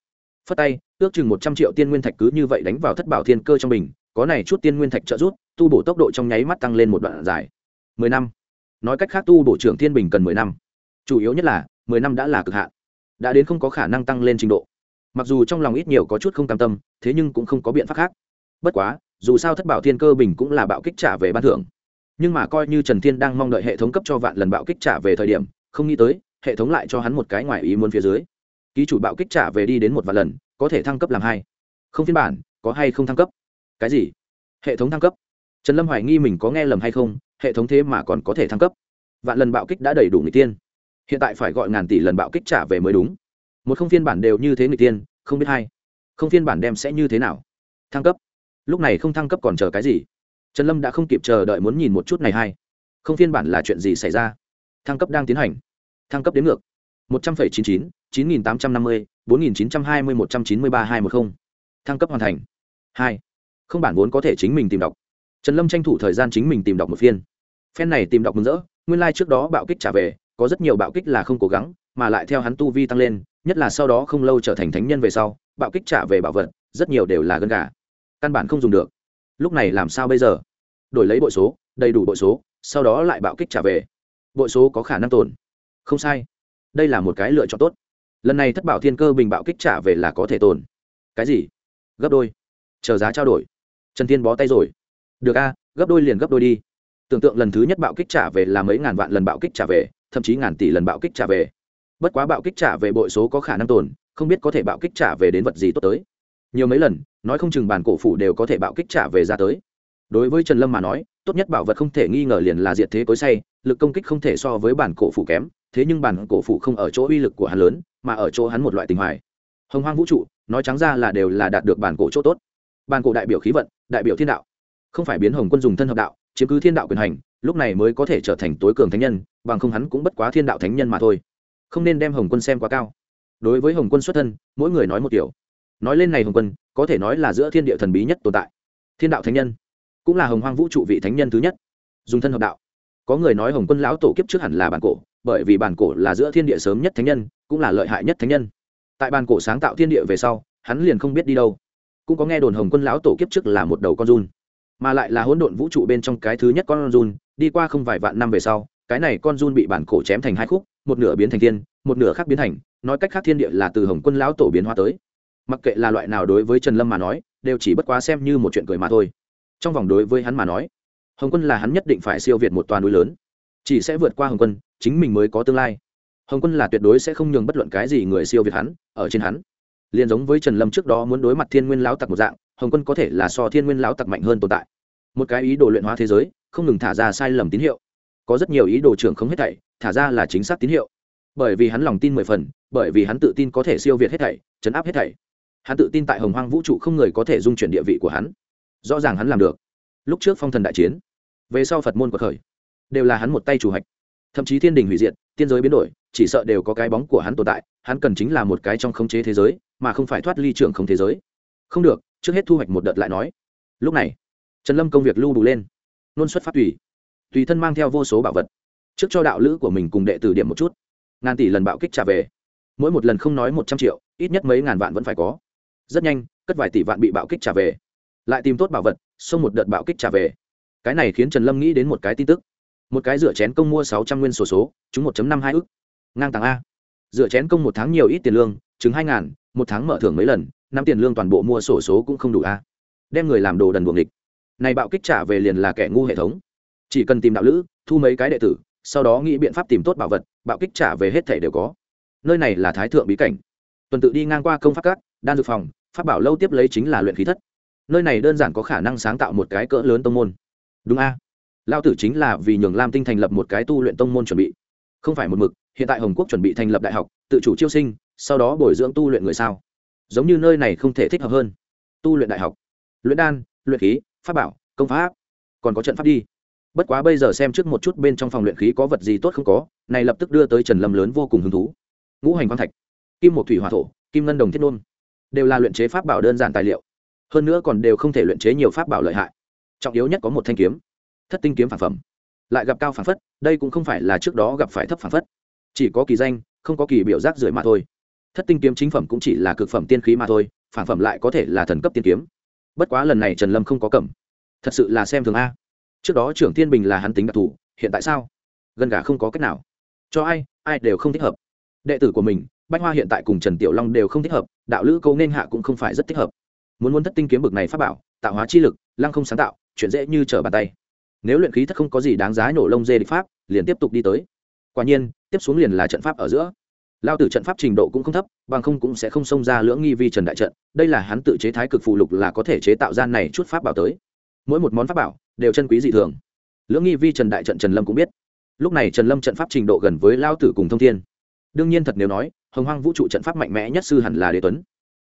Phất tay, ước chừng một trăm triệu tiên nguyên thạch cứ như vậy đánh vào thất bảo thiên cơ trong mình có này chút tiên nguyên thạch trợ rút tu bổ tốc độ trong nháy mắt tăng lên một đoạn dài. Mười năm. Nói cách khác tu bổ trưởng thiên bình cần mười năm. Chủ yếu nhất là, mười năm đã là cực hạn. Đã đến không có khả năng tăng lên trình độ. Mặc dù trong lòng ít nhiều có chút không cam tâm, thế nhưng cũng không có biện pháp khác. Bất quá dù sao thất bảo thiên cơ bình cũng là bạo kích trả về ban thưởng. Nhưng mà coi như trần thiên đang mong đợi hệ thống cấp cho vạn lần bạo kích trả về thời điểm, không nghĩ tới, hệ thống lại cho hắn một cái ngoài ý muốn phía dưới. Ký chủ bạo kích trả về đi đến một vạn lần, có thể thăng cấp làm hai. Không phiên bản, có hay không thăng cấp? Cái gì? Hệ thống thăng cấp? Trần lâm hoài nghi mình có nghe lầm hay không, hệ thống thế mà còn có thể thăng cấp. Vạn lần bạo kích đã đầy đủ người tiên hiện tại phải gọi ngàn tỷ lần bạo kích trả về mới đúng. Một không phiên bản đều như thế người tiên không biết hay không phiên bản đem sẽ như thế nào? Thăng cấp lúc này không thăng cấp còn chờ cái gì? Trần lâm đã không kịp chờ đợi muốn nhìn một chút này hay. Không phiên bản là chuyện gì xảy ra? Thăng cấp đang tiến hành. Thăng cấp đến ngược. một trăm chín chín chín nghìn tám trăm năm mươi, bốn nghìn chín trăm hai mươi, một trăm chín mươi ba hai một không. Thăng cấp hoàn thành. Hai. Không bản vốn có thể chính mình tìm đọc. Trần lâm tranh thủ thời gian chính mình tìm đọc một phiên. Phen này tìm đọc mừng rỡ, nguyên lai、like、trước đó bạo kích trả về, có rất nhiều bạo kích là không cố gắng, mà lại theo hắn tu vi tăng lên, nhất là sau đó không lâu trở thành thánh nhân về sau, bạo kích trả về bảo vật, rất nhiều đều là gân gà căn bản không dùng được. Lúc này làm sao bây giờ? Đổi lấy bội số, đầy đủ bội số, sau đó lại bạo kích trả về. Bội số có khả năng tồn. Không sai. Đây là một cái lựa chọn tốt. Lần này thất bảo thiên cơ bình bạo kích trả về là có thể tồn. Cái gì? Gấp đôi. Chờ giá trao đổi. Trần thiên bó tay rồi. Được a, gấp đôi liền gấp đôi đi. Tưởng tượng lần thứ nhất bạo kích trả về là mấy ngàn vạn lần bạo kích trả về, thậm chí ngàn tỷ lần bạo kích trả về. Bất quá bạo kích trả về bội số có khả năng tồn, không biết có thể bạo kích trả về đến vật gì tốt tới nhiều mấy lần, nói không chừng bản cổ phủ đều có thể bạo kích trả về ra tới. Đối với trần lâm mà nói, tốt nhất bảo vật không thể nghi ngờ liền là diệt thế cối say, lực công kích không thể so với bản cổ phủ kém, thế nhưng bản cổ phủ không ở chỗ uy lực của hắn lớn, mà ở chỗ hắn một loại tình hoài. Hồng hoang vũ trụ, nói trắng ra là đều là đạt được bản cổ chỗ tốt. Bản cổ đại biểu khí vận, đại biểu thiên đạo. Không phải biến hồng quân dùng thân hợp đạo, chiếm cứ thiên đạo quyền hành, lúc này mới có thể trở thành tối cường thánh nhân, bằng không hắn cũng bất quá thiên đạo thánh nhân mà thôi. Không nên đem hồng quân xem quá cao. Đối với hồng quân xuất thân, mỗi người nói một kiểu nói lên này hồng quân, có thể nói là giữa thiên địa thần bí nhất tồn tại. Thiên đạo thánh nhân, cũng là hồng hoang vũ trụ vị thánh nhân thứ nhất. Dùng thân hợp đạo. Có người nói hồng quân lão tổ kiếp trước hẳn là bản cổ, bởi vì bản cổ là giữa thiên địa sớm nhất thánh nhân, cũng là lợi hại nhất thánh nhân. Tại bản cổ sáng tạo thiên địa về sau, hắn liền không biết đi đâu. Cũng có nghe đồn hồng quân lão tổ kiếp trước là một đầu con run, mà lại là hỗn độn vũ trụ bên trong cái thứ nhất con run, đi qua không vài vạn năm về sau, cái này con run bị bản cổ chém thành hai khúc, một nửa biến thành thiên, một nửa khác biến thành, nói cách khác thiên địa là từ hồng quân lão tổ biến hóa tới mặc kệ là loại nào đối với trần lâm mà nói, đều chỉ bất quá xem như một chuyện cười mà thôi. Trong vòng đối với hắn mà nói, hồng quân là hắn nhất định phải siêu việt một toàn núi lớn. Chỉ sẽ vượt qua hồng quân, chính mình mới có tương lai. Hồng quân là tuyệt đối sẽ không nhường bất luận cái gì người siêu việt hắn, ở trên hắn. Liền giống với trần lâm trước đó muốn đối mặt thiên nguyên lão tặc một dạng, hồng quân có thể là so thiên nguyên lão tặc mạnh hơn tồn tại. Một cái ý đồ luyện hóa thế giới, không ngừng thả ra sai lầm tín hiệu. Có rất nhiều ý đồ trưởng không hết thảy, thả ra là chính xác tín hiệu. Bởi vì hắn lòng tin mười phần, bởi vì hắn tự tin có thể siêu việt hết thảy, chấn áp hết thảy hắn tự tin tại hồng hoang vũ trụ không người có thể dung chuyển địa vị của hắn. Rõ ràng hắn làm được. Lúc trước phong thần đại chiến, về sau phật môn của khởi, đều là hắn một tay chủ hạch. Thậm chí thiên đình hủy diệt, tiên giới biến đổi, chỉ sợ đều có cái bóng của hắn tồn tại, hắn cần chính là một cái trong khống chế thế giới, mà không phải thoát ly trưởng không thế giới. Không được, trước hết thu hoạch một đợt lại nói. Lúc này, trần lâm công việc lưu đủ lên. Nôn xuất phát tùy. Tùy thân mang theo vô số bảo vật. Trước cho đạo lữ của mình cùng đệ tử điểm một chút. Ngàn tỷ lần bạo kích trả về. Mỗi một lần không nói một trăm triệu, ít nhất mấy ngàn vạn vẫn phải có rất nhanh, cất vài tỷ vạn bị bạo kích trả về. Lại tìm tốt bảo vật, xông một đợt bạo kích trả về. Cái này khiến trần lâm nghĩ đến một cái tin tức. Một cái rửa chén công mua sáu trăm nguyên sổ số, chúng một năm hai ức. Ngang tàng a. Rửa chén công một tháng nhiều ít tiền lương chứng hai ngàn, một tháng mở thưởng mấy lần, năm tiền lương toàn bộ mua sổ số cũng không đủ a. Đem người làm đồ đần buồng địch này bạo kích trả về liền là kẻ ngu hệ thống. Chỉ cần tìm đạo lữ, thu mấy cái đệ tử, sau đó nghĩ biện pháp tìm tốt bảo vật, bạo kích trả về hết thể đều có. Nơi này là thái thượng bí cảnh. Tuần tự đi ngang qua công pháp các, đan dược phòng pháp bảo lâu tiếp lấy chính là luyện khí thất. Nơi này đơn giản có khả năng sáng tạo một cái cỡ lớn tông môn. Đúng a. Lao tử chính là vì nhường lam tinh thành lập một cái tu luyện tông môn chuẩn bị. Không phải một mực, hiện tại hồng quốc chuẩn bị thành lập đại học, tự chủ chiêu sinh, sau đó bồi dưỡng tu luyện người sao? Giống như nơi này không thể thích hợp hơn. Tu luyện đại học, luyện đan, luyện khí, pháp bảo, công pháp. Còn có trận pháp đi. Bất quá bây giờ xem trước một chút bên trong phòng luyện khí có vật gì tốt không có, này lập tức đưa tới trần lâm lớn vô cùng hứng thú. Ngũ hành quang thạch, kim một thủy hòa thổ, kim ngân đồng thiết nôn đều là luyện chế pháp bảo đơn giản tài liệu, hơn nữa còn đều không thể luyện chế nhiều pháp bảo lợi hại. Trọng yếu nhất có một thanh kiếm, thất tinh kiếm phản phẩm. Lại gặp cao phản phất, đây cũng không phải là trước đó gặp phải thấp phản phất. Chỉ có kỳ danh, không có kỳ biểu giác rưỡi mà thôi. Thất tinh kiếm chính phẩm cũng chỉ là cực phẩm tiên khí mà thôi, phản phẩm lại có thể là thần cấp tiên kiếm. Bất quá lần này trần lâm không có cầm. Thật sự là xem thường a. Trước đó trưởng tiên bình là hắn tính đặc thù, hiện tại sao? Gần gà không có cách nào. Cho ai ai đều không thích hợp. Đệ tử của mình bách hoa hiện tại cùng trần tiểu long đều không thích hợp, đạo lữ câu nên hạ cũng không phải rất thích hợp. Muốn muốn thất tinh kiếm bực này pháp bảo, tạo hóa chi lực, lăng không sáng tạo, chuyện dễ như trở bàn tay. Nếu luyện khí thất không có gì đáng giá nổ lông dê địch pháp, liền tiếp tục đi tới. Quả nhiên, tiếp xuống liền là trận pháp ở giữa. Lao tử trận pháp trình độ cũng không thấp, bằng không cũng sẽ không xông ra lưỡng nghi vi trần đại trận, đây là hắn tự chế thái cực phụ lục là có thể chế tạo ra này chút pháp bảo tới. Mỗi một món pháp bảo, đều chân quý dị thường. Lưỡng nghi vi trần đại trận trần lâm cũng biết. Lúc này trần lâm trận pháp trình độ gần với lao tử cùng thông thiên. Đương nhiên thật nếu nói hồng hoang vũ trụ trận pháp mạnh mẽ nhất sư hẳn là đế tuấn.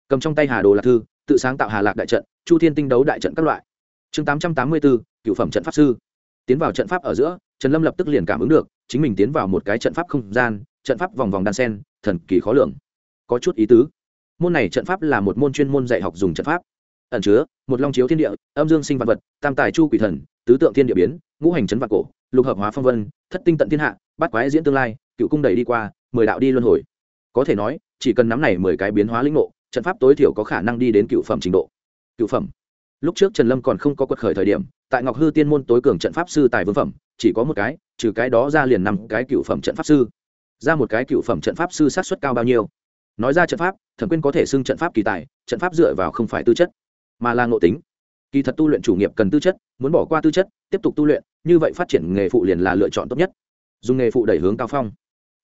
Cầm trong tay hà đồ lạc thư, tự sáng tạo hà lạc đại trận, chu thiên tinh đấu đại trận các loại. Chương tám trăm tám mươi bốn cựu phẩm trận pháp sư. Tiến vào trận pháp ở giữa, trần lâm lập tức liền cảm ứng được, chính mình tiến vào một cái trận pháp không gian, trận pháp vòng vòng đan sen, thần kỳ khó lường. Có chút ý tứ. Môn này trận pháp là một môn chuyên môn dạy học dùng trận pháp. Ẩn chứa, một long chiếu thiên địa, âm dương sinh vật vật, tam tài chu quỷ thần, tứ tượng thiên địa biến, ngũ hành chấn vạn cổ, lục hợp hóa phong vân, thất tinh tận thiên hạ bắt quái diễn tương lai, cựu cung đẩy đi qua, mười đạo đi luân hồi có thể nói, chỉ cần nắm này mười cái biến hóa lĩnh ngộ, trận pháp tối thiểu có khả năng đi đến cựu phẩm trình độ. Cựu phẩm. Lúc trước trần lâm còn không có quật khởi thời điểm, tại ngọc hư tiên môn tối cường trận pháp sư tài vương phẩm, chỉ có một cái, trừ cái đó ra liền nằm cái cựu phẩm trận pháp sư. Ra một cái cựu phẩm trận pháp sư sát xuất cao bao nhiêu? Nói ra trận pháp, thẩm quyên có thể xưng trận pháp kỳ tài, trận pháp dựa vào không phải tư chất, mà là ngộ tính. Kỳ thật tu luyện chủ nghiệp cần tư chất, muốn bỏ qua tư chất, tiếp tục tu luyện, như vậy phát triển nghề phụ liền là lựa chọn tốt nhất. Dùng nghề phụ đẩy hướng cao phong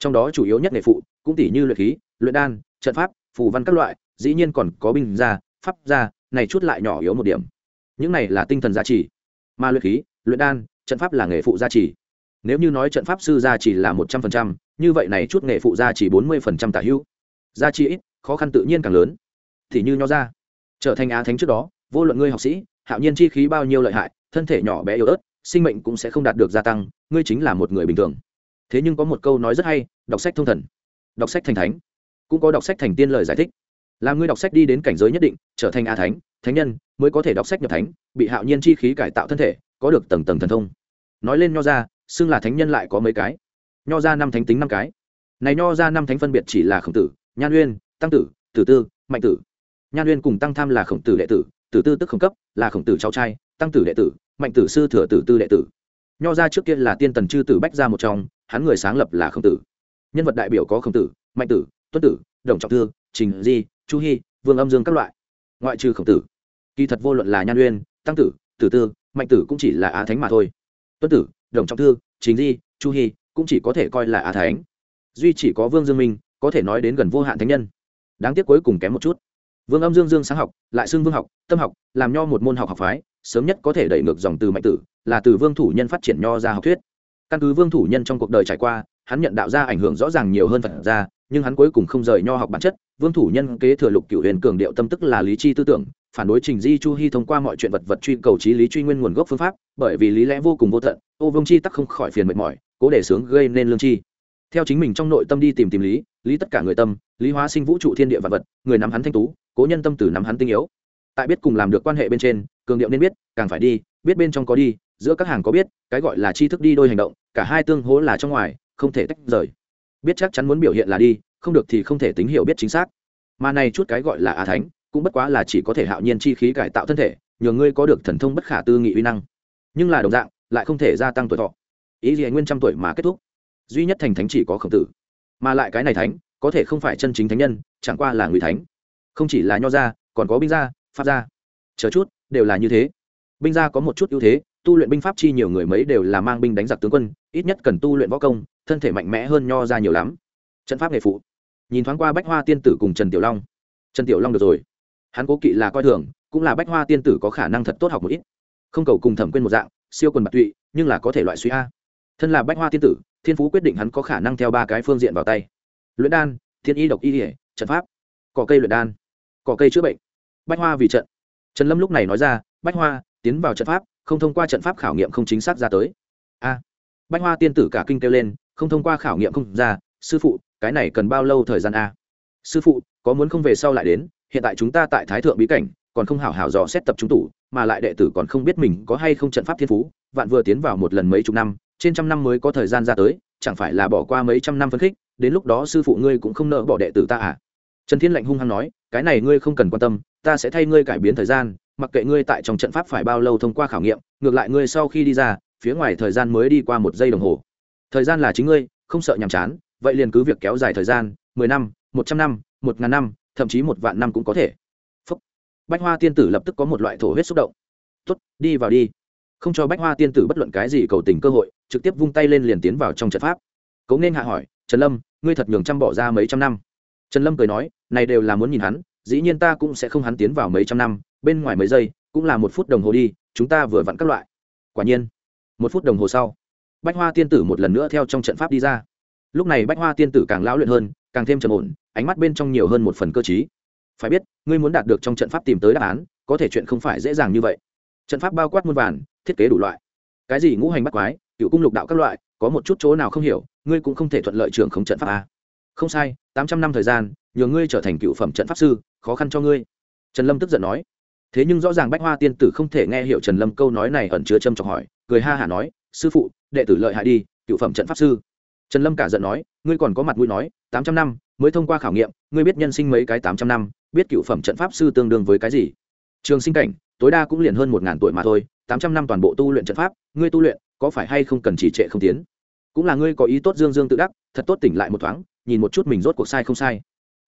trong đó chủ yếu nhất nghề phụ cũng tỷ như luyện khí, luyện đan, trận pháp, phù văn các loại, dĩ nhiên còn có binh gia, pháp gia, này chút lại nhỏ yếu một điểm. Những này là tinh thần giá trị mà luyện khí, luyện đan, trận pháp là nghề phụ gia trì. Nếu như nói trận pháp sư gia trì là một trăm phần trăm, như vậy này chút nghề phụ gia trì bốn mươi phần trăm tả hữu gia trì ít, khó khăn tự nhiên càng lớn. Thì như nho ra trở thành á thánh trước đó, vô luận ngươi học sĩ, hạo nhiên chi khí bao nhiêu lợi hại, thân thể nhỏ bé yếu ớt, sinh mệnh cũng sẽ không đạt được gia tăng, ngươi chính là một người bình thường thế nhưng có một câu nói rất hay, đọc sách thông thần. Đọc sách thành thánh. Cũng có đọc sách thành tiên lời giải thích. Làm ngươi đọc sách đi đến cảnh giới nhất định, trở thành a thánh thánh nhân, mới có thể đọc sách nhập thánh, bị hạo nhiên chi khí cải tạo thân thể, có được tầng tầng thần thông. Nói lên nho ra xưng là thánh nhân lại có mấy cái? Nho ra năm thánh tính năm cái. Này nho ra năm thánh phân biệt chỉ là khổng tử, nhan uyên, tăng tử tử tư, mạnh tử. Nhan uyên cùng tăng tham là khổng tử đệ tử tử tư tức khổng cấp, là khổng tử cháu trai, tăng tử đệ tử, mạnh tử sư thừa tử tư đệ tử. Nho ra trước kia là tiên tần chư tử bách ra một trong hắn người sáng lập là khổng tử. Nhân vật đại biểu có khổng tử, mạnh tử tuân tử, đồng trọng thư, trình di, chu hy vương âm dương các loại. Ngoại trừ khổng tử, kỳ thật vô luận là nhan uyên, tăng tử tử tư, mạnh tử cũng chỉ là á thánh mà thôi. Tuân tử, đồng trọng thư chính di, chu hy cũng chỉ có thể coi là á thánh. Duy chỉ có vương dương minh, có thể nói đến gần vô hạn thánh nhân. Đáng tiếc cuối cùng kém một chút. Vương âm dương dương sáng học, lại xưng vương học, tâm học, làm nho một môn học học phái, sớm nhất có thể đẩy ngược dòng từ mạnh tử, là từ vương thủ nhân phát triển nho ra học thuyết căn cứ vương thủ nhân trong cuộc đời trải qua, hắn nhận đạo ra ảnh hưởng rõ ràng nhiều hơn phật ra, nhưng hắn cuối cùng không rời nho học bản chất. Vương thủ nhân kế thừa lục cửu huyền cường điệu tâm tức là lý chi tư tưởng, phản đối trình di chu hy thông qua mọi chuyện vật vật truy cầu trí lý truy nguyên nguồn gốc phương pháp, bởi vì lý lẽ vô cùng vô tận, ô vương chi tắc không khỏi phiền mệt mỏi, cố để sướng gây nên lương chi. Theo chính mình trong nội tâm đi tìm tìm lý lý tất cả người tâm, lý hóa sinh vũ trụ thiên địa vật vật, người nắm hắn thanh tú, cố nhân tâm tử nắm hắn tinh yếu. Tại biết cùng làm được quan hệ bên trên, cường điệu nên biết, càng phải đi, biết bên trong có đi, giữa các hàng có biết, cái gọi là tri thức đi đôi hành động cả hai tương hỗ là trong ngoài, không thể tách rời. Biết chắc chắn muốn biểu hiện là đi, không được thì không thể tính hiểu biết chính xác. Mà này chút cái gọi là a thánh, cũng bất quá là chỉ có thể hạo nhiên chi khí cải tạo thân thể, nhờ ngươi có được thần thông bất khả tư nghị uy năng. Nhưng là đồng dạng, lại không thể gia tăng tuổi thọ. Ý gì nguyên trăm tuổi mà kết thúc. Duy nhất thành thánh chỉ có khổng tử. Mà lại cái này thánh, có thể không phải chân chính thánh nhân, chẳng qua là ngụy thánh. Không chỉ là nho gia, còn có binh gia, pháp gia. Chờ chút, đều là như thế. Binh gia có một chút ưu thế tu luyện binh pháp chi nhiều người mấy đều là mang binh đánh giặc tướng quân, ít nhất cần tu luyện võ công, thân thể mạnh mẽ hơn nho ra nhiều lắm. Trận pháp nghề phụ. Nhìn thoáng qua bách hoa tiên tử cùng trần tiểu long. Trần tiểu long được rồi. Hắn cố kỵ là coi thường, cũng là bách hoa tiên tử có khả năng thật tốt học một ít. Không cầu cùng thẩm quyên một dạng, siêu quần bạc tụy, nhưng là có thể loại suy a. Thân là bách hoa tiên tử, thiên phú quyết định hắn có khả năng theo ba cái phương diện vào tay. Luyện đan, thiên y độc y ỉa trận pháp. Cỏ cây luyện đan, cỏ cây chữa bệnh. Bách hoa vì trận. Trần lâm lúc này nói ra, bách hoa, tiến vào trận pháp không thông qua trận pháp khảo nghiệm không chính xác ra tới. A, bách hoa tiên tử cả kinh kêu lên, không thông qua khảo nghiệm không ra, sư phụ, cái này cần bao lâu thời gian a? Sư phụ, có muốn không về sau lại đến, hiện tại chúng ta tại thái thượng bí cảnh, còn không hảo hảo dò xét tập trung tủ, mà lại đệ tử còn không biết mình có hay không trận pháp thiên phú, vạn vừa tiến vào một lần mấy chục năm, trên trăm năm mới có thời gian ra tới, chẳng phải là bỏ qua mấy trăm năm phân khích, đến lúc đó sư phụ ngươi cũng không nỡ bỏ đệ tử ta à? Trần thiên lạnh hung hăng nói, cái này ngươi không cần quan tâm ta sẽ thay ngươi cải biến thời gian, mặc kệ ngươi tại trong trận pháp phải bao lâu thông qua khảo nghiệm, ngược lại ngươi sau khi đi ra, phía ngoài thời gian mới đi qua một giây đồng hồ. Thời gian là chính ngươi, không sợ nhàm chán, vậy liền cứ việc kéo dài thời gian, mười năm, một trăm năm, một ngàn năm, thậm chí một vạn năm cũng có thể. Phúc. bách hoa tiên tử lập tức có một loại thổ huyết xúc động. Tuất đi vào đi. Không cho bách hoa tiên tử bất luận cái gì cầu tình cơ hội, trực tiếp vung tay lên liền tiến vào trong trận pháp. Cấu nên hạ hỏi, trần lâm, ngươi thật nhường trăm bỏ ra mấy trăm năm? Trần lâm cười nói, này đều là muốn nhìn hắn dĩ nhiên ta cũng sẽ không hắn tiến vào mấy trăm năm, bên ngoài mấy giây, cũng là một phút đồng hồ đi, chúng ta vừa vặn các loại. Quả nhiên, một phút đồng hồ sau, bách hoa tiên tử một lần nữa theo trong trận pháp đi ra. Lúc này bách hoa tiên tử càng lão luyện hơn, càng thêm trầm ổn, ánh mắt bên trong nhiều hơn một phần cơ chí phải biết, ngươi muốn đạt được trong trận pháp tìm tới đáp án, có thể chuyện không phải dễ dàng như vậy. Trận pháp bao quát muôn vàn, thiết kế đủ loại. Cái gì ngũ hành bắt quái, cựu cung lục đạo các loại, có một chút chỗ nào không hiểu, ngươi cũng không thể thuận lợi trưởng không trận pháp a. Không sai, tám trăm năm thời gian nhờ ngươi trở thành cựu phẩm trận pháp sư, khó khăn cho ngươi. Trần lâm tức giận nói. Thế nhưng rõ ràng bách hoa tiên tử không thể nghe hiểu trần lâm câu nói này ẩn chứa trâm trọng hỏi, cười ha hả nói, sư phụ, đệ tử lợi hại đi, cựu phẩm trận pháp sư. Trần lâm cả giận nói, ngươi còn có mặt mũi nói, tám trăm năm, mới thông qua khảo nghiệm, ngươi biết nhân sinh mấy cái tám trăm năm, biết cựu phẩm trận pháp sư tương đương với cái gì? Trường sinh cảnh, tối đa cũng liền hơn một ngàn tuổi mà thôi, tám trăm năm toàn bộ tu luyện trận pháp, ngươi tu luyện, có phải hay không cần chỉ trệ không tiến? Cũng là ngươi có ý tốt dương dương tự đắc, thật tốt tỉnh lại một thoáng, nhìn một chút mình rốt cuộc sai không sai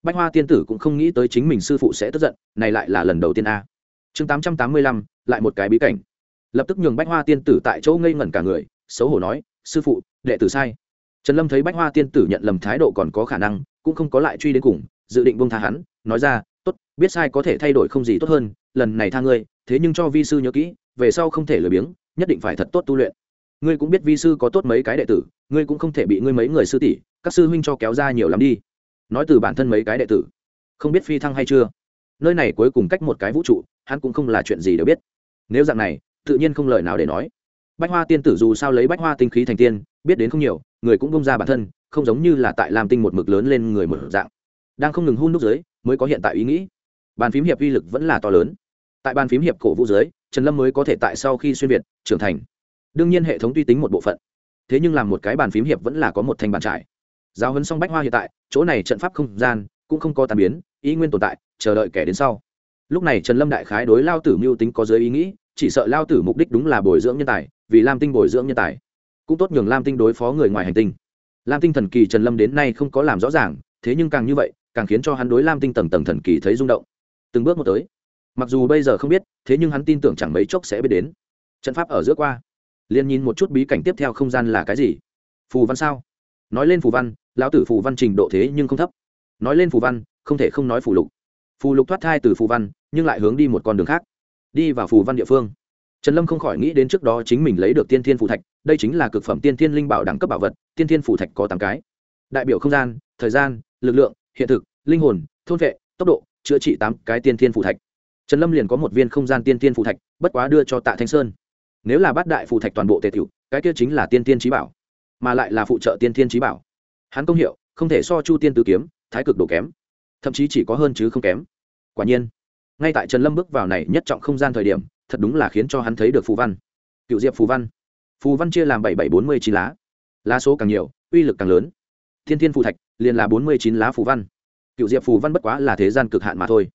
bách hoa tiên tử cũng không nghĩ tới chính mình sư phụ sẽ tức giận, này lại là lần đầu tiên a. Chương tám trăm tám mươi lăm, lại một cái bí cảnh. Lập tức nhường bách hoa tiên tử tại chỗ ngây ngẩn cả người, xấu hổ nói, sư phụ, đệ tử sai. Trần lâm thấy bách hoa tiên tử nhận lầm thái độ còn có khả năng, cũng không có lại truy đến cùng, dự định bông tha hắn, nói ra, tốt, biết sai có thể thay đổi không gì tốt hơn, lần này tha ngươi, thế nhưng cho vi sư nhớ kỹ, về sau không thể lười biếng, nhất định phải thật tốt tu luyện. Ngươi cũng biết vi sư có tốt mấy cái đệ tử, ngươi cũng không thể bị ngươi mấy người sư tỷ, các sư huynh cho kéo ra nhiều lắm đi nói từ bản thân mấy cái đệ tử. Không biết phi thăng hay chưa? Nơi này cuối cùng cách một cái vũ trụ, hắn cũng không là chuyện gì đều biết. Nếu dạng này, tự nhiên không lời nào để nói. Bách hoa tiên tử dù sao lấy bách hoa tinh khí thành tiên, biết đến không nhiều, người cũng bông ra bản thân, không giống như là tại làm tinh một mực lớn lên người một dạng. Đang không ngừng hun đúc giới mới có hiện tại ý nghĩ. Bàn phím hiệp uy lực vẫn là to lớn. Tại bàn phím hiệp cổ vũ giới trần lâm mới có thể tại sau khi xuyên việt, trưởng thành. Đương nhiên hệ thống tuy tính một bộ phận, thế nhưng làm một cái bàn phím hiệp vẫn là có một thành bàn trải giáo huấn xong bách hoa hiện tại, chỗ này trận pháp không gian cũng không có tàn biến, ý nguyên tồn tại, chờ đợi kẻ đến sau. Lúc này trần lâm đại khái đối lao tử mưu tính có giới ý nghĩ, chỉ sợ lao tử mục đích đúng là bồi dưỡng nhân tài, vì lam tinh bồi dưỡng nhân tài. Cũng tốt nhường lam tinh đối phó người ngoài hành tinh. Lam tinh thần kỳ trần lâm đến nay không có làm rõ ràng, thế nhưng càng như vậy, càng khiến cho hắn đối lam tinh tầng tầng thần kỳ thấy rung động. Từng bước một tới. Mặc dù bây giờ không biết, thế nhưng hắn tin tưởng chẳng mấy chốc sẽ biết đến. Trận pháp ở giữa qua. Liền nhìn một chút bí cảnh tiếp theo không gian là cái gì? Phù văn sao? Nói lên phù văn lão tử phù văn trình độ thế nhưng không thấp. Nói lên phù văn, không thể không nói phù lục. Phù lục thoát thai từ phù văn, nhưng lại hướng đi một con đường khác. Đi vào phù văn địa phương. Trần lâm không khỏi nghĩ đến trước đó chính mình lấy được tiên thiên phù thạch, đây chính là cực phẩm tiên thiên linh bảo đẳng cấp bảo vật, tiên thiên phù thạch có tám cái. Đại biểu không gian, thời gian, lực lượng, hiện thực, linh hồn, thôn vệ, tốc độ, chữa trị tám cái tiên thiên phù thạch. Trần lâm liền có một viên không gian tiên thiên phù thạch, bất quá đưa cho tạ thanh sơn. Nếu là bát đại phù thạch toàn bộ tề tiểu, cái kia chính là tiên thiên trí bảo, mà lại là phụ trợ tiên thiên trí bảo hắn công hiệu, không thể so chu tiên tứ kiếm, thái cực đồ kém. Thậm chí chỉ có hơn chứ không kém. Quả nhiên, ngay tại trần lâm bước vào này nhất trọng không gian thời điểm, thật đúng là khiến cho hắn thấy được phù văn. Cựu diệp phù văn. Phù văn chia làm bảy bảy bốn mươi chín lá. Lá số càng nhiều, uy lực càng lớn. Thiên thiên phù thạch, liền là bốn mươi chín lá phù văn. Cựu diệp phù văn bất quá là thế gian cực hạn mà thôi.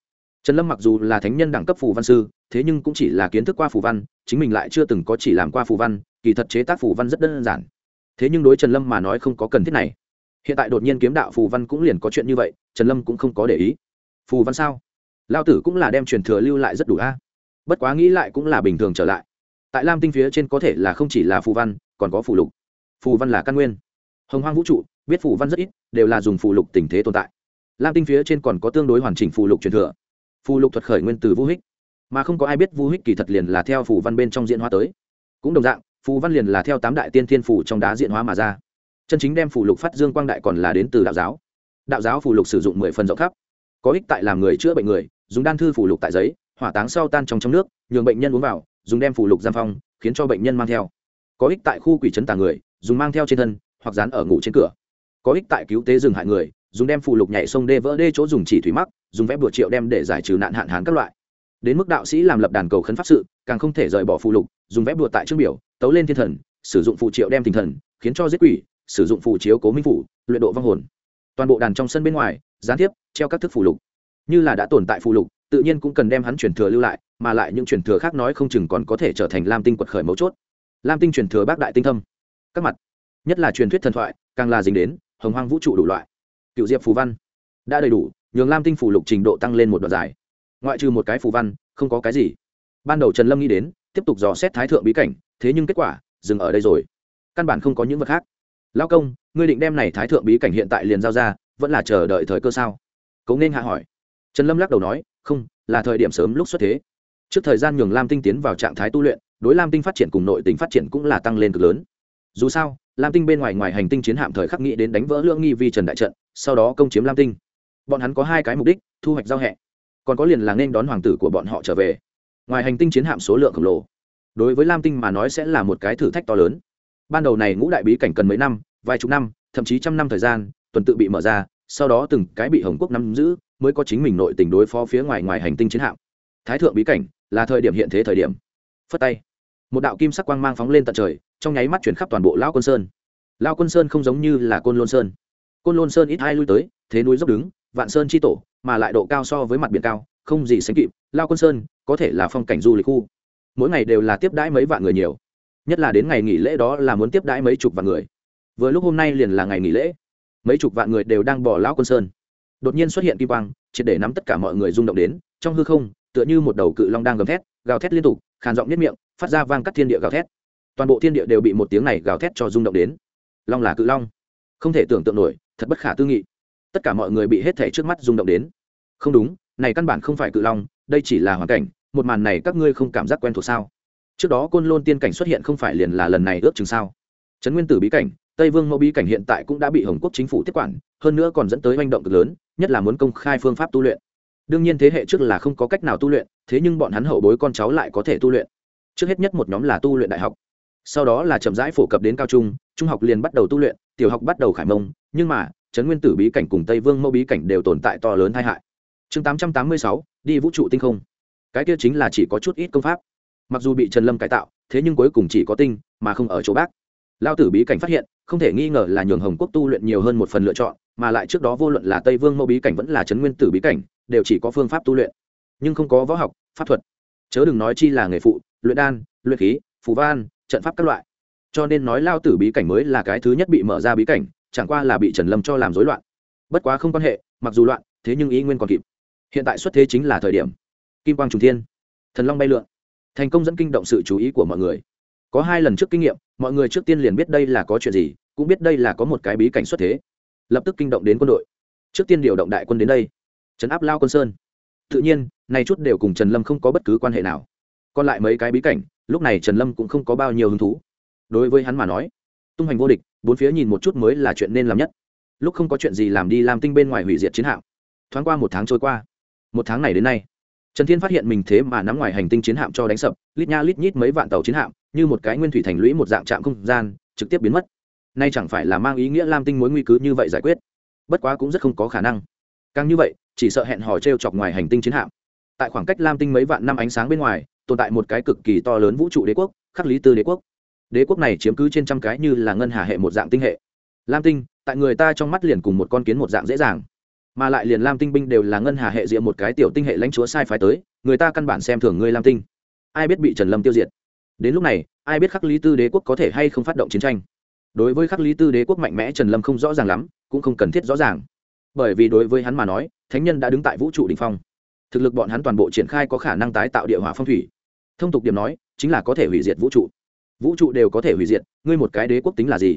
Trần lâm mặc dù là thánh nhân đẳng cấp phù văn sư, thế nhưng cũng chỉ là kiến thức qua phù văn, chính mình lại chưa từng có chỉ làm qua phù văn, kỳ thật chế tác phù văn rất đơn giản. Thế nhưng đối trần lâm mà nói không có cần thiết này hiện tại đột nhiên kiếm đạo phù văn cũng liền có chuyện như vậy, trần lâm cũng không có để ý. Phù văn sao? Lao tử cũng là đem truyền thừa lưu lại rất đủ a. Bất quá nghĩ lại cũng là bình thường trở lại. Tại lam tinh phía trên có thể là không chỉ là phù văn, còn có phù lục. Phù văn là căn nguyên. Hồng hoang vũ trụ, biết phù văn rất ít, đều là dùng phù lục tình thế tồn tại. Lam tinh phía trên còn có tương đối hoàn chỉnh phù lục truyền thừa. Phù lục thuật khởi nguyên từ vũ hích. Mà không có ai biết vũ hích kỳ thật liền là theo phù văn bên trong diễn hóa tới. Cũng đồng dạng, phù văn liền là theo tám đại tiên thiên phù trong đá diễn hóa mà ra chân chính đem phù lục phát dương quang đại còn là đến từ đạo giáo. Đạo giáo phù lục sử dụng mười phần rộng khắp. Có ích tại làm người chữa bệnh người, dùng đan thư phù lục tại giấy, hỏa táng sau tan trong trong nước, nhường bệnh nhân uống vào, dùng đem phù lục giam phong, khiến cho bệnh nhân mang theo. Có ích tại khu quỷ trấn tà người, dùng mang theo trên thân, hoặc dán ở ngủ trên cửa. Có ích tại cứu tế rừng hại người, dùng đem phù lục nhảy sông đê vỡ đê chỗ dùng chỉ thủy mắc, dùng vẽ bùa triệu đem để giải trừ nạn hạn hán các loại. Đến mức đạo sĩ làm lập đàn cầu khấn pháp sự, càng không thể rời bỏ phù lục, dùng vẽ bùa tại trương biểu, tấu lên thiên thần, sử dụng phù triệu đem tinh thần, khiến cho giết quỷ sử dụng phù chiếu cố minh phủ, luyện độ vong hồn. Toàn bộ đàn trong sân bên ngoài, gián tiếp, treo các thức phù lục. Như là đã tồn tại phù lục, tự nhiên cũng cần đem hắn truyền thừa lưu lại, mà lại những truyền thừa khác nói không chừng còn có thể trở thành lam tinh quật khởi mấu chốt. Lam tinh truyền thừa bác đại tinh thâm. Các mặt. Nhất là truyền thuyết thần thoại, càng là dính đến, hồng hoang vũ trụ đủ loại. Cựu diệp phù văn. Đã đầy đủ, nhường lam tinh phù lục trình độ tăng lên một đoạn dài. Ngoại trừ một cái phù văn, không có cái gì. Ban đầu trần lâm nghĩ đến, tiếp tục dò xét thái thượng bí cảnh, thế nhưng kết quả, dừng ở đây rồi. Căn bản không có những vật khác lao công, ngươi định đem này thái thượng bí cảnh hiện tại liền giao ra, vẫn là chờ đợi thời cơ sao? Cống nên hạ hỏi. Trần lâm lắc đầu nói, không, là thời điểm sớm lúc xuất thế. Trước thời gian nhường lam tinh tiến vào trạng thái tu luyện, đối lam tinh phát triển cùng nội tính phát triển cũng là tăng lên cực lớn. Dù sao, lam tinh bên ngoài ngoài hành tinh chiến hạm thời khắc nghĩ đến đánh vỡ lưỡng nghi vi trần đại trận, sau đó công chiếm lam tinh. Bọn hắn có hai cái mục đích, thu hoạch giao hẹ. Còn có liền là nên đón hoàng tử của bọn họ trở về. Ngoài hành tinh chiến hạm số lượng khổng lồ. Đối với lam tinh mà nói sẽ là một cái thử thách to lớn ban đầu này ngũ đại bí cảnh cần mấy năm, vài chục năm, thậm chí trăm năm thời gian, tuần tự bị mở ra, sau đó từng cái bị hồng quốc nắm giữ, mới có chính mình nội tình đối phó phía ngoài ngoài hành tinh chiến hạm. Thái thượng bí cảnh là thời điểm hiện thế thời điểm. Phất tay. Một đạo kim sắc quang mang phóng lên tận trời, trong nháy mắt chuyển khắp toàn bộ lao quân sơn. Lao quân sơn không giống như là côn lôn sơn. Côn lôn sơn ít ai lui tới, thế núi dốc đứng, vạn sơn chi tổ, mà lại độ cao so với mặt biển cao, không gì sánh kịp. Lao quân sơn có thể là phong cảnh du lịch khu. Mỗi ngày đều là tiếp đãi mấy vạn người nhiều nhất là đến ngày nghỉ lễ đó là muốn tiếp đãi mấy chục vạn người. Vừa lúc hôm nay liền là ngày nghỉ lễ. Mấy chục vạn người đều đang bỏ lão quân sơn. Đột nhiên xuất hiện kim quang, triệt để nắm tất cả mọi người rung động đến, trong hư không, tựa như một đầu cự long đang gầm thét, gào thét liên tục, khàn giọng nhất miệng, phát ra vang cắt thiên địa gào thét. Toàn bộ thiên địa đều bị một tiếng này gào thét cho rung động đến. Long là cự long. Không thể tưởng tượng nổi, thật bất khả tư nghị. Tất cả mọi người bị hết thể trước mắt rung động đến. Không đúng, này căn bản không phải cự long, đây chỉ là hoàn cảnh, một màn này các ngươi không cảm giác quen thuộc sao? Trước đó côn lôn tiên cảnh xuất hiện không phải liền là lần này ước chừng sao? Trấn nguyên tử bí cảnh, tây vương mẫu bí cảnh hiện tại cũng đã bị hồng quốc chính phủ tiếp quản, hơn nữa còn dẫn tới manh động cực lớn, nhất là muốn công khai phương pháp tu luyện. Đương nhiên thế hệ trước là không có cách nào tu luyện, thế nhưng bọn hắn hậu bối con cháu lại có thể tu luyện. Trước hết nhất một nhóm là tu luyện đại học. Sau đó là chậm rãi phổ cập đến cao trung trung học liền bắt đầu tu luyện, tiểu học bắt đầu khải mông, nhưng mà, trấn nguyên tử bí cảnh cùng tây vương mẫu bí cảnh đều tồn tại to lớn tai hại. Chương tám trăm tám mươi sáu, đi vũ trụ tinh không. Cái kia chính là chỉ có chút ít công pháp mặc dù bị trần lâm cải tạo, thế nhưng cuối cùng chỉ có tinh, mà không ở chỗ bác. Lao tử bí cảnh phát hiện, không thể nghi ngờ là nhường hồng quốc tu luyện nhiều hơn một phần lựa chọn, mà lại trước đó vô luận là tây vương mẫu bí cảnh vẫn là trấn nguyên tử bí cảnh, đều chỉ có phương pháp tu luyện. Nhưng không có võ học, pháp thuật. Chớ đừng nói chi là nghề phụ, luyện đan, luyện khí, phù van trận pháp các loại. Cho nên nói lao tử bí cảnh mới là cái thứ nhất bị mở ra bí cảnh, chẳng qua là bị trần lâm cho làm rối loạn. Bất quá không quan hệ, mặc dù loạn, thế nhưng ý nguyên còn kịp. Hiện tại xuất thế chính là thời điểm. Kim quang trùng thiên. Thần long bay lượn thành công dẫn kinh động sự chú ý của mọi người. Có hai lần trước kinh nghiệm, mọi người trước tiên liền biết đây là có chuyện gì, cũng biết đây là có một cái bí cảnh xuất thế. Lập tức kinh động đến quân đội. Trước tiên điều động đại quân đến đây. Trấn áp lao quân sơn. Tự nhiên, nay chút đều cùng trần lâm không có bất cứ quan hệ nào. Còn lại mấy cái bí cảnh, lúc này trần lâm cũng không có bao nhiêu hứng thú. Đối với hắn mà nói, tung hành vô địch, bốn phía nhìn một chút mới là chuyện nên làm nhất. Lúc không có chuyện gì làm đi làm tinh bên ngoài hủy diệt chiến hạm. Thoáng qua một tháng trôi qua. Một tháng này đến nay trần thiên phát hiện mình thế mà nắm ngoài hành tinh chiến hạm cho đánh sập, lít nha lít nhít mấy vạn tàu chiến hạm, như một cái nguyên thủy thành lũy một dạng trạm không gian, trực tiếp biến mất. Nay chẳng phải là mang ý nghĩa lam tinh mối nguy cứ như vậy giải quyết. Bất quá cũng rất không có khả năng. Càng như vậy, chỉ sợ hẹn hò t r e o chọc ngoài hành tinh chiến hạm. Tại khoảng cách lam tinh mấy vạn năm ánh sáng bên ngoài, tồn tại một cái cực kỳ to lớn vũ trụ đế quốc, khắc lý tư đế quốc. Đế quốc này chiếm cứ trên trăm cái như là ngân hà hệ một dạng tinh hệ. Lam tinh, tại người ta trong mắt liền cùng một con kiến một dạng dễ dàng mà lại liền lam tinh binh đều là ngân hà hệ diện một cái tiểu tinh hệ lãnh chúa sai phái tới, người ta căn bản xem thường ngươi lam tinh. Ai biết bị trần lâm tiêu diệt? Đến lúc này, ai biết khắc lý tư đế quốc có thể hay không phát động chiến tranh? Đối với khắc lý tư đế quốc mạnh mẽ, trần lâm không rõ ràng lắm, cũng không cần thiết rõ ràng. Bởi vì đối với hắn mà nói, thánh nhân đã đứng tại vũ trụ đ ỉ n h phong. Thực lực bọn hắn toàn bộ triển khai có khả năng tái tạo địa hỏa phong thủy. Thông tục điểm nói, chính là có thể hủy diệt vũ trụ. Vũ trụ đều có thể hủy diệt, ngươi một cái đế quốc tính là gì?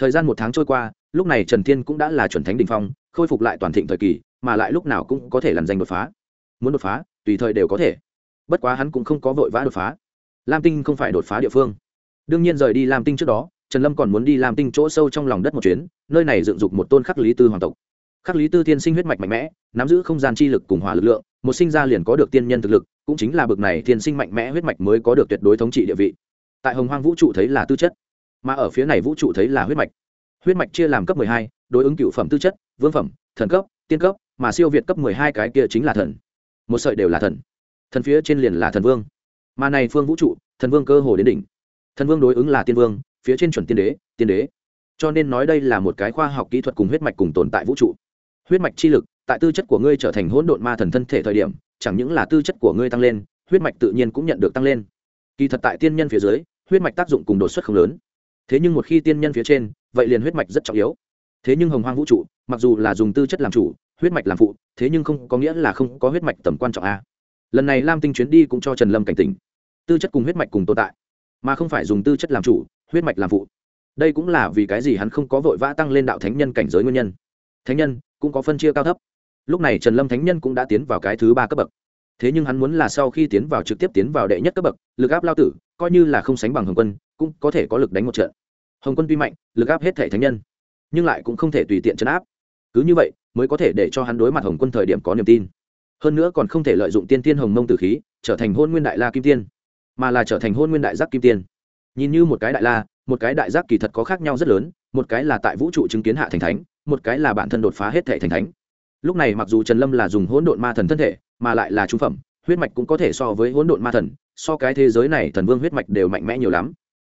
Thời gian một tháng trôi qua, lúc này trần thiên cũng đã là chuẩn thánh đình phong khôi phục lại toàn thịnh thời kỳ, mà lại lúc nào cũng có thể lằn danh đột phá. Muốn đột phá, tùy thời đều có thể. Bất quá hắn cũng không có vội vã đột phá. Lam tinh không phải đột phá địa phương. Đương nhiên rời đi lam tinh trước đó, trần lâm còn muốn đi lam tinh chỗ sâu trong lòng đất một chuyến, nơi này dựng dục một tôn khắc lý tư hoàng tộc. Khắc lý tư tiên sinh huyết mạch mạnh mẽ, nắm giữ không gian chi lực cùng hỏa lực lượng, một sinh ra liền có được tiên nhân thực lực, cũng chính là bực này tiên sinh mạnh mẽ huyết mạch mới có được tuyệt đối thống trị địa vị. Tại hồng hoang vũ trụ thấy là tư chất, mà ở phía này vũ trụ thấy là huyết mạch. Huyết mạch chia làm cấp mười hai đối ứng cựu phẩm tư chất, vương phẩm, thần cấp, tiên cấp, mà siêu việt cấp mười hai cái kia chính là thần. Một sợi đều là thần. Thần phía trên liền là thần vương. Mà này phương vũ trụ, thần vương cơ hồ đến đỉnh. Thần vương đối ứng là tiên vương, phía trên chuẩn tiên đế tiên đế. Cho nên nói đây là một cái khoa học kỹ thuật cùng huyết mạch cùng tồn tại vũ trụ. Huyết mạch chi lực, tại tư chất của ngươi trở thành hỗn độn ma thần thân thể thời điểm, chẳng những là tư chất của ngươi tăng lên, huyết mạch tự nhiên cũng nhận được tăng lên. Kỳ thật tại tiên nhân phía dưới, huyết mạch tác dụng cùng đột xuất không lớn. Thế nhưng một khi tiên nhân phía trên, vậy liền huyết mạch rất trọng yếu thế nhưng hồng hoang vũ trụ, mặc dù là dùng tư chất làm chủ, huyết mạch làm phụ, thế nhưng không có nghĩa là không có huyết mạch tầm quan trọng a. Lần này lam tinh chuyến đi cũng cho trần lâm cảnh tỉnh. Tư chất cùng huyết mạch cùng tồn tại, mà không phải dùng tư chất làm chủ, huyết mạch làm phụ. Đây cũng là vì cái gì hắn không có vội vã tăng lên đạo thánh nhân cảnh giới nguyên nhân. Thánh nhân cũng có phân chia cao thấp. Lúc này trần lâm thánh nhân cũng đã tiến vào cái thứ ba cấp bậc. Thế nhưng hắn muốn là sau khi tiến vào trực tiếp tiến vào đệ nhất cấp bậc, lực áp lao tử, coi như là không sánh bằng hồng quân, cũng có thể có lực đánh một trận. Hồng quân tuy mạnh, lực áp hết thể thánh nhân nhưng lại cũng không thể tùy tiện chấn áp. Cứ như vậy, mới có thể để cho hắn đối mặt hồng quân thời điểm có niềm tin. Hơn nữa còn không thể lợi dụng tiên tiên hồng mông tử khí, trở thành hôn nguyên đại la kim tiên, mà là trở thành hôn nguyên đại giác kim tiên. Nhìn như một cái đại la, một cái đại giác kỳ thật có khác nhau rất lớn, một cái là tại vũ trụ chứng kiến hạ thành thánh, một cái là bản thân đột phá hết thể thành thánh. Lúc này mặc dù trần lâm là dùng hỗn độn ma thần thân thể, mà lại là trung phẩm, huyết mạch cũng có thể so với hỗn độn ma thần, so cái thế giới này thần vương huyết mạch đều mạnh mẽ nhiều lắm,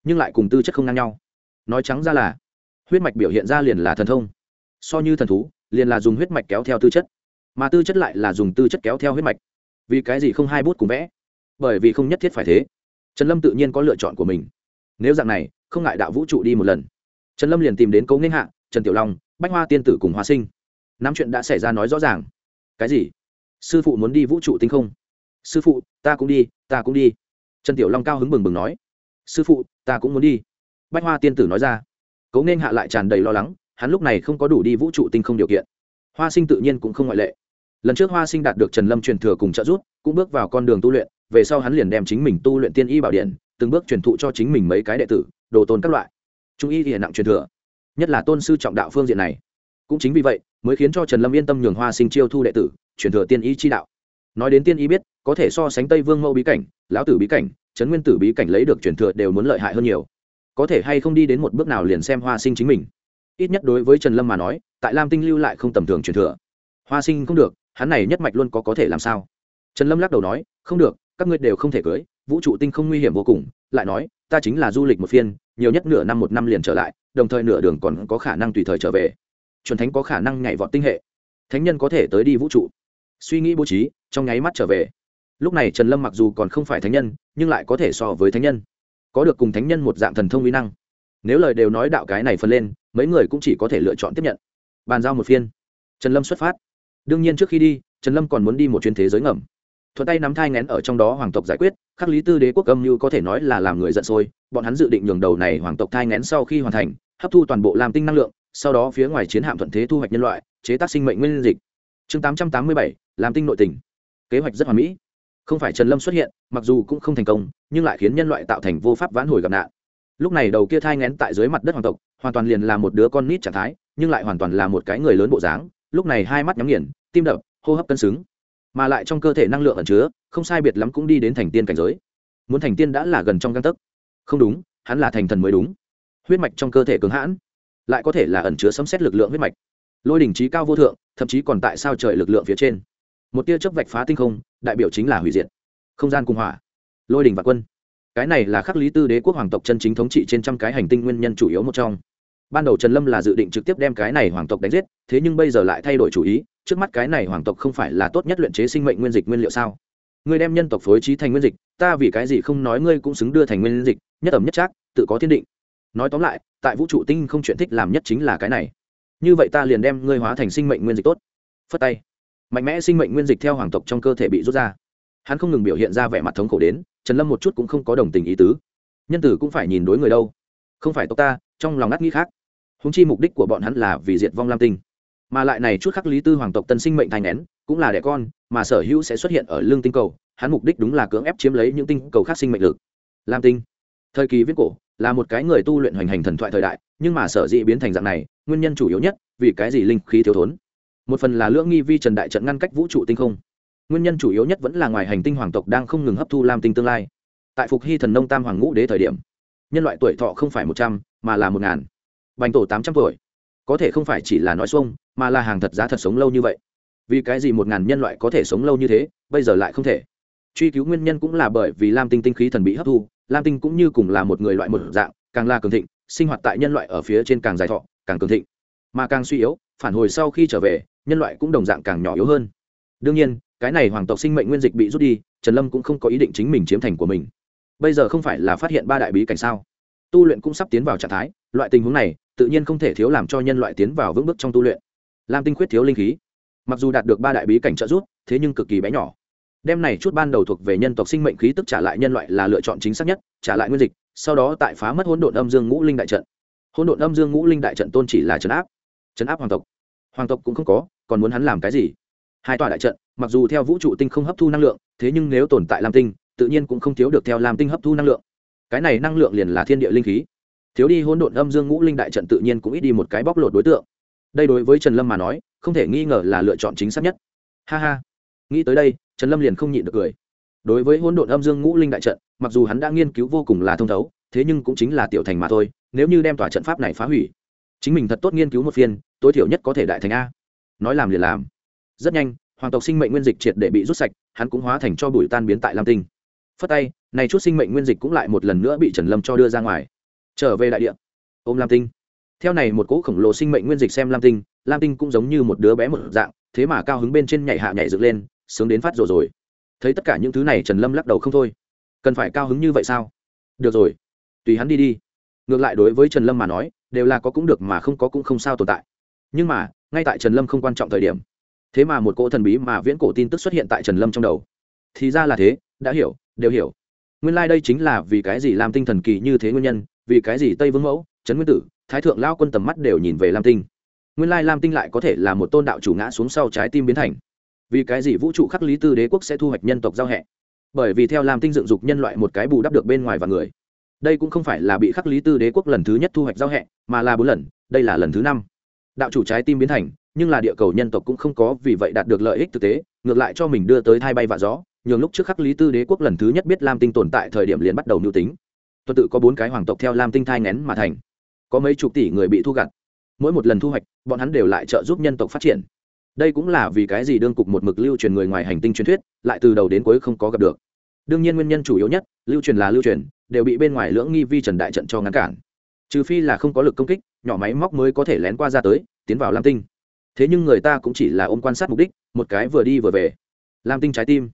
nhưng lại cùng tư chất không ngang nhau. Nói trắng ra là huyết mạch biểu hiện ra liền là thần thông. So như thần thú, liền là dùng huyết mạch kéo theo tư chất. Mà tư chất lại là dùng tư chất kéo theo huyết mạch. Vì cái gì không hai bút cùng vẽ? Bởi vì không nhất thiết phải thế. Trần lâm tự nhiên có lựa chọn của mình. Nếu dạng này, không ngại đạo vũ trụ đi một lần. Trần lâm liền tìm đến cấu nghênh hạ, trần tiểu long, bách hoa tiên tử cùng hoa sinh. Nắm chuyện đã xảy ra nói rõ ràng. Cái gì? Sư phụ muốn đi vũ trụ tinh không? Sư phụ, ta cũng đi, ta cũng đi. Trần tiểu long cao hứng bừng bừng nói. Sư phụ, ta cũng muốn đi. Bách hoa tiên tử nói ra cấu nên hạ lại tràn đầy lo lắng, hắn lúc này không có đủ đi vũ trụ tinh không điều kiện. Hoa sinh tự nhiên cũng không ngoại lệ. Lần trước hoa sinh đạt được trần lâm truyền thừa cùng trợ giúp, cũng bước vào con đường tu luyện, về sau hắn liền đem chính mình tu luyện tiên y bảo điện, từng bước truyền thụ cho chính mình mấy cái đệ tử, đồ tôn các loại. Trung y thì nặng truyền thừa, nhất là tôn sư trọng đạo phương diện này. Cũng chính vì vậy, mới khiến cho trần lâm yên tâm nhường hoa sinh chiêu thu đệ tử, truyền thừa tiên y chi đạo. Nói đến tiên y biết, có thể so sánh tây vương mẫu bí cảnh, lão tử bí cảnh trấn nguyên tử bí cảnh lấy được truyền thừa đều muốn lợi hại hơn nhiều có thể hay không đi đến một bước nào liền xem hoa sinh chính mình. Ít nhất đối với trần lâm mà nói, tại lam tinh lưu lại không tầm thường truyền thừa. Hoa sinh không được, hắn này nhất mạch luôn có có thể làm sao? Trần lâm lắc đầu nói, không được, các ngươi đều không thể cưới, vũ trụ tinh không nguy hiểm vô cùng, lại nói, ta chính là du lịch một phiên, nhiều nhất nửa năm một năm liền trở lại, đồng thời nửa đường còn có khả năng tùy thời trở về. Chuẩn thánh có khả năng nhảy vọt tinh hệ. Thánh nhân có thể tới đi vũ trụ. Suy nghĩ bố trí, trong nháy mắt trở về. Lúc này trần lâm mặc dù còn không phải thánh nhân, nhưng lại có thể so với thánh nhân có được cùng thánh nhân một dạng thần thông uy năng. Nếu lời đều nói đạo cái này phân lên, mấy người cũng chỉ có thể lựa chọn tiếp nhận. Bàn giao một phiên. Trần lâm xuất phát. Đương nhiên trước khi đi, trần lâm còn muốn đi một chuyến thế giới ngầm. Thuận tay nắm thai ngén ở trong đó hoàng tộc giải quyết, khắc lý tư đế quốc âm như có thể nói là làm người giận sôi, bọn hắn dự định nhường đầu này hoàng tộc thai ngén sau khi hoàn thành, hấp thu toàn bộ làm tinh năng lượng, sau đó phía ngoài chiến hạm thuận thế thu hoạch nhân loại, chế tác sinh mệnh nguyên dịch. Chương tám trăm tám mươi bảy, làm tinh nội tỉnh kế hoạch rất hoàn mỹ không phải trần lâm xuất hiện, mặc dù cũng không thành công, nhưng lại khiến nhân loại tạo thành vô pháp vãn hồi gặp nạn. Lúc này đầu kia thai ngén tại dưới mặt đất hoàng tộc, hoàn toàn liền là một đứa con nít trạng thái, nhưng lại hoàn toàn là một cái người lớn bộ dáng, lúc này hai mắt nhắm nghiền, tim đập, hô hấp cân xứng. Mà lại trong cơ thể năng lượng ẩn chứa, không sai biệt lắm cũng đi đến thành tiên cảnh giới. Muốn thành tiên đã là gần trong găng tấc. Không đúng, hắn là thành thần mới đúng. Huyết mạch trong cơ thể cứng hãn, lại có thể là ẩn chứa sấm xét lực lượng huyết mạch. Lôi đỉnh trí cao vô thượng, thậm chí còn tại sao trời lực lượng phía trên một tia chớp vạch phá tinh không, đại biểu chính là hủy diệt. Không gian cung hỏa. Lôi đình và quân. Cái này là khắc lý tư đế quốc hoàng tộc chân chính thống trị trên trăm cái hành tinh nguyên nhân chủ yếu một trong. Ban đầu trần lâm là dự định trực tiếp đem cái này hoàng tộc đánh giết, thế nhưng bây giờ lại thay đổi chủ ý, trước mắt cái này hoàng tộc không phải là tốt nhất luyện chế sinh mệnh nguyên dịch nguyên liệu sao? Ngươi đem nhân tộc phối trí thành nguyên dịch, ta vì cái gì không nói ngươi cũng xứng đưa thành nguyên dịch, nhất ẩm nhất trác, tự có thiên định. Nói tóm lại, tại vũ trụ tinh không chuyện thích làm nhất chính là cái này. Như vậy ta liền đem ngươi hóa thành sinh mệnh nguyên dịch tốt. Phất tay mạnh mẽ sinh mệnh nguyên dịch theo hoàng tộc trong cơ thể bị rút ra. Hắn không ngừng biểu hiện ra vẻ mặt thống khổ đến, trần lâm một chút cũng không có đồng tình ý tứ. Nhân tử cũng phải nhìn đối người đâu. Không phải tộc ta, trong lòng ngắt nghĩ khác. Húng chi mục đích của bọn hắn là vì diệt vong lam tinh. Mà lại này chút khắc lý tư hoàng tộc tân sinh mệnh thành nén, cũng là đẻ con, mà sở hữu sẽ xuất hiện ở lương tinh cầu. Hắn mục đích đúng là cưỡng ép chiếm lấy những tinh cầu khác sinh mệnh lực. Lam tinh. Thời kỳ viết cổ, là một cái người tu luyện hoành hành thần thoại thời đại, nhưng mà sở dĩ biến thành dạng này, nguyên nhân chủ yếu nhất vì cái gì linh khí thiếu thốn? Một phần là lưỡng nghi vi trần đại trận ngăn cách vũ trụ tinh không. Nguyên nhân chủ yếu nhất vẫn là ngoài hành tinh hoàng tộc đang không ngừng hấp thu lam tinh tương lai. Tại phục hy thần nông tam hoàng ngũ đế thời điểm, nhân loại tuổi thọ không phải một trăm, mà là một ngàn. Bành tổ tám trăm tuổi. Có thể không phải chỉ là nói xuông, mà là hàng thật giá thật sống lâu như vậy. Vì cái gì một ngàn nhân loại có thể sống lâu như thế, bây giờ lại không thể? Truy cứu nguyên nhân cũng là bởi vì lam tinh tinh khí thần bị hấp thu, lam tinh cũng như cùng là một người loại một dạng, càng là cường thịnh, sinh hoạt tại nhân loại ở phía trên càng dài thọ, càng cường thịnh. Mà càng suy yếu, phản hồi sau khi trở về nhân loại cũng đồng dạng càng nhỏ yếu hơn. Đương nhiên, cái này hoàng tộc sinh mệnh nguyên dịch bị rút đi, trần lâm cũng không có ý định chính mình chiếm thành của mình. Bây giờ không phải là phát hiện ba đại bí cảnh sao? Tu luyện cũng sắp tiến vào trạng thái, loại tình huống này tự nhiên không thể thiếu làm cho nhân loại tiến vào vững bước trong tu luyện. Lam tinh khuyết thiếu linh khí. Mặc dù đạt được ba đại bí cảnh trợ giúp, thế nhưng cực kỳ bé nhỏ. Đem này chút ban đầu thuộc về nhân tộc sinh mệnh khí tức trả lại nhân loại là lựa chọn chính xác nhất, trả lại nguyên dịch, sau đó tại phá mất hỗn độn âm dương ngũ linh đại trận. Hỗn độn âm dương ngũ linh đại trận tôn chỉ là trấn áp. Trấn áp hoàng tộc hoàng tộc cũng không có, còn muốn hắn làm cái gì? Hai tòa đại trận, mặc dù theo vũ trụ tinh không hấp thu năng lượng, thế nhưng nếu tồn tại lam tinh, tự nhiên cũng không thiếu được theo lam tinh hấp thu năng lượng. Cái này năng lượng liền là thiên địa linh khí. Thiếu đi hỗn độn âm dương ngũ linh đại trận tự nhiên cũng ít đi một cái bóc lột đối tượng. Đây đối với trần lâm mà nói, không thể nghi ngờ là lựa chọn chính xác nhất. Ha ha. Nghĩ tới đây, trần lâm liền không nhịn được cười. Đối với hỗn độn âm dương ngũ linh đại trận, mặc dù hắn đã nghiên cứu vô cùng là thông thấu, thế nhưng cũng chính là tiểu thành mà thôi, nếu như đem tòa trận pháp này phá hủy, chính mình thật tốt nghiên cứu một phiên tối thiểu nhất có thể đại thành a. Nói làm liền làm. Rất nhanh, hoàng tộc sinh mệnh nguyên dịch triệt để bị rút sạch, hắn cũng hóa thành cho bụi tan biến tại lam tinh. Phất tay, này chút sinh mệnh nguyên dịch cũng lại một lần nữa bị trần lâm cho đưa ra ngoài. Trở về đại địa. Ôm lam tinh. Theo này một cỗ khổng lồ sinh mệnh nguyên dịch xem lam tinh lam tinh cũng giống như một đứa bé một dạng, thế mà cao hứng bên trên nhảy hạ nhảy dựng lên, sướng đến phát rồi rồi. Thấy tất cả những thứ này trần lâm lắc đầu không thôi. Cần phải cao hứng như vậy sao? Được rồi. Tùy hắn đi đi. Ngược lại đối với trần lâm mà nói, đều là có cũng được mà không có cũng không sao tồn tại nhưng mà, ngay tại trần lâm không quan trọng thời điểm, thế mà một cỗ thần bí mà viễn cổ tin tức xuất hiện tại trần lâm trong đầu. Thì ra là thế, đã hiểu, đều hiểu. Nguyên lai、like、đây chính là vì cái gì làm tinh thần kỳ như thế nguyên nhân, vì cái gì tây vương mẫu, trấn nguyên tử, thái thượng lao quân tầm mắt đều nhìn về lam tinh. Nguyên lai lam tinh lại có thể là một tôn đạo chủ ngã xuống sau trái tim biến thành. Vì cái gì vũ trụ khắc lý tư đế quốc sẽ thu hoạch nhân tộc giao hẹ? Bởi vì theo lam tinh dựng dục nhân loại một cái bù đắp được bên ngoài và người. Đây cũng không phải là bị khắc lý tư đế quốc lần thứ nhất thu hoạch giao hẹ, mà là bốn lần, đây là lần thứ năm đạo chủ trái tim biến thành, nhưng là địa cầu nhân tộc cũng không có vì vậy đạt được lợi ích thực tế, ngược lại cho mình đưa tới thai bay vạ gió. Nhường lúc trước khắc lý tư đế quốc lần thứ nhất biết lam tinh tồn tại thời điểm liền bắt đầu nưu tính. Tuần tự có bốn cái hoàng tộc theo lam tinh thai ngén mà thành. Có mấy chục tỷ người bị thu gặt. Mỗi một lần thu hoạch, bọn hắn đều lại trợ giúp nhân tộc phát triển. Đây cũng là vì cái gì đương cục một mực lưu truyền người ngoài hành tinh truyền thuyết, lại từ đầu đến cuối không có gặp được. Đương nhiên nguyên nhân chủ yếu nhất, lưu truyền là lưu truyền, đều bị bên ngoài lưỡng nghi vi trần đại trận cho ngăn cản trừ phi là không có lực công kích, nhỏ máy móc mới có thể lén qua ra tới, tiến vào lam tinh. Thế nhưng người ta cũng chỉ là ôm quan sát mục đích, một cái vừa đi vừa về. Lam tinh trái tim.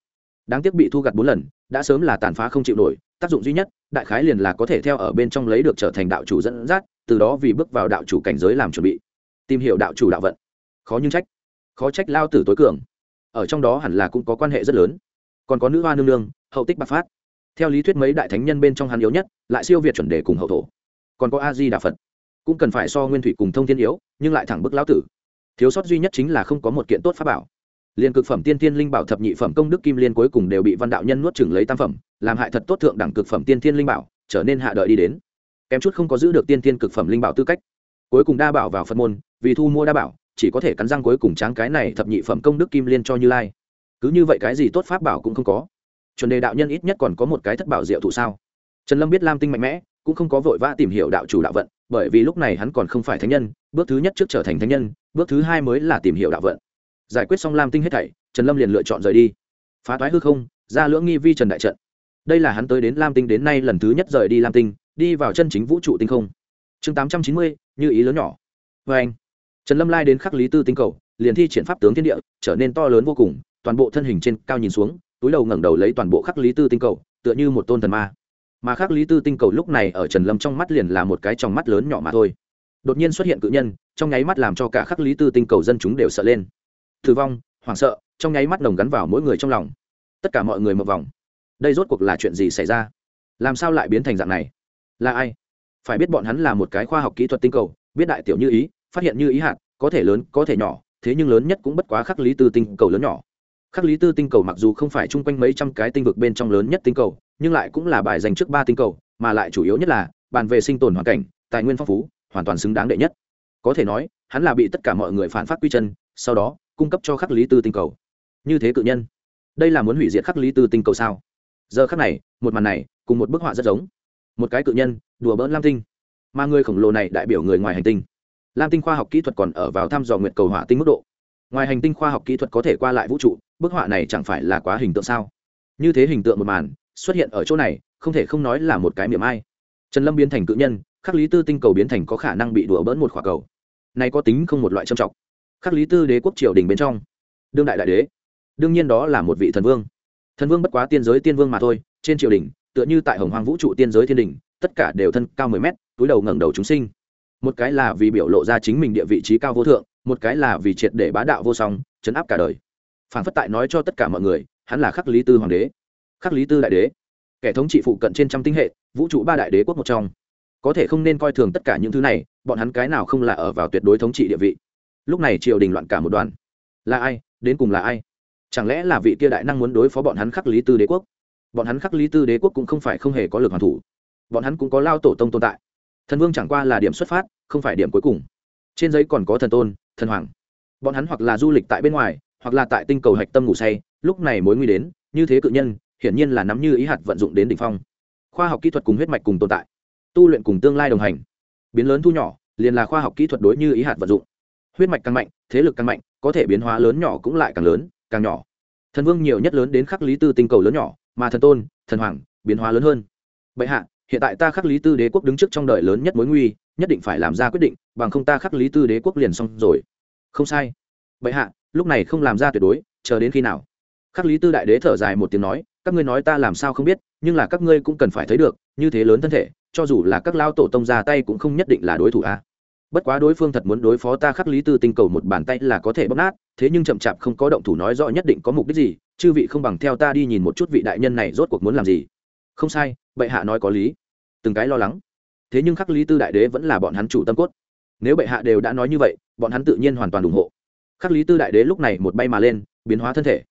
Đáng tiếc bị thu gặt bốn lần, đã sớm là tàn phá không chịu nổi, tác dụng duy nhất, đại khái liền là có thể theo ở bên trong lấy được trở thành đạo chủ dẫn dắt, từ đó vì bước vào đạo chủ cảnh giới làm chuẩn bị. Tìm hiểu đạo chủ đạo vận. Khó nhưng trách. Khó trách lao tử tối cường. Ở trong đó hẳn là cũng có quan hệ rất lớn. Còn có nữ hoa nương nương, hậu tích bạc phát. Theo lý thuyết mấy đại thánh nhân bên trong hắn yếu nhất, lại siêu việt chuẩn đề cùng hậu thổ còn có a di đà phật cũng cần phải so nguyên thủy cùng thông thiên yếu nhưng lại thẳng bức lão tử thiếu sót duy nhất chính là không có một kiện tốt pháp bảo liền cực phẩm tiên thiên linh bảo thập nhị phẩm công đức kim liên cuối cùng đều bị văn đạo nhân nuốt chừng lấy tam phẩm làm hại thật tốt thượng đẳng cực phẩm tiên thiên linh bảo trở nên hạ đợi đi đến kém chút không có giữ được tiên thiên cực phẩm linh bảo tư cách cuối cùng đa bảo vào phật môn vì thu mua đa bảo chỉ có thể cắn răng cuối cùng tráng cái này thập nhị phẩm công đức kim liên cho như lai cứ như vậy cái gì tốt pháp bảo cũng không có chuẩn đề đạo nhân ít nhất còn có một cái thất bảo diệu thụ sao trần lâm biết lam tinh mạnh mẽ cũng không có vội vã tìm hiểu đạo chủ đạo vận, bởi vì lúc này hắn còn không phải thánh nhân, bước thứ nhất trước trở thành thánh nhân, bước thứ hai mới là tìm hiểu đạo vận. Giải quyết xong lam tinh hết thảy, trần lâm liền lựa chọn rời đi. Phá toái hư không, ra lưỡng nghi vi trần đại trận. Đây là hắn tới đến lam tinh đến nay lần thứ nhất rời đi lam tinh, đi vào chân chính vũ trụ tinh không. Chương tám trăm chín mươi, như ý lớn nhỏ. Vê anh, trần lâm lai đến khắc lý tư tinh cầu, liền thi triển pháp tướng thiên địa, trở nên to lớn vô cùng, toàn bộ thân hình trên cao nhìn xuống, túi đầu ngẩng đầu lấy toàn bộ khắc lý tư tinh cầu, tựa như một tôn thần ma mà khắc lý tư tinh cầu lúc này ở trần lâm trong mắt liền là một cái trong mắt lớn nhỏ mà thôi. Đột nhiên xuất hiện cự nhân, trong nháy mắt làm cho cả khắc lý tư tinh cầu dân chúng đều sợ lên. Thử vong, hoảng sợ, trong nháy mắt nồng gắn vào mỗi người trong lòng. Tất cả mọi người mập vòng. Đây rốt cuộc là chuyện gì xảy ra? Làm sao lại biến thành dạng này? Là ai? Phải biết bọn hắn là một cái khoa học kỹ thuật tinh cầu, biết đại tiểu như ý, phát hiện như ý hạt, có thể lớn, có thể nhỏ, thế nhưng lớn nhất cũng bất quá khắc lý tư tinh cầu lớn nhỏ. Khắc lý tư tinh cầu mặc dù không phải chung quanh mấy trăm cái tinh vực bên trong lớn nhất tinh cầu nhưng lại cũng là bài dành trước ba tinh cầu, mà lại chủ yếu nhất là, bàn về sinh tồn hoàn cảnh, tài nguyên phong phú, hoàn toàn xứng đáng đệ nhất. Có thể nói, hắn là bị tất cả mọi người phản phát quy chân, sau đó, cung cấp cho khắc lý tư tinh cầu. Như thế cự nhân. Đây là muốn hủy diệt khắc lý tư tinh cầu sao? Giờ khắc này, một màn này, cùng một bức họa rất giống. Một cái cự nhân, đùa bỡn lam tinh. Mà người khổng lồ này đại biểu người ngoài hành tinh. Lam tinh khoa học kỹ thuật còn ở vào thăm dò nguyện cầu hỏa tinh mức độ. Ngoài hành tinh khoa học kỹ thuật có thể qua lại vũ trụ, bức họa này chẳng phải là quá hình tượng sao? Như thế hình tượng một màn xuất hiện ở chỗ này, không thể không nói là một cái miệng ai. Trần lâm biến thành cự nhân, khắc lý tư tinh cầu biến thành có khả năng bị đùa bỡn một khỏa cầu. Này có tính không một loại trầm trọng. Khắc lý tư đế quốc triều đình bên trong. Đương đại đại đế. Đương nhiên đó là một vị thần vương. Thần vương bất quá tiên giới tiên vương mà thôi, trên triều đình, tựa như tại hồng hoàng vũ trụ tiên giới thiên đình, tất cả đều thân cao mười mét, túi đầu ngẩng đầu chúng sinh. Một cái là vì biểu lộ ra chính mình địa vị trí cao vô thượng, một cái là vì triệt để bá đạo vô song, chấn áp cả đời. Phản phất tại nói cho tất cả mọi người, hắn là khắc lý tư hoàng đế khắc lý tư đại đế. Kẻ thống trị phụ cận trên trăm tinh hệ, vũ trụ ba đại đế quốc một trong. Có thể không nên coi thường tất cả những thứ này, bọn hắn cái nào không là ở vào tuyệt đối thống trị địa vị. Lúc này triều đình loạn cả một đoàn. Là ai, đến cùng là ai? Chẳng lẽ là vị kia đại năng muốn đối phó bọn hắn khắc lý tư đế quốc? Bọn hắn khắc lý tư đế quốc cũng không phải không hề có lực hoàn thủ. Bọn hắn cũng có lao tổ tông tồn tại. Thần vương chẳng qua là điểm xuất phát, không phải điểm cuối cùng. Trên giấy còn có thần tôn, thần hoàng. Bọn hắn hoặc là du lịch tại bên ngoài, hoặc là tại tinh cầu hạch tâm ngủ say, lúc này mối nguy đến, như thế cự nhân hiển nhiên là nắm như ý hạt vận dụng đến đỉnh phong. Khoa học kỹ thuật cùng huyết mạch cùng tồn tại, tu luyện cùng tương lai đồng hành. Biến lớn thu nhỏ, liền là khoa học kỹ thuật đối như ý hạt vận dụng. Huyết mạch càng mạnh, thế lực càng mạnh, có thể biến hóa lớn nhỏ cũng lại càng lớn, càng nhỏ. Thần vương nhiều nhất lớn đến khắc lý tư tinh cầu lớn nhỏ, mà thần tôn, thần hoàng, biến hóa lớn hơn. Bệ hạ, hiện tại ta khắc lý tư đế quốc đứng trước trong đời lớn nhất mối nguy, nhất định phải làm ra quyết định, bằng không ta khắc lý tư đế quốc liền xong rồi. Không sai. Bệ hạ, lúc này không làm ra tuyệt đối, chờ đến khi nào? Khắc lý tư đại đế thở dài một tiếng nói các ngươi nói ta làm sao không biết, nhưng là các ngươi cũng cần phải thấy được, như thế lớn thân thể, cho dù là các lao tổ tông ra tay cũng không nhất định là đối thủ a. Bất quá đối phương thật muốn đối phó ta khắc lý tư tinh cầu một bàn tay là có thể bóp nát, thế nhưng chậm chạp không có động thủ nói rõ nhất định có mục đích gì, chư vị không bằng theo ta đi nhìn một chút vị đại nhân này rốt cuộc muốn làm gì. Không sai, bệ hạ nói có lý. Từng cái lo lắng. Thế nhưng khắc lý tư đại đế vẫn là bọn hắn chủ tâm cốt. Nếu bệ hạ đều đã nói như vậy, bọn hắn tự nhiên hoàn toàn ủng hộ. Khắc lý tư đại đế lúc này một bay mà lên, biến hóa thân thể.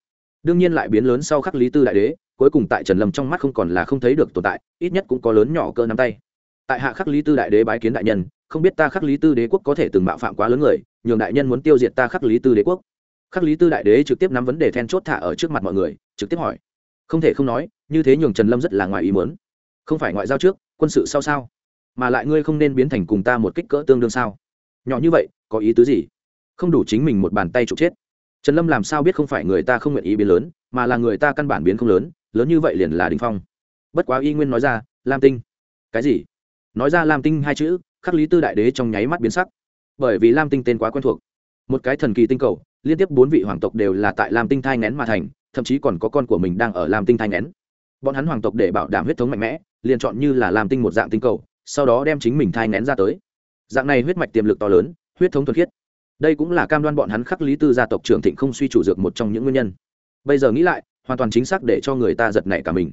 Đương nhiên lại biến lớn sau khắc lý tư đại đế cuối cùng tại trần lâm trong mắt không còn là không thấy được tồn tại, ít nhất cũng có lớn nhỏ cơ nắm tay. Tại hạ khắc lý tư đại đế bái kiến đại nhân, không biết ta khắc lý tư đế quốc có thể từng mạo phạm quá lớn người, nhường đại nhân muốn tiêu diệt ta khắc lý tư đế quốc. Khắc lý tư đại đế trực tiếp nắm vấn đề then chốt thả ở trước mặt mọi người, trực tiếp hỏi. Không thể không nói, như thế nhường trần lâm rất là ngoài ý muốn. Không phải ngoại giao trước, quân sự sau sao? Mà lại ngươi không nên biến thành cùng ta một kích cỡ tương đương sao? Nhỏ như vậy, có ý tứ gì? Không đủ chính mình một bàn tay trục chết. Trần lâm làm sao biết không phải người ta không nguyện ý biến lớn, mà là người ta căn bản biến không lớn lớn như vậy liền là đình phong. Bất quá y nguyên nói ra, lam tinh. Cái gì? Nói ra lam tinh hai chữ, khắc lý tư đại đế trong nháy mắt biến sắc. Bởi vì lam tinh tên quá quen thuộc. Một cái thần kỳ tinh cầu, liên tiếp bốn vị hoàng tộc đều là tại lam tinh thai ngén mà thành, thậm chí còn có con của mình đang ở lam tinh thai ngén bọn hắn hoàng tộc để bảo đảm huyết thống mạnh mẽ, liền chọn như là lam tinh một dạng tinh cầu, sau đó đem chính mình thai ngén ra tới. Dạng này huyết mạch tiềm lực to lớn, huyết thống thuật khiết. Đây cũng là cam đoan bọn hắn khắc lý tư gia tộc trưởng thịnh không suy chủ dược một trong những nguyên nhân. Bây giờ nghĩ lại hoàn toàn chính xác để cho người ta giật nảy cả mình.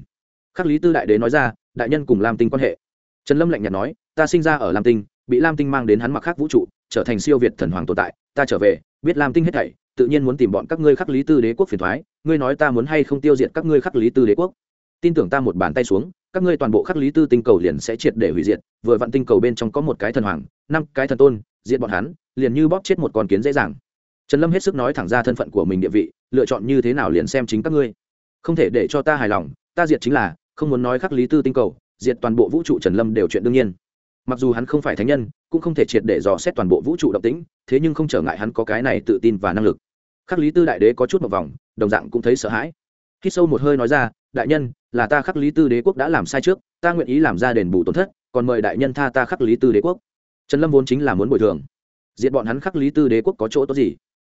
Khắc lý tư đại đế nói ra, đại nhân cùng lam tinh quan hệ. Trần lâm lạnh nhạt nói, ta sinh ra ở lam tinh, bị lam tinh mang đến hắn mặc khác vũ trụ, trở thành siêu việt thần hoàng tồn tại, ta trở về, biết lam tinh hết thảy, tự nhiên muốn tìm bọn các ngươi khắc lý tư đế quốc phiền thoái, ngươi nói ta muốn hay không tiêu diệt các ngươi khắc lý tư đế quốc? Tin tưởng ta một bàn tay xuống, các ngươi toàn bộ khắc lý tư tinh cầu liền sẽ triệt để hủy diệt, vừa vặn tinh cầu bên trong có một cái thần hoàng, năm cái thần tôn diện bọn hắn, liền như bóp chết một con kiến dễ dàng. Trần lâm hết sức nói thẳng ra thân phận của mình địa vị, lựa chọn như thế nào liền xem chính các ngươi không thể để cho ta hài lòng, ta diệt chính là, không muốn nói khắc lý tư tinh cầu, diệt toàn bộ vũ trụ trần lâm đều chuyện đương nhiên. Mặc dù hắn không phải thánh nhân, cũng không thể triệt để dò xét toàn bộ vũ trụ động tĩnh, thế nhưng không trở ngại hắn có cái này tự tin và năng lực. Khắc lý tư đại đế có chút một vòng, đồng dạng cũng thấy sợ hãi. Khi sâu một hơi nói ra, đại nhân, là ta khắc lý tư đế quốc đã làm sai trước, ta nguyện ý làm ra đền bù tổn thất, còn mời đại nhân tha ta khắc lý tư đế quốc. Trần lâm vốn chính là muốn bồi thường. Diện bọn hắn khắc lý tư đế quốc có chỗ tốt gì?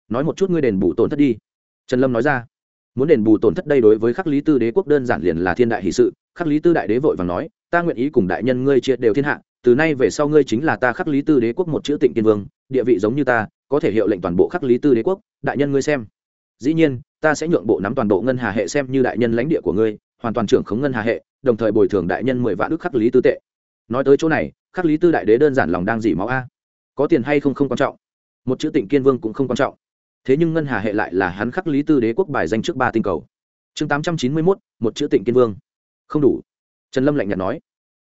Nói một chút ngươi đền bù tổn thất đi. Trần lâm nói ra muốn đền bù tổn thất đây đối với khắc lý tư đế quốc đơn giản liền là thiên đại hỷ sự. Khắc lý tư đại đế vội và nói, ta nguyện ý cùng đại nhân ngươi chia đều thiên hạ, từ nay về sau ngươi chính là ta khắc lý tư đế quốc một chữ tịnh kiên vương, địa vị giống như ta, có thể hiệu lệnh toàn bộ khắc lý tư đế quốc, đại nhân ngươi xem. Dĩ nhiên, ta sẽ nhượng bộ nắm toàn bộ ngân hà hệ xem như đại nhân lãnh địa của ngươi, hoàn toàn trưởng khống ngân hà hệ, đồng thời bồi thường đại nhân mười vạn đức khắc lý tư tệ. Nói tới chỗ này, khắc lý tư đại đế đơn giản lòng đang dỉ máu a. Có tiền hay không không quan trọng. Một chữ tịnh kiên vương cũng không quan trọng thế nhưng ngân hà hệ lại là hắn khắc lý tư đế quốc bài danh trước ba tinh cầu. Chương tám trăm chín mươi mốt, một chữ tịnh kiên vương. Không đủ. Trần lâm lạnh nhạt nói.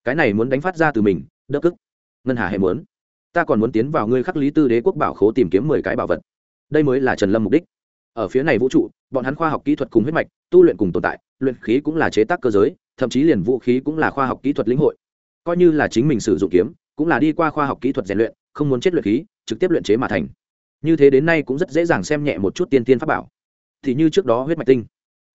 Cái này muốn đánh phát ra từ mình, đỡ cức. Ngân hà hệ muốn. Ta còn muốn tiến vào ngươi khắc lý tư đế quốc bảo khố tìm kiếm mười cái bảo vật. Đây mới là trần lâm mục đích. Ở phía này vũ trụ, bọn hắn khoa học kỹ thuật cùng huyết mạch, tu luyện cùng tồn tại, luyện khí cũng là chế tác cơ giới, thậm chí liền vũ khí cũng là khoa học kỹ thuật lĩnh hội. Coi như là chính mình sử dụng kiếm, cũng là đi qua khoa học kỹ thuật rèn luyện, không muốn chết luyện khí, trực tiếp luyện chế mà thành như thế đến nay cũng rất dễ dàng xem nhẹ một chút tiên tiên pháp bảo. Thì như trước đó huyết mạch tinh,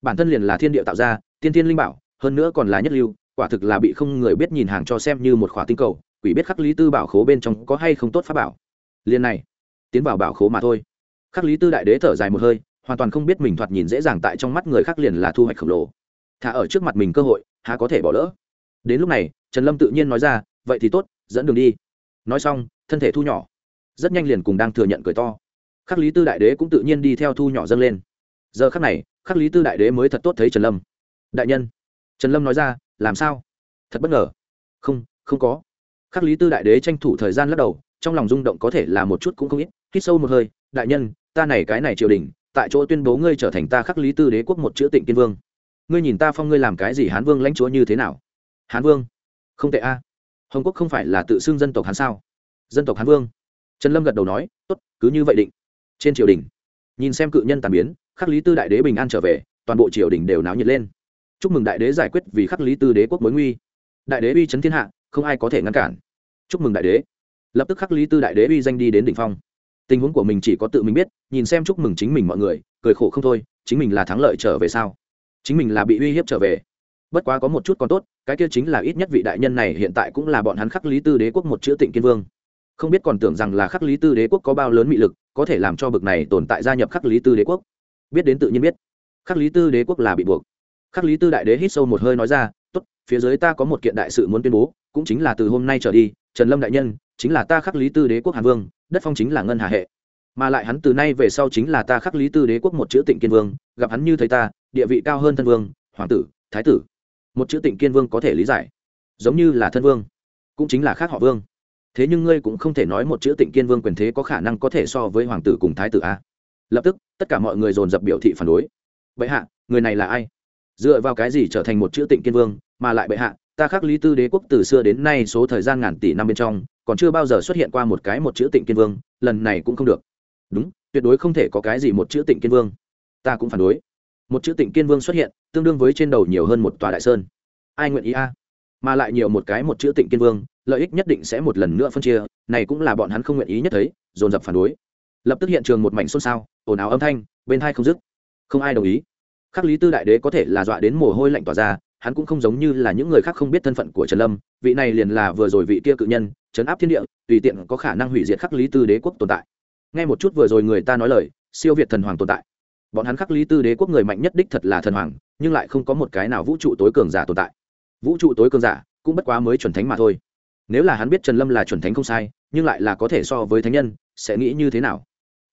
bản thân liền là thiên địa tạo ra, tiên tiên linh bảo, hơn nữa còn là nhất lưu, quả thực là bị không người biết nhìn hàng cho xem như một khỏa tinh cầu, quỷ biết khắc lý tư bảo khố bên trong có hay không tốt pháp bảo. Liền này, tiến vào bảo khố mà thôi. Khắc lý tư đại đế thở dài một hơi, hoàn toàn không biết mình thoạt nhìn dễ dàng tại trong mắt người khác liền là thu hoạch khổng lồ. Thả ở trước mặt mình cơ hội, há có thể bỏ lỡ. Đến lúc này, trần lâm tự nhiên nói ra, vậy thì tốt, dẫn đường đi. Nói xong, thân thể thu nhỏ rất nhanh liền cùng đang thừa nhận cười to. Khắc lý tư đại đế cũng tự nhiên đi theo thu nhỏ dâng lên. Giờ khắc này, khắc lý tư đại đế mới thật tốt thấy trần lâm. Đại nhân. Trần lâm nói ra, làm sao? Thật bất ngờ. Không không có. Khắc lý tư đại đế tranh thủ thời gian lắc đầu, trong lòng rung động có thể là một chút cũng không ít, hít sâu một hơi, đại nhân, ta này cái này triều đình, tại chỗ tuyên bố ngươi trở thành ta khắc lý tư đế quốc một chữ tịnh kiên vương. Ngươi nhìn ta phong ngươi làm cái gì hán vương lãnh chúa như thế nào? Hán vương? Không tệ a. Hồng quốc không phải là tự xưng dân tộc hán sao? Dân tộc hán vương trần lâm gật đầu nói, tốt, cứ như vậy định. Trên triều đình, nhìn xem cự nhân tàn biến, khắc lý tư đại đế bình an trở về, toàn bộ triều đình đều náo nhiệt lên. Chúc mừng đại đế giải quyết vì khắc lý tư đế quốc mối nguy. Đại đế uy chấn thiên hạ, không ai có thể ngăn cản. Chúc mừng đại đế. Lập tức khắc lý tư đại đế uy danh đi đến đỉnh phong. Tình huống của mình chỉ có tự mình biết, nhìn xem chúc mừng chính mình mọi người, cười khổ không thôi, chính mình là thắng lợi trở về sao? Chính mình là bị uy hiếp trở về. Bất quá có một chút còn tốt, cái kia chính là ít nhất vị đại nhân này hiện tại cũng là bọn hắn khắc lý tư đế quốc một chữ tịnh kiên vương không biết còn tưởng rằng là khắc lý tư đế quốc có bao lớn mị lực, có thể làm cho bực này tồn tại gia nhập khắc lý tư đế quốc. Biết đến tự nhiên biết. Khắc lý tư đế quốc là bị buộc. Khắc lý tư đại đế hít sâu một hơi nói ra, tốt, phía dưới ta có một kiện đại sự muốn tuyên bố, cũng chính là từ hôm nay trở đi, trần lâm đại nhân, chính là ta khắc lý tư đế quốc hàn vương, đất phong chính là ngân hà hệ. Mà lại hắn từ nay về sau chính là ta khắc lý tư đế quốc một chữ tịnh kiên vương, gặp hắn như thấy ta, địa vị cao hơn thân vương, hoàng tử, thái tử. Một chữ tịnh kiên vương có thể lý giải. Giống như là thân vương, cũng chính là khác họ vương thế nhưng ngươi cũng không thể nói một chữ tịnh kiên vương quyền thế có khả năng có thể so với hoàng tử cùng thái tử a. Lập tức, tất cả mọi người dồn dập biểu thị phản đối. Bệ hạ, người này là ai? Dựa vào cái gì trở thành một chữ tịnh kiên vương, mà lại bệ hạ, ta khắc lý tư đế quốc từ xưa đến nay số thời gian ngàn tỷ năm bên trong, còn chưa bao giờ xuất hiện qua một cái một chữ tịnh kiên vương, lần này cũng không được. Đúng, tuyệt đối không thể có cái gì một chữ tịnh kiên vương. Ta cũng phản đối. Một chữ tịnh kiên vương xuất hiện, tương đương với trên đầu nhiều hơn một tòa đại sơn. Ai nguyện ý a? Mà lại nhiều một cái một chữ tịnh kiên vương lợi ích nhất định sẽ một lần nữa phân chia, này cũng là bọn hắn không nguyện ý nhất thấy, dồn dập phản đối. Lập tức hiện trường một mảnh xôn xao, ồn ào âm thanh, bên hai không dứt. Không ai đồng ý. Khắc lý tư đại đế có thể là dọa đến mồ hôi lạnh tỏa ra, hắn cũng không giống như là những người khác không biết thân phận của trần lâm, vị này liền là vừa rồi vị kia cự nhân, trấn áp thiên địa, tùy tiện có khả năng hủy diệt khắc lý tư đế quốc tồn tại. Ngay một chút vừa rồi người ta nói lời, siêu việt thần hoàng tồn tại. Bọn hắn khắc lý tư đế quốc người mạnh nhất đích thật là thần hoàng, nhưng lại không có một cái nào vũ trụ tối cường giả tồn tại. Vũ trụ tối cường giả cũng bất quá mới chuẩn thánh mà thôi nếu là hắn biết trần lâm là chuẩn thánh không sai, nhưng lại là có thể so với thánh nhân, sẽ nghĩ như thế nào?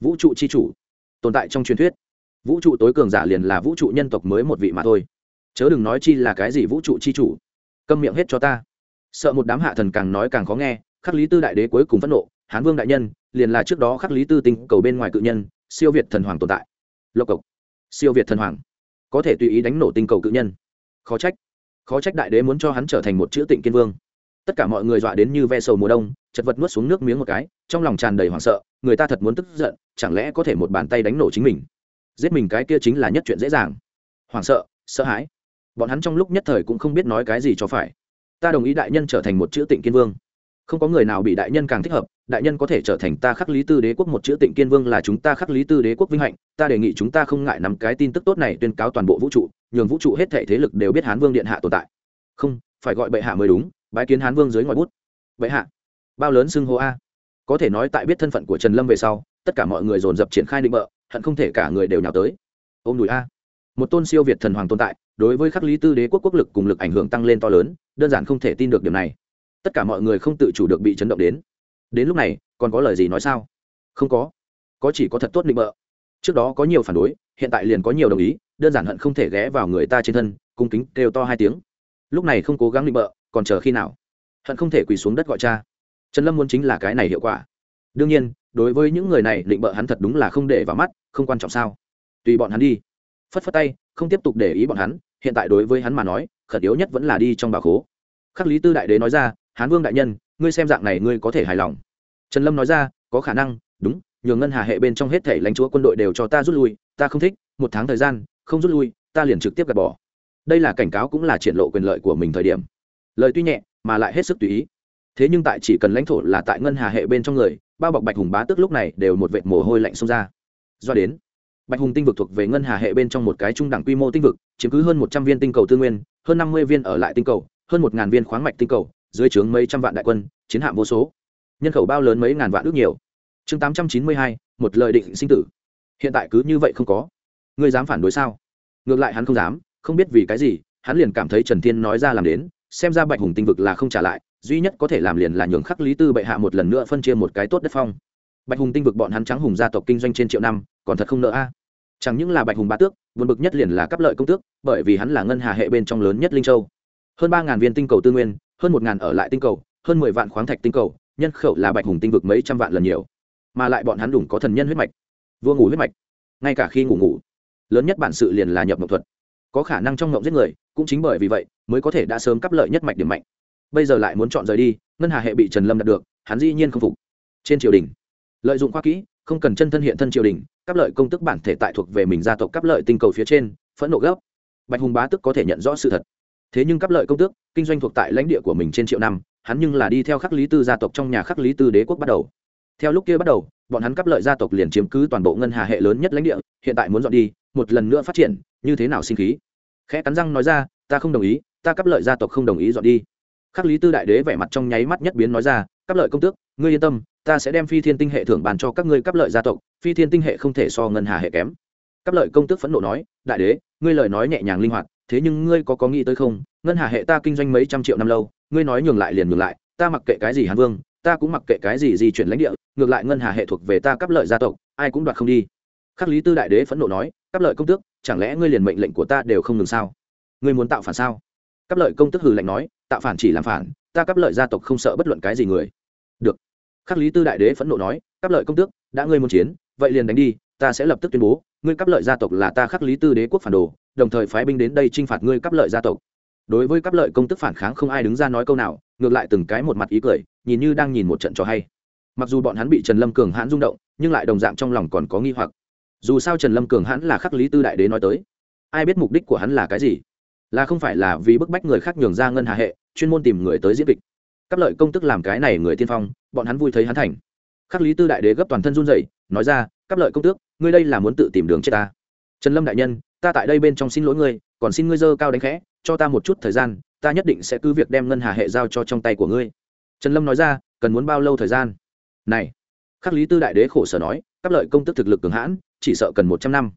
Vũ trụ c h i chủ. Tồn tại trong truyền thuyết. Vũ trụ tối cường giả liền là vũ trụ nhân tộc mới một vị mà thôi. Chớ đừng nói chi là cái gì vũ trụ c h i chủ. Câm miệng hết cho ta. Sợ một đám hạ thần càng nói càng khó nghe, khắc lý tư đại đế cuối cùng phẫn nộ, hán vương đại nhân, liền là trước đó khắc lý tư tinh cầu bên ngoài cự nhân, siêu việt thần hoàng tồn tại. Lộc cộc. Siêu việt thần hoàng. Có thể tùy ý đánh nổ tinh cầu cự nhân. Khó trách. Khó trách đại đế muốn cho hắn trở thành một chữ tịnh kiên vương tất cả mọi người dọa đến như ve sầu mùa đông, chật vật nuốt xuống nước miếng một cái, trong lòng tràn đầy hoảng sợ, người ta thật muốn tức giận, chẳng lẽ có thể một bàn tay đánh nổ chính mình? Giết mình cái kia chính là nhất chuyện dễ dàng. Hoảng sợ sợ hãi. Bọn hắn trong lúc nhất thời cũng không biết nói cái gì cho phải. Ta đồng ý đại nhân trở thành một chữ tịnh kiên vương. Không có người nào bị đại nhân càng thích hợp, đại nhân có thể trở thành ta khắc lý tư đế quốc một chữ tịnh kiên vương là chúng ta khắc lý tư đế quốc vinh hạnh, ta đề nghị chúng ta không ngại nắm cái tin tức tốt này tuyên cáo toàn bộ vũ trụ, nhường vũ trụ hết thể thế lực đều biết hán vương điện hạ tồn tại. Không, phải gọi bệ hạ mới đúng bái kiến hán vương dưới ngoài bút. Vậy hạ, bao lớn xưng hô a? Có thể nói tại biết thân phận của trần lâm về sau, tất cả mọi người dồn dập triển khai định bợ, hận không thể cả người đều nhào tới. Ôm đùi a. Một tôn siêu việt thần hoàng tồn tại, đối với khắc lý tư đế quốc quốc lực cùng lực ảnh hưởng tăng lên to lớn, đơn giản không thể tin được điều này. Tất cả mọi người không tự chủ được bị chấn động đến. Đến lúc này, còn có lời gì nói sao? Không có. Có chỉ có thật tốt định bợ. Trước đó có nhiều phản đối, hiện tại liền có nhiều đồng ý, đơn giản hận không thể ghé vào người ta trên thân, cung kính kêu to hai tiếng. Lúc này không cố gắng định bợ còn chờ khi nào? Hận không thể quỳ xuống đất gọi cha. Trần lâm muốn chính là cái này hiệu quả. Đương nhiên, đối với những người này, định bợ hắn thật đúng là không để vào mắt, không quan trọng sao? Tùy bọn hắn đi. Phất phất tay, không tiếp tục để ý bọn hắn, hiện tại đối với hắn mà nói, khẩn yếu nhất vẫn là đi trong bà khố. Khắc lý tư đại đế nói ra, hán vương đại nhân, ngươi xem dạng này ngươi có thể hài lòng. Trần lâm nói ra, có khả năng, đúng, nhường ngân hà hệ bên trong hết thể lãnh chúa quân đội đều cho ta rút lui, ta không thích, một tháng thời gian, không rút lui, ta liền trực tiếp gạt bỏ. Đây là cảnh cáo cũng là triển lộ quyền lợi của mình thời điểm lời tuy nhẹ, mà lại hết sức tùy ý. Thế nhưng tại chỉ cần lãnh thổ là tại ngân hà hệ bên trong người, bao bọc bạch hùng bá tước lúc này đều một vệt mồ hôi lạnh xông ra. Do đến, bạch hùng tinh vực thuộc về ngân hà hệ bên trong một cái trung đẳng quy mô tinh vực, chiếm cứ hơn một trăm viên tinh cầu tư nguyên, hơn năm mươi viên ở lại tinh cầu, hơn một ngàn viên khoáng mạch tinh cầu, dưới trướng mấy trăm vạn đại quân, chiến hạm vô số. Nhân khẩu bao lớn mấy ngàn vạn ước nhiều. Chương tám trăm chín mươi hai, một lời định sinh tử. Hiện tại cứ như vậy không có. Ngươi dám phản đối sao? Ngược lại hắn không dám, không biết vì cái gì, hắn liền cảm thấy trần thiên nói ra làm đến xem ra bạch hùng tinh vực là không trả lại, duy nhất có thể làm liền là nhường khắc lý tư bệ hạ một lần nữa phân chia một cái tốt đất phong. Bạch hùng tinh vực bọn hắn trắng hùng gia tộc kinh doanh trên triệu năm, còn thật không nợ a. Chẳng những là bạch hùng ba tước vượt bực nhất liền là cấp lợi công tước, bởi vì hắn là ngân hà hệ bên trong lớn nhất linh châu. Hơn ba ngàn viên tinh cầu tư nguyên, hơn một ngàn ở lại tinh cầu, hơn mười vạn khoáng thạch tinh cầu, nhân khẩu là bạch hùng tinh vực mấy trăm vạn lần nhiều. Mà lại bọn hắn đủ có thần nhân huyết mạch, vua ngủ huyết mạch. Ngay cả khi ngủ ngủ, lớn nhất bản sự liền là nhập mộng thuật. Có khả năng trong mộng giết người cũng chính bởi vì vậy mới có thể đã sớm cắp lợi nhất mạch điểm mạnh. Bây giờ lại muốn chọn rời đi, ngân hà hệ bị trần lâm đạt được, hắn dĩ nhiên không phục. Trên triều đình, lợi dụng khoa kỹ, không cần chân thân hiện thân triều đình, cắp lợi công tức bản thể tại thuộc về mình gia tộc cắp lợi tinh cầu phía trên, phẫn nộ gấp bạch hùng bá tức có thể nhận rõ sự thật. Thế nhưng cắp lợi công tước, kinh doanh thuộc tại lãnh địa của mình trên triệu năm, hắn nhưng là đi theo khắc lý tư gia tộc trong nhà khắc lý tư đế quốc bắt đầu. Theo lúc kia bắt đầu, bọn hắn cắp lợi gia tộc liền chiếm cứ toàn bộ ngân hà hệ lớn nhất lãnh địa, hiện tại muốn dọn đi, một lần nữa phát triển, như thế nào sinh khí? Khẽ cắn răng nói ra, ta không đồng ý, ta cắp lợi gia tộc không đồng ý dọn đi. Khắc lý tư đại đế vẻ mặt trong nháy mắt nhất biến nói ra cắp lợi công tước, ngươi yên tâm, ta sẽ đem phi thiên tinh hệ thưởng bàn cho các ngươi cắp lợi gia tộc, phi thiên tinh hệ không thể so ngân hà hệ kém. Cắp lợi công tước phẫn nộ nói, đại đế, ngươi lời nói nhẹ nhàng linh hoạt, thế nhưng ngươi có có nghĩ tới không? Ngân hà hệ ta kinh doanh mấy trăm triệu năm lâu, ngươi nói nhường lại liền nhường lại, ta mặc kệ cái gì hàn vương, ta cũng mặc kệ cái gì di chuyển lãnh địa, ngược lại ngân hà hệ thuộc về ta cắp lợi gia tộc, ai cũng đoạt không đi khắc lý tư đại đế phẫn nộ nói cắp lợi công tước, chẳng lẽ ngươi liền mệnh lệnh của ta đều không ngừng sao? Ngươi muốn tạo phản sao? Cắp lợi công tước hừ lạnh nói, tạo phản chỉ làm phản, ta cấp lợi gia tộc không sợ bất luận cái gì người. Được. Khắc lý tư đại đế phẫn nộ nói cắp lợi công tước, đã ngươi muốn chiến, vậy liền đánh đi, ta sẽ lập tức tuyên bố, ngươi cấp lợi gia tộc là ta khắc lý tư đế quốc phản đồ, đồng thời phái binh đến đây t r i n h phạt ngươi cấp lợi gia tộc. Đối với cắp lợi công tức phản kháng không ai đứng ra nói câu nào, ngược lại từng cái một mặt ý cười, nhìn như đang nhìn một trận trò hay. Mặc dù bọn hắn bị trần lâm cường hãn rung động, nhưng lại đồng dạng trong lòng còn có nghi hoặc dù sao trần lâm cường hãn là khắc lý tư đại đế nói tới. Ai biết mục đích của hắn là cái gì? Là không phải là vì bức bách người khác nhường ra ngân hà hệ, chuyên môn tìm người tới diễn kịch. Cấp lợi công tức làm cái này người tiên phong, bọn hắn vui thấy hắn thành. Khắc lý tư đại đế gấp toàn thân run dậy nói ra cấp lợi công tước, ngươi đây là muốn tự tìm đường chết ta. Trần lâm đại nhân, ta tại đây bên trong xin lỗi ngươi, còn xin ngươi dơ cao đánh khẽ, cho ta một chút thời gian, ta nhất định sẽ cứ việc đem ngân hà hệ giao cho trong tay của ngươi. Trần lâm nói ra, cần muốn bao lâu thời gian? Này. Khắc lý tư đại đế khổ sở nói, các lợi công tức thực lực cường hãn chỉ sợ cần một trăm năm.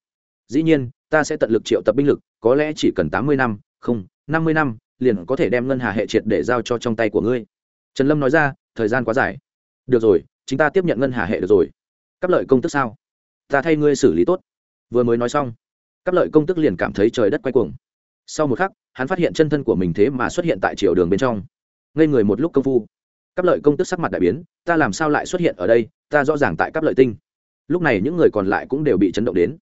Dĩ nhiên, ta sẽ tận lực triệu tập binh lực, có lẽ chỉ cần tám mươi năm, không, năm mươi năm, liền có thể đem ngân hà hệ triệt để giao cho trong tay của ngươi. Trần lâm nói ra, thời gian quá dài. Được rồi chúng ta tiếp nhận ngân hà hệ được rồi. Các lợi công tức sao? Ta thay ngươi xử lý tốt. Vừa mới nói xong các lợi công tức liền cảm thấy trời đất quay cuồng. Sau một khắc, hắn phát hiện chân thân của mình thế mà xuất hiện tại triều đường bên trong. Ngây người một lúc công phu các lợi công tức sắc mặt đại biến, ta làm sao lại xuất hiện ở đây? Ta rõ ràng tại các lợi tinh lúc này những người còn lại cũng đều bị chấn động đến.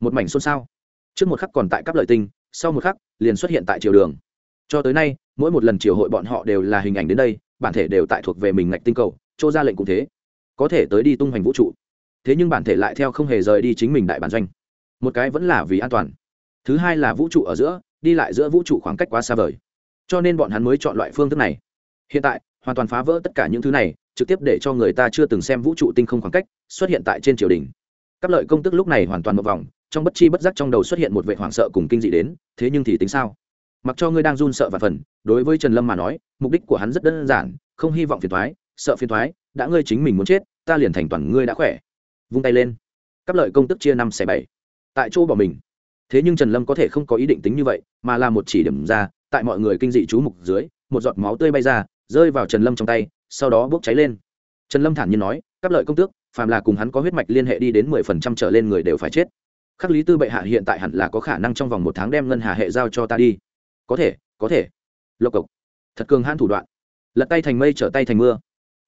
Một mảnh xôn xao. Trước một khắc còn tại các lợi tinh, sau một khắc liền xuất hiện tại triều đường. Cho tới nay, mỗi một lần triều hội bọn họ đều là hình ảnh đến đây, bản thể đều tại thuộc về mình ngạch tinh cầu, chỗ ra lệnh cũng thế. Có thể tới đi tung hoành vũ trụ. Thế nhưng bản thể lại theo không hề rời đi chính mình đại bản doanh. Một cái vẫn là vì an toàn. Thứ hai là vũ trụ ở giữa, đi lại giữa vũ trụ khoảng cách quá xa vời. Cho nên bọn hắn mới chọn loại phương thức này. Hiện tại, hoàn toàn phá vỡ tất cả những thứ này, trực tiếp để cho người ta chưa từng xem vũ trụ tinh không khoảng cách xuất hiện tại trên triều đình. Các lợi công tức lúc này hoàn toàn một vòng, trong bất chi bất giác trong đầu xuất hiện một vệ hoảng sợ cùng kinh dị đến, thế nhưng thì tính sao? Mặc cho ngươi đang run sợ và phần, đối với trần lâm mà nói, mục đích của hắn rất đơn giản, không hy vọng phiền thoái sợ phiền thoái đã ngươi chính mình muốn chết, ta liền thành toàn ngươi đã khỏe. Vung tay lên. Các lợi công tức chia năm xẻ bảy. Tại chỗ bỏ mình. Thế nhưng trần lâm có thể không có ý định tính như vậy, mà là một chỉ điểm ra, tại mọi người kinh dị chú mục dưới, một giọt máu tươi bay ra, rơi vào trần lâm trong tay, sau đó bốc cháy lên. Trần lâm thản nhiên nói các lợi công tước phàm là cùng hắn có huyết mạch liên hệ đi đến mười phần trăm trở lên người đều phải chết. Khắc lý tư bệ hạ hiện tại hẳn là có khả năng trong vòng một tháng đem ngân hà hệ giao cho ta đi. Có thể có thể. Lộc cộc. Thật cường hãn thủ đoạn. Lật tay thành mây, trở tay thành mưa.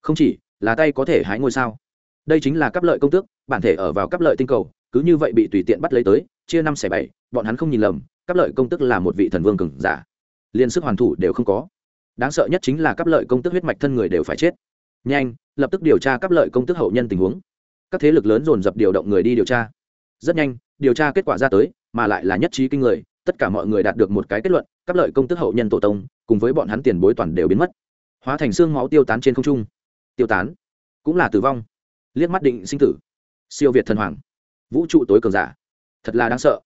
Không chỉ là tay có thể hái ngôi sao. Đây chính là cấp lợi công tước, bản thể ở vào cấp lợi tinh cầu, cứ như vậy bị tùy tiện bắt lấy tới, chia năm xẻ bảy, bọn hắn không nhìn lầm, cấp lợi công tức là một vị thần vương cường giả. Liên sức hoàn thủ đều không có. Đáng sợ nhất chính là cấp lợi công tức huyết mạch thân người đều phải chết nhanh, lập tức điều tra các lợi công tức hậu nhân tình huống. Các thế lực lớn dồn dập điều động người đi điều tra. Rất nhanh, điều tra kết quả ra tới, mà lại là nhất trí kinh người, tất cả mọi người đạt được một cái kết luận các lợi công tức hậu nhân tổ tông, cùng với bọn hắn tiền bối toàn đều biến mất. Hóa thành xương máu tiêu tán trên không trung. Tiêu tán, cũng là tử vong. Liếc mắt định sinh tử. Siêu việt thần hoàng. Vũ trụ tối cường giả. Thật là đáng sợ.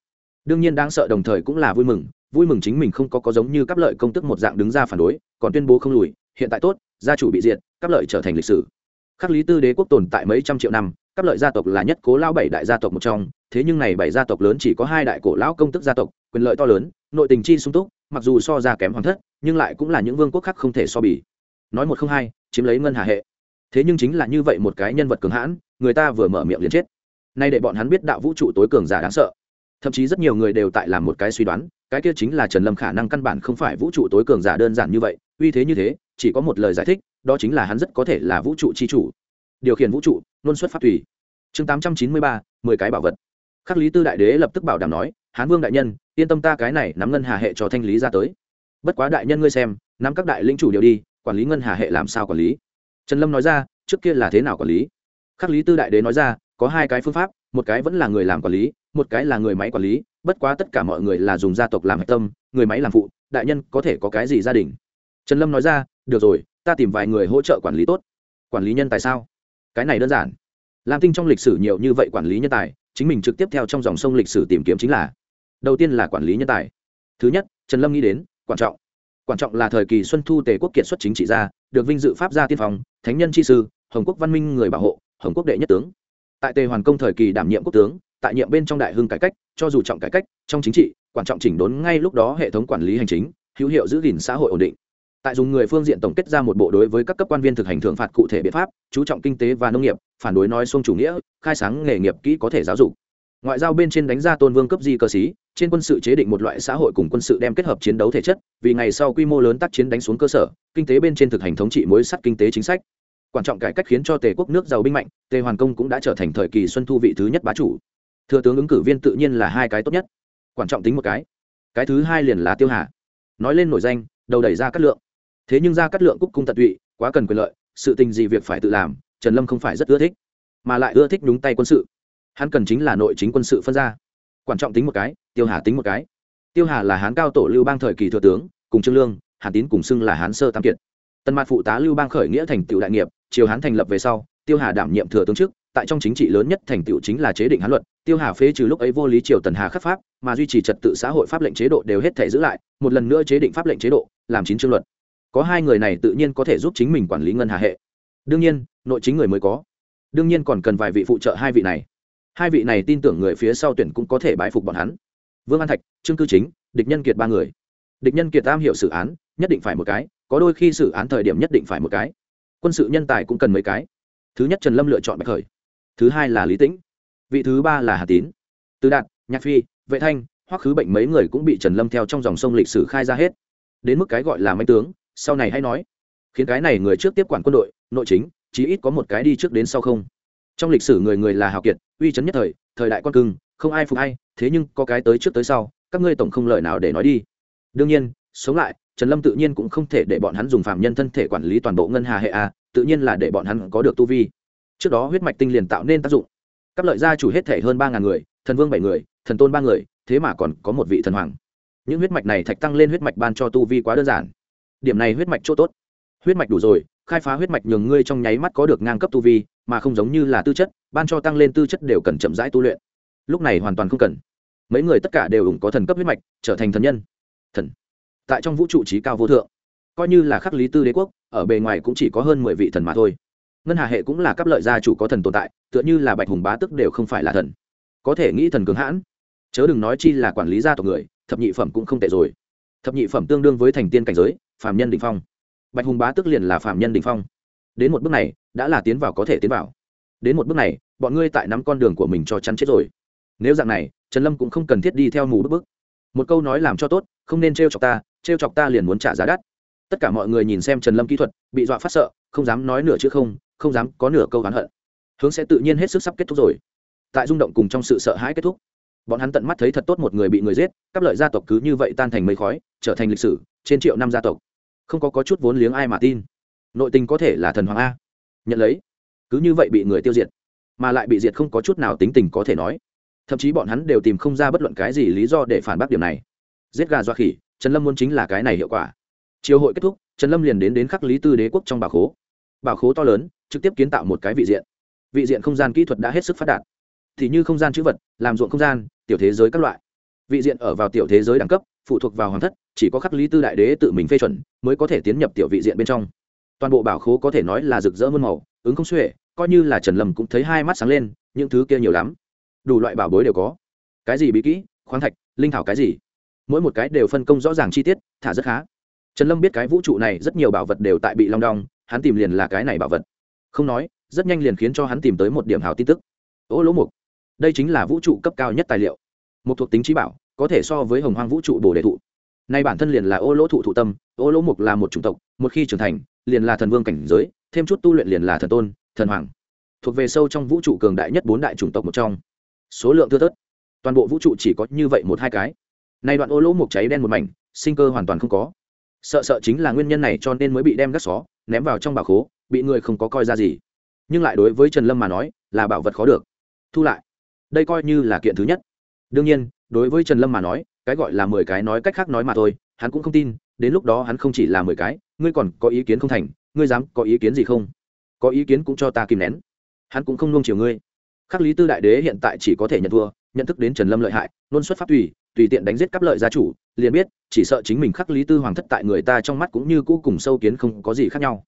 Đương nhiên đáng sợ đồng thời cũng là vui mừng vui mừng chính mình không có có giống như các lợi công tức một dạng đứng ra phản đối, còn tuyên bố không lùi, hiện tại tốt gia chủ bị diệt các lợi trở thành lịch sử. Khắc lý tư đế quốc tồn tại mấy trăm triệu năm các lợi gia tộc là nhất cố lão bảy đại gia tộc một trong, thế nhưng này bảy gia tộc lớn chỉ có hai đại cổ lão công tức gia tộc, quyền lợi to lớn, nội tình chi sung túc, mặc dù so ra kém hoàng thất, nhưng lại cũng là những vương quốc khác không thể so bì. Nói một không hai, chiếm lấy ngân hà hệ. Thế nhưng chính là như vậy một cái nhân vật cường hãn, người ta vừa mở miệng liền chết. Nay để bọn hắn biết đạo vũ trụ tối cường giả đáng sợ. Thậm chí rất nhiều người đều tại làm một cái suy đoán, cái kia chính là trần lâm khả năng căn bản không phải vũ trụ tối cường giả đơn giản như vậy, uy thế như thế chỉ có một lời giải thích, đó chính là hắn rất có thể là vũ trụ c h i chủ. Điều khiển vũ trụ luôn xuất phát tùy. Chương tám trăm chín mươi ba, mười cái bảo vật. Khắc lý tư đại đế lập tức bảo đảm nói, hán vương đại nhân, yên tâm ta cái này nắm ngân hà hệ cho thanh lý ra tới. Bất quá đại nhân ngươi xem, nắm các đại lĩnh chủ đều đi, quản lý ngân hà hệ làm sao quản lý? Trần lâm nói ra, trước kia là thế nào quản lý? Khắc lý tư đại đế nói ra, có hai cái phương pháp, một cái vẫn là người làm quản lý, một cái là người máy quản lý, bất quá tất cả mọi người là dùng gia tộc làm hạch tâm, người máy làm phụ, đại nhân có thể có cái gì gia đình? Trần lâm nói ra được rồi, ta tìm vài người hỗ trợ quản lý tốt. Quản lý nhân tài sao? Cái này đơn giản. Lam tinh trong lịch sử nhiều như vậy quản lý nhân tài, chính mình trực tiếp theo trong dòng sông lịch sử tìm kiếm chính là, đầu tiên là quản lý nhân tài. Thứ nhất, trần lâm nghĩ đến quan trọng. Quan trọng là thời kỳ xuân thu tề quốc kiệt xuất chính trị gia, được vinh dự pháp gia tiên phong, thánh nhân tri sư, hồng quốc văn minh người bảo hộ, hồng quốc đệ nhất tướng. Tại tề hoàn công thời kỳ đảm nhiệm quốc tướng, tại nhiệm bên trong đại hưng cải cách, cho dù trọng cải cách, trong chính trị quan trọng chỉnh đốn ngay lúc đó hệ thống quản lý hành chính, hữu hiệu giữ gìn xã hội ổn định tại dùng người phương diện tổng kết ra một bộ đối với các cấp quan viên thực hành thưởng phạt cụ thể biện pháp, chú trọng kinh tế và nông nghiệp, phản đối nói xuông chủ nghĩa, khai sáng nghề nghiệp kỹ có thể giáo dục. Ngoại giao bên trên đánh ra tôn vương cấp di cơ sĩ, trên quân sự chế định một loại xã hội cùng quân sự đem kết hợp chiến đấu thể chất, vì ngày sau quy mô lớn tác chiến đánh xuống cơ sở, kinh tế bên trên thực hành thống trị mối sắt kinh tế chính sách. Quan trọng cải cách khiến cho tề quốc nước giàu binh mạnh, tề hoàn công cũng đã trở thành thời kỳ xuân thu vị thứ nhất bá chủ. Thừa tướng ứng cử viên tự nhiên là hai cái tốt nhất. Quan trọng tính một cái. Cái thứ hai liền là tiêu hà. Nói lên nổi danh, đầu đẩy ra cát lượng thế nhưng ra cắt lượng cúc cung tận tụy, quá cần quyền lợi, sự tình gì việc phải tự làm, trần lâm không phải rất ưa thích, mà lại ưa thích đúng tay quân sự. Hắn cần chính là nội chính quân sự phân ra. Quan trọng tính một cái, tiêu hà tính một cái. Tiêu hà là hán cao tổ lưu bang thời kỳ thừa tướng, cùng trương lương, hàn tín cùng xưng là hán sơ tam kiệt. Tần mạt phụ tá lưu bang khởi nghĩa thành tựu đại nghiệp, triều hán thành lập về sau, tiêu hà đảm nhiệm thừa tướng chức tại trong chính trị lớn nhất thành tựu chính là chế định hán luật. Tiêu hà phế trừ lúc ấy vô lý triều tần hà khắc pháp, mà duy trì trật tự xã hội pháp lệnh chế độ đều hết thể giữ lại, một lần nữa chế định pháp lệnh chế độ, làm chín chương luật có hai người này tự nhiên có thể giúp chính mình quản lý ngân hà hệ. Đương nhiên, nội chính người mới có. Đương nhiên còn cần vài vị phụ trợ hai vị này. Hai vị này tin tưởng người phía sau tuyển cũng có thể bãi phục bọn hắn. Vương an thạch, trương cư chính, địch nhân kiệt ba người. Địch nhân kiệt tam hiệu xử án, nhất định phải một cái, có đôi khi xử án thời điểm nhất định phải một cái. Quân sự nhân tài cũng cần mấy cái. Thứ nhất trần lâm lựa chọn bạch khởi. Thứ hai là lý tĩnh. Vị thứ ba là hà tín. Từ đạt, nhạc phi, vệ thanh hoặc khứ bệnh mấy người cũng bị trần lâm theo trong dòng sông lịch sử khai ra hết. Đến mức cái gọi là manh tướng sau này hay nói. Khiến cái này người trước tiếp quản quân đội, nội chính, chí ít có một cái đi trước đến sau không. Trong lịch sử người người là hào kiệt, uy chấn nhất thời thời đại con cưng, không ai phục ai, thế nhưng có cái tới trước tới sau, các ngươi tổng không lời nào để nói đi. Đương nhiên, sống lại, trần lâm tự nhiên cũng không thể để bọn hắn dùng phạm nhân thân thể quản lý toàn bộ ngân hà hệ a, tự nhiên là để bọn hắn có được tu vi. Trước đó huyết mạch tinh liền tạo nên tác dụng. Các lợi gia chủ hết thể hơn ba ngàn người, thần vương bảy người, thần tôn ba người, thế mà còn có một vị thần hoàng. Những huyết mạch này thạch tăng lên huyết mạch ban cho tu vi quá đơn giản điểm này huyết mạch chỗ tốt. Huyết mạch đủ rồi, khai phá huyết mạch nhường ngươi trong nháy mắt có được ngang cấp tu vi, mà không giống như là tư chất, ban cho tăng lên tư chất đều cần chậm rãi tu luyện. Lúc này hoàn toàn không cần. Mấy người tất cả đều ủng có thần cấp huyết mạch, trở thành thần nhân. Thần. Tại trong vũ trụ trí cao vô thượng. Coi như là khắc lý tư đế quốc, ở bề ngoài cũng chỉ có hơn mười vị thần mà thôi. Ngân hà hệ cũng là cấp lợi gia chủ có thần tồn tại, tựa như là bạch hùng bá tức đều không phải là thần. Có thể nghĩ thần cường hãn. Chớ đừng nói chi là quản lý gia tộc người, thập nhị phẩm cũng không tệ rồi. Thập nhị phẩm tương đương với thành tiên cảnh giới Phạm nhân đ ỉ n h phong. Bạch hùng bá tức liền là Phạm nhân đ ỉ n h phong. Đến một bước này, đã là tiến vào có thể tiến vào. Đến một bước này, bọn ngươi tại nắm con đường của mình cho chắn chết rồi. Nếu dạng này, trần lâm cũng không cần thiết đi theo mù bức bức một câu nói làm cho tốt, không nên t chọc ta t chọc ta liền muốn trả giá đắt. Tất cả mọi người nhìn xem trần lâm kỹ thuật, bị dọa phát sợ, không dám nói nửa chữ không không dám có nửa câu oán hận. Hướng sẽ tự nhiên hết sức sắp kết thúc rồi. Tại rung động cùng trong sự sợ hãi kết thúc, bọn hắn tận mắt thấy thật tốt một người bị người giết, các lợi gia tộc cứ như vậy tan thành mây khói, trở thành lịch sử, trên triệu năm gia tộc không có, có chút vốn liếng ai mà tin. Nội tình có thể là thần hoàng a. Nhận lấy. Cứ như vậy bị người tiêu diệt mà lại bị diệt không có chút nào tính tình có thể nói. Thậm chí bọn hắn đều tìm không ra bất luận cái gì lý do để phản bác điểm này. Giết gà doa khỉ trần lâm muốn chính là cái này hiệu quả. Chiều hội kết thúc trần lâm liền đến đến khắc lý tư đế quốc trong bảo khố. Bảo khố to lớn trực tiếp kiến tạo một cái vị diện. Vị diện không gian kỹ thuật đã hết sức phát đạt. Thì như không gian chữ vật làm ruộng không gian tiểu thế giới các loại. Vị diện ở vào tiểu thế giới đẳng cấp phụ thuộc vào hoàng thất, chỉ có khắc lý tư đại đế tự mình phê chuẩn mới có thể tiến nhập tiểu vị diện bên trong. Toàn bộ bảo khố có thể nói là rực rỡ muôn màu, ứng không xuể, coi như là trần lâm cũng thấy hai mắt sáng lên, những thứ kia nhiều lắm. Đủ loại bảo bối đều có. Cái gì bí kỹ, khoáng thạch, linh thảo cái gì? Mỗi một cái đều phân công rõ ràng chi tiết, thả rất khá. Trần lâm biết cái vũ trụ này rất nhiều bảo vật đều tại bị long đong, hắn tìm liền là cái này bảo vật. Không nói, rất nhanh liền khiến cho hắn tìm tới một điểm hào tin tức. Ô lỗ mục, đây chính là vũ trụ cấp cao nhất tài liệu. Một thuộc tính trí bảo có thể so với hồng hoang vũ trụ bồ đề thụ. Nay bản thân liền là ô lỗ thụ thụ tâm, ô lỗ mục là một chủng tộc, một khi trưởng thành, liền là thần vương cảnh giới, thêm chút tu luyện liền là thần tôn, thần hoàng. Thuộc về sâu trong vũ trụ cường đại nhất bốn đại chủng tộc một trong. Số lượng thưa thớt. Toàn bộ vũ trụ chỉ có như vậy một hai cái. Nay đoạn ô lỗ mục cháy đen một mảnh, sinh cơ hoàn toàn không có. Sợ sợ chính là nguyên nhân này cho nên mới bị đem gác xó, ném vào trong bảo khố, bị người không có coi ra gì. Nhưng lại đối với trần lâm mà nói, là bảo vật khó được. Thu lại. Đây coi như là kiện thứ nhất. Đương nhiên đối với trần lâm mà nói, cái gọi là mười cái nói cách khác nói mà thôi, hắn cũng không tin, đến lúc đó hắn không chỉ là mười cái, ngươi còn có ý kiến không thành, ngươi dám có ý kiến gì không? Có ý kiến cũng cho ta kìm nén. Hắn cũng không nung chiều ngươi. Khắc lý tư đại đế hiện tại chỉ có thể nhận thua, nhận thức đến trần lâm lợi hại nôn xuất pháp tùy tùy tiện đánh giết cắp lợi gia chủ, liền biết, chỉ sợ chính mình khắc lý tư hoàng thất tại người ta trong mắt cũng như cũ cùng sâu kiến không có gì khác nhau.